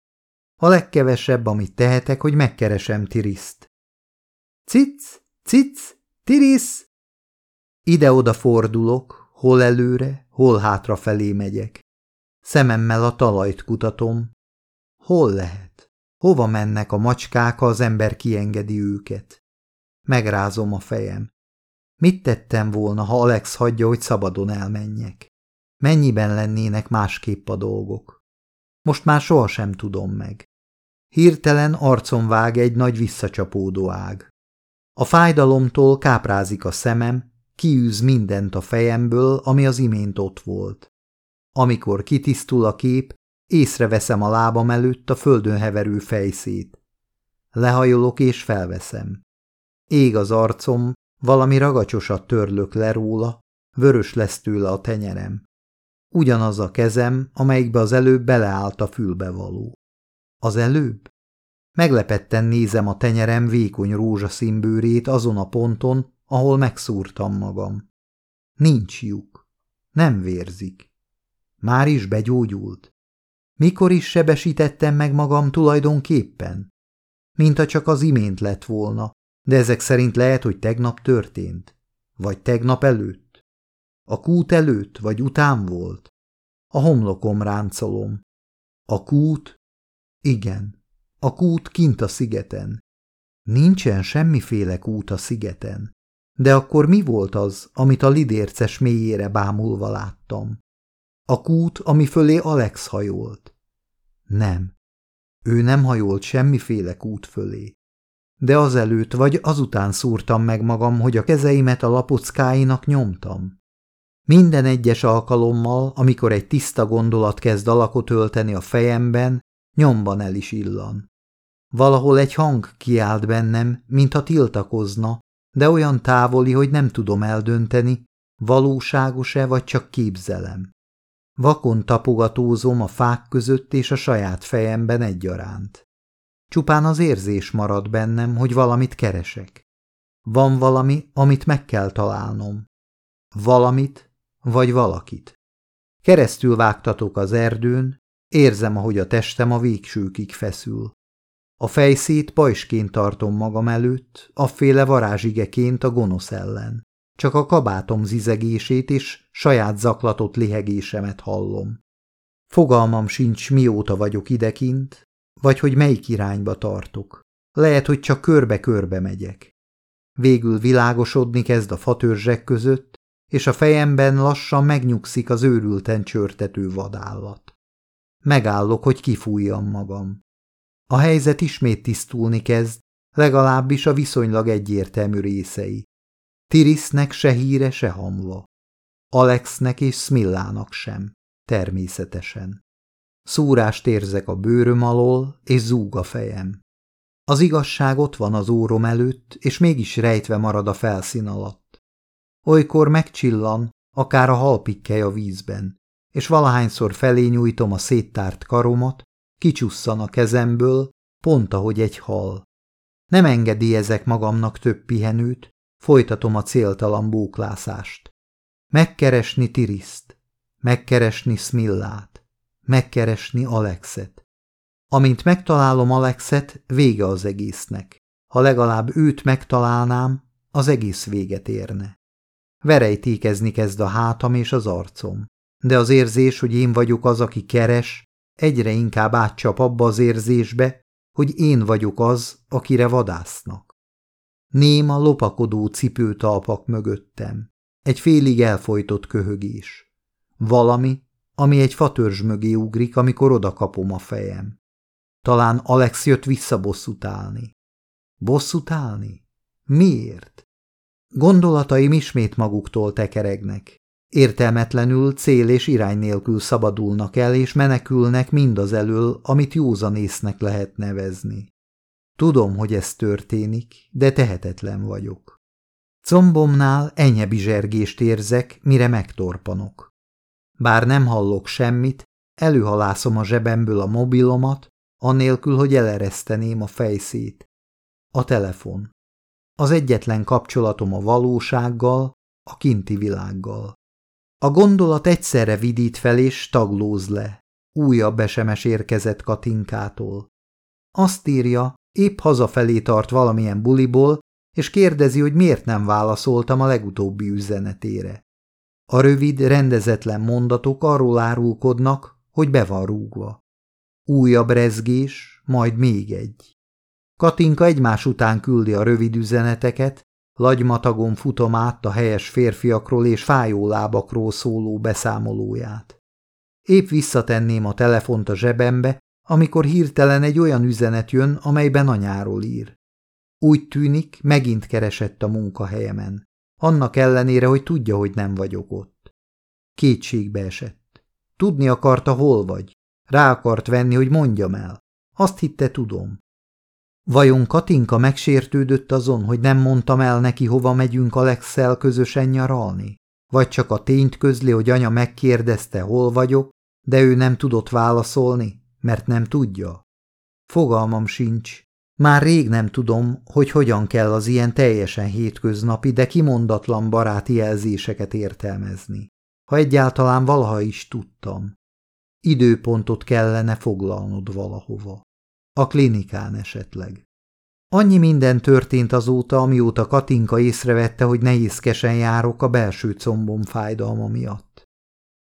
A legkevesebb, amit tehetek, hogy megkeresem Tiriszt. Cic, cic, Tirisz! Ide-oda fordulok, hol előre, hol hátra felé megyek. Szememmel a talajt kutatom. Hol lehet? Hova mennek a macskák, ha az ember kiengedi őket? Megrázom a fejem. Mit tettem volna, ha Alex hagyja, hogy szabadon elmenjek? Mennyiben lennének másképp a dolgok? Most már sohasem tudom meg. Hirtelen arcom vág egy nagy visszacsapódó ág. A fájdalomtól káprázik a szemem, kiűz mindent a fejemből, ami az imént ott volt. Amikor kitisztul a kép, észreveszem a lábam előtt a földön heverő fejszét. Lehajolok és felveszem. Ég az arcom, valami ragacsosat törlök le róla, vörös lesz tőle a tenyerem. Ugyanaz a kezem, amelyikbe az előbb beleállt a fülbevaló. Az előbb? Meglepetten nézem a tenyerem vékony rózsaszínbőrét azon a ponton, ahol megszúrtam magam. Nincs lyuk. Nem vérzik. Már is begyógyult. Mikor is sebesítettem meg magam tulajdonképpen? Mintha csak az imént lett volna, de ezek szerint lehet, hogy tegnap történt. Vagy tegnap előtt. A kút előtt, vagy után volt. A homlokom ráncolom. A kút? Igen. A kút kint a szigeten. Nincsen semmiféle kút a szigeten. De akkor mi volt az, amit a lidérces mélyére bámulva láttam? A kút, ami fölé Alex hajolt. Nem. Ő nem hajolt semmiféle kút fölé. De azelőtt vagy azután szúrtam meg magam, hogy a kezeimet a lapockáinak nyomtam. Minden egyes alkalommal, amikor egy tiszta gondolat kezd alakot ölteni a fejemben, nyomban el is illan. Valahol egy hang kiált bennem, mintha tiltakozna, de olyan távoli, hogy nem tudom eldönteni, valóságos-e vagy csak képzelem. Vakon tapogatózom a fák között és a saját fejemben egyaránt. Csupán az érzés marad bennem, hogy valamit keresek. Van valami, amit meg kell találnom. Valamit, vagy valakit. Keresztül vágtatok az erdőn, érzem, ahogy a testem a végsőkig feszül. A fejszét pajsként tartom magam előtt, afféle varázsigeként a gonosz ellen. Csak a kabátom zizegését és saját zaklatott lihegésemet hallom. Fogalmam sincs, mióta vagyok idekint, vagy hogy melyik irányba tartok. Lehet, hogy csak körbe-körbe megyek. Végül világosodni kezd a fatörzsek között, és a fejemben lassan megnyugszik az őrülten csörtető vadállat. Megállok, hogy kifújjam magam. A helyzet ismét tisztulni kezd, legalábbis a viszonylag egyértelmű részei. Tirisznek se híre, se hamva. Alexnek és Smillának sem, természetesen. Szúrást érzek a bőröm alól, és zúg a fejem. Az igazság ott van az órom előtt, és mégis rejtve marad a felszín alatt. Olykor megcsillan, akár a halpikkely a vízben, és valahányszor felé nyújtom a széttárt karomat, kicsusszan a kezemből, pont ahogy egy hal. Nem engedélyezek magamnak több pihenőt, folytatom a céltalan bóklászást. Megkeresni Tiriszt, megkeresni Smillát, megkeresni Alexet. Amint megtalálom Alexet, vége az egésznek. Ha legalább őt megtalálnám, az egész véget érne. Verejtékezni kezd a hátam és az arcom, de az érzés, hogy én vagyok az, aki keres, egyre inkább átcsap abba az érzésbe, hogy én vagyok az, akire vadásznak. Néma lopakodó cipőtalpak mögöttem. Egy félig elfolytott köhögés. Valami, ami egy fatörzs mögé ugrik, amikor oda kapom a fejem. Talán Alex jött vissza bosszút állni. Miért? Gondolataim ismét maguktól tekeregnek. Értelmetlenül cél és irány nélkül szabadulnak el, és menekülnek mindaz elől, amit józanésznek lehet nevezni. Tudom, hogy ez történik, de tehetetlen vagyok. Combomnál enyhe bizsergést érzek, mire megtorpanok. Bár nem hallok semmit, előhalászom a zsebemből a mobilomat, anélkül, hogy elereszteném a fejszét. A telefon. Az egyetlen kapcsolatom a valósággal, a kinti világgal. A gondolat egyszerre vidít fel és taglóz le. Újabb esemes érkezett Katinkától. Azt írja, épp hazafelé tart valamilyen buliból, és kérdezi, hogy miért nem válaszoltam a legutóbbi üzenetére. A rövid, rendezetlen mondatok arról árulkodnak, hogy be van rúgva. Újabb rezgés, majd még egy. Katinka egymás után küldi a rövid üzeneteket, lagymatagon futom át a helyes férfiakról és fájó lábakról szóló beszámolóját. Épp visszatenném a telefont a zsebembe, amikor hirtelen egy olyan üzenet jön, amelyben anyáról ír. Úgy tűnik, megint keresett a munkahelyemen, annak ellenére, hogy tudja, hogy nem vagyok ott. Kétségbe esett. Tudni akarta, hol vagy. Rá akart venni, hogy mondjam el. Azt hitte, tudom. Vajon Katinka megsértődött azon, hogy nem mondtam el neki, hova megyünk Alexel közösen nyaralni? Vagy csak a tényt közli, hogy anya megkérdezte, hol vagyok, de ő nem tudott válaszolni, mert nem tudja? Fogalmam sincs. Már rég nem tudom, hogy hogyan kell az ilyen teljesen hétköznapi, de kimondatlan baráti jelzéseket értelmezni. Ha egyáltalán valaha is tudtam. Időpontot kellene foglalnod valahova. A klinikán esetleg. Annyi minden történt azóta, amióta Katinka észrevette, hogy nehézkesen járok a belső combom fájdalma miatt.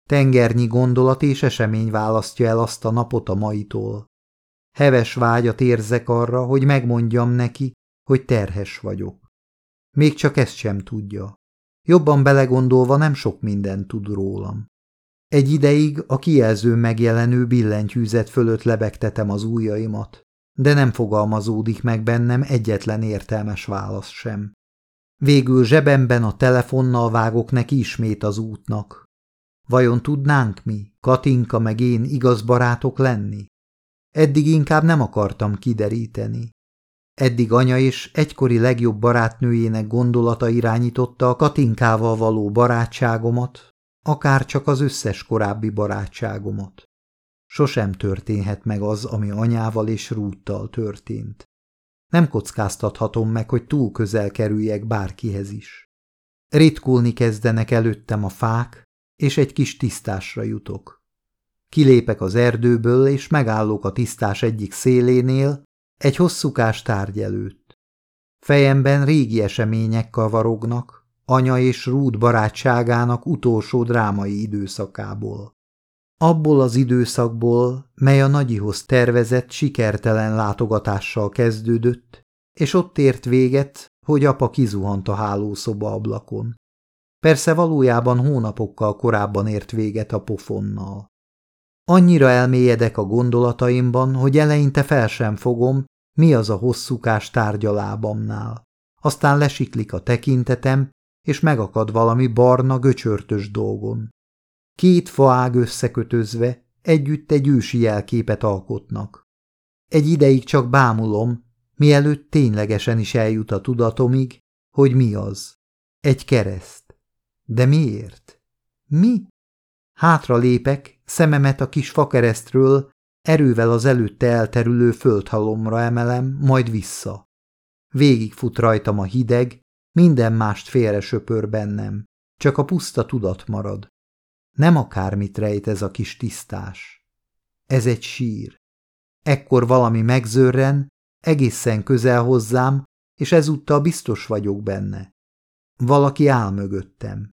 Tengernyi gondolat és esemény választja el azt a napot a maitól. Heves vágyat érzek arra, hogy megmondjam neki, hogy terhes vagyok. Még csak ezt sem tudja. Jobban belegondolva nem sok mindent tud rólam. Egy ideig a kijelző megjelenő billentyűzet fölött lebegtetem az ujjaimat de nem fogalmazódik meg bennem egyetlen értelmes válasz sem. Végül zsebemben a telefonnal vágok neki ismét az útnak. Vajon tudnánk mi, Katinka meg én igaz barátok lenni? Eddig inkább nem akartam kideríteni. Eddig anya és egykori legjobb barátnőjének gondolata irányította a Katinkával való barátságomat, akár csak az összes korábbi barátságomat. Sosem történhet meg az, ami anyával és rúttal történt. Nem kockáztathatom meg, hogy túl közel kerüljek bárkihez is. Ritkulni kezdenek előttem a fák, és egy kis tisztásra jutok. Kilépek az erdőből, és megállok a tisztás egyik szélénél, egy hosszúkás tárgy előtt. Fejemben régi események kavarognak, anya és Rút barátságának utolsó drámai időszakából. Abból az időszakból, mely a nagyihoz tervezett sikertelen látogatással kezdődött, és ott ért véget, hogy apa kizuhant a hálószoba ablakon. Persze valójában hónapokkal korábban ért véget a pofonnal. Annyira elmélyedek a gondolataimban, hogy eleinte fel sem fogom, mi az a hosszúkás tárgyalábamnál. Aztán lesiklik a tekintetem, és megakad valami barna, göcsörtös dolgon. Két faág összekötözve együtt egy ősi jelképet alkotnak. Egy ideig csak bámulom, mielőtt ténylegesen is eljut a tudatomig, hogy mi az. Egy kereszt. De miért? Mi? Hátra lépek, szememet a kis fakeresztről, erővel az előtte elterülő földhalomra emelem, majd vissza. Végigfut rajtam a hideg, minden mást félre söpör bennem, csak a puszta tudat marad. Nem akármit rejt ez a kis tisztás. Ez egy sír. Ekkor valami megzörren, egészen közel hozzám, és ezúttal biztos vagyok benne. Valaki áll mögöttem.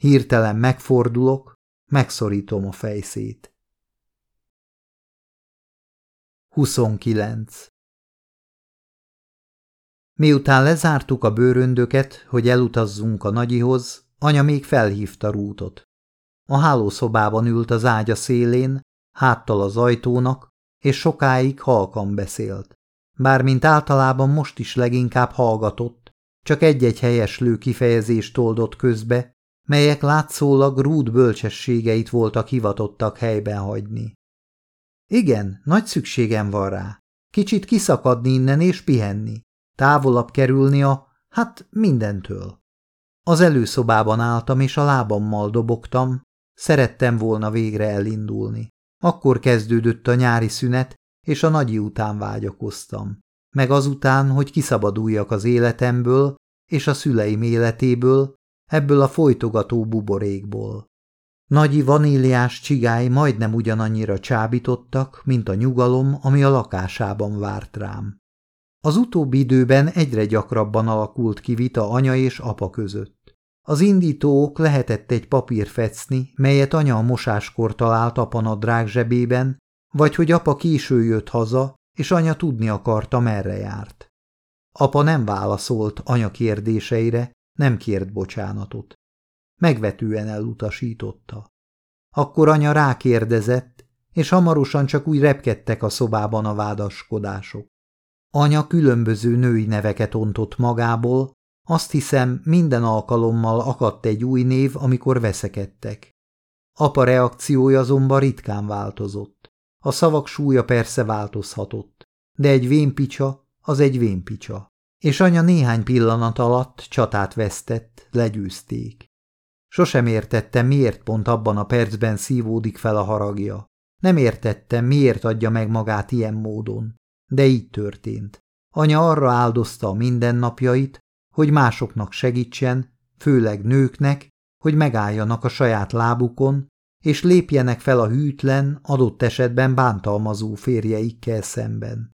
Hirtelen megfordulok, megszorítom a fejszét. 29. Miután lezártuk a bőröndöket, hogy elutazzunk a nagyihoz, anya még felhívta rútot. A hálószobában ült az ágya szélén, háttal az ajtónak, és sokáig halkan beszélt. Bármint általában most is leginkább hallgatott, csak egy-egy helyeslő kifejezést oldott közbe, melyek látszólag rúd bölcsességeit voltak hivatottak helyben hagyni. Igen, nagy szükségem van rá. Kicsit kiszakadni innen és pihenni. Távolabb kerülni a, hát mindentől. Az előszobában álltam, és a lábammal dobogtam, szerettem volna végre elindulni. Akkor kezdődött a nyári szünet, és a nagyi után vágyakoztam. Meg azután, hogy kiszabaduljak az életemből és a szüleim életéből, ebből a folytogató buborékból. Nagyi vaníliás csigái majdnem ugyanannyira csábítottak, mint a nyugalom, ami a lakásában várt rám. Az utóbbi időben egyre gyakrabban alakult ki vita anya és apa között. Az indítók lehetett egy papírfecni, melyet anya a mosáskor talált apa nadrág zsebében, vagy hogy apa késő jött haza, és anya tudni akarta, merre járt. Apa nem válaszolt anya kérdéseire, nem kért bocsánatot. Megvetően elutasította. Akkor anya rákérdezett, és hamarosan csak úgy repkedtek a szobában a vádaskodások. Anya különböző női neveket ontott magából, azt hiszem, minden alkalommal akadt egy új név, amikor veszekedtek. Apa reakciója azonban ritkán változott. A szavak súlya persze változhatott, de egy vénpicsa az egy vénpicsa. És anya néhány pillanat alatt csatát vesztett, legyőzték. Sosem értettem, miért pont abban a percben szívódik fel a haragja. Nem értettem, miért adja meg magát ilyen módon. De így történt. Anya arra áldozta a mindennapjait, hogy másoknak segítsen, főleg nőknek, hogy megálljanak a saját lábukon, és lépjenek fel a hűtlen, adott esetben bántalmazó férjeikkel szemben.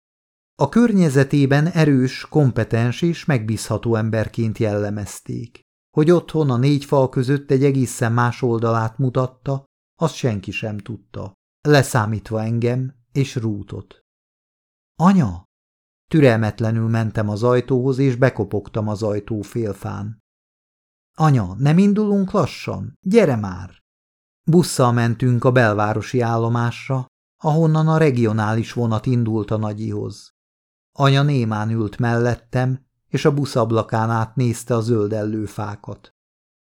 A környezetében erős, kompetens és megbízható emberként jellemezték. Hogy otthon a négy fal között egy egészen más oldalát mutatta, azt senki sem tudta, leszámítva engem és rútot. Anya! Türelmetlenül mentem az ajtóhoz, és bekopogtam az ajtó félfán. Anya, nem indulunk lassan? Gyere már! Busszal mentünk a belvárosi állomásra, ahonnan a regionális vonat indult a nagyihoz. Anya némán ült mellettem, és a buszablakán át nézte a zöldellő fákat.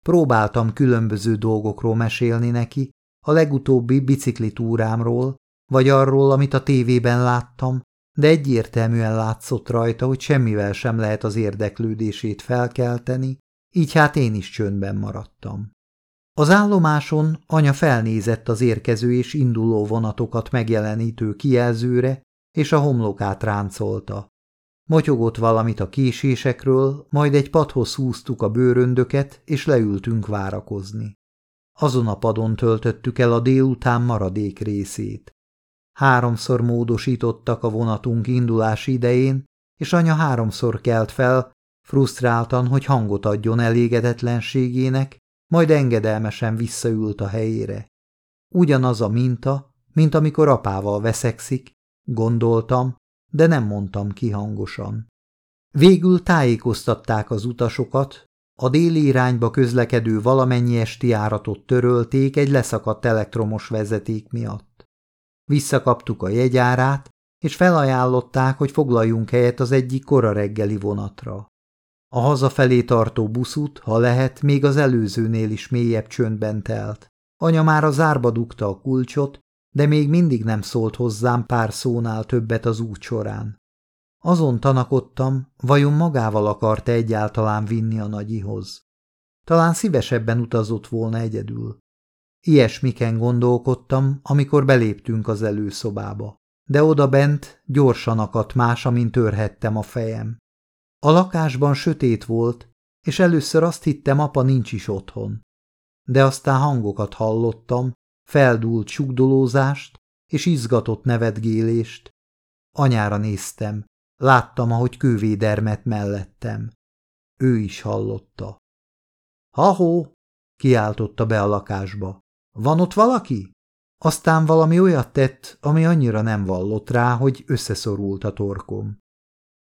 Próbáltam különböző dolgokról mesélni neki, a legutóbbi bicikli túrámról, vagy arról, amit a tévében láttam, de egyértelműen látszott rajta, hogy semmivel sem lehet az érdeklődését felkelteni, így hát én is csöndben maradtam. Az állomáson anya felnézett az érkező és induló vonatokat megjelenítő kijelzőre, és a homlokát ráncolta. Motyogott valamit a késésekről, majd egy padhoz húztuk a bőröndöket, és leültünk várakozni. Azon a padon töltöttük el a délután maradék részét. Háromszor módosítottak a vonatunk indulási idején, és anya háromszor kelt fel, frusztráltan, hogy hangot adjon elégedetlenségének, majd engedelmesen visszaült a helyére. Ugyanaz a minta, mint amikor apával veszekszik, gondoltam, de nem mondtam ki hangosan. Végül tájékoztatták az utasokat, a déli irányba közlekedő valamennyi esti járatot törölték egy leszakadt elektromos vezeték miatt. Visszakaptuk a jegyárát, és felajánlották, hogy foglaljunk helyet az egyik kora reggeli vonatra. A hazafelé tartó buszút, ha lehet, még az előzőnél is mélyebb csöndben telt. Anya már a zárba dugta a kulcsot, de még mindig nem szólt hozzám pár szónál többet az út során. Azon tanakodtam, vajon magával akarta egyáltalán vinni a nagyihoz. Talán szívesebben utazott volna egyedül. Ilyesmiken gondolkodtam, amikor beléptünk az előszobába, de oda bent gyorsan akadt más, amint törhettem a fejem. A lakásban sötét volt, és először azt hittem, apa nincs is otthon. De aztán hangokat hallottam, feldúlt sugdolózást és izgatott nevetgélést. Anyára néztem, láttam, ahogy kővédermet mellettem. Ő is hallotta. Ha-hó! kiáltotta be a lakásba. Van ott valaki? Aztán valami olyat tett, ami annyira nem vallott rá, hogy összeszorult a torkom.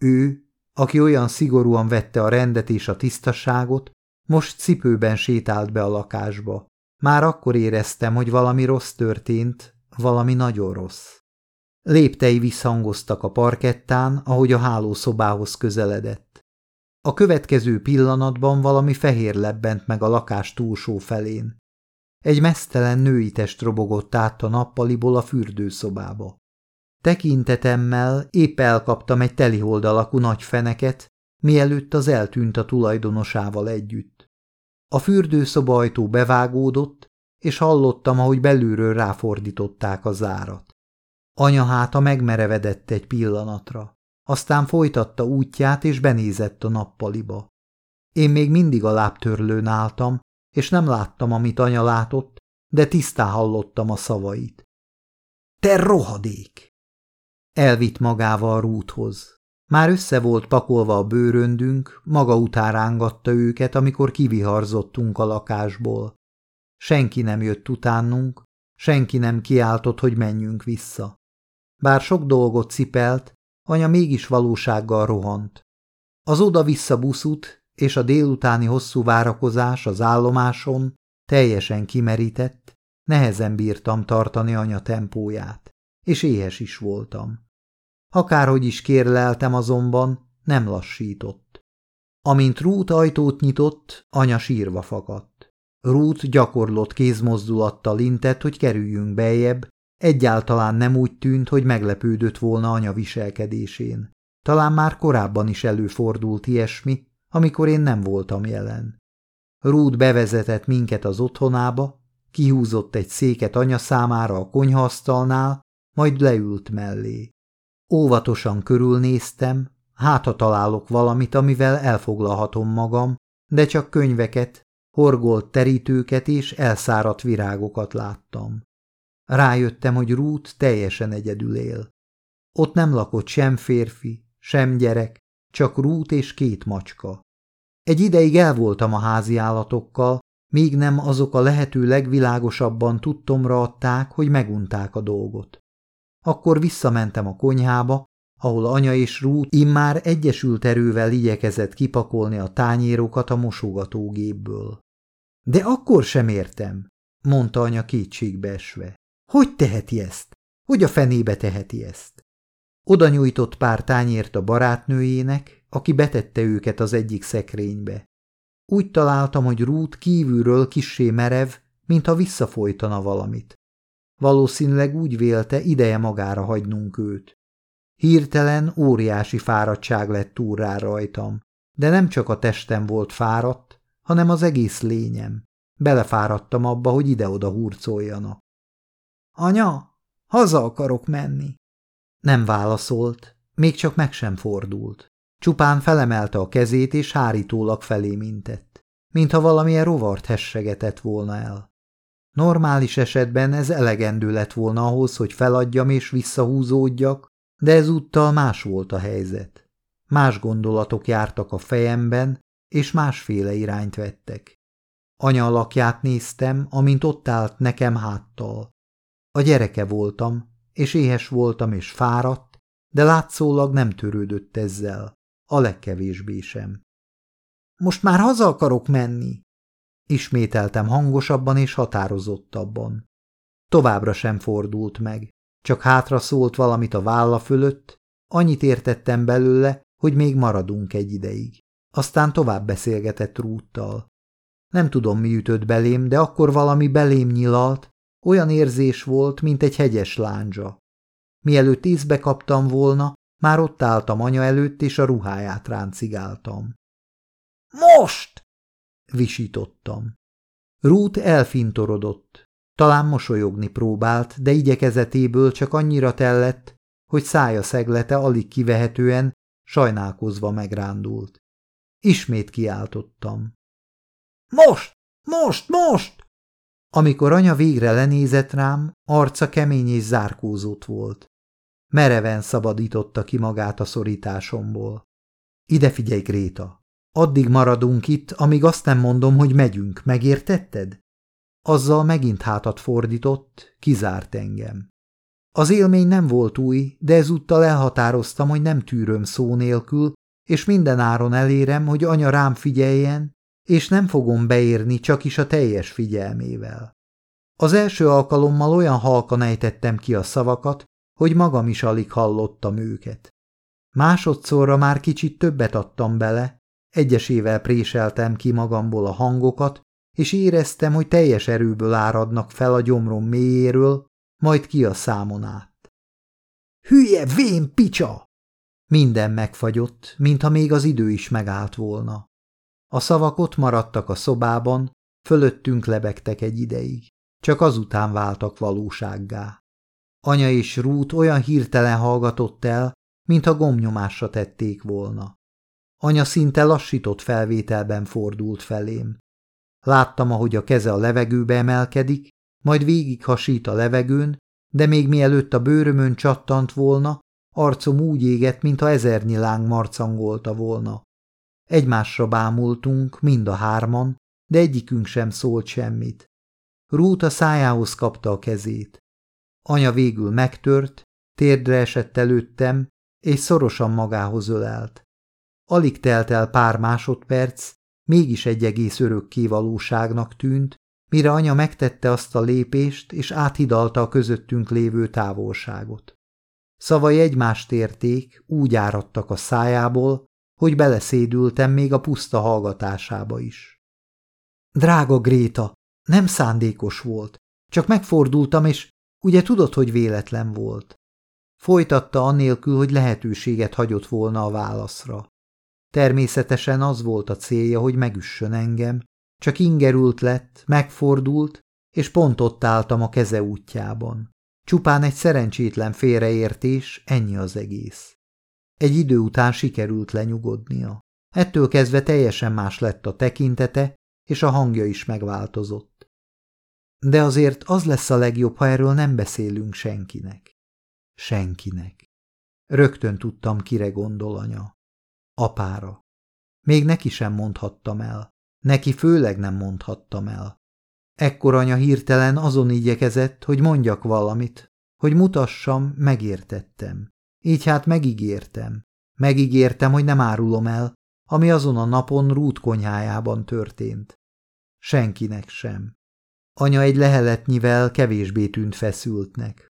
Ő, aki olyan szigorúan vette a rendet és a tisztaságot, most cipőben sétált be a lakásba. Már akkor éreztem, hogy valami rossz történt, valami nagyon rossz. Léptei visszhangoztak a parkettán, ahogy a hálószobához közeledett. A következő pillanatban valami fehér lebbent meg a lakás túlsó felén. Egy mesztelen női test robogott át a nappaliból a fürdőszobába. Tekintetemmel épp elkaptam egy telihold alakú nagy feneket, mielőtt az eltűnt a tulajdonosával együtt. A fürdőszoba ajtó bevágódott, és hallottam, ahogy belülről ráfordították a zárat. Anya háta megmerevedett egy pillanatra, aztán folytatta útját, és benézett a nappaliba. Én még mindig a lábtörlőn álltam, és nem láttam, amit anya látott, de tisztán hallottam a szavait. Te rohadék! Elvitt magával a rúthoz. Már össze volt pakolva a bőröndünk, maga után rángatta őket, amikor kiviharzottunk a lakásból. Senki nem jött utánunk, senki nem kiáltott, hogy menjünk vissza. Bár sok dolgot cipelt, anya mégis valósággal rohant. Az oda-vissza buszút és a délutáni hosszú várakozás az állomáson teljesen kimerített, nehezen bírtam tartani anya tempóját, és éhes is voltam. Akárhogy is kérleltem azonban, nem lassított. Amint Rút ajtót nyitott, anya sírva fakadt. Rút gyakorlott kézmozdulattal intett, hogy kerüljünk bejebb, egyáltalán nem úgy tűnt, hogy meglepődött volna anya viselkedésén. Talán már korábban is előfordult ilyesmi, amikor én nem voltam jelen. Rút bevezetett minket az otthonába, kihúzott egy széket anya számára a konyhaasztalnál, majd leült mellé. Óvatosan körülnéztem, hát ha találok valamit, amivel elfoglalhatom magam, de csak könyveket, horgolt terítőket és elszáradt virágokat láttam. Rájöttem, hogy Rút teljesen egyedül él. Ott nem lakott sem férfi, sem gyerek, csak Rút és két macska. Egy ideig el a házi állatokkal, míg nem azok a lehető legvilágosabban tudtomra adták, hogy megunták a dolgot. Akkor visszamentem a konyhába, ahol anya és Ruth immár egyesült erővel igyekezett kipakolni a tányérokat a mosogatógépből. De akkor sem értem, mondta anya kétségbe esve. Hogy teheti ezt? Hogy a fenébe teheti ezt? Oda nyújtott pár tányért a barátnőjének, aki betette őket az egyik szekrénybe. Úgy találtam, hogy Ruth kívülről kissé merev, mintha visszafolytana valamit. Valószínűleg úgy vélte, ideje magára hagynunk őt. Hirtelen óriási fáradtság lett túl rá rajtam, de nem csak a testem volt fáradt, hanem az egész lényem. Belefáradtam abba, hogy ide-oda hurcoljanak. Anya, haza akarok menni. Nem válaszolt, még csak meg sem fordult. Csupán felemelte a kezét, és hárítólag felé mintett, mintha valamilyen rovart hessegetett volna el. Normális esetben ez elegendő lett volna ahhoz, hogy feladjam és visszahúzódjak, de ezúttal más volt a helyzet. Más gondolatok jártak a fejemben, és másféle irányt vettek. Anya alakját néztem, amint ott állt nekem háttal. A gyereke voltam, és éhes voltam és fáradt, de látszólag nem törődött ezzel, a legkevésbé sem. Most már haza akarok menni, Ismételtem hangosabban és határozottabban. Továbbra sem fordult meg, csak hátra szólt valamit a válla fölött, annyit értettem belőle, hogy még maradunk egy ideig. Aztán tovább beszélgetett Rúttal. Nem tudom, mi ütött belém, de akkor valami belém nyilalt, olyan érzés volt, mint egy hegyes lándzsa. Mielőtt észbe kaptam volna, már ott álltam anya előtt, és a ruháját ráncigáltam. – Most! Visítottam. Rút elfintorodott. Talán mosolyogni próbált, de igyekezetéből csak annyira tellett, hogy szája szeglete alig kivehetően, sajnálkozva megrándult. Ismét kiáltottam. Most! Most! Most! Amikor anya végre lenézett rám, arca kemény és zárkózott volt. Mereven szabadította ki magát a szorításomból. Ide figyelj, Gréta! Addig maradunk itt, amíg azt nem mondom, hogy megyünk, megértetted? Azzal megint hátat fordított, kizárt engem. Az élmény nem volt új, de ezúttal elhatároztam, hogy nem tűröm szó nélkül, és minden áron elérem, hogy anya rám figyeljen, és nem fogom beérni csak is a teljes figyelmével. Az első alkalommal olyan halkan ejtettem ki a szavakat, hogy magam is alig hallottam őket. Másodszorra már kicsit többet adtam bele, egyesével préseltem ki magamból a hangokat, és éreztem, hogy teljes erőből áradnak fel a gyomrom mélyéről, majd ki a számon át. Hülye vén picsa! Minden megfagyott, mintha még az idő is megállt volna. A szavak ott maradtak a szobában, fölöttünk lebegtek egy ideig, csak azután váltak valósággá. Anya és Rút olyan hirtelen hallgatott el, mintha gomnyomásra tették volna. Anya szinte lassított felvételben fordult felém. Láttam, ahogy a keze a levegőbe emelkedik, majd végig hasít a levegőn, de még mielőtt a bőrömön csattant volna, arcom úgy égett, mintha ezernyi láng marcangolta volna. Egymásra bámultunk, mind a hárman, de egyikünk sem szólt semmit. Rút a szájához kapta a kezét. Anya végül megtört, térdre esett előttem, és szorosan magához ölelt. Alig telt el pár másodperc, mégis egy egész örökké valóságnak tűnt, mire anya megtette azt a lépést, és áthidalta a közöttünk lévő távolságot. Szavai egymást érték, úgy áradtak a szájából, hogy beleszédültem még a puszta hallgatásába is. Drága Gréta, nem szándékos volt, csak megfordultam, és ugye tudod, hogy véletlen volt. Folytatta anélkül, hogy lehetőséget hagyott volna a válaszra. Természetesen az volt a célja, hogy megüssön engem, csak ingerült lett, megfordult, és pont ott álltam a keze útjában. Csupán egy szerencsétlen félreértés, ennyi az egész. Egy idő után sikerült lenyugodnia. Ettől kezdve teljesen más lett a tekintete, és a hangja is megváltozott. De azért az lesz a legjobb, ha erről nem beszélünk senkinek. Senkinek. Rögtön tudtam, kire gondol anya. Apára. Még neki sem mondhattam el. Neki főleg nem mondhattam el. Ekkor anya hirtelen azon igyekezett, hogy mondjak valamit, hogy mutassam, megértettem. Így hát megígértem. Megígértem, hogy nem árulom el, ami azon a napon Rút konyhájában történt. Senkinek sem. Anya egy leheletnyivel kevésbé tűnt feszültnek.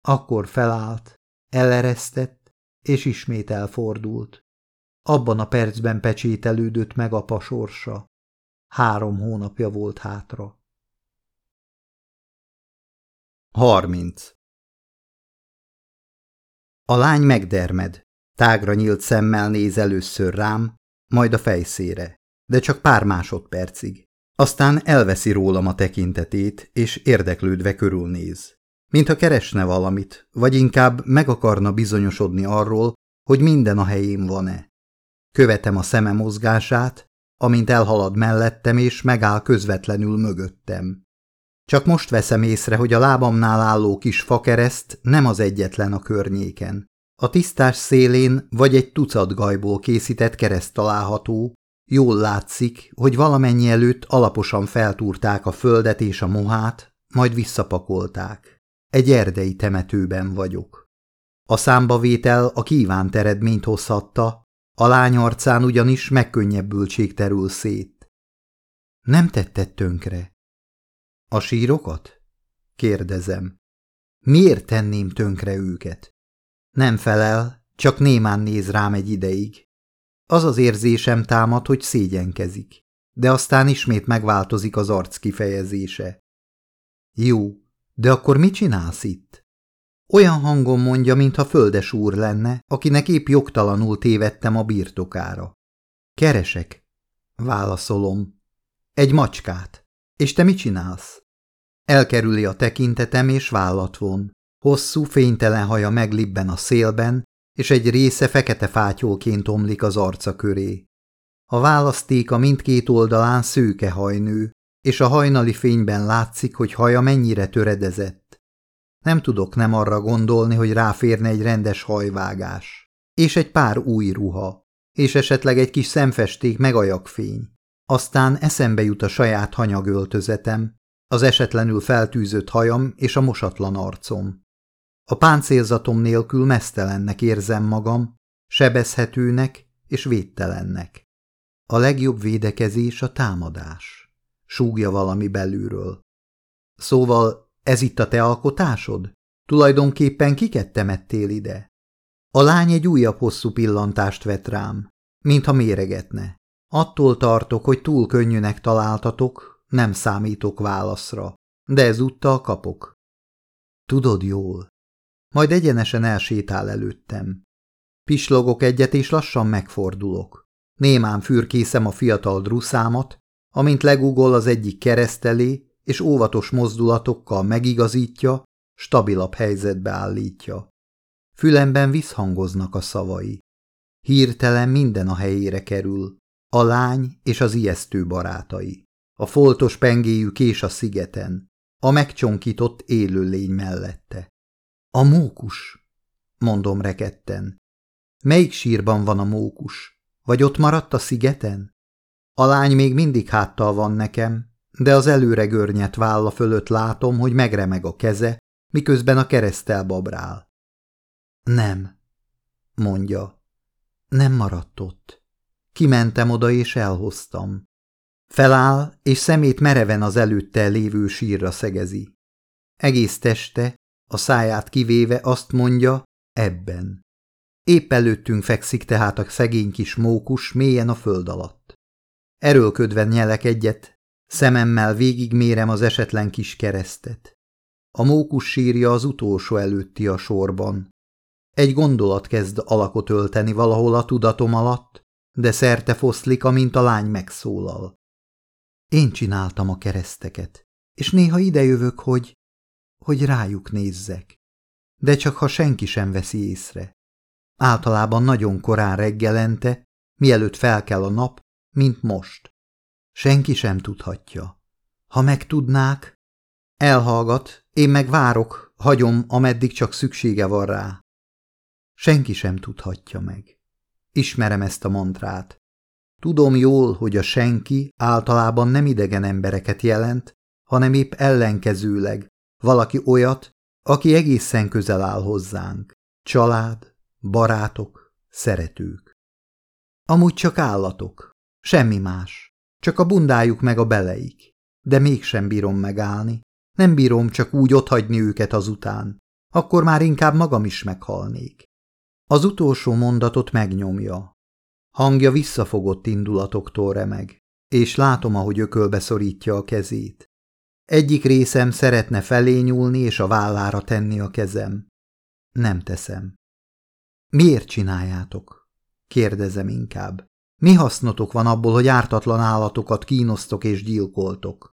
Akkor felállt, eleresztett, és ismét elfordult. Abban a percben pecsételődött meg apa sorsa. Három hónapja volt hátra. 30. A lány megdermed, tágra nyílt szemmel néz először rám, majd a fejszére, de csak pár másodpercig. Aztán elveszi rólam a tekintetét, és érdeklődve körülnéz. Mintha keresne valamit, vagy inkább meg akarna bizonyosodni arról, hogy minden a helyén van-e. Követem a szeme mozgását, amint elhalad mellettem, és megáll közvetlenül mögöttem. Csak most veszem észre, hogy a lábamnál álló kis fakereszt nem az egyetlen a környéken. A tisztás szélén vagy egy tucat gajból készített kereszt található, jól látszik, hogy valamennyi előtt alaposan feltúrták a földet és a mohát, majd visszapakolták. Egy erdei temetőben vagyok. A számbavétel a kívánt eredményt hozhatta, a lány arcán ugyanis megkönnyebbültség terül szét. Nem tetted tönkre? A sírokat? Kérdezem. Miért tenném tönkre őket? Nem felel, csak némán néz rám egy ideig. Az az érzésem támad, hogy szégyenkezik, de aztán ismét megváltozik az arc kifejezése. Jó, de akkor mit csinálsz itt? Olyan hangon mondja, mintha földes úr lenne, akinek épp jogtalanul tévedtem a birtokára. Keresek, válaszolom. Egy macskát. És te mit csinálsz? Elkerüli a tekintetem és vállat von. Hosszú, fénytelen haja meglibben a szélben, és egy része fekete fátyolként omlik az arca köré. A választéka mindkét oldalán szőke hajnő, és a hajnali fényben látszik, hogy haja mennyire töredezett. Nem tudok nem arra gondolni, hogy ráférne egy rendes hajvágás, és egy pár új ruha, és esetleg egy kis szemfesték meg ajakfény. Aztán eszembe jut a saját hanyagöltözetem, az esetlenül feltűzött hajam és a mosatlan arcom. A páncélzatom nélkül mesztelennek érzem magam, sebezhetőnek és védtelennek. A legjobb védekezés a támadás. Súgja valami belülről. Szóval ez itt a te alkotásod? Tulajdonképpen kiket temettél ide? A lány egy újabb hosszú pillantást vett rám, mintha méregetne. Attól tartok, hogy túl könnyűnek találtatok, nem számítok válaszra, de ezúttal kapok. Tudod jól. Majd egyenesen elsétál előttem. Pislogok egyet, és lassan megfordulok. Némán fürkészem a fiatal druszámat, amint legugol az egyik keresztelé, és óvatos mozdulatokkal megigazítja, stabilabb helyzetbe állítja. Fülemben visszhangoznak a szavai. Hirtelen minden a helyére kerül, a lány és az ijesztő barátai, a foltos pengéjű kés a szigeten, a megcsonkított élőlény mellette. A mókus, mondom reketten. Melyik sírban van a mókus? Vagy ott maradt a szigeten? A lány még mindig háttal van nekem, de az előre görnyet válla fölött látom, hogy megremeg a keze, miközben a keresztel babrál. Nem, mondja. Nem maradt ott. Kimentem oda és elhoztam. Feláll, és szemét mereven az előtte lévő sírra szegezi. Egész teste, a száját kivéve azt mondja, ebben. Épp előttünk fekszik tehát a szegény kis mókus mélyen a föld alatt. Erőlködve nyelek egyet, szememmel végigmérem az esetlen kis keresztet. A mókus sírja az utolsó előtti a sorban. Egy gondolat kezd alakot ölteni valahol a tudatom alatt, de szerte foszlik, amint a lány megszólal. Én csináltam a kereszteket, és néha idejövök, hogy hogy rájuk nézzek. De csak ha senki sem veszi észre. Általában nagyon korán reggelente, mielőtt fel kell a nap, mint most. Senki sem tudhatja. Ha megtudnák, elhallgat, én meg várok, hagyom, ameddig csak szüksége van rá. Senki sem tudhatja meg. Ismerem ezt a mantrát. Tudom jól, hogy a senki általában nem idegen embereket jelent, hanem épp ellenkezőleg, valaki olyat, aki egészen közel áll hozzánk. Család, barátok, szeretők. Amúgy csak állatok. Semmi más. Csak a bundájuk meg a beleik. De mégsem bírom megállni. Nem bírom csak úgy otthagyni őket azután. Akkor már inkább magam is meghalnék. Az utolsó mondatot megnyomja. Hangja visszafogott indulatoktól remeg, és látom, ahogy ökölbe szorítja a kezét. Egyik részem szeretne felé nyúlni és a vállára tenni a kezem. Nem teszem. Miért csináljátok? Kérdezem inkább. Mi hasznotok van abból, hogy ártatlan állatokat kínosztok és gyilkoltok?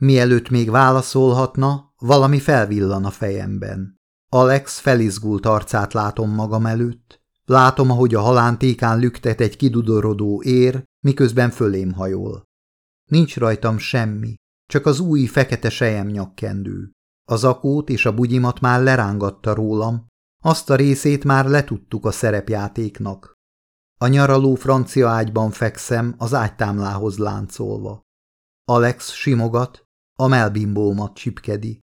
Mielőtt még válaszolhatna, valami felvillan a fejemben. Alex felizgult arcát látom magam előtt. Látom, ahogy a halántékán lüktet egy kidudorodó ér, miközben fölém hajol. Nincs rajtam semmi, csak az új fekete sejem nyakkendő. Az akót és a bugyimat már lerángatta rólam, azt a részét már letudtuk a szerepjátéknak. A nyaraló francia ágyban fekszem, az ágytámlához láncolva. Alex simogat, a melbimbómat csipkedi.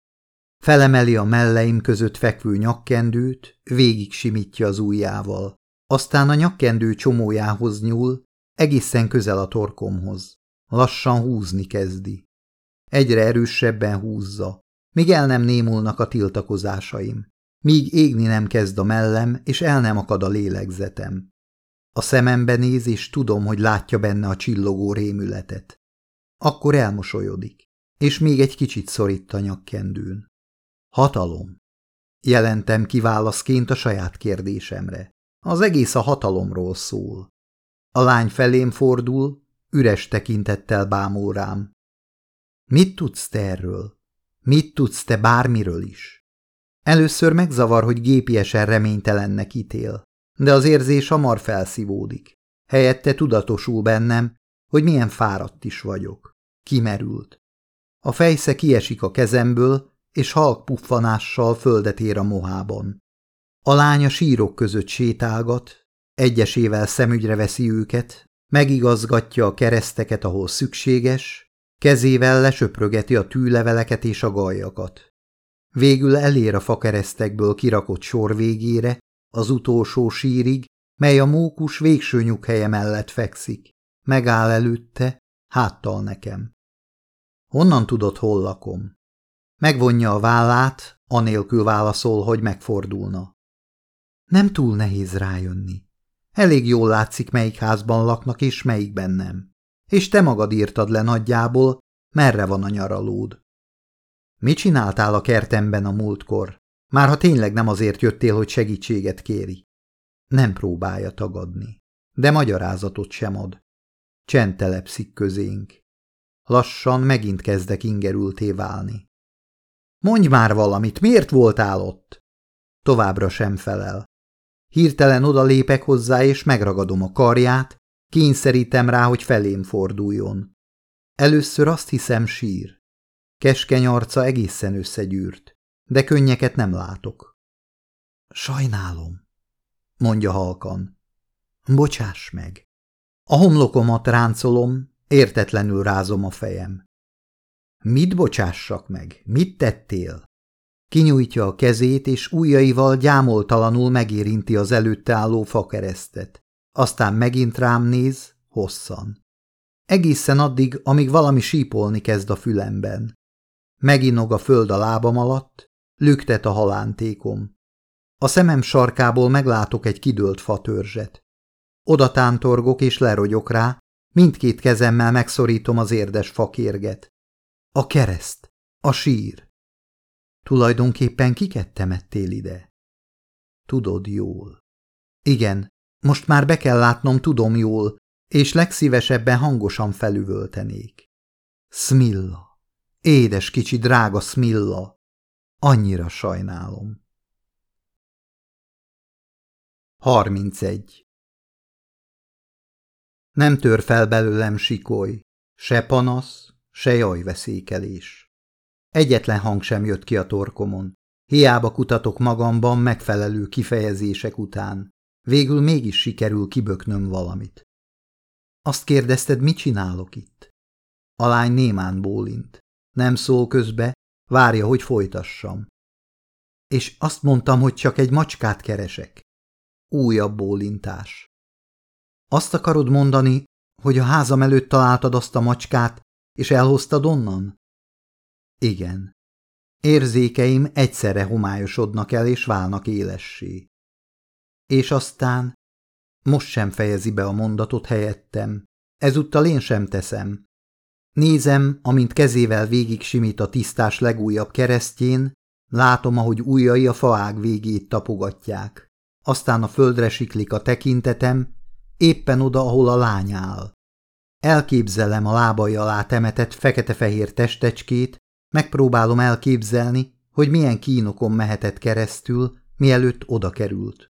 Felemeli a melleim között fekvő nyakkendőt, végig simítja az ujjával. Aztán a nyakkendő csomójához nyúl, egészen közel a torkomhoz. Lassan húzni kezdi. Egyre erősebben húzza, míg el nem némulnak a tiltakozásaim, míg égni nem kezd a mellem, és el nem akad a lélegzetem. A szemembe néz, és tudom, hogy látja benne a csillogó rémületet. Akkor elmosolyodik, és még egy kicsit szorít a nyakkendőn. Hatalom. Jelentem ki válaszként a saját kérdésemre. Az egész a hatalomról szól. A lány felém fordul, üres tekintettel bámul rám. Mit tudsz te erről? Mit tudsz te bármiről is? Először megzavar, hogy gépiesen reménytelennek ítél, de az érzés hamar felszívódik. Helyette tudatosul bennem, hogy milyen fáradt is vagyok. Kimerült. A fejsze kiesik a kezemből, és halk puffanással földet ér a mohában. A lánya sírok között sétálgat, egyesével szemügyre veszi őket, megigazgatja a kereszteket, ahol szükséges, kezével lesöprögeti a tűleveleket és a gajakat. Végül elér a fakeresztekből kirakott sor végére, az utolsó sírig, mely a mókus végső nyughelye mellett fekszik. Megáll előtte, háttal nekem. Honnan tudod, hol lakom? Megvonja a vállát, anélkül válaszol, hogy megfordulna. Nem túl nehéz rájönni. Elég jól látszik, melyik házban laknak, és melyikben nem. És te magad írtad le nagyjából, merre van a nyaralód. Mit csináltál a kertemben a múltkor? Már ha tényleg nem azért jöttél, hogy segítséget kéri. Nem próbálja tagadni, de magyarázatot sem ad. Csend telepszik közénk. Lassan megint kezdek ingerülté válni. Mondj már valamit, miért voltál ott? Továbbra sem felel. Hirtelen odalépek hozzá, és megragadom a karját, kényszerítem rá, hogy felém forduljon. Először azt hiszem sír. Keskeny arca egészen összegyűrt, de könnyeket nem látok. Sajnálom, mondja halkan. Bocsáss meg. A homlokomat ráncolom, értetlenül rázom a fejem. Mit bocsássak meg? Mit tettél? Kinyújtja a kezét, és ujjaival gyámoltalanul megérinti az előtte álló fakeresztet. Aztán megint rám néz, hosszan. Egészen addig, amíg valami sípolni kezd a fülemben. Meginog a föld a lábam alatt, lüktet a halántékom. A szemem sarkából meglátok egy kidőlt fatörzset. Oda tántorgok és lerogyok rá, mindkét kezemmel megszorítom az érdes fakérget. A kereszt, a sír. Tulajdonképpen kiket temettél ide? Tudod jól. Igen, most már be kell látnom, tudom jól, és legszívesebben hangosan felüvöltenék. Smilla. Édes kicsi drága Smilla. Annyira sajnálom. 31. Nem tör fel belőlem sikoly, se panasz, se jajveszékelés. Egyetlen hang sem jött ki a torkomon. Hiába kutatok magamban megfelelő kifejezések után. Végül mégis sikerül kiböknöm valamit. Azt kérdezted, mit csinálok itt? A lány némán bólint. Nem szól közbe, várja, hogy folytassam. És azt mondtam, hogy csak egy macskát keresek. Újabb bólintás. Azt akarod mondani, hogy a házam előtt találtad azt a macskát, és elhoztad onnan? Igen. Érzékeim egyszerre homályosodnak el, és válnak élessé. És aztán most sem fejezi be a mondatot helyettem. Ezúttal én sem teszem. Nézem, amint kezével végig simít a tisztás legújabb keresztjén, látom, ahogy ujjai a faág végét tapogatják. Aztán a földre siklik a tekintetem, éppen oda, ahol a lány áll. Elképzelem a lábai alá temetett fekete-fehér testecskét, megpróbálom elképzelni, hogy milyen kínokon mehetett keresztül, mielőtt oda került.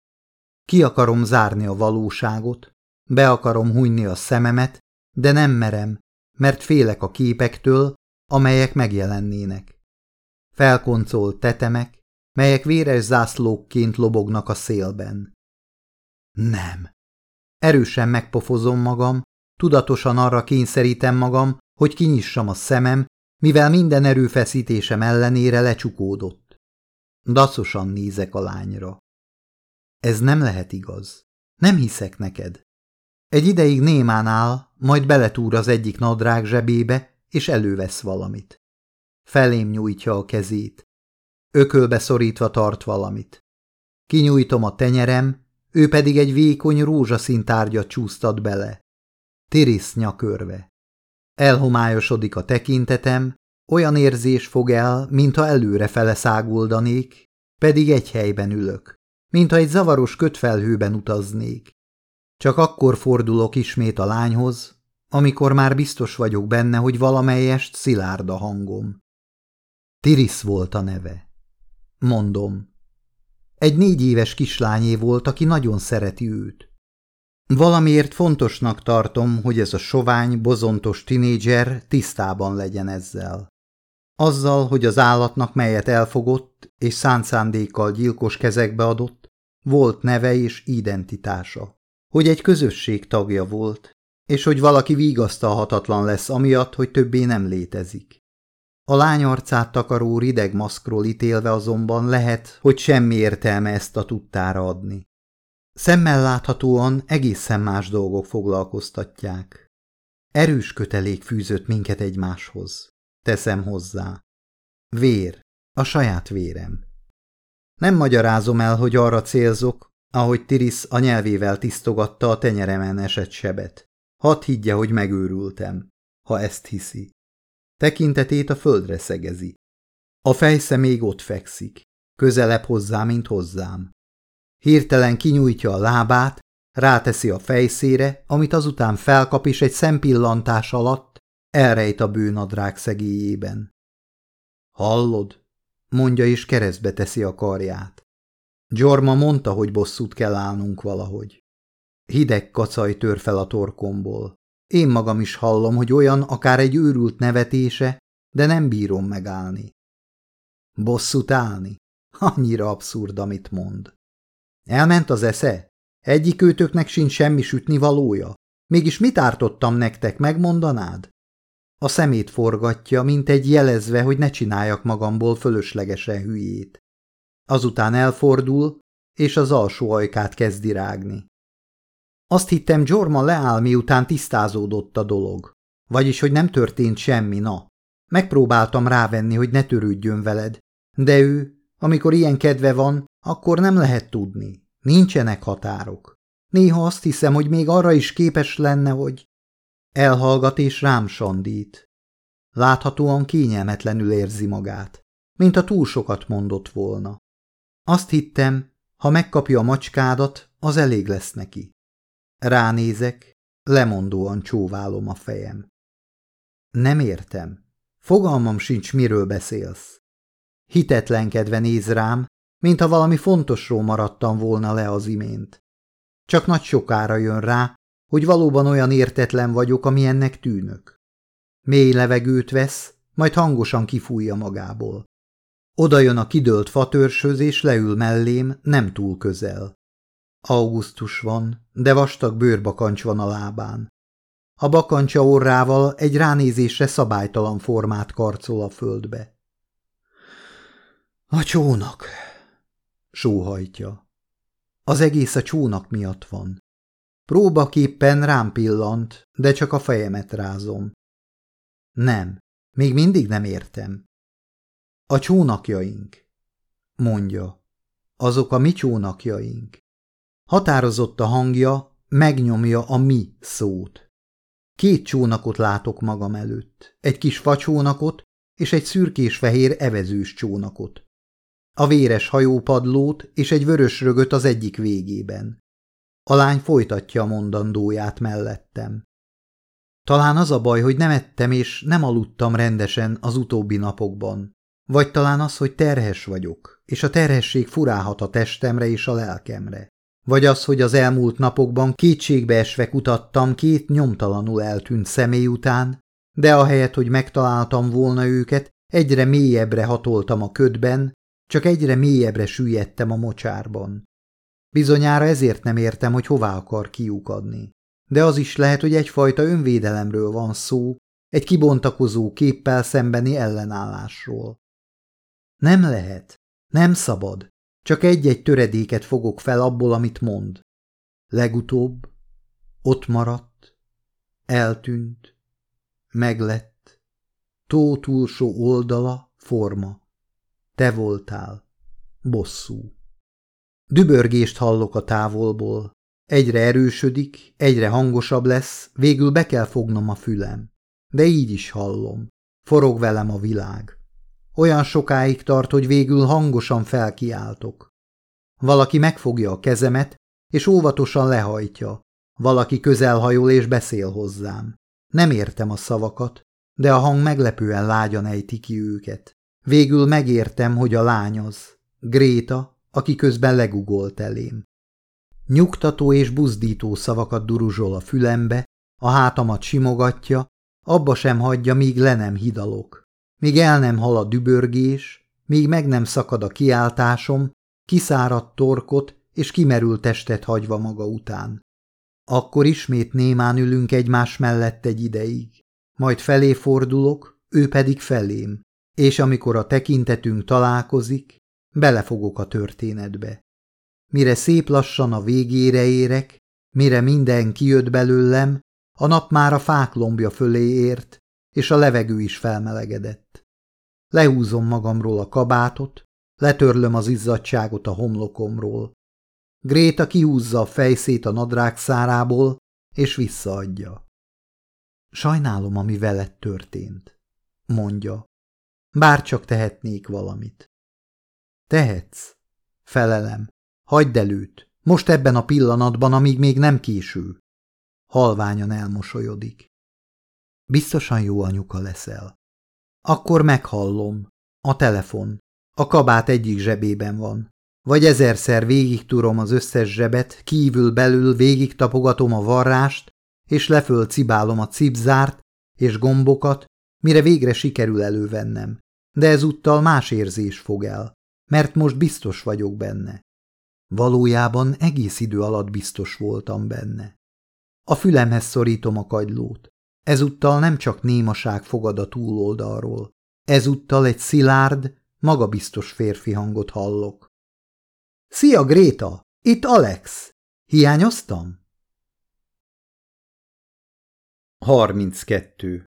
Ki akarom zárni a valóságot, be akarom hunyni a szememet, de nem merem, mert félek a képektől, amelyek megjelennének. Felkoncolt tetemek, melyek véres zászlókként lobognak a szélben. Nem. Erősen megpofozom magam, tudatosan arra kényszerítem magam, hogy kinyissam a szemem, mivel minden erőfeszítésem ellenére lecsukódott. Dacosan nézek a lányra. Ez nem lehet igaz. Nem hiszek neked. Egy ideig némán áll, majd beletúr az egyik nadrág zsebébe, és elővesz valamit. Felém nyújtja a kezét. Ökölbe szorítva tart valamit. Kinyújtom a tenyerem, ő pedig egy vékony rózsaszín tárgyat csúsztat bele. Tirisz nyakörve. Elhomályosodik a tekintetem, olyan érzés fog el, mintha előrefele száguldanék, pedig egy helyben ülök, mintha egy zavaros kötfelhőben utaznék. Csak akkor fordulok ismét a lányhoz, amikor már biztos vagyok benne, hogy valamelyest szilárd a hangom. Tiris volt a neve. Mondom. Egy négy éves kislányé volt, aki nagyon szereti őt. Valamiért fontosnak tartom, hogy ez a sovány, bozontos tinédzser tisztában legyen ezzel. Azzal, hogy az állatnak, melyet elfogott és szánt szándékkal gyilkos kezekbe adott, volt neve és identitása. Hogy egy közösség tagja volt, és hogy valaki vigasztalhatatlan lesz amiatt, hogy többé nem létezik. A lány arcát takaró rideg maszkról ítélve azonban lehet, hogy semmi értelme ezt a tudtára adni. Szemmel láthatóan egészen más dolgok foglalkoztatják. Erős kötelék fűzött minket egymáshoz. Teszem hozzá. Vér, a saját vérem. Nem magyarázom el, hogy arra célzok, ahogy Tiris a nyelvével tisztogatta a tenyeremen esett sebet. Hadd higgye, hogy megőrültem, ha ezt hiszi. Tekintetét a földre szegezi. A fejsze még ott fekszik, közelebb hozzá, mint hozzám. Hirtelen kinyújtja a lábát, ráteszi a fejszére, amit azután felkap és egy szempillantás alatt elrejt a bőnadrág szegélyében. Hallod? mondja és keresztbe teszi a karját. Jorma mondta, hogy bosszút kell állnunk valahogy. Hideg kacaj tör fel a torkomból. Én magam is hallom, hogy olyan akár egy őrült nevetése, de nem bírom megállni. Bosszút állni? Annyira abszurd, amit mond. Elment az esze? Egyik őtöknek sincs semmi sütni valója. Mégis mit ártottam nektek, megmondanád? A szemét forgatja, mint egy jelezve, hogy ne csináljak magamból fölöslegesen hülyét. Azután elfordul, és az alsó ajkát kezdi rágni. Azt hittem, Jorma leáll, miután tisztázódott a dolog. Vagyis, hogy nem történt semmi, na. Megpróbáltam rávenni, hogy ne törődjön veled. De ő, amikor ilyen kedve van, akkor nem lehet tudni. Nincsenek határok. Néha azt hiszem, hogy még arra is képes lenne, hogy... Elhallgat és rám sandít. Láthatóan kényelmetlenül érzi magát, mint a túl sokat mondott volna. Azt hittem, ha megkapja a macskádat, az elég lesz neki. Ránézek, lemondóan csóválom a fejem. Nem értem. Fogalmam sincs, miről beszélsz. Hitetlenkedve néz rám, mint ha valami fontosról maradtam volna le az imént. Csak nagy sokára jön rá, hogy valóban olyan értetlen vagyok, amilyennek tűnök. Mély levegőt vesz, majd hangosan kifújja magából. Oda jön a kidőlt fatörsöz, és leül mellém, nem túl közel. Augusztus van, de vastag bőrbakancs van a lábán. A bakancsa orrával egy ránézésre szabálytalan formát karcol a földbe. A csónak, sóhajtja. Az egész a csónak miatt van. Próbaképpen rám pillant, de csak a fejemet rázom. Nem, még mindig nem értem. A csónakjaink, mondja. Azok a mi csónakjaink. Határozott a hangja, megnyomja a mi szót. Két csónakot látok magam előtt, egy kis facsónakot és egy szürkés-fehér evezős csónakot. A véres hajópadlót és egy vörös rögöt az egyik végében. A lány folytatja a mondandóját mellettem. Talán az a baj, hogy nem ettem és nem aludtam rendesen az utóbbi napokban. Vagy talán az, hogy terhes vagyok, és a terhesség furálhat a testemre és a lelkemre. Vagy az, hogy az elmúlt napokban kétségbeesve kutattam két nyomtalanul eltűnt személy után, de ahelyett, hogy megtaláltam volna őket, egyre mélyebbre hatoltam a ködben, csak egyre mélyebbre süllyedtem a mocsárban. Bizonyára ezért nem értem, hogy hová akar kiukadni. De az is lehet, hogy egyfajta önvédelemről van szó, egy kibontakozó képpel szembeni ellenállásról. Nem lehet, nem szabad, csak egy-egy töredéket fogok fel abból, amit mond. Legutóbb ott maradt, eltűnt, meglett, tó túlsó oldala, forma. Te voltál, bosszú. Dübörgést hallok a távolból. Egyre erősödik, egyre hangosabb lesz, végül be kell fognom a fülem. De így is hallom. Forog velem a világ. Olyan sokáig tart, hogy végül hangosan felkiáltok. Valaki megfogja a kezemet, és óvatosan lehajtja. Valaki közelhajol és beszél hozzám. Nem értem a szavakat, de a hang meglepően lágyan ejti ki őket. Végül megértem, hogy a lány az. Gréta, aki közben legugolt elém. Nyugtató és buzdító szavakat duruzsol a fülembe, a hátamat simogatja, abba sem hagyja, míg le nem hidalok. Míg el nem hal a dübörgés, míg meg nem szakad a kiáltásom, kiszáradt torkot és kimerült testet hagyva maga után. Akkor ismét némán ülünk egymás mellett egy ideig. Majd felé fordulok, ő pedig felém, és amikor a tekintetünk találkozik, belefogok a történetbe. Mire szép lassan a végére érek, mire minden kijött belőlem, a nap már a fák lombja fölé ért, és a levegő is felmelegedett. Lehúzom magamról a kabátot, letörlöm az izzadságot a homlokomról. Gréta kihúzza a fejszét a nadrág szárából, és visszaadja. Sajnálom, ami veled történt, mondja. Bár csak tehetnék valamit. Tehetsz, felelem. Hagyd előtt, most ebben a pillanatban, amíg még nem késő. Halványan elmosolyodik. Biztosan jó anyuka leszel. Akkor meghallom. A telefon. A kabát egyik zsebében van. Vagy ezerszer végig turom az összes zsebet, kívül-belül végig tapogatom a varrást, és leföl cibálom a cipzárt és gombokat, mire végre sikerül elővennem. De ezúttal más érzés fog el, mert most biztos vagyok benne. Valójában egész idő alatt biztos voltam benne. A fülemhez szorítom a kagylót. Ezúttal nem csak némaság fogad a túloldalról. Ezúttal egy szilárd, magabiztos férfi hangot hallok. Szia, Gréta! Itt Alex! Hiányoztam? 32.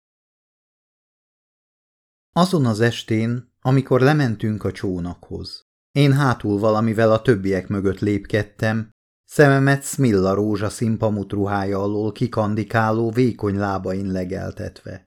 Azon az estén, amikor lementünk a csónakhoz. Én hátul valamivel a többiek mögött lépkedtem, szememet Smilla rózsaszín pamut ruhája alól kikandikáló vékony lábain legeltetve.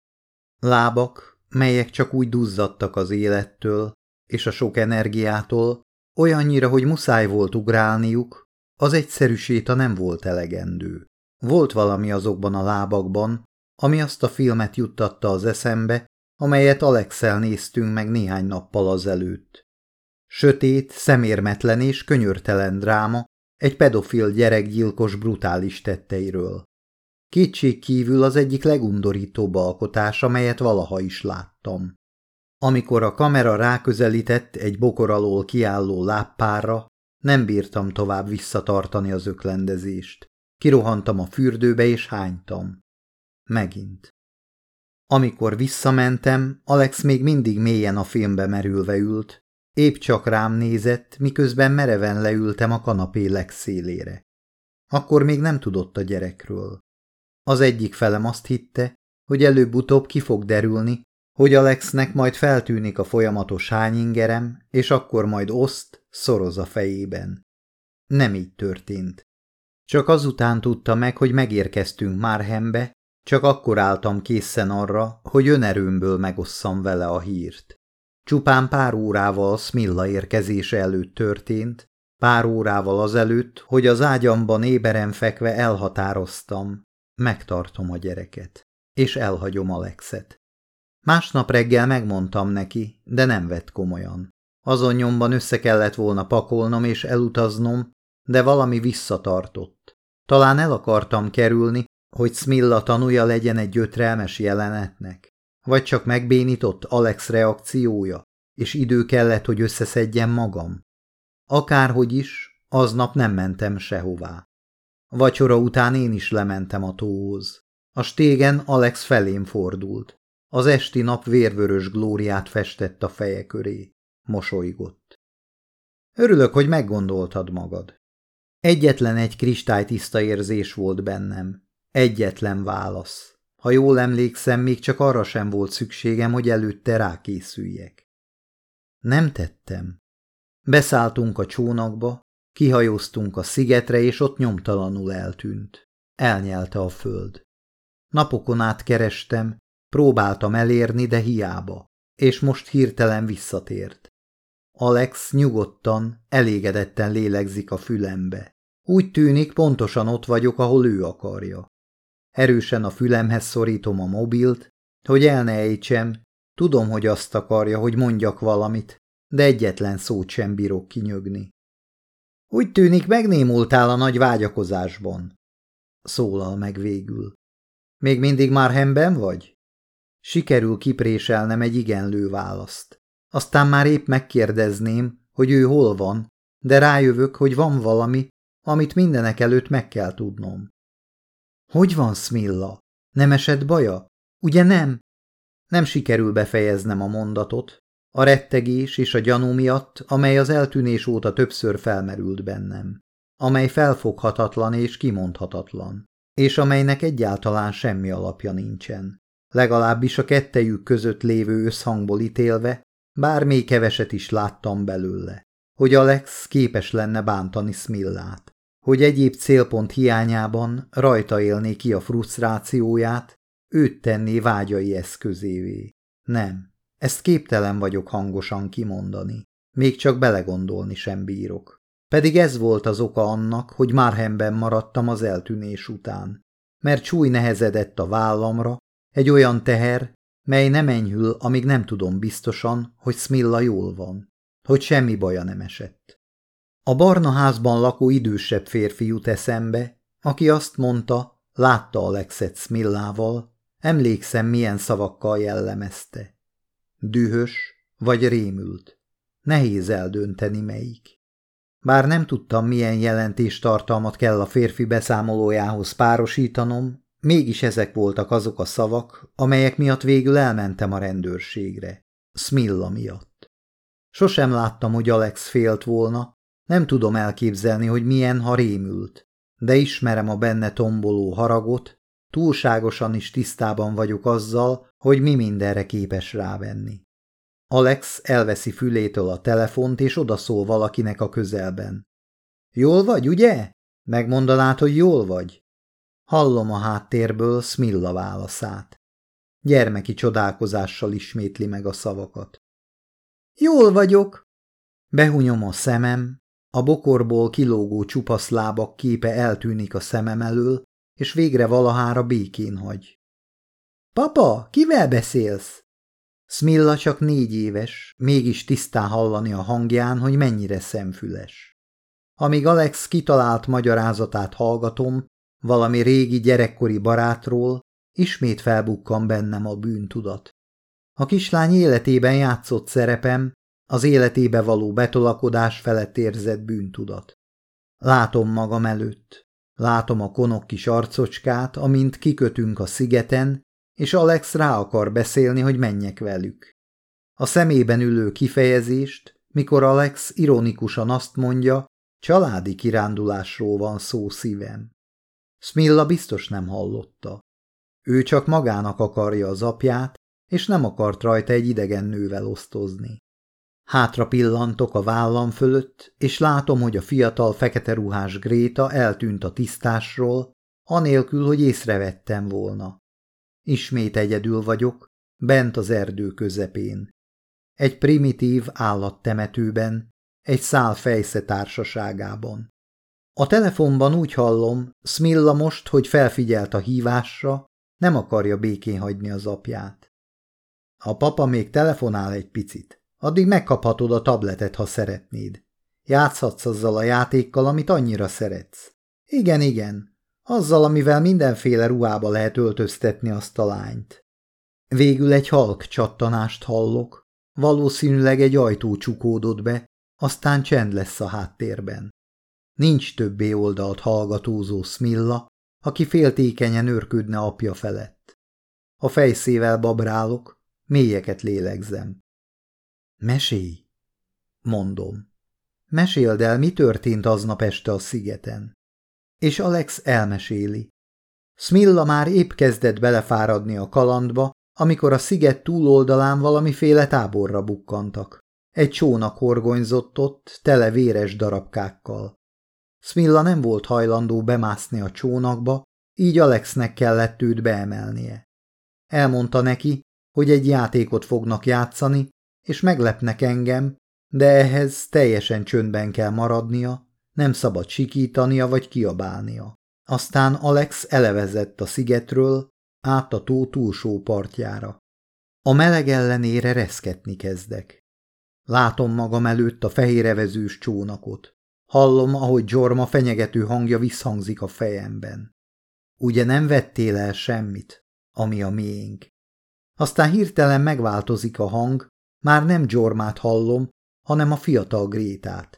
Lábak, melyek csak úgy duzzadtak az élettől és a sok energiától, olyannyira, hogy muszáj volt ugrálniuk, az egyszerű séta nem volt elegendő. Volt valami azokban a lábakban, ami azt a filmet juttatta az eszembe, amelyet Alexel néztünk meg néhány nappal azelőtt. Sötét, szemérmetlen és könyörtelen dráma egy pedofil gyerekgyilkos brutális tetteiről. Kétség kívül az egyik legundorítóbb alkotás, amelyet valaha is láttam. Amikor a kamera ráközelített egy bokor alól kiálló láppárra, nem bírtam tovább visszatartani az öklendezést. Kirohantam a fürdőbe és hánytam. Megint. Amikor visszamentem, Alex még mindig mélyen a filmbe merülve ült, Épp csak rám nézett, miközben mereven leültem a kanapé legszélére. Akkor még nem tudott a gyerekről. Az egyik felem azt hitte, hogy előbb-utóbb ki fog derülni, hogy Alexnek majd feltűnik a folyamatos hányingerem, és akkor majd oszt, szoroz a fejében. Nem így történt. Csak azután tudta meg, hogy megérkeztünk Márhembe, csak akkor álltam készen arra, hogy önerőmből megosszam vele a hírt. Csupán pár órával Smilla érkezése előtt történt, pár órával azelőtt, hogy az ágyamban éberen fekve elhatároztam, megtartom a gyereket, és elhagyom Alexet. Másnap reggel megmondtam neki, de nem vett komolyan. Azon nyomban össze kellett volna pakolnom és elutaznom, de valami visszatartott. Talán el akartam kerülni, hogy Smilla tanúja legyen egy gyötrelmes jelenetnek. Vagy csak megbénított Alex reakciója, és idő kellett, hogy összeszedjem magam? Akárhogy is, aznap nem mentem sehová. Vacsora után én is lementem a tóhoz. A stégen Alex felém fordult. Az esti nap vérvörös glóriát festett a feje köré. Mosolygott. Örülök, hogy meggondoltad magad. Egyetlen egy kristálytiszta érzés volt bennem. Egyetlen válasz. Ha jól emlékszem, még csak arra sem volt szükségem, hogy előtte rákészüljek. Nem tettem. Beszálltunk a csónakba, kihajóztunk a szigetre, és ott nyomtalanul eltűnt. Elnyelte a föld. Napokon át kerestem, próbáltam elérni, de hiába, és most hirtelen visszatért. Alex nyugodtan, elégedetten lélegzik a fülembe. Úgy tűnik, pontosan ott vagyok, ahol ő akarja. Erősen a fülemhez szorítom a mobilt, hogy el ne ejtsem, Tudom, hogy azt akarja, hogy mondjak valamit, de egyetlen szót sem bírok kinyögni. Úgy tűnik, megnémultál a nagy vágyakozásban. Szólal meg végül. Még mindig már hemben vagy? Sikerül kipréselnem egy igenlő választ. Aztán már épp megkérdezném, hogy ő hol van, de rájövök, hogy van valami, amit mindenek előtt meg kell tudnom. Hogy van Smilla? Nem esett baja? Ugye nem? Nem sikerül befejeznem a mondatot, a rettegés és a gyanú miatt, amely az eltűnés óta többször felmerült bennem, amely felfoghatatlan és kimondhatatlan, és amelynek egyáltalán semmi alapja nincsen. Legalábbis a kettejük között lévő összhangból ítélve, bár még keveset is láttam belőle, hogy Alex képes lenne bántani Smillát, hogy egyéb célpont hiányában rajta élné ki a frusztrációját, őt tenné vágyai eszközévé. Nem, ezt képtelen vagyok hangosan kimondani. Még csak belegondolni sem bírok. Pedig ez volt az oka annak, hogy Márhemben maradtam az eltűnés után. Mert csúly nehezedett a vállamra, egy olyan teher, mely nem enyhül, amíg nem tudom biztosan, hogy Smilla jól van, hogy semmi baja nem esett. A barna házban lakó idősebb férfi jut eszembe, aki azt mondta, látta Alexet Smillával, emlékszem milyen szavakkal jellemezte. Dühös vagy rémült. Nehéz eldönteni melyik. Bár nem tudtam, milyen jelentéstartalmat kell a férfi beszámolójához párosítanom, mégis ezek voltak azok a szavak, amelyek miatt végül elmentem a rendőrségre. Smilla miatt. Sosem láttam, hogy Alex félt volna, nem tudom elképzelni, hogy milyen, ha rémült, de ismerem a benne tomboló haragot, túlságosan is tisztában vagyok azzal, hogy mi mindenre képes rávenni. Alex elveszi fülétől a telefont, és odaszól valakinek a közelben. Jól vagy, ugye? Megmondanád, hogy jól vagy? Hallom a háttérből Smilla válaszát. Gyermeki csodálkozással ismétli meg a szavakat. Jól vagyok. Behunyom a szemem, a bokorból kilógó csupasz lábak képe eltűnik a szemem elől, és végre valahára békén hagy. Papa, kivel beszélsz? Smilla csak négy éves, mégis tisztán hallani a hangján, hogy mennyire szemfüles. Amíg Alex kitalált magyarázatát hallgatom, valami régi gyerekkori barátról, ismét felbukkan bennem a bűntudat. A kislány életében játszott szerepem, az életébe való betolakodás felett érzett bűntudat. Látom magam előtt, látom a konok kis arcocskát, amint kikötünk a szigeten, és Alex rá akar beszélni, hogy menjek velük. A szemében ülő kifejezést, mikor Alex ironikusan azt mondja, családi kirándulásról van szó szívem. Smilla biztos nem hallotta. Ő csak magának akarja az apját, és nem akart rajta egy idegen nővel osztozni. Hátra pillantok a vállam fölött, és látom, hogy a fiatal fekete ruhás Gréta eltűnt a tisztásról, anélkül, hogy észrevettem volna. Ismét egyedül vagyok, bent az erdő közepén. Egy primitív állattemetőben, egy szál fejsze társaságában. A telefonban úgy hallom, Smilla most, hogy felfigyelt a hívásra, nem akarja békén hagyni az apját. A papa még telefonál egy picit. Addig megkaphatod a tabletet, ha szeretnéd. Játszhatsz azzal a játékkal, amit annyira szeretsz. Igen, igen, azzal, amivel mindenféle ruhába lehet öltöztetni azt a lányt. Végül egy halk csattanást hallok, valószínűleg egy ajtó csukódott be, aztán csend lesz a háttérben. Nincs többé oldalt hallgatózó Smilla, aki féltékenyen őrködne apja felett. A fejszével babrálok, mélyeket lélegzem. Mesélj, mondom. Meséld el, mi történt aznap este a szigeten és Alex elmeséli. Smilla már épp kezdett belefáradni a kalandba, amikor a sziget túloldalán valamiféle táborra bukkantak. Egy csónak horgonyzott ott, tele véres darabkákkal. Smilla nem volt hajlandó bemászni a csónakba, így Alexnek kellett őt beemelnie. Elmondta neki, hogy egy játékot fognak játszani, és meglepnek engem, de ehhez teljesen csöndben kell maradnia, nem szabad sikítania vagy kiabálnia. Aztán Alex elevezett a szigetről, át a tó túlsó partjára. A meleg ellenére reszketni kezdek. Látom magam előtt a fehérevezős csónakot. Hallom, ahogy Jorma fenyegető hangja visszhangzik a fejemben. Ugye nem vettél el semmit, ami a miénk. Aztán hirtelen megváltozik a hang, már nem Jormát hallom, hanem a fiatal Grétát.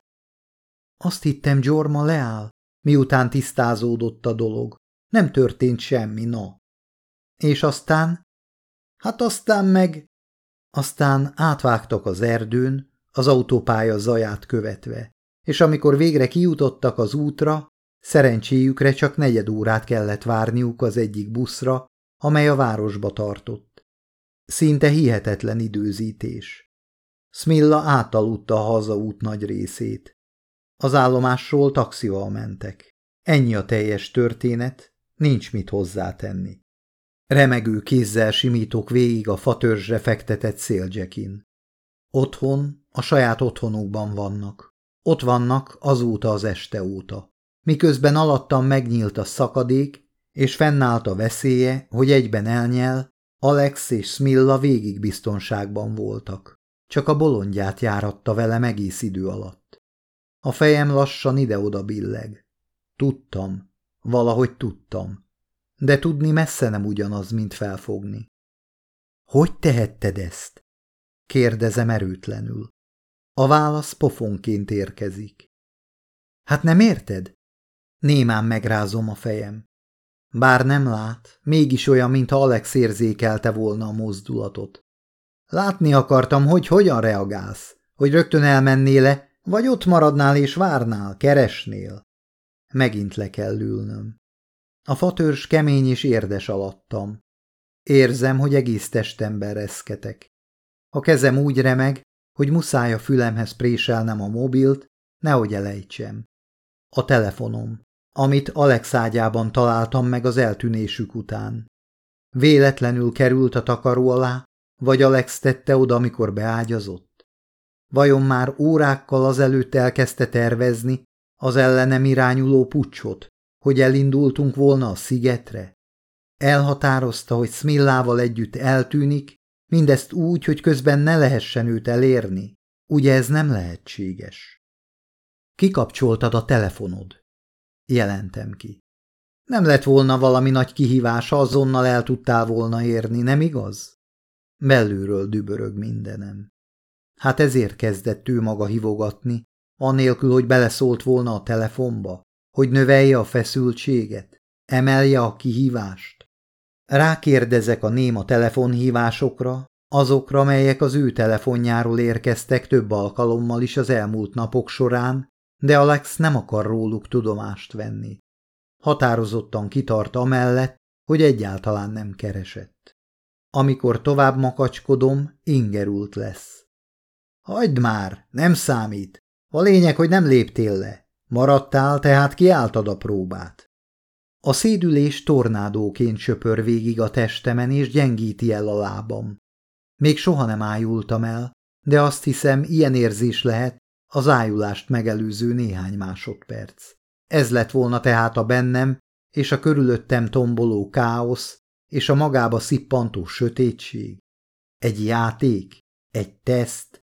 Azt hittem, Jorma leáll, miután tisztázódott a dolog. Nem történt semmi, no. És aztán? Hát aztán meg... Aztán átvágtak az erdőn, az autópálya zaját követve, és amikor végre kijutottak az útra, szerencséjükre csak negyed órát kellett várniuk az egyik buszra, amely a városba tartott. Szinte hihetetlen időzítés. Smilla átaludta a hazaút nagy részét. Az állomásról taxival mentek. Ennyi a teljes történet, nincs mit hozzátenni. Remegő kézzel simítok végig a fatörzsre fektetett szélgyekin. Otthon, a saját otthonukban vannak. Ott vannak azóta az este óta. Miközben alattam megnyílt a szakadék, és fennállt a veszélye, hogy egyben elnyel, Alex és Smilla végig biztonságban voltak. Csak a bolondját járatta velem egész idő alatt. A fejem lassan ide-oda billeg. Tudtam, valahogy tudtam. De tudni messze nem ugyanaz, mint felfogni. Hogy tehetted ezt? Kérdezem erőtlenül. A válasz pofonként érkezik. Hát nem érted? Némán megrázom a fejem. Bár nem lát, mégis olyan, mintha Alex érzékelte volna a mozdulatot. Látni akartam, hogy hogyan reagálsz, hogy rögtön elmennél-e, vagy ott maradnál és várnál, keresnél. Megint le kell ülnöm. A fatörs kemény és érdes alattam. Érzem, hogy egész testemben reszketek. A kezem úgy remeg, hogy muszáj a fülemhez préselnem a mobilt, nehogy elejtsem. A telefonom, amit Alex ágyában találtam meg az eltűnésük után. Véletlenül került a takaró alá, vagy Alex tette oda, amikor beágyazott? Vajon már órákkal azelőtt elkezdte tervezni az ellenem irányuló pucsot, hogy elindultunk volna a szigetre? Elhatározta, hogy Smillával együtt eltűnik, mindezt úgy, hogy közben ne lehessen őt elérni. Ugye ez nem lehetséges? Kikapcsoltad a telefonod. Jelentem ki. Nem lett volna valami nagy kihívás, azonnal el tudtál volna érni, nem igaz? Belülről dübörög mindenem. Hát ezért kezdett ő maga hivogatni, anélkül, hogy beleszólt volna a telefonba, hogy növelje a feszültséget, emelje a kihívást. Rákérdezek a néma telefonhívásokra, azokra, melyek az ő telefonjáról érkeztek több alkalommal is az elmúlt napok során, de Alex nem akar róluk tudomást venni. Határozottan kitart amellett, hogy egyáltalán nem keresett. Amikor tovább makacskodom, ingerult lesz. Hagyd már, nem számít. A lényeg, hogy nem léptél le. Maradtál, tehát kiálltad a próbát. A szédülés tornádóként söpör végig a testemen és gyengíti el a lábam. Még soha nem ájultam el, de azt hiszem, ilyen érzés lehet az ájulást megelőző néhány másodperc. Ez lett volna tehát a bennem és a körülöttem tomboló káosz és a magába szippantó sötétség. Egy játék? Egy teszt?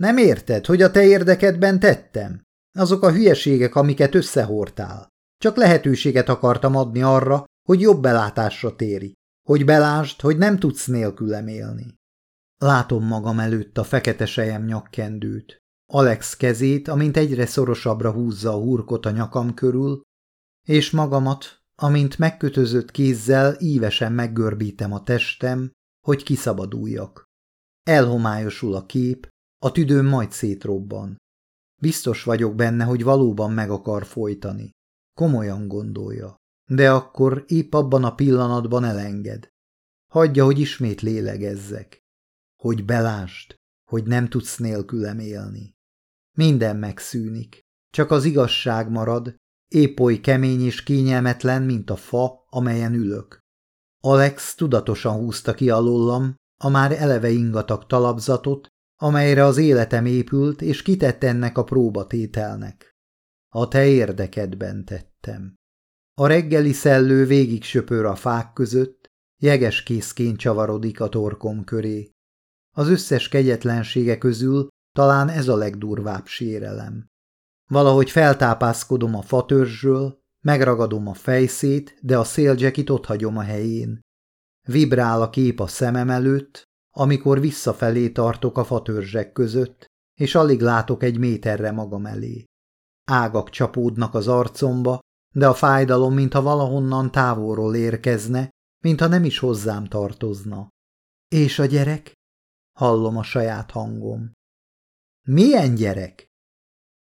Nem érted, hogy a te érdekedben tettem? Azok a hülyeségek, amiket összehortál. Csak lehetőséget akartam adni arra, hogy jobb belátásra téri, hogy belásd, hogy nem tudsz nélkülem élni. Látom magam előtt a fekete sejem nyakkendőt, Alex kezét, amint egyre szorosabbra húzza a hurkot a nyakam körül, és magamat, amint megkötözött kézzel ívesen meggörbítem a testem, hogy kiszabaduljak. Elhomályosul a kép, a tüdőm majd szétrobban. Biztos vagyok benne, hogy valóban meg akar folytani. Komolyan gondolja. De akkor épp abban a pillanatban elenged. Hagyja, hogy ismét lélegezzek. Hogy belást, hogy nem tudsz nélkülem élni. Minden megszűnik. Csak az igazság marad, épp oly kemény és kényelmetlen, mint a fa, amelyen ülök. Alex tudatosan húzta ki alólam a már eleve ingatag talapzatot, amelyre az életem épült, és kitett ennek a próbatételnek. A te érdekedben tettem. A reggeli szellő végig söpör a fák között, jeges készként csavarodik a torkom köré. Az összes kegyetlensége közül talán ez a legdurvább sérelem. Valahogy feltápászkodom a fatörzsről, megragadom a fejszét, de a széldzsekit ott hagyom a helyén. Vibrál a kép a szemem előtt, amikor visszafelé tartok a fatörzsek között, és alig látok egy méterre magam elé. Ágak csapódnak az arcomba, de a fájdalom, mintha valahonnan távolról érkezne, mintha nem is hozzám tartozna. És a gyerek? Hallom a saját hangom. Milyen gyerek?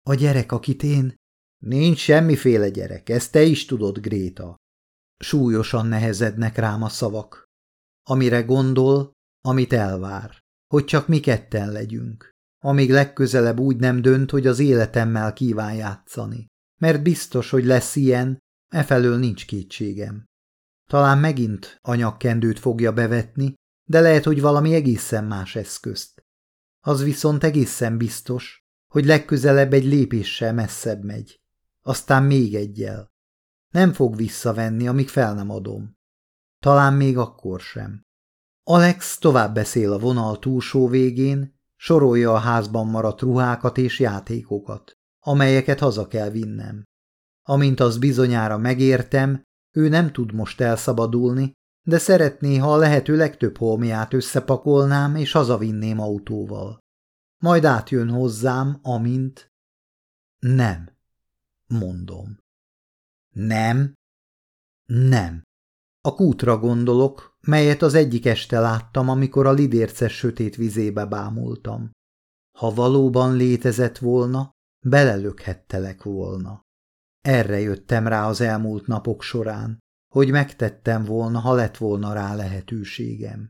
A gyerek, akit én... Nincs semmiféle gyerek, ezt te is tudod, Gréta. Súlyosan nehezednek rám a szavak. Amire gondol, amit elvár, hogy csak mi ketten legyünk. Amíg legközelebb úgy nem dönt, hogy az életemmel kíván játszani. Mert biztos, hogy lesz ilyen, efelől nincs kétségem. Talán megint anyagkendőt fogja bevetni, de lehet, hogy valami egészen más eszközt. Az viszont egészen biztos, hogy legközelebb egy lépéssel messzebb megy. Aztán még egyel. Nem fog visszavenni, amíg fel nem adom. Talán még akkor sem. Alex tovább beszél a vonal túlsó végén, sorolja a házban maradt ruhákat és játékokat, amelyeket haza kell vinnem. Amint az bizonyára megértem, ő nem tud most elszabadulni, de szeretné, ha a lehető legtöbb holmiát összepakolnám és hazavinném autóval. Majd átjön hozzám, amint... Nem, mondom. Nem, nem. A kútra gondolok, melyet az egyik este láttam, amikor a lidérces sötét vizébe bámultam. Ha valóban létezett volna, belelökhettelek volna. Erre jöttem rá az elmúlt napok során, hogy megtettem volna, ha lett volna rá lehetőségem.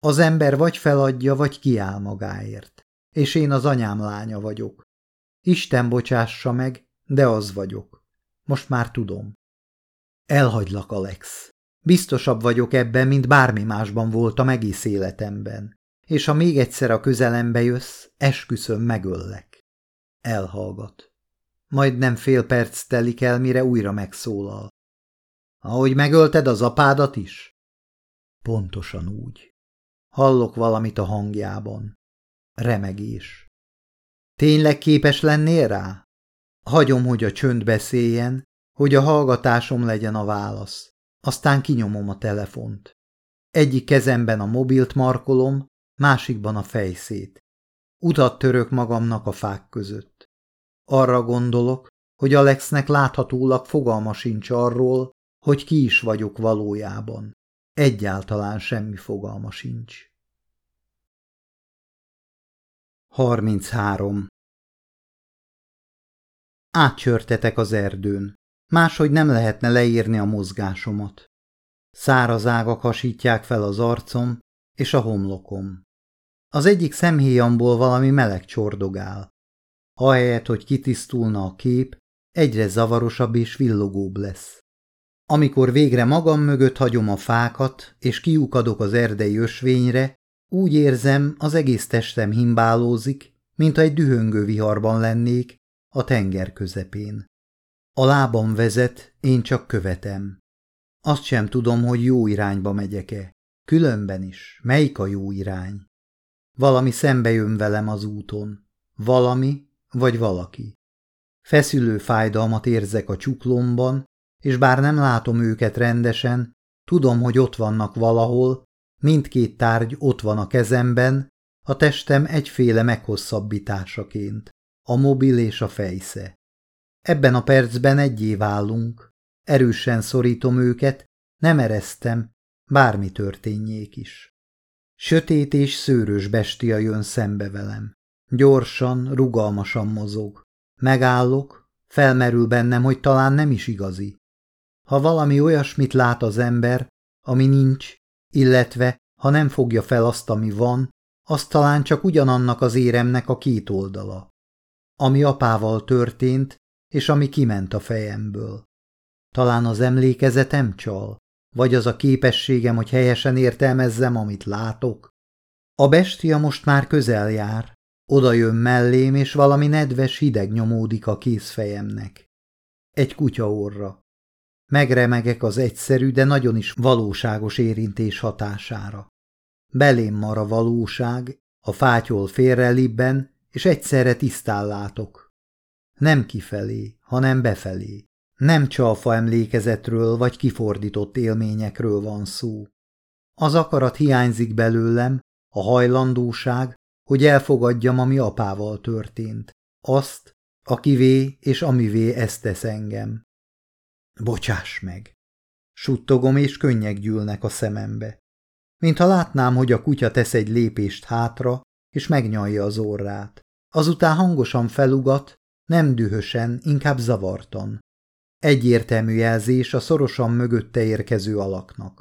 Az ember vagy feladja, vagy kiáll magáért, és én az anyám lánya vagyok. Isten bocsássa meg, de az vagyok. Most már tudom. Elhagylak, Alex. Biztosabb vagyok ebben, mint bármi másban voltam egész életemben, és ha még egyszer a közelembe jössz, esküszöm megöllek. Elhallgat. Majd nem fél perc telik el, mire újra megszólal. Ahogy megölted az apádat is? Pontosan úgy. Hallok valamit a hangjában. Remegés. Tényleg képes lennél rá? Hagyom, hogy a csönd beszéljen, hogy a hallgatásom legyen a válasz. Aztán kinyomom a telefont. Egyik kezemben a mobilt markolom, másikban a fejszét. Utat török magamnak a fák között. Arra gondolok, hogy Alexnek láthatólag fogalma sincs arról, hogy ki is vagyok valójában. Egyáltalán semmi fogalma sincs. 33. Átcsörtetek az erdőn. Máshogy nem lehetne leírni a mozgásomat. Száraz ágak hasítják fel az arcom és a homlokom. Az egyik szemhéjamból valami meleg csordogál. Ahelyett, hogy kitisztulna a kép, egyre zavarosabb és villogóbb lesz. Amikor végre magam mögött hagyom a fákat, és kiukadok az erdei ösvényre, úgy érzem, az egész testem himbálózik, mint egy dühöngő viharban lennék a tenger közepén. A lábam vezet, én csak követem. Azt sem tudom, hogy jó irányba megyek-e. Különben is, melyik a jó irány? Valami szembe jön velem az úton. Valami, vagy valaki. Feszülő fájdalmat érzek a csuklomban, és bár nem látom őket rendesen, tudom, hogy ott vannak valahol, mindkét tárgy ott van a kezemben, a testem egyféle meghosszabbításaként, a mobil és a fejsze. Ebben a percben egyé válunk, erősen szorítom őket, nem ereztem, bármi történjék is. Sötét és szőrös bestia jön szembe velem. Gyorsan, rugalmasan mozog. Megállok, felmerül bennem, hogy talán nem is igazi. Ha valami olyasmit lát az ember, ami nincs, illetve ha nem fogja fel azt, ami van, az talán csak ugyanannak az éremnek a két oldala. Ami apával történt, és ami kiment a fejemből. Talán az emlékezetem csal, vagy az a képességem, hogy helyesen értelmezzem, amit látok. A bestia most már közel jár, oda jön mellém, és valami nedves hideg nyomódik a kézfejemnek. Egy kutya orra. Megremegek az egyszerű, de nagyon is valóságos érintés hatására. Belém mar a valóság, a fátyol félrelibben, és egyszerre tisztán látok. Nem kifelé, hanem befelé. Nem csalfa emlékezetről vagy kifordított élményekről van szó. Az akarat hiányzik belőlem, a hajlandóság, hogy elfogadjam, ami apával történt. Azt, akivé és amivé ezt tesz engem. Bocsáss meg! Suttogom, és könnyek gyűlnek a szemembe. Mintha látnám, hogy a kutya tesz egy lépést hátra, és megnyalja az orrát. Azután hangosan felugat, nem dühösen, inkább zavartan. Egyértelmű jelzés a szorosan mögötte érkező alaknak.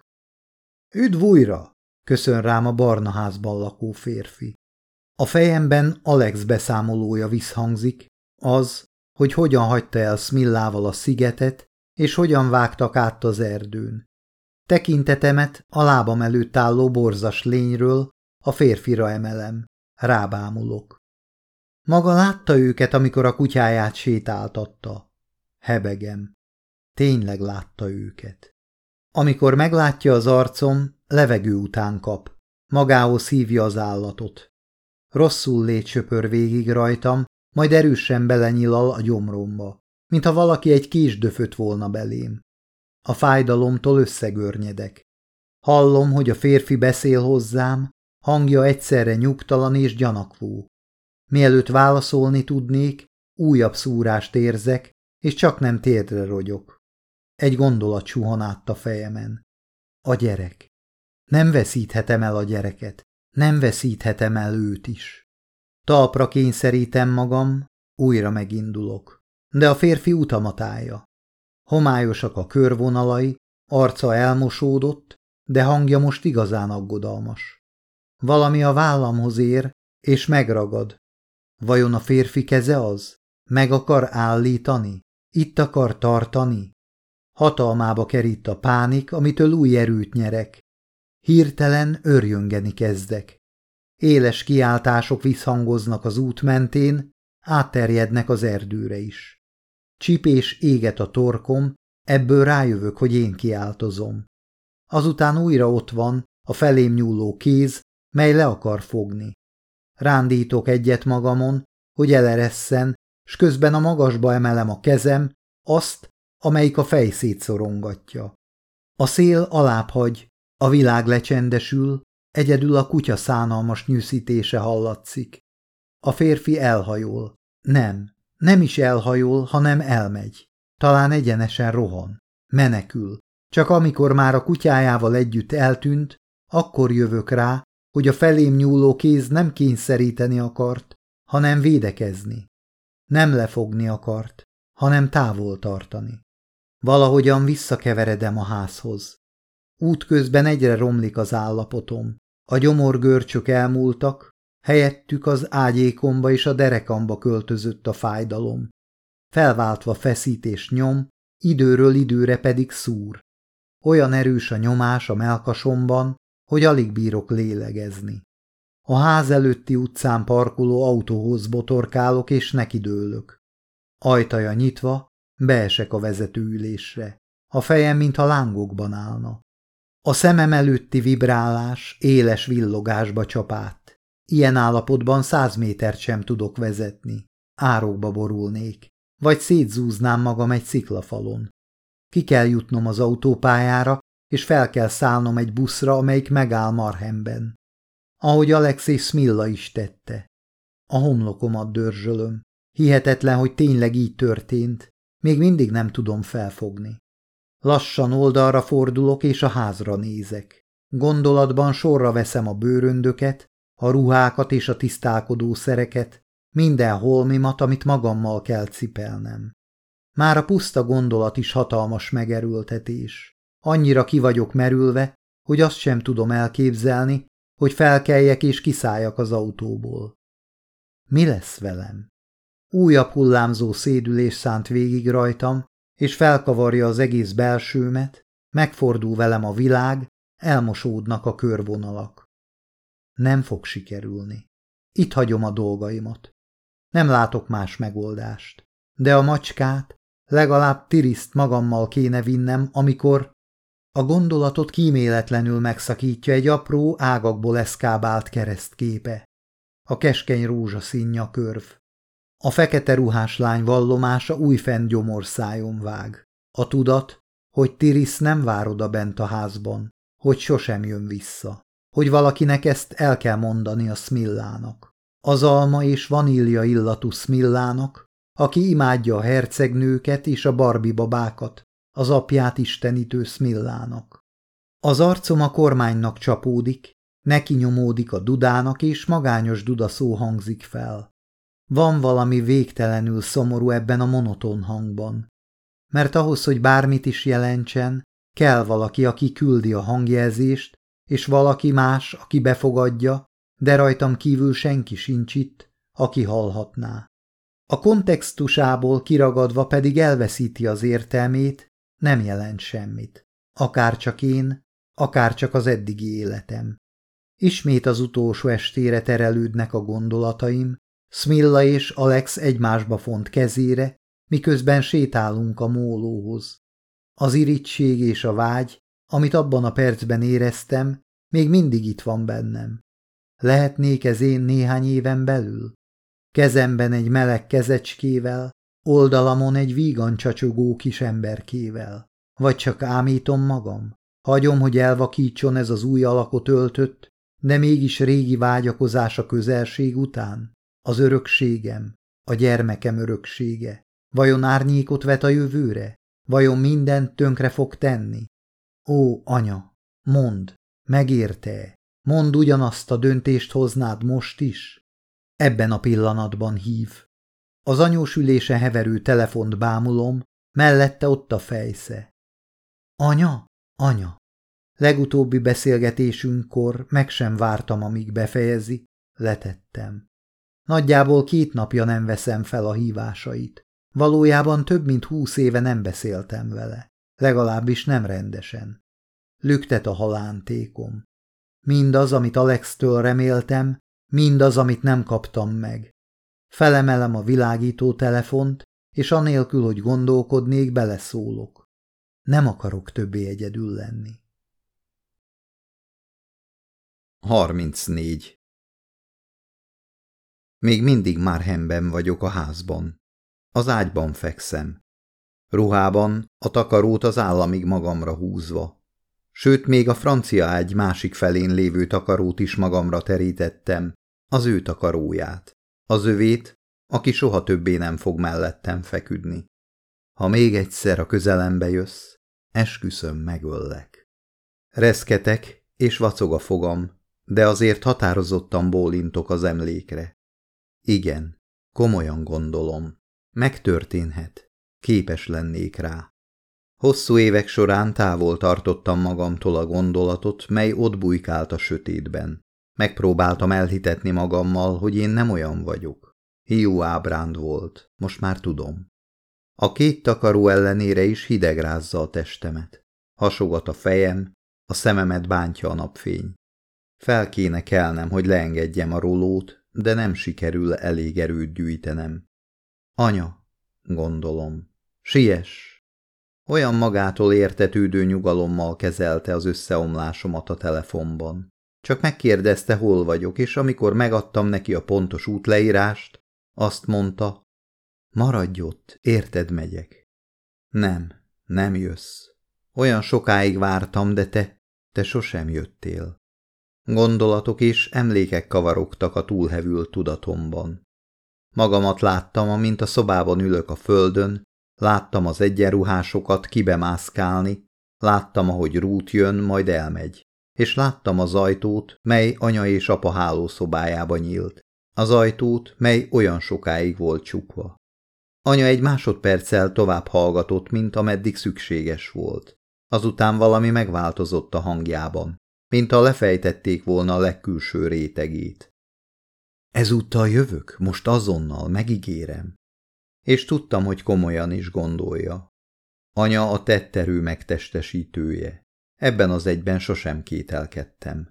Üdv újra! köszön rám a barna házban lakó férfi. A fejemben Alex beszámolója visszhangzik, az, hogy hogyan hagyta el Smillával a szigetet, és hogyan vágtak át az erdőn. Tekintetemet a lábam előtt álló borzas lényről a férfira emelem, rábámulok. Maga látta őket, amikor a kutyáját sétáltatta. Hebegem. Tényleg látta őket. Amikor meglátja az arcom, levegő után kap. Magához hívja az állatot. Rosszul létsöpör végig rajtam, majd erősen belenyilal a gyomromba, mintha valaki egy kis döfött volna belém. A fájdalomtól összegörnyedek. Hallom, hogy a férfi beszél hozzám, hangja egyszerre nyugtalan és gyanakvó. Mielőtt válaszolni tudnék, újabb szúrást érzek, és csak nem térdre rogyok. Egy gondolat suhan át a fejemen. A gyerek. Nem veszíthetem el a gyereket. Nem veszíthetem el őt is. Talpra kényszerítem magam, újra megindulok. De a férfi utamat állja. Homályosak a körvonalai, arca elmosódott, de hangja most igazán aggodalmas. Valami a vállamhoz ér, és megragad. Vajon a férfi keze az? Meg akar állítani? Itt akar tartani? Hatalmába kerít a pánik, amitől új erőt nyerek. Hirtelen örjöngeni kezdek. Éles kiáltások visszhangoznak az út mentén, átterjednek az erdőre is. Csipés éget a torkom, ebből rájövök, hogy én kiáltozom. Azután újra ott van a felém nyúló kéz, mely le akar fogni. Rándítok egyet magamon, hogy eleresszen, s közben a magasba emelem a kezem, azt, amelyik a fejszét szorongatja. A szél alább hagy, a világ lecsendesül, egyedül a kutya szánalmas nyűszítése hallatszik. A férfi elhajol. Nem, nem is elhajol, hanem elmegy. Talán egyenesen rohan. Menekül. Csak amikor már a kutyájával együtt eltűnt, akkor jövök rá, hogy a felém nyúló kéz nem kényszeríteni akart, hanem védekezni. Nem lefogni akart, hanem távol tartani. Valahogyan visszakeveredem a házhoz. Útközben egyre romlik az állapotom. A gyomorgörcsök elmúltak, helyettük az ágyékomba és a derekamba költözött a fájdalom. Felváltva feszítés nyom, időről időre pedig szúr. Olyan erős a nyomás a melkasomban, hogy alig bírok lélegezni. A ház előtti utcán parkoló autóhoz botorkálok és nekidőlök. Ajtaja nyitva, beesek a vezetőülésre. A fejem, mintha lángokban állna. A szemem előtti vibrálás éles villogásba csap át. Ilyen állapotban száz métert sem tudok vezetni. Árokba borulnék, vagy szétzúznám magam egy sziklafalon. Ki kell jutnom az autópályára, és fel kell szállnom egy buszra, amelyik megáll Marhemben. Ahogy Alexei Smilla is tette. A homlokomat dörzsölöm. Hihetetlen, hogy tényleg így történt. Még mindig nem tudom felfogni. Lassan oldalra fordulok, és a házra nézek. Gondolatban sorra veszem a bőröndöket, a ruhákat és a tisztálkodó szereket, minden holmimat, amit magammal kell cipelnem. Már a puszta gondolat is hatalmas megerőltetés. Annyira ki vagyok merülve, hogy azt sem tudom elképzelni, hogy felkeljek és kiszálljak az autóból. Mi lesz velem? Újabb hullámzó szédülés szánt végig rajtam, és felkavarja az egész belsőmet, megfordul velem a világ, elmosódnak a körvonalak. Nem fog sikerülni. Itt hagyom a dolgaimat. Nem látok más megoldást. De a macskát, Legalább Tiriszt magammal kéne vinnem, amikor... A gondolatot kíméletlenül megszakítja egy apró, ágakból eszkábált keresztképe. A keskeny rózsaszín körv. A fekete ruhás lány vallomása újfent gyomorszájon vág. A tudat, hogy Tiris nem vár oda bent a házban, hogy sosem jön vissza, hogy valakinek ezt el kell mondani a Smillának. Az alma és vanília illatú Smillának, aki imádja a hercegnőket és a barbi babákat, az apját istenítő Smillának. Az arcom a kormánynak csapódik, neki nyomódik a dudának, és magányos dudaszó hangzik fel. Van valami végtelenül szomorú ebben a monoton hangban. Mert ahhoz, hogy bármit is jelentsen, kell valaki, aki küldi a hangjelzést, és valaki más, aki befogadja, de rajtam kívül senki sincs itt, aki hallhatná. A kontextusából kiragadva pedig elveszíti az értelmét, nem jelent semmit. Akár csak én, akár csak az eddigi életem. Ismét az utolsó estére terelődnek a gondolataim, Smilla és Alex egymásba font kezére, miközben sétálunk a mólóhoz. Az irigység és a vágy, amit abban a percben éreztem, még mindig itt van bennem. Lehetnék ez én néhány éven belül? Kezemben egy meleg kezecskével, oldalamon egy vígan csacsogó kis emberkével. Vagy csak ámítom magam? Hagyom, hogy elvakítson ez az új alakot öltött, de mégis régi vágyakozás a közelség után? Az örökségem, a gyermekem öröksége. Vajon árnyékot vet a jövőre? Vajon mindent tönkre fog tenni? Ó, anya, mondd, megérte Mondd ugyanazt a döntést hoznád most is? Ebben a pillanatban hív. Az anyós ülése heverő telefont bámulom, mellette ott a fejsze. Anya, anya. Legutóbbi beszélgetésünkkor meg sem vártam, amíg befejezi, letettem. Nagyjából két napja nem veszem fel a hívásait. Valójában több mint húsz éve nem beszéltem vele. Legalábbis nem rendesen. Lüktet a halántékom. Mindaz, amit Alex-től reméltem, mindaz, amit nem kaptam meg. Felemelem a világító telefont, és anélkül, hogy gondolkodnék, beleszólok. Nem akarok többé egyedül lenni. 34. Még mindig már hemben vagyok a házban. Az ágyban fekszem. Ruhában, a takarót az államig magamra húzva. Sőt, még a francia ágy másik felén lévő takarót is magamra terítettem, az ő takaróját. Az övét, aki soha többé nem fog mellettem feküdni. Ha még egyszer a közelembe jössz, esküszöm megöllek. Reszketek, és vacog a fogam, de azért határozottan bólintok az emlékre. Igen, komolyan gondolom. Megtörténhet. Képes lennék rá. Hosszú évek során távol tartottam magamtól a gondolatot, mely ott bujkált a sötétben. Megpróbáltam elhitetni magammal, hogy én nem olyan vagyok. Hiú ábránd volt, most már tudom. A két takaró ellenére is hideg rázza a testemet. Hasogat a fejem, a szememet bántja a napfény. Fel kéne kelnem, hogy leengedjem a rolót, de nem sikerül elég erőt gyűjtenem. Anya, gondolom, siess! Olyan magától értetődő nyugalommal kezelte az összeomlásomat a telefonban. Csak megkérdezte, hol vagyok, és amikor megadtam neki a pontos útleírást, azt mondta, maradj ott, érted megyek. Nem, nem jössz. Olyan sokáig vártam, de te, te sosem jöttél. Gondolatok és emlékek kavarogtak a túlhevült tudatomban. Magamat láttam, amint a szobában ülök a földön, láttam az egyenruhásokat kibemászkálni, láttam, ahogy rút jön, majd elmegy, és láttam az ajtót, mely anya és apa hálószobájába nyílt, az ajtót, mely olyan sokáig volt csukva. Anya egy másodperccel tovább hallgatott, mint ameddig szükséges volt. Azután valami megváltozott a hangjában, mint a lefejtették volna a legkülső rétegét. Ezúttal jövök, most azonnal, megígérem. És tudtam, hogy komolyan is gondolja. Anya a tetterő megtestesítője. Ebben az egyben sosem kételkedtem.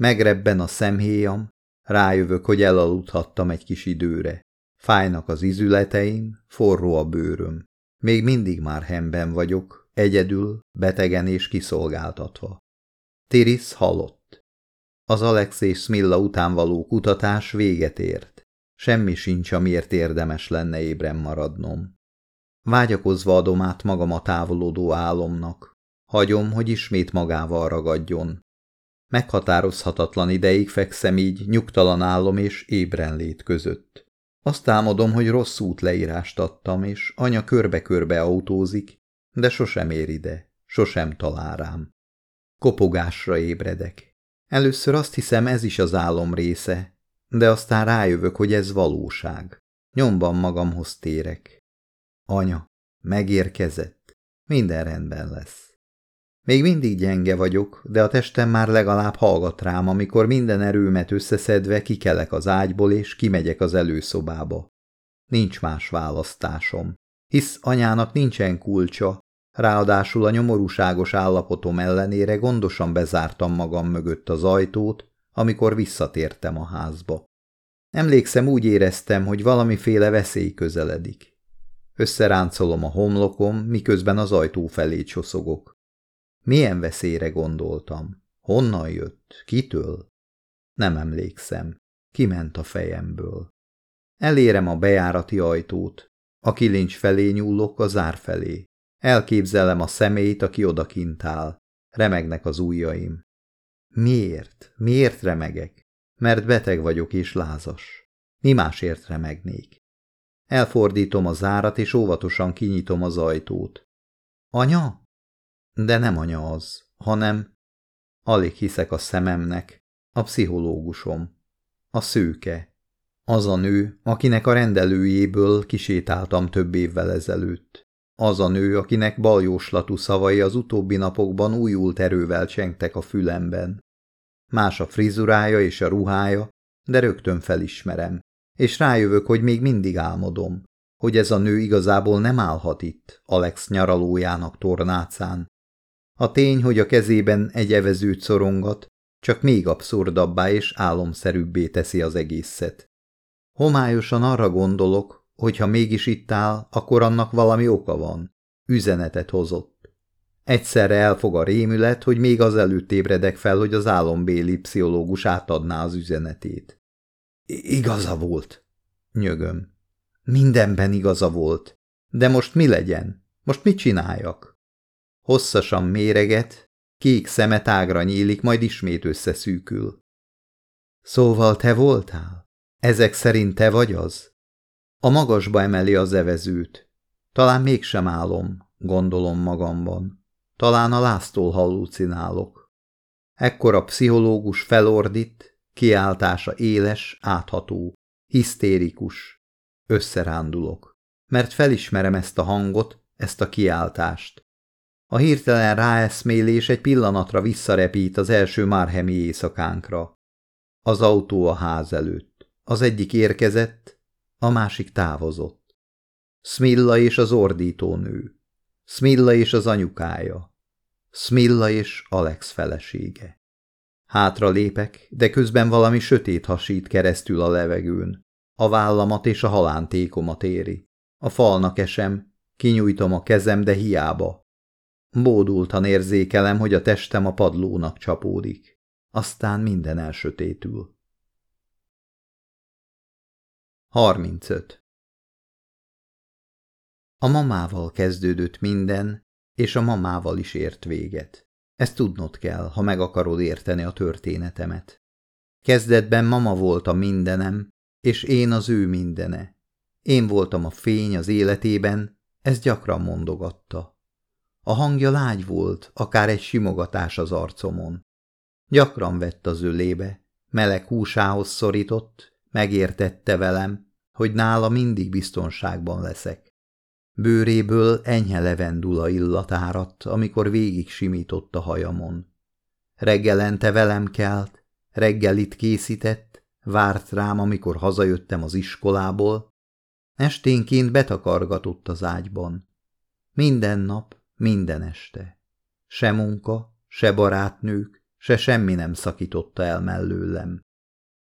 Megrebben a szemhéjam, rájövök, hogy elaludhattam egy kis időre. Fájnak az izületeim, forró a bőröm. Még mindig már hemben vagyok, egyedül, betegen és kiszolgáltatva. Tiris halott. Az Alex és Smilla után való kutatás véget ért. Semmi sincs, amiért érdemes lenne ébren maradnom. Vágyakozva adom át magam a távolodó álomnak. Hagyom, hogy ismét magával ragadjon. Meghatározhatatlan ideig fekszem így, nyugtalan álom és ébrenlét között. Azt álmodom, hogy rossz út leírást adtam, és anya körbe-körbe autózik, de sosem ér ide, sosem talál rám. Kopogásra ébredek. Először azt hiszem, ez is az álom része, de aztán rájövök, hogy ez valóság. Nyomban magamhoz térek. Anya, megérkezett. Minden rendben lesz. Még mindig gyenge vagyok, de a testem már legalább hallgat rám, amikor minden erőmet összeszedve kikelek az ágyból és kimegyek az előszobába. Nincs más választásom, hisz anyának nincsen kulcsa, ráadásul a nyomorúságos állapotom ellenére gondosan bezártam magam mögött az ajtót, amikor visszatértem a házba. Emlékszem, úgy éreztem, hogy valamiféle veszély közeledik. Összeráncolom a homlokom, miközben az ajtó felé csoszogok. Milyen veszélyre gondoltam? Honnan jött? Kitől? Nem emlékszem. Kiment a fejemből. Elérem a bejárati ajtót. A kilincs felé nyúlok a zár felé. Elképzelem a szemét, aki odakint áll. Remegnek az ujjaim. Miért? Miért remegek? Mert beteg vagyok és lázas. Mi másért remegnék? Elfordítom a zárat, és óvatosan kinyitom az ajtót. Anya? De nem anya az, hanem... Alig hiszek a szememnek, a pszichológusom, a szőke, az a nő, akinek a rendelőjéből kisétáltam több évvel ezelőtt. Az a nő, akinek baljóslatú szavai az utóbbi napokban újult erővel csengtek a fülemben. Más a frizurája és a ruhája, de rögtön felismerem, és rájövök, hogy még mindig álmodom, hogy ez a nő igazából nem állhat itt, Alex nyaralójának tornácán, a tény, hogy a kezében egy evezőt szorongat, csak még abszurdabbá és álomszerűbbé teszi az egészet. Homályosan arra gondolok, hogy ha mégis itt áll, akkor annak valami oka van. Üzenetet hozott. Egyszerre elfog a rémület, hogy még az előtt ébredek fel, hogy az álombéli pszichológus átadná az üzenetét. Igaza volt, nyögöm. Mindenben igaza volt. De most mi legyen? Most mit csináljak? Hosszasan méreget, kék szeme tágra nyílik, majd ismét összeszűkül. Szóval te voltál? Ezek szerint te vagy az? A magasba emeli az evezőt. Talán mégsem álom, gondolom magamban. Talán a láztól hallucinálok. Ekkor a pszichológus felordít, kiáltása éles, átható, hisztérikus. Összerándulok, mert felismerem ezt a hangot, ezt a kiáltást. A hirtelen ráeszmélés egy pillanatra visszarepít az első márhemi éjszakánkra. Az autó a ház előtt. Az egyik érkezett, a másik távozott. Smilla és az ordító nő. Smilla és az anyukája. Smilla és Alex felesége. Hátra lépek, de közben valami sötét hasít keresztül a levegőn. A vállamat és a halántékomat éri. A falnak esem, kinyújtom a kezem, de hiába. Bódultan érzékelem, hogy a testem a padlónak csapódik. Aztán minden elsötétül. 35. A mamával kezdődött minden, és a mamával is ért véget. Ezt tudnod kell, ha meg akarod érteni a történetemet. Kezdetben mama volt a mindenem, és én az ő mindene. Én voltam a fény az életében, ezt gyakran mondogatta. A hangja lágy volt, akár egy simogatás az arcomon. Gyakran vett az ölébe, meleg húsához szorított, megértette velem, hogy nála mindig biztonságban leszek. Bőréből enyhe levendula illat áradt, amikor végig simított a hajamon. Reggelente velem kelt, reggelit készített, várt rám, amikor hazajöttem az iskolából, esténként betakargatott az ágyban. Minden nap, minden este. Se munka, se barátnők, se semmi nem szakította el mellőlem.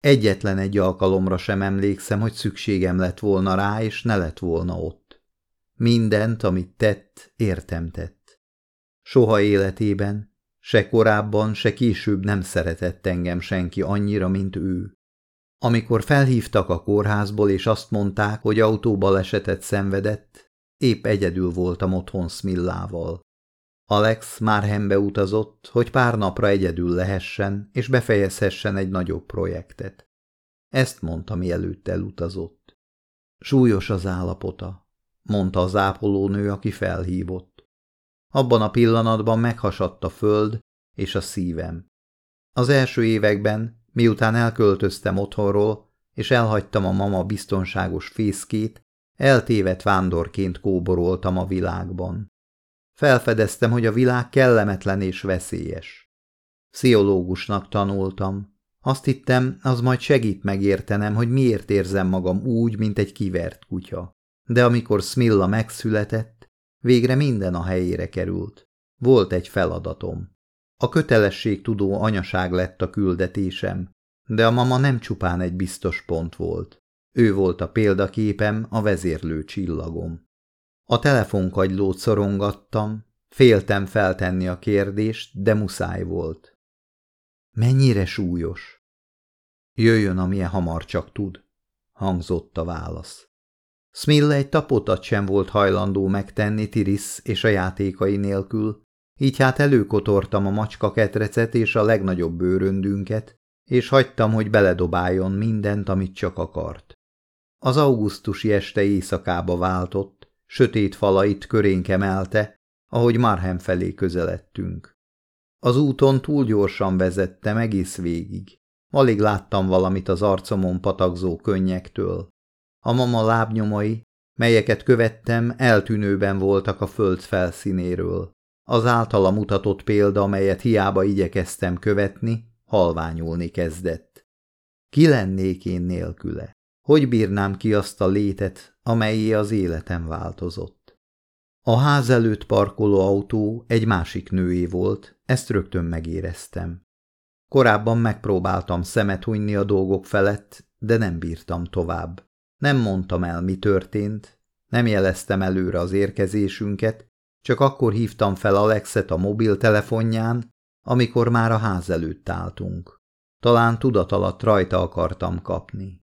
Egyetlen egy alkalomra sem emlékszem, hogy szükségem lett volna rá, és ne lett volna ott. Mindent, amit tett, értem tett. Soha életében, se korábban, se később nem szeretett engem senki annyira, mint ő. Amikor felhívtak a kórházból, és azt mondták, hogy autóbalesetet szenvedett, épp egyedül voltam otthon Smillával. Alex már hembe utazott, hogy pár napra egyedül lehessen, és befejezhessen egy nagyobb projektet. Ezt mondta, mielőtt elutazott. Súlyos az állapota, mondta az ápolónő, aki felhívott. Abban a pillanatban meghasadt a föld és a szívem. Az első években, miután elköltöztem otthonról, és elhagytam a mama biztonságos fészkét, eltévedt vándorként kóboroltam a világban. Felfedeztem, hogy a világ kellemetlen és veszélyes. Pszichológusnak tanultam. Azt hittem, az majd segít megértenem, hogy miért érzem magam úgy, mint egy kivert kutya. De amikor Smilla megszületett, végre minden a helyére került. Volt egy feladatom. A kötelességtudó anyaság lett a küldetésem, de a mama nem csupán egy biztos pont volt. Ő volt a példaképem, a vezérlő csillagom. A telefonkagylót szorongattam, féltem feltenni a kérdést, de muszáj volt. Mennyire súlyos? Jöjjön, amilyen hamar csak tud, hangzott a válasz. Smilla egy tapotat sem volt hajlandó megtenni Tiris és a játékai nélkül, így hát előkotortam a macska ketrecet és a legnagyobb bőröndünket, és hagytam, hogy beledobáljon mindent, amit csak akart. Az augusztusi este éjszakába váltott, sötét falait körénk emelte, ahogy Marhem felé közeledtünk. Az úton túl gyorsan vezettem egész végig. Alig láttam valamit az arcomon patakzó könnyektől. A mama lábnyomai, melyeket követtem, eltűnőben voltak a föld felszínéről. Az általa mutatott példa, amelyet hiába igyekeztem követni, halványulni kezdett. Ki lennék én nélküle? Hogy bírnám ki azt a létet, amelyé az életem változott? A ház előtt parkoló autó egy másik nőé volt, ezt rögtön megéreztem. Korábban megpróbáltam szemet hunyni a dolgok felett, de nem bírtam tovább. Nem mondtam el, mi történt, nem jeleztem előre az érkezésünket, csak akkor hívtam fel Alexet a mobiltelefonján, amikor már a ház előtt álltunk. Talán tudat alatt rajta akartam kapni.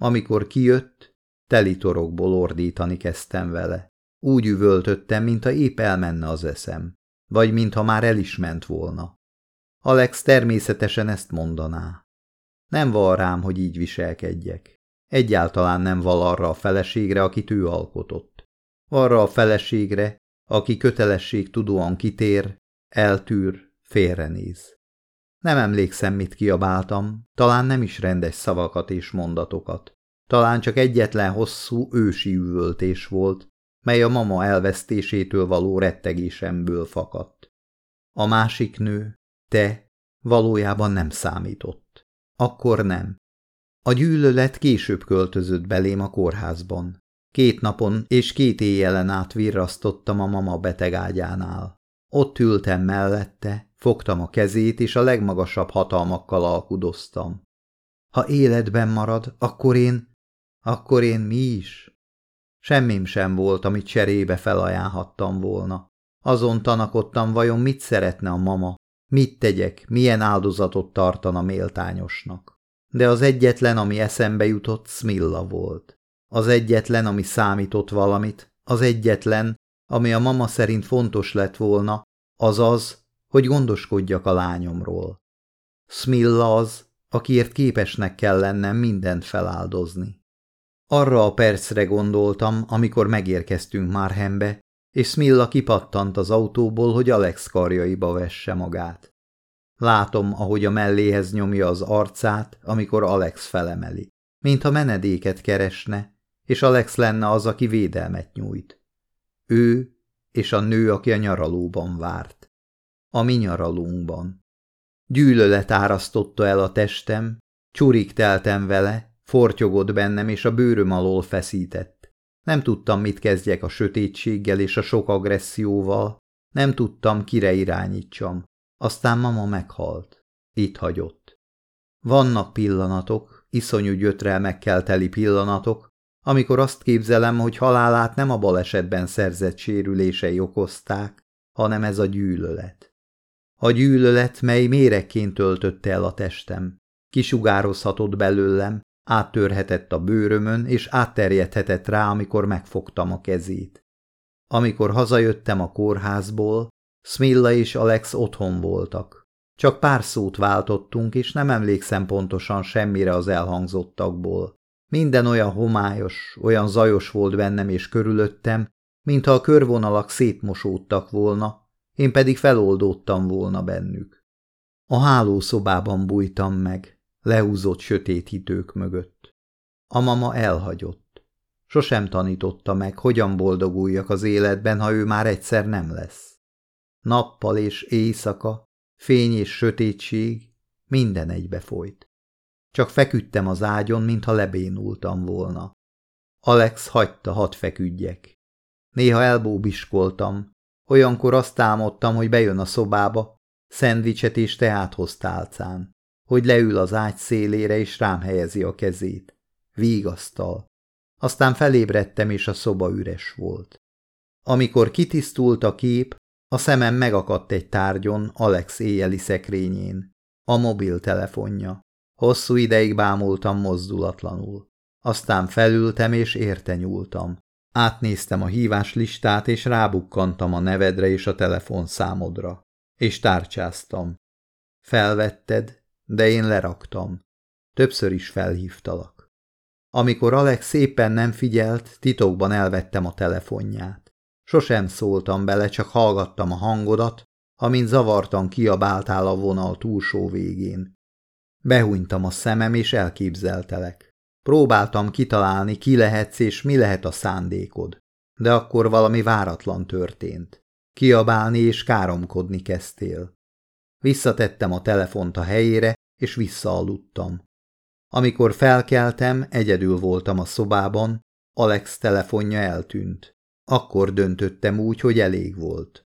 Amikor kijött, telitorokból ordítani kezdtem vele. Úgy üvöltöttem, mintha épp elmenne az eszem, vagy mintha már el is ment volna. Alex természetesen ezt mondaná. Nem val rám, hogy így viselkedjek. Egyáltalán nem val arra a feleségre, akit ő alkotott. Arra a feleségre, aki kötelesség tudóan kitér, eltűr, félrenéz. Nem emlékszem, mit kiabáltam, talán nem is rendes szavakat és mondatokat. Talán csak egyetlen hosszú ősi üvöltés volt, mely a mama elvesztésétől való rettegésemből fakadt. A másik nő, te, valójában nem számított. Akkor nem. A gyűlölet később költözött belém a kórházban. Két napon és két éjjelen át virrasztottam a mama betegágyánál. Ott ültem mellette, fogtam a kezét, és a legmagasabb hatalmakkal alkudoztam. Ha életben marad, akkor én... akkor én mi is? Semmim sem volt, amit cserébe felajánlhattam volna. Azon tanakodtam, vajon mit szeretne a mama, mit tegyek, milyen áldozatot tartana méltányosnak. De az egyetlen, ami eszembe jutott, Smilla volt. Az egyetlen, ami számított valamit, az egyetlen, ami a mama szerint fontos lett volna, az az, hogy gondoskodjak a lányomról. Smilla az, akiért képesnek kell lennem mindent feláldozni. Arra a percre gondoltam, amikor megérkeztünk Márhembe, és Smilla kipattant az autóból, hogy Alex karjaiba vesse magát. Látom, ahogy a melléhez nyomja az arcát, amikor Alex felemeli. Mintha menedéket keresne, és Alex lenne az, aki védelmet nyújt. Ő és a nő, aki a nyaralóban várt. A mi nyaralunkban. Gyűlölet árasztotta el a testem, csurik teltem vele, fortyogott bennem, és a bőröm alól feszített. Nem tudtam, mit kezdjek a sötétséggel és a sok agresszióval, nem tudtam, kire irányítsam. Aztán mama meghalt. Itt hagyott. Vannak pillanatok, iszonyú gyötrelmekkel teli pillanatok, amikor azt képzelem, hogy halálát nem a balesetben szerzett sérülései okozták, hanem ez a gyűlölet. A gyűlölet, mely méregként töltötte el a testem, kisugározhatott belőlem, áttörhetett a bőrömön, és átterjedhetett rá, amikor megfogtam a kezét. Amikor hazajöttem a kórházból, Smilla és Alex otthon voltak. Csak pár szót váltottunk, és nem emlékszem pontosan semmire az elhangzottakból. Minden olyan homályos, olyan zajos volt bennem és körülöttem, mintha a körvonalak szétmosódtak volna, én pedig feloldódtam volna bennük. A hálószobában bújtam meg, leúzott sötét hitők mögött. A mama elhagyott. Sosem tanította meg, hogyan boldoguljak az életben, ha ő már egyszer nem lesz. Nappal és éjszaka, fény és sötétség, minden egybe folyt. Csak feküdtem az ágyon, mintha lebénultam volna. Alex hagyta, hadd feküdjek. Néha elbóbiskoltam, olyankor azt támadtam, hogy bejön a szobába, szendvicset és teát hoz tálcán, hogy leül az ágy szélére és rám helyezi a kezét. Vígasztal. Aztán felébredtem, és a szoba üres volt. Amikor kitisztult a kép, a szemem megakadt egy tárgyon Alex éjjeli szekrényén. A mobiltelefonja. Hosszú ideig bámultam mozdulatlanul. Aztán felültem és érte nyúltam. Átnéztem a hívás listát, és rábukkantam a nevedre és a telefonszámodra. És tárcsáztam. Felvetted, de én leraktam. Többször is felhívtalak. Amikor Alex szépen nem figyelt, titokban elvettem a telefonját. Sosem szóltam bele, csak hallgattam a hangodat, amint zavartan kiabáltál a vonal túlsó végén. Behúnytam a szemem, és elképzeltelek. Próbáltam kitalálni, ki lehetsz és mi lehet a szándékod. De akkor valami váratlan történt. Kiabálni és káromkodni kezdtél. Visszatettem a telefont a helyére, és visszaaludtam. Amikor felkeltem, egyedül voltam a szobában, Alex telefonja eltűnt. Akkor döntöttem úgy, hogy elég volt.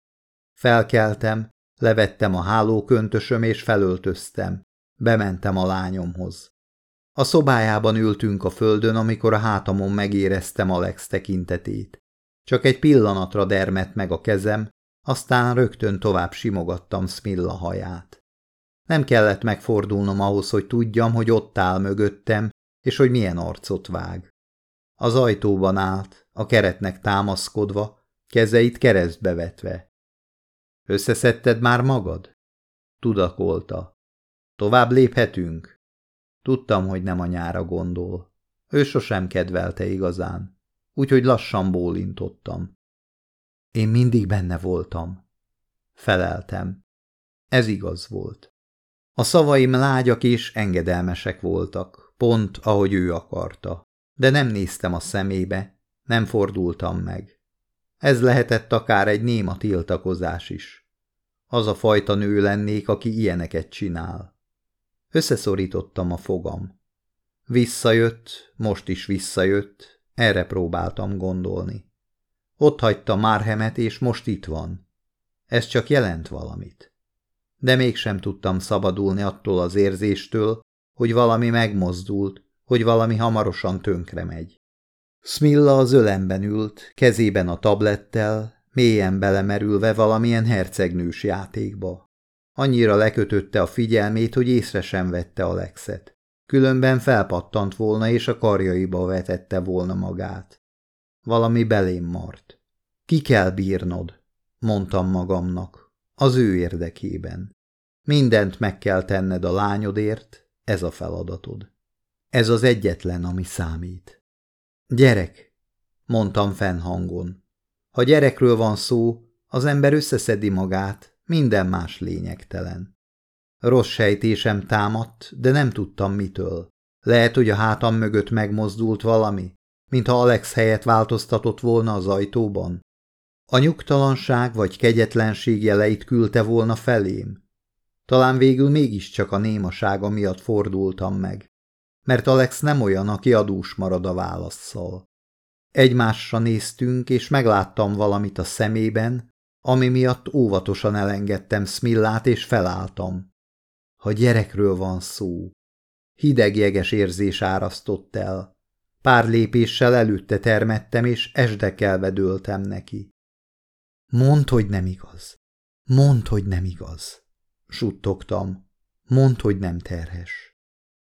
Felkeltem, levettem a hálóköntösöm és felöltöztem. Bementem a lányomhoz. A szobájában ültünk a földön, amikor a hátamon megéreztem Alex tekintetét. Csak egy pillanatra dermet meg a kezem, aztán rögtön tovább simogattam Smilla haját. Nem kellett megfordulnom ahhoz, hogy tudjam, hogy ott áll mögöttem, és hogy milyen arcot vág. Az ajtóban állt, a keretnek támaszkodva, kezeit keresztbe vetve. Összeszedted már magad? Tudakolta. Tovább léphetünk? Tudtam, hogy nem a nyára gondol. Ő sosem kedvelte igazán, úgyhogy lassan bólintottam. Én mindig benne voltam. Feleltem. Ez igaz volt. A szavaim lágyak és engedelmesek voltak, pont ahogy ő akarta, de nem néztem a szemébe, nem fordultam meg. Ez lehetett akár egy néma tiltakozás is. Az a fajta nő lennék, aki ilyeneket csinál. Összeszorítottam a fogam. Visszajött, most is visszajött, erre próbáltam gondolni. Ott hagyta Márhemet, és most itt van. Ez csak jelent valamit. De mégsem tudtam szabadulni attól az érzéstől, hogy valami megmozdult, hogy valami hamarosan tönkre megy. Smilla az ölemben ült, kezében a tablettel, mélyen belemerülve valamilyen hercegnős játékba. Annyira lekötötte a figyelmét, hogy észre sem vette Alexet. Különben felpattant volna, és a karjaiba vetette volna magát. Valami belém mart. Ki kell bírnod, mondtam magamnak, az ő érdekében. Mindent meg kell tenned a lányodért, ez a feladatod. Ez az egyetlen, ami számít. Gyerek, mondtam fennhangon. Ha gyerekről van szó, az ember összeszedi magát, minden más lényegtelen. Rossz sejtésem támadt, de nem tudtam mitől. Lehet, hogy a hátam mögött megmozdult valami, mintha Alex helyet változtatott volna az ajtóban. A nyugtalanság vagy kegyetlenség jeleit küldte volna felém. Talán végül mégiscsak a némasága miatt fordultam meg, mert Alex nem olyan, aki adós marad a válaszszal. Egymásra néztünk, és megláttam valamit a szemében, ami miatt óvatosan elengedtem Smillát, és felálltam. Ha gyerekről van szó. Hideg jeges érzés árasztott el. Pár lépéssel előtte termettem, és esdekelve dőltem neki. Mondd, hogy nem igaz. Mondd, hogy nem igaz. Suttogtam. Mondd, hogy nem terhes.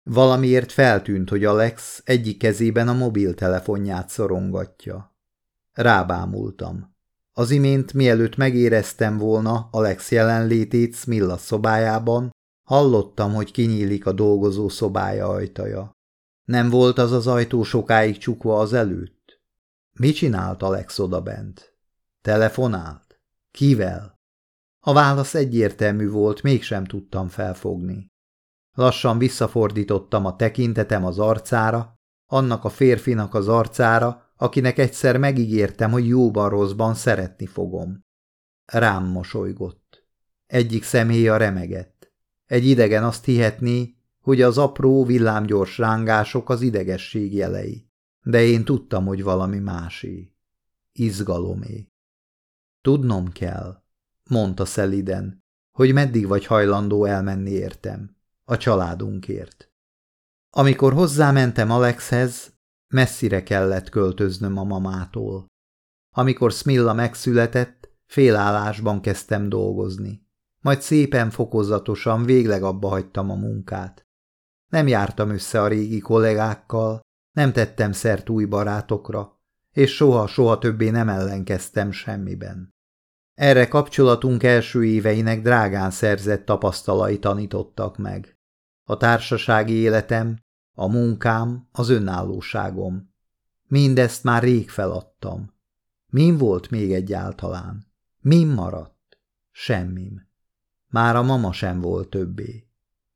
Valamiért feltűnt, hogy Alex egyik kezében a mobiltelefonját szorongatja. Rábámultam. Az imént, mielőtt megéreztem volna Alex jelenlétét Smilla szobájában, hallottam, hogy kinyílik a dolgozó szobája ajtaja. Nem volt az az ajtó sokáig csukva az előtt? Mi csinált Alex odabent? Telefonált? Kivel? A válasz egyértelmű volt, mégsem tudtam felfogni. Lassan visszafordítottam a tekintetem az arcára, annak a férfinak az arcára, akinek egyszer megígértem, hogy jóban-rosszban szeretni fogom. Rám mosolygott. Egyik szemhéja remegett. Egy idegen azt hihetné, hogy az apró villámgyors rángások az idegesség jelei, de én tudtam, hogy valami másé. Izgalomé. Tudnom kell, mondta szeliden, hogy meddig vagy hajlandó elmenni értem, a családunkért. Amikor hozzámentem Alexhez, messzire kellett költöznöm a mamától. Amikor Smilla megszületett, félállásban kezdtem dolgozni. Majd szépen fokozatosan végleg abba hagytam a munkát. Nem jártam össze a régi kollégákkal, nem tettem szert új barátokra, és soha-soha többé nem ellenkeztem semmiben. Erre kapcsolatunk első éveinek drágán szerzett tapasztalai tanítottak meg. A társasági életem, a munkám, az önállóságom. Mindezt már rég feladtam. Min volt még egyáltalán? Min maradt? Semmim. Már a mama sem volt többé.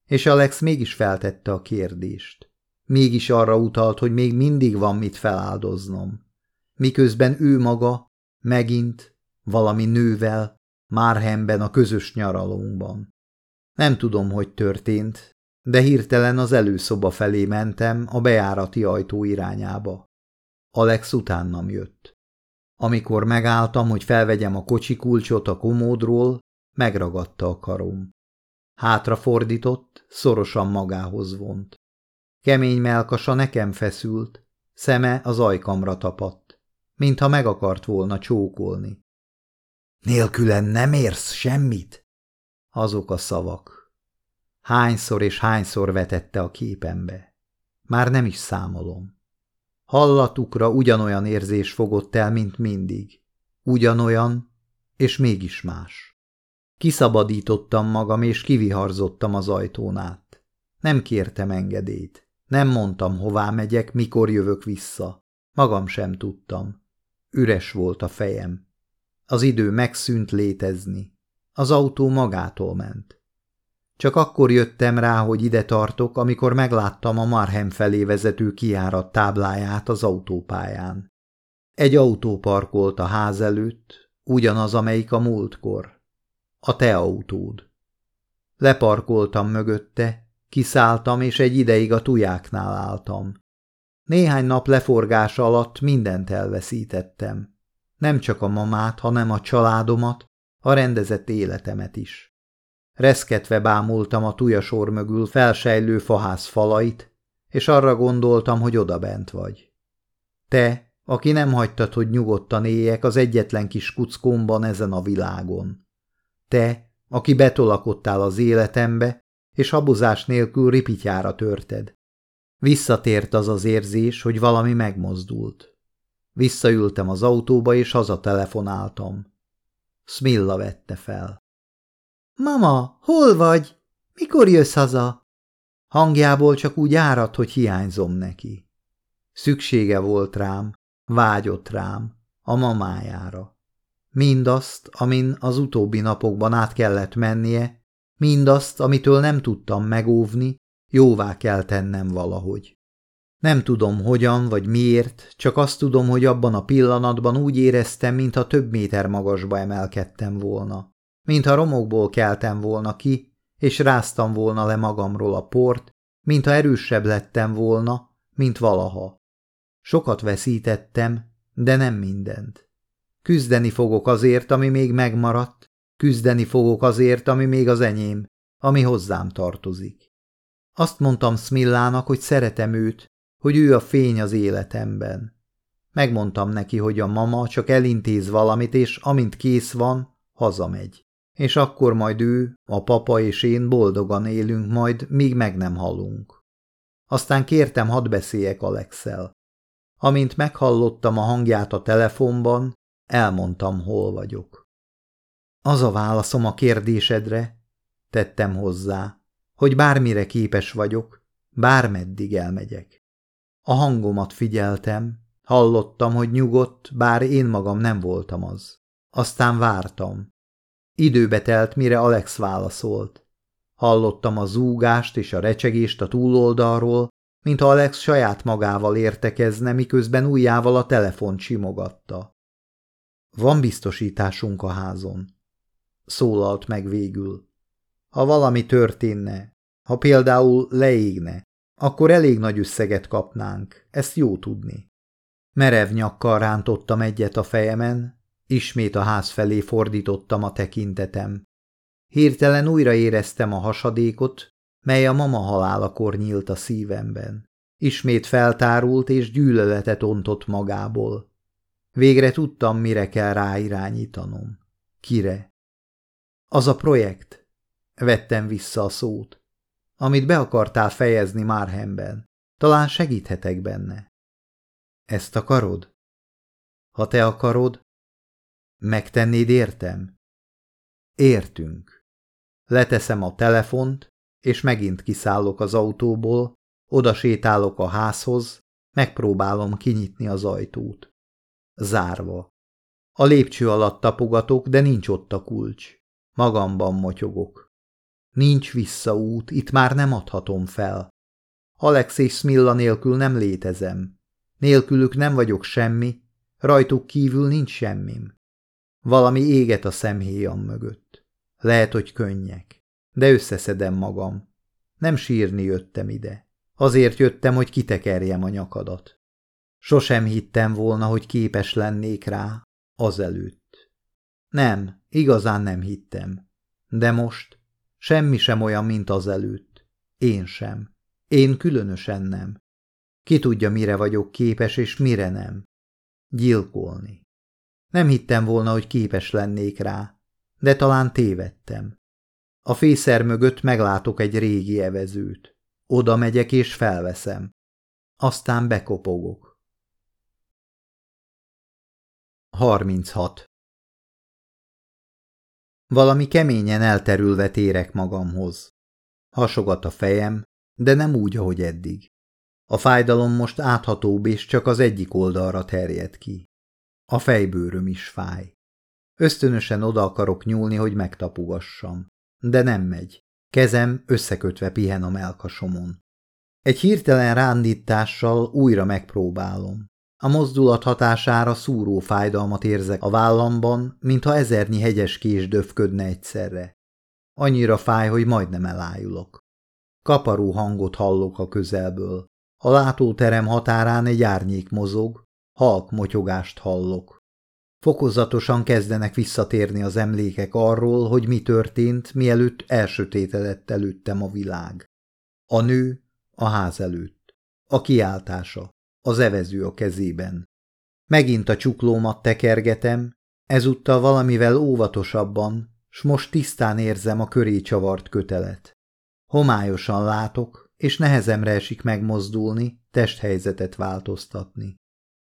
És Alex mégis feltette a kérdést. Mégis arra utalt, hogy még mindig van mit feláldoznom. Miközben ő maga megint valami nővel, Márhemben a közös nyaralónkban. Nem tudom, hogy történt, de hirtelen az előszoba felé mentem a bejárati ajtó irányába. Alex utánam jött. Amikor megálltam, hogy felvegyem a kocsi kulcsot a komódról, megragadta a karom. Hátrafordított, szorosan magához vont. Kemény melkasa nekem feszült, szeme az ajkamra tapadt, mintha meg akart volna csókolni. Nélkülen nem érsz semmit? Azok a szavak. Hányszor és hányszor vetette a képembe. Már nem is számolom. Hallatukra ugyanolyan érzés fogott el, mint mindig. Ugyanolyan, és mégis más. Kiszabadítottam magam, és kiviharzottam az ajtón át. Nem kértem engedélyt. Nem mondtam, hová megyek, mikor jövök vissza. Magam sem tudtam. Üres volt a fejem. Az idő megszűnt létezni. Az autó magától ment. Csak akkor jöttem rá, hogy ide tartok, amikor megláttam a Marhem felé vezető kiárat tábláját az autópályán. Egy autó parkolt a ház előtt, ugyanaz, amelyik a múltkor. A te autód. Leparkoltam mögötte, kiszálltam, és egy ideig a tujáknál álltam. Néhány nap leforgása alatt mindent elveszítettem. Nem csak a mamát, hanem a családomat, a rendezett életemet is. Reszketve bámultam a tujasor mögül felsejlő faház falait, és arra gondoltam, hogy odabent vagy. Te, aki nem hagytad, hogy nyugodtan éljek az egyetlen kis kuckómban ezen a világon. Te, aki betolakodtál az életembe, és habozás nélkül ripityára törted. Visszatért az az érzés, hogy valami megmozdult. Visszaültem az autóba, és hazatelefonáltam. Smilla vette fel. Mama, hol vagy? Mikor jössz haza? Hangjából csak úgy árad, hogy hiányzom neki. Szüksége volt rám, vágyott rám, a mamájára. Mindazt, amin az utóbbi napokban át kellett mennie, mindazt, amitől nem tudtam megóvni, jóvá kell tennem valahogy. Nem tudom hogyan vagy miért, csak azt tudom, hogy abban a pillanatban úgy éreztem, mintha több méter magasba emelkedtem volna. Mintha romokból keltem volna ki, és ráztam volna le magamról a port, mintha erősebb lettem volna, mint valaha. Sokat veszítettem, de nem mindent. Küzdeni fogok azért, ami még megmaradt, küzdeni fogok azért, ami még az enyém, ami hozzám tartozik. Azt mondtam Smillának, hogy szeretem őt, hogy ő a fény az életemben. Megmondtam neki, hogy a mama csak elintéz valamit, és amint kész van, hazamegy. És akkor majd ő, a papa és én boldogan élünk majd, míg meg nem halunk. Aztán kértem, hadd beszéljek Alexel. Amint meghallottam a hangját a telefonban, elmondtam, hol vagyok. Az a válaszom a kérdésedre, tettem hozzá, hogy bármire képes vagyok, bármeddig elmegyek. A hangomat figyeltem, hallottam, hogy nyugodt, bár én magam nem voltam az. Aztán vártam. Időbe telt, mire Alex válaszolt. Hallottam a zúgást és a recsegést a túloldalról, mintha Alex saját magával értekezne, miközben ujjával a telefon simogatta. Van biztosításunk a házon. Szólalt meg végül. Ha valami történne, ha például leégne, akkor elég nagy összeget kapnánk, ezt jó tudni. Merev nyakkal rántottam egyet a fejemen, ismét a ház felé fordítottam a tekintetem. Hirtelen újra éreztem a hasadékot, mely a mama halálakor nyílt a szívemben. Ismét feltárult és gyűlöletet ontott magából. Végre tudtam, mire kell ráirányítanom. Kire? Az a projekt. Vettem vissza a szót. Amit be akartál fejezni Márhemben. Talán segíthetek benne. Ezt akarod? Ha te akarod, megtennéd értem? Értünk. Leteszem a telefont, és megint kiszállok az autóból, oda sétálok a házhoz, megpróbálom kinyitni az ajtót. Zárva. A lépcső alatt tapogatok, de nincs ott a kulcs. Magamban motyogok. Nincs visszaút, itt már nem adhatom fel. Alex és Smilla nélkül nem létezem. Nélkülük nem vagyok semmi, rajtuk kívül nincs semmim. Valami éget a szemhéjam mögött. Lehet, hogy könnyek, de összeszedem magam. Nem sírni jöttem ide. Azért jöttem, hogy kitekerjem a nyakadat. Sosem hittem volna, hogy képes lennék rá, azelőtt. Nem, igazán nem hittem. De most semmi sem olyan, mint azelőtt. Én sem. Én különösen nem. Ki tudja, mire vagyok képes, és mire nem. Gyilkolni. Nem hittem volna, hogy képes lennék rá, de talán tévedtem. A fészer mögött meglátok egy régi evezőt. Oda megyek és felveszem. Aztán bekopogok. 36. Valami keményen elterülve térek magamhoz. Hasogat a fejem, de nem úgy, ahogy eddig. A fájdalom most áthatóbb és csak az egyik oldalra terjed ki. A fejbőröm is fáj. Ösztönösen oda akarok nyúlni, hogy megtapugassam. De nem megy. Kezem összekötve pihen a melkasomon. Egy hirtelen rándítással újra megpróbálom. A mozdulat hatására szúró fájdalmat érzek a vállamban, mintha ezernyi hegyes kés döfködne egyszerre. Annyira fáj, hogy majdnem elájulok. Kaparó hangot hallok a közelből. A látóterem határán egy árnyék mozog, halk motyogást hallok. Fokozatosan kezdenek visszatérni az emlékek arról, hogy mi történt, mielőtt elsötétedett előttem a világ. A nő a ház előtt. A kiáltása. Az evező a kezében. Megint a csuklómat tekergetem, ezúttal valamivel óvatosabban, s most tisztán érzem a köré csavart kötelet. Homályosan látok, és nehezemre esik megmozdulni, testhelyzetet változtatni.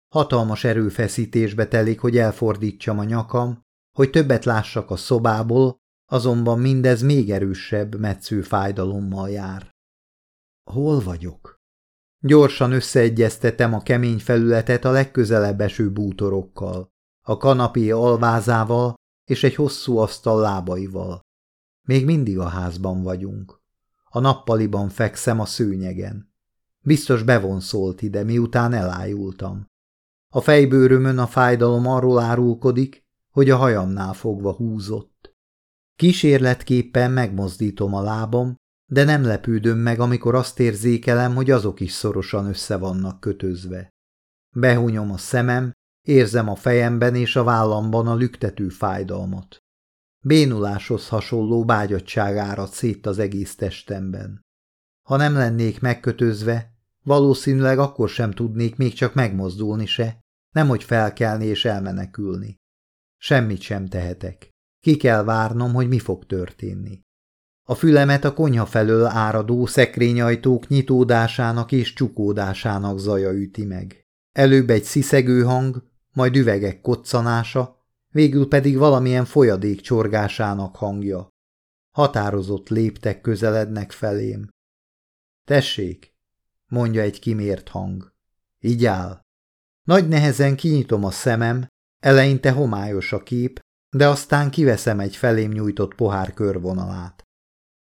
Hatalmas erőfeszítésbe telik, hogy elfordítsam a nyakam, hogy többet lássak a szobából, azonban mindez még erősebb, metsző fájdalommal jár. Hol vagyok? Gyorsan összeegyeztetem a kemény felületet a legközelebb eső bútorokkal, a kanapé alvázával és egy hosszú asztal lábaival. Még mindig a házban vagyunk. A nappaliban fekszem a szőnyegen. Biztos bevonszolt ide, miután elájultam. A fejbőrömön a fájdalom arról árulkodik, hogy a hajamnál fogva húzott. Kísérletképpen megmozdítom a lábam, de nem lepődöm meg, amikor azt érzékelem, hogy azok is szorosan össze vannak kötözve. Behúnyom a szemem, érzem a fejemben és a vállamban a lüktető fájdalmat. Bénuláshoz hasonló bágyadság árad szét az egész testemben. Ha nem lennék megkötözve, Valószínűleg akkor sem tudnék még csak megmozdulni se, nemhogy felkelni és elmenekülni. Semmit sem tehetek. Ki kell várnom, hogy mi fog történni. A fülemet a konyha felől áradó szekrényajtók nyitódásának és csukódásának zaja üti meg. Előbb egy sziszegő hang, majd üvegek koccanása, végül pedig valamilyen folyadék csorgásának hangja. Határozott léptek közelednek felém. Tessék, mondja egy kimért hang. Így áll. Nagy nehezen kinyitom a szemem, eleinte homályos a kép, de aztán kiveszem egy felém nyújtott pohár körvonalát.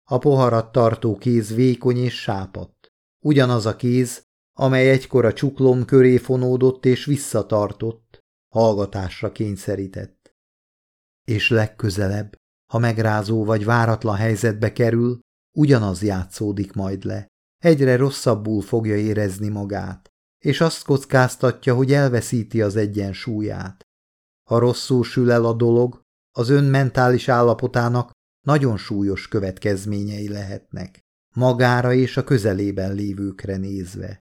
A poharat tartó kéz vékony és sápadt. Ugyanaz a kéz, amely egykor a csuklom köré fonódott és visszatartott, hallgatásra kényszerített. És legközelebb, ha megrázó vagy váratlan helyzetbe kerül, ugyanaz játszódik majd le. Egyre rosszabbul fogja érezni magát, és azt kockáztatja, hogy elveszíti az egyensúlyát. Ha rosszul sül el a dolog, az ön mentális állapotának nagyon súlyos következményei lehetnek, magára és a közelében lévőkre nézve.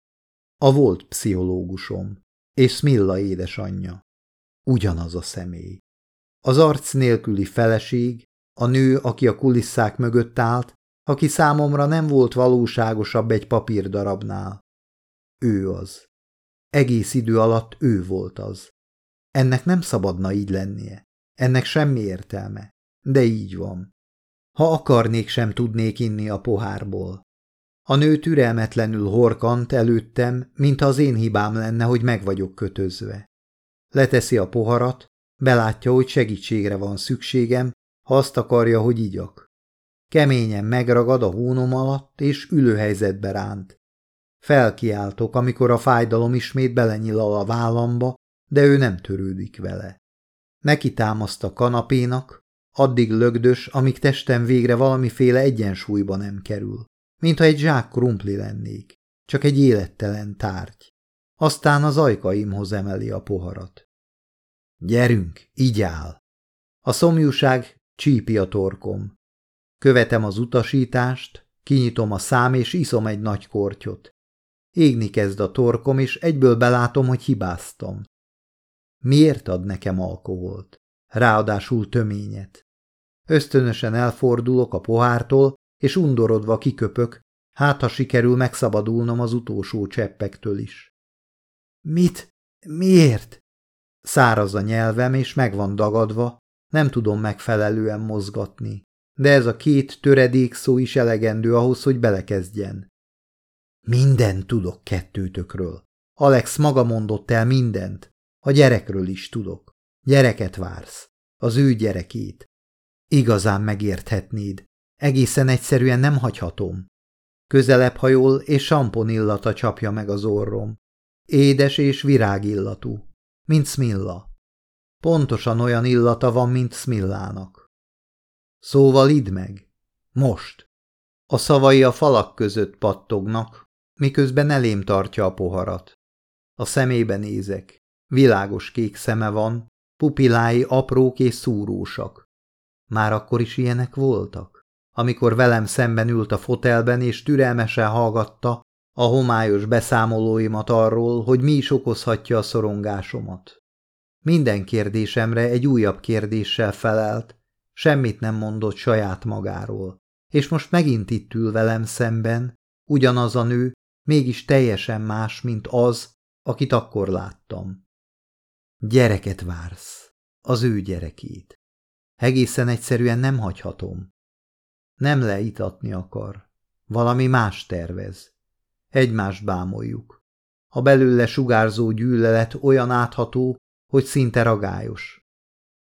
A volt pszichológusom, és Smilla édesanyja. Ugyanaz a személy. Az arc nélküli feleség, a nő, aki a kulisszák mögött állt, aki számomra nem volt valóságosabb egy papírdarabnál. Ő az. Egész idő alatt ő volt az. Ennek nem szabadna így lennie. Ennek semmi értelme. De így van. Ha akarnék, sem tudnék inni a pohárból. A nő türelmetlenül horkant előttem, mintha az én hibám lenne, hogy meg vagyok kötözve. Leteszi a poharat, belátja, hogy segítségre van szükségem, ha azt akarja, hogy igyak. Keményen megragad a hónom alatt, és ülőhelyzetbe ránt. Felkiáltok, amikor a fájdalom ismét belenyilal a vállamba, de ő nem törődik vele. Neki támaszt a kanapénak, addig lögdös, amíg testem végre valamiféle egyensúlyba nem kerül, mintha egy zsák krumpli lennék, csak egy élettelen tárgy. Aztán az ajkaimhoz emeli a poharat. Gyerünk, így áll! A szomjúság csípi a torkom. Követem az utasítást, kinyitom a szám és iszom egy nagy kortyot. Égni kezd a torkom, és egyből belátom, hogy hibáztam. Miért ad nekem alkoholt? Ráadásul töményet. Ösztönösen elfordulok a pohártól, és undorodva kiköpök, hát ha sikerül megszabadulnom az utolsó cseppektől is. Mit? Miért? Száraz a nyelvem, és meg van dagadva, nem tudom megfelelően mozgatni, de ez a két töredék szó is elegendő ahhoz, hogy belekezdjen. Minden tudok kettőtökről. Alex maga mondott el mindent. A gyerekről is tudok. Gyereket vársz. Az ő gyerekét. Igazán megérthetnéd. Egészen egyszerűen nem hagyhatom. Közelebb hajol, és sampon illata csapja meg az orrom. Édes és virágillatú, mint Smilla. Pontosan olyan illata van, mint Smillának. Szóval idd meg. Most. A szavai a falak között pattognak, miközben elém tartja a poharat. A szemébe nézek. Világos kék szeme van, pupilái aprók és szúrósak. Már akkor is ilyenek voltak? Amikor velem szemben ült a fotelben és türelmesen hallgatta a homályos beszámolóimat arról, hogy mi is okozhatja a szorongásomat. Minden kérdésemre egy újabb kérdéssel felelt, semmit nem mondott saját magáról. És most megint itt ül velem szemben, ugyanaz a nő, mégis teljesen más, mint az, akit akkor láttam. Gyereket vársz, az ő gyerekét. Egészen egyszerűen nem hagyhatom. Nem leitatni akar, valami más tervez. Egymást bámoljuk. A belőle sugárzó gyűlölet olyan átható, hogy szinte ragályos.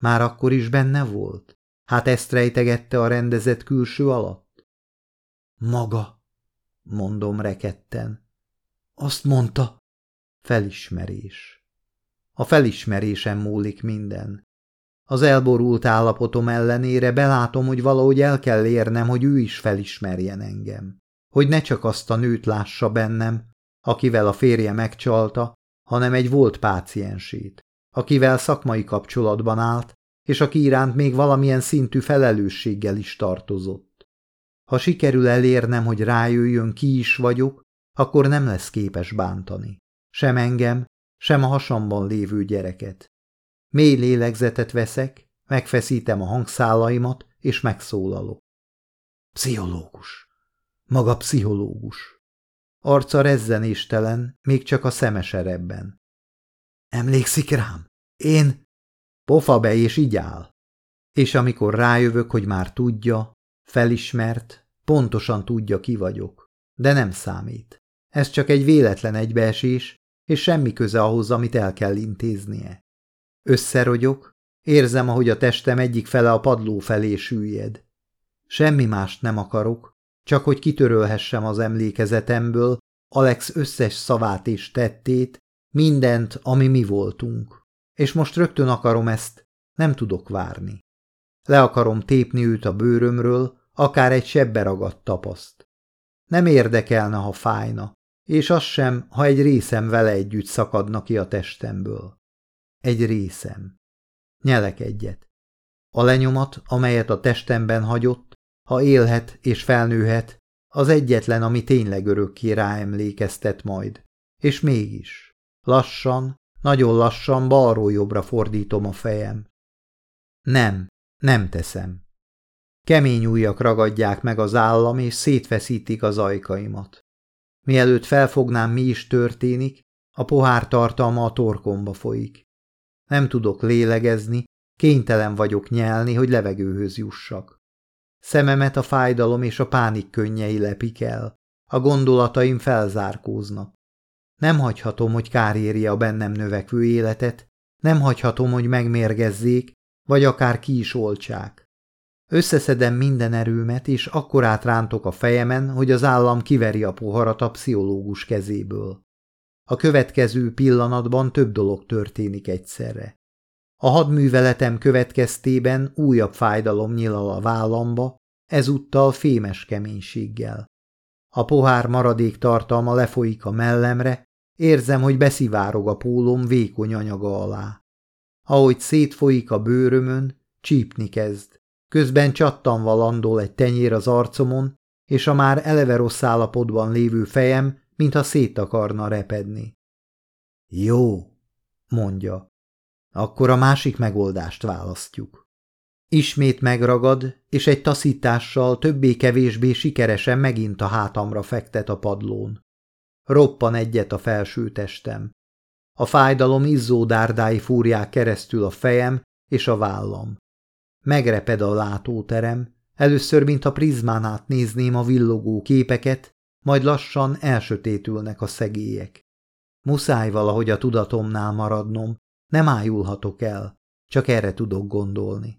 Már akkor is benne volt? Hát ezt rejtegette a rendezett külső alatt? Maga, mondom reketten. Azt mondta. Felismerés. A felismerésem múlik minden. Az elborult állapotom ellenére belátom, hogy valahogy el kell érnem, hogy ő is felismerjen engem. Hogy ne csak azt a nőt lássa bennem, akivel a férje megcsalta, hanem egy volt páciensét, akivel szakmai kapcsolatban állt, és aki iránt még valamilyen szintű felelősséggel is tartozott. Ha sikerül elérnem, hogy rájöjjön, ki is vagyok, akkor nem lesz képes bántani. Sem engem, sem a hasamban lévő gyereket. Mély lélegzetet veszek, megfeszítem a hangszálaimat, és megszólalok. Pszichológus. Maga pszichológus. Arca rezzenéstelen, még csak a szemes erebben. Emlékszik rám? Én? Pofa be és így áll. És amikor rájövök, hogy már tudja, felismert, pontosan tudja, ki vagyok. De nem számít. Ez csak egy véletlen egybeesés, és semmi köze ahhoz, amit el kell intéznie. Összerogyok, érzem, ahogy a testem egyik fele a padló felé süllyed. Semmi mást nem akarok, csak hogy kitörölhessem az emlékezetemből Alex összes szavát és tettét, mindent, ami mi voltunk. És most rögtön akarom ezt, nem tudok várni. Le akarom tépni őt a bőrömről, akár egy sebbe ragadt tapaszt. Nem érdekelne, ha fájna, és az sem, ha egy részem vele együtt szakadna ki a testemből. Egy részem. Nyelek egyet. A lenyomat, amelyet a testemben hagyott, ha élhet és felnőhet, az egyetlen, ami tényleg örökké ráemlékeztet majd. És mégis. Lassan, nagyon lassan balról jobbra fordítom a fejem. Nem, nem teszem. Kemény ujjak ragadják meg az állam, és szétfeszítik az ajkaimat. Mielőtt felfognám, mi is történik, a pohár tartalma a torkomba folyik. Nem tudok lélegezni, kénytelen vagyok nyelni, hogy levegőhöz jussak. Szememet a fájdalom és a pánik könnyei lepik el. A gondolataim felzárkóznak. Nem hagyhatom, hogy kár a bennem növekvő életet, nem hagyhatom, hogy megmérgezzék, vagy akár ki is oltsák. Összeszedem minden erőmet, és akkor átrántok a fejemen, hogy az állam kiveri a poharat a pszichológus kezéből. A következő pillanatban több dolog történik egyszerre. A hadműveletem következtében újabb fájdalom nyilal a vállamba, ezúttal fémes keménységgel. A pohár maradék tartalma lefolyik a mellemre, érzem, hogy beszivárog a pólom vékony anyaga alá. Ahogy szétfolyik a bőrömön, csípni kezd. Közben csattanva landol egy tenyér az arcomon, és a már eleve rossz állapotban lévő fejem, mintha szét akarna repedni. Jó, mondja. Akkor a másik megoldást választjuk. Ismét megragad, és egy taszítással többé-kevésbé sikeresen megint a hátamra fektet a padlón. Roppan egyet a felső testem. A fájdalom izzó dárdái fúrják keresztül a fejem és a vállam. Megreped a látóterem, először, mint a prizmán át nézném a villogó képeket, majd lassan elsötétülnek a szegélyek. Muszáj valahogy a tudatomnál maradnom, nem ájulhatok el, csak erre tudok gondolni.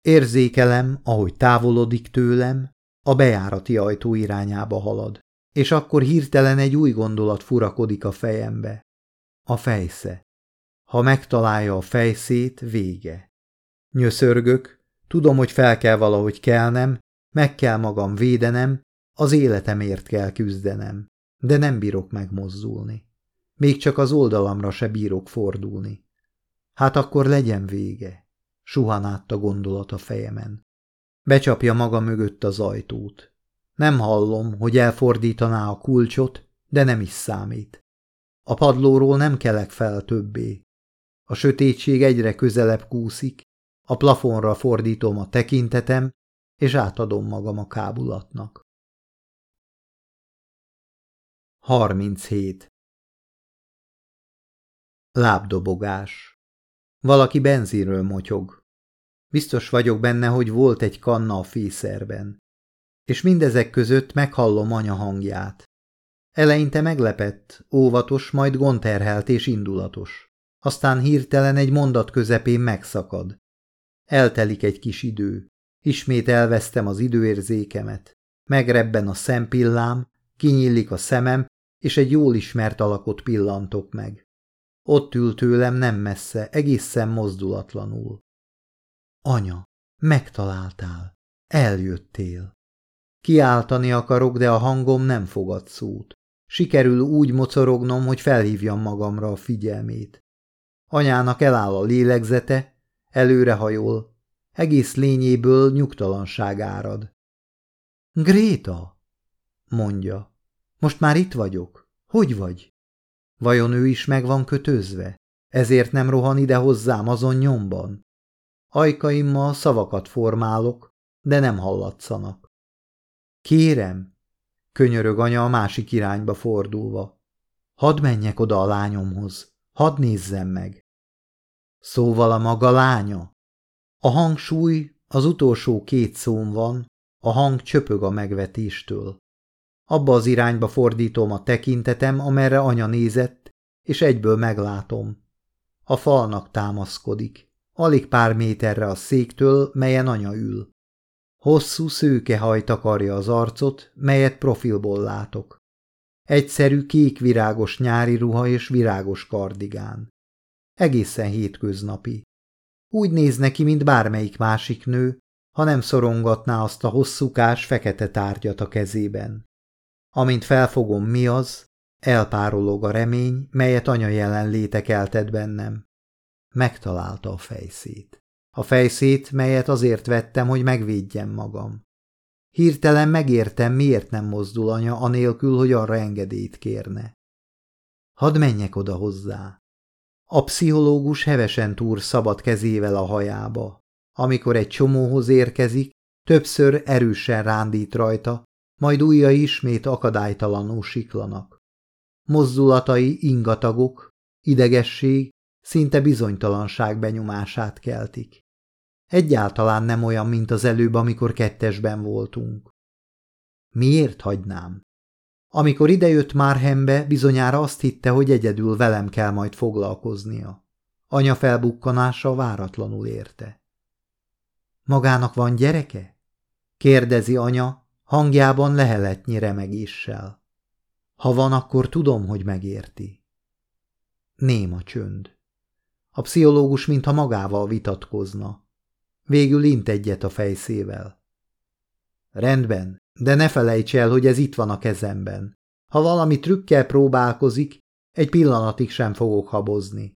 Érzékelem, ahogy távolodik tőlem, a bejárati ajtó irányába halad, és akkor hirtelen egy új gondolat furakodik a fejembe. A fejsze. Ha megtalálja a fejszét, vége. Nyöszörgök, tudom, hogy fel kell valahogy kelnem, meg kell magam védenem, az életemért kell küzdenem, de nem bírok megmozdulni. Még csak az oldalamra se bírok fordulni. Hát akkor legyen vége. Suhan át a gondolat a fejemen. Becsapja maga mögött az ajtót. Nem hallom, hogy elfordítaná a kulcsot, de nem is számít. A padlóról nem kelek fel többé. A sötétség egyre közelebb kúszik, a plafonra fordítom a tekintetem, és átadom magam a kábulatnak. 37. Lábdobogás Valaki benzinről motyog. Biztos vagyok benne, hogy volt egy kanna a fészerben. És mindezek között meghallom anya hangját. Eleinte meglepett, óvatos, majd gondterhelt és indulatos. Aztán hirtelen egy mondat közepén megszakad. Eltelik egy kis idő. Ismét elvesztem az időérzékemet. Megrebben a szempillám, kinyílik a szemem, és egy jól ismert alakot pillantok meg. Ott ül tőlem nem messze, egészen mozdulatlanul. Anya, megtaláltál. Eljöttél. Kiáltani akarok, de a hangom nem fogad szót. Sikerül úgy mocorognom, hogy felhívjam magamra a figyelmét. Anyának eláll a lélegzete, előrehajol, egész lényéből nyugtalanság árad. Gréta, mondja. Most már itt vagyok. Hogy vagy? Vajon ő is meg van kötözve? Ezért nem rohan ide hozzám azon nyomban? Ajkaimmal szavakat formálok, de nem hallatszanak. Kérem, könyörög anya a másik irányba fordulva. Hadd menjek oda a lányomhoz, hadd nézzem meg. Szóval a maga lánya? A hangsúly az utolsó két szóm van, a hang csöpög a megvetéstől. Abba az irányba fordítom a tekintetem, amerre anya nézett, és egyből meglátom. A falnak támaszkodik, alig pár méterre a széktől, melyen anya ül. Hosszú szőke haj takarja az arcot, melyet profilból látok. Egyszerű kék virágos nyári ruha és virágos kardigán. Egészen hétköznapi. Úgy néz neki, mint bármelyik másik nő, ha nem szorongatná azt a hosszúkás fekete tárgyat a kezében. Amint felfogom mi az, elpárolog a remény, melyet anya jelenléte keltett bennem. Megtalálta a fejszét. A fejszét, melyet azért vettem, hogy megvédjem magam. Hirtelen megértem, miért nem mozdul anya, anélkül, hogy arra engedélyt kérne. Hadd menjek oda hozzá. A pszichológus hevesen túr szabad kezével a hajába. Amikor egy csomóhoz érkezik, többször erősen rándít rajta, majd ujja ismét akadálytalanul siklanak. Mozdulatai ingatagok, idegesség, szinte bizonytalanság benyomását keltik. Egyáltalán nem olyan, mint az előbb, amikor kettesben voltunk. Miért hagynám? Amikor idejött Márhembe, bizonyára azt hitte, hogy egyedül velem kell majd foglalkoznia. Anya felbukkanása váratlanul érte. Magának van gyereke? kérdezi anya, hangjában leheletnyi remegéssel. Ha van, akkor tudom, hogy megérti. Néma csönd. A pszichológus mintha magával vitatkozna. Végül int egyet a fejszével. Rendben, de ne felejts el, hogy ez itt van a kezemben. Ha valami trükkel próbálkozik, egy pillanatig sem fogok habozni.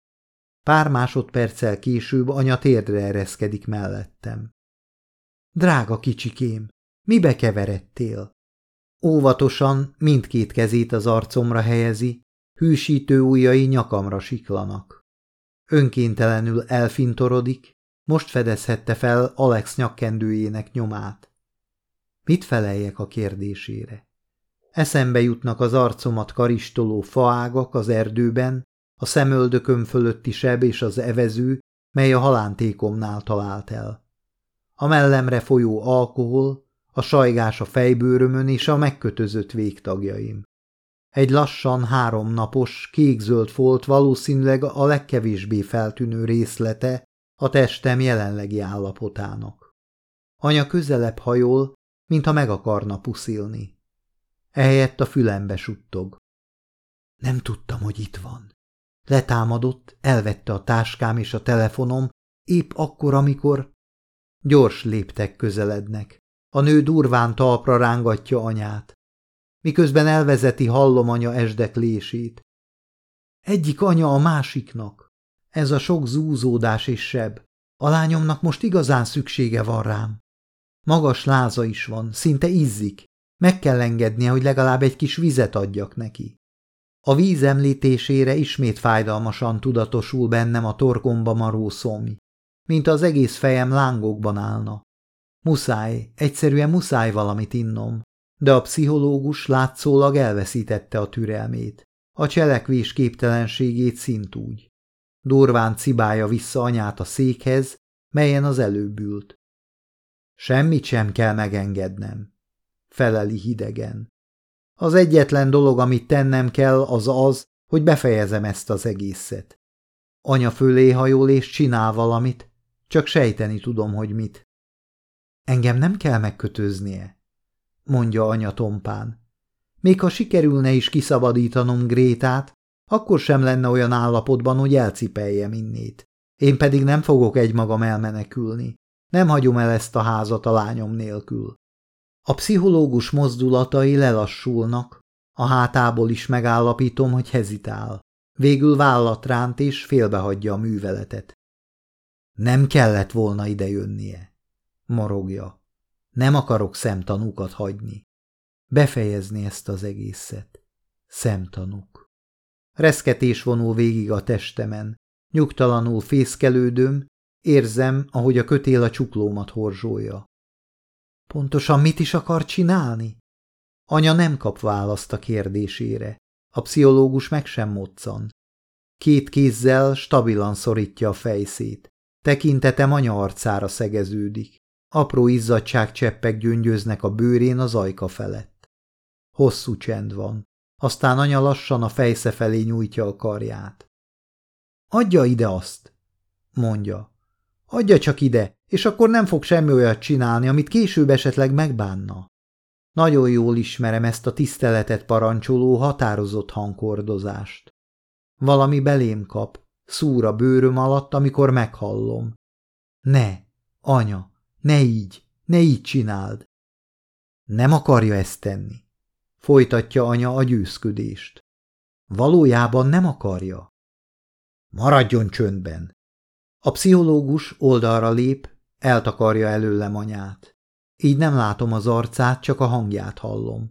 Pár másodperccel később anya térdre ereszkedik mellettem. Drága kicsikém, mibe keveredtél? Óvatosan mindkét kezét az arcomra helyezi, hűsítő ujjai nyakamra siklanak. Önkéntelenül elfintorodik, most fedezhette fel Alex nyakkendőjének nyomát. Mit feleljek a kérdésére? Eszembe jutnak az arcomat karistoló faágak az erdőben, a szemöldököm fölötti seb és az evező, mely a halántékomnál talált el. A mellemre folyó alkohol, a sajgás a fejbőrömön és a megkötözött végtagjaim. Egy lassan háromnapos, kékzöld folt valószínűleg a legkevésbé feltűnő részlete a testem jelenlegi állapotának. Anya közelebb hajol, mintha meg akarna puszilni. Ehelyett a fülembe suttog. Nem tudtam, hogy itt van. Letámadott, elvette a táskám és a telefonom, épp akkor, amikor... Gyors léptek közelednek. A nő durván talpra rángatja anyát. Miközben elvezeti hallom anya esdeklését. Egyik anya a másiknak. Ez a sok zúzódás és seb. A lányomnak most igazán szüksége van rám. Magas láza is van, szinte izzik. Meg kell engednie, hogy legalább egy kis vizet adjak neki. A víz említésére ismét fájdalmasan tudatosul bennem a torkomba maró szomj, mint az egész fejem lángokban állna. Muszáj, egyszerűen muszáj valamit innom, de a pszichológus látszólag elveszítette a türelmét, a cselekvés képtelenségét szintúgy. Durván cibálja vissza anyát a székhez, melyen az előbb ült. Semmit sem kell megengednem, feleli hidegen. Az egyetlen dolog, amit tennem kell, az az, hogy befejezem ezt az egészet. Anya fölé hajol és csinál valamit, csak sejteni tudom, hogy mit. Engem nem kell megkötöznie, mondja anya tompán. Még ha sikerülne is kiszabadítanom Grétát, akkor sem lenne olyan állapotban, hogy elcipeljem innét. Én pedig nem fogok egymagam elmenekülni. Nem hagyom el ezt a házat a lányom nélkül. A pszichológus mozdulatai lelassulnak, a hátából is megállapítom, hogy hezitál. Végül vállat ránt és félbehagyja a műveletet. Nem kellett volna idejönnie, morogja. Nem akarok szemtanúkat hagyni. befejezni ezt az egészet. Szemtanúk. Reszketés vonul végig a testemen, nyugtalanul fészkelődöm, érzem, ahogy a kötél a csuklómat horzsolja. Pontosan mit is akar csinálni? Anya nem kap választ a kérdésére. A pszichológus meg sem moccan. Két kézzel stabilan szorítja a fejszét. Tekintetem anya arcára szegeződik. Apró izzadságcseppek gyöngyöznek a bőrén az ajka felett. Hosszú csend van. Aztán anya lassan a fejsze felé nyújtja a karját. Adja ide azt, mondja. Adja csak ide, és akkor nem fog semmi olyat csinálni, amit később esetleg megbánna. Nagyon jól ismerem ezt a tiszteletet parancsoló határozott hangkordozást. Valami belém kap, szúr a bőröm alatt, amikor meghallom. Ne, anya, ne így, ne így csináld. Nem akarja ezt tenni. Folytatja anya a győzködést. Valójában nem akarja. Maradjon csöndben. A pszichológus oldalra lép, eltakarja előlem anyát. Így nem látom az arcát, csak a hangját hallom.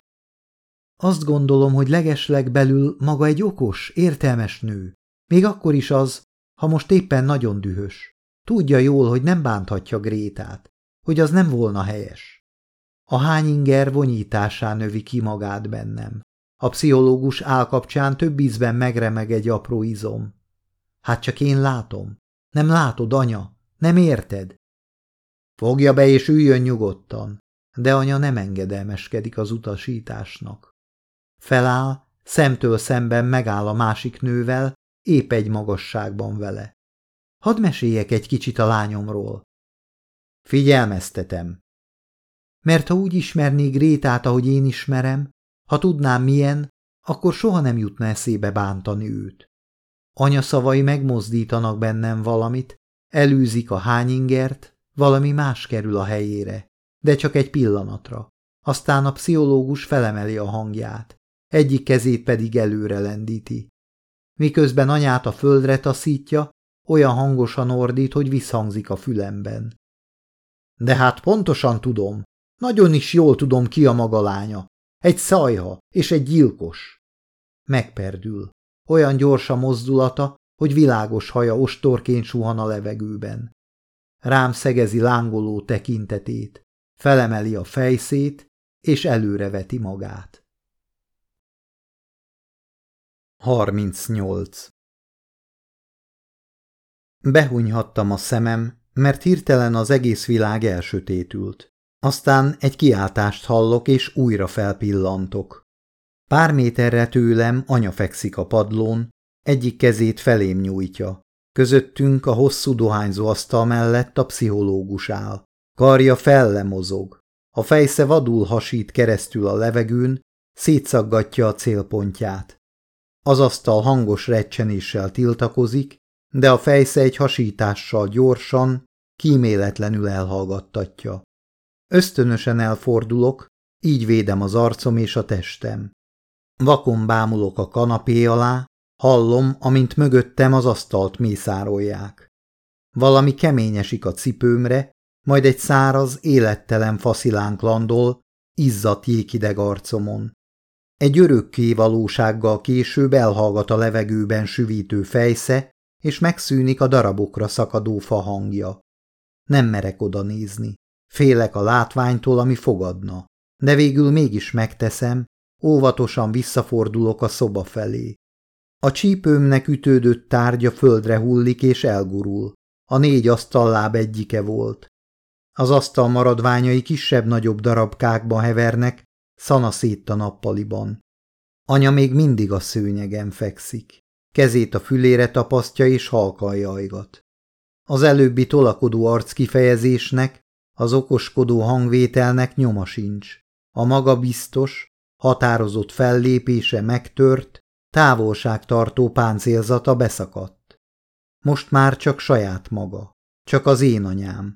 Azt gondolom, hogy legesleg belül maga egy okos, értelmes nő. Még akkor is az, ha most éppen nagyon dühös. Tudja jól, hogy nem bánthatja Grétát, hogy az nem volna helyes. A hányinger vonyításán növi ki magát bennem. A pszichológus állkapcsán több ízben megremeg egy apró izom. Hát csak én látom. Nem látod, anya? Nem érted? Fogja be és üljön nyugodtan, de anya nem engedelmeskedik az utasításnak. Feláll, szemtől szemben megáll a másik nővel, épp egy magasságban vele. Hadd meséljek egy kicsit a lányomról. Figyelmeztetem. Mert ha úgy ismerné Grétát, ahogy én ismerem, ha tudnám milyen, akkor soha nem jutna eszébe bántani őt. Anya szavai megmozdítanak bennem valamit, elűzik a hányingert, valami más kerül a helyére, de csak egy pillanatra. Aztán a pszichológus felemeli a hangját, egyik kezét pedig előre lendíti. Miközben anyát a földre taszítja, olyan hangosan ordít, hogy visszhangzik a fülemben. De hát pontosan tudom, nagyon is jól tudom ki a maga lánya. Egy szajha és egy gyilkos. Megperdül. Olyan gyors a mozdulata, hogy világos haja ostorként suhan a levegőben. Rám szegezi lángoló tekintetét, felemeli a fejszét, és előreveti magát. 38. Behunyhattam a szemem, mert hirtelen az egész világ elsötétült. Aztán egy kiáltást hallok, és újra felpillantok. Pár méterre tőlem anya fekszik a padlón, egyik kezét felém nyújtja. Közöttünk a hosszú dohányzó asztal mellett a pszichológus áll. Karja felle mozog. A fejsze vadul hasít keresztül a levegőn, szétszaggatja a célpontját. Az asztal hangos recsenéssel tiltakozik, de a fejsze egy hasítással gyorsan, kíméletlenül elhallgattatja. Ösztönösen elfordulok, így védem az arcom és a testem. Vakon bámulok a kanapé alá, hallom, amint mögöttem az asztalt mészárolják. Valami keményesik a cipőmre, majd egy száraz, élettelen faszilánk landol, izzadt jékideg arcomon. Egy örökké valósággal később elhallgat a levegőben süvítő fejsze, és megszűnik a darabokra szakadó fa hangja. Nem merek oda nézni. Félek a látványtól, ami fogadna. De végül mégis megteszem, óvatosan visszafordulok a szoba felé. A csípőmnek ütődött tárgya földre hullik és elgurul. A négy asztalláb egyike volt. Az asztal maradványai kisebb-nagyobb darabkákban hevernek, szana szét a nappaliban. Anya még mindig a szőnyegen fekszik. Kezét a fülére tapasztja és halkan jajgat. Az előbbi tolakodó arckifejezésnek, az okoskodó hangvételnek nyoma sincs. A maga biztos, határozott fellépése megtört, távolságtartó páncélzata beszakadt. Most már csak saját maga, csak az én anyám.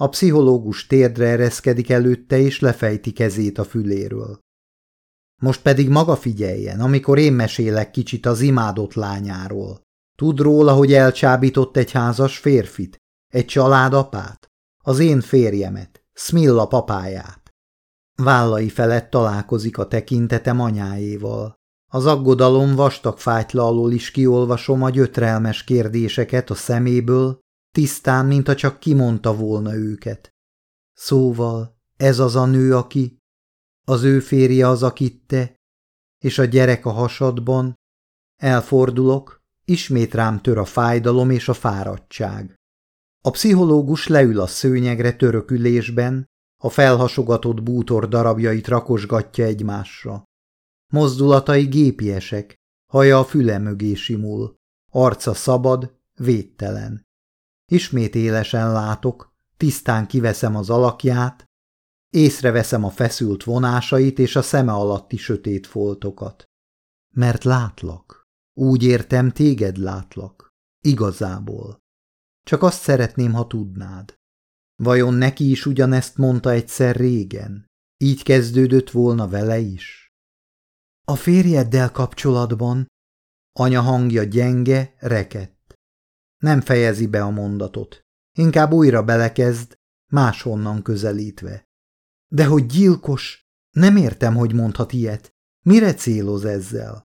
A pszichológus térdre ereszkedik előtte és lefejti kezét a füléről. Most pedig maga figyeljen, amikor én mesélek kicsit az imádott lányáról. Tud róla, hogy elcsábított egy házas férfit, egy családapát, az én férjemet, Smilla papáját. Vállai felett találkozik a tekintetem anyáéval. Az aggodalom vastag fájtla alól is kiolvasom a gyötrelmes kérdéseket a szeméből, tisztán, mintha csak kimondta volna őket. Szóval, ez az a nő, aki... Az ő férje az, akit te, és a gyerek a hasadban. Elfordulok, ismét rám tör a fájdalom és a fáradtság. A pszichológus leül a szőnyegre törökülésben, a felhasogatott bútor darabjait rakosgatja egymásra. Mozdulatai gépiesek, haja a füle mögé simul, arca szabad, védtelen. Ismét élesen látok, tisztán kiveszem az alakját, észreveszem a feszült vonásait és a szeme alatti sötét foltokat. Mert látlak. Úgy értem, téged látlak. Igazából. Csak azt szeretném, ha tudnád. Vajon neki is ugyanezt mondta egyszer régen? Így kezdődött volna vele is? A férjeddel kapcsolatban anya hangja gyenge, rekett. Nem fejezi be a mondatot. Inkább újra belekezd, máshonnan közelítve. De hogy gyilkos? Nem értem, hogy mondhat ilyet. Mire céloz ezzel?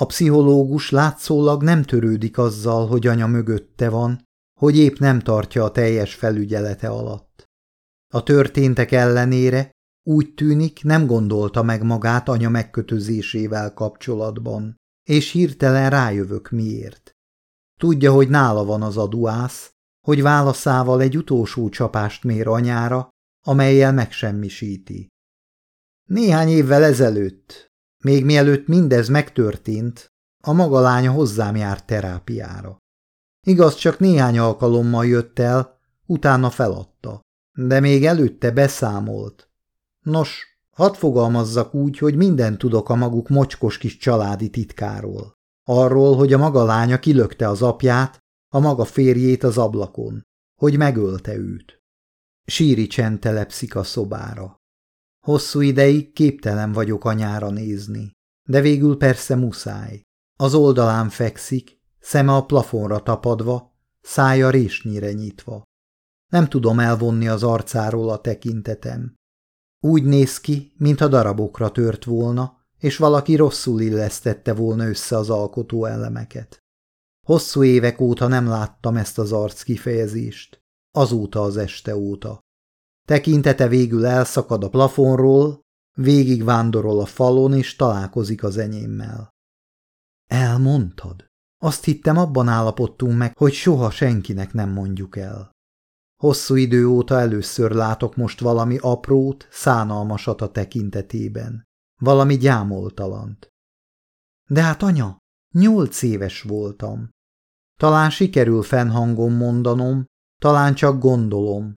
A pszichológus látszólag nem törődik azzal, hogy anya mögötte van, hogy épp nem tartja a teljes felügyelete alatt. A történtek ellenére úgy tűnik, nem gondolta meg magát anya megkötözésével kapcsolatban, és hirtelen rájövök miért. Tudja, hogy nála van az aduász, hogy válaszával egy utolsó csapást mér anyára, amelyel megsemmisíti. Néhány évvel ezelőtt, még mielőtt mindez megtörtént, a maga lánya hozzám járt terápiára. Igaz, csak néhány alkalommal jött el, utána feladta, de még előtte beszámolt. Nos, hadd fogalmazzak úgy, hogy mindent tudok a maguk mocskos kis családi titkáról. Arról, hogy a maga lánya kilökte az apját, a maga férjét az ablakon, hogy megölte őt. Síri csend telepszik a szobára. Hosszú ideig képtelen vagyok anyára nézni, de végül persze muszáj. Az oldalán fekszik, szeme a plafonra tapadva, szája résnyire nyitva. Nem tudom elvonni az arcáról a tekintetem. Úgy néz ki, mintha darabokra tört volna, és valaki rosszul illesztette volna össze az alkotó elemeket. Hosszú évek óta nem láttam ezt az arc kifejezést, azóta az este óta. Tekintete végül elszakad a plafonról, végig vándorol a falon, és találkozik az enyémmel. Elmondtad? Azt hittem, abban állapodtunk meg, hogy soha senkinek nem mondjuk el. Hosszú idő óta először látok most valami aprót, szánalmasat a tekintetében. Valami gyámoltalant. De hát anya, nyolc éves voltam. Talán sikerül fennhangon mondanom, talán csak gondolom.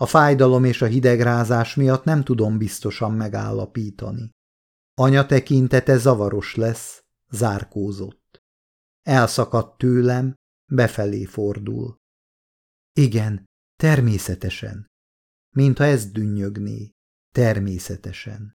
A fájdalom és a hidegrázás miatt nem tudom biztosan megállapítani. Anya tekintete zavaros lesz, zárkózott. Elszakadt tőlem, befelé fordul. Igen, természetesen. Mintha ez dünnyögné. Természetesen.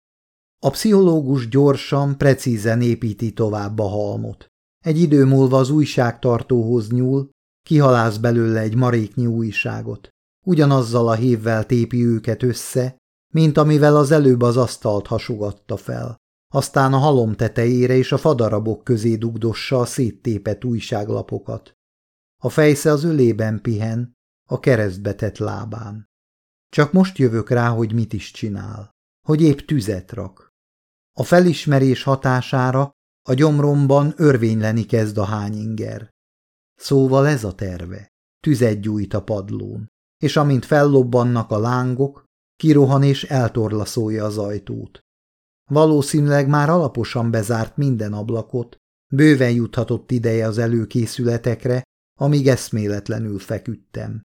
A pszichológus gyorsan, precízen építi tovább a halmot. Egy idő múlva az újságtartóhoz nyúl, kihalász belőle egy maréknyi újságot. Ugyanazzal a hévvel tépi őket össze, mint amivel az előbb az asztalt hasogatta fel. Aztán a halom tetejére és a fadarabok közé dugdossa a széttépet újságlapokat. A fejsze az ölében pihen, a keresztbe tett lábán. Csak most jövök rá, hogy mit is csinál, hogy épp tüzet rak. A felismerés hatására a gyomromban örvényleni kezd a hányinger. Szóval ez a terve. Tüzet gyújt a padlón, és amint fellobbannak a lángok, kirohan és eltorlaszolja az ajtót. Valószínűleg már alaposan bezárt minden ablakot, bőven juthatott ideje az előkészületekre, amíg eszméletlenül feküdtem.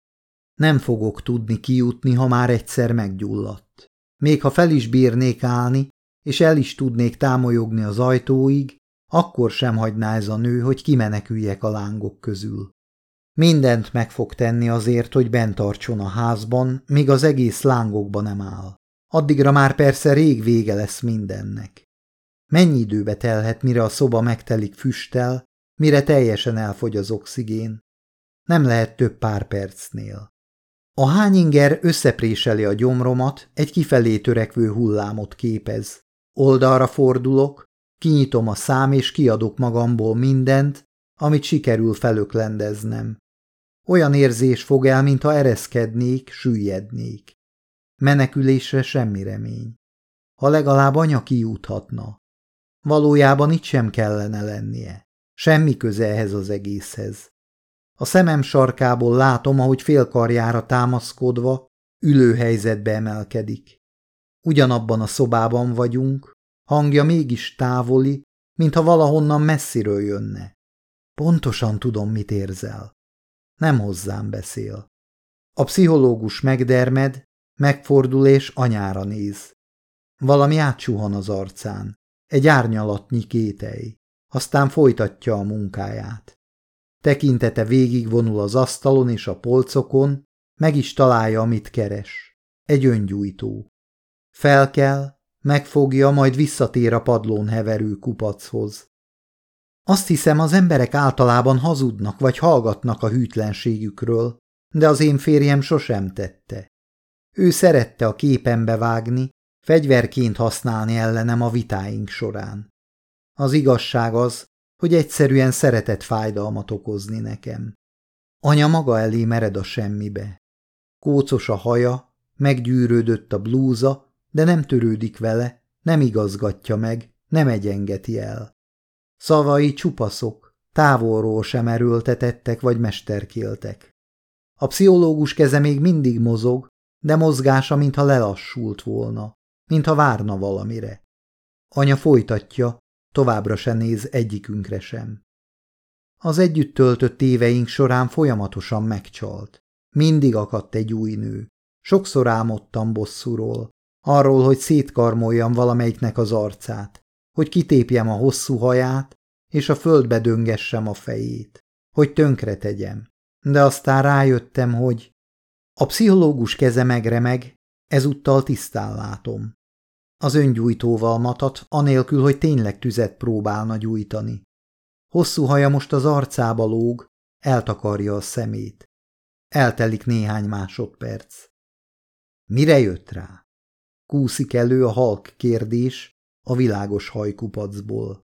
Nem fogok tudni kijutni, ha már egyszer meggyulladt. Még ha fel is bírnék állni, és el is tudnék támolyogni az ajtóig, akkor sem hagyná ez a nő, hogy kimeneküljek a lángok közül. Mindent meg fog tenni azért, hogy bent tartson a házban, míg az egész lángokba nem áll. Addigra már persze rég vége lesz mindennek. Mennyi időbe telhet, mire a szoba megtelik füsttel, mire teljesen elfogy az oxigén? Nem lehet több pár percnél. A hányinger összepréseli a gyomromat, egy kifelé törekvő hullámot képez. Oldalra fordulok, kinyitom a szám és kiadok magamból mindent, amit sikerül felöklendeznem. Olyan érzés fog el, mintha ereszkednék, süllyednék. Menekülésre semmi remény. Ha legalább anya kijuthatna. Valójában itt sem kellene lennie. Semmi köze ehhez az egészhez. A szemem sarkából látom, ahogy félkarjára támaszkodva, ülőhelyzetbe emelkedik. Ugyanabban a szobában vagyunk, hangja mégis távoli, mintha valahonnan messziről jönne. Pontosan tudom, mit érzel. Nem hozzám beszél. A pszichológus megdermed, megfordul és anyára néz. Valami átsuhan az arcán, egy árnyalatnyi kétej, aztán folytatja a munkáját. Tekintete végigvonul az asztalon és a polcokon, meg is találja, amit keres. Egy öngyújtó. Felkel, megfogja, majd visszatér a padlón heverő kupachoz. Azt hiszem, az emberek általában hazudnak vagy hallgatnak a hűtlenségükről, de az én férjem sosem tette. Ő szerette a képembe vágni, fegyverként használni ellenem a vitáink során. Az igazság az, hogy egyszerűen szeretett fájdalmat okozni nekem. Anya maga elé mered a semmibe. Kócos a haja, meggyűrődött a blúza, de nem törődik vele, nem igazgatja meg, nem egyengeti el. Szavai csupaszok, távolról sem erőltetettek vagy mesterkéltek. A pszichológus keze még mindig mozog, de mozgása mintha lelassult volna, mintha várna valamire. Anya folytatja, továbbra se néz egyikünkre sem. Az együtt töltött éveink során folyamatosan megcsalt. Mindig akadt egy új nő. Sokszor álmodtam bosszúról, arról, hogy szétkarmoljam valamelyiknek az arcát, hogy kitépjem a hosszú haját, és a földbe döngessem a fejét, hogy tönkre tegyem. De aztán rájöttem, hogy a pszichológus keze megremeg, ezúttal tisztán látom. Az öngyújtóval matat, anélkül, hogy tényleg tüzet próbálna gyújtani. Hosszú haja most az arcába lóg, eltakarja a szemét. Eltelik néhány másodperc. Mire jött rá? Kúszik elő a halk kérdés a világos hajkupacból.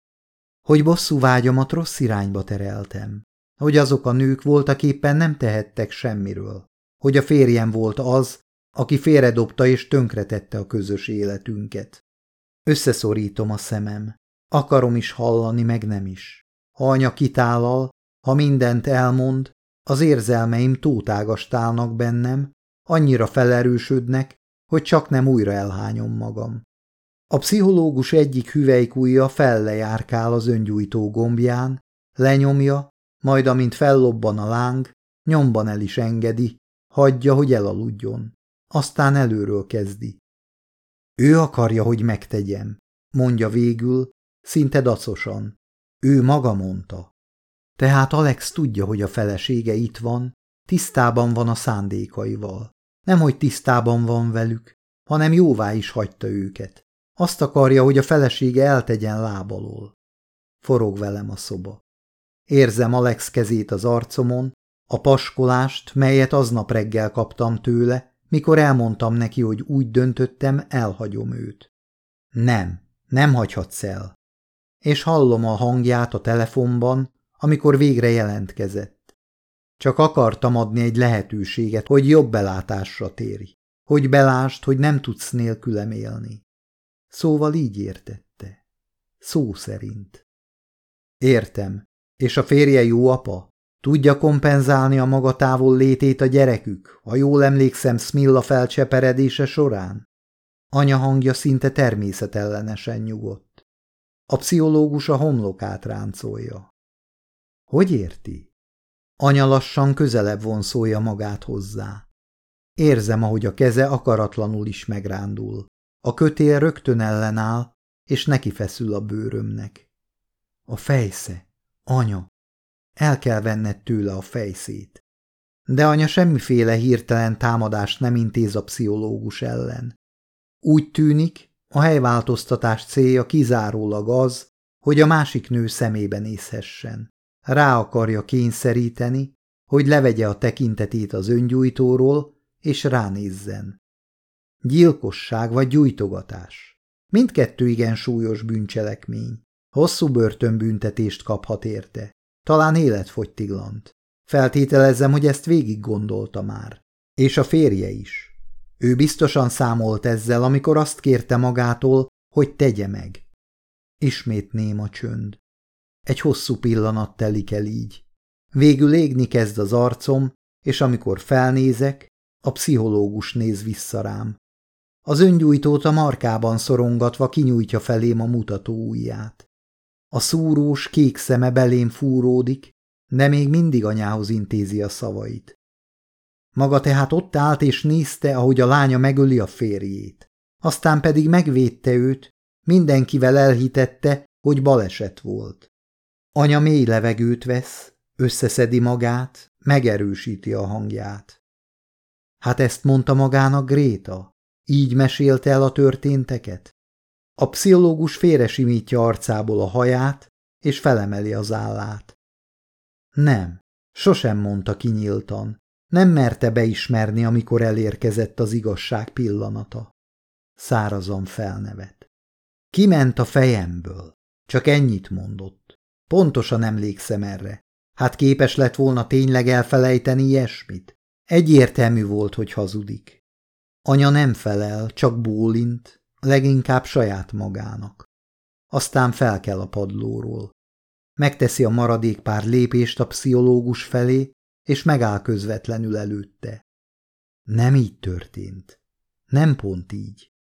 Hogy bosszú vágyamat rossz irányba tereltem. Hogy azok a nők voltak éppen nem tehettek semmiről. Hogy a férjem volt az, aki félredobta és tönkretette a közös életünket. Összeszorítom a szemem. Akarom is hallani, meg nem is. Ha anya kitállal, ha mindent elmond, az érzelmeim tótágastálnak bennem, annyira felerősödnek, hogy csak nem újra elhányom magam. A pszichológus egyik hüvelykújja fellejárkál az öngyújtó gombján, lenyomja, majd amint fellobban a láng, nyomban el is engedi, hagyja, hogy elaludjon. Aztán előről kezdi. Ő akarja, hogy megtegyem, mondja végül, szinte dacosan. Ő maga mondta. Tehát Alex tudja, hogy a felesége itt van, tisztában van a szándékaival. Nem, hogy tisztában van velük, hanem jóvá is hagyta őket. Azt akarja, hogy a felesége eltegyen lábalól. Forog velem a szoba. Érzem Alex kezét az arcomon, a paskolást, melyet aznap reggel kaptam tőle, mikor elmondtam neki, hogy úgy döntöttem, elhagyom őt. Nem, nem hagyhatsz el. És hallom a hangját a telefonban, amikor végre jelentkezett. Csak akartam adni egy lehetőséget, hogy jobb belátásra térj, hogy belást, hogy nem tudsz nélkülem élni. Szóval így értette. Szó szerint. Értem. És a férje jó apa? Tudja kompenzálni a maga távol létét a gyerekük, ha jól emlékszem Smilla felcseperedése során? Anya hangja szinte természetellenesen nyugodt. A pszichológus a homlokát ráncolja. Hogy érti? Anya lassan közelebb vonszolja magát hozzá. Érzem, ahogy a keze akaratlanul is megrándul. A kötél rögtön ellenáll, és neki feszül a bőrömnek. A fejsze, anya, el kell venned tőle a fejszét. De anya semmiféle hirtelen támadást nem intéz a pszichológus ellen. Úgy tűnik, a helyváltoztatás célja kizárólag az, hogy a másik nő szemébe nézhessen. Rá akarja kényszeríteni, hogy levegye a tekintetét az öngyújtóról, és ránézzen. Gyilkosság vagy gyújtogatás. Mindkettő igen súlyos bűncselekmény. Hosszú börtönbüntetést kaphat érte. Talán életfogytiglant. Feltételezem, hogy ezt végig gondolta már. És a férje is. Ő biztosan számolt ezzel, amikor azt kérte magától, hogy tegye meg. Ismét néma csönd. Egy hosszú pillanat telik el így. Végül égni kezd az arcom, és amikor felnézek, a pszichológus néz vissza rám. Az öngyújtót a markában szorongatva kinyújtja felém a mutató ujját. A szúrós, kék szeme belém fúródik, de még mindig anyához intézi a szavait. Maga tehát ott állt és nézte, ahogy a lánya megöli a férjét. Aztán pedig megvédte őt, mindenkivel elhitette, hogy baleset volt. Anya mély levegőt vesz, összeszedi magát, megerősíti a hangját. Hát ezt mondta magának Gréta? Így mesélte el a történteket? A pszichológus félresimítja arcából a haját, és felemeli az állát. Nem, sosem mondta kinyíltan. Nem merte beismerni, amikor elérkezett az igazság pillanata. Szárazan felnevet. Kiment a fejemből. Csak ennyit mondott. Pontosan emlékszem erre. Hát képes lett volna tényleg elfelejteni ilyesmit? Egyértelmű volt, hogy hazudik. Anya nem felel, csak bólint, leginkább saját magának. Aztán fel kell a padlóról. Megteszi a maradék pár lépést a pszichológus felé, és megáll közvetlenül előtte. Nem így történt. Nem pont így.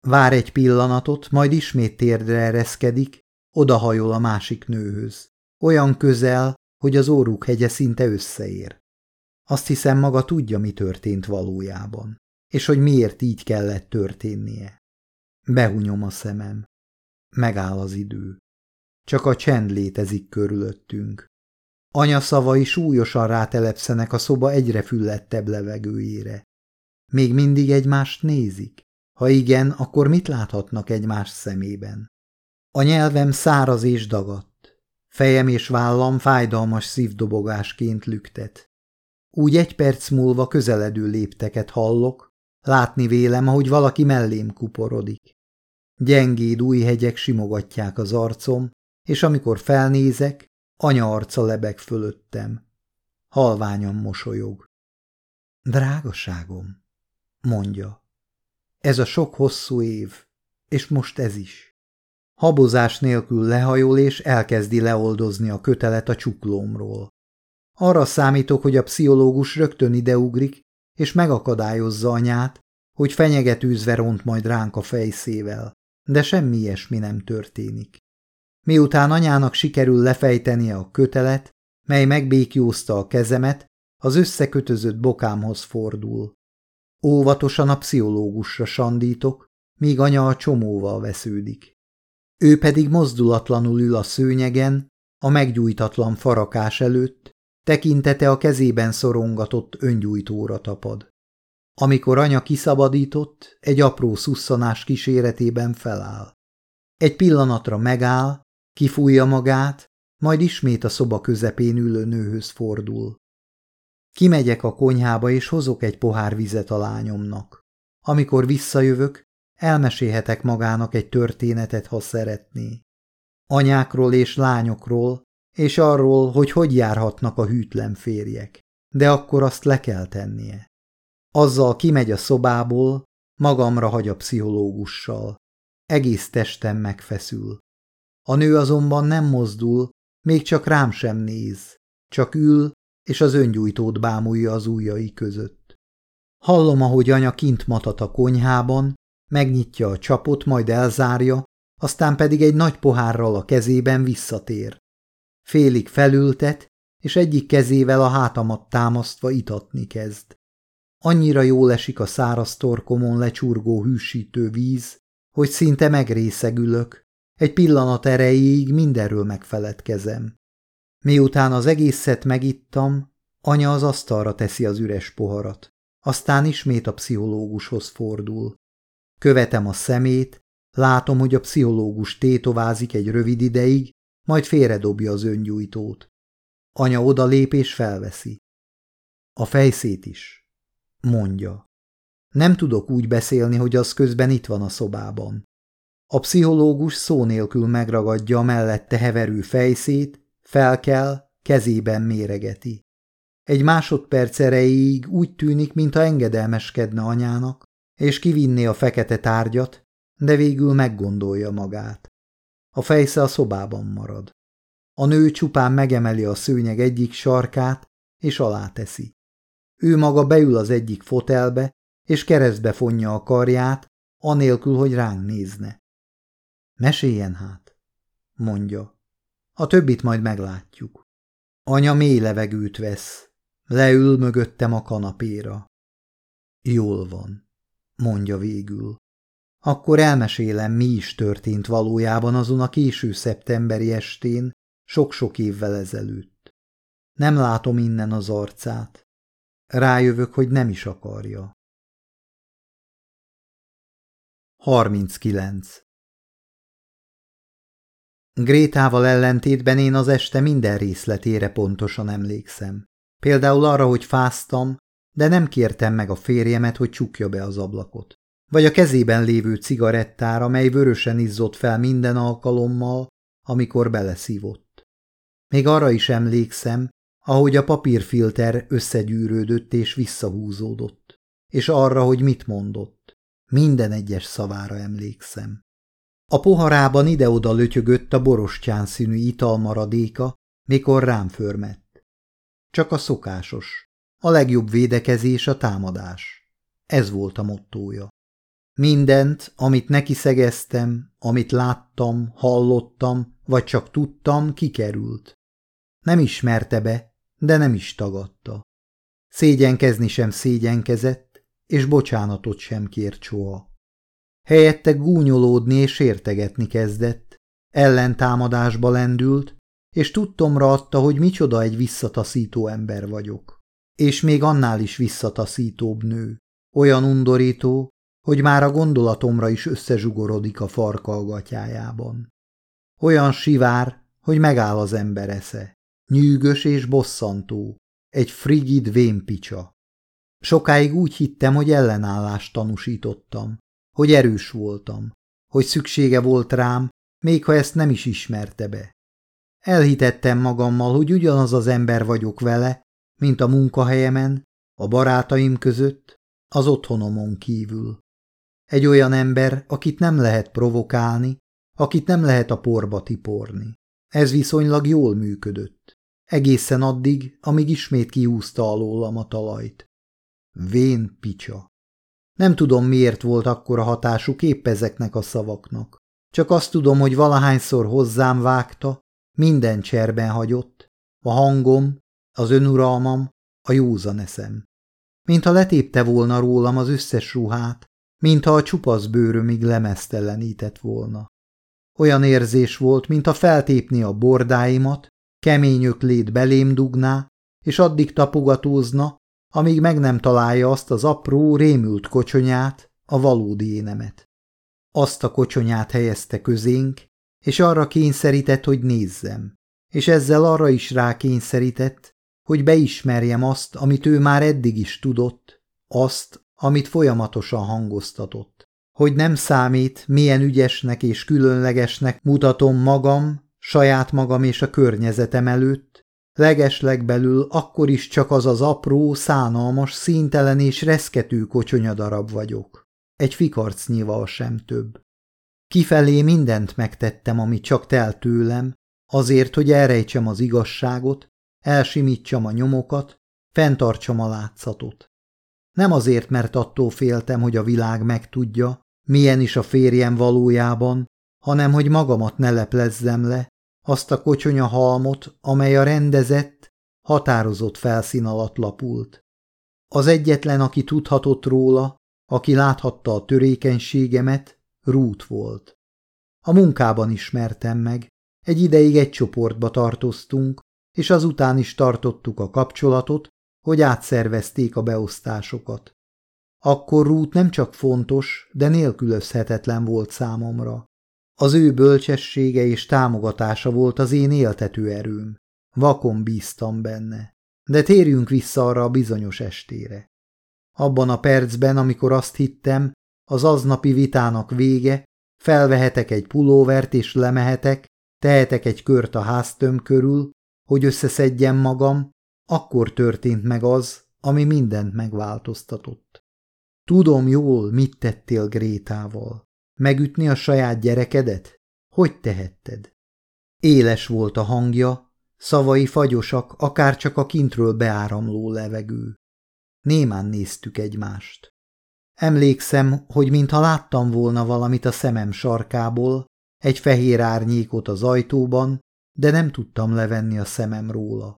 Vár egy pillanatot, majd ismét térdre ereszkedik, odahajol a másik nőhöz. Olyan közel, hogy az óruk hegye szinte összeér. Azt hiszem maga tudja, mi történt valójában, és hogy miért így kellett történnie. Behunyom a szemem. Megáll az idő. Csak a csend létezik körülöttünk. Anya szavai súlyosan rátelepszenek a szoba egyre füllettebb levegőjére. Még mindig egymást nézik? Ha igen, akkor mit láthatnak egymás szemében? A nyelvem száraz és dagadt. Fejem és vállam fájdalmas szívdobogásként lüktet. Úgy egy perc múlva közeledő lépteket hallok, látni vélem, ahogy valaki mellém kuporodik. Gyengéd új hegyek simogatják az arcom, és amikor felnézek, anya arca lebeg fölöttem. Halványan mosolyog. Drágaságom, mondja. Ez a sok hosszú év, és most ez is. Habozás nélkül lehajol és elkezdi leoldozni a kötelet a csuklómról. Arra számítok, hogy a pszichológus rögtön ideugrik, és megakadályozza anyát, hogy fenyegetőzve ront majd ránk a fejszével de semmi ilyesmi nem történik. Miután anyának sikerül lefejtenie a kötelet, mely megbékjózta a kezemet, az összekötözött bokámhoz fordul. Óvatosan a pszichológusra sandítok, míg anya a csomóval vesződik. Ő pedig mozdulatlanul ül a szőnyegen, a meggyújtatlan farakás előtt, tekintete a kezében szorongatott öngyújtóra tapad. Amikor anya kiszabadított, egy apró szusszanás kíséretében feláll. Egy pillanatra megáll, kifújja magát, majd ismét a szoba közepén ülő nőhöz fordul. Kimegyek a konyhába, és hozok egy pohár vizet a lányomnak. Amikor visszajövök, elmesélhetek magának egy történetet, ha szeretné. Anyákról és lányokról, és arról, hogy hogy járhatnak a hűtlen férjek. De akkor azt le kell tennie. Azzal kimegy a szobából, magamra hagy a pszichológussal. Egész testem megfeszül. A nő azonban nem mozdul, még csak rám sem néz, csak ül, és az öngyújtót bámulja az ujjai között. Hallom, ahogy anya kint matat a konyhában, megnyitja a csapot, majd elzárja, aztán pedig egy nagy pohárral a kezében visszatér. Félig felültet, és egyik kezével a hátamat támasztva itatni kezd. Annyira jól esik a száraz torkomon lecsurgó hűsítő víz, hogy szinte megrészegülök, egy pillanat erejéig mindenről megfeledkezem. Miután az egészet megittam, anya az asztalra teszi az üres poharat, aztán ismét a pszichológushoz fordul. Követem a szemét, látom, hogy a pszichológus tétovázik egy rövid ideig, majd félredobja az öngyújtót. Anya odalép és felveszi. A fejszét is. Mondja. Nem tudok úgy beszélni, hogy az közben itt van a szobában. A pszichológus szó nélkül megragadja a mellette heverő fejszét, felkel, kezében méregeti. Egy másodperc erejéig úgy tűnik, mintha engedelmeskedne anyának, és kivinné a fekete tárgyat, de végül meggondolja magát. A fejsze a szobában marad. A nő csupán megemeli a szőnyeg egyik sarkát, és aláteszi. Ő maga beül az egyik fotelbe, és keresztbe fonja a karját, anélkül, hogy ránk nézne. Meséljen hát, mondja. A többit majd meglátjuk. Anya mély levegőt vesz, leül mögöttem a kanapéra. Jól van, mondja végül. Akkor elmesélem, mi is történt valójában azon a késő szeptemberi estén, sok-sok évvel ezelőtt. Nem látom innen az arcát. Rájövök, hogy nem is akarja. 39. Grétával ellentétben én az este minden részletére pontosan emlékszem. Például arra, hogy fáztam, de nem kértem meg a férjemet, hogy csukja be az ablakot. Vagy a kezében lévő cigarettára, mely vörösen izzott fel minden alkalommal, amikor beleszívott. Még arra is emlékszem, ahogy a papírfilter összegyűrődött és visszahúzódott, és arra, hogy mit mondott. Minden egyes szavára emlékszem. A poharában ide-oda lötyögött a borostyán színű italmaradéka, mikor rám förmett. Csak a szokásos. A legjobb védekezés a támadás. Ez volt a mottója. Mindent, amit neki szegeztem, amit láttam, hallottam, vagy csak tudtam, kikerült. Nem ismerte be, de nem is tagadta. Szégyenkezni sem szégyenkezett, és bocsánatot sem kért soha. Helyette gúnyolódni és sértegetni kezdett, ellentámadásba lendült, és tudtomra adta, hogy micsoda egy visszataszító ember vagyok. És még annál is visszataszítóbb nő. Olyan undorító, hogy már a gondolatomra is összezsugorodik a farka gatyájában. Olyan sivár, hogy megáll az ember esze. Nyűgös és bosszantó. Egy frigid vénpicsa. Sokáig úgy hittem, hogy ellenállást tanúsítottam, hogy erős voltam, hogy szüksége volt rám, még ha ezt nem is ismerte be. Elhitettem magammal, hogy ugyanaz az ember vagyok vele, mint a munkahelyemen, a barátaim között, az otthonomon kívül. Egy olyan ember, akit nem lehet provokálni, akit nem lehet a porba tiporni. Ez viszonylag jól működött. Egészen addig, amíg ismét kiúzta alólam a talajt. Vén picsa. Nem tudom, miért volt akkora hatásuk épp ezeknek a szavaknak. Csak azt tudom, hogy valahányszor hozzám vágta, minden cserben hagyott, a hangom, az önuralmam, a józan eszem. Mintha letépte volna rólam az összes ruhát, mintha a csupasz bőrömig lemeztelenített volna. Olyan érzés volt, mintha feltépni a bordáimat, kemény öklét belém dugná, és addig tapogatózna, amíg meg nem találja azt az apró, rémült kocsonyát, a valódi énemet. Azt a kocsonyát helyezte közénk, és arra kényszerített, hogy nézzem, és ezzel arra is rákényszerített, hogy beismerjem azt, amit ő már eddig is tudott, azt, amit folyamatosan hangoztatott. Hogy nem számít, milyen ügyesnek és különlegesnek mutatom magam, saját magam és a környezetem előtt, legeslegbelül akkor is csak az az apró, szánalmas, színtelen és reszkető kocsonyadarab vagyok. Egy fikarcnyival sem több. Kifelé mindent megtettem, ami csak telt tőlem, azért, hogy elrejtsem az igazságot, elsimítsam a nyomokat, fenntartsam a látszatot. Nem azért, mert attól féltem, hogy a világ megtudja, milyen is a férjem valójában, hanem hogy magamat ne leplezzem le, azt a kocsonya halmot, amely a rendezett, határozott felszín alatt lapult. Az egyetlen, aki tudhatott róla, aki láthatta a törékenységemet, Rút volt. A munkában ismertem meg, egy ideig egy csoportba tartoztunk, és azután is tartottuk a kapcsolatot, hogy átszervezték a beosztásokat. Akkor Rút nem csak fontos, de nélkülözhetetlen volt számomra. Az ő bölcsessége és támogatása volt az én éltető erőm. Vakon bíztam benne. De térjünk vissza arra a bizonyos estére. Abban a percben, amikor azt hittem, az aznapi vitának vége, felvehetek egy pulóvert és lemehetek, tehetek egy kört a háztöm körül, hogy összeszedjem magam, akkor történt meg az, ami mindent megváltoztatott. Tudom jól, mit tettél Grétával. Megütni a saját gyerekedet? Hogy tehetted? Éles volt a hangja, szavai fagyosak, akár csak a kintről beáramló levegő. Némán néztük egymást. Emlékszem, hogy mintha láttam volna valamit a szemem sarkából, egy fehér árnyékot az ajtóban, de nem tudtam levenni a szemem róla.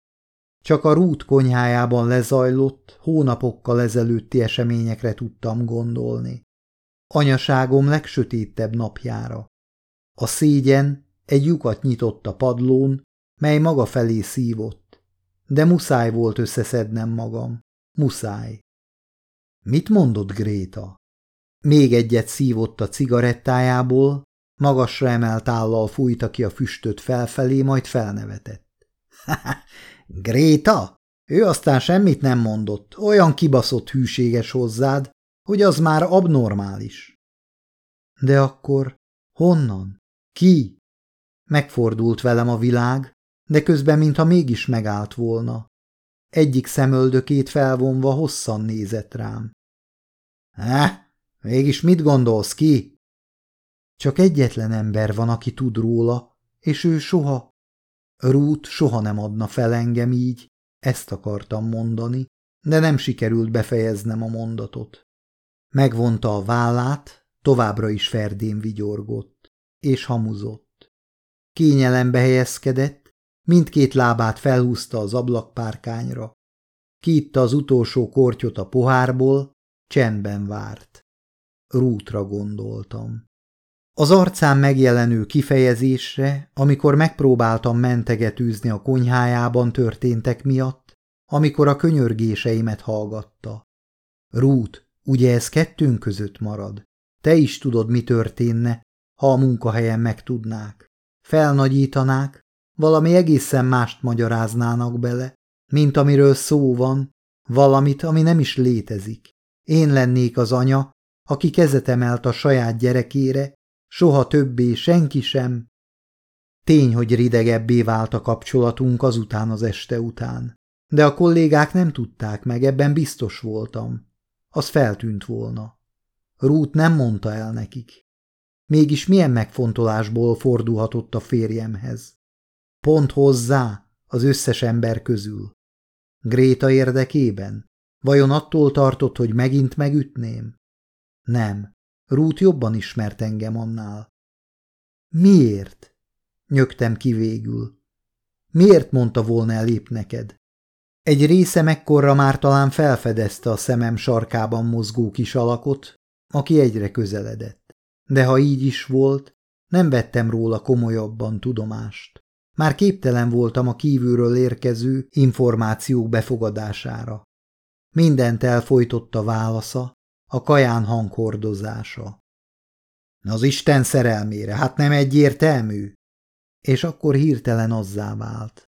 Csak a rút konyhájában lezajlott, hónapokkal ezelőtti eseményekre tudtam gondolni. Anyaságom legsötétebb napjára. A szégyen egy lyukat nyitott a padlón, mely maga felé szívott, de muszáj volt összeszednem magam. Muszáj. Mit mondott Gréta? Még egyet szívott a cigarettájából, magasra emelt állal fújta ki a füstöt felfelé, majd felnevetett. *laughs* Gréta? Ő aztán semmit nem mondott, olyan kibaszott hűséges hozzád, hogy az már abnormális. De akkor honnan? Ki? Megfordult velem a világ, de közben mintha mégis megállt volna. Egyik szemöldökét felvonva hosszan nézett rám. Eh, mégis mit gondolsz ki? Csak egyetlen ember van, aki tud róla, és ő soha. Rút soha nem adna fel engem így, ezt akartam mondani, de nem sikerült befejeznem a mondatot. Megvonta a vállát, továbbra is ferdén vigyorgott, és hamuzott. Kényelembe helyezkedett, mindkét lábát felhúzta az ablakpárkányra. Kiitta az utolsó kortyot a pohárból, csendben várt. Rútra gondoltam. Az arcán megjelenő kifejezésre, amikor megpróbáltam mentegetűzni a konyhájában történtek miatt, amikor a könyörgéseimet hallgatta. Rút, ugye ez kettőnk között marad? Te is tudod, mi történne, ha a munkahelyen megtudnák. Felnagyítanák, valami egészen mást magyaráznának bele, mint amiről szó van, valamit, ami nem is létezik. Én lennék az anya, aki kezet emelt a saját gyerekére, Soha többé senki sem. Tény, hogy ridegebbé vált a kapcsolatunk azután az este után. De a kollégák nem tudták meg, ebben biztos voltam. Az feltűnt volna. Rút nem mondta el nekik. Mégis milyen megfontolásból fordulhatott a férjemhez? Pont hozzá, az összes ember közül. Gréta érdekében? Vajon attól tartott, hogy megint megütném? Nem. Rút jobban ismert engem annál. Miért? Nyögtem ki végül. Miért mondta volna elép neked? Egy része mekkorra már talán felfedezte a szemem sarkában mozgó kis alakot, aki egyre közeledett. De ha így is volt, nem vettem róla komolyabban tudomást. Már képtelen voltam a kívülről érkező információk befogadására. Mindent elfolytott a válasza, a kaján hanghordozása. Az Isten szerelmére, hát nem egyértelmű? És akkor hirtelen azzá vált.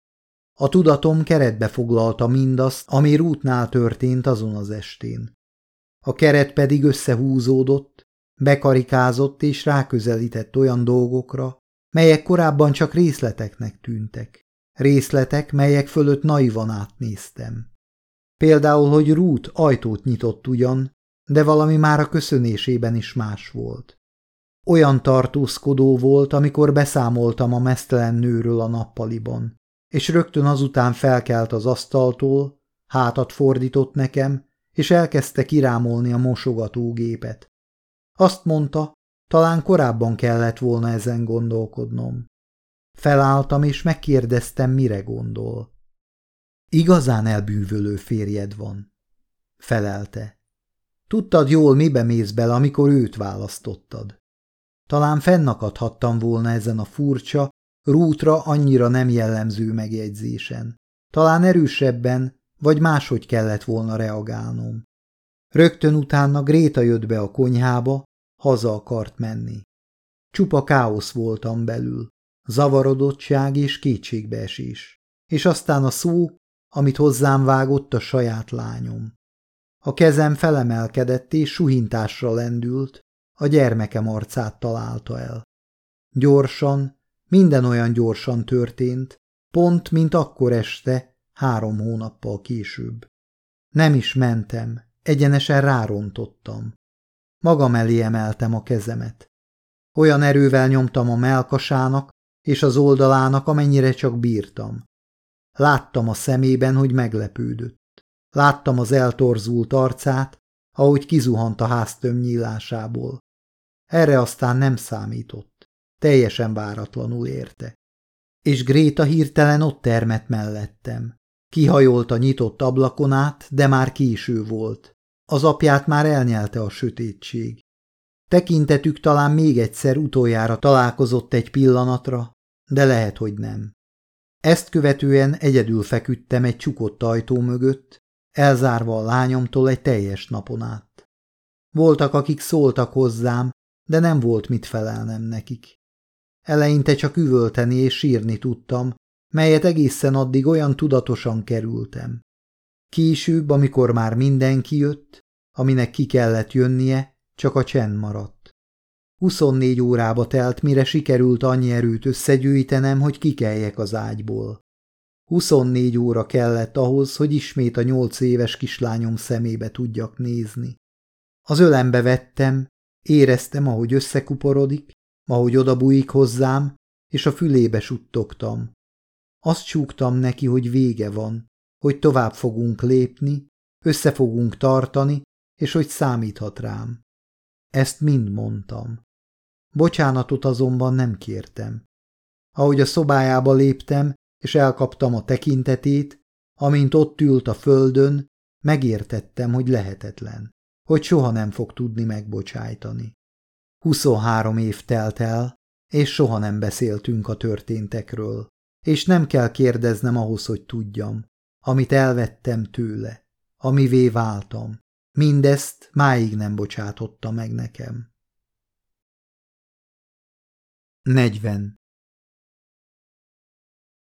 A tudatom keretbe foglalta mindazt, ami rútnál történt azon az estén. A keret pedig összehúzódott, bekarikázott és ráközelített olyan dolgokra, melyek korábban csak részleteknek tűntek. Részletek, melyek fölött naivan átnéztem. Például, hogy Rút ajtót nyitott ugyan, de valami már a köszönésében is más volt. Olyan tartózkodó volt, amikor beszámoltam a mesztelen nőről a nappaliban, és rögtön azután felkelt az asztaltól, hátat fordított nekem, és elkezdte kirámolni a mosogatógépet. Azt mondta, talán korábban kellett volna ezen gondolkodnom. Felálltam, és megkérdeztem, mire gondol. Igazán elbűvölő férjed van, felelte. Tudtad jól, mibe mész bele, amikor őt választottad. Talán fennakadhattam volna ezen a furcsa, rútra annyira nem jellemző megjegyzésen. Talán erősebben, vagy máshogy kellett volna reagálnom. Rögtön utána Gréta jött be a konyhába, haza akart menni. Csupa káosz voltam belül, zavarodottság és kétségbeesés, és aztán a szó, amit hozzám vágott a saját lányom. A kezem felemelkedett és suhintásra lendült, a gyermekem arcát találta el. Gyorsan, minden olyan gyorsan történt, pont, mint akkor este, három hónappal később. Nem is mentem, egyenesen rárontottam. Magam elé emeltem a kezemet. Olyan erővel nyomtam a melkasának és az oldalának, amennyire csak bírtam. Láttam a szemében, hogy meglepődött. Láttam az eltorzult arcát, ahogy kizuhant a háztöm nyílásából. Erre aztán nem számított. Teljesen váratlanul érte. És Gréta hirtelen ott termett mellettem. Kihajolt a nyitott ablakon át, de már késő volt. Az apját már elnyelte a sötétség. Tekintetük talán még egyszer utoljára találkozott egy pillanatra, de lehet, hogy nem. Ezt követően egyedül feküdtem egy csukott ajtó mögött, elzárva a lányomtól egy teljes napon át. Voltak, akik szóltak hozzám, de nem volt mit felelnem nekik. Eleinte csak üvölteni és sírni tudtam, melyet egészen addig olyan tudatosan kerültem. Később, amikor már mindenki jött, aminek ki kellett jönnie, csak a csend maradt. 24 órába telt, mire sikerült annyi erőt összegyűjtenem, hogy kikeljek az ágyból. 24 óra kellett ahhoz, hogy ismét a nyolc éves kislányom szemébe tudjak nézni. Az ölembe vettem, éreztem, ahogy összekuporodik, ahogy odabújik hozzám, és a fülébe suttogtam. Azt csúgtam neki, hogy vége van, hogy tovább fogunk lépni, össze fogunk tartani, és hogy számíthat rám. Ezt mind mondtam. Bocsánatot azonban nem kértem. Ahogy a szobájába léptem, és elkaptam a tekintetét, amint ott ült a földön, megértettem, hogy lehetetlen, hogy soha nem fog tudni megbocsájtani. Huszonhárom év telt el, és soha nem beszéltünk a történtekről, és nem kell kérdeznem ahhoz, hogy tudjam, amit elvettem tőle, amivé váltam. Mindezt máig nem bocsátotta meg nekem. 40.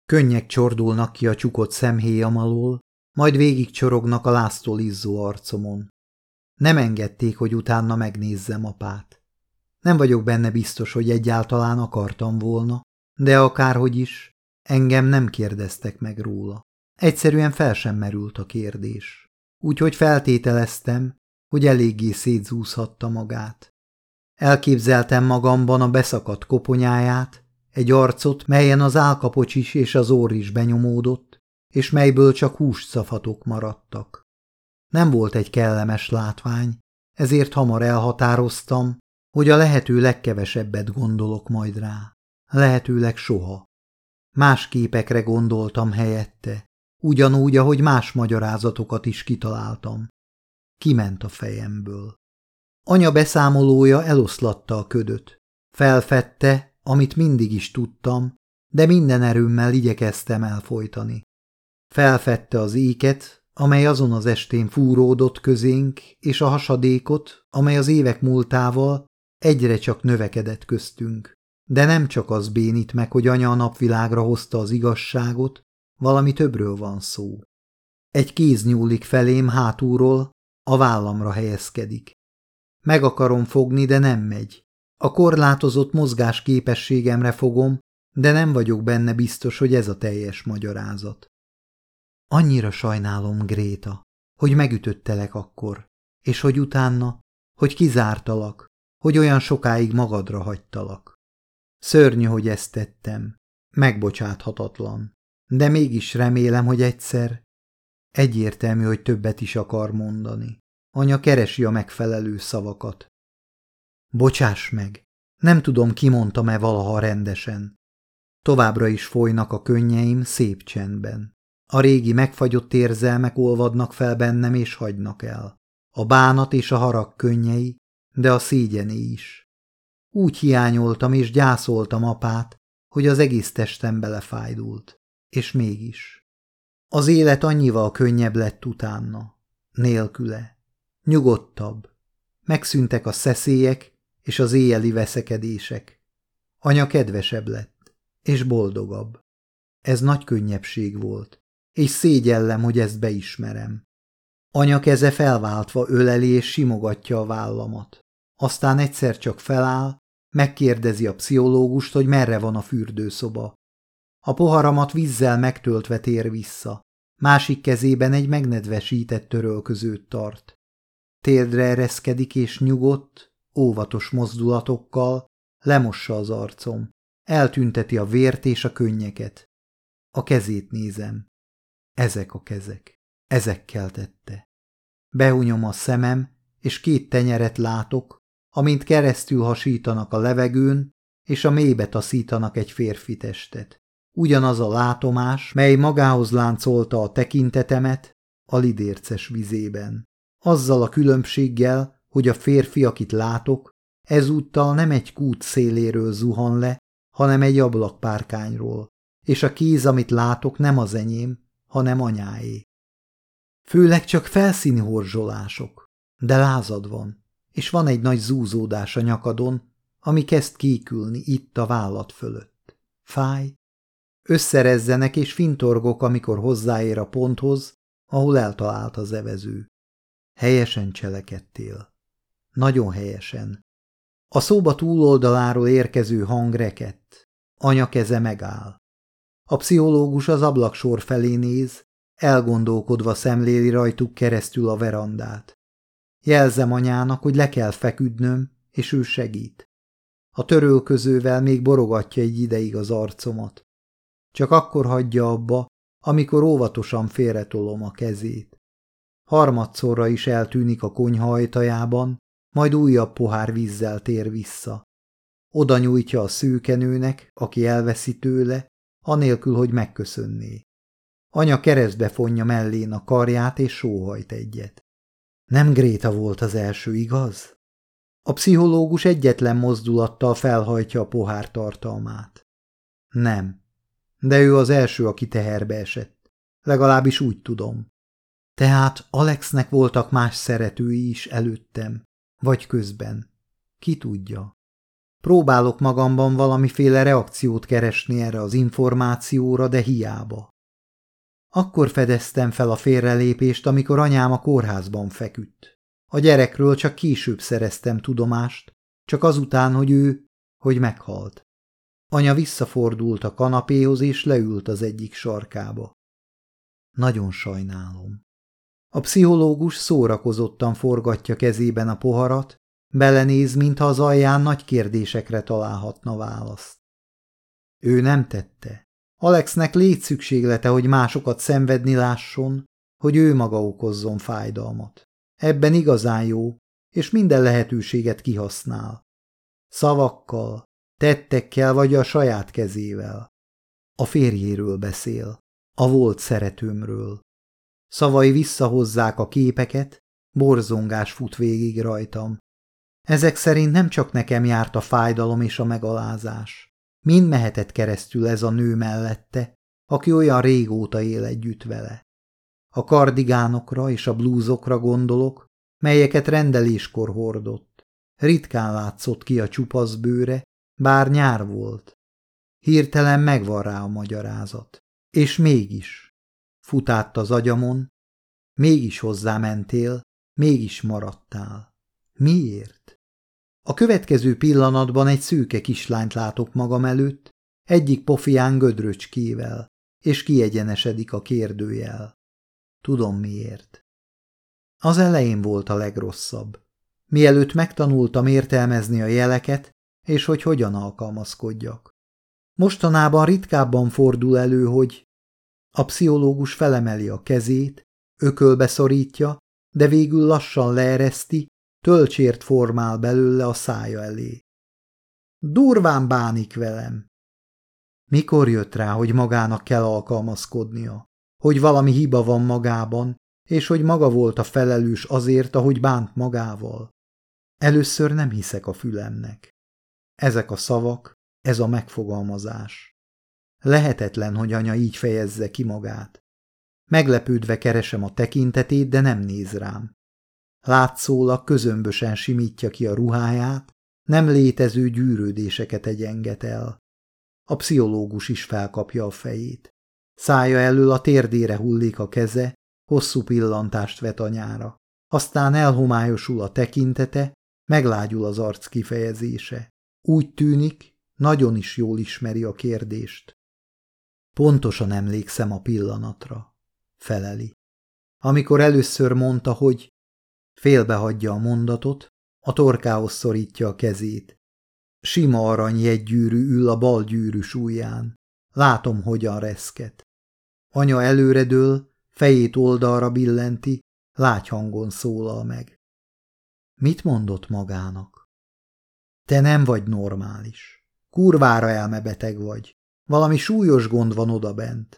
Könnyek csordulnak ki a csukott szemhéjam alól, majd végig csorognak a láztól izzó arcomon. Nem engedték, hogy utána megnézzem apát. Nem vagyok benne biztos, hogy egyáltalán akartam volna, de akárhogy is, engem nem kérdeztek meg róla. Egyszerűen fel sem merült a kérdés. Úgyhogy feltételeztem, hogy eléggé szétzúzhatta magát. Elképzeltem magamban a beszakadt koponyáját, egy arcot, melyen az álkapocs is és az orr is benyomódott, és melyből csak hússzafatok maradtak. Nem volt egy kellemes látvány, ezért hamar elhatároztam, hogy a lehető legkevesebbet gondolok majd rá. Lehetőleg soha. Más képekre gondoltam helyette, ugyanúgy, ahogy más magyarázatokat is kitaláltam. Kiment a fejemből. Anya beszámolója eloszlatta a ködöt. Felfedte, amit mindig is tudtam, de minden erőmmel igyekeztem elfolytani. Felfedte az éket, amely azon az estén fúródott közénk, és a hasadékot, amely az évek múltával egyre csak növekedett köztünk. De nem csak az bénít meg, hogy anya a napvilágra hozta az igazságot, valami többről van szó. Egy kéz nyúlik felém hátulról, a vállamra helyezkedik. Meg akarom fogni, de nem megy. A korlátozott mozgás képességemre fogom, de nem vagyok benne biztos, hogy ez a teljes magyarázat. Annyira sajnálom, Gréta, hogy megütöttelek akkor, és hogy utána, hogy kizártalak, hogy olyan sokáig magadra hagytalak. Szörnyű, hogy ezt tettem, megbocsáthatatlan, de mégis remélem, hogy egyszer egyértelmű, hogy többet is akar mondani. Anya keresi a megfelelő szavakat. Bocsáss meg, nem tudom, kimondtam-e valaha rendesen. Továbbra is folynak a könnyeim szép csendben. A régi megfagyott érzelmek olvadnak fel bennem és hagynak el. A bánat és a harag könnyei, de a szégyené is. Úgy hiányoltam és gyászoltam apát, hogy az egész testem belefájdult. És mégis. Az élet annyival könnyebb lett utána, nélküle. Nyugodtabb. Megszűntek a szeszélyek és az éjjeli veszekedések. Anya kedvesebb lett, és boldogabb. Ez nagy könnyebbség volt, és szégyellem, hogy ezt beismerem. Anya keze felváltva öleli és simogatja a vállamat. Aztán egyszer csak feláll, megkérdezi a pszichológust, hogy merre van a fürdőszoba. A poharamat vízzel megtöltve tér vissza. Másik kezében egy megnedvesített törölközőt tart. Térdre ereszkedik és nyugodt, óvatos mozdulatokkal lemossa az arcom. Eltünteti a vért és a könnyeket. A kezét nézem. Ezek a kezek. Ezekkel tette. Behunyom a szemem, és két tenyeret látok, amint keresztül hasítanak a levegőn, és a mélybe taszítanak egy férfi testet. Ugyanaz a látomás, mely magához láncolta a tekintetemet a lidérces vizében. Azzal a különbséggel, hogy a férfi, akit látok, ezúttal nem egy kút széléről zuhan le, hanem egy ablakpárkányról, és a kéz, amit látok, nem az enyém, hanem anyáé. Főleg csak felszíni horzsolások, de lázad van, és van egy nagy zúzódás a nyakadon, ami kezd kékülni itt a vállat fölött. Fáj. Összerezzenek és fintorgok, amikor hozzáér a ponthoz, ahol eltalált az evező. Helyesen cselekedtél. Nagyon helyesen. A szóba túloldaláról érkező hang rekett. Anya keze megáll. A pszichológus az ablaksor felé néz, elgondolkodva szemléli rajtuk keresztül a verandát. Jelzem anyának, hogy le kell feküdnöm, és ő segít. A törölközővel még borogatja egy ideig az arcomat. Csak akkor hagyja abba, amikor óvatosan félretolom a kezét. Harmadszorra is eltűnik a konyha ajtajában, majd újabb pohár vízzel tér vissza. Oda nyújtja a szőkenőnek, aki elveszi tőle, anélkül, hogy megköszönné. Anya keresztbe fonja mellén a karját, és sóhajt egyet. Nem Gréta volt az első, igaz? A pszichológus egyetlen mozdulattal felhajtja a pohár tartalmát. Nem, de ő az első, aki teherbe esett. Legalábbis úgy tudom. Tehát Alexnek voltak más szeretői is előttem, vagy közben. Ki tudja. Próbálok magamban valamiféle reakciót keresni erre az információra, de hiába. Akkor fedeztem fel a félrelépést, amikor anyám a kórházban feküdt. A gyerekről csak később szereztem tudomást, csak azután, hogy ő, hogy meghalt. Anya visszafordult a kanapéhoz, és leült az egyik sarkába. Nagyon sajnálom. A pszichológus szórakozottan forgatja kezében a poharat, belenéz, mintha az alján nagy kérdésekre találhatna választ. Ő nem tette. Alexnek létszükséglete, hogy másokat szenvedni lásson, hogy ő maga okozzon fájdalmat. Ebben igazán jó, és minden lehetőséget kihasznál. Szavakkal, tettekkel vagy a saját kezével. A férjéről beszél, a volt szeretőmről. Szavai visszahozzák a képeket, borzongás fut végig rajtam. Ezek szerint nem csak nekem járt a fájdalom és a megalázás. Mind mehetett keresztül ez a nő mellette, aki olyan régóta él együtt vele. A kardigánokra és a blúzokra gondolok, melyeket rendeléskor hordott. Ritkán látszott ki a csupasz bőre, bár nyár volt. Hirtelen megvan rá a magyarázat. És mégis. Futátt az agyamon, mégis hozzámentél, mégis maradtál. Miért? A következő pillanatban egy szűke kislányt látok magam előtt, egyik pofián gödröcskével, és kiegyenesedik a kérdőjel. Tudom miért. Az elején volt a legrosszabb. Mielőtt megtanultam értelmezni a jeleket, és hogy hogyan alkalmazkodjak. Mostanában ritkábban fordul elő, hogy a pszichológus felemeli a kezét, ökölbe szorítja, de végül lassan leereszti, tölcsért formál belőle a szája elé. Durván bánik velem. Mikor jött rá, hogy magának kell alkalmazkodnia, hogy valami hiba van magában, és hogy maga volt a felelős azért, ahogy bánt magával? Először nem hiszek a fülemnek. Ezek a szavak, ez a megfogalmazás. Lehetetlen, hogy anya így fejezze ki magát. Meglepődve keresem a tekintetét, de nem néz rám. Látszólag közömbösen simítja ki a ruháját, nem létező gyűrődéseket egyenget el. A pszichológus is felkapja a fejét. Szája elől a térdére hullik a keze, hosszú pillantást vet anyára. Aztán elhomályosul a tekintete, meglágyul az arc kifejezése. Úgy tűnik, nagyon is jól ismeri a kérdést. Pontosan emlékszem a pillanatra, feleli. Amikor először mondta, hogy félbehagyja a mondatot, a torkához szorítja a kezét. Sima arany jegygyűrű ül a bal gyűrű súlyán. Látom, hogyan reszket. Anya előredől, fejét oldalra billenti, lágy hangon szólal meg. Mit mondott magának? Te nem vagy normális. Kurvára elmebeteg vagy. Valami súlyos gond van odabent.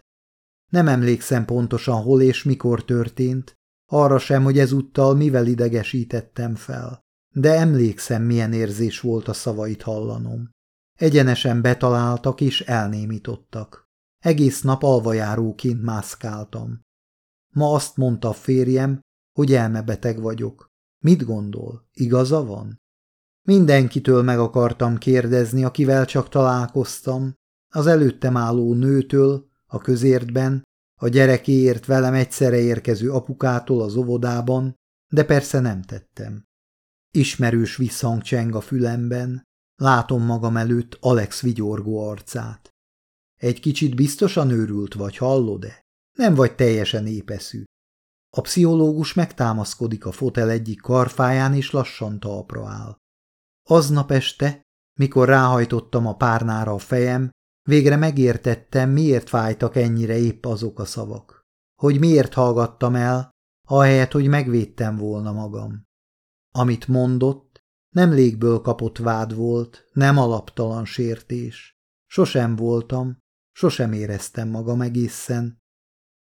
Nem emlékszem pontosan, hol és mikor történt, arra sem, hogy ezúttal mivel idegesítettem fel. De emlékszem, milyen érzés volt a szavait hallanom. Egyenesen betaláltak és elnémítottak. Egész nap alvajáróként mászkáltam. Ma azt mondta a férjem, hogy elmebeteg vagyok. Mit gondol, igaza van? Mindenkitől meg akartam kérdezni, akivel csak találkoztam, az előttem álló nőtől, a közértben, a gyerekéért velem egyszerre érkező apukától az óvodában, de persze nem tettem. Ismerős visszhang cseng a fülemben, látom magam előtt Alex vigyorgó arcát. Egy kicsit biztosan őrült vagy, hallod-e? Nem vagy teljesen épeszű. A pszichológus megtámaszkodik a fotel egyik karfáján, és lassan talpra áll. Aznap este, mikor ráhajtottam a párnára a fejem, végre megértettem, miért fájtak ennyire épp azok a szavak. Hogy miért hallgattam el, ahelyett, hogy megvédtem volna magam. Amit mondott, nem légből kapott vád volt, nem alaptalan sértés. Sosem voltam, sosem éreztem magam egészen.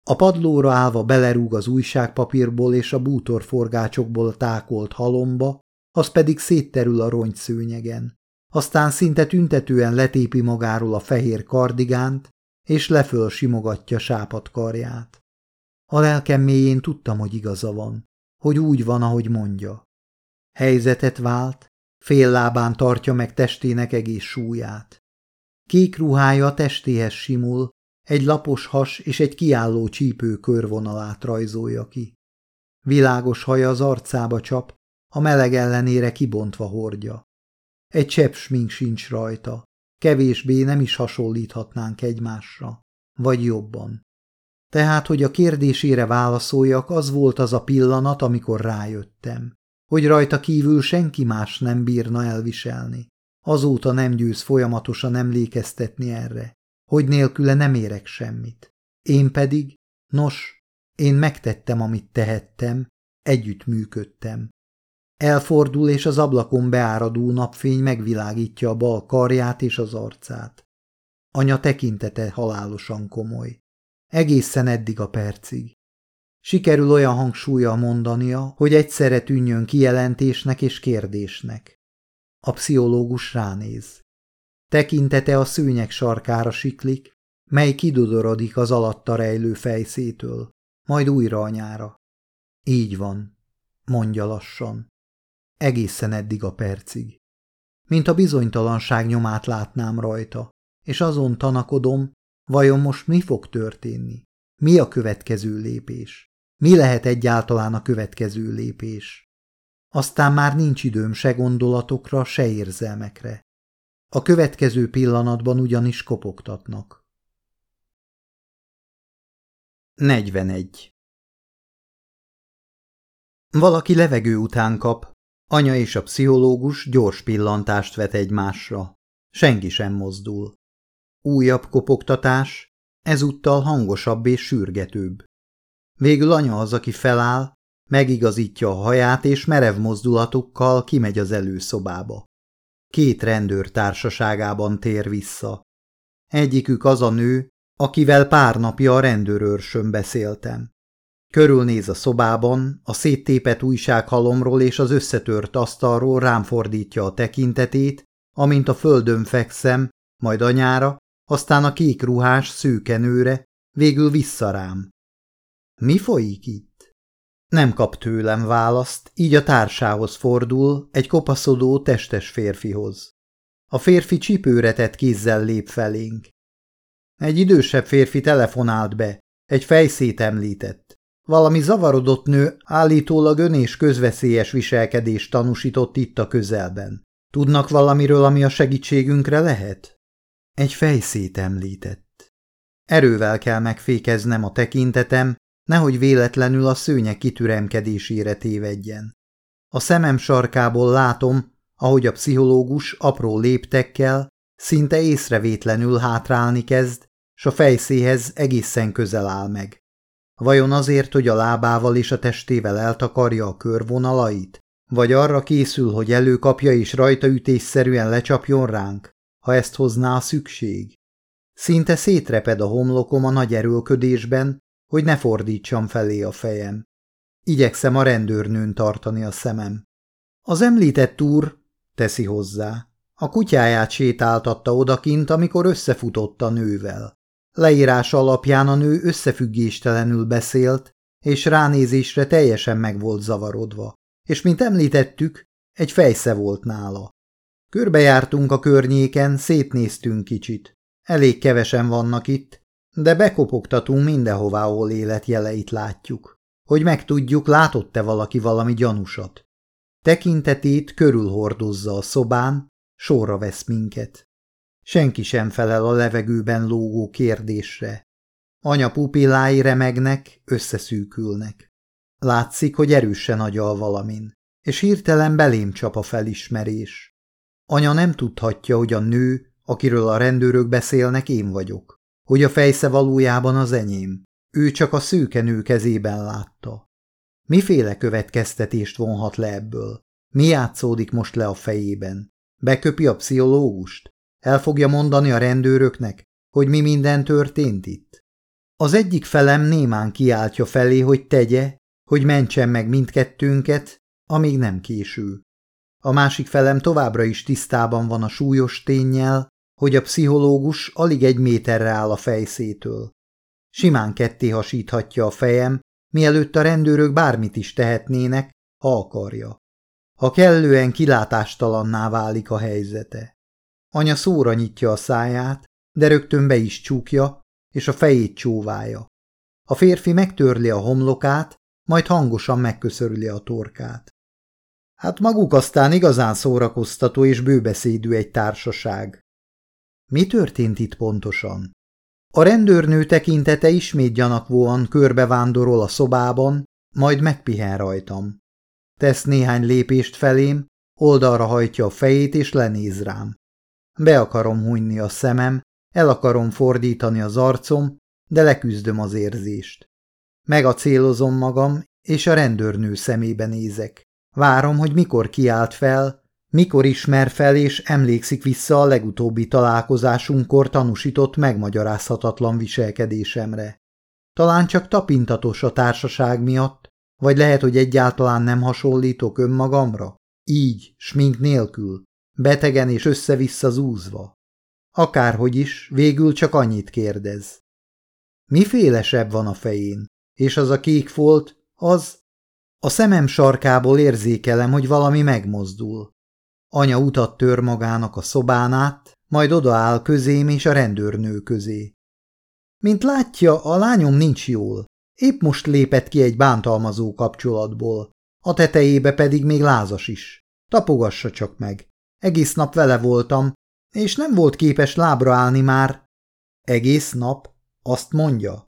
A padlóra állva belerúg az újságpapírból és a bútorforgácsokból tákolt halomba, az pedig szétterül a rongyszőnyegen. Aztán szinte tüntetően letépi magáról a fehér kardigánt, és leföl simogatja sápat karját. A lelkem mélyén tudtam, hogy igaza van, hogy úgy van, ahogy mondja. Helyzetet vált, fél lábán tartja meg testének egész súlyát. Kék ruhája testéhez simul, egy lapos has és egy kiálló csípő körvonalát rajzolja ki. Világos haja az arcába csap, a meleg ellenére kibontva hordja. Egy csepp smink sincs rajta, kevésbé nem is hasonlíthatnánk egymásra, vagy jobban. Tehát, hogy a kérdésére válaszoljak, az volt az a pillanat, amikor rájöttem, hogy rajta kívül senki más nem bírna elviselni. Azóta nem győz folyamatosan emlékeztetni erre, hogy nélküle nem érek semmit. Én pedig, nos, én megtettem, amit tehettem, együtt működtem. Elfordul, és az ablakon beáradó napfény megvilágítja a bal karját és az arcát. Anya tekintete halálosan komoly. Egészen eddig a percig. Sikerül olyan hangsúlya mondania, hogy egyszerre tűnjön kijelentésnek és kérdésnek. A pszichológus ránéz. Tekintete a szőnyek sarkára siklik, mely kidudorodik az alatta rejlő fejszétől, majd újra anyára. Így van, mondja lassan egészen eddig a percig. Mint a bizonytalanság nyomát látnám rajta, és azon tanakodom, vajon most mi fog történni? Mi a következő lépés? Mi lehet egyáltalán a következő lépés? Aztán már nincs időm se gondolatokra, se érzelmekre. A következő pillanatban ugyanis kopogtatnak. 41. Valaki levegő után kap, Anya és a pszichológus gyors pillantást vet egymásra. Senki sem mozdul. Újabb kopogtatás, ezúttal hangosabb és sürgetőbb. Végül anya az, aki feláll, megigazítja a haját, és merev mozdulatokkal kimegy az előszobába. Két rendőr társaságában tér vissza. Egyikük az a nő, akivel pár napja a rendőrőrsön beszéltem. Körülnéz a szobában, a széttépet újsághalomról és az összetört asztalról rám fordítja a tekintetét, amint a földön fekszem, majd anyára, aztán a kék ruhás szőkenőre, végül vissza rám. Mi folyik itt? Nem kap tőlem választ, így a társához fordul, egy kopaszodó testes férfihoz. A férfi csipőretett kézzel lép felénk. Egy idősebb férfi telefonált be, egy fejszét említett. Valami zavarodott nő állítólag ön és közveszélyes viselkedést tanúsított itt a közelben. Tudnak valamiről, ami a segítségünkre lehet? Egy fejszét említett. Erővel kell megfékeznem a tekintetem, nehogy véletlenül a szőnyek kitüremkedésére tévedjen. A szemem sarkából látom, ahogy a pszichológus apró léptekkel, szinte észrevétlenül hátrálni kezd, s a fejszéhez egészen közel áll meg. Vajon azért, hogy a lábával és a testével eltakarja a körvonalait? Vagy arra készül, hogy előkapja és rajta ütésszerűen lecsapjon ránk, ha ezt hozná a szükség? Szinte szétreped a homlokom a nagy erőlködésben, hogy ne fordítsam felé a fejem. Igyekszem a rendőrnőn tartani a szemem. Az említett úr, teszi hozzá, a kutyáját sétáltatta odakint, amikor összefutott a nővel. Leírás alapján a nő összefüggéstelenül beszélt, és ránézésre teljesen meg volt zavarodva, és mint említettük, egy fejsze volt nála. Körbejártunk a környéken, szétnéztünk kicsit. Elég kevesen vannak itt, de bekopogtatunk mindenhová, ahol életjeleit látjuk, hogy megtudjuk, látott-e valaki valami gyanúsat. Tekintetét körülhordozza a szobán, sorra vesz minket. Senki sem felel a levegőben lógó kérdésre. Anya pupillái remegnek, összeszűkülnek. Látszik, hogy erősen agyal valamin, és hirtelen belém csap a felismerés. Anya nem tudhatja, hogy a nő, akiről a rendőrök beszélnek, én vagyok, hogy a fejsze valójában az enyém. Ő csak a szőkenő kezében látta. Miféle következtetést vonhat le ebből? Mi játszódik most le a fejében? Beköpi a pszichológust? El fogja mondani a rendőröknek, hogy mi minden történt itt? Az egyik felem némán kiáltja felé, hogy tegye, hogy mentsen meg mindkettőnket, amíg nem késő. A másik felem továbbra is tisztában van a súlyos tényel, hogy a pszichológus alig egy méterre áll a fejszétől. Simán ketté hasíthatja a fejem, mielőtt a rendőrök bármit is tehetnének, ha akarja. Ha kellően kilátástalanná válik a helyzete. Anya szóra nyitja a száját, de rögtön be is csúkja, és a fejét csóválja. A férfi megtörli a homlokát, majd hangosan megköszörüli a torkát. Hát maguk aztán igazán szórakoztató és bőbeszédű egy társaság. Mi történt itt pontosan? A rendőrnő tekintete ismét gyanakvóan körbevándorol a szobában, majd megpihen rajtam. Tesz néhány lépést felém, oldalra hajtja a fejét és lenéz rám. Be akarom hunyni a szemem, el akarom fordítani az arcom, de leküzdöm az érzést. Megacélozom magam, és a rendőrnő szemébe nézek. Várom, hogy mikor kiált fel, mikor ismer fel és emlékszik vissza a legutóbbi találkozásunkkor tanúsított megmagyarázhatatlan viselkedésemre. Talán csak tapintatos a társaság miatt, vagy lehet, hogy egyáltalán nem hasonlítok önmagamra? Így, smink nélkül, betegen és össze-vissza zúzva. Akárhogy is, végül csak annyit kérdez. Mifélesebb van a fején, és az a kék folt, az... A szemem sarkából érzékelem, hogy valami megmozdul. Anya utat tör magának a szobán át, majd odaáll közém és a rendőrnő közé. Mint látja, a lányom nincs jól. Épp most lépett ki egy bántalmazó kapcsolatból. A tetejébe pedig még lázas is. Tapogassa csak meg. Egész nap vele voltam, és nem volt képes lábra állni már. Egész nap? Azt mondja.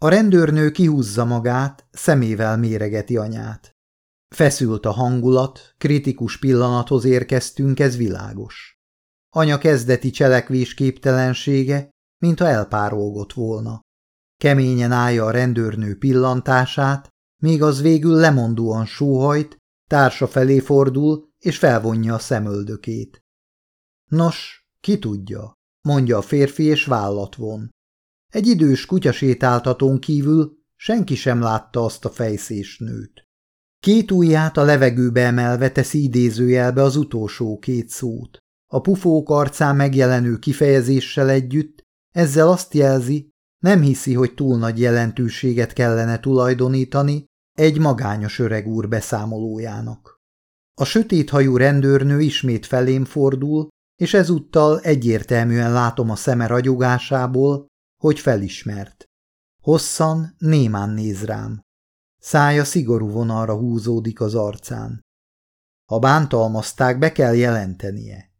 A rendőrnő kihúzza magát, szemével méregeti anyát. Feszült a hangulat, kritikus pillanathoz érkeztünk, ez világos. Anya kezdeti cselekvés képtelensége, mintha elpárolgott volna. Keményen állja a rendőrnő pillantását, míg az végül lemondóan sóhajt, társa felé fordul, és felvonja a szemöldökét. Nos, ki tudja, mondja a férfi, és vállat von. Egy idős kutyasétáltatón kívül senki sem látta azt a fejszés nőt. Két ujját a levegőbe emelve teszi idézőjelbe az utolsó két szót. A pufók arcán megjelenő kifejezéssel együtt ezzel azt jelzi, nem hiszi, hogy túl nagy jelentőséget kellene tulajdonítani egy magányos öreg úr beszámolójának. A sötéthajú rendőrnő ismét felém fordul, és ezúttal egyértelműen látom a szeme ragyogásából, hogy felismert. Hosszan, némán néz rám. Szája szigorú vonalra húzódik az arcán. Ha bántalmazták, be kell jelentenie,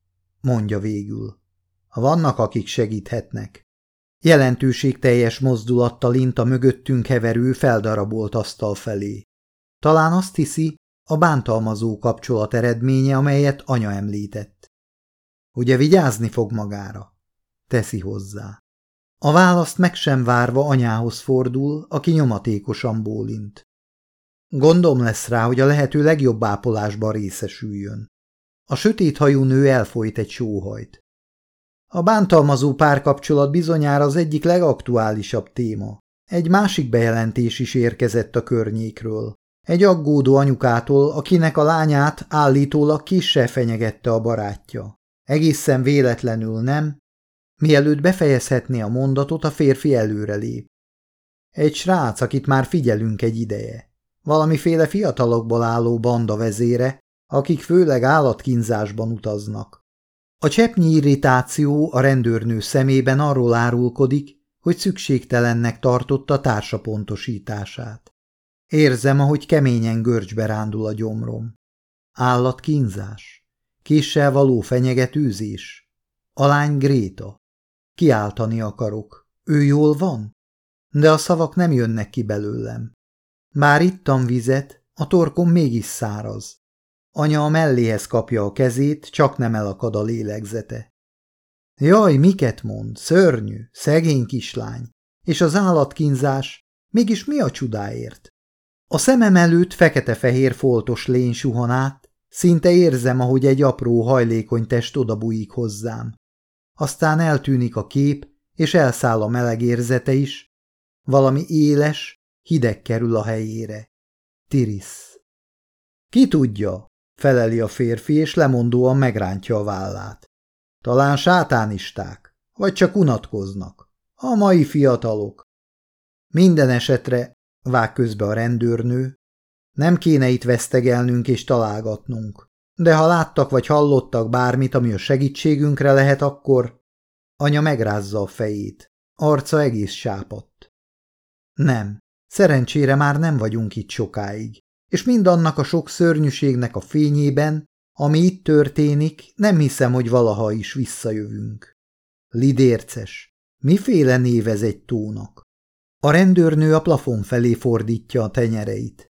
mondja végül. Vannak, akik segíthetnek. Jelentőségteljes mozdulattal int a mögöttünk heverő, feldarabolt asztal felé. Talán azt hiszi, a bántalmazó kapcsolat eredménye, amelyet anya említett. Ugye vigyázni fog magára? Teszi hozzá. A választ meg sem várva anyához fordul, aki nyomatékosan bólint. Gondom lesz rá, hogy a lehető legjobb ápolásban részesüljön. A sötét hajú nő elfolyt egy sóhajt. A bántalmazó párkapcsolat bizonyára az egyik legaktuálisabb téma. Egy másik bejelentés is érkezett a környékről. Egy aggódó anyukától, akinek a lányát állítólag kissel fenyegette a barátja. Egészen véletlenül nem. Mielőtt befejezhetné a mondatot, a férfi előrelép. Egy srác, akit már figyelünk egy ideje. Valamiféle fiatalokból álló banda vezére, akik főleg állatkínzásban utaznak. A cseppnyi irritáció a rendőrnő szemében arról árulkodik, hogy szükségtelennek tartotta társa pontosítását. Érzem, ahogy keményen görcsbe rándul a gyomrom. Állatkínzás. Késsel való fenyegetőzés. A lány Gréta. Kiáltani akarok. Ő jól van? De a szavak nem jönnek ki belőlem. Bár ittam vizet, a torkom mégis száraz. Anya a melléhez kapja a kezét, csak nem elakad a lélegzete. Jaj, miket mond, szörnyű, szegény kislány, és az állatkínzás, mégis mi a csodáért? A szemem előtt fekete-fehér foltos lény suhan át, szinte érzem, ahogy egy apró, hajlékony test odabújik hozzám. Aztán eltűnik a kép, és elszáll a meleg érzete is, valami éles, hideg kerül a helyére. Tirisz. Ki tudja, feleli a férfi, és lemondóan megrántja a vállát. Talán sátánisták, vagy csak unatkoznak. A mai fiatalok. Minden esetre, vág közbe a rendőrnő, nem kéne itt vesztegelnünk és találgatnunk. De ha láttak vagy hallottak bármit, ami a segítségünkre lehet, akkor... Anya megrázza a fejét. Arca egész sápadt. Nem, szerencsére már nem vagyunk itt sokáig és mindannak a sok szörnyűségnek a fényében, ami itt történik, nem hiszem, hogy valaha is visszajövünk. Lidérces, miféle név ez egy tónak? A rendőrnő a plafon felé fordítja a tenyereit.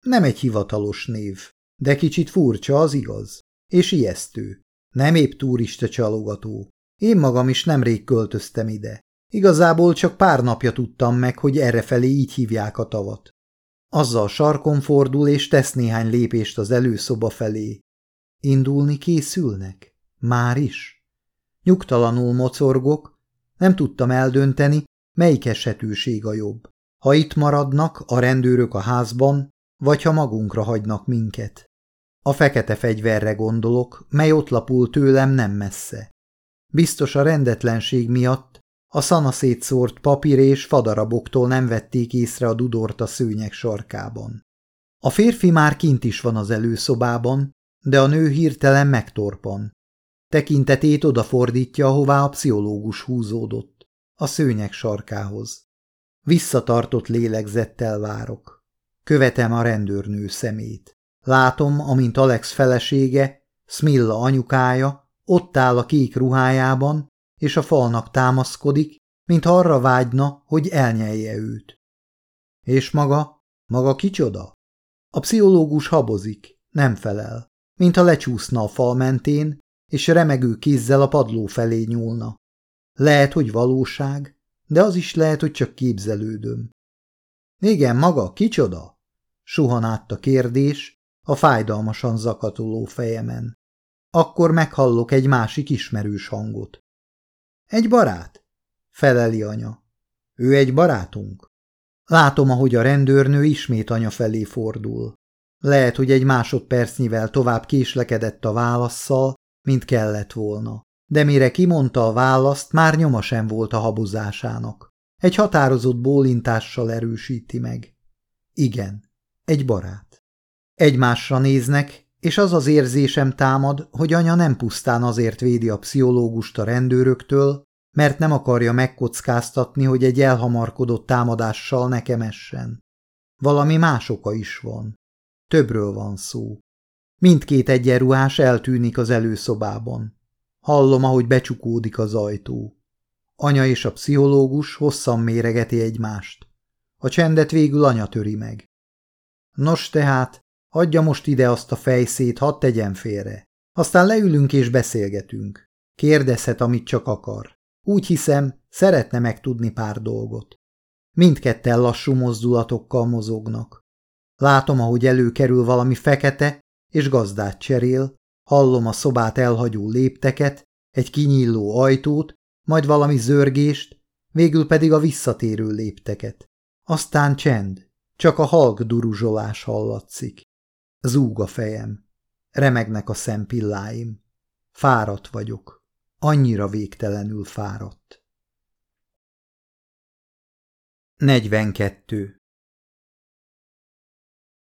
Nem egy hivatalos név, de kicsit furcsa, az igaz, és ijesztő. Nem épp turista csalogató. Én magam is nemrég költöztem ide. Igazából csak pár napja tudtam meg, hogy errefelé így hívják a tavat. Azzal sarkon fordul és tesz néhány lépést az előszoba felé. Indulni készülnek? Már is? Nyugtalanul mocorgok, nem tudtam eldönteni, melyik esetőség a jobb. Ha itt maradnak a rendőrök a házban, vagy ha magunkra hagynak minket. A fekete fegyverre gondolok, mely ott lapul tőlem nem messze. Biztos a rendetlenség miatt a szana szétszórt papír és fadaraboktól nem vették észre a dudort a szőnyek sarkában. A férfi már kint is van az előszobában, de a nő hirtelen megtorpan. Tekintetét odafordítja, ahová a pszichológus húzódott, a szőnyek sarkához. Visszatartott lélegzettel várok. Követem a rendőrnő szemét. Látom, amint Alex felesége, Smilla anyukája, ott áll a kék ruhájában, és a falnak támaszkodik, mint arra vágyna, hogy elnyelje őt. És maga? Maga kicsoda? A pszichológus habozik, nem felel, mintha lecsúszna a fal mentén, és remegő kézzel a padló felé nyúlna. Lehet, hogy valóság, de az is lehet, hogy csak képzelődöm. Igen, maga, kicsoda? Suhan át a kérdés a fájdalmasan zakatoló fejemen. Akkor meghallok egy másik ismerős hangot. Egy barát? Feleli anya. Ő egy barátunk? Látom, ahogy a rendőrnő ismét anya felé fordul. Lehet, hogy egy másodpercnyivel tovább késlekedett a válaszszal, mint kellett volna. De mire kimondta a választ, már nyoma sem volt a habozásának. Egy határozott bólintással erősíti meg. Igen, egy barát. Egymásra néznek, és az az érzésem támad, hogy anya nem pusztán azért védi a pszichológust a rendőröktől, mert nem akarja megkockáztatni, hogy egy elhamarkodott támadással nekem essen. Valami más oka is van. Többről van szó. Mindkét egyenruhás eltűnik az előszobában. Hallom, ahogy becsukódik az ajtó. Anya és a pszichológus hosszan méregeti egymást. A csendet végül anya töri meg. Nos tehát, adja most ide azt a fejszét, hadd tegyen félre. Aztán leülünk és beszélgetünk. Kérdezhet, amit csak akar. Úgy hiszem, szeretne megtudni pár dolgot. Mindketten lassú mozdulatokkal mozognak. Látom, ahogy előkerül valami fekete, és gazdát cserél, hallom a szobát elhagyó lépteket, egy kinyíló ajtót, majd valami zörgést, végül pedig a visszatérő lépteket. Aztán csend, csak a halk duruzsolás hallatszik. Zúg a fejem. Remegnek a szempilláim. Fáradt vagyok. Annyira végtelenül fáradt. 42.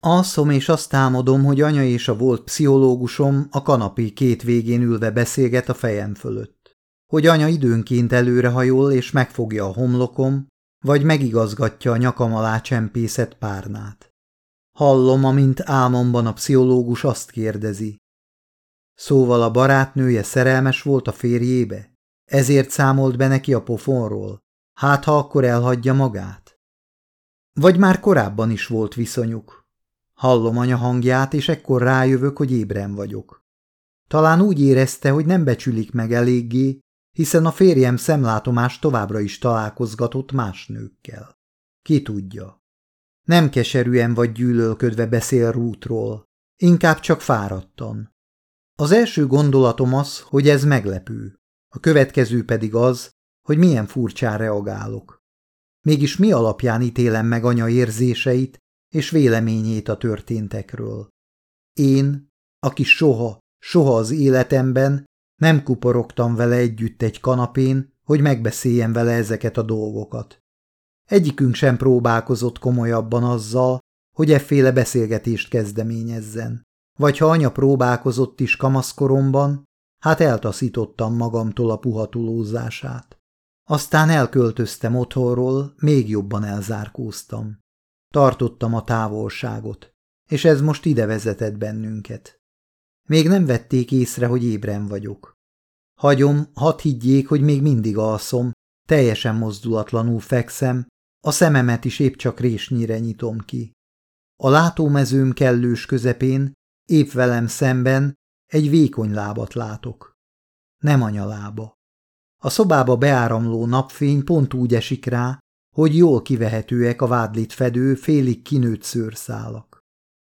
Alszom és azt támadom, hogy anya és a volt pszichológusom a kanapé két végén ülve beszélget a fejem fölött. Hogy anya időnként előrehajol és megfogja a homlokom, vagy megigazgatja a nyakam alá csempészet párnát. Hallom, amint álmomban a pszichológus azt kérdezi. Szóval a barátnője szerelmes volt a férjébe? Ezért számolt be neki a pofonról? Hát, ha akkor elhagyja magát? Vagy már korábban is volt viszonyuk? Hallom anya hangját, és ekkor rájövök, hogy ébren vagyok. Talán úgy érezte, hogy nem becsülik meg eléggé, hiszen a férjem szemlátomás továbbra is találkozgatott más nőkkel. Ki tudja. Nem keserűen vagy gyűlölködve beszél rútról, inkább csak fáradtan. Az első gondolatom az, hogy ez meglepő, a következő pedig az, hogy milyen furcsán reagálok. Mégis mi alapján ítélem meg anya érzéseit és véleményét a történtekről? Én, aki soha, soha az életemben nem kuporogtam vele együtt egy kanapén, hogy megbeszéljem vele ezeket a dolgokat. Egyikünk sem próbálkozott komolyabban azzal, hogy efféle beszélgetést kezdeményezzen. Vagy ha anya próbálkozott is kamaszkoromban, hát eltaszítottam magamtól a puhatulózását. Aztán elköltöztem otthonról, még jobban elzárkóztam. Tartottam a távolságot, és ez most ide vezetett bennünket. Még nem vették észre, hogy ébren vagyok. Hagyom, hadd higgyék, hogy még mindig alszom, teljesen mozdulatlanul fekszem, a szememet is épp csak résnyire nyitom ki. A látómezőm kellős közepén, épp velem szemben egy vékony lábat látok. Nem anyalába. A szobába beáramló napfény pont úgy esik rá, hogy jól kivehetőek a vádlit fedő, félig kinőtt szőrszálak.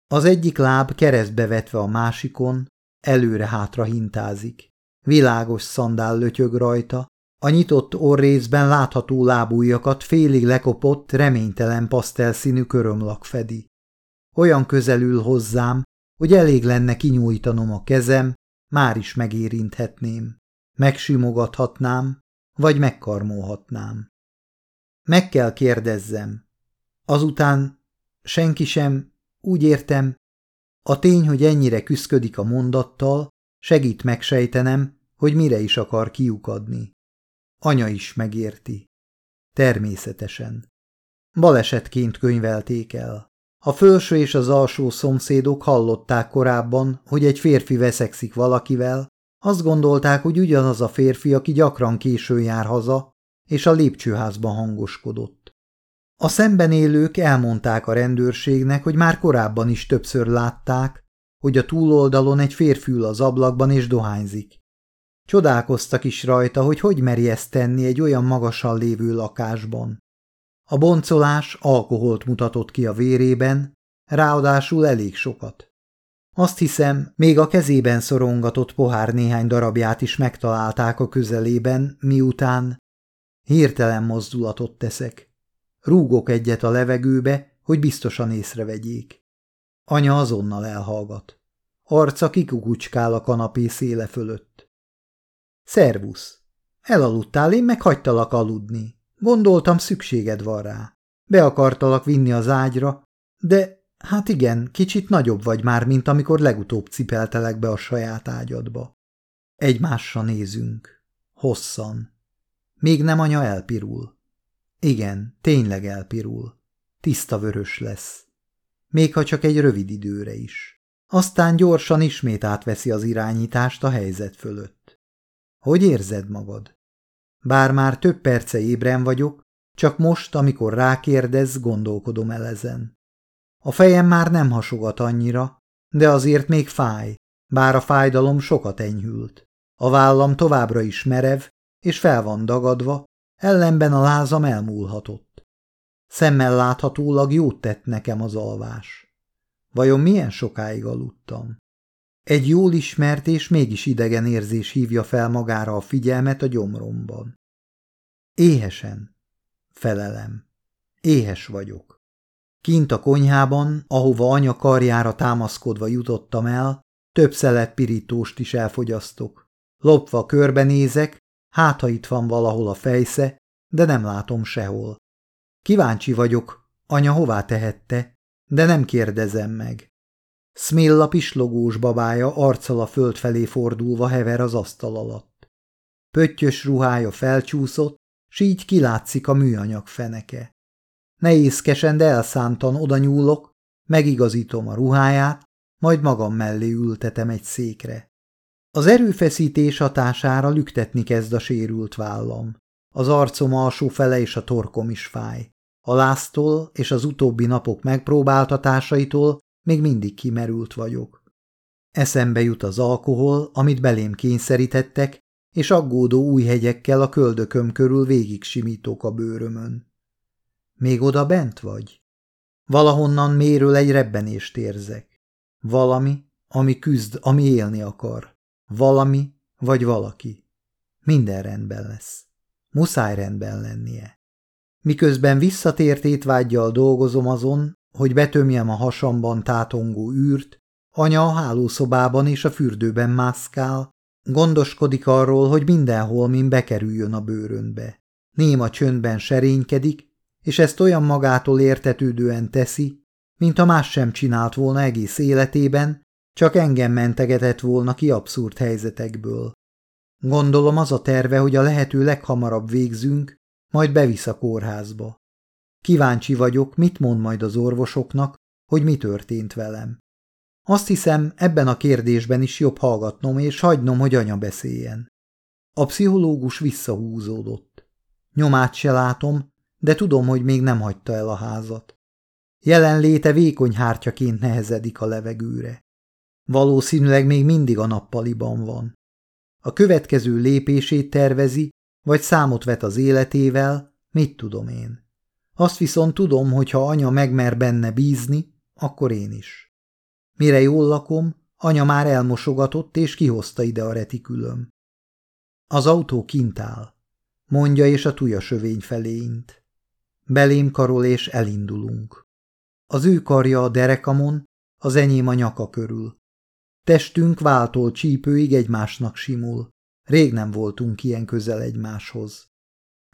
Az egyik láb keresztbe vetve a másikon, előre-hátra hintázik. Világos szandál lötyög rajta, a nyitott orrészben látható lábújakat félig lekopott, reménytelen pasztelszínű körömlak fedi. Olyan közelül hozzám, hogy elég lenne kinyújtanom a kezem, már is megérinthetném. Megsimogathatnám, vagy megkarmolhatnám. Meg kell kérdezzem. Azután senki sem, úgy értem, a tény, hogy ennyire küszködik a mondattal, segít megsejtenem, hogy mire is akar kiukadni. Anya is megérti. Természetesen. Balesetként könyvelték el. A felső és az alsó szomszédok hallották korábban, hogy egy férfi veszekszik valakivel, azt gondolták, hogy ugyanaz a férfi, aki gyakran későn jár haza, és a lépcsőházban hangoskodott. A szemben élők elmondták a rendőrségnek, hogy már korábban is többször látták, hogy a túloldalon egy férfi ül az ablakban és dohányzik. Csodálkoztak is rajta, hogy hogy meri ezt tenni egy olyan magasan lévő lakásban. A boncolás alkoholt mutatott ki a vérében, ráadásul elég sokat. Azt hiszem, még a kezében szorongatott pohár néhány darabját is megtalálták a közelében, miután hirtelen mozdulatot teszek. Rúgok egyet a levegőbe, hogy biztosan észrevegyék. Anya azonnal elhallgat. Arca kikukucskál a kanapé széle fölött. Szervusz! Elaludtál, én meg hagytalak aludni. Gondoltam, szükséged van rá. Be akartalak vinni az ágyra, de hát igen, kicsit nagyobb vagy már, mint amikor legutóbb cipeltelek be a saját ágyadba. Egymásra nézünk. Hosszan. Még nem anya elpirul. Igen, tényleg elpirul. tiszta vörös lesz. Még ha csak egy rövid időre is. Aztán gyorsan ismét átveszi az irányítást a helyzet fölött. Hogy érzed magad? Bár már több perce ébren vagyok, csak most, amikor rákérdez, gondolkodom el ezen. A fejem már nem hasogat annyira, de azért még fáj, bár a fájdalom sokat enyhült. A vállam továbbra is merev, és fel van dagadva, ellenben a lázam elmúlhatott. Szemmel láthatólag jót tett nekem az alvás. Vajon milyen sokáig aludtam? Egy jól ismert és mégis idegen érzés hívja fel magára a figyelmet a gyomromban. Éhesen. Felelem. Éhes vagyok. Kint a konyhában, ahova anya karjára támaszkodva jutottam el, több szelet pirítóst is elfogyasztok. Lopva körbenézek, hát ha itt van valahol a fejsze, de nem látom sehol. Kíváncsi vagyok, anya hová tehette, de nem kérdezem meg. Smilla pislogós babája arccal a föld felé fordulva hever az asztal alatt. Pöttyös ruhája felcsúszott, s így kilátszik a műanyag feneke. Nehézkesen, de elszántan oda nyúlok, megigazítom a ruháját, majd magam mellé ültetem egy székre. Az erőfeszítés hatására lüktetni kezd a sérült vállam. Az arcom alsó fele és a torkom is fáj. A láztól és az utóbbi napok megpróbáltatásaitól még mindig kimerült vagyok. Eszembe jut az alkohol, amit belém kényszerítettek, és aggódó új hegyekkel a köldököm körül végig simítok a bőrömön. Még oda bent vagy? Valahonnan méről egy rebbenést érzek. Valami, ami küzd, ami élni akar. Valami vagy valaki. Minden rendben lesz. Muszáj rendben lennie. Miközben visszatért étvágyjal dolgozom azon, hogy betömjem a hasamban tátongó űrt, anya a hálószobában és a fürdőben mászkál, gondoskodik arról, hogy mindenhol min bekerüljön a bőrönbe. Néma csöndben serénykedik, és ezt olyan magától értetődően teszi, mint a más sem csinált volna egész életében, csak engem mentegetett volna ki abszurd helyzetekből. Gondolom az a terve, hogy a lehető leghamarabb végzünk, majd bevisz a kórházba. Kíváncsi vagyok, mit mond majd az orvosoknak, hogy mi történt velem. Azt hiszem, ebben a kérdésben is jobb hallgatnom és hagynom, hogy anya beszéljen. A pszichológus visszahúzódott. Nyomát se látom, de tudom, hogy még nem hagyta el a házat. Jelenléte vékony hártyaként nehezedik a levegőre. Valószínűleg még mindig a nappaliban van. A következő lépését tervezi, vagy számot vet az életével, mit tudom én. Azt viszont tudom, hogy ha anya megmer benne bízni, akkor én is. Mire jól lakom, anya már elmosogatott és kihozta ide a retikülöm. Az autó kint áll, mondja és a tuja sövény felé int. Belém karol és elindulunk. Az ő karja a derekamon, az enyém a nyaka körül. Testünk váltól csípőig egymásnak simul. Rég nem voltunk ilyen közel egymáshoz.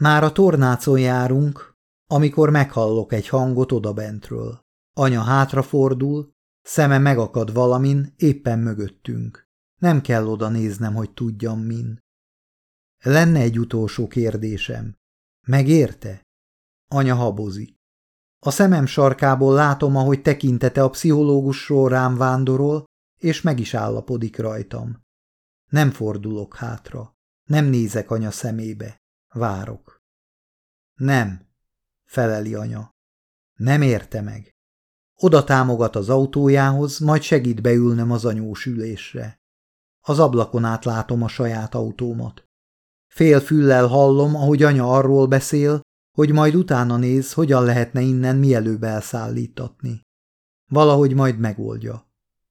Már a tornácon járunk, amikor meghallok egy hangot odabentről. Anya hátrafordul, szeme megakad valamin, éppen mögöttünk. Nem kell oda néznem, hogy tudjam min. Lenne egy utolsó kérdésem. Megérte? Anya habozik. A szemem sarkából látom, ahogy tekintete a pszichológusról rám vándorol, és meg is állapodik rajtam. Nem fordulok hátra. Nem nézek anya szemébe. Várok. Nem, feleli anya. Nem érte meg. Oda támogat az autójához, majd segít beülnem az anyós ülésre. Az ablakon át látom a saját autómat. Fél füllel hallom, ahogy anya arról beszél, hogy majd utána néz, hogyan lehetne innen mielőbb elszállítatni. Valahogy majd megoldja.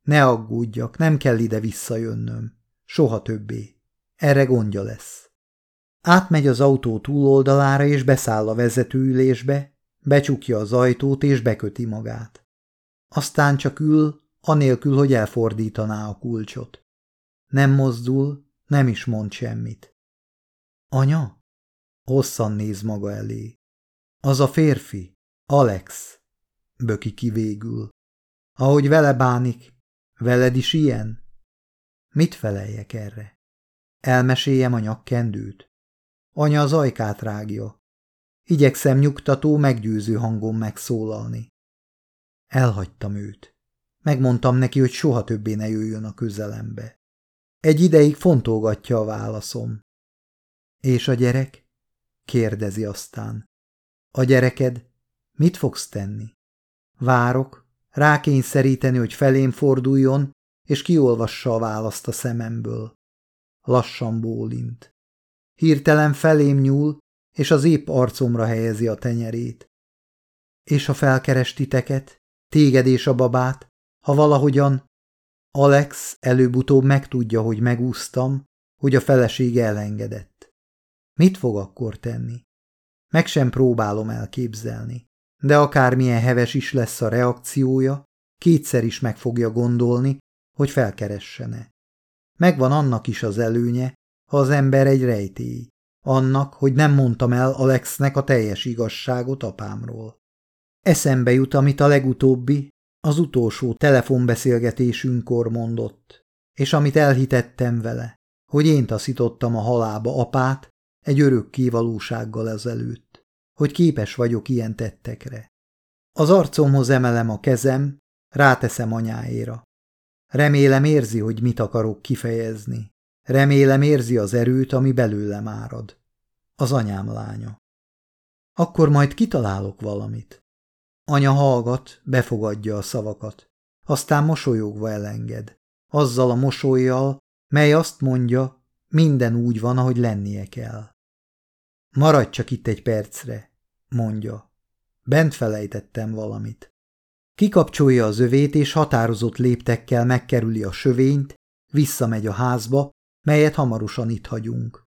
Ne aggódjak, nem kell ide visszajönnöm. Soha többé. Erre gondja lesz. Átmegy az autó túloldalára és beszáll a vezetőülésbe, becsukja az ajtót és beköti magát. Aztán csak ül, anélkül, hogy elfordítaná a kulcsot. Nem mozdul, nem is mond semmit. Anya? Hosszan néz maga elé. Az a férfi, Alex, böki ki végül. Ahogy vele bánik, veled is ilyen? Mit feleljek erre? Elmeséljem a nyakkendőt? Anya az ajkát rágja. Igyekszem nyugtató, meggyőző hangon megszólalni. Elhagytam őt. Megmondtam neki, hogy soha többé ne jöjjön a közelembe. Egy ideig fontolgatja a válaszom. És a gyerek? kérdezi aztán. A gyereked? Mit fogsz tenni? Várok, rákényszeríteni, hogy felém forduljon, és kiolvassa a választ a szememből. Lassan bólint. Hirtelen felém nyúl, és az épp arcomra helyezi a tenyerét. És ha felkerestiteket, téged és a babát, ha valahogyan Alex előbb-utóbb megtudja, hogy megúsztam, hogy a felesége elengedett. Mit fog akkor tenni? Meg sem próbálom elképzelni, de akármilyen heves is lesz a reakciója, kétszer is meg fogja gondolni, hogy felkeressene. Megvan annak is az előnye, ha az ember egy rejtély. Annak, hogy nem mondtam el Alexnek a teljes igazságot apámról. Eszembe jut, amit a legutóbbi, az utolsó telefonbeszélgetésünkkor mondott, és amit elhitettem vele, hogy én taszítottam a halába apát egy örök kivalósággal ezelőtt, hogy képes vagyok ilyen tettekre. Az arcomhoz emelem a kezem, ráteszem anyáéra. Remélem érzi, hogy mit akarok kifejezni. Remélem érzi az erőt, ami belőlem árad. Az anyám lánya. Akkor majd kitalálok valamit. Anya hallgat, befogadja a szavakat. Aztán mosolyogva elenged. Azzal a mosolyjal, mely azt mondja, minden úgy van, ahogy lennie kell. Maradj csak itt egy percre, mondja. Bent felejtettem valamit. Kikapcsolja az övét, és határozott léptekkel megkerüli a sövényt, visszamegy a házba, melyet hamarosan itt hagyunk.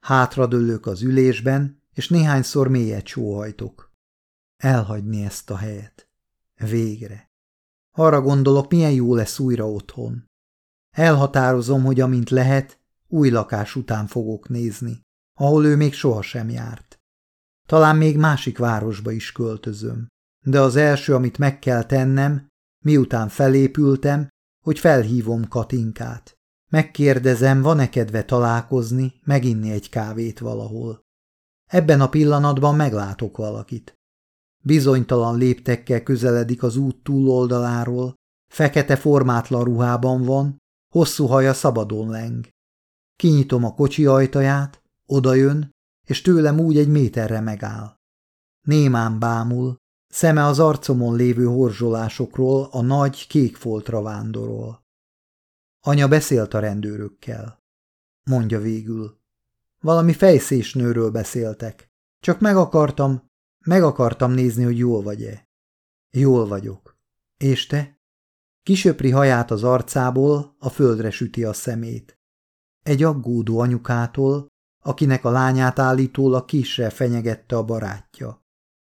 Hátradőlök az ülésben, és néhányszor mélyet sóhajtok. Elhagyni ezt a helyet. Végre. Arra gondolok, milyen jó lesz újra otthon. Elhatározom, hogy amint lehet, új lakás után fogok nézni, ahol ő még sohasem járt. Talán még másik városba is költözöm, de az első, amit meg kell tennem, miután felépültem, hogy felhívom Katinkát. Megkérdezem, van-e kedve találkozni, meginni egy kávét valahol. Ebben a pillanatban meglátok valakit. Bizonytalan léptekkel közeledik az út túloldaláról, fekete formátlan ruhában van, hosszú haja szabadon leng. Kinyitom a kocsi ajtaját, odajön, és tőlem úgy egy méterre megáll. Némán bámul, szeme az arcomon lévő horzsolásokról a nagy kék foltra vándorol. Anya beszélt a rendőrökkel. Mondja végül. Valami fejszésnőről beszéltek. Csak meg akartam, meg akartam nézni, hogy jól vagy-e. Jól vagyok. És te? Kisöpri haját az arcából, a földre süti a szemét. Egy aggódó anyukától, akinek a lányát állítólag kisre fenyegette a barátja.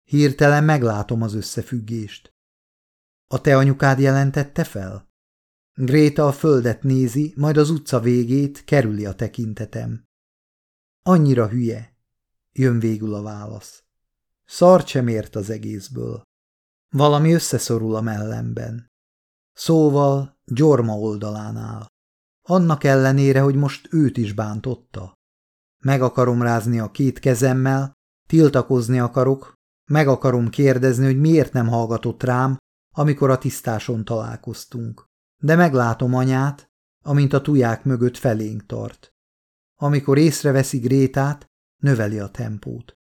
Hirtelen meglátom az összefüggést. A te anyukád jelentette fel? Gréta a földet nézi, majd az utca végét kerüli a tekintetem. Annyira hülye, jön végül a válasz. Szart sem ért az egészből. Valami összeszorul a mellemben. Szóval Gyorma oldalán áll. Annak ellenére, hogy most őt is bántotta. Meg akarom rázni a két kezemmel, tiltakozni akarok, meg akarom kérdezni, hogy miért nem hallgatott rám, amikor a tisztáson találkoztunk. De meglátom anyát, amint a tuják mögött felénk tart. Amikor észreveszi Grétát, növeli a tempót.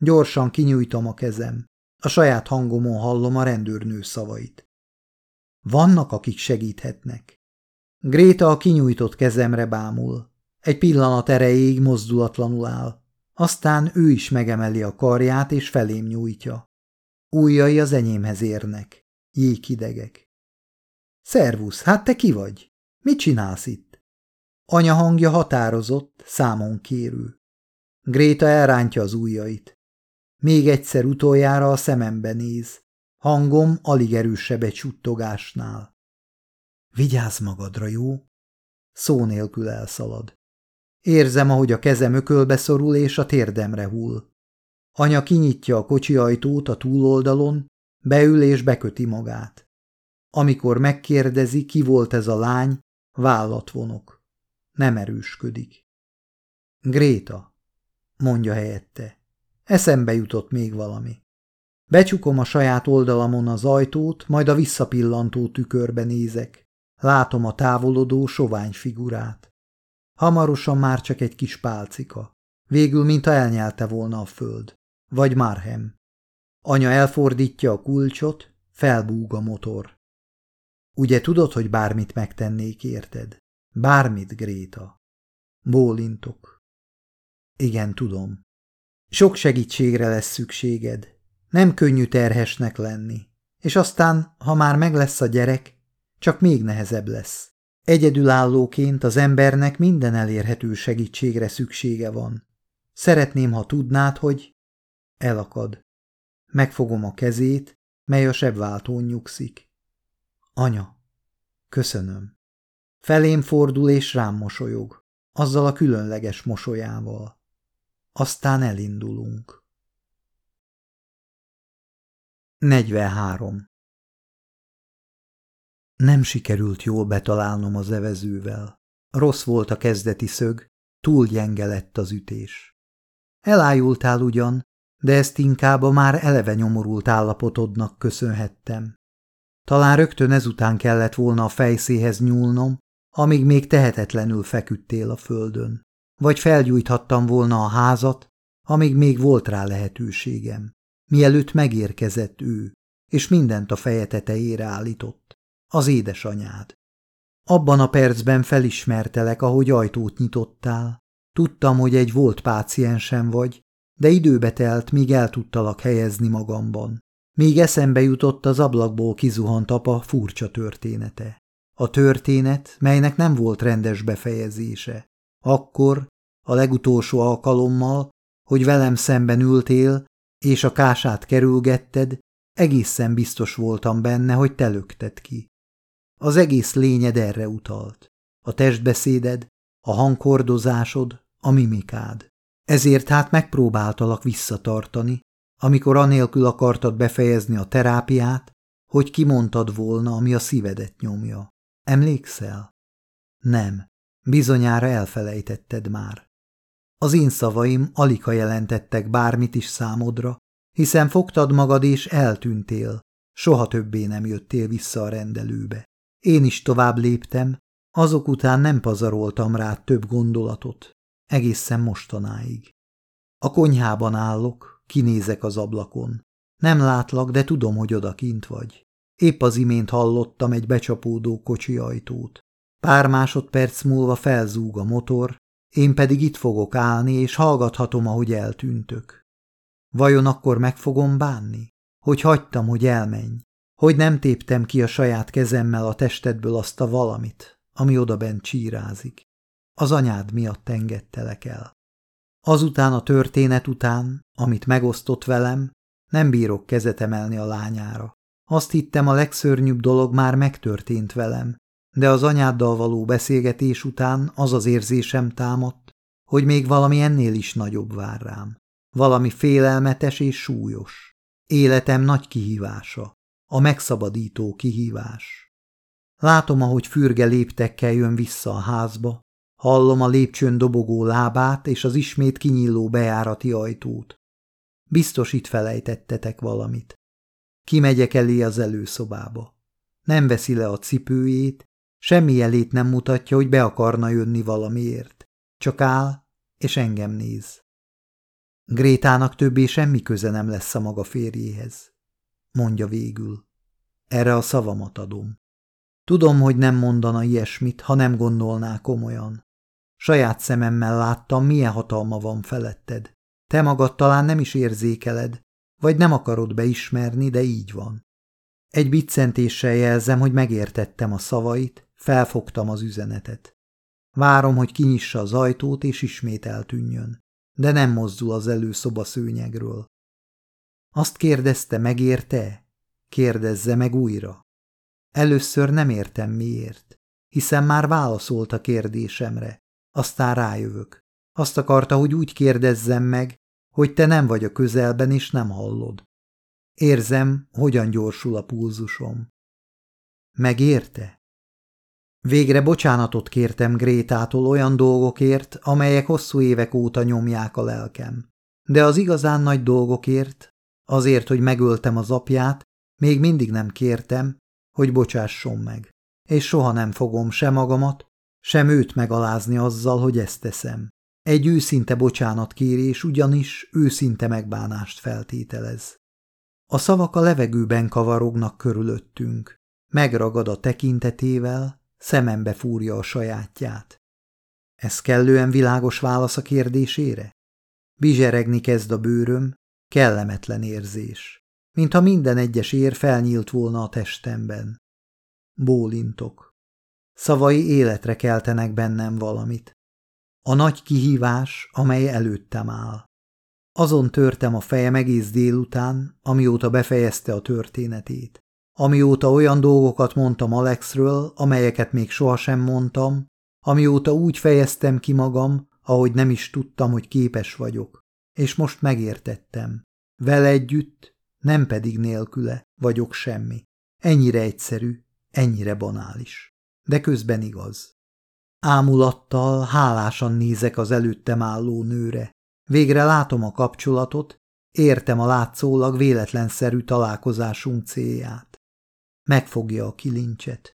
Gyorsan kinyújtom a kezem. A saját hangomon hallom a rendőrnő szavait. Vannak, akik segíthetnek. Gréta a kinyújtott kezemre bámul. Egy pillanat erejéig mozdulatlanul áll. Aztán ő is megemeli a karját és felém nyújtja. Újjai az enyémhez érnek. Jéghidegek. Szervusz, hát te ki vagy? Mit csinálsz itt? Anya hangja határozott, számon kérő. Gréta elrántja az ujjait. Még egyszer utoljára a szemembe néz. Hangom alig erősebb egy suttogásnál. Vigyázz magadra, jó? Szó nélkül elszalad. Érzem, ahogy a kezem ökölbe szorul és a térdemre hull. Anya kinyitja a kocsi ajtót a túloldalon, beül és beköti magát. Amikor megkérdezi, ki volt ez a lány, vállat vonok. Nem erősködik. Gréta, mondja helyette. eszembe jutott még valami. Becsukom a saját oldalamon az ajtót, majd a visszapillantó tükörbe nézek. Látom a távolodó sovány figurát. Hamarosan már csak egy kis pálcika. Végül, mintha elnyelte volna a föld. Vagy Marhem. Anya elfordítja a kulcsot, felbúg a motor. Ugye tudod, hogy bármit megtennék, érted? Bármit, Gréta. Bólintok. Igen, tudom. Sok segítségre lesz szükséged. Nem könnyű terhesnek lenni. És aztán, ha már meg lesz a gyerek, csak még nehezebb lesz. Egyedülállóként az embernek minden elérhető segítségre szüksége van. Szeretném, ha tudnád, hogy... Elakad. Megfogom a kezét, mely a sebváltón nyugszik. Anya, köszönöm. Felém fordul és rám mosolyog, azzal a különleges mosolyával. Aztán elindulunk. 43. Nem sikerült jól betalálnom az evezővel. Rossz volt a kezdeti szög, túl gyenge lett az ütés. Elájultál ugyan, de ezt inkább a már eleve nyomorult állapotodnak köszönhettem. Talán rögtön ezután kellett volna a fejszéhez nyúlnom, amíg még tehetetlenül feküdtél a földön. Vagy felgyújthattam volna a házat, amíg még volt rá lehetőségem. Mielőtt megérkezett ő, és mindent a feje tetejére állított. Az édesanyád. Abban a percben felismertelek, ahogy ajtót nyitottál. Tudtam, hogy egy volt páciensem vagy, de időbe telt, míg el tudtalak helyezni magamban. Míg eszembe jutott az ablakból kizuhant apa furcsa története. A történet, melynek nem volt rendes befejezése. Akkor, a legutolsó alkalommal, hogy velem szemben ültél, és a kását kerülgetted, egészen biztos voltam benne, hogy te lökted ki. Az egész lényed erre utalt. A testbeszéded, a hangkordozásod, a mimikád. Ezért hát megpróbáltalak visszatartani, amikor anélkül akartad befejezni a terápiát, hogy kimondtad volna, ami a szívedet nyomja. Emlékszel? Nem, bizonyára elfelejtetted már. Az én szavaim alig jelentettek bármit is számodra, hiszen fogtad magad és eltűntél, soha többé nem jöttél vissza a rendelőbe. Én is tovább léptem, azok után nem pazaroltam rá több gondolatot, egészen mostanáig. A konyhában állok, kinézek az ablakon. Nem látlak, de tudom, hogy odakint vagy. Épp az imént hallottam egy becsapódó kocsi ajtót. Pár másodperc múlva felzúg a motor, én pedig itt fogok állni, és hallgathatom, ahogy eltűntök. Vajon akkor meg fogom bánni? Hogy hagytam, hogy elmenj? Hogy nem téptem ki a saját kezemmel a testedből azt a valamit, ami odabent csírázik? Az anyád miatt engedtelek el. Azután a történet után, amit megosztott velem, nem bírok kezet emelni a lányára. Azt hittem, a legszörnyűbb dolog már megtörtént velem, de az anyáddal való beszélgetés után az az érzésem támadt, hogy még valami ennél is nagyobb vár rám. Valami félelmetes és súlyos. Életem nagy kihívása. A megszabadító kihívás. Látom, ahogy fürge léptekkel jön vissza a házba, hallom a lépcsőn dobogó lábát és az ismét kinyíló bejárati ajtót. Biztos itt felejtettetek valamit. Kimegyek elé az előszobába. Nem veszi le a cipőjét, semmi jelét nem mutatja, hogy be akarna jönni valamiért. Csak áll, és engem néz. Grétának többé semmi köze nem lesz a maga férjéhez, mondja végül. Erre a szavamat adom. Tudom, hogy nem mondana ilyesmit, ha nem gondolná komolyan. Saját szememmel láttam, milyen hatalma van feletted. Te magad talán nem is érzékeled, vagy nem akarod beismerni, de így van. Egy biccentéssel jelzem, hogy megértettem a szavait, felfogtam az üzenetet. Várom, hogy kinyissa az ajtót, és ismét eltűnjön, de nem mozdul az előszoba szőnyegről. Azt kérdezte, megérte? Kérdezze meg újra. Először nem értem miért, hiszen már válaszolt a kérdésemre. Aztán rájövök. Azt akarta, hogy úgy kérdezzem meg, hogy te nem vagy a közelben és nem hallod. Érzem, hogyan gyorsul a pulzusom. Megérte? Végre bocsánatot kértem Grétától olyan dolgokért, amelyek hosszú évek óta nyomják a lelkem. de az igazán nagy dolgokért, azért, hogy megöltem az apját, még mindig nem kértem, hogy bocsásson meg, és soha nem fogom se magamat, sem őt megalázni azzal, hogy ezt teszem. Egy őszinte bocsánatkérés ugyanis őszinte megbánást feltételez. A szavak a levegőben kavarognak körülöttünk. Megragad a tekintetével, szemembe fúrja a sajátját. Ez kellően világos válasz a kérdésére? Bizseregni kezd a bőröm, kellemetlen érzés, mintha minden egyes ér felnyílt volna a testemben. Bólintok. Szavai életre keltenek bennem valamit. A nagy kihívás, amely előttem áll. Azon törtem a fejem egész délután, amióta befejezte a történetét. Amióta olyan dolgokat mondtam Alexről, amelyeket még sohasem mondtam, amióta úgy fejeztem ki magam, ahogy nem is tudtam, hogy képes vagyok. És most megértettem. Vele együtt, nem pedig nélküle vagyok semmi. Ennyire egyszerű, ennyire banális. De közben igaz. Ámulattal, hálásan nézek az előttem álló nőre. Végre látom a kapcsolatot, értem a látszólag véletlenszerű találkozásunk célját. Megfogja a kilincset.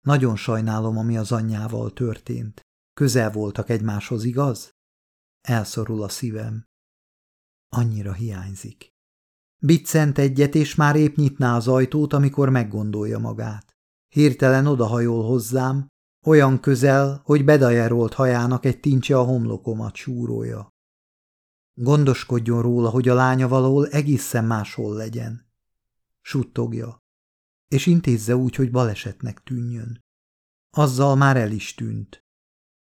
Nagyon sajnálom, ami az anyjával történt. Közel voltak egymáshoz, igaz? Elszorul a szívem. Annyira hiányzik. Biccent egyet, és már épp nyitná az ajtót, amikor meggondolja magát. Hirtelen odahajol hozzám, olyan közel, hogy bedajerolt hajának egy tincse a homlokomat súrója. Gondoskodjon róla, hogy a lánya valahol egészen máshol legyen. Suttogja, és intézze úgy, hogy balesetnek tűnjön. Azzal már el is tűnt.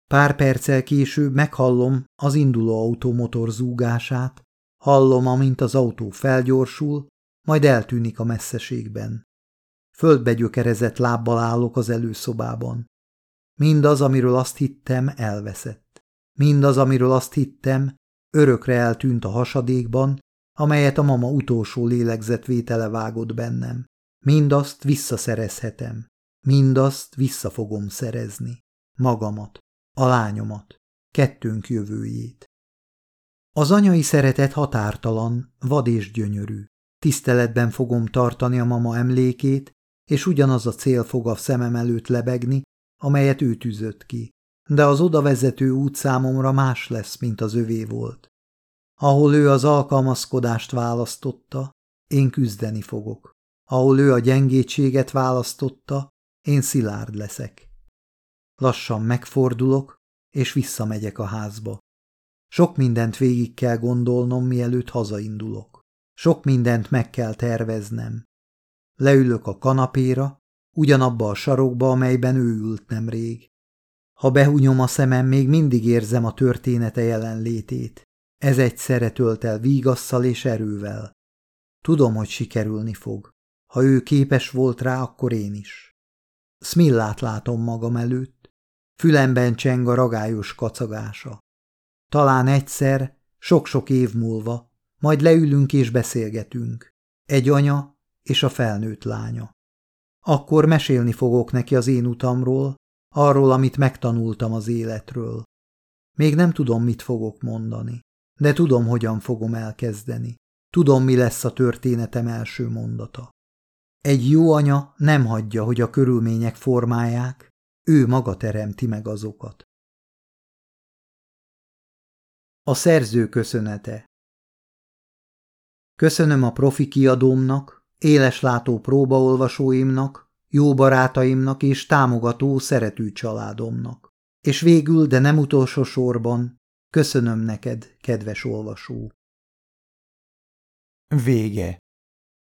Pár perccel később meghallom az induló autó motor zúgását, hallom, amint az autó felgyorsul, majd eltűnik a messzeségben. Földbe gyökerezett lábbal állok az előszobában. Mindaz, amiről azt hittem, elveszett. Mindaz, amiről azt hittem, örökre eltűnt a hasadékban, amelyet a mama utolsó lélegzetvétele vágott bennem. Mindazt visszaszerezhetem. Mindazt vissza fogom szerezni. Magamat, a lányomat, kettőnk jövőjét. Az anyai szeretet határtalan, vad és gyönyörű. Tiszteletben fogom tartani a mama emlékét, és ugyanaz a cél fog a szemem előtt lebegni, amelyet ő tűzött ki. De az oda vezető út számomra más lesz, mint az övé volt. Ahol ő az alkalmazkodást választotta, én küzdeni fogok. Ahol ő a gyengétséget választotta, én szilárd leszek. Lassan megfordulok, és visszamegyek a házba. Sok mindent végig kell gondolnom, mielőtt hazaindulok. Sok mindent meg kell terveznem. Leülök a kanapéra, ugyanabba a sarokba, amelyben ő ült nemrég. Ha behunyom a szemem, még mindig érzem a története jelenlétét. Ez egyszerre tölt el vígasszal és erővel. Tudom, hogy sikerülni fog. Ha ő képes volt rá, akkor én is. Smillát látom magam előtt. Fülemben cseng a ragályos kacagása. Talán egyszer, sok-sok év múlva, majd leülünk és beszélgetünk. Egy anya és a felnőtt lánya. Akkor mesélni fogok neki az én utamról, arról, amit megtanultam az életről. Még nem tudom, mit fogok mondani, de tudom, hogyan fogom elkezdeni. Tudom, mi lesz a történetem első mondata. Egy jó anya nem hagyja, hogy a körülmények formálják, ő maga teremti meg azokat. A szerző köszönete Köszönöm a profi kiadómnak, éleslátó próbaolvasóimnak, jó barátaimnak és támogató, szerető családomnak. És végül, de nem utolsó sorban, köszönöm neked, kedves olvasó. Vége